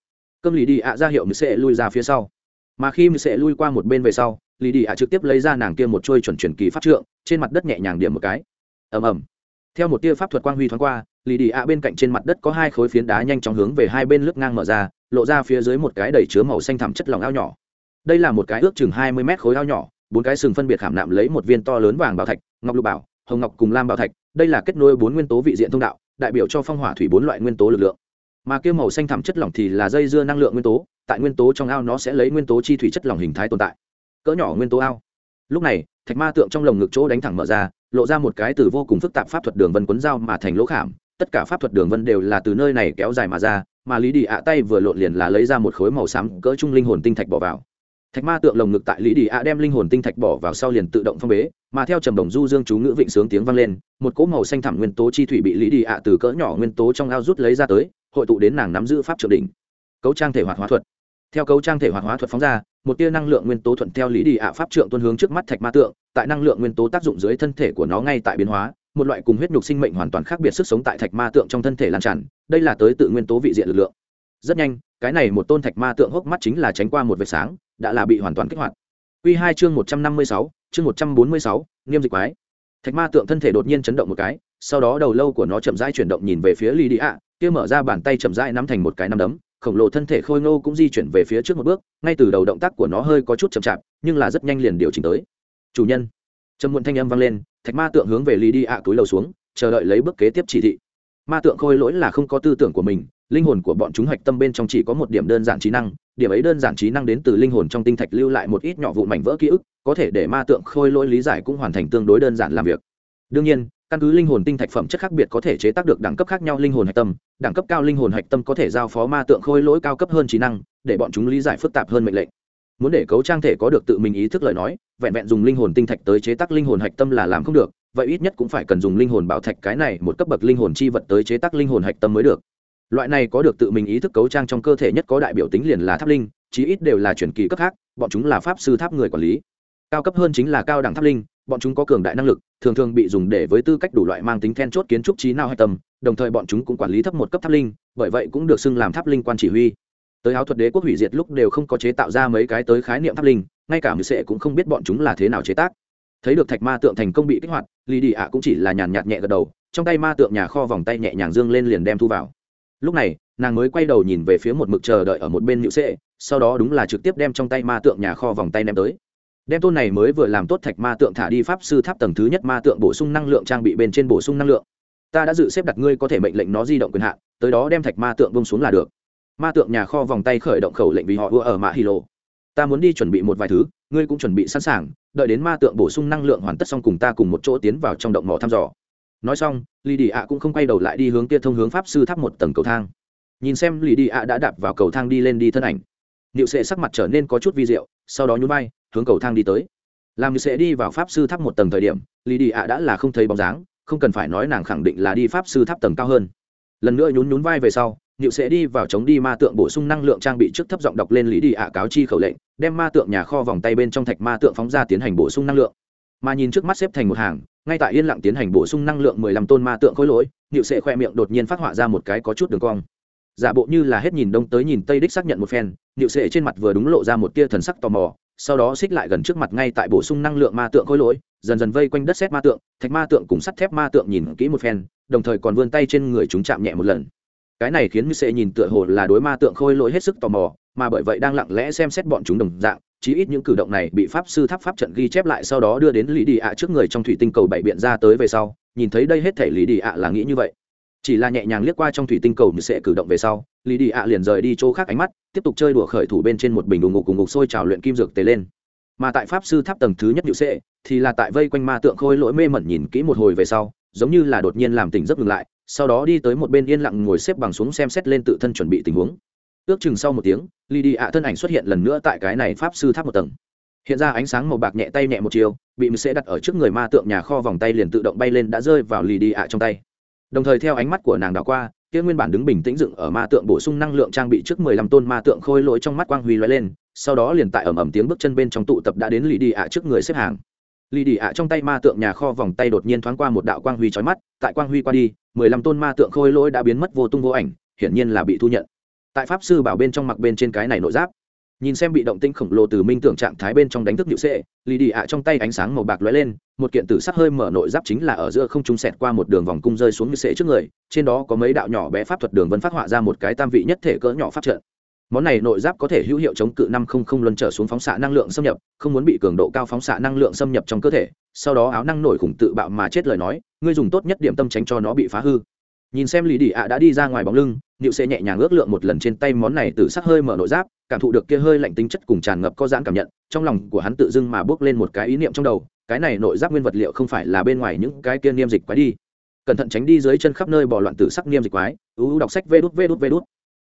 cơm lì đi ạ ra hiệu mười sẽ lui ra phía sau. Mà khi mười sẽ lui qua một bên về sau, lì đi ạ trực tiếp lấy ra nàng kia một trôi chuẩn chuyển kỳ pháp trượng, trên mặt đất nhẹ nhàng điểm một cái. Ầm ầm. Theo một tia pháp thuật quang huy thoáng qua, lì đi ạ bên cạnh trên mặt đất có hai khối phiến đá nhanh chóng hướng về hai bên lướt ngang mở ra, lộ ra phía dưới một cái đầy chứa màu xanh thẳm chất lỏng ao nhỏ. Đây là một cái ước chừng hai mươi mét khối ao nhỏ, bốn cái sừng phân biệt khảm nạm lấy một viên to lớn vàng bảo thạch, ngọc lục bảo, hồng ngọc cùng lam bảo thạch đây là kết nối bốn nguyên tố vị diện thông đạo, đại biểu cho phong hỏa thủy bốn loại nguyên tố lực lượng. Mà kia màu xanh thẳm chất lỏng thì là dây dưa năng lượng nguyên tố, tại nguyên tố trong ao nó sẽ lấy nguyên tố chi thủy chất lỏng hình thái tồn tại. Cỡ nhỏ nguyên tố ao. Lúc này, thạch ma tượng trong lồng ngực chỗ đánh thẳng mở ra, lộ ra một cái từ vô cùng phức tạp pháp thuật đường vân quấn dao mà thành lỗ khảm. Tất cả pháp thuật đường vân đều là từ nơi này kéo dài mà ra, mà lý đi ạ tay vừa lộn liền là lấy ra một khối màu xám cỡ trung linh hồn tinh thạch bỏ vào thạch ma tượng lồng ngực tại lý đi ạ đem linh hồn tinh thạch bỏ vào sau liền tự động phong bế, mà theo trầm đồng du dương chú ngữ vịnh sướng tiếng vang lên, một cỗ màu xanh thẳm nguyên tố chi thủy bị lý đi ạ từ cỡ nhỏ nguyên tố trong ao rút lấy ra tới, hội tụ đến nàng nắm giữ pháp trượng đỉnh. Cấu trang thể hoạt hóa thuật. Theo cấu trang thể hoạt hóa thuật phóng ra, một tia năng lượng nguyên tố thuận theo lý đi ạ pháp trượng tuân hướng trước mắt thạch ma tượng, tại năng lượng nguyên tố tác dụng dưới thân thể của nó ngay tại biến hóa, một loại cùng huyết nhục sinh mệnh hoàn toàn khác biệt sức sống tại thạch ma tượng trong thân thể lan tràn, đây là tới tự nguyên tố vị diện lực lượng. Rất nhanh, cái này một tôn thạch ma tượng hốc mắt chính là tránh qua một vệt sáng đã là bị hoàn toàn kích hoạt Quy hai chương một trăm năm mươi sáu chương một trăm bốn mươi sáu nghiêm dịch quái thạch ma tượng thân thể đột nhiên chấn động một cái sau đó đầu lâu của nó chậm rãi chuyển động nhìn về phía Lý Đi ạ, kia mở ra bàn tay chậm rãi nắm thành một cái nắm đấm, khổng lồ thân thể khôi ngô cũng di chuyển về phía trước một bước, ngay từ đầu động tác của nó hơi có chút chậm chạp, nhưng là rất nhanh liền điều chỉnh tới. "Chủ nhân." Trầm muộn thanh âm vang lên, thạch ma tượng hướng về Lý Đi ạ túi lầu xuống, chờ đợi lấy bước kế tiếp chỉ thị. Ma tượng khôi lỗi là không có tư tưởng của mình, linh hồn của bọn chúng hạch tâm bên trong chỉ có một điểm đơn giản trí năng điểm ấy đơn giản trí năng đến từ linh hồn trong tinh thạch lưu lại một ít nhỏ vụ mảnh vỡ ký ức, có thể để ma tượng khôi lỗi lý giải cũng hoàn thành tương đối đơn giản làm việc. Đương nhiên, căn cứ linh hồn tinh thạch phẩm chất khác biệt có thể chế tác được đẳng cấp khác nhau linh hồn hạch tâm, đẳng cấp cao linh hồn hạch tâm có thể giao phó ma tượng khôi lỗi cao cấp hơn trí năng, để bọn chúng lý giải phức tạp hơn mệnh lệnh. Muốn để cấu trang thể có được tự mình ý thức lời nói, vẹn vẹn dùng linh hồn tinh thạch tới chế tác linh hồn hạch tâm là làm không được, vậy ít nhất cũng phải cần dùng linh hồn bảo thạch cái này một cấp bậc linh hồn chi vật tới chế tác linh hồn hạch tâm mới được loại này có được tự mình ý thức cấu trang trong cơ thể nhất có đại biểu tính liền là tháp linh, chí ít đều là chuyển kỳ cấp khác, bọn chúng là pháp sư tháp người quản lý. Cao cấp hơn chính là cao đẳng tháp linh, bọn chúng có cường đại năng lực, thường thường bị dùng để với tư cách đủ loại mang tính then chốt kiến trúc trí nào hay tâm, đồng thời bọn chúng cũng quản lý thấp một cấp tháp linh, bởi vậy cũng được xưng làm tháp linh quan chỉ huy. Tới áo thuật đế quốc hủy diệt lúc đều không có chế tạo ra mấy cái tới khái niệm tháp linh, ngay cả mười sệ cũng không biết bọn chúng là thế nào chế tác. Thấy được thạch ma tượng thành công bị kích hoạt lì đi ạ cũng chỉ là nhàn nhạt nhẹ gật đầu, trong tay ma tượng nhà kho vòng tay nhẹ nhàng dương lên liền đem thu vào lúc này, nàng mới quay đầu nhìn về phía một mực chờ đợi ở một bên nhự sệ sau đó đúng là trực tiếp đem trong tay ma tượng nhà kho vòng tay ném tới. Đem tôn này mới vừa làm tốt thạch ma tượng thả đi pháp sư tháp tầng thứ nhất ma tượng bổ sung năng lượng trang bị bên trên bổ sung năng lượng. Ta đã dự xếp đặt ngươi có thể mệnh lệnh nó di động quyền hạn, tới đó đem thạch ma tượng bông xuống là được. Ma tượng nhà kho vòng tay khởi động khẩu lệnh vì họ ưa ở mạ hy lộ. Ta muốn đi chuẩn bị một vài thứ, ngươi cũng chuẩn bị sẵn sàng, đợi đến ma tượng bổ sung năng lượng hoàn tất xong cùng ta cùng một chỗ tiến vào trong động mỏ thăm dò nói xong lì đi ạ cũng không quay đầu lại đi hướng kia thông hướng pháp sư tháp một tầng cầu thang. Nhìn xem lì đi ạ đã đạp vào cầu thang đi lên đi thân ảnh. Niệu sệ sắc mặt trở nên có chút vi diệu, sau đó nhún bay hướng cầu thang đi tới. Làm niệu sệ đi vào pháp sư tháp một tầng thời điểm lì đi ạ đã là không thấy bóng dáng, không cần phải nói nàng khẳng định là đi pháp sư tháp tầng cao hơn. Lần nữa nhún nhún vai về sau, niệu sẽ đi vào chống đi ma tượng bổ sung năng lượng trang bị trước thấp giọng đọc lên lý đi ạ cáo chi khẩu lệnh, đem ma tượng nhà kho vòng tay bên trong thạch ma tượng phóng ra tiến hành bổ sung năng lượng mà nhìn trước mắt xếp thành một hàng, ngay tại yên lặng tiến hành bổ sung năng lượng mười lăm tôn ma tượng khối lỗi nịu sệ khoe miệng đột nhiên phát họa ra một cái có chút đường cong. Giả bộ như là hết nhìn đông tới nhìn tây đích xác nhận một phen nịu sệ trên mặt vừa đúng lộ ra một tia thần sắc tò mò, sau đó xích lại gần trước mặt ngay tại bổ sung năng lượng ma tượng khối lỗi, dần dần vây quanh đất xét ma tượng, thạch ma tượng cùng sắt thép ma tượng nhìn kỹ một phen, đồng thời còn vươn tay trên người chúng chạm nhẹ một lần. Cái này khiến như Sệ nhìn tựa hồ là đối ma tượng khôi lỗi hết sức tò mò, mà bởi vậy đang lặng lẽ xem xét bọn chúng đồng dạng chí ít những cử động này bị pháp sư tháp pháp trận ghi chép lại sau đó đưa đến lý đi ạ trước người trong thủy tinh cầu bảy biện ra tới về sau, nhìn thấy đây hết thể lý đi ạ là nghĩ như vậy. Chỉ là nhẹ nhàng liếc qua trong thủy tinh cầu như sẽ cử động về sau lý đi ạ liền rời đi chỗ khác ánh mắt, tiếp tục chơi đùa khởi thủ bên trên một bình đùng ngục cùng ngục sôi trào luyện kim dược tế lên. Mà tại pháp sư tháp tầng thứ nhất nhự sệ thì là tại vây quanh ma tượng khôi lỗi mê mẩn nhìn kỹ một hồi về sau, giống như là đột nhiên làm tỉnh giấc ngừng lại, sau đó đi tới một bên yên lặng ngồi xếp bằng xuống xem xét lên tự thân chuẩn bị tình huống ước chừng sau một tiếng lì đi ạ thân ảnh xuất hiện lần nữa tại cái này pháp sư tháp một tầng. Hiện ra ánh sáng màu bạc nhẹ tay nhẹ một chiều, bị mười sẽ đặt ở trước người ma tượng nhà kho vòng tay liền tự động bay lên đã rơi vào lì đi ạ trong tay. Đồng thời theo ánh mắt của nàng đảo qua, kia nguyên bản đứng bình tĩnh dựng ở ma tượng bổ sung năng lượng trang bị trước mười lăm tôn ma tượng khôi lỗi trong mắt quang huy lóe lên, sau đó liền tại ẩm ẩm tiếng bước chân bên trong tụ tập đã đến lì đi ạ trước người xếp hàng. Lì đi ạ trong tay ma tượng nhà kho vòng tay đột nhiên thoáng qua một đạo quang huy trói mắt, tại quang huy qua đi, mười lăm tôn ma tượng khôi lỗi đã biến mất vô tung vô ảnh, hiển nhiên là bị thu nhận tại pháp sư bảo bên trong mặc bên trên cái này nội giáp. Nhìn xem bị động tinh khổng lồ từ minh tưởng trạng thái bên trong đánh thức nhự sệ lì đi ạ trong tay ánh sáng màu bạc lóe lên, một kiện tử sắc hơi mở nội giáp chính là ở giữa không trung sẹt qua một đường vòng cung rơi xuống như sệ trước người, trên đó có mấy đạo nhỏ bé pháp thuật đường vân phát họa ra một cái tam vị nhất thể cỡ nhỏ pháp trận. Món này nội giáp có thể hữu hiệu chống cự năm không không luân trở xuống phóng xạ năng lượng xâm nhập, không muốn bị cường độ cao phóng xạ năng lượng xâm nhập trong cơ thể, sau đó áo năng nổi khủng tự bạo mà chết lời nói, ngươi dùng tốt nhất điểm tâm tránh cho nó bị phá hư nhìn xem lì đi ạ đã đi ra ngoài bóng lưng nịu sẽ nhẹ nhàng ước lượng một lần trên tay món này từ sắc hơi mở nội giáp, cảm thụ được kia hơi lạnh tính chất cùng tràn ngập có giãn cảm nhận, trong lòng của hắn tự dưng mà bước lên một cái ý niệm trong đầu, cái này nội giáp nguyên vật liệu không phải là bên ngoài những cái kia niêm dịch quái đi. Cẩn thận tránh đi dưới chân khắp nơi bỏ loạn tử sắc niêm dịch quái ưu đọc sách vê đút vê đút vê đút.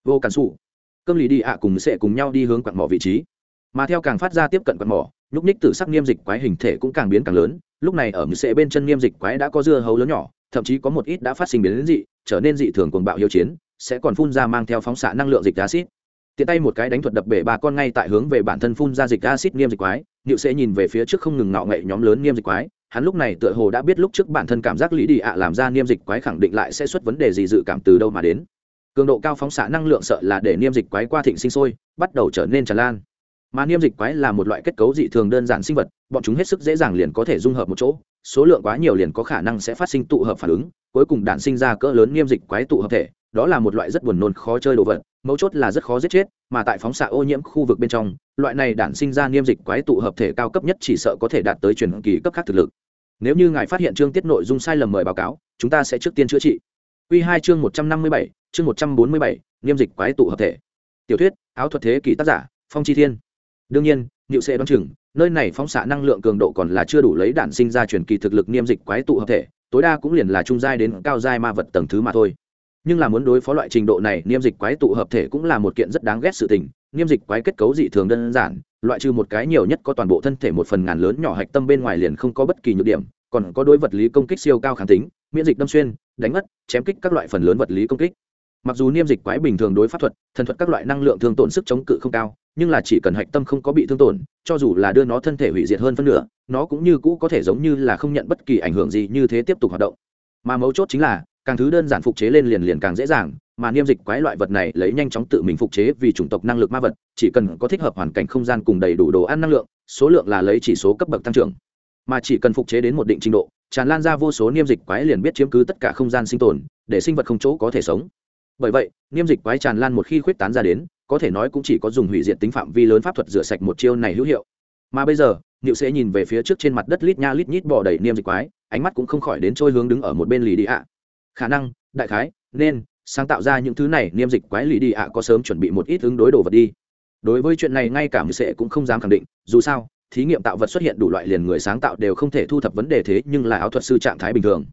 Vô cản sụ cơm lì đi ạ cùng sẽ cùng nhau đi hướng quặn mỏ vị trí. Mà theo càng phát ra tiếp cận quặn mỏ, nhúc ních tử sắc niêm dịch quái hình thể cũng càng biến càng lớn, lúc này ở sẽ bên chân niêm dịch quái đã có dưa hấu lớn nhỏ thậm chí có một ít đã phát sinh biến dị, trở nên dị thường cuồng bạo hiếu chiến, sẽ còn phun ra mang theo phóng xạ năng lượng dịch acid tiện tay một cái đánh thuật đập bể ba con ngay tại hướng về bản thân phun ra dịch acid niêm dịch quái, niệu sẽ nhìn về phía trước không ngừng ngạo ngậy nhóm lớn niêm dịch quái, hắn lúc này tựa hồ đã biết lúc trước bản thân cảm giác lý đi ạ làm ra niêm dịch quái khẳng định lại sẽ xuất vấn đề gì dự cảm từ đâu mà đến. Cường độ cao phóng xạ năng lượng sợ là để niêm dịch quái qua thịnh sinh sôi, bắt đầu trở nên tràn lan mà niêm dịch quái là một loại kết cấu dị thường đơn giản sinh vật, bọn chúng hết sức dễ dàng liền có thể dung hợp một chỗ, số lượng quá nhiều liền có khả năng sẽ phát sinh tụ hợp phản ứng, cuối cùng đản sinh ra cỡ lớn niêm dịch quái tụ hợp thể, đó là một loại rất buồn nôn khó chơi đồ vật, mấu chốt là rất khó giết chết, mà tại phóng xạ ô nhiễm khu vực bên trong, loại này đản sinh ra niêm dịch quái tụ hợp thể cao cấp nhất chỉ sợ có thể đạt tới truyền kỳ cấp khác thực lực. Nếu như ngài phát hiện chương tiết nội dung sai lầm mời báo cáo, chúng ta sẽ trước tiên chữa trị. Quy hai chương một trăm năm mươi bảy, chương một trăm bốn mươi bảy, niêm dịch quái tụ hợp thể. Tiểu thuyết, áo thuật thế kỷ tác giả, phong chi thiên đương nhiên, niệu sẽ đoán chừng, nơi này phóng xạ năng lượng cường độ còn là chưa đủ lấy đạn sinh ra truyền kỳ thực lực niêm dịch quái tụ hợp thể, tối đa cũng liền là trung giai đến cao giai ma vật tầng thứ mà thôi. Nhưng là muốn đối phó loại trình độ này, niêm dịch quái tụ hợp thể cũng là một kiện rất đáng ghét sự tình. Niêm dịch quái kết cấu dị thường đơn giản, loại trừ một cái nhiều nhất có toàn bộ thân thể một phần ngàn lớn nhỏ hạch tâm bên ngoài liền không có bất kỳ nhược điểm, còn có đối vật lý công kích siêu cao kháng tính, miễn dịch đâm xuyên, đánh mất chém kích các loại phần lớn vật lý công kích. Mặc dù niêm dịch quái bình thường đối pháp thuật, thần thuật các loại năng lượng thường tổn sức chống cự không cao nhưng là chỉ cần hạch tâm không có bị thương tổn, cho dù là đưa nó thân thể hủy diệt hơn phân nửa, nó cũng như cũ có thể giống như là không nhận bất kỳ ảnh hưởng gì như thế tiếp tục hoạt động. Mà mấu chốt chính là, càng thứ đơn giản phục chế lên liền liền càng dễ dàng, mà niêm dịch quái loại vật này lấy nhanh chóng tự mình phục chế vì chủng tộc năng lực ma vật, chỉ cần có thích hợp hoàn cảnh không gian cùng đầy đủ đồ ăn năng lượng, số lượng là lấy chỉ số cấp bậc tăng trưởng. Mà chỉ cần phục chế đến một định trình độ, tràn lan ra vô số niêm dịch quái liền biết chiếm cứ tất cả không gian sinh tồn, để sinh vật không chỗ có thể sống bởi vậy niêm dịch quái tràn lan một khi khuyết tán ra đến, có thể nói cũng chỉ có dùng hủy diệt tính phạm vi lớn pháp thuật rửa sạch một chiêu này hữu hiệu. Mà bây giờ, niệu sẽ nhìn về phía trước trên mặt đất lít nha lít nhít bỏ đầy niêm dịch quái, ánh mắt cũng không khỏi đến trôi hướng đứng ở một bên lì đi ạ. Khả năng, đại khái, nên, sáng tạo ra những thứ này, niêm dịch quái lì đi ạ có sớm chuẩn bị một ít ứng đối đồ vật đi. Đối với chuyện này ngay cả mười sẽ cũng không dám khẳng định, dù sao, thí nghiệm tạo vật xuất hiện đủ loại liền người sáng tạo đều không thể thu thập vấn đề thế nhưng là áo thuật sư trạng thái bình thường.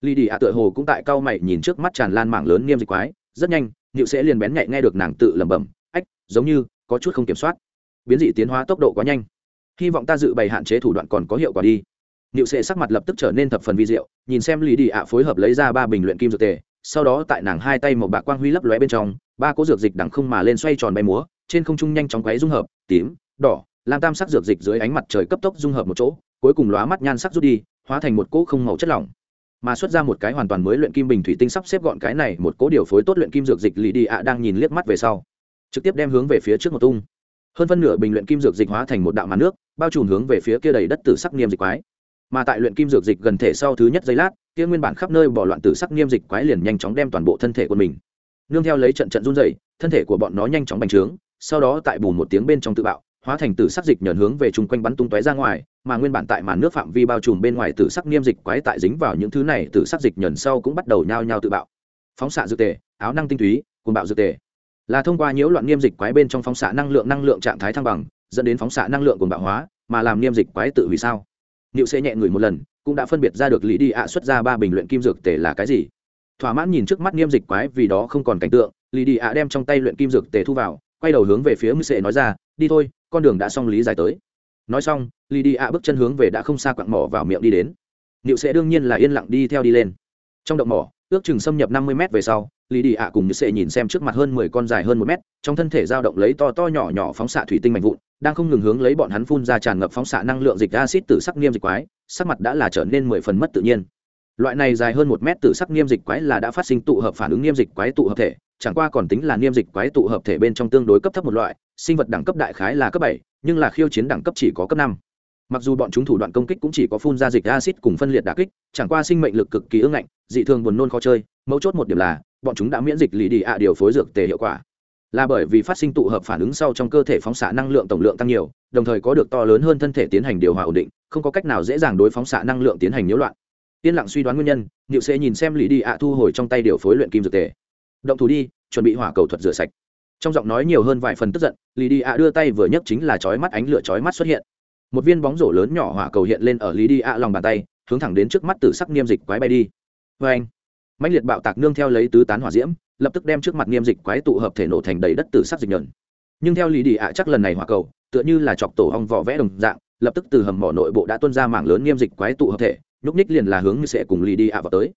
Lì đi ạ tựa hồ cũng tại cao mày nhìn trước mắt tràn lan mảng lớn niêm dịch quái rất nhanh nịu sẽ liền bén nhạy nghe được nàng tự lẩm bẩm, ách, giống như có chút không kiểm soát. Biến dị tiến hóa tốc độ quá nhanh. Hy vọng ta dự bày hạn chế thủ đoạn còn có hiệu quả đi. Nịu sẽ sắc mặt lập tức trở nên thập phần vi diệu, nhìn xem lì đi ạ phối hợp lấy ra ba bình luyện kim dược tề, sau đó tại nàng hai tay một bạc quang huy lấp lóe bên trong, ba cỗ dược dịch đằng không mà lên xoay tròn bay múa, trên không trung nhanh chóng quấy dung hợp, tím, đỏ, lam tam sắc dược dịch dưới ánh mặt trời cấp tốc dung hợp một chỗ, cuối cùng lóa mắt nhan sắc rút đi, hóa thành một cỗ không màu chất lỏng mà xuất ra một cái hoàn toàn mới luyện kim bình thủy tinh sắp xếp gọn cái này, một cố điều phối tốt luyện kim dược dịch lì đi ạ đang nhìn liếc mắt về sau. Trực tiếp đem hướng về phía trước một tung. Hơn phân nửa bình luyện kim dược dịch hóa thành một đạo màn nước, bao trùm hướng về phía kia đầy đất tử sắc niêm dịch quái. Mà tại luyện kim dược dịch gần thể sau thứ nhất giây lát, kia nguyên bản khắp nơi bỏ loạn tử sắc niêm dịch quái liền nhanh chóng đem toàn bộ thân thể của mình. Nương theo lấy trận trận run dày thân thể của bọn nó nhanh chóng bành trướng, sau đó tại bù một tiếng bên trong tự bạo hóa thành tử sắc dịch nhờn hướng về chung quanh bắn tung tóe ra ngoài mà nguyên bản tại màn nước phạm vi bao trùm bên ngoài tử sắc niêm dịch quái tại dính vào những thứ này tử sắc dịch nhờn sau cũng bắt đầu nhao nhao tự bạo. Phóng xạ dược tề áo năng tinh túy cùng bạo dược tề. Là thông qua nhiễu loạn niêm dịch quái bên trong phóng xạ năng lượng năng lượng trạng thái thăng bằng dẫn đến phóng xạ năng lượng cùng bạo hóa mà làm niêm dịch quái tự vì sao? Niệu sẽ nhẹ người một lần, cũng đã phân biệt ra được lý đi ạ xuất ra ba bình luyện kim dược tề là cái gì. Thỏa mãn nhìn trước mắt niêm dịch quái vì đó không còn cảnh tượng, lý đi ạ đem trong tay luyện kim dược tề thu vào, quay đầu hướng về phía Mư Sệ nói ra, đi thôi, con đường đã xong lý giải tới. Nói xong, lý đi ạ bước chân hướng về đã không xa quặng mỏ vào miệng đi đến. Niệu sẽ đương nhiên là yên lặng đi theo đi lên. Trong động mỏ, ước chừng xâm nhập năm mươi m về sau, lý đi ạ cùng Niệu sẽ nhìn xem trước mặt hơn mười con dài hơn một mét, trong thân thể dao động lấy to to nhỏ nhỏ phóng xạ thủy tinh mạnh vụn, đang không ngừng hướng lấy bọn hắn phun ra tràn ngập phóng xạ năng lượng dịch acid từ sắc niêm dịch quái sắc mặt đã là trở nên mười phần mất tự nhiên loại này dài hơn một mét từ sắc niêm dịch quái là đã phát sinh tụ hợp phản ứng niêm dịch quái tụ hợp thể chẳng qua còn tính là niêm dịch quái tụ hợp thể bên trong tương đối cấp thấp một loại, sinh vật đẳng cấp đại khái là cấp bảy, nhưng là khiêu chiến đẳng cấp chỉ có cấp năm. Mặc dù bọn chúng thủ đoạn công kích cũng chỉ có phun ra dịch acid cùng phân liệt đà kích, chẳng qua sinh mệnh lực cực kỳ ưng ngạnh, dị thường buồn nôn khó chơi, mấu chốt một điểm là, bọn chúng đã miễn dịch lì đi ạ điều phối dược tề hiệu quả. Là bởi vì phát sinh tụ hợp phản ứng sau trong cơ thể phóng xạ năng lượng tổng lượng tăng nhiều, đồng thời có được to lớn hơn thân thể tiến hành điều hòa ổn định, không có cách nào dễ dàng đối phóng xạ năng lượng tiến hành nhiễu loạn. Yên lặng suy đoán nguyên nhân liệu sẽ nhìn xem lì đi ạ thu hồi trong tay điều phối luyện kim dược tề động thủ đi, chuẩn bị hỏa cầu thuật rửa sạch. Trong giọng nói nhiều hơn vài phần tức giận lì đi ạ đưa tay vừa nhấc chính là chói mắt ánh lửa chói mắt xuất hiện. Một viên bóng rổ lớn nhỏ hỏa cầu hiện lên ở lì đi ạ lòng bàn tay, hướng thẳng đến trước mắt từ sắc niêm dịch quái bay đi. Vê anh mãnh liệt bạo tạc nương theo lấy tứ tán hỏa diễm, lập tức đem trước mặt niêm dịch quái tụ hợp thể nổ thành đầy đất từ sắc dịch nhờn. Nhưng theo lý đi ạ chắc lần này hỏa cầu, tựa như là chọc tổ hong vỏ vẽ đồng dạng, lập tức từ hầm mỏ nội bộ đã tuôn ra mảng lớn niêm dịch quái tụ hợp thể, nhúc ních liền là hướng như sẽ cùng lý đi ạ vào tới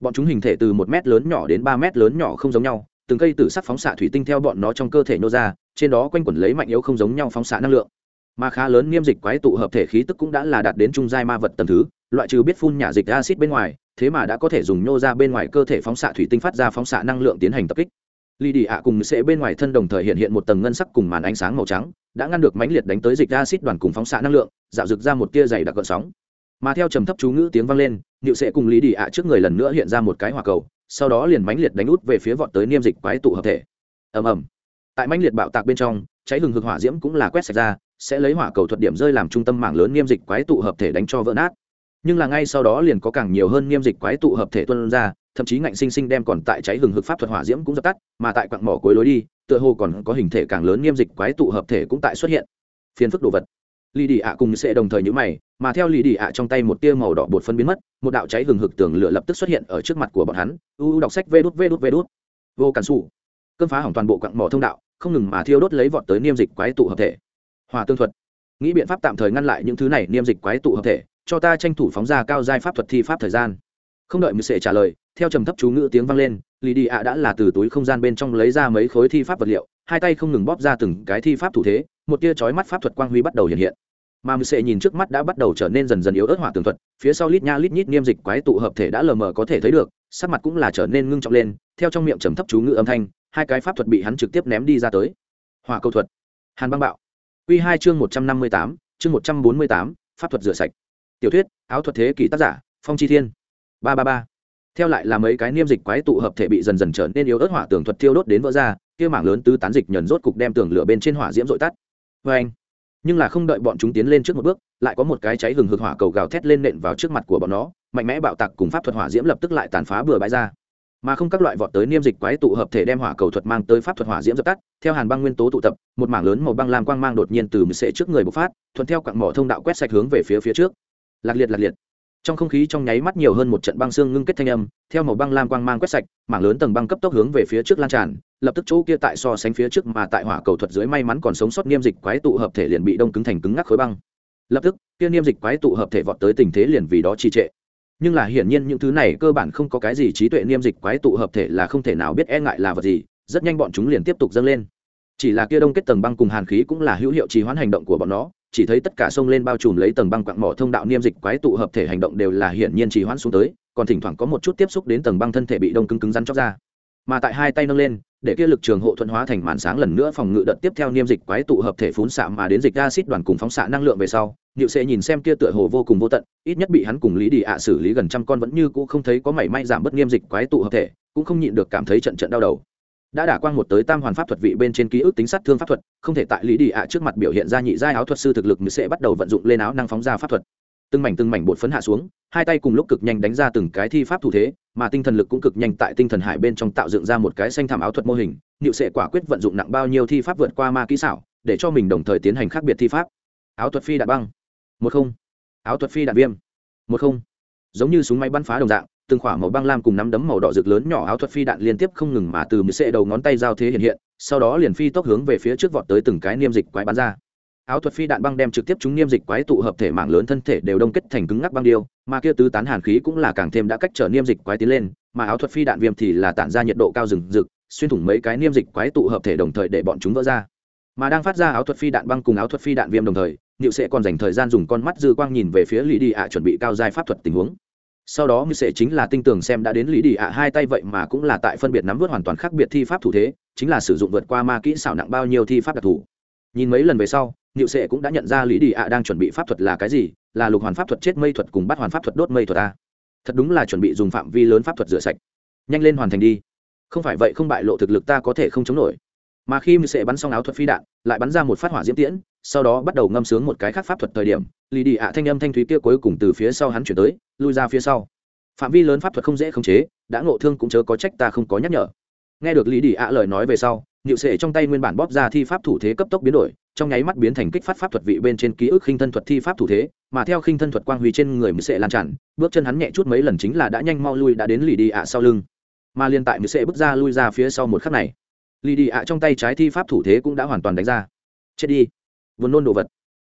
bọn chúng hình thể từ một mét lớn nhỏ đến ba mét lớn nhỏ không giống nhau, từng cây tử sắc phóng xạ thủy tinh theo bọn nó trong cơ thể nô ra, trên đó quanh quẩn lấy mạnh yếu không giống nhau phóng xạ năng lượng. Mà khá lớn nghiêm dịch quái tụ hợp thể khí tức cũng đã là đạt đến trung giai ma vật tầm thứ, loại trừ biết phun nhả dịch acid bên ngoài, thế mà đã có thể dùng nhô ra bên ngoài cơ thể phóng xạ thủy tinh phát ra phóng xạ năng lượng tiến hành tập kích. Lì đi ạ cùng sẽ bên ngoài thân đồng thời hiện hiện một tầng ngân sắc cùng màn ánh sáng màu trắng, đã ngăn được mãnh liệt đánh tới dịch acid đoàn cùng phóng xạ năng lượng, dạo rực ra một tia dày đặc gợn sóng mà theo trầm thấp chú ngữ tiếng vang lên nịu sẽ cùng lý đi ạ trước người lần nữa hiện ra một cái hỏa cầu, sau đó liền mãnh liệt đánh út về phía vọt tới niêm dịch quái tụ hợp thể. Ầm ầm. Tại mãnh liệt bạo tạc bên trong, cháy hừng hực hỏa diễm cũng là quét sạch ra, sẽ lấy hỏa cầu thuật điểm rơi làm trung tâm mảng lớn niêm dịch quái tụ hợp thể đánh cho vỡ nát. Nhưng là ngay sau đó liền có càng nhiều hơn niêm dịch quái tụ hợp thể tuân ra, thậm chí ngạnh sinh sinh đem còn tại cháy hừng hực pháp thuật hỏa diễm cũng dập tắt, mà tại quặng mỏ cuối lối đi, tựa hồ còn có hình thể càng lớn niêm dịch quái tụ hợp thể cũng tại xuất hiện. Phiền phức đồ vật lì đi ạ cùng sẽ đồng thời nhữ mày, mà theo lì đi ạ trong tay một tia màu đỏ bột phân biến mất, một đạo cháy hừng hực tường lửa lập tức xuất hiện ở trước mặt của bọn hắn. U đọc sách vê đút vê đút vê đút. Vô cản xù. Cơn phá hỏng toàn bộ quặng mỏ thông đạo, không ngừng mà thiêu đốt lấy vọt tới niêm dịch quái tụ hợp thể. Hòa tương thuật. Nghĩ biện pháp tạm thời ngăn lại những thứ này niêm dịch quái tụ hợp thể, cho ta tranh thủ phóng ra cao giai pháp thuật thi pháp thời gian. Không đợi mười sệ trả lời, theo trầm thấp chú ngữ tiếng vang lên, lì đi ạ đã là từ túi không gian bên trong lấy ra mấy khối thi pháp vật liệu hai tay không ngừng bóp ra từng cái thi pháp thủ thế, một tia chói mắt pháp thuật quang huy bắt đầu hiện hiện. Mà mười sệ nhìn trước mắt đã bắt đầu trở nên dần dần yếu ớt hỏa tường thuật, phía sau lít nha lít nhít niêm dịch quái tụ hợp thể đã lờ mờ có thể thấy được, sắc mặt cũng là trở nên ngưng trọng lên, theo trong miệng trầm thấp chú ngữ âm thanh, hai cái pháp thuật bị hắn trực tiếp ném đi ra tới. Hỏa câu thuật. Hàn băng bạo. Quy hai chương một trăm năm mươi tám, chương một trăm bốn mươi tám, pháp thuật rửa sạch. Tiểu thuyết, áo thuật thế kỷ tác giả, phong chi thiên. Ba ba ba theo lại là mấy cái niêm dịch quái tụ hợp thể bị dần dần trở nên yếu ớt hỏa tường thuật thiêu đốt đến vỡ ra, kia mảng lớn tứ tán dịch nhẫn rốt cục đem tường lửa bên trên hỏa diễm dội tắt. Vê anh, nhưng là không đợi bọn chúng tiến lên trước một bước, lại có một cái cháy hừng hực hỏa cầu gào thét lên nện vào trước mặt của bọn nó, mạnh mẽ bạo tạc cùng pháp thuật hỏa diễm lập tức lại tàn phá bừa bãi ra. Mà không các loại vọt tới niêm dịch quái tụ hợp thể đem hỏa cầu thuật mang tới pháp thuật hỏa diễm dập tắt, theo hàn băng nguyên tố tụ tập, một mảng lớn màu băng lam quang mang đột nhiên từ mười sệ trước người bộc phát, thuận theo quặng mỏ thông đạo quét sạch hướng về phía phía trước. Lạc liệt lạc liệt trong không khí trong nháy mắt nhiều hơn một trận băng xương ngưng kết thanh âm, theo màu băng lam quang mang quét sạch, mảng lớn tầng băng cấp tốc hướng về phía trước lan tràn, lập tức chỗ kia tại so sánh phía trước mà tại hỏa cầu thuật dưới may mắn còn sống sót niêm dịch quái tụ hợp thể liền bị đông cứng thành cứng ngắc khối băng. Lập tức, kia niêm dịch quái tụ hợp thể vọt tới tình thế liền vì đó trì trệ. Nhưng là hiển nhiên những thứ này cơ bản không có cái gì trí tuệ niêm dịch quái tụ hợp thể là không thể nào biết e ngại là vật gì, rất nhanh bọn chúng liền tiếp tục dâng lên. Chỉ là kia đông kết tầng băng cùng hàn khí cũng là hữu hiệu trì hoãn hành động của bọn nó chỉ thấy tất cả sông lên bao trùm lấy tầng băng quặng mỏ thông đạo niêm dịch quái tụ hợp thể hành động đều là hiển nhiên trì hoãn xuống tới còn thỉnh thoảng có một chút tiếp xúc đến tầng băng thân thể bị đông cứng cứng rắn chóc ra mà tại hai tay nâng lên để kia lực trường hộ thuận hóa thành màn sáng lần nữa phòng ngự đợt tiếp theo niêm dịch quái tụ hợp thể phún xạ mà đến dịch acid đoàn cùng phóng xạ năng lượng về sau Niệu sẽ nhìn xem kia tựa hồ vô cùng vô tận, ít nhất bị hắn cùng Lý Đi ạ xử lý gần trăm con vẫn như cũ không thấy có mảy may giảm bất niêm dịch quái tụ hợp thể, cũng không nhịn được cảm thấy trận trận đau đầu. Đã đả quang một tới tam hoàn pháp thuật vị bên trên ký ức tính sát thương pháp thuật, không thể tại Lý Đi ạ trước mặt biểu hiện ra nhị giai áo thuật sư thực lực, Niệu sẽ bắt đầu vận dụng lên áo năng phóng ra pháp thuật. Từng mảnh từng mảnh bột phấn hạ xuống, hai tay cùng lúc cực nhanh đánh ra từng cái thi pháp thủ thế, mà tinh thần lực cũng cực nhanh tại tinh thần hải bên trong tạo dựng ra một cái xanh thảm áo thuật mô hình, Niệu sẽ quả quyết vận dụng nặng bao nhiêu thi pháp vượt qua ma kỹ xảo, để cho mình đồng thời tiến hành khác biệt thi pháp. Áo thuật phi đạn băng một không áo thuật phi đạn viêm một không giống như súng máy bắn phá đồng dạng, từng khỏa màu băng lam cùng nắm đấm màu đỏ rực lớn nhỏ áo thuật phi đạn liên tiếp không ngừng mà từ mười xệ đầu ngón tay giao thế hiện hiện, sau đó liền phi tốc hướng về phía trước vọt tới từng cái niêm dịch quái bắn ra. Áo thuật phi đạn băng đem trực tiếp chúng niêm dịch quái tụ hợp thể mạng lớn thân thể đều đông kết thành cứng ngắc băng điêu, mà kia tứ tán hàn khí cũng là càng thêm đã cách trở niêm dịch quái tiến lên, mà áo thuật phi đạn viêm thì là tản ra nhiệt độ cao rừng rực, xuyên thủng mấy cái niêm dịch quái tụ hợp thể đồng thời để bọn chúng vỡ ra. Mà đang phát ra áo thuật phi đạn băng cùng áo thuật phi đạn viêm đồng thời Niệu sẽ còn dành thời gian dùng con mắt dư quang nhìn về phía Lý Đi ạ chuẩn bị cao giai pháp thuật tình huống. Sau đó Niệu sẽ chính là tinh tường xem đã đến Lý Đi ạ hai tay vậy mà cũng là tại phân biệt nắm vớt hoàn toàn khác biệt thi pháp thủ thế, chính là sử dụng vượt qua ma kỹ xảo nặng bao nhiêu thi pháp đặc thủ. Nhìn mấy lần về sau, Niệu sẽ cũng đã nhận ra Lý Đi ạ đang chuẩn bị pháp thuật là cái gì, là lục hoàn pháp thuật chết mây thuật cùng bắt hoàn pháp thuật đốt mây thuật ta Thật đúng là chuẩn bị dùng phạm vi lớn pháp thuật rửa sạch. Nhanh lên hoàn thành đi. Không phải vậy không bại lộ thực lực ta có thể không chống nổi mà khi mười sẽ bắn xong áo thuật phi đạn lại bắn ra một phát hỏa diễm tiễn sau đó bắt đầu ngâm sướng một cái khác pháp thuật thời điểm, lì đi ạ thanh âm thanh thúy kia cuối cùng từ phía sau hắn chuyển tới, lui ra phía sau. Phạm vi lớn pháp thuật không dễ khống chế, đã ngộ thương cũng chớ có trách ta không có nhắc nhở. Nghe được lý đi ạ lời nói về sau nhịu sệ trong tay nguyên bản bóp ra thi pháp thủ thế cấp tốc biến đổi, trong nháy mắt biến thành kích phát pháp thuật vị bên trên ký ức khinh thân thuật thi pháp thủ thế, mà theo khinh thân thuật quang huy trên người mười sệ lan tràn, bước chân hắn nhẹ chút mấy lần chính là đã nhanh mau lui đã đến lì đi ạ sau lưng. Mà liên tại mười sệ bước ra lui ra phía sau một khắc này, lì đi ạ trong tay trái thi pháp thủ thế cũng đã hoàn toàn đánh ra. Chết đi vốn nôn đồ vật.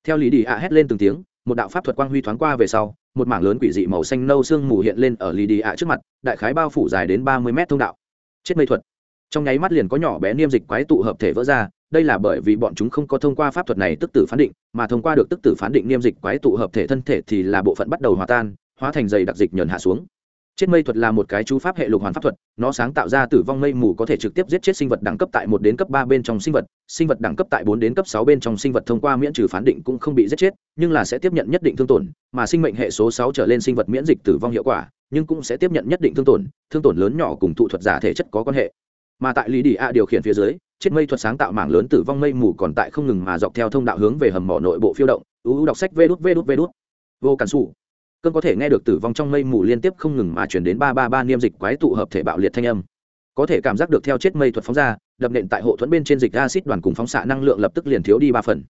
Theo lý đi ạ hét lên từng tiếng, một đạo pháp thuật quang huy thoáng qua về sau, một mảng lớn quỷ dị màu xanh nâu sương mù hiện lên ở lì đi ạ trước mặt, đại khái bao phủ dài đến ba mươi mét thông đạo. Chết mây thuật. Trong nháy mắt liền có nhỏ bé niêm dịch quái tụ hợp thể vỡ ra, đây là bởi vì bọn chúng không có thông qua pháp thuật này tức tử phán định, mà thông qua được tức tử phán định niêm dịch quái tụ hợp thể thân thể thì là bộ phận bắt đầu hòa tan, hóa thành dày đặc dịch nhờn hạ xuống chết mây thuật là một cái chú pháp hệ lục hoàn pháp thuật, nó sáng tạo ra tử vong mây mù có thể trực tiếp giết chết sinh vật đẳng cấp tại một đến cấp ba bên trong sinh vật sinh vật đẳng cấp tại bốn đến cấp sáu bên trong sinh vật thông qua miễn trừ phán định cũng không bị giết chết, nhưng là sẽ tiếp nhận nhất định thương tổn, mà sinh mệnh hệ số sáu trở lên sinh vật miễn dịch tử vong hiệu quả, nhưng cũng sẽ tiếp nhận nhất định thương tổn thương tổn lớn nhỏ cùng thụ thuật giả thể chất có quan hệ. Mà tại lý đi a điều khiển phía dưới, chết mây thuật sáng tạo mảng lớn tử vong mây mù còn tại không ngừng mà dọc theo thông đạo hướng về hầm mỏ nội bộ phiêu động uu đọc sách vê đút vê đút vê đút. Vô cản xù cơn có thể nghe được tử vong trong mây mù liên tiếp không ngừng mà chuyển đến ba ba ba niêm dịch quái tụ hợp thể bạo liệt thanh âm. Có thể cảm giác được theo chết mây thuật phóng ra, đập nện tại hộ thuẫn bên trên dịch acid đoàn cùng phóng xạ năng lượng lập tức liền thiếu đi ba phần.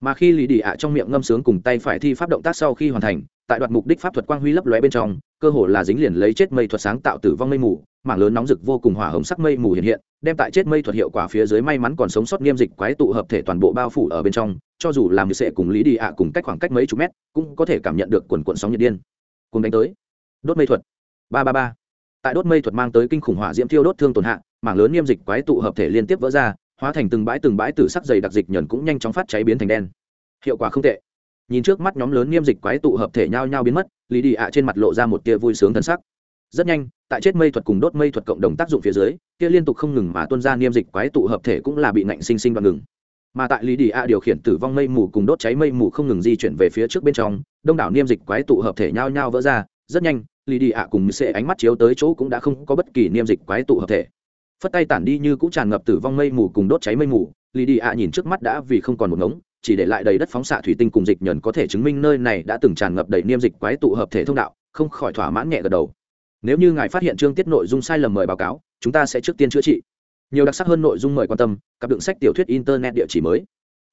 Mà khi lì đi ạ trong miệng ngâm sướng cùng tay phải thi pháp động tác sau khi hoàn thành, tại đoạt mục đích pháp thuật quang huy lấp lóe bên trong, cơ hồ là dính liền lấy chết mây thuật sáng tạo tử vong mây mù, mảng lớn nóng rực vô cùng hỏa hồng sắc mây mù hiện hiện đem tại chết mây thuật hiệu quả phía dưới may mắn còn sống sót nghiêm dịch quái tụ hợp thể toàn bộ bao phủ ở bên trong, cho dù làm như sệ cùng lý đi ạ cùng cách khoảng cách mấy chục mét, cũng có thể cảm nhận được quần quận sóng nhiệt điên. Cùng đánh tới. Đốt mây thuật. Ba ba ba. Tại đốt mây thuật mang tới kinh khủng hỏa diễm thiêu đốt thương tổn hạ, mảng lớn nghiêm dịch quái tụ hợp thể liên tiếp vỡ ra, hóa thành từng bãi từng bãi từ sắc dày đặc dịch nhẫn cũng nhanh chóng phát cháy biến thành đen. Hiệu quả không tệ. Nhìn trước mắt nhóm lớn nghiêm dịch quái tụ hợp thể nhao nhao biến mất, lý đi ạ trên mặt lộ ra một tia vui sướng thân sắc rất nhanh, tại chết mây thuật cùng đốt mây thuật cộng đồng tác dụng phía dưới, kia liên tục không ngừng mà tuân ra niêm dịch quái tụ hợp thể cũng là bị nạnh sinh sinh và ngừng. Mà tại lý đi a điều khiển tử vong mây mù cùng đốt cháy mây mù không ngừng di chuyển về phía trước bên trong, đông đảo niêm dịch quái tụ hợp thể nhao nhao vỡ ra. Rất nhanh, lý đi a cùng sẽ ánh mắt chiếu tới chỗ cũng đã không có bất kỳ niêm dịch quái tụ hợp thể. Phất tay tản đi như cũng tràn ngập tử vong mây mù cùng đốt cháy mây mù, lý đi a nhìn trước mắt đã vì không còn một ngống, chỉ để lại đầy đất phóng xạ thủy tinh cùng dịch nhờn có thể chứng minh nơi này đã từng tràn ngập đầy niêm dịch quái tụ hợp thể thông đạo, không khỏi thỏa mãn nhẹ gật đầu nếu như ngài phát hiện chương tiết nội dung sai lầm mời báo cáo, chúng ta sẽ trước tiên chữa trị. Nhiều đặc sắc hơn nội dung mời quan tâm, cặp đựng sách tiểu thuyết internet địa chỉ mới.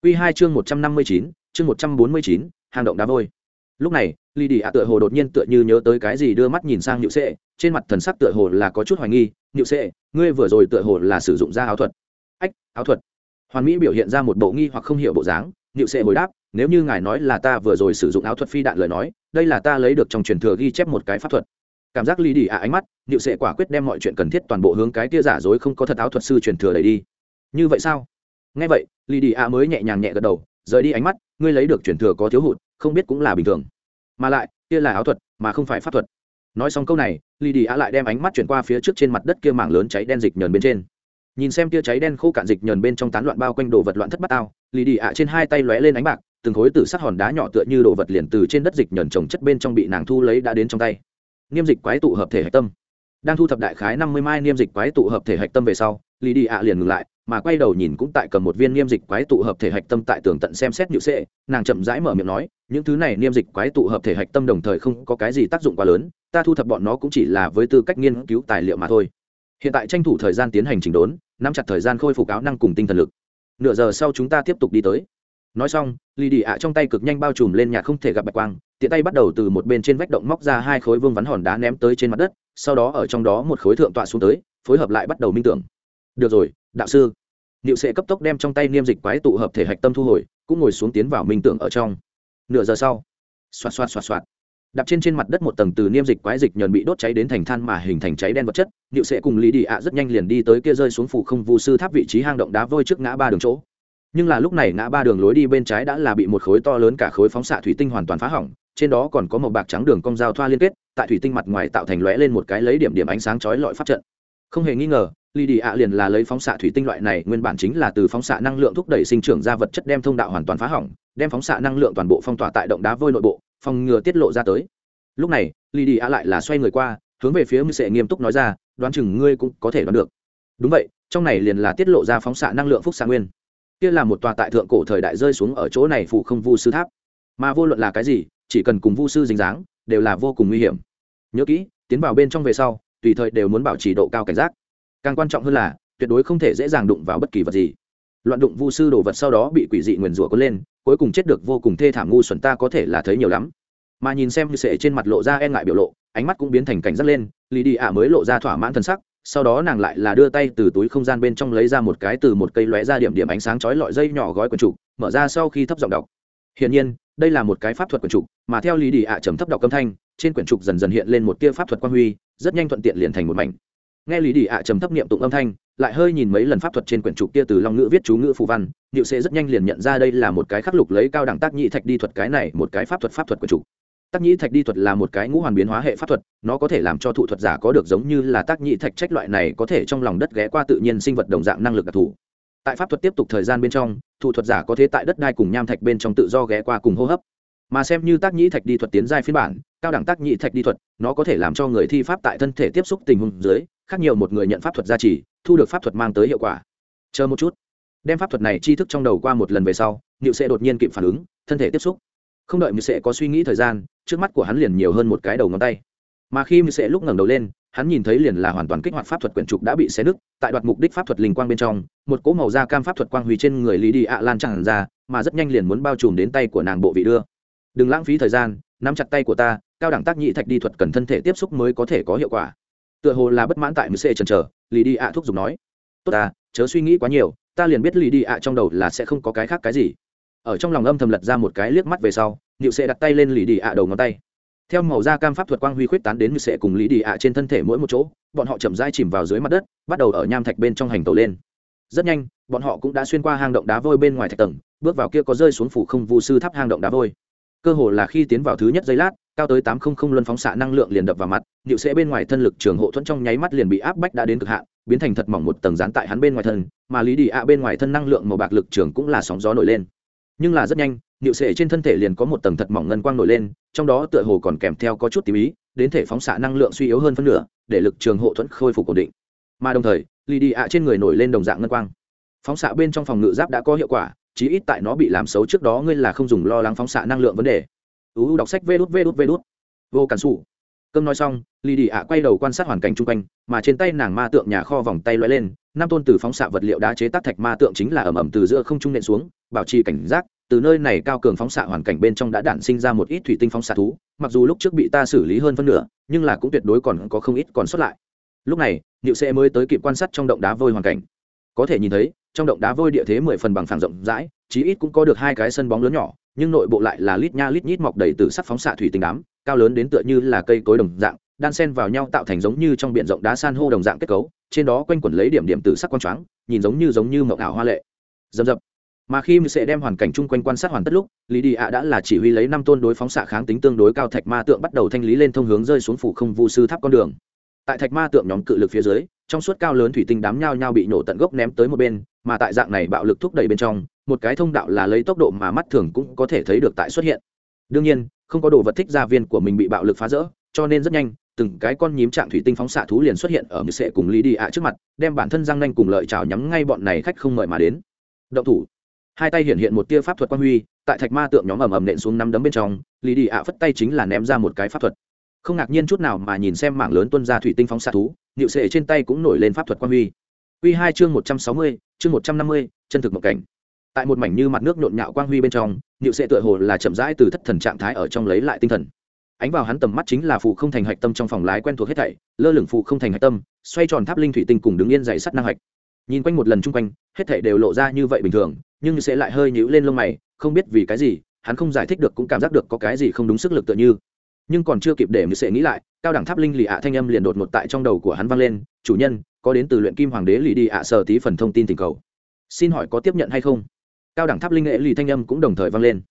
Q hai chương một trăm năm mươi chín, chương một trăm bốn mươi chín, hang động đá vôi. Lúc này lì đi ạ tựa hồ đột nhiên tựa như nhớ tới cái gì đưa mắt nhìn sang nhự sệ, trên mặt thần sắc tựa hồ là có chút hoài nghi nhự sệ, ngươi vừa rồi tựa hồ là sử dụng da áo thuật. Ách, áo thuật? Hoàn mỹ biểu hiện ra một bộ nghi hoặc không hiểu bộ dáng. Nhự sệ hồi đáp, nếu như ngài nói là ta vừa rồi sử dụng áo thuật phi đạn lời nói, đây là ta lấy được trong truyền thừa ghi chép một cái pháp thuật cảm giác lì đi ạ ánh mắt nịu sẽ quả quyết đem mọi chuyện cần thiết toàn bộ hướng cái tia giả dối không có thật áo thuật sư truyền thừa đẩy đi. Như vậy sao? Nghe vậy, lì đi ạ mới nhẹ nhàng nhẹ gật đầu, rời đi ánh mắt, ngươi lấy được truyền thừa có thiếu hụt, không biết cũng là bình thường. Mà lại, kia là áo thuật, mà không phải pháp thuật. Nói xong câu này, lì đi ạ lại đem ánh mắt chuyển qua phía trước trên mặt đất kia mảng lớn cháy đen dịch nhờn bên trên. Nhìn xem tia cháy đen khô cạn dịch nhờn bên trong tán loạn bao quanh đồ vật loạn thất bát ao, lì đi ạ trên hai tay lóe lên ánh bạc, từng khối từ sắc hòn đá nhỏ tựa như đồ vật liền từ trên đất dịch nhờn trồng chất bên trong bị nàng thu lấy đã đến trong tay niêm dịch quái tụ hợp thể hạch tâm. Đang thu thập đại khái năm mươi mai niêm dịch quái tụ hợp thể hạch tâm về sau lý đi ạ liền ngừng lại, mà quay đầu nhìn cũng tại cầm một viên niêm dịch quái tụ hợp thể hạch tâm tại tường tận xem xét nhự sệ, nàng chậm rãi mở miệng nói, những thứ này niêm dịch quái tụ hợp thể hạch tâm đồng thời không có cái gì tác dụng quá lớn, ta thu thập bọn nó cũng chỉ là với tư cách nghiên cứu tài liệu mà thôi. Hiện tại tranh thủ thời gian tiến hành chỉnh đốn, nắm chặt thời gian khôi phục áo năng cùng tinh thần lực. Nửa giờ sau chúng ta tiếp tục đi tới nói xong, lì đi ạ trong tay cực nhanh bao trùm lên nhà không thể gặp bạch quang, tiện tay bắt đầu từ một bên trên vách động móc ra hai khối vương vắn hòn đá ném tới trên mặt đất, sau đó ở trong đó một khối thượng tọa xuống tới, phối hợp lại bắt đầu minh tưởng. Được rồi, đạo sư. Niệu sệ cấp tốc đem trong tay niêm dịch quái tụ hợp thể hạch tâm thu hồi, cũng ngồi xuống tiến vào minh tưởng ở trong. Nửa giờ sau. Xoạt xoạt xoạt xoạt. Đạp trên trên mặt đất một tầng từ niêm dịch quái dịch nhờn bị đốt cháy đến thành than mà hình thành cháy đen vật chất, niệu sệ cùng lý đi ạ rất nhanh liền đi tới kia rơi xuống phủ không vu sư tháp vị trí hang động đá vôi trước ngã ba đường chỗ nhưng là lúc này ngã ba đường lối đi bên trái đã là bị một khối to lớn cả khối phóng xạ thủy tinh hoàn toàn phá hỏng, trên đó còn có một bạc trắng đường cong giao thoa liên kết, tại thủy tinh mặt ngoài tạo thành lóe lên một cái lấy điểm điểm ánh sáng chói lọi pháp trận. Không hề nghi ngờ ly đi ạ liền là lấy phóng xạ thủy tinh loại này, nguyên bản chính là từ phóng xạ năng lượng thúc đẩy sinh trưởng ra vật chất đem thông đạo hoàn toàn phá hỏng, đem phóng xạ năng lượng toàn bộ phong tỏa tại động đá vôi nội bộ, phòng ngừa tiết lộ ra tới. Lúc này ly đi ạ lại là xoay người qua, hướng về phía mưu sệ nghiêm túc nói ra, đoán chừng ngươi cũng có thể đoán được. Đúng vậy, trong này liền là tiết lộ ra phóng xạ năng lượng phúc xạ nguyên kia là một tòa tại thượng cổ thời đại rơi xuống ở chỗ này phụ không vu sư tháp. Mà vô luận là cái gì, chỉ cần cùng vu sư dính dáng, đều là vô cùng nguy hiểm. Nhớ kỹ, tiến vào bên trong về sau, tùy thời đều muốn bảo trì độ cao cảnh giác. Càng quan trọng hơn là, tuyệt đối không thể dễ dàng đụng vào bất kỳ vật gì. Loạn đụng vu sư đồ vật sau đó bị quỷ dị nguyền rủa có lên, cuối cùng chết được vô cùng thê thảm ngu xuẩn ta có thể là thấy nhiều lắm. Mà nhìn xem như sệ trên mặt lộ ra e ngại biểu lộ, ánh mắt cũng biến thành cảnh giác lên lì đi ạ mới lộ ra thỏa mãn thân sắc sau đó nàng lại là đưa tay từ túi không gian bên trong lấy ra một cái từ một cây lóe ra điểm điểm ánh sáng chói lọi dây nhỏ gói quần trục, mở ra sau khi thấp giọng đọc. Hiển nhiên, đây là một cái pháp thuật quần trục, mà theo lý đi ạ trầm thấp đọc âm thanh, trên quyển trục dần dần hiện lên một tia pháp thuật quan huy, rất nhanh thuận tiện liền thành một mảnh. Nghe lý đi ạ trầm thấp niệm tụng âm thanh, lại hơi nhìn mấy lần pháp thuật trên quyển trục kia từ long ngữ viết chú ngữ phù văn điệu sẽ rất nhanh liền nhận ra đây là một cái khắc lục lấy cao đẳng tác nhị thạch đi thuật cái này, một cái pháp thuật pháp thuật quyển trục tác nhĩ thạch đi thuật là một cái ngũ hoàn biến hóa hệ pháp thuật, nó có thể làm cho thụ thuật giả có được giống như là tác nhĩ thạch trách loại này có thể trong lòng đất ghé qua tự nhiên sinh vật đồng dạng năng lực đặc thù. Tại pháp thuật tiếp tục thời gian bên trong, thụ thuật giả có thể tại đất đai cùng nham thạch bên trong tự do ghé qua cùng hô hấp. Mà xem như tác nhĩ thạch đi thuật tiến giai phiên bản, cao đẳng tác nhĩ thạch đi thuật, nó có thể làm cho người thi pháp tại thân thể tiếp xúc tình huống dưới, khác nhiều một người nhận pháp thuật gia trì, thu được pháp thuật mang tới hiệu quả. Chờ một chút. Đem pháp thuật này chi thức trong đầu qua một lần về sau, niệu sẽ đột nhiên kịp phản ứng, thân thể tiếp xúc không đợi mười sẽ có suy nghĩ thời gian, trước mắt của hắn liền nhiều hơn một cái đầu ngón tay. Mà khi mười sẽ lúc ngẩng đầu lên, hắn nhìn thấy liền là hoàn toàn kích hoạt pháp thuật quyển trục đã bị xé nứt, tại đoạt mục đích pháp thuật linh quang bên trong, một cỗ màu da cam pháp thuật quang huy trên người lý đi ạ lan tràn ra, mà rất nhanh liền muốn bao trùm đến tay của nàng bộ vị đưa. Đừng lãng phí thời gian, nắm chặt tay của ta, cao đẳng tác nhị thạch đi thuật cần thân thể tiếp xúc mới có thể có hiệu quả. Tựa hồ là bất mãn tại mười sẽ chần chờ lý đi ạ thúc giục nói. Tốt ta, chớ suy nghĩ quá nhiều, ta liền biết lì đi ạ trong đầu là sẽ không có cái khác cái gì ở trong lòng âm thầm lật ra một cái liếc mắt về sau nịu sẽ đặt tay lên lì đi ạ đầu ngón tay. Theo màu da cam pháp thuật quang huy khuyết tán đến như sẽ cùng lý đi ạ trên thân thể mỗi một chỗ, bọn họ chậm rãi chìm vào dưới mặt đất, bắt đầu ở nham thạch bên trong hành tàu lên. Rất nhanh, bọn họ cũng đã xuyên qua hang động đá vôi bên ngoài thạch tầng, bước vào kia có rơi xuống phủ không vu sư tháp hang động đá vôi. Cơ hồ là khi tiến vào thứ nhất giây lát, cao tới tám không không luân phóng xạ năng lượng liền đập vào mặt nịu sẽ bên ngoài thân lực trường hộ thuẫn trong nháy mắt liền bị áp bách đã đến cực hạn, biến thành thật mỏng một tầng dán tại hắn bên ngoài thân, mà lý đi ạ bên ngoài thân năng lượng màu bạc lực trường cũng là sóng gió nổi lên nhưng là rất nhanh nhịu sệ trên thân thể liền có một tầng thật mỏng ngân quang nổi lên, trong đó tựa hồ còn kèm theo có chút tím ý, đến thể phóng xạ năng lượng suy yếu hơn phân nửa, để lực trường hộ thuẫn khôi phục ổn định. Mà đồng thời lì đi ạ trên người nổi lên đồng dạng ngân quang. Phóng xạ bên trong phòng ngự giáp đã có hiệu quả, chí ít tại nó bị làm xấu trước đó ngươi là không dùng lo lắng phóng xạ năng lượng vấn đề. Uu đọc sách vê đút vê đút vê đút. Vô cản xù cơm nói xong lì đi ạ quay đầu quan sát hoàn cảnh chung quanh, mà trên tay nàng ma tượng nhà kho vòng tay loay lên năm tôn từ phóng xạ vật liệu đá chế tác thạch ma tượng chính là ẩm ẩm từ giữa không trung nện xuống, bảo trì cảnh giác, từ nơi này cao cường phóng xạ hoàn cảnh bên trong đã đản sinh ra một ít thủy tinh phóng xạ thú, mặc dù lúc trước bị ta xử lý hơn phân nửa, nhưng là cũng tuyệt đối còn có không ít còn sót lại. Lúc này, niệu xe mới tới kịp quan sát trong động đá vôi hoàn cảnh. Có thể nhìn thấy, trong động đá vôi địa thế mười phần bằng phẳng rộng rãi, chí ít cũng có được hai cái sân bóng lớn nhỏ, nhưng nội bộ lại là lít nha lít nhít mọc đầy từ sắc phóng xạ thủy tinh đám, cao lớn đến tựa như là cây cối đồng dạng, đan xen vào nhau tạo thành giống như trong biển rộng đá san hô đồng dạng kết cấu trên đó quanh quẩn lấy điểm điểm từ sắc quang choáng, nhìn giống như giống như mộng ảo hoa lệ. Dầm dập. Mà khi sẽ đem hoàn cảnh chung quanh quan sát hoàn tất lúc lý đi ạ đã là chỉ huy lấy năm tôn đối phóng xạ kháng tính tương đối cao thạch ma tượng bắt đầu thanh lý lên thông hướng rơi xuống phủ không vu sư tháp con đường. Tại thạch ma tượng nhóm cự lực phía dưới, trong suốt cao lớn thủy tinh đám nhau nhau bị nổ tận gốc ném tới một bên, mà tại dạng này bạo lực thúc đẩy bên trong, một cái thông đạo là lấy tốc độ mà mắt thường cũng có thể thấy được tại xuất hiện. Đương nhiên, không có đồ vật thích gia viên của mình bị bạo lực phá rỡ, cho nên rất nhanh từng cái con nhím trạng thủy tinh phóng xạ thú liền xuất hiện ở mười sệ cùng lý đi ạ trước mặt, đem bản thân răng nanh cùng lợi chào nhắm ngay bọn này khách không mời mà đến. Động thủ. Hai tay hiện hiện một tia pháp thuật quan huy, tại thạch ma tượng nhóm ầm ầm nện xuống năm đấm bên trong, lý đi ạ phất tay chính là ném ra một cái pháp thuật. Không ngạc nhiên chút nào mà nhìn xem mảng lớn tuân ra thủy tinh phóng xạ thú nịu sệ trên tay cũng nổi lên pháp thuật quan huy. Quy hai chương một trăm sáu mươi, chương một trăm năm mươi, chân thực mộng cảnh. Tại một mảnh như mặt nước nhộn nhạo quang huy bên trong, Niệu sệ tựa hồ là chậm rãi từ thất thần trạng thái ở trong lấy lại tinh thần ánh vào hắn tầm mắt chính là phụ không thành hạch tâm trong phòng lái quen thuộc hết thảy, lơ lửng phụ không thành hạch tâm, xoay tròn tháp linh thủy tinh cùng đứng yên dày sắt năng hạch. Nhìn quanh một lần chung quanh, hết thảy đều lộ ra như vậy bình thường, nhưng sẽ lại hơi nhíu lên lông mày, không biết vì cái gì, hắn không giải thích được cũng cảm giác được có cái gì không đúng sức lực tựa như. Nhưng còn chưa kịp để mười sệ nghĩ lại, cao đẳng tháp linh lì ạ thanh âm liền đột ngột tại trong đầu của hắn vang lên, chủ nhân, có đến từ luyện kim hoàng đế lì đi ạ, sở tí phần thông tin tình cầu. Xin hỏi có tiếp nhận hay không? Cao đẳng tháp linh nghệ lì thanh âm cũng đồng thời vang lên.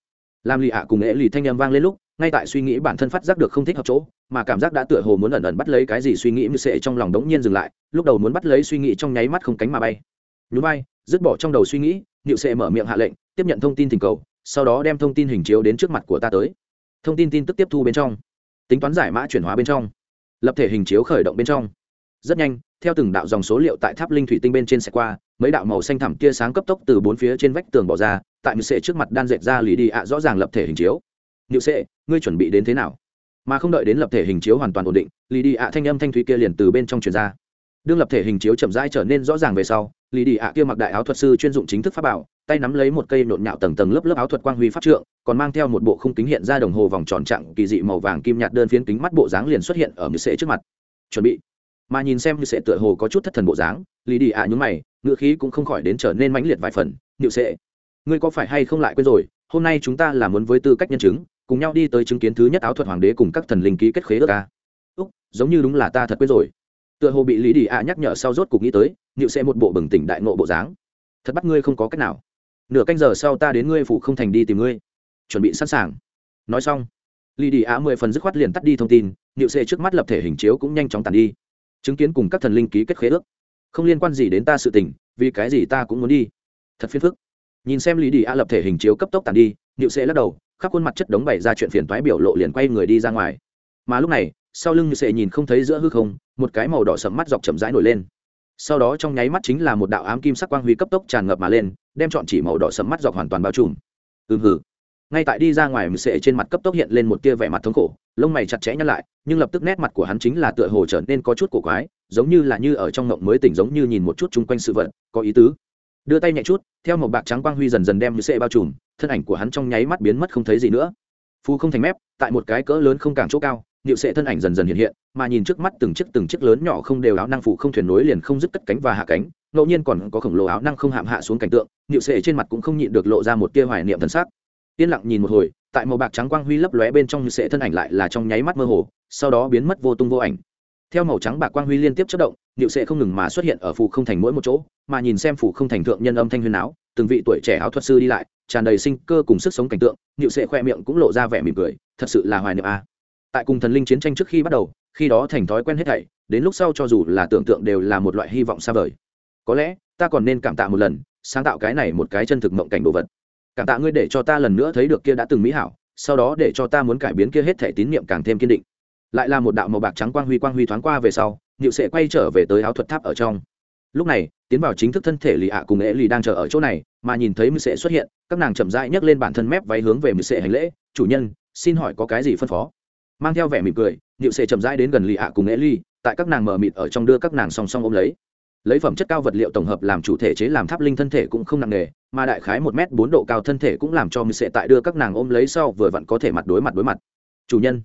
Làm lì ạ cùng nghệ lì thanh âm vang lên lúc ngay tại suy nghĩ bản thân phát giác được không thích hợp chỗ, mà cảm giác đã tựa hồ muốn ẩn ẩn bắt lấy cái gì suy nghĩ mưu sệ trong lòng đống nhiên dừng lại, lúc đầu muốn bắt lấy suy nghĩ trong nháy mắt không cánh mà bay. Nhún bay dứt bỏ trong đầu suy nghĩ nhịu sệ mở miệng hạ lệnh, tiếp nhận thông tin tình cầu, sau đó đem thông tin hình chiếu đến trước mặt của ta tới. Thông tin tin tức tiếp thu bên trong. Tính toán giải mã chuyển hóa bên trong. Lập thể hình chiếu khởi động bên trong. Rất nhanh, theo từng đạo dòng số liệu tại tháp linh thủy tinh bên trên xe qua, mấy đạo màu xanh thẳm tia sáng cấp tốc từ bốn phía trên vách tường bỏ ra, tại nhự sệ trước mặt đan dệt ra lì đi ạ, rõ ràng lập thể hình chiếu. Nhự sệ ngươi chuẩn bị đến thế nào? Mà không đợi đến lập thể hình chiếu hoàn toàn ổn định lì đi ạ thanh âm thanh thúy kia liền từ bên trong truyền ra. Đương lập thể hình chiếu chậm rãi trở nên rõ ràng về sau lì đi ạ kia mặc đại áo thuật sư chuyên dụng chính thức pháp bảo, tay nắm lấy một cây nộn nhạo tầng tầng lớp lớp áo thuật quang huy pháp trượng, còn mang theo một bộ khung kính hiện ra đồng hồ vòng tròn trạng kỳ dị màu vàng kim nhạt đơn phiến kính mắt bộ dáng liền xuất hiện ở mười sệ trước mặt. Chuẩn bị. Mà nhìn xem như sệ tựa hồ có chút thất thần bộ dáng lì đi ạ nhúng mày ngựa khí cũng không khỏi đến trở nên mãnh liệt vài phần. Nhự sệ, ngươi có phải hay không lại quên rồi, hôm nay chúng ta là muốn với tư cách nhân chứng cùng nhau đi tới chứng kiến thứ nhất áo thuật hoàng đế cùng các thần linh ký kết khế ước ca úc, giống như đúng là ta thật quên rồi. Tựa hồ bị lý đi ạ nhắc nhở sau rốt cục nghĩ tới nhự sẽ một bộ bừng tỉnh đại ngộ bộ dáng. Thật bắt ngươi không có cách nào. Nửa canh giờ sau ta đến ngươi phụ không thành đi tìm ngươi. Chuẩn bị sẵn sàng. Nói xong, lý đi ạ mười phần dứt khoát liền tắt đi thông tin nhự sẽ trước mắt lập thể hình chiếu cũng nhanh chóng tàn đi. Chứng kiến cùng các thần linh ký kết khế ước. Không liên quan gì đến ta sự tình, vì cái gì ta cũng muốn đi. Thật phiền phức. Nhìn xem lý đi a lập thể hình chiếu cấp tốc tàn đi nhự sẽ lắc đầu khắp khuôn mặt chất đống bày ra chuyện phiền toái biểu lộ liền quay người đi ra ngoài. Mà lúc này, sau lưng như sệ nhìn không thấy giữa hư không, một cái màu đỏ sẫm mắt dọc chậm rãi nổi lên. Sau đó trong nháy mắt chính là một đạo ám kim sắc quang huy cấp tốc tràn ngập mà lên, đem chọn chỉ màu đỏ sẫm mắt dọc hoàn toàn bao trùm. Ừm hử ngay tại đi ra ngoài mười sệ trên mặt cấp tốc hiện lên một tia vẻ mặt thống khổ, lông mày chặt chẽ nhăn lại, nhưng lập tức nét mặt của hắn chính là tựa hồ trở nên có chút cổ quái, giống như là như ở trong ngộng mới tỉnh giống như nhìn một chút chung quanh sự vật, có ý tứ. Đưa tay nhẹ chút, theo một bạc trắng quang huy dần dần đem mười sệ bao trùm thân ảnh của hắn trong nháy mắt biến mất không thấy gì nữa. Phu không thành mép, tại một cái cỡ lớn không càng chỗ cao, niệu sệ thân ảnh dần dần hiện hiện, mà nhìn trước mắt từng chiếc từng chiếc lớn nhỏ không đều áo năng phụ không thuyền nối liền không dứt cất cánh và hạ cánh, ngẫu nhiên còn có khổng lồ áo năng không hạm hạ xuống cảnh tượng, niệu sệ trên mặt cũng không nhịn được lộ ra một tia hoài niệm thân xác yên lặng nhìn một hồi, tại màu bạc trắng quang huy lấp lóe bên trong niệu sệ thân ảnh lại là trong nháy mắt mơ hồ, sau đó biến mất vô tung vô ảnh. Theo màu trắng bạc quang huy liên tiếp chất động, niệu sệ không ngừng mà xuất hiện ở phủ không thành mỗi một chỗ, mà nhìn xem phủ không thành thượng nhân âm thanh huyền áo, từng vị tuổi trẻ áo thuật sư đi lại tràn đầy sinh cơ cùng sức sống cảnh tượng nịu sệ khoe miệng cũng lộ ra vẻ mỉm cười, thật sự là hoài niệm a. Tại cùng thần linh chiến tranh trước khi bắt đầu, khi đó thành thói quen hết thảy, đến lúc sau cho dù là tưởng tượng đều là một loại hy vọng xa vời. Có lẽ, ta còn nên cảm tạ một lần, sáng tạo cái này một cái chân thực mộng cảnh đồ vật. Cảm tạ ngươi để cho ta lần nữa thấy được kia đã từng mỹ hảo, sau đó để cho ta muốn cải biến kia hết thể tín niệm càng thêm kiên định. Lại là một đạo màu bạc trắng quang huy quang huy thoáng qua về sau nhịu sẽ quay trở về tới áo thuật tháp ở trong. Lúc này, tiến vào chính thức thân thể lì ạ cùng ế lì đang chờ ở chỗ này mà nhìn thấy mười sệ xuất hiện, các nàng chậm rãi nhấc lên bản thân mép váy hướng về mười sệ hành lễ, chủ nhân, xin hỏi có cái gì phân phó? Mang theo vẻ mỉm cười nhịu sệ chậm rãi đến gần lì ạ cùng ế ly, tại các nàng mờ mịt ở trong đưa các nàng song song ôm lấy. Lấy phẩm chất cao vật liệu tổng hợp làm chủ thể chế làm tháp linh thân thể cũng không nặng nề, mà đại khái một m bốn độ cao thân thể cũng làm cho mười sệ tại đưa các nàng ôm lấy sau vừa vặn có thể mặt đối mặt đối mặt. Chủ nhân.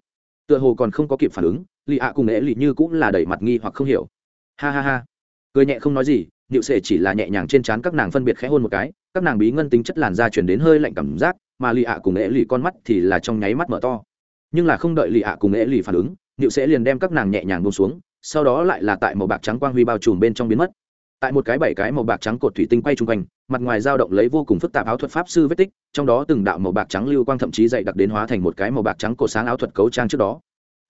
Tựa hồ còn không có kịp phản ứng lì ạ cùng ế ly như cũng là đẩy mặt nghi hoặc không hiểu. Ha ha ha. Cười nhẹ không nói gì nịu sệ chỉ là nhẹ nhàng trên trán các nàng phân biệt khẽ hôn một cái, các nàng bí ngân tính chất làn da chuyển đến hơi lạnh cảm giác, mà lì ạ cùng ế lì con mắt thì là trong nháy mắt mở to. Nhưng là không đợi lì ạ cùng ế lì phản ứng nịu sẽ liền đem các nàng nhẹ nhàng buông xuống, sau đó lại là tại màu bạc trắng quang huy bao trùm bên trong biến mất. Tại một cái bảy cái màu bạc trắng cột thủy tinh quay chung quanh, mặt ngoài dao động lấy vô cùng phức tạp áo thuật pháp sư vết tích, trong đó từng đạo màu bạc trắng lưu quang thậm chí dậy đặc đến hóa thành một cái màu bạc trắng cột sáng áo thuật cấu trang trước đó.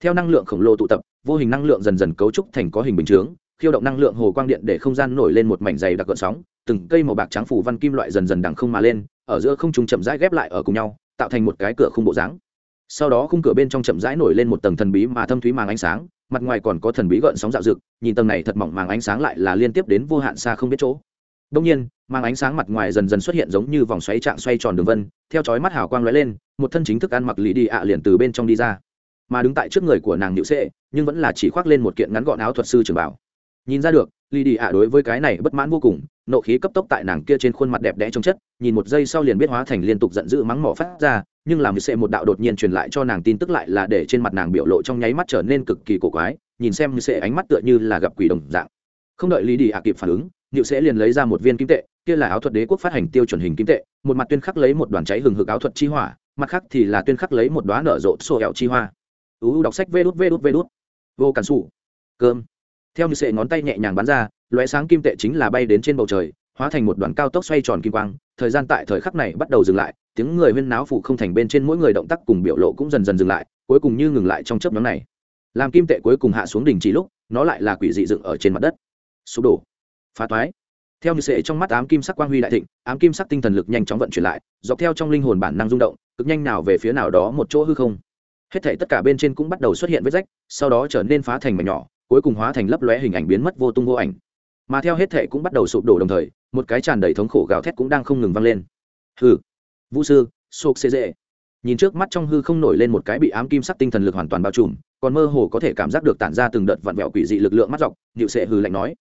Theo năng lượng khổng lồ tụ tập, vô hình năng lượng dần dần cấu trúc thành có hình bình chướng khiêu động năng lượng hồ quang điện để không gian nổi lên một mảnh dày đặc gợn sóng, từng cây màu bạc trắng phủ văn kim loại dần dần đằng không mà lên, ở giữa không trung chậm rãi ghép lại ở cùng nhau, tạo thành một cái cửa khung bộ dáng. Sau đó khung cửa bên trong chậm rãi nổi lên một tầng thần bí mà thâm thúy màng ánh sáng, mặt ngoài còn có thần bí gợn sóng dạo dực nhìn tầng này thật mỏng màng ánh sáng lại là liên tiếp đến vô hạn xa không biết chỗ. Đông nhiên, màng ánh sáng mặt ngoài dần dần xuất hiện giống như vòng xoáy trạng xoay tròn đường vân, theo chói mắt hào quang lóe lên, một thân chính thức ăn mặc lì đi ạ liền từ bên trong đi ra. Mà đứng tại trước người của nàng nhự sệ, nhưng vẫn là chỉ khoác lên một kiện ngắn gọn áo thuật sư trường bảo nhìn ra được lì đi ạ đối với cái này bất mãn vô cùng, nộ khí cấp tốc tại nàng kia trên khuôn mặt đẹp đẽ trong chất, nhìn một giây sau liền biết hóa thành liên tục giận dữ mắng mỏ phát ra, nhưng làm sẽ một đạo đột nhiên truyền lại cho nàng tin tức lại là để trên mặt nàng biểu lộ trong nháy mắt trở nên cực kỳ cổ quái, nhìn xem như sẽ ánh mắt tựa như là gặp quỷ đồng dạng. Không đợi lý đi ạ kịp phản ứng nhự sẽ liền lấy ra một viên kim tệ, kia là áo thuật đế quốc phát hành tiêu chuẩn hình kim tệ, một mặt tuyên khắc lấy một đoàn cháy hừng hực áo thuật chi hỏa, mặt khác thì là tuyên khắc lấy một đoá nở rộ sổ hẹo chi hoa. Uu đọc sách vê đút vê đút vê đút. Vô cản sủ. Cơm theo như sệ ngón tay nhẹ nhàng bắn ra, lóe sáng kim tệ chính là bay đến trên bầu trời, hóa thành một đoàn cao tốc xoay tròn kim quang. Thời gian tại thời khắc này bắt đầu dừng lại, tiếng người huyên náo phụ không thành bên trên mỗi người động tác cùng biểu lộ cũng dần dần dừng lại, cuối cùng như ngừng lại trong chớp nhóm này. Làm kim tệ cuối cùng hạ xuống đỉnh chỉ lúc, nó lại là quỷ dị dựng ở trên mặt đất. Sụp đổ. Phá toái. Theo như sệ trong mắt ám kim sắc quang huy đại thịnh, ám kim sắc tinh thần lực nhanh chóng vận chuyển lại, dọc theo trong linh hồn bản năng rung động, cực nhanh nào về phía nào đó một chỗ hư không. Hết thảy tất cả bên trên cũng bắt đầu xuất hiện vết rách, sau đó trở nên phá thành mảnh nhỏ cuối cùng hóa thành lấp lóe hình ảnh biến mất vô tung vô ảnh. Mà theo hết thệ cũng bắt đầu sụp đổ đồng thời, một cái tràn đầy thống khổ gào thét cũng đang không ngừng vang lên. Hừ. Vũ sư sộp xê dễ nhìn trước mắt trong hư không nổi lên một cái bị ám kim sắc tinh thần lực hoàn toàn bao trùm, còn mơ hồ có thể cảm giác được tản ra từng đợt vặn vẹo quỷ dị lực lượng mắt dọc nhịu sệ hừ lạnh nói.